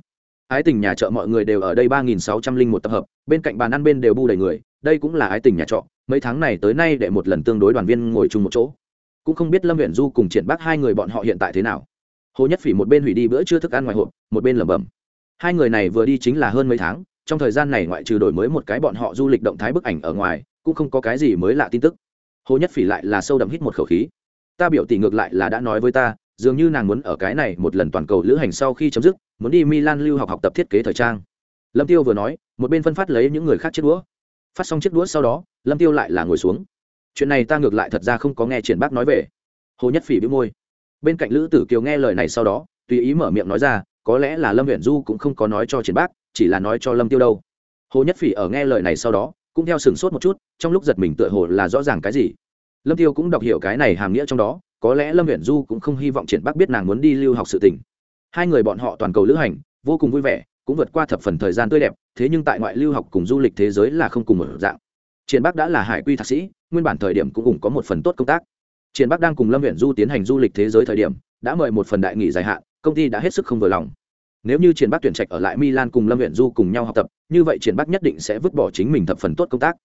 Ái tình nhà trọ mọi người đều ở đây ba nghìn sáu trăm linh một tập hợp, bên cạnh bàn ăn bên đều bu đầy người, đây cũng là ái tình nhà trọ, mấy tháng này tới nay để một lần tương đối đoàn viên ngồi chung một chỗ. Cũng không biết lâm huyện du cùng triển bác hai người bọn họ hiện tại thế nào. Hồ nhất phỉ một bên hủy đi bữa trưa thức ăn ngoài hộp, một bên lẩm bẩm hai người này vừa đi chính là hơn mấy tháng, trong thời gian này ngoại trừ đổi mới một cái bọn họ du lịch động thái bức ảnh ở ngoài, cũng không có cái gì mới lạ tin tức. Hồ nhất phỉ lại là sâu đậm hít một khẩu khí. Ta biểu tỷ ngược lại là đã nói với ta, dường như nàng muốn ở cái này một lần toàn cầu lữ hành sau khi chấm dứt, muốn đi milan lưu học học tập thiết kế thời trang. Lâm tiêu vừa nói, một bên phân phát lấy những người khác chiếc đũa. Phát xong chiếc đũa sau đó, lâm tiêu lại là ngồi xuống. Chuyện này ta ngược lại thật ra không có nghe triển bác nói về. Hồ nhất phỉ bĩu môi. Bên cạnh lữ tử kiều nghe lời này sau đó, tùy ý mở miệng nói ra có lẽ là lâm huyện du cũng không có nói cho triển bác, chỉ là nói cho lâm tiêu đâu. Hồ nhất phỉ ở nghe lời này sau đó, cũng theo sửng sốt một chút, trong lúc giật mình tựa hồ là rõ ràng cái gì. Lâm tiêu cũng đọc hiểu cái này hàm nghĩa trong đó, có lẽ lâm huyện du cũng không hy vọng triển bác biết nàng muốn đi lưu học sự tình. Hai người bọn họ toàn cầu lữ hành, vô cùng vui vẻ, cũng vượt qua thập phần thời gian tươi đẹp, thế nhưng tại ngoại lưu học cùng du lịch thế giới là không cùng một dạng. Triển Bác đã là hải quy thạc sĩ, nguyên bản thời điểm cũng cùng có một phần tốt công tác. Triển Bác đang cùng lâm huyện du tiến hành du lịch thế giới thời điểm, đã mời một phần đại nghỉ dài hạn công ty đã hết sức không vừa lòng. Nếu như triển bắc tuyển trạch ở lại milan cùng lâm huyện du cùng nhau học tập, như vậy triển bắc nhất định sẽ vứt bỏ chính mình thập phần tốt công tác.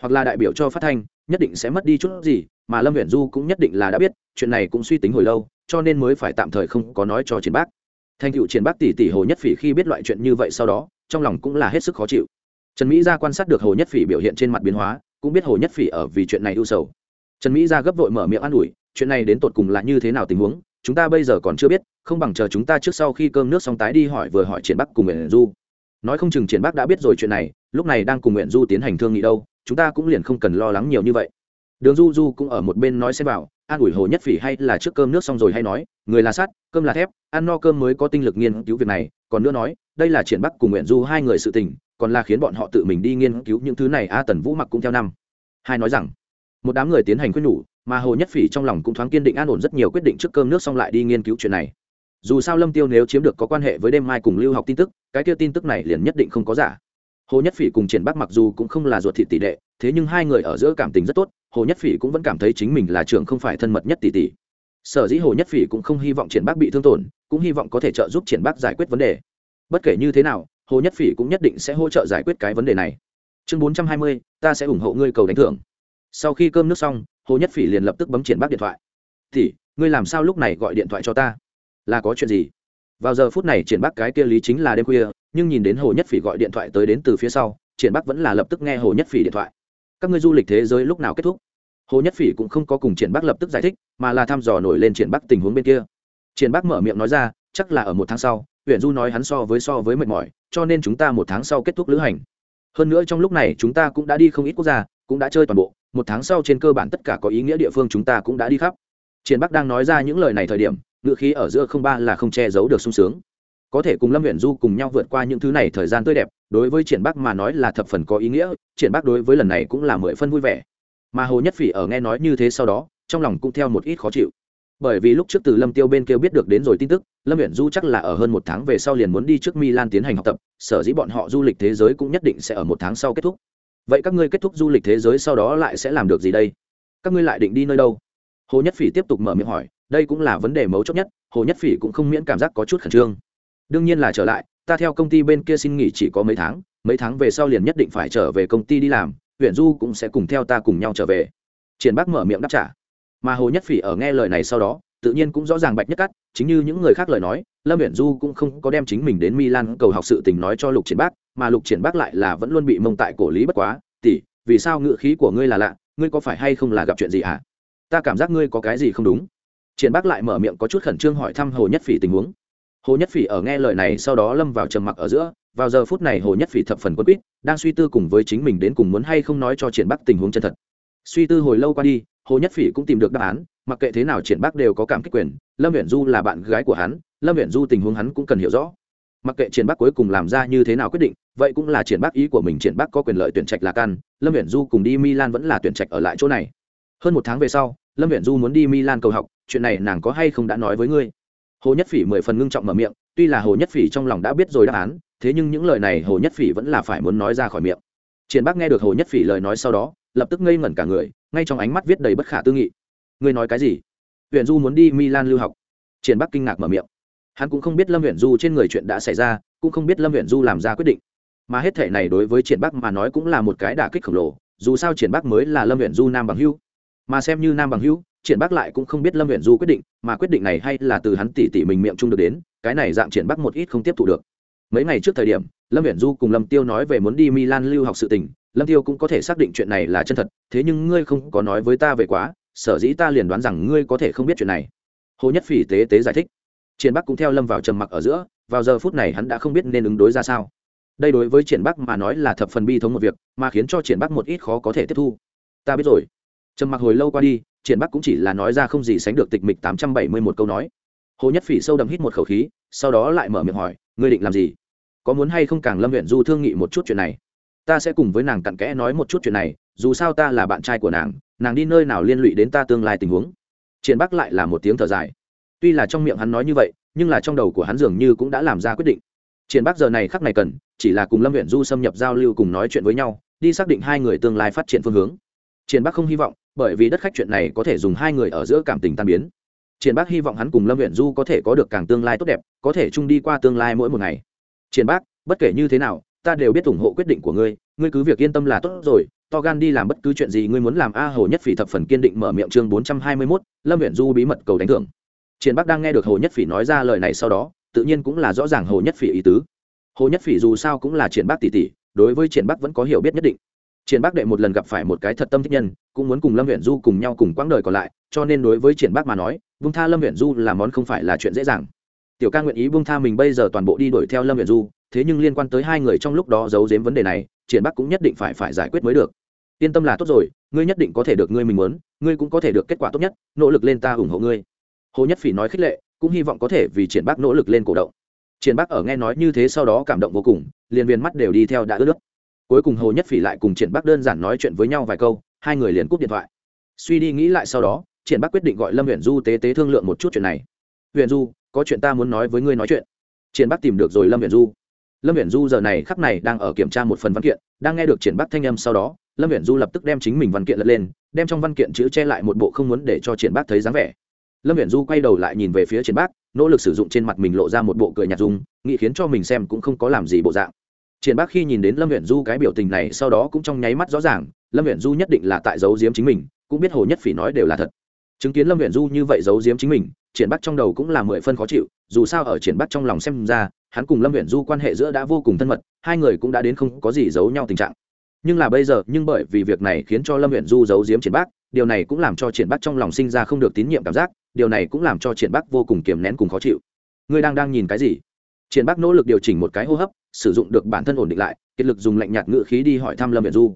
Hoặc là đại biểu cho phát thanh, nhất định sẽ mất đi chút gì, mà lâm huyện du cũng nhất định là đã biết, chuyện này cũng suy tính hồi lâu, cho nên mới phải tạm thời không có nói cho triển bắc thành cựu triển bắc tỷ tỷ hồ nhất phỉ khi biết loại chuyện như vậy sau đó, trong lòng cũng là hết sức khó chịu. Trần mỹ gia quan sát được hồ nhất phỉ biểu hiện trên mặt biến hóa, cũng biết hồ nhất phỉ ở vì chuyện này ưu sầu. Trần mỹ gia gấp vội mở miệng an ủi, chuyện này đến tột cùng là như thế nào tình huống chúng ta bây giờ còn chưa biết, không bằng chờ chúng ta trước sau khi cơm nước xong tái đi hỏi vừa hỏi triển bắc cùng nguyện du. Nói không chừng triển bắc đã biết rồi chuyện này, lúc này đang cùng nguyện du tiến hành thương nghị đâu, chúng ta cũng liền không cần lo lắng nhiều như vậy. Đường du du cũng ở một bên nói xem vào an ủi hồ nhất phỉ hay là trước cơm nước xong rồi hay nói, người là sắt, cơm là thép, ăn no cơm mới có tinh lực nghiên cứu việc này. Còn nữa nói, đây là triển bắc cùng nguyện du hai người sự tình, còn là khiến bọn họ tự mình đi nghiên cứu những thứ này. A tần vũ mặc cũng theo năm. Hai nói rằng một đám người tiến hành khuyên nhủ, mà hồ nhất phỉ trong lòng cũng thoáng kiên định an ổn rất nhiều quyết định trước cơm nước xong lại đi nghiên cứu chuyện này. Dù sao lâm tiêu nếu chiếm được có quan hệ với đêm mai cùng lưu học tin tức, cái kia tin tức này liền nhất định không có giả. Hồ nhất phỉ cùng triển bắc mặc dù cũng không là ruột thịt tỷ đệ thế nhưng hai người ở giữa cảm tình rất tốt, hồ nhất phỉ cũng vẫn cảm thấy chính mình là trưởng không phải thân mật nhất tỷ tỷ. Sở dĩ hồ nhất phỉ cũng không hy vọng triển bắc bị thương tổn, cũng hy vọng có thể trợ giúp triển bắc giải quyết vấn đề. Bất kể như thế nào, hồ nhất phỉ cũng nhất định sẽ hỗ trợ giải quyết cái vấn đề này. Chương bốn trăm hai mươi, ta sẽ ủng hộ ngươi cầu đánh thưởng sau khi cơm nước xong, hồ nhất phỉ liền lập tức bấm triển bác điện thoại. Thì ngươi làm sao lúc này gọi điện thoại cho ta? Là có chuyện gì? Vào giờ phút này triển bác cái kia lý chính là đêm khuya, nhưng nhìn đến hồ nhất phỉ gọi điện thoại tới đến từ phía sau, triển bác vẫn là lập tức nghe hồ nhất phỉ điện thoại. Các ngươi du lịch thế giới lúc nào kết thúc? Hồ nhất phỉ cũng không có cùng triển bác lập tức giải thích, mà là thăm dò nổi lên triển bác tình huống bên kia. Triển bác mở miệng nói ra, chắc là ở một tháng sau huyện du nói hắn so với so với mệt mỏi, cho nên chúng ta một tháng sau kết thúc lữ hành. Hơn nữa trong lúc này chúng ta cũng đã đi không ít quốc gia cũng đã chơi toàn bộ, một tháng sau trên cơ bản tất cả có ý nghĩa địa phương chúng ta cũng đã đi khắp. Triển bắc đang nói ra những lời này thời điểm ngựa khí ở giữa không ba là không che giấu được sung sướng. Có thể cùng lâm huyện du cùng nhau vượt qua những thứ này thời gian tươi đẹp, đối với triển bắc mà nói là thập phần có ý nghĩa, triển bắc đối với lần này cũng là mười phân vui vẻ. Mà hồ nhất phỉ ở nghe nói như thế sau đó, trong lòng cũng theo một ít khó chịu. Bởi vì lúc trước từ lâm tiêu bên kia biết được đến rồi tin tức, lâm huyện du chắc là ở hơn một tháng về sau liền muốn đi trước milan tiến hành học tập, sở dĩ bọn họ du lịch thế giới cũng nhất định sẽ ở một tháng sau kết thúc vậy các ngươi kết thúc du lịch thế giới sau đó lại sẽ làm được gì đây? Các ngươi lại định đi nơi đâu? Hồ nhất phỉ tiếp tục mở miệng hỏi. Đây cũng là vấn đề mấu chốt nhất, hồ nhất phỉ cũng không miễn cảm giác có chút khẩn trương. Đương nhiên là trở lại, ta theo công ty bên kia xin nghỉ chỉ có mấy tháng mấy tháng về sau liền nhất định phải trở về công ty đi làm huyện du cũng sẽ cùng theo ta cùng nhau trở về. Triển Bác mở miệng đáp trả. Mà hồ nhất phỉ ở nghe lời này sau đó, tự nhiên cũng rõ ràng bạch nhất cắt chính như những người khác lời nói, lâm viễn du cũng không có đem chính mình đến milan cầu học sự tình nói cho lục triển bác, mà lục triển bác lại là vẫn luôn bị mông tại cổ lý bất quá, tỷ, vì sao ngự khí của ngươi là lạ, ngươi có phải hay không là gặp chuyện gì hả? Ta cảm giác ngươi có cái gì không đúng. Triển bác lại mở miệng có chút khẩn trương hỏi thăm hồ nhất phỉ tình huống. Hồ nhất phỉ ở nghe lời này sau đó lâm vào trầm mặc ở giữa, vào giờ phút này hồ nhất phỉ thập phần quân quýt, đang suy tư cùng với chính mình đến cùng muốn hay không nói cho triển bắc tình huống chân thật suy tư hồi lâu qua đi, hồ nhất phỉ cũng tìm được đáp án, mặc kệ thế nào triển Bác đều có cảm kích quyền, lâm viễn du là bạn gái của hắn, lâm viễn du tình huống hắn cũng cần hiểu rõ. Mặc kệ triển Bác cuối cùng làm ra như thế nào quyết định, vậy cũng là triển Bác ý của mình, triển Bác có quyền lợi tuyển trạch là căn lâm viễn du cùng đi milan vẫn là tuyển trạch ở lại chỗ này. Hơn một tháng về sau, lâm viễn du muốn đi milan cầu học, chuyện này nàng có hay không đã nói với ngươi? Hồ nhất phỉ mười phần ngưng trọng mở miệng, tuy là hồ nhất phỉ trong lòng đã biết rồi đáp án, thế nhưng những lời này hồ nhất phỉ vẫn là phải muốn nói ra khỏi miệng. Triển Bác nghe được hồ nhất phỉ lời nói sau đó lập tức ngây ngẩn cả người, ngay trong ánh mắt viết đầy bất khả tư nghị. Ngươi nói cái gì? Huyện du muốn đi milan lưu học. Triển bắc kinh ngạc mở miệng. Hắn cũng không biết lâm huyện du trên người chuyện đã xảy ra, cũng không biết lâm huyện du làm ra quyết định. Mà hết thể này đối với triển bắc mà nói cũng là một cái đả kích khổng lồ, dù sao triển bắc mới là lâm huyện du nam bằng hưu mà xem như nam bằng hưu triển bắc lại cũng không biết lâm huyện du quyết định, mà quyết định này hay là từ hắn tỉ tỉ mình miệng chung được đến, cái này dạng triển bắc một ít không tiếp thu được. Mấy ngày trước thời điểm, lâm huyện du cùng lâm tiêu nói về muốn đi milan lưu học sự tình lâm tiêu cũng có thể xác định chuyện này là chân thật, thế nhưng ngươi không có nói với ta về quá, sở dĩ ta liền đoán rằng ngươi có thể không biết chuyện này. Hồ nhất phỉ tế tế giải thích. Triển bắc cũng theo lâm vào trầm mặc ở giữa, vào giờ phút này hắn đã không biết nên ứng đối ra sao. Đây đối với triển bắc mà nói là thập phần bi thống một việc, mà khiến cho triển bắc một ít khó có thể tiếp thu. Ta biết rồi. Trầm mặc hồi lâu qua đi, triển bắc cũng chỉ là nói ra không gì sánh được tịch mịch tám trăm bảy mươi một câu nói. Hồ nhất phỉ sâu đậm hít một khẩu khí, sau đó lại mở miệng hỏi, ngươi định làm gì? Có muốn hay không càng lâm huyện du thương nghị một chút chuyện này? Ta sẽ cùng với nàng cặn kẽ nói một chút chuyện này, dù sao ta là bạn trai của nàng nàng đi nơi nào liên lụy đến ta tương lai tình huống. Triển bắc lại là một tiếng thở dài. Tuy là trong miệng hắn nói như vậy, nhưng là trong đầu của hắn dường như cũng đã làm ra quyết định. Triển bắc giờ này khắc này cần, chỉ là cùng lâm huyện du xâm nhập giao lưu cùng nói chuyện với nhau, đi xác định hai người tương lai phát triển phương hướng. Triển bắc không hy vọng, bởi vì đất khách chuyện này có thể dùng hai người ở giữa cảm tình tan biến. Triển bắc hy vọng hắn cùng lâm huyện du có thể có được càng tương lai tốt đẹp, có thể chung đi qua tương lai mỗi một ngày. Triển bắc, bất kể như thế nào ta đều biết ủng hộ quyết định của ngươi ngươi cứ việc yên tâm là tốt rồi to gan đi làm bất cứ chuyện gì ngươi muốn làm a hồ nhất phỉ thập phần kiên định mở miệng chương bốn trăm hai mươi 421, lâm huyện du bí mật cầu đánh thưởng. Triển bắc đang nghe được hồ nhất phỉ nói ra lời này sau đó tự nhiên cũng là rõ ràng hồ nhất phỉ ý tứ. Hồ nhất phỉ dù sao cũng là triển bắc tỷ tỷ đối với triển bắc vẫn có hiểu biết nhất định. Triển bắc đệ một lần gặp phải một cái thật tâm thích nhân cũng muốn cùng lâm huyện du cùng nhau cùng quãng đời còn lại cho nên đối với triển bắc mà nói vung tha lâm huyện du là món không phải là chuyện dễ dàng tiểu ca nguyện ý buông tha mình bây giờ toàn bộ đi đuổi theo lâm nguyện du, thế nhưng liên quan tới hai người trong lúc đó giấu giếm vấn đề này, triển bắc cũng nhất định phải phải giải quyết mới được. Yên tâm là tốt rồi, ngươi nhất định có thể được ngươi mình muốn, ngươi cũng có thể được kết quả tốt nhất, nỗ lực lên ta ủng hộ ngươi. Hồ nhất phỉ nói khích lệ, cũng hy vọng có thể vì triển bắc nỗ lực lên cổ động. Triển bắc ở nghe nói như thế sau đó cảm động vô cùng, liền viên mắt đều đi theo đã ướt nước. Cuối cùng hồ nhất phỉ lại cùng triển bắc đơn giản nói chuyện với nhau vài câu, hai người liền cúp điện thoại. Suy đi nghĩ lại sau đó, triển bắc quyết định gọi lâm huyện du tế tế thương lượng một chút chuyện này. Huyện du có chuyện ta muốn nói với ngươi nói chuyện. Triển bắc tìm được rồi lâm huyện du. Lâm huyện du giờ này khắc này đang ở kiểm tra một phần văn kiện, đang nghe được triển bắc thanh âm sau đó, lâm huyện du lập tức đem chính mình văn kiện lật lên, đem trong văn kiện chữ che lại một bộ không muốn để cho triển bắc thấy dáng vẻ. Lâm huyện du quay đầu lại nhìn về phía triển bắc, nỗ lực sử dụng trên mặt mình lộ ra một bộ cười nhạt dung, nghĩ khiến cho mình xem cũng không có làm gì bộ dạng. Triển bắc khi nhìn đến lâm huyện du cái biểu tình này sau đó cũng trong nháy mắt rõ ràng, lâm huyện du nhất định là tại giấu giếm chính mình, cũng biết hồ nhất phỉ nói đều là thật chứng kiến lâm huyện du như vậy giấu giếm chính mình, triển bắc trong đầu cũng là mười phân khó chịu, dù sao ở triển bắc trong lòng xem ra, hắn cùng lâm huyện du quan hệ giữa đã vô cùng thân mật, hai người cũng đã đến không có gì giấu nhau tình trạng. Nhưng là bây giờ, nhưng bởi vì việc này khiến cho lâm huyện du giấu giếm triển bắc, điều này cũng làm cho triển bắc trong lòng sinh ra không được tín nhiệm cảm giác, điều này cũng làm cho triển bắc vô cùng kiềm nén cùng khó chịu. Ngươi đang đang nhìn cái gì? Triển bắc nỗ lực điều chỉnh một cái hô hấp, sử dụng được bản thân ổn định lại, kiệt lực dùng lạnh nhạt ngữ khí đi hỏi thăm lâm viện du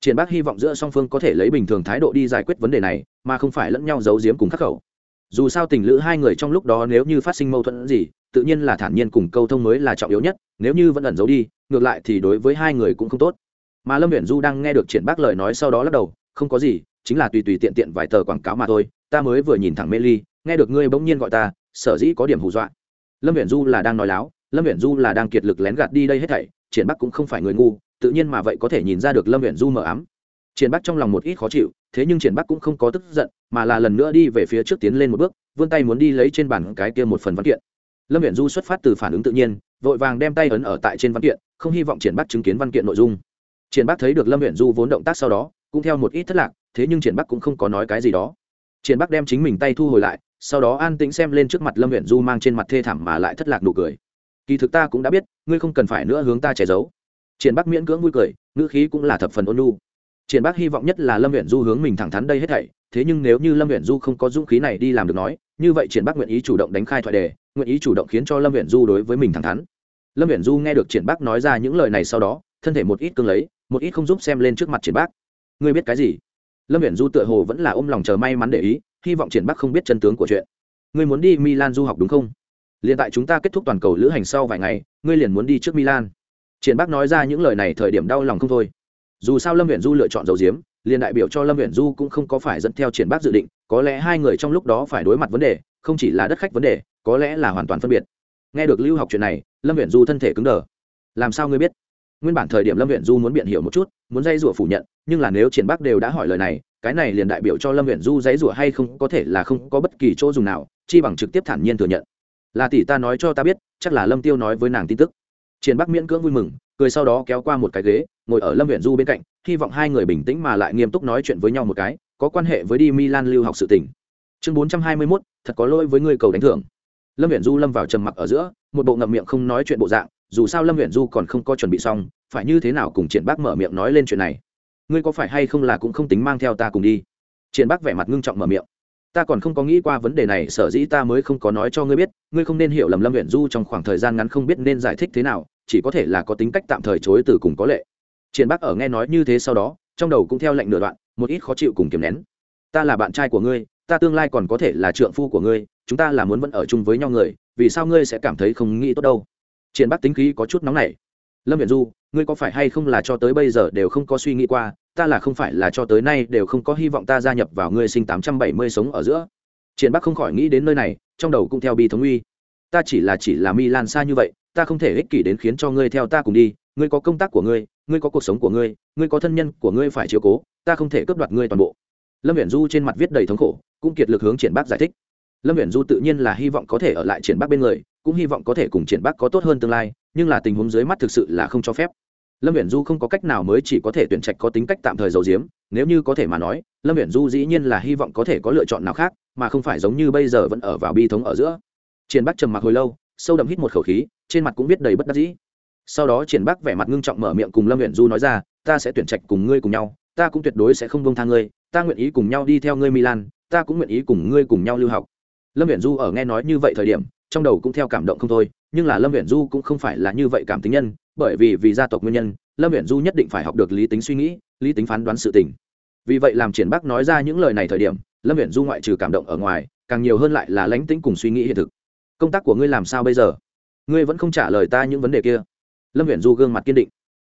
triển Bác hy vọng giữa song phương có thể lấy bình thường thái độ đi giải quyết vấn đề này, mà không phải lẫn nhau giấu giếm cùng khắc khẩu. Dù sao tình lữ hai người trong lúc đó nếu như phát sinh mâu thuẫn gì, tự nhiên là thản nhiên cùng câu thông mới là trọng yếu nhất, nếu như vẫn ẩn giấu đi, ngược lại thì đối với hai người cũng không tốt. Mà lâm viện du đang nghe được triển bác lời nói sau đó lắc đầu, không có gì, chính là tùy tùy tiện tiện vài tờ quảng cáo mà thôi, ta mới vừa nhìn thẳng mê ly, nghe được ngươi bỗng nhiên gọi ta, sở dĩ có điểm hù dọa. Lâm viện du là đang nói láo, lâm viện du là đang kiệt lực lén gạt đi đây hết thảy, triển bắc cũng không phải người ngu tự nhiên mà vậy có thể nhìn ra được lâm viện du mờ ám. Triển bắc trong lòng một ít khó chịu, thế nhưng triển bắc cũng không có tức giận, mà là lần nữa đi về phía trước tiến lên một bước, vươn tay muốn đi lấy trên bàn cái kia một phần văn kiện. Lâm viện du xuất phát từ phản ứng tự nhiên, vội vàng đem tay ấn ở tại trên văn kiện, không hy vọng triển bắc chứng kiến văn kiện nội dung. Triển bắc thấy được lâm viện du vốn động tác sau đó, cũng theo một ít thất lạc, thế nhưng triển bắc cũng không có nói cái gì đó. Triển bắc đem chính mình tay thu hồi lại, sau đó an tĩnh xem lên trước mặt lâm huyện du mang trên mặt thê thảm mà lại thất lạc nụ cười. Kỳ thực ta cũng đã biết, ngươi không cần phải nữa hướng ta che giấu triển bắc miễn cưỡng vui cười, ngữ khí cũng là thập phần ôn lu triển bắc hy vọng nhất là lâm nguyện du hướng mình thẳng thắn đây hết thảy, thế nhưng nếu như lâm nguyện du không có dũng khí này đi làm được nói, như vậy triển bắc nguyện ý chủ động đánh khai thoại đề, nguyện ý chủ động khiến cho lâm nguyện du đối với mình thẳng thắn. Lâm nguyện du nghe được triển bắc nói ra những lời này sau đó, thân thể một ít cương lấy, một ít không giúp xem lên trước mặt triển bắc. Ngươi biết cái gì? Lâm nguyện du tựa hồ vẫn là ôm lòng chờ may mắn để ý, hy vọng triển bắc không biết chân tướng của chuyện. Ngươi muốn đi milan du học đúng không? Liền tại chúng ta kết thúc toàn cầu lữ hành sau vài ngày, ngươi liền muốn đi trước milan triển Bác nói ra những lời này thời điểm đau lòng không thôi. Dù sao lâm huyện du lựa chọn dầu diếm, liền đại biểu cho lâm huyện du cũng không có phải dẫn theo triển Bác dự định, có lẽ hai người trong lúc đó phải đối mặt vấn đề, không chỉ là đất khách vấn đề, có lẽ là hoàn toàn phân biệt. Nghe được lưu học chuyện này, lâm huyện du thân thể cứng đờ. Làm sao ngươi biết? Nguyên bản thời điểm lâm huyện du muốn biện hiểu một chút, muốn dây rủa phủ nhận, nhưng là nếu triển Bác đều đã hỏi lời này, cái này liền đại biểu cho lâm huyện du dãy rủa hay không, có thể là không có bất kỳ chỗ dùng nào, chi bằng trực tiếp thản nhiên thừa nhận. Là tỷ ta nói cho ta biết, chắc là lâm tiêu nói với nàng tin tức triển bắc miễn cưỡng vui mừng, cười sau đó kéo qua một cái ghế, ngồi ở lâm huyện du bên cạnh, hy vọng hai người bình tĩnh mà lại nghiêm túc nói chuyện với nhau một cái, có quan hệ với đi milan lưu học sự tỉnh chương bốn trăm hai mươi mốt, thật có lỗi với người cầu đánh thưởng. Lâm huyện du lâm vào trầm mặc ở giữa, một bộ ngậm miệng không nói chuyện bộ dạng, dù sao lâm huyện du còn không có chuẩn bị xong, phải như thế nào cùng triển bác mở miệng nói lên chuyện này? Ngươi có phải hay không là cũng không tính mang theo ta cùng đi? Triển bác vẻ mặt ngưng trọng mở miệng ta còn không có nghĩ qua vấn đề này, sở dĩ ta mới không có nói cho ngươi biết, ngươi không nên hiểu lầm lâm nguyện du trong khoảng thời gian ngắn không biết nên giải thích thế nào, chỉ có thể là có tính cách tạm thời chối từ cùng có lệ. Triển bác ở nghe nói như thế sau đó, trong đầu cũng theo lệnh nửa đoạn, một ít khó chịu cùng kiềm nén. Ta là bạn trai của ngươi, ta tương lai còn có thể là trượng phu của ngươi, chúng ta là muốn vẫn ở chung với nhau người, vì sao ngươi sẽ cảm thấy không nghĩ tốt đâu? Triển bác tính khí có chút nóng nảy. Lâm nguyện du, ngươi có phải hay không là cho tới bây giờ đều không có suy nghĩ qua ta là không phải là cho tới nay đều không có hy vọng ta gia nhập vào ngươi sinh tám trăm bảy mươi sống ở giữa. Triển bắc không khỏi nghĩ đến nơi này, trong đầu cũng theo bi thống uy. Ta chỉ là chỉ là mi lan xa như vậy, ta không thể ích kỷ đến khiến cho ngươi theo ta cùng đi, ngươi có công tác của ngươi ngươi có cuộc sống của ngươi ngươi có thân nhân của ngươi phải chiếu cố, ta không thể cướp đoạt ngươi toàn bộ. Lâm viễn du trên mặt viết đầy thống khổ, cũng kiệt lực hướng triển bác giải thích. Lâm viễn du tự nhiên là hy vọng có thể ở lại triển bác bên người, cũng hy vọng có thể cùng triển bác có tốt hơn tương lai, nhưng là tình huống dưới mắt thực sự là không cho phép lâm viễn du không có cách nào mới chỉ có thể tuyển trạch có tính cách tạm thời giấu diếm nếu như có thể mà nói, lâm viễn du dĩ nhiên là hy vọng có thể có lựa chọn nào khác, mà không phải giống như bây giờ vẫn ở vào bi thống ở giữa. Triển bắc trầm mặc hồi lâu, sâu đậm hít một khẩu khí, trên mặt cũng biết đầy bất đắc dĩ. Sau đó triển bắc vẻ mặt ngưng trọng mở miệng cùng lâm viễn du nói ra, ta sẽ tuyển trạch cùng ngươi cùng nhau, ta cũng tuyệt đối sẽ không bông tha ngươi, ta nguyện ý cùng nhau đi theo ngươi milan, ta cũng nguyện ý cùng ngươi cùng nhau lưu học. Lâm viễn du ở nghe nói như vậy thời điểm, trong đầu cũng theo cảm động không thôi nhưng là lâm viễn du cũng không phải là như vậy cảm tính nhân, bởi vì vì gia tộc nguyên nhân, lâm viễn du nhất định phải học được lý tính suy nghĩ, lý tính phán đoán sự tình. Vì vậy làm triển bắc nói ra những lời này thời điểm, lâm viễn du ngoại trừ cảm động ở ngoài, càng nhiều hơn lại là lánh tính cùng suy nghĩ hiện thực. Công tác của ngươi làm sao bây giờ? Ngươi vẫn không trả lời ta những vấn đề kia. Lâm viễn du gương mặt kiên định.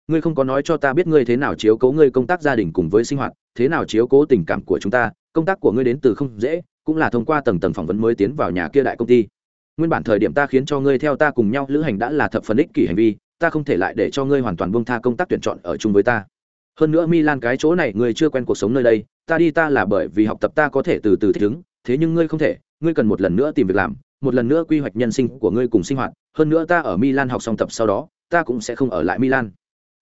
Ngươi không có nói cho ta biết ngươi thế nào chiếu cố ngươi công tác gia đình cùng với sinh hoạt, thế nào chiếu cố tình cảm của chúng ta, công tác của ngươi đến từ không dễ, cũng là thông qua tầng tầng phỏng vấn mới tiến vào nhà kia đại công ty nguyên bản thời điểm ta khiến cho ngươi theo ta cùng nhau lữ hành đã là thập phần ích kỷ hành vi, ta không thể lại để cho ngươi hoàn toàn buông tha công tác tuyển chọn ở chung với ta. Hơn nữa milan cái chỗ này ngươi chưa quen cuộc sống nơi đây, ta đi ta là bởi vì học tập ta có thể từ từ thích ứng, thế nhưng ngươi không thể, ngươi cần một lần nữa tìm việc làm, một lần nữa quy hoạch nhân sinh của ngươi cùng sinh hoạt, hơn nữa ta ở milan học xong tập sau đó, ta cũng sẽ không ở lại milan.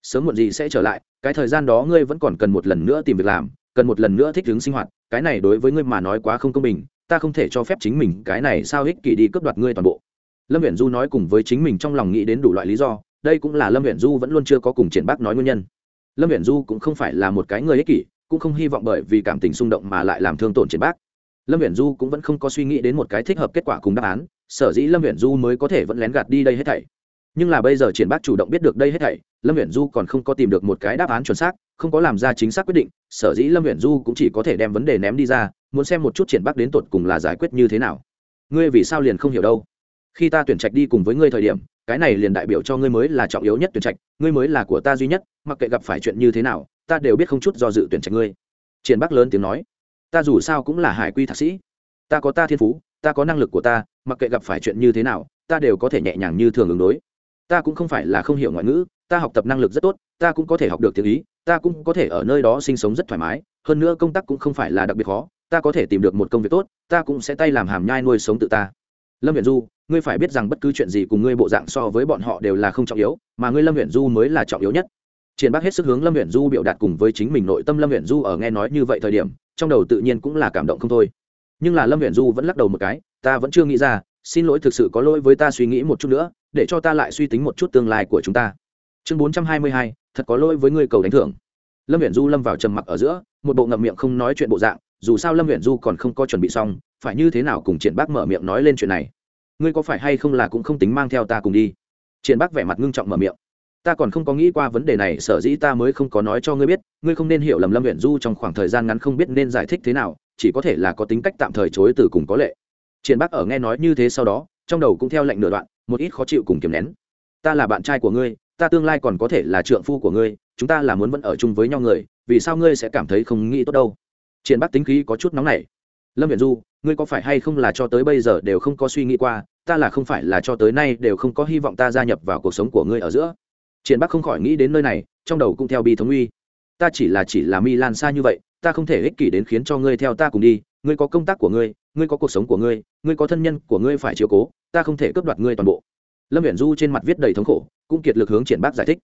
Sớm muộn gì sẽ trở lại, cái thời gian đó ngươi vẫn còn cần một lần nữa tìm việc làm, cần một lần nữa thích ứng sinh hoạt, cái này đối với ngươi mà nói quá không công bình ta không thể cho phép chính mình cái này sao ích kỷ đi cướp đoạt ngươi toàn bộ. Lâm viễn du nói cùng với chính mình trong lòng nghĩ đến đủ loại lý do, đây cũng là lâm viễn du vẫn luôn chưa có cùng triển bác nói nguyên nhân. Lâm viễn du cũng không phải là một cái người ích kỷ, cũng không hy vọng bởi vì cảm tình xung động mà lại làm thương tổn triển bác. Lâm viễn du cũng vẫn không có suy nghĩ đến một cái thích hợp kết quả cùng đáp án, sở dĩ lâm viễn du mới có thể vẫn lén gạt đi đây hết thảy. Nhưng là bây giờ triển bác chủ động biết được đây hết thảy, lâm viễn du còn không có tìm được một cái đáp án chuẩn xác, không có làm ra chính xác quyết định, sở dĩ lâm viễn du cũng chỉ có thể đem vấn đề ném đi ra muốn xem một chút triển bác đến tột cùng là giải quyết như thế nào. Ngươi vì sao liền không hiểu đâu? Khi ta tuyển trạch đi cùng với ngươi thời điểm, cái này liền đại biểu cho ngươi mới là trọng yếu nhất tuyển trạch, ngươi mới là của ta duy nhất, mặc kệ gặp phải chuyện như thế nào, ta đều biết không chút do dự tuyển trạch ngươi. Triển bắc lớn tiếng nói. Ta dù sao cũng là hải quy thạc sĩ. Ta có ta thiên phú, ta có năng lực của ta, mặc kệ gặp phải chuyện như thế nào, ta đều có thể nhẹ nhàng như thường ứng đối. Ta cũng không phải là không hiểu ngoại ngữ, ta học tập năng lực rất tốt, ta cũng có thể học được tiếng ý, ta cũng có thể ở nơi đó sinh sống rất thoải mái, hơn nữa công tác cũng không phải là đặc biệt khó ta có thể tìm được một công việc tốt, ta cũng sẽ tay làm hàm nhai nuôi sống tự ta. Lâm viện du, ngươi phải biết rằng bất cứ chuyện gì cùng ngươi bộ dạng so với bọn họ đều là không trọng yếu, mà ngươi lâm viện du mới là trọng yếu nhất. Triển bác hết sức hướng lâm viện du biểu đạt cùng với chính mình nội tâm lâm viện du ở nghe nói như vậy thời điểm, trong đầu tự nhiên cũng là cảm động không thôi. Nhưng là lâm viện du vẫn lắc đầu một cái, ta vẫn chưa nghĩ ra, xin lỗi thực sự có lỗi với ta suy nghĩ một chút nữa, để cho ta lại suy tính một chút tương lai của chúng ta. Chương bốn trăm hai mươi hai, thật có lỗi với ngươi cầu đánh thưởng. Lâm viện du lâm vào trầm mặc ở giữa, một bộ ngậm miệng không nói chuyện bộ dạng dù sao lâm viện du còn không có chuẩn bị xong, phải như thế nào cùng triển bác mở miệng nói lên chuyện này? Ngươi có phải hay không là cũng không tính mang theo ta cùng đi? Triển bác vẻ mặt ngưng trọng mở miệng. Ta còn không có nghĩ qua vấn đề này, sở dĩ ta mới không có nói cho ngươi biết, ngươi không nên hiểu lầm lâm huyện du trong khoảng thời gian ngắn không biết nên giải thích thế nào, chỉ có thể là có tính cách tạm thời chối từ cùng có lệ. Triển bác ở nghe nói như thế sau đó, trong đầu cũng theo lệnh nửa đoạn, một ít khó chịu cùng kiềm nén. Ta là bạn trai của ngươi, ta tương lai còn có thể là trượng phu của ngươi, chúng ta là muốn vẫn ở chung với nhau người, vì sao ngươi sẽ cảm thấy không nghĩ tốt đâu? Triển bác tính khí có chút nóng nảy. Lâm viện du, ngươi có phải hay không là cho tới bây giờ đều không có suy nghĩ qua, ta là không phải là cho tới nay đều không có hy vọng ta gia nhập vào cuộc sống của ngươi ở giữa. Triển bắc không khỏi nghĩ đến nơi này, trong đầu cũng theo bi thống uy. Ta chỉ là chỉ là mi lan xa như vậy, ta không thể ích kỷ đến khiến cho ngươi theo ta cùng đi. Ngươi có công tác của ngươi ngươi có cuộc sống của ngươi ngươi có thân nhân của ngươi phải chiếu cố, ta không thể cướp đoạt ngươi toàn bộ. Lâm viễn du trên mặt viết đầy thống khổ, cũng kiệt lực hướng triển bắc giải thích.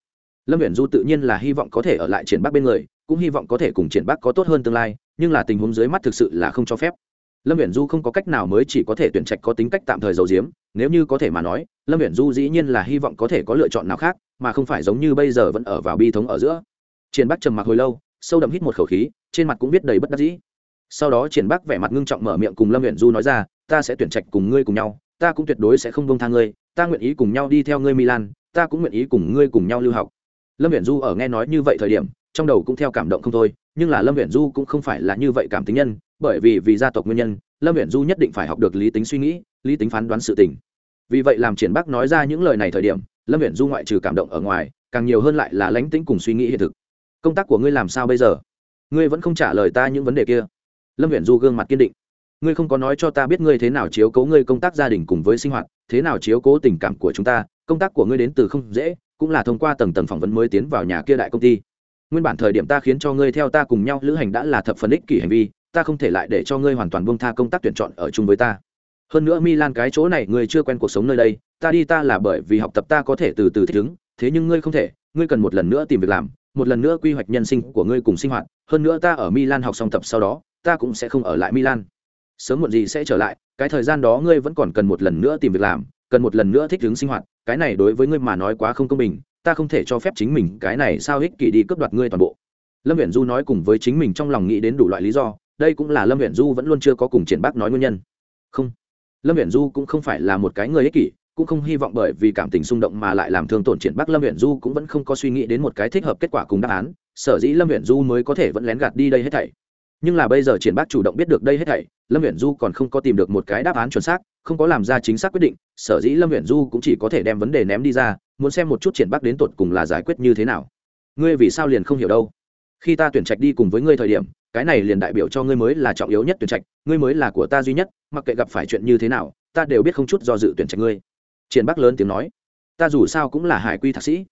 Lâm viễn du tự nhiên là hy vọng có thể ở lại triển bắc bên người, cũng hy vọng có thể cùng triển bắc có tốt hơn tương lai nhưng là tình huống dưới mắt thực sự là không cho phép. Lâm viễn du không có cách nào mới chỉ có thể tuyển trạch có tính cách tạm thời giấu diếm nếu như có thể mà nói, lâm viễn du dĩ nhiên là hy vọng có thể có lựa chọn nào khác, mà không phải giống như bây giờ vẫn ở vào bi thống ở giữa. Triển bắc trầm mặc hồi lâu, sâu đậm hít một khẩu khí, trên mặt cũng biết đầy bất đắc dĩ. Sau đó triển bắc vẻ mặt ngưng trọng mở miệng cùng lâm viễn du nói ra, ta sẽ tuyển trạch cùng ngươi cùng nhau, ta cũng tuyệt đối sẽ không bông tha ngươi, ta nguyện ý cùng nhau đi theo ngươi milan, ta cũng nguyện ý cùng ngươi cùng nhau lưu học. Lâm viễn du ở nghe nói như vậy thời điểm, trong đầu cũng theo cảm động không thôi nhưng là lâm viễn du cũng không phải là như vậy cảm tính nhân, bởi vì vì gia tộc nguyên nhân, lâm viễn du nhất định phải học được lý tính suy nghĩ, lý tính phán đoán sự tình. Vì vậy làm triển bắc nói ra những lời này thời điểm, lâm viễn du ngoại trừ cảm động ở ngoài, càng nhiều hơn lại là lánh tính cùng suy nghĩ hiện thực. Công tác của ngươi làm sao bây giờ? Ngươi vẫn không trả lời ta những vấn đề kia. Lâm viễn du gương mặt kiên định. Ngươi không có nói cho ta biết ngươi thế nào chiếu cố ngươi công tác gia đình cùng với sinh hoạt, thế nào chiếu cố tình cảm của chúng ta, công tác của ngươi đến từ không dễ, cũng là thông qua tầng tầng phỏng vấn mới tiến vào nhà kia đại công ty nguyên bản thời điểm ta khiến cho ngươi theo ta cùng nhau lữ hành đã là thập phần ích kỷ hành vi, ta không thể lại để cho ngươi hoàn toàn buông tha công tác tuyển chọn ở chung với ta. Hơn nữa milan cái chỗ này ngươi chưa quen cuộc sống nơi đây, ta đi ta là bởi vì học tập ta có thể từ từ thích ứng, thế nhưng ngươi không thể, ngươi cần một lần nữa tìm việc làm, một lần nữa quy hoạch nhân sinh của ngươi cùng sinh hoạt, hơn nữa ta ở milan học xong tập sau đó, ta cũng sẽ không ở lại milan. Sớm muộn gì sẽ trở lại, cái thời gian đó ngươi vẫn còn cần một lần nữa tìm việc làm, cần một lần nữa thích ứng sinh hoạt, cái này đối với ngươi mà nói quá không công bình ta không thể cho phép chính mình cái này sao ích kỷ đi cướp đoạt ngươi toàn bộ. Lâm viện du nói cùng với chính mình trong lòng nghĩ đến đủ loại lý do, đây cũng là lâm viện du vẫn luôn chưa có cùng triển bác nói nguyên nhân. Không. Lâm viện du cũng không phải là một cái người ích kỷ, cũng không hy vọng bởi vì cảm tình xung động mà lại làm thương tổn triển Bác. lâm huyện du cũng vẫn không có suy nghĩ đến một cái thích hợp kết quả cùng đáp án, sở dĩ lâm huyện du mới có thể vẫn lén gạt đi đây hết thảy. Nhưng là bây giờ triển Bác chủ động biết được đây hết thảy, lâm huyện du còn không có tìm được một cái đáp án chuẩn xác, không có làm ra chính xác quyết định, sở dĩ lâm huyện du cũng chỉ có thể đem vấn đề ném đi ra muốn xem một chút triển bắc đến tột cùng là giải quyết như thế nào. Ngươi vì sao liền không hiểu đâu? Khi ta tuyển trạch đi cùng với ngươi thời điểm, cái này liền đại biểu cho ngươi mới là trọng yếu nhất tuyển trạch, ngươi mới là của ta duy nhất, mặc kệ gặp phải chuyện như thế nào, ta đều biết không chút do dự tuyển trạch ngươi. Triển bắc lớn tiếng nói. Ta dù sao cũng là hải quy thạc sĩ.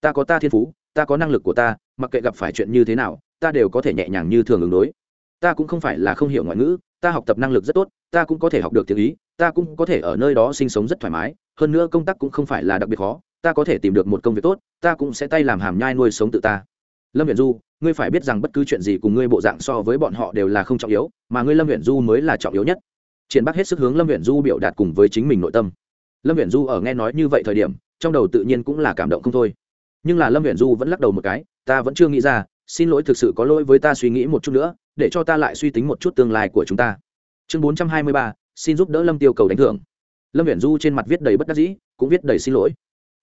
Ta có ta thiên phú, ta có năng lực của ta, mặc kệ gặp phải chuyện như thế nào, ta đều có thể nhẹ nhàng như thường ứng đối. Ta cũng không phải là không hiểu ngoại ngữ, ta học tập năng lực rất tốt, ta cũng có thể học được tiếng ý, ta cũng có thể ở nơi đó sinh sống rất thoải mái, hơn nữa công tác cũng không phải là đặc biệt khó ta có thể tìm được một công việc tốt, ta cũng sẽ tay làm hàm nhai nuôi sống tự ta. Lâm viện du, ngươi phải biết rằng bất cứ chuyện gì cùng ngươi bộ dạng so với bọn họ đều là không trọng yếu, mà ngươi lâm viện du mới là trọng yếu nhất. Triển bắc hết sức hướng lâm viện du biểu đạt cùng với chính mình nội tâm. Lâm viện du ở nghe nói như vậy thời điểm, trong đầu tự nhiên cũng là cảm động không thôi. Nhưng là lâm viện du vẫn lắc đầu một cái, ta vẫn chưa nghĩ ra, xin lỗi thực sự có lỗi với ta suy nghĩ một chút nữa, để cho ta lại suy tính một chút tương lai của chúng ta. Chương bốn trăm hai mươi ba, xin giúp đỡ lâm tiêu cầu đánh thưởng. Lâm viện du trên mặt viết đầy bất đắc dĩ, cũng viết đầy xin lỗi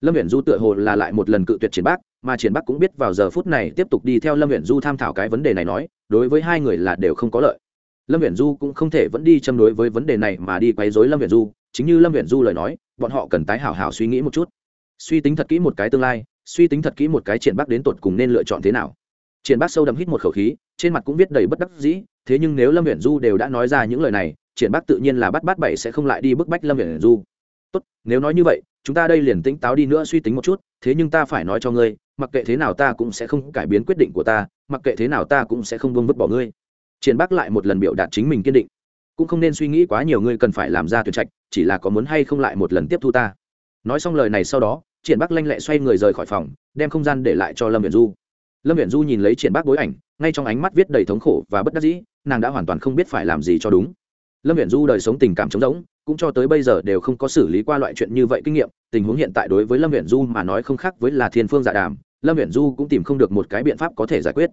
lâm viện du tựa hồ là lại một lần cự tuyệt triển bác, mà triển bác cũng biết vào giờ phút này tiếp tục đi theo lâm viện du tham thảo cái vấn đề này nói, đối với hai người là đều không có lợi. Lâm viện du cũng không thể vẫn đi châm đối với vấn đề này mà đi quấy dối lâm viện du, chính như lâm viện du lời nói, bọn họ cần tái hảo hảo suy nghĩ một chút. Suy tính thật kỹ một cái tương lai, suy tính thật kỹ một cái triển bác đến tột cùng nên lựa chọn thế nào. Triển bác sâu đậm hít một khẩu khí, trên mặt cũng viết đầy bất đắc dĩ, thế nhưng nếu lâm viện du đều đã nói ra những lời này, triển bác tự nhiên là bắt bắt bảy sẽ không lại đi bức bách lâm viện du tốt, nếu nói như vậy, chúng ta đây liền tĩnh táo đi nữa suy tính một chút, thế nhưng ta phải nói cho ngươi, mặc kệ thế nào ta cũng sẽ không cải biến quyết định của ta, mặc kệ thế nào ta cũng sẽ không buông vứt bỏ ngươi. Triển bác lại một lần biểu đạt chính mình kiên định. Cũng không nên suy nghĩ quá nhiều, ngươi cần phải làm ra tuyển trạch, chỉ là có muốn hay không lại một lần tiếp thu ta. Nói xong lời này sau đó, triển bắc lanh lẹ xoay người rời khỏi phòng, đem không gian để lại cho lâm viện du. Lâm viện du nhìn lấy triển bắc bối ảnh, ngay trong ánh mắt viết đầy thống khổ và bất đắc dĩ, nàng đã hoàn toàn không biết phải làm gì cho đúng. Lâm viện du đời sống tình cảm trống rỗng cũng cho tới bây giờ đều không có xử lý qua loại chuyện như vậy kinh nghiệm, tình huống hiện tại đối với lâm viện du mà nói không khác với là thiên phương dạ đàm, lâm viện du cũng tìm không được một cái biện pháp có thể giải quyết.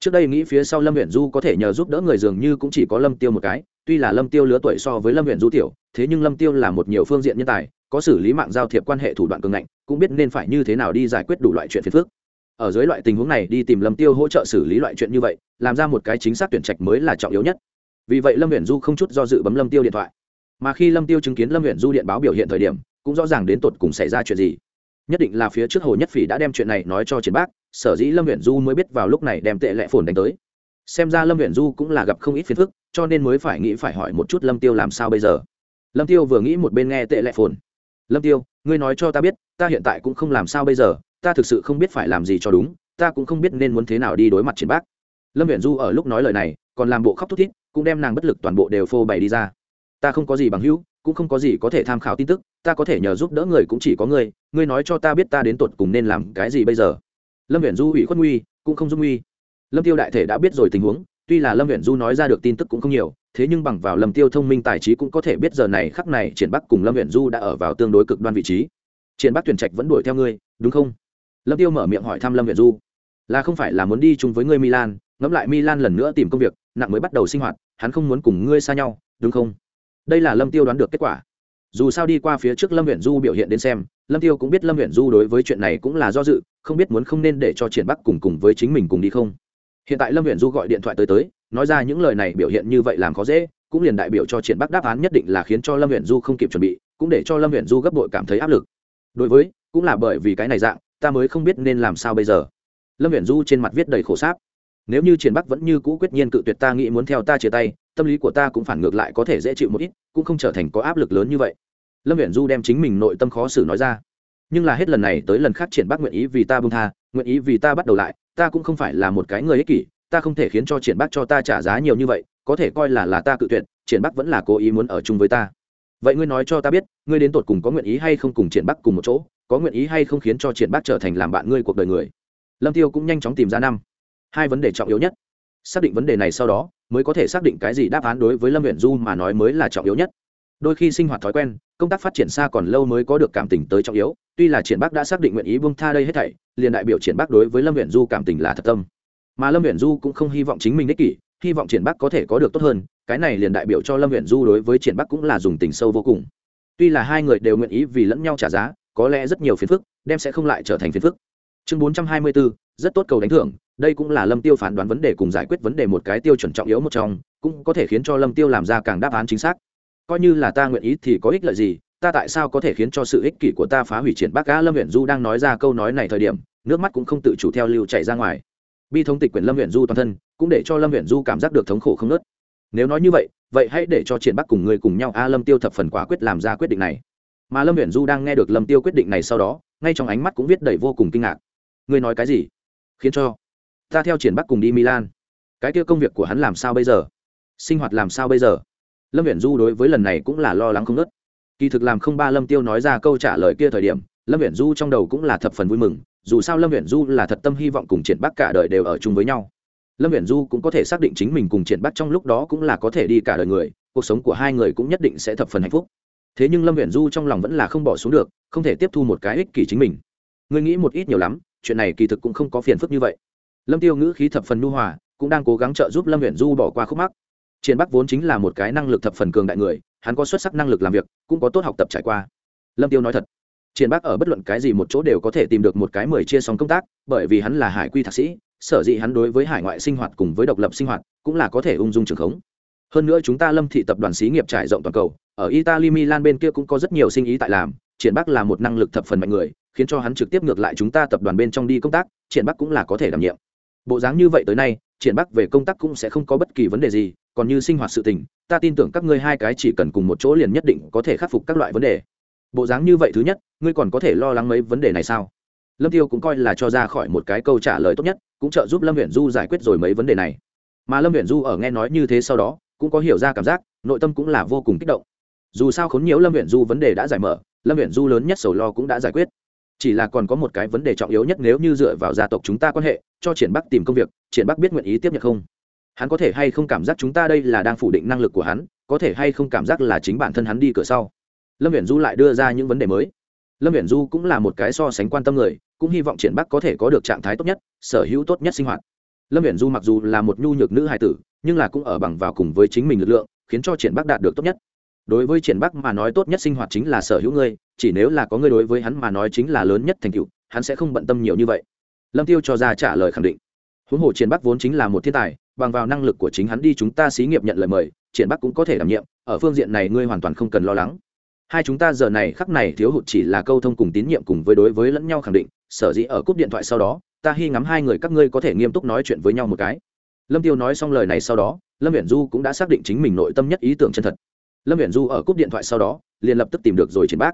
Trước đây nghĩ phía sau lâm huyện du có thể nhờ giúp đỡ người dường như cũng chỉ có lâm tiêu một cái, tuy là lâm tiêu lứa tuổi so với lâm huyện du tiểu, thế nhưng lâm tiêu là một nhiều phương diện nhân tài, có xử lý mạng giao thiệp quan hệ thủ đoạn cường ngạnh, cũng biết nên phải như thế nào đi giải quyết đủ loại chuyện phiền phức. Ở dưới loại tình huống này đi tìm lâm tiêu hỗ trợ xử lý loại chuyện như vậy, làm ra một cái chính xác tuyển trạch mới là trọng yếu nhất. Vì vậy lâm huyện du không chút do dự bấm lâm tiêu điện thoại mà khi lâm tiêu chứng kiến lâm huyện du điện báo biểu hiện thời điểm cũng rõ ràng đến tột cùng xảy ra chuyện gì nhất định là phía trước hồ nhất phỉ đã đem chuyện này nói cho triển bác sở dĩ lâm huyện du mới biết vào lúc này đem tệ lệ phồn đánh tới xem ra lâm huyện du cũng là gặp không ít phiền phức cho nên mới phải nghĩ phải hỏi một chút lâm tiêu làm sao bây giờ lâm tiêu vừa nghĩ một bên nghe tệ lệ phồn lâm tiêu ngươi nói cho ta biết ta hiện tại cũng không làm sao bây giờ ta thực sự không biết phải làm gì cho đúng ta cũng không biết nên muốn thế nào đi đối mặt triển bác lâm huyện du ở lúc nói lời này còn làm bộ khóc thút thít cũng đem nàng bất lực toàn bộ đều phô bày đi ra ta không có gì bằng hữu, cũng không có gì có thể tham khảo tin tức, ta có thể nhờ giúp đỡ người cũng chỉ có người. ngươi nói cho ta biết ta đến tột cùng nên làm cái gì bây giờ. Lâm viện du ủy khuất nguy, cũng không dung nguy. Lâm tiêu đại thể đã biết rồi tình huống, tuy là lâm viện du nói ra được tin tức cũng không nhiều, thế nhưng bằng vào lâm tiêu thông minh tài trí cũng có thể biết giờ này khắc này triển bắc cùng lâm viện du đã ở vào tương đối cực đoan vị trí. Triển bắc tuyển trạch vẫn đuổi theo ngươi, đúng không? Lâm tiêu mở miệng hỏi thăm lâm viện du. Là không phải là muốn đi chung với ngươi milan, ngẫm lại milan lần nữa tìm công việc, nặng mới bắt đầu sinh hoạt, hắn không muốn cùng ngươi xa nhau, đúng không? Đây là lâm tiêu đoán được kết quả. Dù sao đi qua phía trước lâm huyện du biểu hiện đến xem, lâm tiêu cũng biết lâm huyện du đối với chuyện này cũng là do dự, không biết muốn không nên để cho triển bắc cùng cùng với chính mình cùng đi không. Hiện tại lâm huyện du gọi điện thoại tới tới, nói ra những lời này biểu hiện như vậy làm khó dễ, cũng liền đại biểu cho triển bắc đáp án nhất định là khiến cho lâm huyện du không kịp chuẩn bị, cũng để cho lâm huyện du gấp bội cảm thấy áp lực. Đối với, cũng là bởi vì cái này dạng, ta mới không biết nên làm sao bây giờ. Lâm huyện du trên mặt viết đầy khổ sáp. Nếu như triển bắc vẫn như cũ quyết nhiên cự tuyệt ta nghĩ muốn theo ta chia tay tâm lý của ta cũng phản ngược lại có thể dễ chịu một ít, cũng không trở thành có áp lực lớn như vậy. Lâm viện du đem chính mình nội tâm khó xử nói ra. Nhưng là hết lần này tới lần khác triển bác nguyện ý vì ta bông tha, nguyện ý vì ta bắt đầu lại, ta cũng không phải là một cái người ích kỷ, ta không thể khiến cho triển bác cho ta trả giá nhiều như vậy, có thể coi là là ta cự tuyệt, triển bác vẫn là cố ý muốn ở chung với ta. Vậy ngươi nói cho ta biết, ngươi đến tột cùng có nguyện ý hay không cùng triển bác cùng một chỗ, có nguyện ý hay không khiến cho triển bác trở thành làm bạn ngươi cuộc đời người? Lâm tiêu cũng nhanh chóng tìm ra năm. Hai vấn đề trọng yếu nhất xác định vấn đề này sau đó, mới có thể xác định cái gì đáp án đối với lâm nguyện du mà nói mới là trọng yếu nhất. Đôi khi sinh hoạt thói quen, công tác phát triển xa còn lâu mới có được cảm tình tới trọng yếu, tuy là triển bác đã xác định nguyện ý buông tha đây hết thảy, liền đại biểu triển bác đối với lâm nguyện du cảm tình là thật tâm. Mà lâm nguyện du cũng không hy vọng chính mình đích kỷ, hy vọng triển bác có thể có được tốt hơn, cái này liền đại biểu cho lâm nguyện du đối với triển bác cũng là dùng tình sâu vô cùng. Tuy là hai người đều nguyện ý vì lẫn nhau trả giá, có lẽ rất nhiều phiền phức, đem sẽ không lại trở thành phiền phức. Chương bốn trăm hai mươi bốn rất tốt cầu đánh thưởng đây cũng là lâm tiêu phán đoán vấn đề cùng giải quyết vấn đề một cái tiêu chuẩn trọng yếu một trong, cũng có thể khiến cho lâm tiêu làm ra càng đáp án chính xác. Coi như là ta nguyện ý thì có ích lợi gì, ta tại sao có thể khiến cho sự ích kỷ của ta phá hủy triển bác gã lâm huyện du đang nói ra câu nói này thời điểm, nước mắt cũng không tự chủ theo lưu chảy ra ngoài. Bi thống tịch quyền lâm huyện du toàn thân, cũng để cho lâm huyện du cảm giác được thống khổ không nớt nếu nói như vậy vậy hãy để cho triển bắc cùng người cùng nhau. A, lâm tiêu thập phần quả quyết làm ra quyết định này. Mà lâm huyện du đang nghe được lâm tiêu quyết định này sau đó, ngay trong ánh mắt cũng viết đầy vô cùng kinh ngạc. Ngươi nói cái gì? Khiến cho ta theo triển bắc cùng đi milan. Cái kia công việc của hắn làm sao bây giờ? Sinh hoạt làm sao bây giờ? Lâm viễn du đối với lần này cũng là lo lắng không nớt kỳ thực làm không ba lâm tiêu nói ra câu trả lời kia thời điểm, lâm viễn du trong đầu cũng là thập phần vui mừng, dù sao lâm viễn du là thật tâm hy vọng cùng triển bắc cả đời đều ở chung với nhau. Lâm viễn du cũng có thể xác định chính mình cùng triển bắc trong lúc đó cũng là có thể đi cả đời người, cuộc sống của hai người cũng nhất định sẽ thập phần hạnh phúc. Thế nhưng lâm viễn du trong lòng vẫn là không bỏ xuống được, không thể tiếp thu một cái ích kỷ chính mình. Ngươi nghĩ một ít nhiều lắm, chuyện này kỳ thực cũng không có phiền phức như vậy lâm tiêu ngữ khí thập phần nhu hòa, cũng đang cố gắng trợ giúp lâm huyện du bỏ qua khúc mắc. Triển bắc vốn chính là một cái năng lực thập phần cường đại người, hắn có xuất sắc năng lực làm việc, cũng có tốt học tập trải qua. Lâm tiêu nói thật, triển bắc ở bất luận cái gì một chỗ đều có thể tìm được một cái mười chia sóng công tác, bởi vì hắn là hải quy thạc sĩ, sở dĩ hắn đối với hải ngoại sinh hoạt cùng với độc lập sinh hoạt cũng là có thể ung dung trường khống. Hơn nữa chúng ta lâm thị tập đoàn xí nghiệp trải rộng toàn cầu, ở italy, milan bên kia cũng có rất nhiều sinh ý tại làm, triển bắc là một năng lực thập phần mạnh người, khiến cho hắn trực tiếp ngược lại chúng ta tập đoàn bên trong đi công tác, triển bắc cũng là có thể đảm nhiệm bộ dáng như vậy tới nay, triển bắc về công tác cũng sẽ không có bất kỳ vấn đề gì, còn như sinh hoạt sự tình, ta tin tưởng các ngươi hai cái chỉ cần cùng một chỗ liền nhất định có thể khắc phục các loại vấn đề. Bộ dáng như vậy thứ nhất, ngươi còn có thể lo lắng mấy vấn đề này sao? Lâm tiêu cũng coi là cho ra khỏi một cái câu trả lời tốt nhất, cũng trợ giúp lâm huyện du giải quyết rồi mấy vấn đề này. Mà lâm huyện du ở nghe nói như thế sau đó, cũng có hiểu ra cảm giác, nội tâm cũng là vô cùng kích động. Dù sao khốn nhiễu lâm huyện du vấn đề đã giải mở, lâm huyện du lớn nhất sầu lo cũng đã giải quyết. Chỉ là còn có một cái vấn đề trọng yếu nhất nếu như dựa vào gia tộc chúng ta quan hệ cho triển bắc tìm công việc, triển bắc biết nguyện ý tiếp nhận không? Hắn có thể hay không cảm giác chúng ta đây là đang phủ định năng lực của hắn, có thể hay không cảm giác là chính bản thân hắn đi cửa sau? Lâm viễn du lại đưa ra những vấn đề mới. Lâm viễn du cũng là một cái so sánh quan tâm người, cũng hy vọng triển bắc có thể có được trạng thái tốt nhất, sở hữu tốt nhất sinh hoạt. Lâm viễn du mặc dù là một nhu nhược nữ hài tử, nhưng là cũng ở bằng vào cùng với chính mình lực lượng, khiến cho triển bắc đạt được tốt nhất. Đối với triển bắc mà nói tốt nhất sinh hoạt chính là sở hữu ngươi, chỉ nếu là có ngươi đối với hắn mà nói chính là lớn nhất thành tựu, hắn sẽ không bận tâm nhiều như vậy lâm tiêu cho ra trả lời khẳng định. Huống hồ triển bắc vốn chính là một thiên tài, bằng vào năng lực của chính hắn đi chúng ta xí nghiệp nhận lời mời, triển bắc cũng có thể đảm nhiệm, ở phương diện này ngươi hoàn toàn không cần lo lắng. Hai chúng ta giờ này khắc này thiếu hụt chỉ là câu thông cùng tín nhiệm cùng với đối với lẫn nhau khẳng định, sở dĩ ở cúp điện thoại sau đó, ta hy ngắm hai người các ngươi có thể nghiêm túc nói chuyện với nhau một cái. Lâm tiêu nói xong lời này sau đó, lâm viễn du cũng đã xác định chính mình nội tâm nhất ý tưởng chân thật. Lâm viễn du ở cúp điện thoại sau đó, liền lập tức tìm được rồi triển bác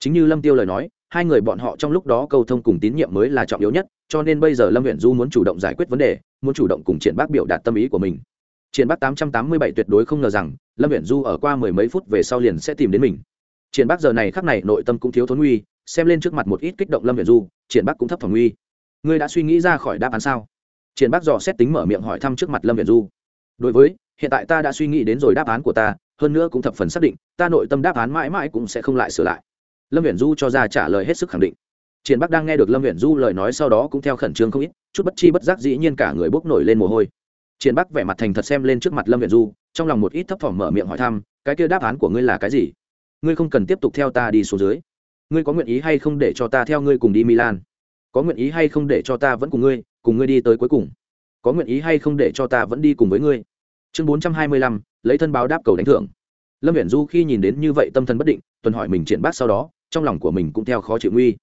chính như lâm tiêu lời nói, hai người bọn họ trong lúc đó câu thông cùng tín nhiệm mới là trọng yếu nhất cho nên bây giờ lâm huyện du muốn chủ động giải quyết vấn đề, muốn chủ động cùng triển bác biểu đạt tâm ý của mình. Triển bác tám trăm tám mươi bảy tuyệt đối không ngờ rằng, lâm huyện du ở qua mười mấy phút về sau liền sẽ tìm đến mình. Triển bác giờ này khắc này nội tâm cũng thiếu thốn nguy, xem lên trước mặt một ít kích động lâm huyện du, triển bác cũng thấp thỏm nguy. Ngươi đã suy nghĩ ra khỏi đáp án sao? Triển bác dò xét tính mở miệng hỏi thăm trước mặt lâm huyện du. Đối với, hiện tại ta đã suy nghĩ đến rồi đáp án của ta, hơn nữa cũng thập phần xác định, ta nội tâm đáp án mãi mãi cũng sẽ không lại sửa lại. Lâm huyện du cho ra trả lời hết sức khẳng định triển bắc đang nghe được lâm viễn du lời nói sau đó cũng theo khẩn trương không ít, chút bất chi bất giác dĩ nhiên cả người bốc nổi lên mồ hôi. Triển bắc vẻ mặt thành thật xem lên trước mặt lâm viễn du, trong lòng một ít thấp thỏm mở miệng hỏi thăm, cái kia đáp án của ngươi là cái gì? Ngươi không cần tiếp tục theo ta đi xuống dưới. Ngươi có nguyện ý hay không để cho ta theo ngươi cùng đi milan? Có nguyện ý hay không để cho ta vẫn cùng ngươi cùng ngươi đi tới cuối cùng? Có nguyện ý hay không để cho ta vẫn đi cùng với ngươi? Chương bốn trăm hai mươi lăm, lấy thân báo đáp cầu đánh thưởng. Lâm viễn du khi nhìn đến như vậy tâm thần bất định, tuần hỏi mình triển bác sau đó, trong lòng của mình cũng theo khó chịu nguy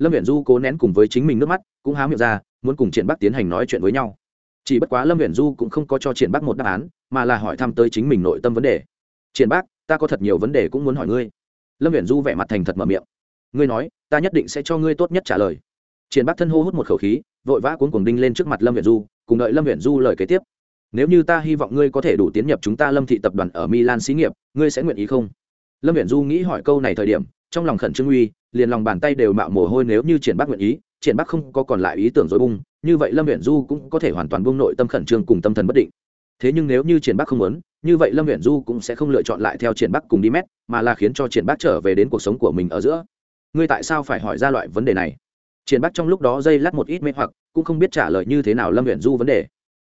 lâm viễn du cố nén cùng với chính mình nước mắt, cũng há miệng ra, muốn cùng triển bác tiến hành nói chuyện với nhau. Chỉ bất quá lâm viễn du cũng không có cho triển bác một đáp án, mà là hỏi thăm tới chính mình nội tâm vấn đề. Triển bác ta có thật nhiều vấn đề cũng muốn hỏi ngươi. Lâm viễn du vẻ mặt thành thật mở miệng. Ngươi nói, ta nhất định sẽ cho ngươi tốt nhất trả lời. Triển bắc thân hô hút một khẩu khí, vội vã cuốn cuồng đinh lên trước mặt lâm viện du, cùng đợi lâm viện du lời kế tiếp. Nếu như ta hy vọng ngươi có thể đủ tiến nhập chúng ta lâm thị tập đoàn ở milan xí nghiệp, ngươi sẽ nguyện ý không? Lâm viện du nghĩ hỏi câu này thời điểm, trong lòng khẩn trương uy liền lòng bàn tay đều mạo mồ hôi nếu như triển bắc nguyện ý, triển bắc không có còn lại ý tưởng dối bung, như vậy lâm nguyện du cũng có thể hoàn toàn buông nội tâm khẩn trương cùng tâm thần bất định. Thế nhưng nếu như triển bắc không muốn, như vậy lâm nguyện du cũng sẽ không lựa chọn lại theo triển bắc cùng đi mét, mà là khiến cho triển bắc trở về đến cuộc sống của mình ở giữa. Ngươi tại sao phải hỏi ra loại vấn đề này? Triển bắc trong lúc đó dây lắt một ít mê hoặc, cũng không biết trả lời như thế nào lâm nguyện du vấn đề.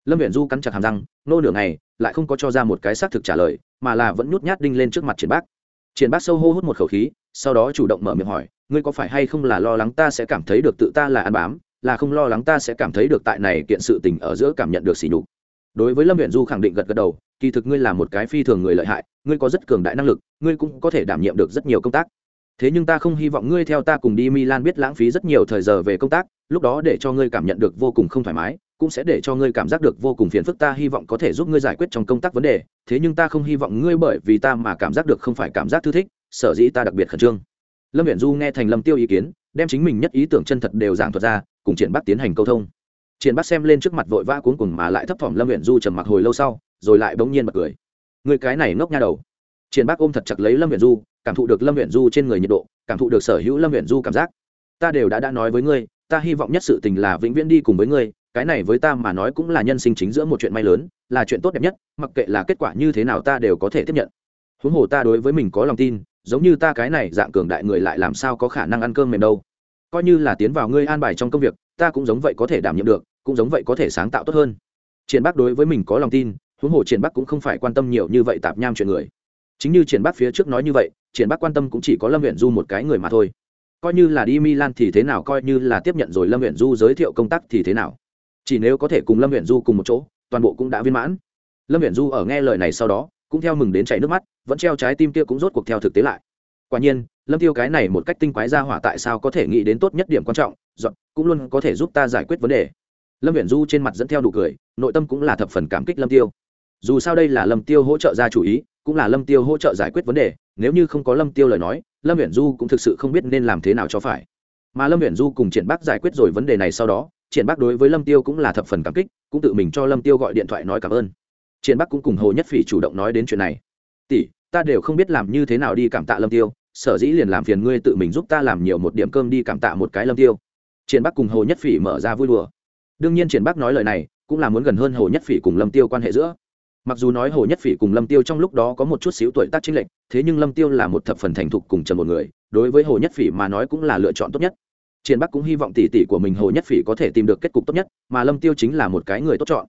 Lâm nguyện du cắn chặt hàm răng, nô nửa ngày, lại không có cho ra một cái xác thực trả lời, mà là vẫn nhút nhát đinh lên trước mặt triển bắc triển bắc sâu hô hút một khẩu khí sau đó chủ động mở miệng hỏi, ngươi có phải hay không là lo lắng ta sẽ cảm thấy được tự ta là ăn bám, là không lo lắng ta sẽ cảm thấy được tại này kiện sự tình ở giữa cảm nhận được sỉ nhục? Đối với lâm viện du khẳng định gật gật đầu, kỳ thực ngươi là một cái phi thường người lợi hại, ngươi có rất cường đại năng lực, ngươi cũng có thể đảm nhiệm được rất nhiều công tác. Thế nhưng ta không hy vọng ngươi theo ta cùng đi milan biết lãng phí rất nhiều thời giờ về công tác, lúc đó để cho ngươi cảm nhận được vô cùng không thoải mái, cũng sẽ để cho ngươi cảm giác được vô cùng phiền phức. Ta hy vọng có thể giúp ngươi giải quyết trong công tác vấn đề, thế nhưng ta không hy vọng ngươi bởi vì ta mà cảm giác được không phải cảm giác thư thích sở dĩ ta đặc biệt khẩn trương. Lâm viện du nghe thành lâm tiêu ý kiến, đem chính mình nhất ý tưởng chân thật đều giảng thuật ra, cùng triển bắc tiến hành câu thông. Triển bắc xem lên trước mặt vội vã cuốn cùng mà lại thấp thỏm lâm viện du trầm mặc hồi lâu sau, rồi lại bỗng nhiên bật cười. Người cái này ngốc nha đầu. Triển bắc ôm thật chặt lấy lâm viện du, cảm thụ được lâm viện du trên người nhiệt độ, cảm thụ được sở hữu lâm viện du cảm giác. Ta đều đã đã nói với ngươi, ta hy vọng nhất sự tình là vĩnh viễn đi cùng với ngươi, cái này với ta mà nói cũng là nhân sinh chính giữa một chuyện may lớn, là chuyện tốt đẹp nhất, mặc kệ là kết quả như thế nào ta đều có thể tiếp nhận. Huống hồ ta đối với mình có lòng tin giống như ta cái này dạng cường đại người lại làm sao có khả năng ăn cơm mềm đâu. Coi như là tiến vào ngươi an bài trong công việc, ta cũng giống vậy có thể đảm nhiệm được, cũng giống vậy có thể sáng tạo tốt hơn. Triển bắc đối với mình có lòng tin, huống hồ triển bắc cũng không phải quan tâm nhiều như vậy tạp nham chuyện người. Chính như triển bắc phía trước nói như vậy, triển bắc quan tâm cũng chỉ có lâm huyện du một cái người mà thôi. Coi như là đi milan thì thế nào, coi như là tiếp nhận rồi lâm huyện du giới thiệu công tác thì thế nào. Chỉ nếu có thể cùng lâm huyện du cùng một chỗ, toàn bộ cũng đã viên mãn. Lâm huyện du ở nghe lời này sau đó cũng theo mừng đến chảy nước mắt, vẫn treo trái tim kia cũng rốt cuộc theo thực tế lại. Quả nhiên, lâm tiêu cái này một cách tinh quái ra hỏa tại sao có thể nghĩ đến tốt nhất điểm quan trọng, dọn, cũng luôn có thể giúp ta giải quyết vấn đề. Lâm viễn du trên mặt dẫn theo đủ cười, nội tâm cũng là thập phần cảm kích lâm tiêu. Dù sao đây là lâm tiêu hỗ trợ ra chủ ý, cũng là lâm tiêu hỗ trợ giải quyết vấn đề, nếu như không có lâm tiêu lời nói, lâm viễn du cũng thực sự không biết nên làm thế nào cho phải. Mà lâm viễn du cùng triển bác giải quyết rồi vấn đề này sau đó, triển bác đối với lâm tiêu cũng là thập phần cảm kích, cũng tự mình cho lâm tiêu gọi điện thoại nói cảm ơn triển Bắc cũng cùng hồ nhất phỉ chủ động nói đến chuyện này. Tỷ, ta đều không biết làm như thế nào đi cảm tạ lâm tiêu, sở dĩ liền làm phiền ngươi tự mình giúp ta làm nhiều một điểm cơm đi cảm tạ một cái lâm tiêu. Triển bắc cùng hồ nhất phỉ mở ra vui đùa. Đương nhiên triển bắc nói lời này, cũng là muốn gần hơn hồ nhất phỉ cùng lâm tiêu quan hệ giữa. Mặc dù nói hồ nhất phỉ cùng lâm tiêu trong lúc đó có một chút xíu tuổi tác chính lệch, thế nhưng lâm tiêu là một thập phần thành thục cùng trần một người, đối với hồ nhất phỉ mà nói cũng là lựa chọn tốt nhất. Triển bắc cũng hy vọng tỷ tỷ của mình hồ nhất phỉ có thể tìm được kết cục tốt nhất, mà lâm tiêu chính là một cái người tốt chọn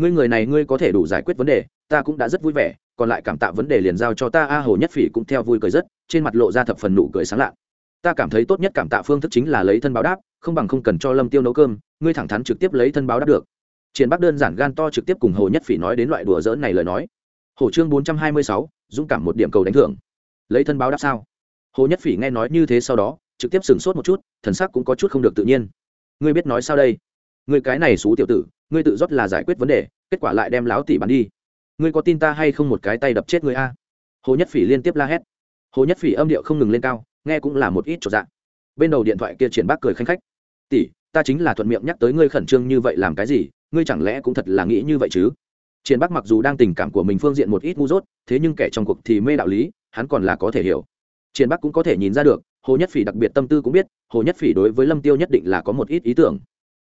ngươi người này ngươi có thể đủ giải quyết vấn đề, ta cũng đã rất vui vẻ, còn lại cảm tạ vấn đề liền giao cho ta, a hồ nhất phỉ cũng theo vui cười rất, trên mặt lộ ra thập phần nụ cười sáng lạ. Ta cảm thấy tốt nhất cảm tạ phương thức chính là lấy thân báo đáp, không bằng không cần cho lâm tiêu nấu cơm, ngươi thẳng thắn trực tiếp lấy thân báo đáp được. Triển bắc đơn giản gan to trực tiếp cùng hồ nhất phỉ nói đến loại đùa dỡn này lời nói. Hồ chương bốn trăm hai mươi sáu, dũng cảm một điểm cầu đánh thưởng. Lấy thân báo đáp sao? Hồ nhất phỉ nghe nói như thế sau đó, trực tiếp sửng sốt một chút, thần sắc cũng có chút không được tự nhiên. Ngươi biết nói sao đây? Người cái này xú tiểu tử, ngươi tự rót là giải quyết vấn đề, kết quả lại đem láo tỷ bắn đi. Ngươi có tin ta hay không một cái tay đập chết ngươi a? Hồ nhất phỉ liên tiếp la hét. Hồ nhất phỉ âm điệu không ngừng lên cao, nghe cũng là một ít trọn dạng bên đầu điện thoại kia triển bác cười khanh khách. Tỷ, ta chính là thuận miệng nhắc tới ngươi khẩn trương như vậy làm cái gì, ngươi chẳng lẽ cũng thật là nghĩ như vậy chứ? Triển bác mặc dù đang tình cảm của mình phương diện một ít ngu dốt, thế nhưng kẻ trong cuộc thì mê đạo lý, hắn còn là có thể hiểu. Triển bác cũng có thể nhìn ra được, hồ nhất phỉ đặc biệt tâm tư cũng biết, hồ nhất phỉ đối với lâm tiêu nhất định là có một ít ý tưởng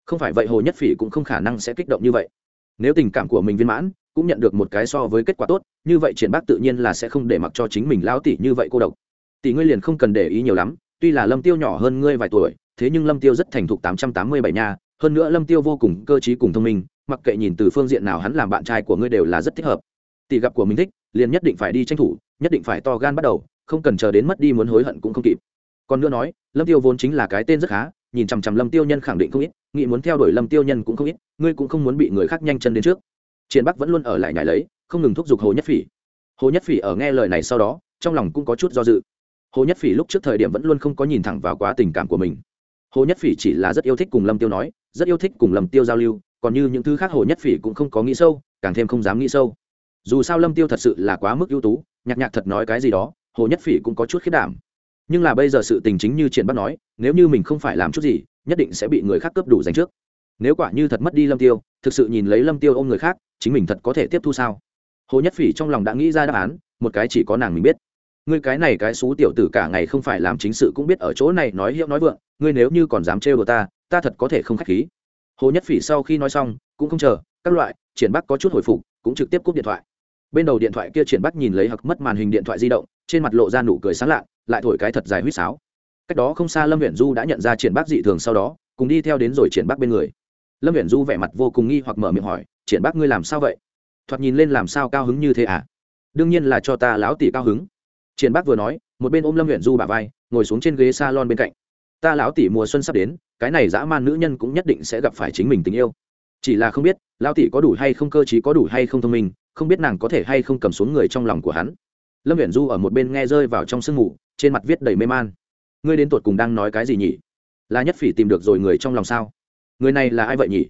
không phải vậy hồ nhất phỉ cũng không khả năng sẽ kích động như vậy. Nếu tình cảm của mình viên mãn, cũng nhận được một cái so với kết quả tốt, như vậy triển bác tự nhiên là sẽ không để mặc cho chính mình lao tỷ như vậy cô độc. Tỷ ngươi liền không cần để ý nhiều lắm, tuy là lâm tiêu nhỏ hơn ngươi vài tuổi, thế nhưng lâm tiêu rất thành thục tám trăm tám mươi bảy nha, hơn nữa lâm tiêu vô cùng cơ trí cùng thông minh, mặc kệ nhìn từ phương diện nào hắn làm bạn trai của ngươi đều là rất thích hợp. Tỷ gặp của mình thích, liền nhất định phải đi tranh thủ, nhất định phải to gan bắt đầu, không cần chờ đến mất đi muốn hối hận cũng không kịp. Còn nữa nói, lâm tiêu vốn chính là cái tên rất khá, nhìn chằm chằm lâm tiêu nhân khẳng định không ít nghĩ muốn theo đuổi lâm tiêu nhân cũng không ít, ngươi cũng không muốn bị người khác nhanh chân đến trước. Triển bắc vẫn luôn ở lại nhảy lấy, không ngừng thúc giục hồ nhất phỉ. Hồ nhất phỉ ở nghe lời này sau đó, trong lòng cũng có chút do dự. Hồ nhất phỉ lúc trước thời điểm vẫn luôn không có nhìn thẳng vào quá tình cảm của mình. Hồ nhất phỉ chỉ là rất yêu thích cùng lâm tiêu nói, rất yêu thích cùng lâm tiêu giao lưu, còn như những thứ khác hồ nhất phỉ cũng không có nghĩ sâu, càng thêm không dám nghĩ sâu. Dù sao lâm tiêu thật sự là quá mức ưu tú, nhạc nhạc thật nói cái gì đó, hồ nhất phỉ cũng có chút khiết đảm nhưng là bây giờ sự tình chính như triển bắt nói, nếu như mình không phải làm chút gì, nhất định sẽ bị người khác cướp đủ dành trước. Nếu quả như thật mất đi lâm tiêu, thực sự nhìn lấy lâm tiêu ôm người khác, chính mình thật có thể tiếp thu sao? Hồ nhất phỉ trong lòng đã nghĩ ra đáp án, một cái chỉ có nàng mình biết. Ngươi cái này cái xú tiểu tử cả ngày không phải làm chính sự cũng biết ở chỗ này nói hiệu nói vượng, ngươi nếu như còn dám trêu đồ ta ta thật có thể không khách khí. Hồ nhất phỉ sau khi nói xong, cũng không chờ, các loại, triển bắc có chút hồi phục, cũng trực tiếp cúp điện thoại. Bên đầu điện thoại kia triển bắc nhìn lấy hặc mất màn hình điện thoại di động, trên mặt lộ ra nụ cười sáng lạ lại thổi cái thật dài huýt sáo. Cách đó không xa lâm huyện du đã nhận ra triển bác dị thường sau đó, cùng đi theo đến rồi triển bác bên người. Lâm huyện du vẻ mặt vô cùng nghi hoặc mở miệng hỏi, triển bác ngươi làm sao vậy? Thoạt nhìn lên làm sao cao hứng như thế à? Đương nhiên là cho ta lão tỷ cao hứng. Triển bác vừa nói, một bên ôm lâm huyện du bà vai, ngồi xuống trên ghế s a lon bên cạnh. Ta lão tỷ mùa xuân sắp đến, cái này dã man nữ nhân cũng nhất định sẽ gặp phải chính mình tình yêu. Chỉ là không biết, lão tỷ có đủ hay không cơ t có đủ hay không thông minh, không biết nàng có thể hay không cầm xuống người trong lòng của hắn. Lâm huyện du ở một bên nghe rơi vào trong sương mù trên mặt viết đầy mê man. Ngươi đến tột cùng đang nói cái gì nhỉ? Là nhất phỉ tìm được rồi người trong lòng sao? Người này là ai vậy nhỉ?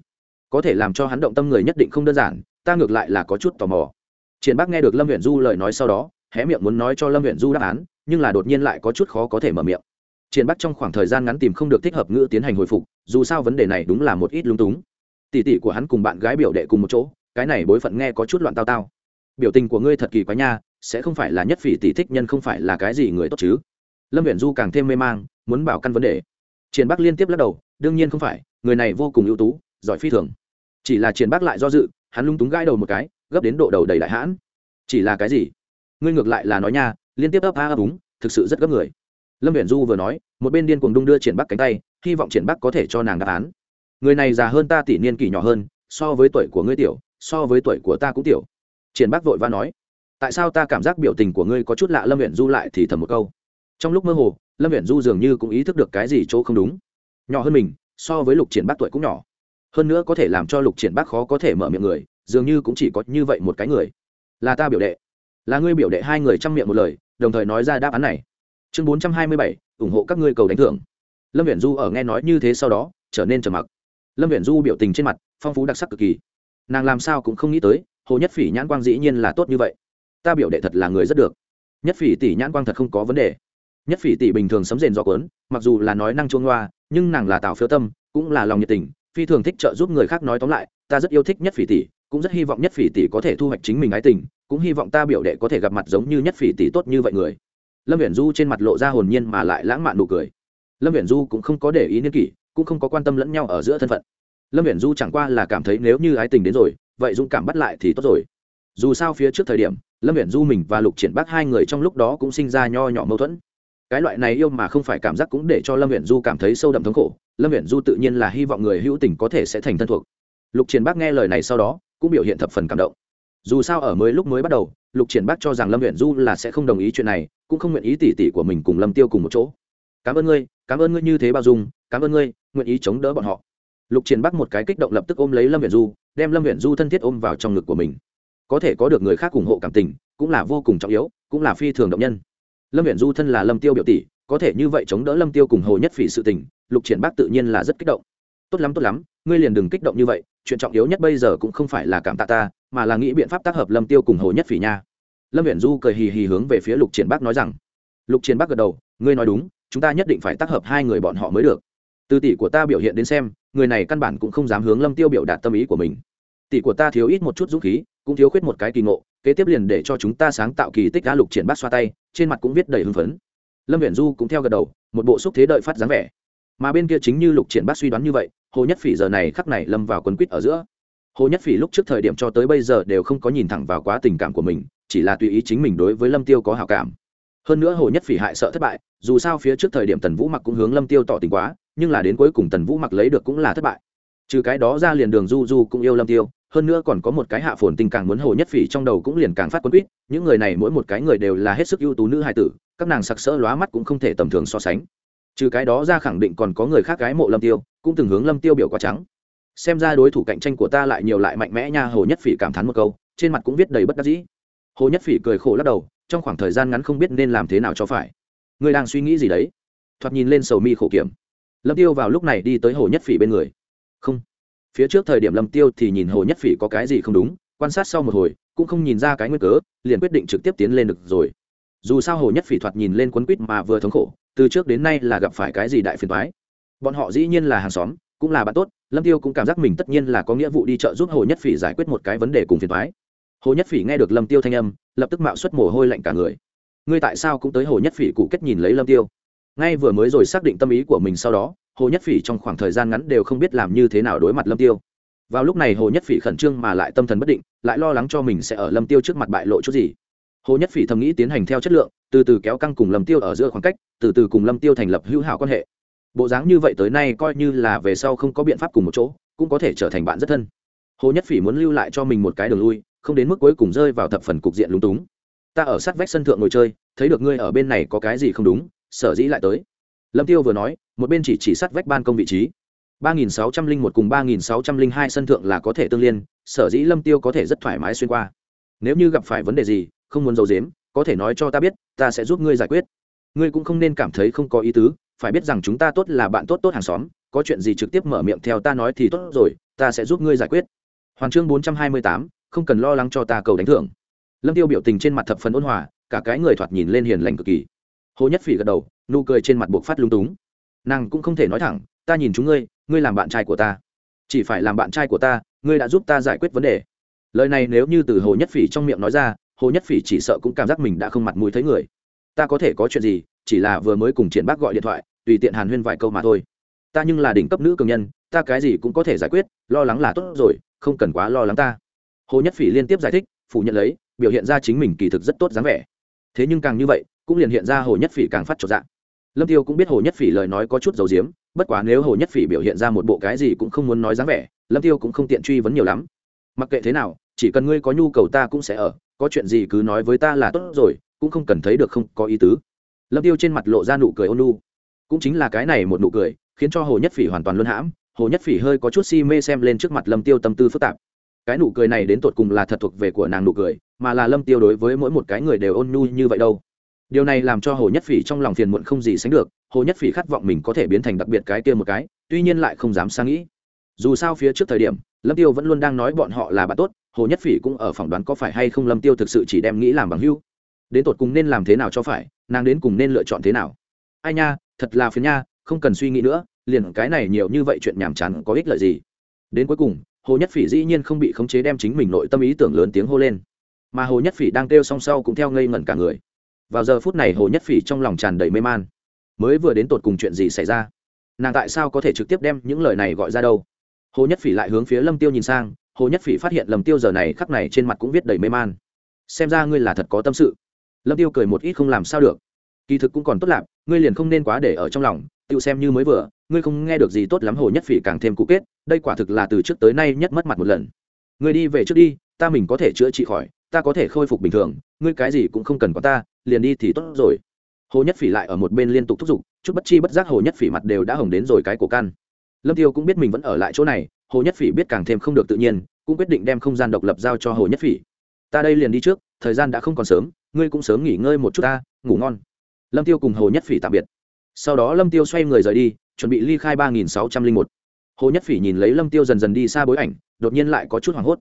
Có thể làm cho hắn động tâm người nhất định không đơn giản, ta ngược lại là có chút tò mò. Triển bác nghe được lâm huyện du lời nói sau đó, hé miệng muốn nói cho lâm huyện du đáp án, nhưng là đột nhiên lại có chút khó có thể mở miệng. Triển bác trong khoảng thời gian ngắn tìm không được thích hợp ngữ tiến hành hồi phục, dù sao vấn đề này đúng là một ít lung túng. Tỷ tỷ của hắn cùng bạn gái biểu đệ cùng một chỗ, cái này bối phận nghe có chút loạn tao tao. Biểu tình của ngươi thật kỳ quá nha sẽ không phải là nhất phỉ tỷ thích nhân không phải là cái gì người tốt chứ. Lâm viện du càng thêm mê mang, muốn bảo căn vấn đề. Triển bắc liên tiếp lắc đầu, đương nhiên không phải, người này vô cùng ưu tú, giỏi phi thường. Chỉ là triển bắc lại do dự, hắn lung túng gãi đầu một cái, gấp đến độ đầu đầy đại hãn. Chỉ là cái gì? Ngươi ngược lại là nói nha, liên tiếp ấp a ấp úng, thực sự rất gấp người. Lâm viện du vừa nói, một bên điên cuồng đung đưa triển bắc cánh tay, hy vọng triển bắc có thể cho nàng đáp án. Người này già hơn ta tỷ niên kỷ nhỏ hơn, so với tuổi của ngươi tiểu, so với tuổi của ta cũng tiểu. Triển bắc vội va nói tại sao ta cảm giác biểu tình của ngươi có chút lạ? Lâm huyện du lại thì thầm một câu. Trong lúc mơ hồ, lâm huyện du dường như cũng ý thức được cái gì chỗ không đúng. Nhỏ hơn mình, so với lục triển bác tuổi cũng nhỏ. Hơn nữa có thể làm cho lục triển bác khó có thể mở miệng người, dường như cũng chỉ có như vậy một cái người. Là ta biểu đệ. Là ngươi biểu đệ hai người chăm miệng một lời, đồng thời nói ra đáp án này. Chương bốn trăm hai mươi bảy, ủng hộ các ngươi cầu đánh thưởng. Lâm Viễn du ở nghe nói như thế sau đó, trở nên trầm mặc. Lâm Viễn du biểu tình trên mặt, phong phú đặc sắc cực kỳ. Nàng làm sao cũng không nghĩ tới, hồ nhất phỉ nhãn quang dĩ nhiên là tốt như vậy ta biểu đệ thật là người rất được. Nhất phỉ tỷ nhãn quang thật không có vấn đề. Nhất phỉ tỷ bình thường sấm rền do quấn mặc dù là nói năng chuông loa, nhưng nàng là tào phiếu tâm, cũng là lòng nhiệt tình, phi thường thích trợ giúp người khác nói tóm lại, ta rất yêu thích nhất phỉ tỷ, cũng rất hy vọng nhất phỉ tỷ có thể thu hoạch chính mình ái tình, cũng hy vọng ta biểu đệ có thể gặp mặt giống như nhất phỉ tỷ tốt như vậy người. Lâm viễn du trên mặt lộ ra hồn nhiên mà lại lãng mạn nụ cười. Lâm viễn du cũng không có để ý niên kỷ, cũng không có quan tâm lẫn nhau ở giữa thân phận. Lâm viễn du chẳng qua là cảm thấy nếu như ái tình đến rồi, vậy dũng cảm bắt lại thì tốt rồi. Dù sao phía trước thời điểm lâm viện du mình và lục triển bác hai người trong lúc đó cũng sinh ra nho nhỏ mâu thuẫn. Cái loại này yêu mà không phải cảm giác cũng để cho lâm viện du cảm thấy sâu đậm thống khổ. Lâm viện du tự nhiên là hy vọng người hữu tình có thể sẽ thành thân thuộc. Lục triển bác nghe lời này sau đó, cũng biểu hiện thập phần cảm động. Dù sao ở mới lúc mới bắt đầu, lục triển bác cho rằng lâm viện du là sẽ không đồng ý chuyện này, cũng không nguyện ý tỉ tỉ của mình cùng lâm tiêu cùng một chỗ. Cảm ơn ngươi, cảm ơn ngươi như thế bao dung, cảm ơn ngươi, nguyện ý chống đỡ bọn họ. Lục triển bắc một cái kích động lập tức ôm lấy lâm viện du, đem lâm viện du thân thiết ôm vào trong ngực của mình có thể có được người khác ủng hộ cảm tình, cũng là vô cùng trọng yếu, cũng là phi thường động nhân. Lâm viện du thân là lâm tiêu biểu tỷ, có thể như vậy chống đỡ lâm tiêu cùng hồ nhất phỉ sự tình, lục triển bác tự nhiên là rất kích động. Tốt lắm tốt lắm, ngươi liền đừng kích động như vậy, chuyện trọng yếu nhất bây giờ cũng không phải là cảm tạ ta, mà là nghĩ biện pháp tác hợp lâm tiêu cùng hồ nhất phỉ nha. Lâm viện du cười hì hì hướng về phía lục triển bác nói rằng, lục triển bác gật đầu, ngươi nói đúng, chúng ta nhất định phải tác hợp hai người bọn họ mới được. Từ tỷ của ta biểu hiện đến xem, người này căn bản cũng không dám hướng lâm tiêu biểu đạt tâm ý của mình. Tỷ của ta thiếu ít một chút dũng khí cũng thiếu khuyết một cái kỳ ngộ, kế tiếp liền để cho chúng ta sáng tạo kỳ tích đã lục triển bát xoa tay, trên mặt cũng viết đầy hưng phấn. Lâm viễn du cũng theo gật đầu, một bộ xúc thế đợi phát dáng vẻ. Mà bên kia chính như lục triển bát suy đoán như vậy, hồ nhất phỉ giờ này khắc này lâm vào quấn quýt ở giữa. Hồ nhất phỉ lúc trước thời điểm cho tới bây giờ đều không có nhìn thẳng vào quá tình cảm của mình, chỉ là tùy ý chính mình đối với lâm tiêu có hảo cảm. Hơn nữa hồ nhất phỉ hại sợ thất bại, dù sao phía trước thời điểm tần vũ mặc cũng hướng lâm tiêu tỏ tình quá, nhưng là đến cuối cùng tần vũ mặc lấy được cũng là thất bại. Trừ cái đó ra liền đường du du cũng yêu lâm tiêu hơn nữa còn có một cái hạ phồn tình càng muốn hồ nhất phỉ trong đầu cũng liền càng phát quân quýt, những người này mỗi một cái người đều là hết sức ưu tú nữ hai tử, các nàng sặc sỡ lóa mắt cũng không thể tầm thường so sánh. Trừ cái đó ra khẳng định còn có người khác gái mộ lâm tiêu, cũng từng hướng lâm tiêu biểu quá trắng. Xem ra đối thủ cạnh tranh của ta lại nhiều lại mạnh mẽ nha, hồ nhất phỉ cảm thán một câu, trên mặt cũng viết đầy bất đắc dĩ. Hồ nhất phỉ cười khổ lắc đầu, trong khoảng thời gian ngắn không biết nên làm thế nào cho phải. Ngươi đang suy nghĩ gì đấy? Thoạt nhìn lên sầu mi khổ kiểm. Lâm tiêu vào lúc này đi tới hồ nhất phỉ bên người. Không phía trước thời điểm lâm tiêu thì nhìn hồ nhất phỉ có cái gì không đúng, quan sát sau một hồi, cũng không nhìn ra cái nguyên cớ, liền quyết định trực tiếp tiến lên được rồi. Dù sao hồ nhất phỉ thoạt nhìn lên quấn quýt mà vừa thống khổ, từ trước đến nay là gặp phải cái gì đại phiền toái. Bọn họ dĩ nhiên là hàng xóm, cũng là bạn tốt, lâm tiêu cũng cảm giác mình tất nhiên là có nghĩa vụ đi chợ giúp hồ nhất phỉ giải quyết một cái vấn đề cùng phiền toái. Hồ nhất phỉ nghe được lâm tiêu thanh âm, lập tức mạo xuất mồ hôi lạnh cả người. Ngươi tại sao cũng tới hồ nhất phỉ cụ kết nhìn lấy lâm tiêu? Ngay vừa mới rồi xác định tâm ý của mình sau đó hồ nhất phỉ trong khoảng thời gian ngắn đều không biết làm như thế nào đối mặt lâm tiêu. Vào lúc này hồ nhất phỉ khẩn trương mà lại tâm thần bất định, lại lo lắng cho mình sẽ ở lâm tiêu trước mặt bại lộ chút gì. Hồ nhất phỉ thầm nghĩ tiến hành theo chất lượng, từ từ kéo căng cùng lâm tiêu ở giữa khoảng cách, từ từ cùng lâm tiêu thành lập hữu hảo quan hệ. Bộ dáng như vậy tới nay coi như là về sau không có biện pháp cùng một chỗ, cũng có thể trở thành bạn rất thân. Hồ nhất phỉ muốn lưu lại cho mình một cái đường lui, không đến mức cuối cùng rơi vào thập phần cục diện lúng túng. Ta ở sát vách sân thượng ngồi chơi, thấy được ngươi ở bên này có cái gì không đúng, sở dĩ lại tới lâm tiêu vừa nói, một bên chỉ chỉ sát vách ban công vị trí. ba nghìn sáu trăm linh một cùng ba nghìn sáu trăm linh hai sân thượng là có thể tương liên, sở dĩ lâm tiêu có thể rất thoải mái xuyên qua. Nếu như gặp phải vấn đề gì, không muốn giấu giếm, có thể nói cho ta biết, ta sẽ giúp ngươi giải quyết. Ngươi cũng không nên cảm thấy không có ý tứ, phải biết rằng chúng ta tốt là bạn tốt tốt hàng xóm, có chuyện gì trực tiếp mở miệng theo ta nói thì tốt rồi, ta sẽ giúp ngươi giải quyết. Hoàn chương bốn trăm hai mươi tám, không cần lo lắng cho ta cầu đánh thưởng. Lâm tiêu biểu tình trên mặt thập phần ôn hòa, cả cái người thoạt nhìn lên hiền lành cực kỳ hồ nhất phỉ gật đầu, nụ cười trên mặt buộc phát lung túng. Nàng cũng không thể nói thẳng, ta nhìn chúng ngươi ngươi làm bạn trai của ta. Chỉ phải làm bạn trai của ta, ngươi đã giúp ta giải quyết vấn đề. Lời này nếu như từ hồ nhất phỉ trong miệng nói ra, hồ nhất phỉ chỉ sợ cũng cảm giác mình đã không mặt mũi thấy người. Ta có thể có chuyện gì, chỉ là vừa mới cùng triển bác gọi điện thoại, tùy tiện hàn huyên vài câu mà thôi. Ta nhưng là đỉnh cấp nữ cường nhân, ta cái gì cũng có thể giải quyết, lo lắng là tốt rồi, không cần quá lo lắng ta. Hồ nhất phỉ liên tiếp giải thích, phủ nhận lấy, biểu hiện ra chính mình kỳ thực rất tốt dáng vẻ thế nhưng càng như vậy, cũng liền hiện ra hồ nhất phỉ càng phát trọt dạng lâm tiêu cũng biết hồ nhất phỉ lời nói có chút dầu diếm bất quá nếu hồ nhất phỉ biểu hiện ra một bộ cái gì cũng không muốn nói dáng vẻ, lâm tiêu cũng không tiện truy vấn nhiều lắm. Mặc kệ thế nào, chỉ cần ngươi có nhu cầu ta cũng sẽ ở, có chuyện gì cứ nói với ta là tốt rồi, cũng không cần thấy được không có ý tứ. Lâm tiêu trên mặt lộ ra nụ cười ôn nu cũng chính là cái này một nụ cười, khiến cho hồ nhất phỉ hoàn toàn luân hãm, hồ nhất phỉ hơi có chút si mê xem lên trước mặt lâm tiêu tâm tư phức tạp cái nụ cười này đến tột cùng là thật thuộc về của nàng nụ cười, mà là lâm tiêu đối với mỗi một cái người đều ôn nhu như vậy đâu. Điều này làm cho hồ nhất phỉ trong lòng phiền muộn không gì sánh được, hồ nhất phỉ khát vọng mình có thể biến thành đặc biệt cái kia một cái, tuy nhiên lại không dám sang nghĩ. Dù sao phía trước thời điểm, lâm tiêu vẫn luôn đang nói bọn họ là bạn tốt, hồ nhất phỉ cũng ở phỏng đoán có phải hay không lâm tiêu thực sự chỉ đem nghĩ làm bằng hưu đến tột cùng nên làm thế nào cho phải, nàng đến cùng nên lựa chọn thế nào? Ai nha, thật là phiền nha, không cần suy nghĩ nữa, liền cái này nhiều như vậy chuyện nhàm chán có ích lợi gì? Đến cuối cùng hồ nhất phỉ dĩ nhiên không bị khống chế đem chính mình nội tâm ý tưởng lớn tiếng hô lên. Mà hồ nhất phỉ đang kêu song sau cũng theo ngây ngẩn cả người. Vào giờ phút này hồ nhất phỉ trong lòng tràn đầy mê man. Mới vừa đến tột cùng chuyện gì xảy ra? Nàng tại sao có thể trực tiếp đem những lời này gọi ra đâu? Hồ nhất phỉ lại hướng phía lâm tiêu nhìn sang, hồ nhất phỉ phát hiện lâm tiêu giờ này khắc này trên mặt cũng viết đầy mê man. Xem ra ngươi là thật có tâm sự. Lâm tiêu cười một ít không làm sao được. Kỳ thực cũng còn tốt lạc ngươi liền không nên quá để ở trong lòng tự xem như mới vừa ngươi không nghe được gì tốt lắm, hồ nhất phỉ càng thêm cụ kết, đây quả thực là từ trước tới nay nhất mất mặt một lần. Ngươi đi về trước đi, ta mình có thể chữa trị khỏi, ta có thể khôi phục bình thường, ngươi cái gì cũng không cần có ta, liền đi thì tốt rồi. Hồ nhất phỉ lại ở một bên liên tục thúc giục, chút bất chi bất giác hồ nhất phỉ mặt đều đã hồng đến rồi cái cổ căn. Lâm tiêu cũng biết mình vẫn ở lại chỗ này, hồ nhất phỉ biết càng thêm không được tự nhiên, cũng quyết định đem không gian độc lập giao cho hồ nhất phỉ. Ta đây liền đi trước, thời gian đã không còn sớm, ngươi cũng sớm nghỉ ngơi một chút ta, ngủ ngon. Lâm tiêu cùng hồ nhất phỉ tạm biệt sau đó lâm tiêu xoay người rời đi, chuẩn bị ly khai ba nghìn sáu trăm linh một. Hồ nhất phỉ nhìn lấy lâm tiêu dần dần đi xa bối ảnh, đột nhiên lại có chút hoảng hốt.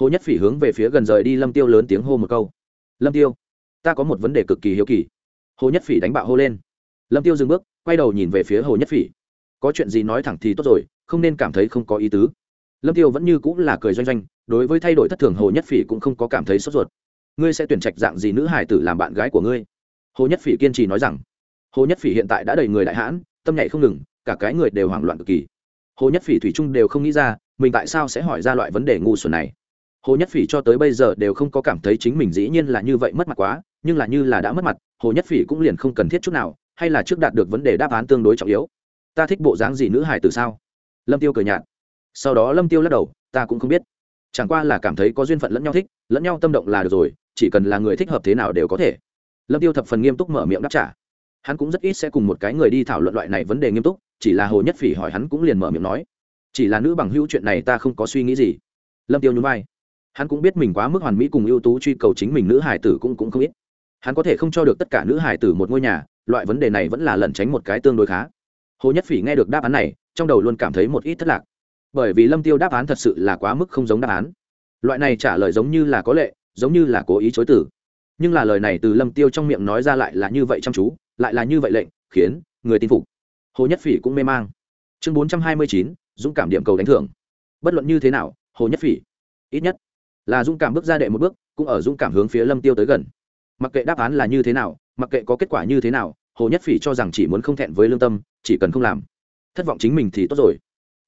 Hồ nhất phỉ hướng về phía gần rời đi lâm tiêu lớn tiếng hô một câu. Lâm tiêu, ta có một vấn đề cực kỳ hiếu kỳ. Hồ nhất phỉ đánh bạo hô lên. Lâm tiêu dừng bước, quay đầu nhìn về phía hồ nhất phỉ. Có chuyện gì nói thẳng thì tốt rồi, không nên cảm thấy không có ý tứ. Lâm tiêu vẫn như cũng là cười doanh doanh, đối với thay đổi thất thường hồ nhất phỉ cũng không có cảm thấy sốt ruột. Ngươi sẽ tuyển trạch dạng gì nữ hải tử làm bạn gái của ngươi? Hồ nhất phỉ kiên trì nói rằng hồ nhất phỉ hiện tại đã đầy người đại hãn, tâm nhảy không ngừng, cả cái người đều hoảng loạn cực kỳ. Hồ nhất phỉ thủy trung đều không nghĩ ra, mình tại sao sẽ hỏi ra loại vấn đề ngu xuẩn này. Hồ nhất phỉ cho tới bây giờ đều không có cảm thấy chính mình dĩ nhiên là như vậy mất mặt quá, nhưng là như là đã mất mặt, hồ nhất phỉ cũng liền không cần thiết chút nào, hay là trước đạt được vấn đề đáp án tương đối trọng yếu. Ta thích bộ dáng gì nữ hải từ sao? Lâm tiêu cười nhạt. Sau đó lâm tiêu lắc đầu, ta cũng không biết. Chẳng qua là cảm thấy có duyên phận lẫn nhau thích, lẫn nhau tâm động là được rồi, chỉ cần là người thích hợp thế nào đều có thể. Lâm tiêu thập phần nghiêm túc mở miệng đáp trả hắn cũng rất ít sẽ cùng một cái người đi thảo luận loại này vấn đề nghiêm túc, chỉ là hồ nhất phỉ hỏi hắn cũng liền mở miệng nói. Chỉ là nữ bằng hữu chuyện này ta không có suy nghĩ gì. Lâm tiêu nhún vai. Hắn cũng biết mình quá mức hoàn mỹ cùng ưu tú truy cầu chính mình nữ hải tử cũng cũng không ít. Hắn có thể không cho được tất cả nữ hải tử một ngôi nhà, loại vấn đề này vẫn là lẩn tránh một cái tương đối khá. Hồ nhất phỉ nghe được đáp án này, trong đầu luôn cảm thấy một ít thất lạc. Bởi vì lâm tiêu đáp án thật sự là quá mức không giống đáp án. Loại này trả lời giống như là có lệ, giống như là cố ý chối tử nhưng là lời này từ lâm tiêu trong miệng nói ra lại là như vậy chăm chú lại là như vậy lệnh, khiến người tin phục. Hồ nhất phỉ cũng mê mang. Chương bốn trăm hai mươi chín, dũng cảm điểm cầu đánh thưởng. Bất luận như thế nào, hồ nhất phỉ, ít nhất là dũng cảm bước ra đệ một bước, cũng ở dũng cảm hướng phía lâm tiêu tới gần. Mặc kệ đáp án là như thế nào, mặc kệ có kết quả như thế nào, hồ nhất phỉ cho rằng chỉ muốn không thẹn với lương tâm, chỉ cần không làm, thất vọng chính mình thì tốt rồi.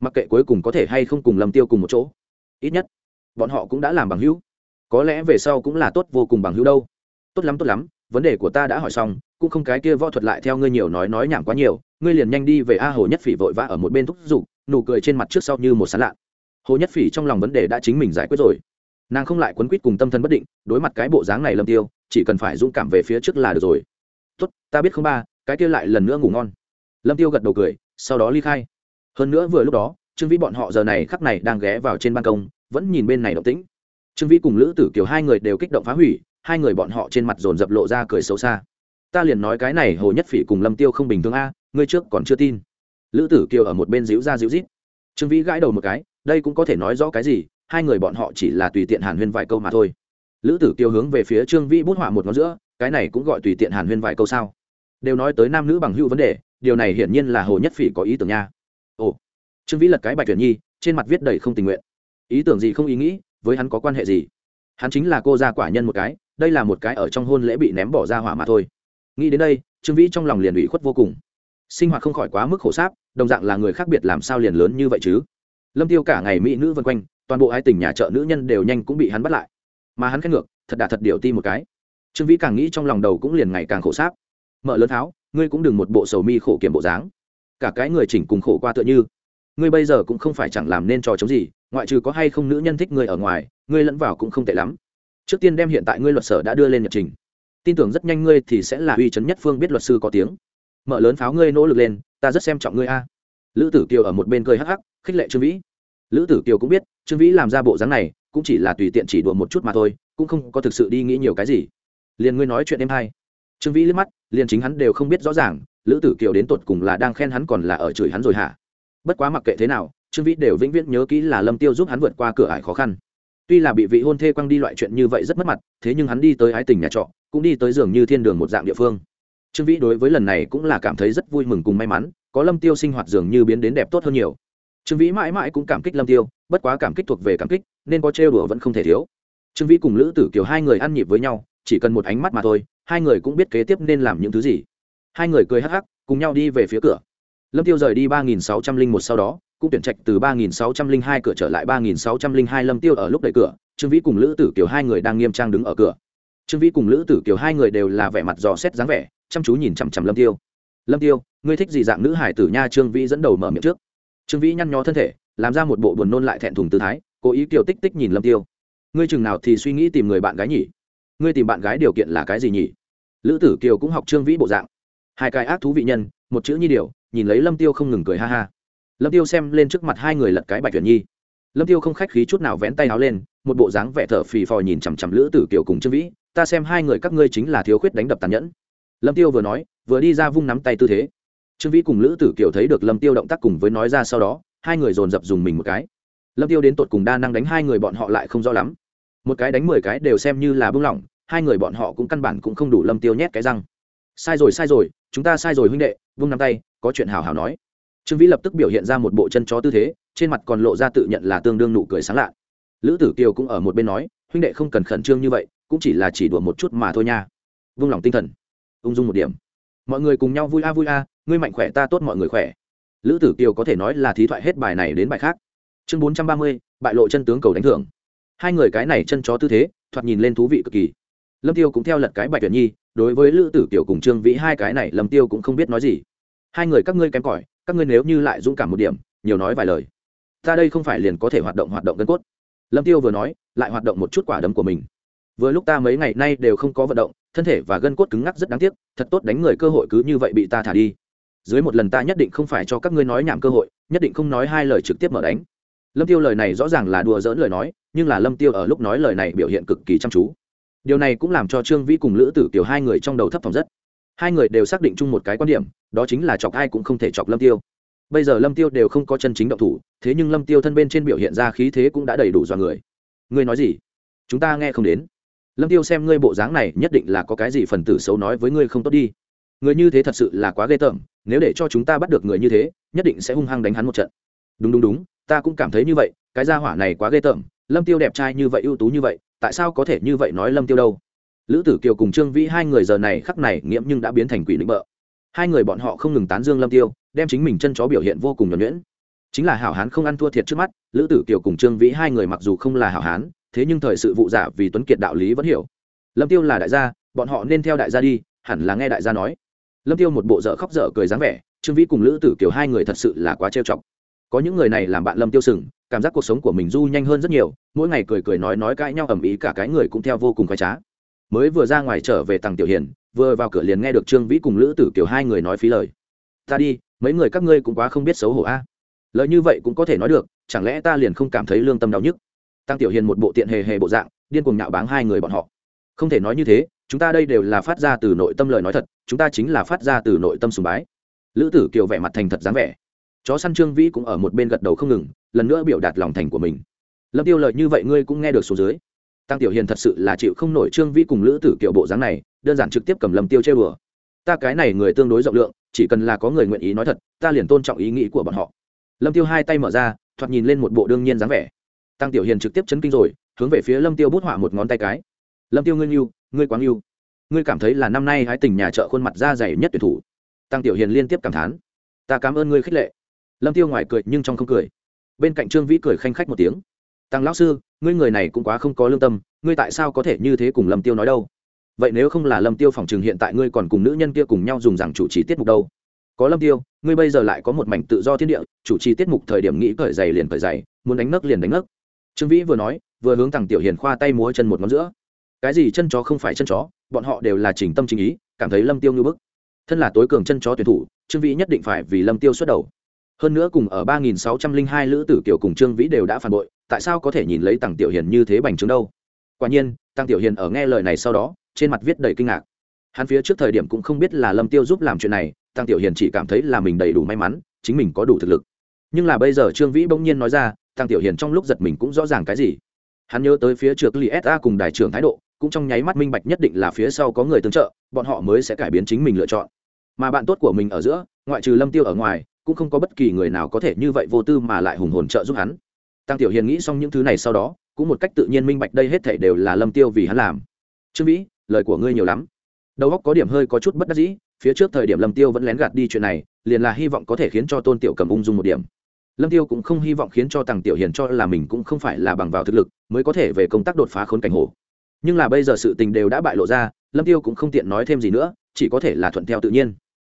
Mặc kệ cuối cùng có thể hay không cùng lâm tiêu cùng một chỗ, ít nhất bọn họ cũng đã làm bằng hữu. Có lẽ về sau cũng là tốt vô cùng bằng hữu đâu. Tốt lắm tốt lắm, vấn đề của ta đã hỏi xong cũng không cái kia võ thuật lại theo ngươi nhiều nói nói nhảm quá nhiều, ngươi liền nhanh đi về a hồ nhất phỉ vội vã ở một bên thúc giục, nụ cười trên mặt trước sau như một sán lạ. Hồ nhất phỉ trong lòng vấn đề đã chính mình giải quyết rồi. Nàng không lại quấn quýt cùng tâm thân bất định, đối mặt cái bộ dáng này lâm tiêu, chỉ cần phải dũng cảm về phía trước là được rồi. Tốt, ta biết không ba, cái kia lại lần nữa ngủ ngon. Lâm tiêu gật đầu cười, sau đó ly khai. Hơn nữa vừa lúc đó, trương vĩ bọn họ giờ này khắc này đang ghé vào trên ban công, vẫn nhìn bên này động tĩnh. Trương vĩ cùng lữ tử kiều hai người đều kích động phá hủy, hai người bọn họ trên mặt dồn dập lộ ra cười xấu xa ta liền nói cái này hồ nhất phỉ cùng lâm tiêu không bình thường a, ngươi trước còn chưa tin. Lữ tử kiều ở một bên díu ra díu rít. Trương vĩ gãi đầu một cái, đây cũng có thể nói rõ cái gì, hai người bọn họ chỉ là tùy tiện hàn huyên vài câu mà thôi. Lữ tử kiều hướng về phía trương vĩ bút họa một ngón giữa, cái này cũng gọi tùy tiện hàn huyên vài câu sao? Đều nói tới nam nữ bằng hữu vấn đề, điều này hiển nhiên là hồ nhất phỉ có ý tưởng nha. Ồ, trương vĩ lật cái bạch tuyển nhi, trên mặt viết đầy không tình nguyện. Ý tưởng gì không ý nghĩ, với hắn có quan hệ gì? Hắn chính là cô gia quả nhân một cái, đây là một cái ở trong hôn lễ bị ném bỏ ra hỏa mà thôi nghĩ đến đây, trương vĩ trong lòng liền ủy khuất vô cùng. Sinh hoạt không khỏi quá mức khổ sáp, đồng dạng là người khác biệt làm sao liền lớn như vậy chứ? Lâm tiêu cả ngày mỹ nữ vân quanh, toàn bộ hai tỉnh nhà chợ nữ nhân đều nhanh cũng bị hắn bắt lại. Mà hắn khen ngược, thật đà thật điều ti một cái. Trương vĩ càng nghĩ trong lòng đầu cũng liền ngày càng khổ sáp. Mở lớn tháo, ngươi cũng đừng một bộ sầu mi khổ kiểm bộ dáng. Cả cái người chỉnh cùng khổ qua tựa như. Ngươi bây giờ cũng không phải chẳng làm nên trò chống gì, ngoại trừ có hay không nữ nhân thích ngươi ở ngoài, ngươi lẫn vào cũng không tệ lắm. Trước tiên đem hiện tại ngươi luật sở đã đưa lên nhật trình tin tưởng rất nhanh ngươi thì sẽ là uy chấn nhất phương biết luật sư có tiếng. Mở lớn pháo ngươi nỗ lực lên, ta rất xem trọng ngươi a. Lữ tử kiều ở một bên cười hắc hắc, khích lệ trương vĩ. Lữ tử kiều cũng biết, trương vĩ làm ra bộ dáng này, cũng chỉ là tùy tiện chỉ đùa một chút mà thôi, cũng không có thực sự đi nghĩ nhiều cái gì. Liền ngươi nói chuyện em hay trương vĩ liếc mắt, liền chính hắn đều không biết rõ ràng, lữ tử kiều đến tột cùng là đang khen hắn còn là ở chửi hắn rồi hả? Bất quá mặc kệ thế nào, trương vĩ đều vĩnh viễn nhớ kỹ là lâm tiêu giúp hắn vượt qua cửa ải khó khăn. Tuy là bị vị hôn thê quăng đi loại chuyện như vậy rất mất mặt, thế nhưng hắn đi tới ái tình nhà trọ cũng đi tới giường như thiên đường một dạng địa phương. Trương vĩ đối với lần này cũng là cảm thấy rất vui mừng cùng may mắn, có lâm tiêu sinh hoạt dường như biến đến đẹp tốt hơn nhiều. Trương vĩ mãi mãi cũng cảm kích lâm tiêu, bất quá cảm kích thuộc về cảm kích, nên có trêu đùa vẫn không thể thiếu. Trương vĩ cùng lữ tử kiều hai người ăn nhịp với nhau, chỉ cần một ánh mắt mà thôi, hai người cũng biết kế tiếp nên làm những thứ gì. Hai người cười hắc hắc, cùng nhau đi về phía cửa. Lâm tiêu rời đi ba nghìn sáu trăm linh một sau đó, cũng tuyển trạch từ ba nghìn sáu trăm linh hai cửa trở lại ba nghìn sáu trăm linh hai lâm tiêu ở lúc đẩy cửa, trương vĩ cùng lữ tử kiều hai người đang nghiêm trang đứng ở cửa trương vĩ cùng lữ tử kiều hai người đều là vẻ mặt dò xét dáng vẻ, chăm chú nhìn chằm chằm lâm tiêu. Lâm tiêu, ngươi thích gì dạng nữ hải tử nha? Trương vĩ dẫn đầu mở miệng trước. Trương vĩ nhăn nhó thân thể, làm ra một bộ buồn nôn lại thẹn thùng tư thái, cố ý kiều tích tích nhìn lâm tiêu. Ngươi chừng nào thì suy nghĩ tìm người bạn gái nhỉ? Ngươi tìm bạn gái điều kiện là cái gì nhỉ? Lữ tử kiều cũng học trương vĩ bộ dạng. Hai cái ác thú vị nhân, một chữ nhi điều, nhìn lấy lâm tiêu không ngừng cười ha ha. Lâm tiêu xem lên trước mặt hai người lật cái bạch tuyển nhi. Lâm tiêu không khách khí chút nào vén tay áo lên một bộ dáng vẻ thở phì phò nhìn chằm chằm lữ tử kiều cùng trương vĩ, ta xem hai người các ngươi chính là thiếu khuyết đánh đập tàn nhẫn. Lâm tiêu vừa nói, vừa đi ra vung nắm tay tư thế. Trương vĩ cùng lữ tử kiều thấy được lâm tiêu động tác cùng với nói ra sau đó, hai người dồn dập dùng mình một cái. Lâm tiêu đến tột cùng đa năng đánh hai người bọn họ lại không rõ lắm. Một cái đánh mười cái đều xem như là bưng lỏng, hai người bọn họ cũng căn bản cũng không đủ lâm tiêu nhét cái răng. Sai rồi sai rồi, chúng ta sai rồi huynh đệ, vung nắm tay, có chuyện hào hào nói. Trương vĩ lập tức biểu hiện ra một bộ chân chó tư thế, trên mặt còn lộ ra tự nhận là tương đương nụ cười sáng lạ lữ tử kiều cũng ở một bên nói, huynh đệ không cần khẩn trương như vậy, cũng chỉ là chỉ đùa một chút mà thôi nha. Vung lòng tinh thần, ung dung một điểm. Mọi người cùng nhau vui a vui a, ngươi mạnh khỏe, ta tốt mọi người khỏe. Lữ tử kiều có thể nói là thí thoại hết bài này đến bài khác. Chương bốn trăm ba mươi, bại lộ chân tướng cầu đánh thưởng. Hai người cái này chân chó tư thế, thoạt nhìn lên thú vị cực kỳ. Lâm tiêu cũng theo lật cái bạch tuyển nhi, đối với lữ tử kiều cùng trương vĩ hai cái này lâm tiêu cũng không biết nói gì. Hai người các ngươi kém cỏi, các ngươi nếu như lại dũng cảm một điểm, nhiều nói vài lời. Ta đây không phải liền có thể hoạt động hoạt động gân cốt lâm tiêu vừa nói, lại hoạt động một chút quả đấm của mình. Vừa lúc ta mấy ngày nay đều không có vận động, thân thể và gân cốt cứng ngắc rất đáng tiếc, thật tốt đánh người cơ hội cứ như vậy bị ta thả đi. Dưới một lần ta nhất định không phải cho các ngươi nói nhảm cơ hội, nhất định không nói hai lời trực tiếp mở đánh. Lâm tiêu lời này rõ ràng là đùa dỡn lời nói, nhưng là lâm tiêu ở lúc nói lời này biểu hiện cực kỳ chăm chú. Điều này cũng làm cho trương vĩ cùng lữ tử kiều hai người trong đầu thấp phòng rất. Hai người đều xác định chung một cái quan điểm, đó chính là chọc ai cũng không thể chọc lâm tiêu bây giờ lâm tiêu đều không có chân chính động thủ, thế nhưng lâm tiêu thân bên trên biểu hiện ra khí thế cũng đã đầy đủ dọa người. Ngươi nói gì? Chúng ta nghe không đến. Lâm tiêu xem ngươi bộ dáng này, nhất định là có cái gì phần tử xấu nói với ngươi không tốt đi. Người như thế thật sự là quá ghê tởm, nếu để cho chúng ta bắt được người như thế, nhất định sẽ hung hăng đánh hắn một trận. Đúng đúng đúng, ta cũng cảm thấy như vậy, cái gia hỏa này quá ghê tởm, lâm tiêu đẹp trai như vậy, ưu tú như vậy, tại sao có thể như vậy nói lâm tiêu đâu? Lữ tử kiều cùng trương vĩ hai người giờ này khắc này nghiễm nhưng đã biến thành quỷ định bợ. Hai người bọn họ không ngừng tán dương lâm tiêu đem chính mình chân chó biểu hiện vô cùng nhuẩn nhuyễn. Chính là hảo hán không ăn thua thiệt trước mắt, lữ tử kiều cùng trương vĩ hai người mặc dù không là hảo hán, thế nhưng thời sự vụ giả vì tuấn kiệt đạo lý vẫn hiểu. Lâm tiêu là đại gia, bọn họ nên theo đại gia đi, hẳn là nghe đại gia nói. Lâm tiêu một bộ dở khóc dở cười dáng vẻ, trương vĩ cùng lữ tử kiều hai người thật sự là quá trêu chọc. Có những người này làm bạn lâm tiêu sừng, cảm giác cuộc sống của mình du nhanh hơn rất nhiều, mỗi ngày cười cười nói nói cãi nhau ầm ĩ cả cái người cũng theo vô cùng khoái trá. Mới vừa ra ngoài trở về tầng tiểu hiền, vừa vào cửa liền nghe được trương vĩ cùng lữ tử kiều hai người nói phí lời. Ta đi mấy người các ngươi cũng quá không biết xấu hổ a. Lời như vậy cũng có thể nói được, chẳng lẽ ta liền không cảm thấy lương tâm đau nhức? Tăng tiểu hiền một bộ tiện hề hề bộ dạng, điên cuồng nhạo báng hai người bọn họ. Không thể nói như thế, chúng ta đây đều là phát ra từ nội tâm lời nói thật, chúng ta chính là phát ra từ nội tâm sùng bái. Lữ tử kiều vẻ mặt thành thật dáng vẻ. Chó săn trương vĩ cũng ở một bên gật đầu không ngừng, lần nữa biểu đạt lòng thành của mình. Lâm tiêu lời như vậy ngươi cũng nghe được số dưới. Tăng tiểu hiền thật sự là chịu không nổi trương vĩ cùng lữ tử kiều bộ dáng này, đơn giản trực tiếp cầm lâm tiêu chơi bừa ta cái này người tương đối rộng lượng chỉ cần là có người nguyện ý nói thật, ta liền tôn trọng ý nghĩ của bọn họ. Lâm tiêu hai tay mở ra, thoạt nhìn lên một bộ đương nhiên dáng vẻ. Tăng tiểu hiền trực tiếp chấn kinh rồi, hướng về phía lâm tiêu bút họa một ngón tay cái. Lâm tiêu ngươi yêu ngươi quá yêu ngươi cảm thấy là năm nay hái tình nhà chợ khuôn mặt da dày nhất tuyển thủ. Tăng tiểu hiền liên tiếp cảm thán. Ta cảm ơn ngươi khích lệ. Lâm tiêu ngoài cười nhưng trong không cười. Bên cạnh trương vĩ cười khanh khách một tiếng. Tăng lão sư, ngươi người này cũng quá không có lương tâm, ngươi tại sao có thể như thế cùng lâm tiêu nói đâu? Vậy nếu không là lâm tiêu phòng trường hiện tại ngươi còn cùng nữ nhân kia cùng nhau dùng rằng chủ trì tiết mục đâu? Có lâm tiêu, ngươi bây giờ lại có một mảnh tự do thiên địa, chủ trì tiết mục thời điểm nghĩ cởi giày liền cởi giày, muốn đánh nấc liền đánh nấc trương vĩ vừa nói, vừa hướng thằng tiểu hiền khoa tay múa chân một ngón giữa. Cái gì chân chó không phải chân chó, bọn họ đều là chỉnh tâm chính ý, cảm thấy lâm tiêu như bức. Thân là tối cường chân chó tuyển thủ, trương vĩ nhất định phải vì lâm tiêu xuất đầu. Hơn nữa cùng ở ba nghìn sáu trăm linh hai lữ tử kiều cùng trương vĩ đều đã phản bội, tại sao có thể nhìn lấy tằng tiểu hiền như thế bành trướng đâu? Quả nhiên tăng tiểu hiền ở nghe lời này sau đó trên mặt viết đầy kinh ngạc. Hắn phía trước thời điểm cũng không biết là lâm tiêu giúp làm chuyện này, tăng tiểu hiền chỉ cảm thấy là mình đầy đủ may mắn, chính mình có đủ thực lực. Nhưng là bây giờ trương vĩ bỗng nhiên nói ra, tăng tiểu hiền trong lúc giật mình cũng rõ ràng cái gì. Hắn nhớ tới phía trước li sa cùng đại trưởng thái độ, cũng trong nháy mắt minh bạch nhất định là phía sau có người tương trợ, bọn họ mới sẽ cải biến chính mình lựa chọn. Mà bạn tốt của mình ở giữa, ngoại trừ lâm tiêu ở ngoài, cũng không có bất kỳ người nào có thể như vậy vô tư mà lại hùng hồn trợ giúp hắn. Tăng tiểu hiền nghĩ xong những thứ này sau đó, cũng một cách tự nhiên minh bạch đây hết thảy đều là lâm tiêu vì hắn làm. Trương vĩ lời của ngươi nhiều lắm. Đầu óc có điểm hơi có chút bất đắc dĩ phía trước thời điểm lâm tiêu vẫn lén gạt đi chuyện này liền là hy vọng có thể khiến cho tôn tiểu cầm ung dung một điểm. Lâm tiêu cũng không hy vọng khiến cho tàng tiểu hiền cho là mình cũng không phải là bằng vào thực lực mới có thể về công tác đột phá khốn cảnh hồ. Nhưng là bây giờ sự tình đều đã bại lộ ra lâm tiêu cũng không tiện nói thêm gì nữa chỉ có thể là thuận theo tự nhiên.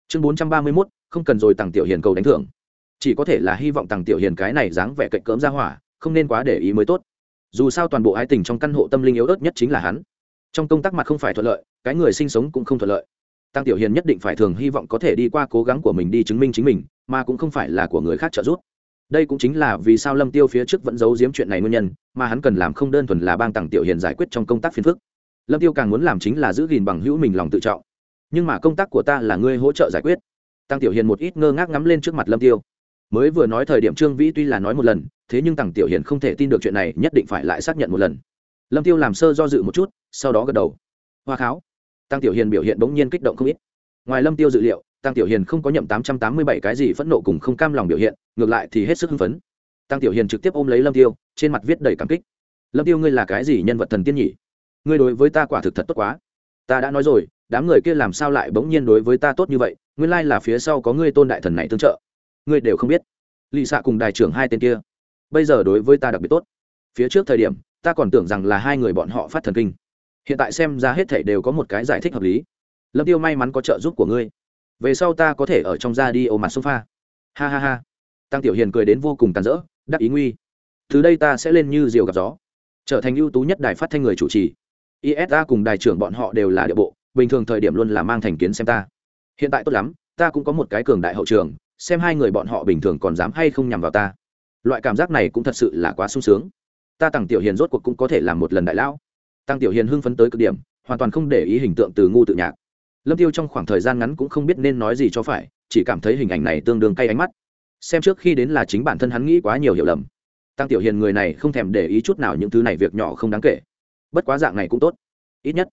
Chương bốn trăm ba mươi 431, không cần rồi tàng tiểu hiền cầu đánh thưởng. Chỉ có thể là hy vọng tàng tiểu hiền cái này dáng vẻ cạnh cỡm ra hỏa không nên quá để ý mới tốt. Dù sao toàn bộ ái tình trong căn hộ tâm linh yếu ớt nhất chính là hắn trong công tác mặt không phải thuận lợi, cái người sinh sống cũng không thuận lợi. Tăng tiểu hiền nhất định phải thường hy vọng có thể đi qua cố gắng của mình đi chứng minh chính mình, mà cũng không phải là của người khác trợ giúp. Đây cũng chính là vì sao lâm tiêu phía trước vẫn giấu giếm chuyện này nguyên nhân, mà hắn cần làm không đơn thuần là bang tăng tiểu hiền giải quyết trong công tác phiền phức. Lâm tiêu càng muốn làm chính là giữ gìn bằng hữu mình lòng tự trọng. Nhưng mà công tác của ta là ngươi hỗ trợ giải quyết. Tăng tiểu hiền một ít ngơ ngác ngắm lên trước mặt lâm tiêu. Mới vừa nói thời điểm trương vĩ tuy là nói một lần, thế nhưng tăng tiểu hiền không thể tin được chuyện này nhất định phải lại xác nhận một lần. Lâm tiêu làm sơ do dự một chút sau đó gật đầu. Hoa kháo. Tăng tiểu hiền biểu hiện bỗng nhiên kích động không ít. Ngoài lâm tiêu dự liệu, tăng tiểu hiền không có nhậm tám trăm tám mươi bảy cái gì phẫn nộ cùng không cam lòng biểu hiện, ngược lại thì hết sức hưng phấn. Tăng tiểu hiền trực tiếp ôm lấy lâm tiêu, trên mặt viết đầy cảm kích. Lâm tiêu ngươi là cái gì nhân vật thần tiên nhỉ? Ngươi đối với ta quả thực thật tốt quá. Ta đã nói rồi, đám người kia làm sao lại bỗng nhiên đối với ta tốt như vậy, nguyên lai là phía sau có ngươi tôn đại thần này tương trợ. Ngươi đều không biết. Lì xạ cùng đại trưởng hai tên kia. Bây giờ đối với ta đặc biệt tốt. Phía trước thời điểm, ta còn tưởng rằng là hai người bọn họ phát thần kinh hiện tại xem ra hết thảy đều có một cái giải thích hợp lý. Lâm tiêu may mắn có trợ giúp của ngươi. Về sau ta có thể ở trong ra đi ôm mặt sofa. Ha ha ha. Tăng tiểu hiền cười đến vô cùng tàn rỡ, đắc ý nguy. Từ đây ta sẽ lên như diều gặp gió. Trở thành ưu tú nhất đài phát thanh người chủ trì. Isa cùng đài trưởng bọn họ đều là địa bộ, bình thường thời điểm luôn là mang thành kiến xem ta. Hiện tại tốt lắm, ta cũng có một cái cường đại hậu trường, xem hai người bọn họ bình thường còn dám hay không nhằm vào ta. Loại cảm giác này cũng thật sự là quá sung sướng. Ta tăng tiểu hiền rốt cuộc cũng có thể làm một lần đại lão tăng tiểu hiền hưng phấn tới cực điểm, hoàn toàn không để ý hình tượng từ ngu tự nhạc. Lâm tiêu trong khoảng thời gian ngắn cũng không biết nên nói gì cho phải, chỉ cảm thấy hình ảnh này tương đương cay ánh mắt. Xem trước khi đến là chính bản thân hắn nghĩ quá nhiều hiểu lầm. Tăng tiểu hiền người này không thèm để ý chút nào những thứ này việc nhỏ không đáng kể. Bất quá dạng này cũng tốt. Ít nhất,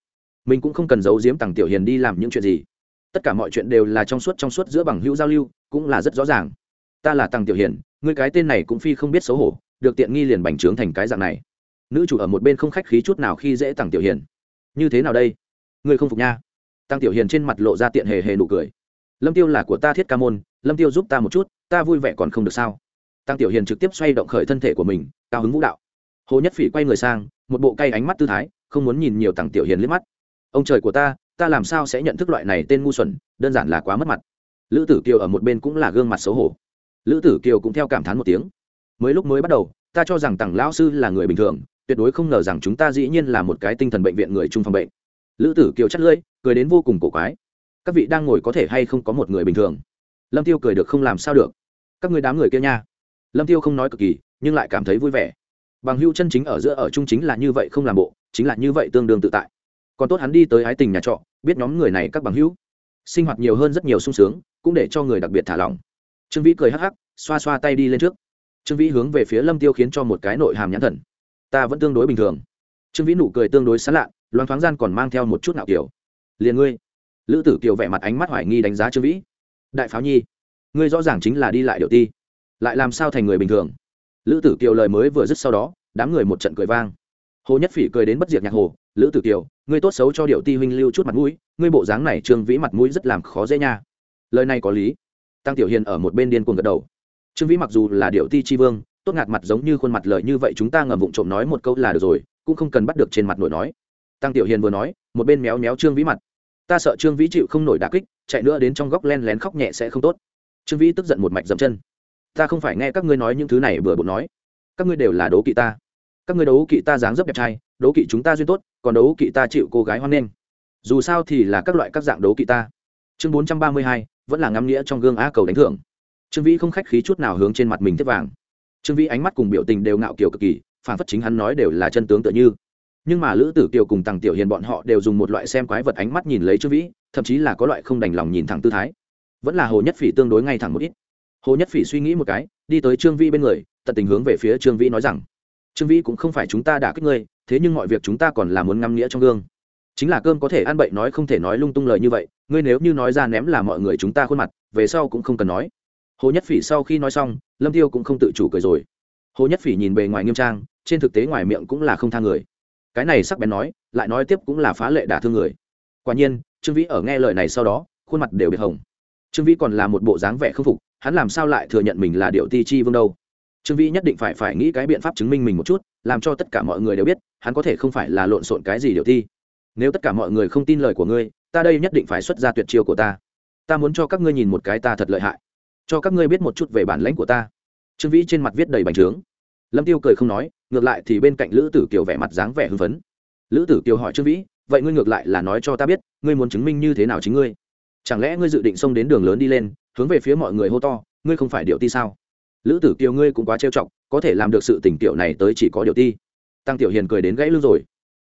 mình cũng không cần giấu giếm tăng tiểu hiền đi làm những chuyện gì. Tất cả mọi chuyện đều là trong suốt trong suốt giữa bằng hữu giao lưu, cũng là rất rõ ràng. Ta là tăng tiểu hiền người cái tên này cũng phi không biết xấu hổ, được tiện nghi liền bành trướng thành cái dạng này nữ chủ ở một bên không khách khí chút nào khi dễ tăng tiểu hiền. Như thế nào đây? Ngươi không phục nha. Tăng tiểu hiền trên mặt lộ ra tiện hề hề nụ cười. Lâm tiêu là của ta thiết ca môn, lâm tiêu giúp ta một chút, ta vui vẻ còn không được sao? Tăng tiểu hiền trực tiếp xoay động khởi thân thể của mình, cao hứng vũ đạo. Hồ nhất phỉ quay người sang, một bộ cay ánh mắt tư thái, không muốn nhìn nhiều tăng tiểu hiền liếc mắt. Ông trời của ta ta làm sao sẽ nhận thức loại này tên ngu xuẩn, đơn giản là quá mất mặt. Lữ tử kiều ở một bên cũng là gương mặt xấu hổ. Lữ tử kiều cũng theo cảm thán một tiếng. Mới lúc mới bắt đầu, ta cho rằng tằng lão sư là người bình thường tuyệt đối không ngờ rằng chúng ta dĩ nhiên là một cái tinh thần bệnh viện người chung phòng bệnh. Lữ tử kiều chắt lưỡi, cười đến vô cùng cổ quái. Các vị đang ngồi có thể hay không có một người bình thường? Lâm tiêu cười được không làm sao được. Các người đám người kia nha. Lâm tiêu không nói cực kỳ, nhưng lại cảm thấy vui vẻ. Bằng hưu chân chính ở giữa ở chung chính là như vậy không làm bộ, chính là như vậy tương đương tự tại. Còn tốt hắn đi tới ái tình nhà trọ, biết nhóm người này các bằng hữu. Sinh hoạt nhiều hơn rất nhiều sung sướng, cũng để cho người đặc biệt thả lỏng. Trương vĩ cười hắc hắc, xoa xoa tay đi lên trước. Trương vĩ hướng về phía lâm tiêu khiến cho một cái nội hàm nhãn thần ta vẫn tương đối bình thường. Trương vĩ nụ cười tương đối sán lạ loan thoáng gian còn mang theo một chút nạo kiểu liền ngươi. Lữ tử kiều vẻ mặt ánh mắt hoài nghi đánh giá trương vĩ. Đại pháo nhi, ngươi rõ ràng chính là đi lại điệu ti. Lại làm sao thành người bình thường? Lữ tử kiều lời mới vừa dứt sau đó, đám người một trận cười vang. Hồ nhất phỉ cười đến bất diệt nhạc hồ, lữ tử kiều, ngươi tốt xấu cho điệu ti huynh lưu chút mặt mũi, ngươi bộ dáng này trương vĩ mặt mũi rất làm khó dễ nha. Lời này có lý. Tăng tiểu hiền ở một bên điên cuồng gật đầu. Trương vĩ mặc dù là điệu ti tri vương tốt ngạt mặt giống như khuôn mặt lời như vậy chúng ta ngầm vụng trộm nói một câu là được rồi, cũng không cần bắt được trên mặt nổi nói. Tăng tiểu hiền vừa nói, một bên méo méo trương vĩ mặt. Ta sợ trương vĩ chịu không nổi đà kích, chạy nữa đến trong góc len lén khóc nhẹ sẽ không tốt. Trương vĩ tức giận một mạch dậm chân. Ta không phải nghe các ngươi nói những thứ này vừa bụng nói. Các ngươi đều là đố kỵ ta. Các ngươi đấu kỵ ta dáng dấp đẹp trai đấu kỵ chúng ta duyên tốt, còn đấu kỵ ta chịu cô gái hoan nghênh. Dù sao thì là các loại các dạng đấu kỵ ta. Chương bốn trăm ba mươi hai, vẫn là ngắm nghĩa trong gương á cầu đánh thưởng. Trương vĩ không khách khí chút nào hướng trên mặt mình tiếp vàng trương vĩ ánh mắt cùng biểu tình đều ngạo kiểu cực kỳ, phản phất chính hắn nói đều là chân tướng tựa như. Nhưng mà lữ tử kiều cùng tằng tiểu hiền bọn họ đều dùng một loại xem quái vật ánh mắt nhìn lấy trương vĩ, thậm chí là có loại không đành lòng nhìn thẳng tư thái. Vẫn là hồ nhất phỉ tương đối ngay thẳng một ít. Hồ nhất phỉ suy nghĩ một cái, đi tới trương vĩ bên người, tận tình hướng về phía trương vĩ nói rằng, trương vĩ cũng không phải chúng ta đã kích ngươi, thế nhưng mọi việc chúng ta còn là muốn ngăm nghĩa trong gương. Chính là cơm có thể ăn bậy nói không thể nói lung tung lời như vậy, ngươi nếu như nói ra ném là mọi người chúng ta khuôn mặt, về sau cũng không cần nói hồ nhất phỉ sau khi nói xong, lâm tiêu cũng không tự chủ cười rồi. Hồ nhất phỉ nhìn bề ngoài nghiêm trang, trên thực tế ngoài miệng cũng là không tha người. Cái này sắc bén nói, lại nói tiếp cũng là phá lệ đả thương người. Quả nhiên, trương vĩ ở nghe lời này sau đó, khuôn mặt đều bị hồng. Trương vĩ còn là một bộ dáng vẻ k phục, hắn làm sao lại thừa nhận mình là điệu ti chi vương đâu? Trương vĩ nhất định phải phải nghĩ cái biện pháp chứng minh mình một chút, làm cho tất cả mọi người đều biết, hắn có thể không phải là lộn xộn cái gì điệu ti. Nếu tất cả mọi người không tin lời của ngươi, ta đây nhất định phải xuất ra tuyệt chiêu của ta. Ta muốn cho các ngươi nhìn một cái ta thật lợi hại cho các ngươi biết một chút về bản lãnh của ta. Trương vĩ trên mặt viết đầy bành trướng. Lâm tiêu cười không nói, ngược lại thì bên cạnh lữ tử kiều vẻ mặt dáng vẻ hưng phấn. Lữ tử kiều hỏi trương vĩ, vậy ngươi ngược lại là nói cho ta biết, ngươi muốn chứng minh như thế nào chính ngươi? Chẳng lẽ ngươi dự định xông đến đường lớn đi lên, hướng về phía mọi người hô to, ngươi không phải điệu ti sao? Lữ tử kiều ngươi cũng quá trêu chọc, có thể làm được sự tình tiểu này tới chỉ có điệu ti. Tăng tiểu hiền cười đến gãy lưng rồi.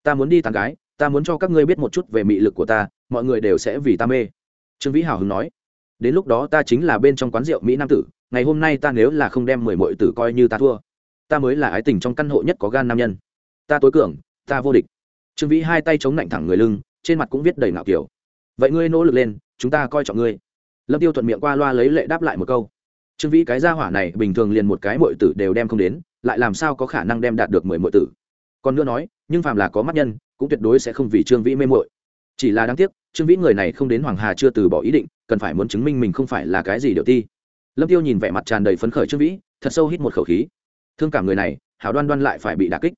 Ta muốn đi tán gái, ta muốn cho các ngươi biết một chút về mị lực của ta, mọi người đều sẽ vì ta mê. Trương vĩ hào hứng nói đến lúc đó ta chính là bên trong quán rượu mỹ nam tử, ngày hôm nay ta nếu là không đem mười mội tử coi như ta thua, ta mới là ái tình trong căn hộ nhất có gan nam nhân. Ta tối cường, ta vô địch. Trương vĩ hai tay chống lạnh thẳng người lưng, trên mặt cũng viết đầy ngạo kiểu. Vậy ngươi nỗ lực lên, chúng ta coi trọng ngươi. Lâm tiêu thuận miệng qua loa lấy lệ đáp lại một câu. Trương vĩ cái gia hỏa này bình thường liền một cái mội tử đều đem không đến, lại làm sao có khả năng đem đạt được mười mội tử? Còn nữa nói, nhưng phàm là có mắt nhân, cũng tuyệt đối sẽ không vì trương vĩ mê mội chỉ là đáng tiếc, trương vĩ người này không đến hoàng hà chưa từ bỏ ý định, cần phải muốn chứng minh mình không phải là cái gì điệu ti. Lâm tiêu nhìn vẻ mặt tràn đầy phấn khởi trương vĩ, thật sâu hít một khẩu khí. Thương cảm người này, hảo đoan đoan lại phải bị đả kích.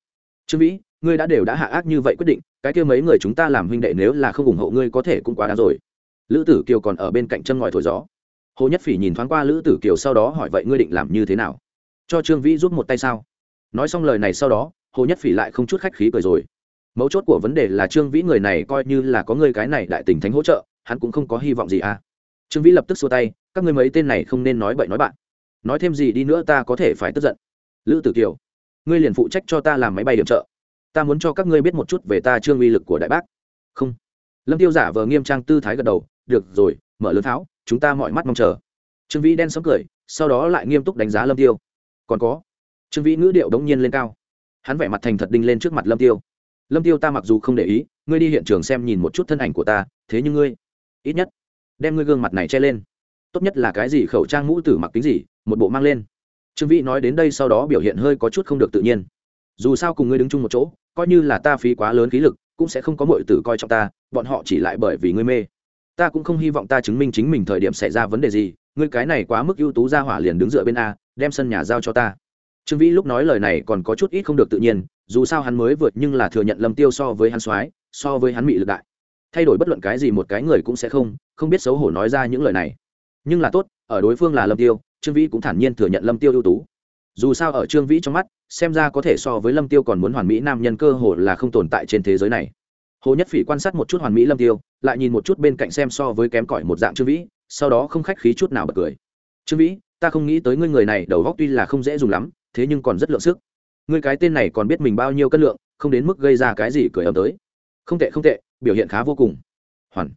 Trương vĩ, ngươi đã đều đã hạ ác như vậy quyết định, cái kia mấy người chúng ta làm huynh đệ nếu là không ủng hộ ngươi có thể cũng quá đáng rồi. Lữ tử kiều còn ở bên cạnh chân ngòi thổi gió. Hồ nhất phỉ nhìn thoáng qua lữ tử kiều sau đó hỏi vậy ngươi định làm như thế nào? Cho trương vĩ giúp một tay sao? Nói xong lời này sau đó, hồ nhất phỉ lại không chút khách khí cười rồi mấu chốt của vấn đề là trương vĩ người này coi như là có người cái này đại tình thánh hỗ trợ, hắn cũng không có hy vọng gì à. Trương vĩ lập tức xua tay, các ngươi mấy tên này không nên nói bậy nói bạn. Nói thêm gì đi nữa ta có thể phải tức giận. Lữ tử kiều, ngươi liền phụ trách cho ta làm máy bay điểm trợ. Ta muốn cho các ngươi biết một chút về ta trương uy lực của đại bác. Không. Lâm tiêu giả vờ nghiêm trang tư thái gật đầu, được rồi, mở lớn tháo, chúng ta mọi mắt mong chờ. Trương vĩ đen sóng cười, sau đó lại nghiêm túc đánh giá lâm tiêu. Còn có. Trương vĩ ngữ điệu đống nhiên lên cao. Hắn vẻ mặt thành thật đinh lên trước mặt lâm tiêu lâm tiêu ta mặc dù không để ý, ngươi đi hiện trường xem nhìn một chút thân ảnh của ta, thế nhưng ngươi, ít nhất, đem ngươi gương mặt này che lên. Tốt nhất là cái gì khẩu trang mũ tử mặc kính gì, một bộ mang lên. Trương vĩ nói đến đây sau đó biểu hiện hơi có chút không được tự nhiên. Dù sao cùng ngươi đứng chung một chỗ, coi như là ta phí quá lớn khí lực, cũng sẽ không có mọi tử coi trọng ta, bọn họ chỉ lại bởi vì ngươi mê. Ta cũng không hy vọng ta chứng minh chính mình thời điểm xảy ra vấn đề gì, ngươi cái này quá mức ưu tú ra hỏa liền đứng dựa bên a, đem sân nhà giao cho ta. Trương vĩ lúc nói lời này còn có chút ít không được tự nhiên dù sao hắn mới vượt nhưng là thừa nhận lâm tiêu so với hắn soái, so với hắn mị lực đại. Thay đổi bất luận cái gì một cái người cũng sẽ không không biết xấu hổ nói ra những lời này. Nhưng là tốt, ở đối phương là lâm tiêu, trương vĩ cũng thản nhiên thừa nhận lâm tiêu ưu tú. Dù sao ở trương vĩ trong mắt, xem ra có thể so với lâm tiêu còn muốn hoàn mỹ nam nhân cơ hồ là không tồn tại trên thế giới này. Hồ nhất phỉ quan sát một chút hoàn mỹ lâm tiêu, lại nhìn một chút bên cạnh xem so với kém cỏi một dạng trương vĩ, sau đó không khách khí chút nào bật cười. Trương vĩ, ta không nghĩ tới ngươi người này đầu góc tuy là không dễ dùng lắm, thế nhưng còn rất lượng sức ngươi cái tên này còn biết mình bao nhiêu cân lượng, không đến mức gây ra cái gì cười ầm tới. Không tệ không tệ, biểu hiện khá vô cùng. Hoàn.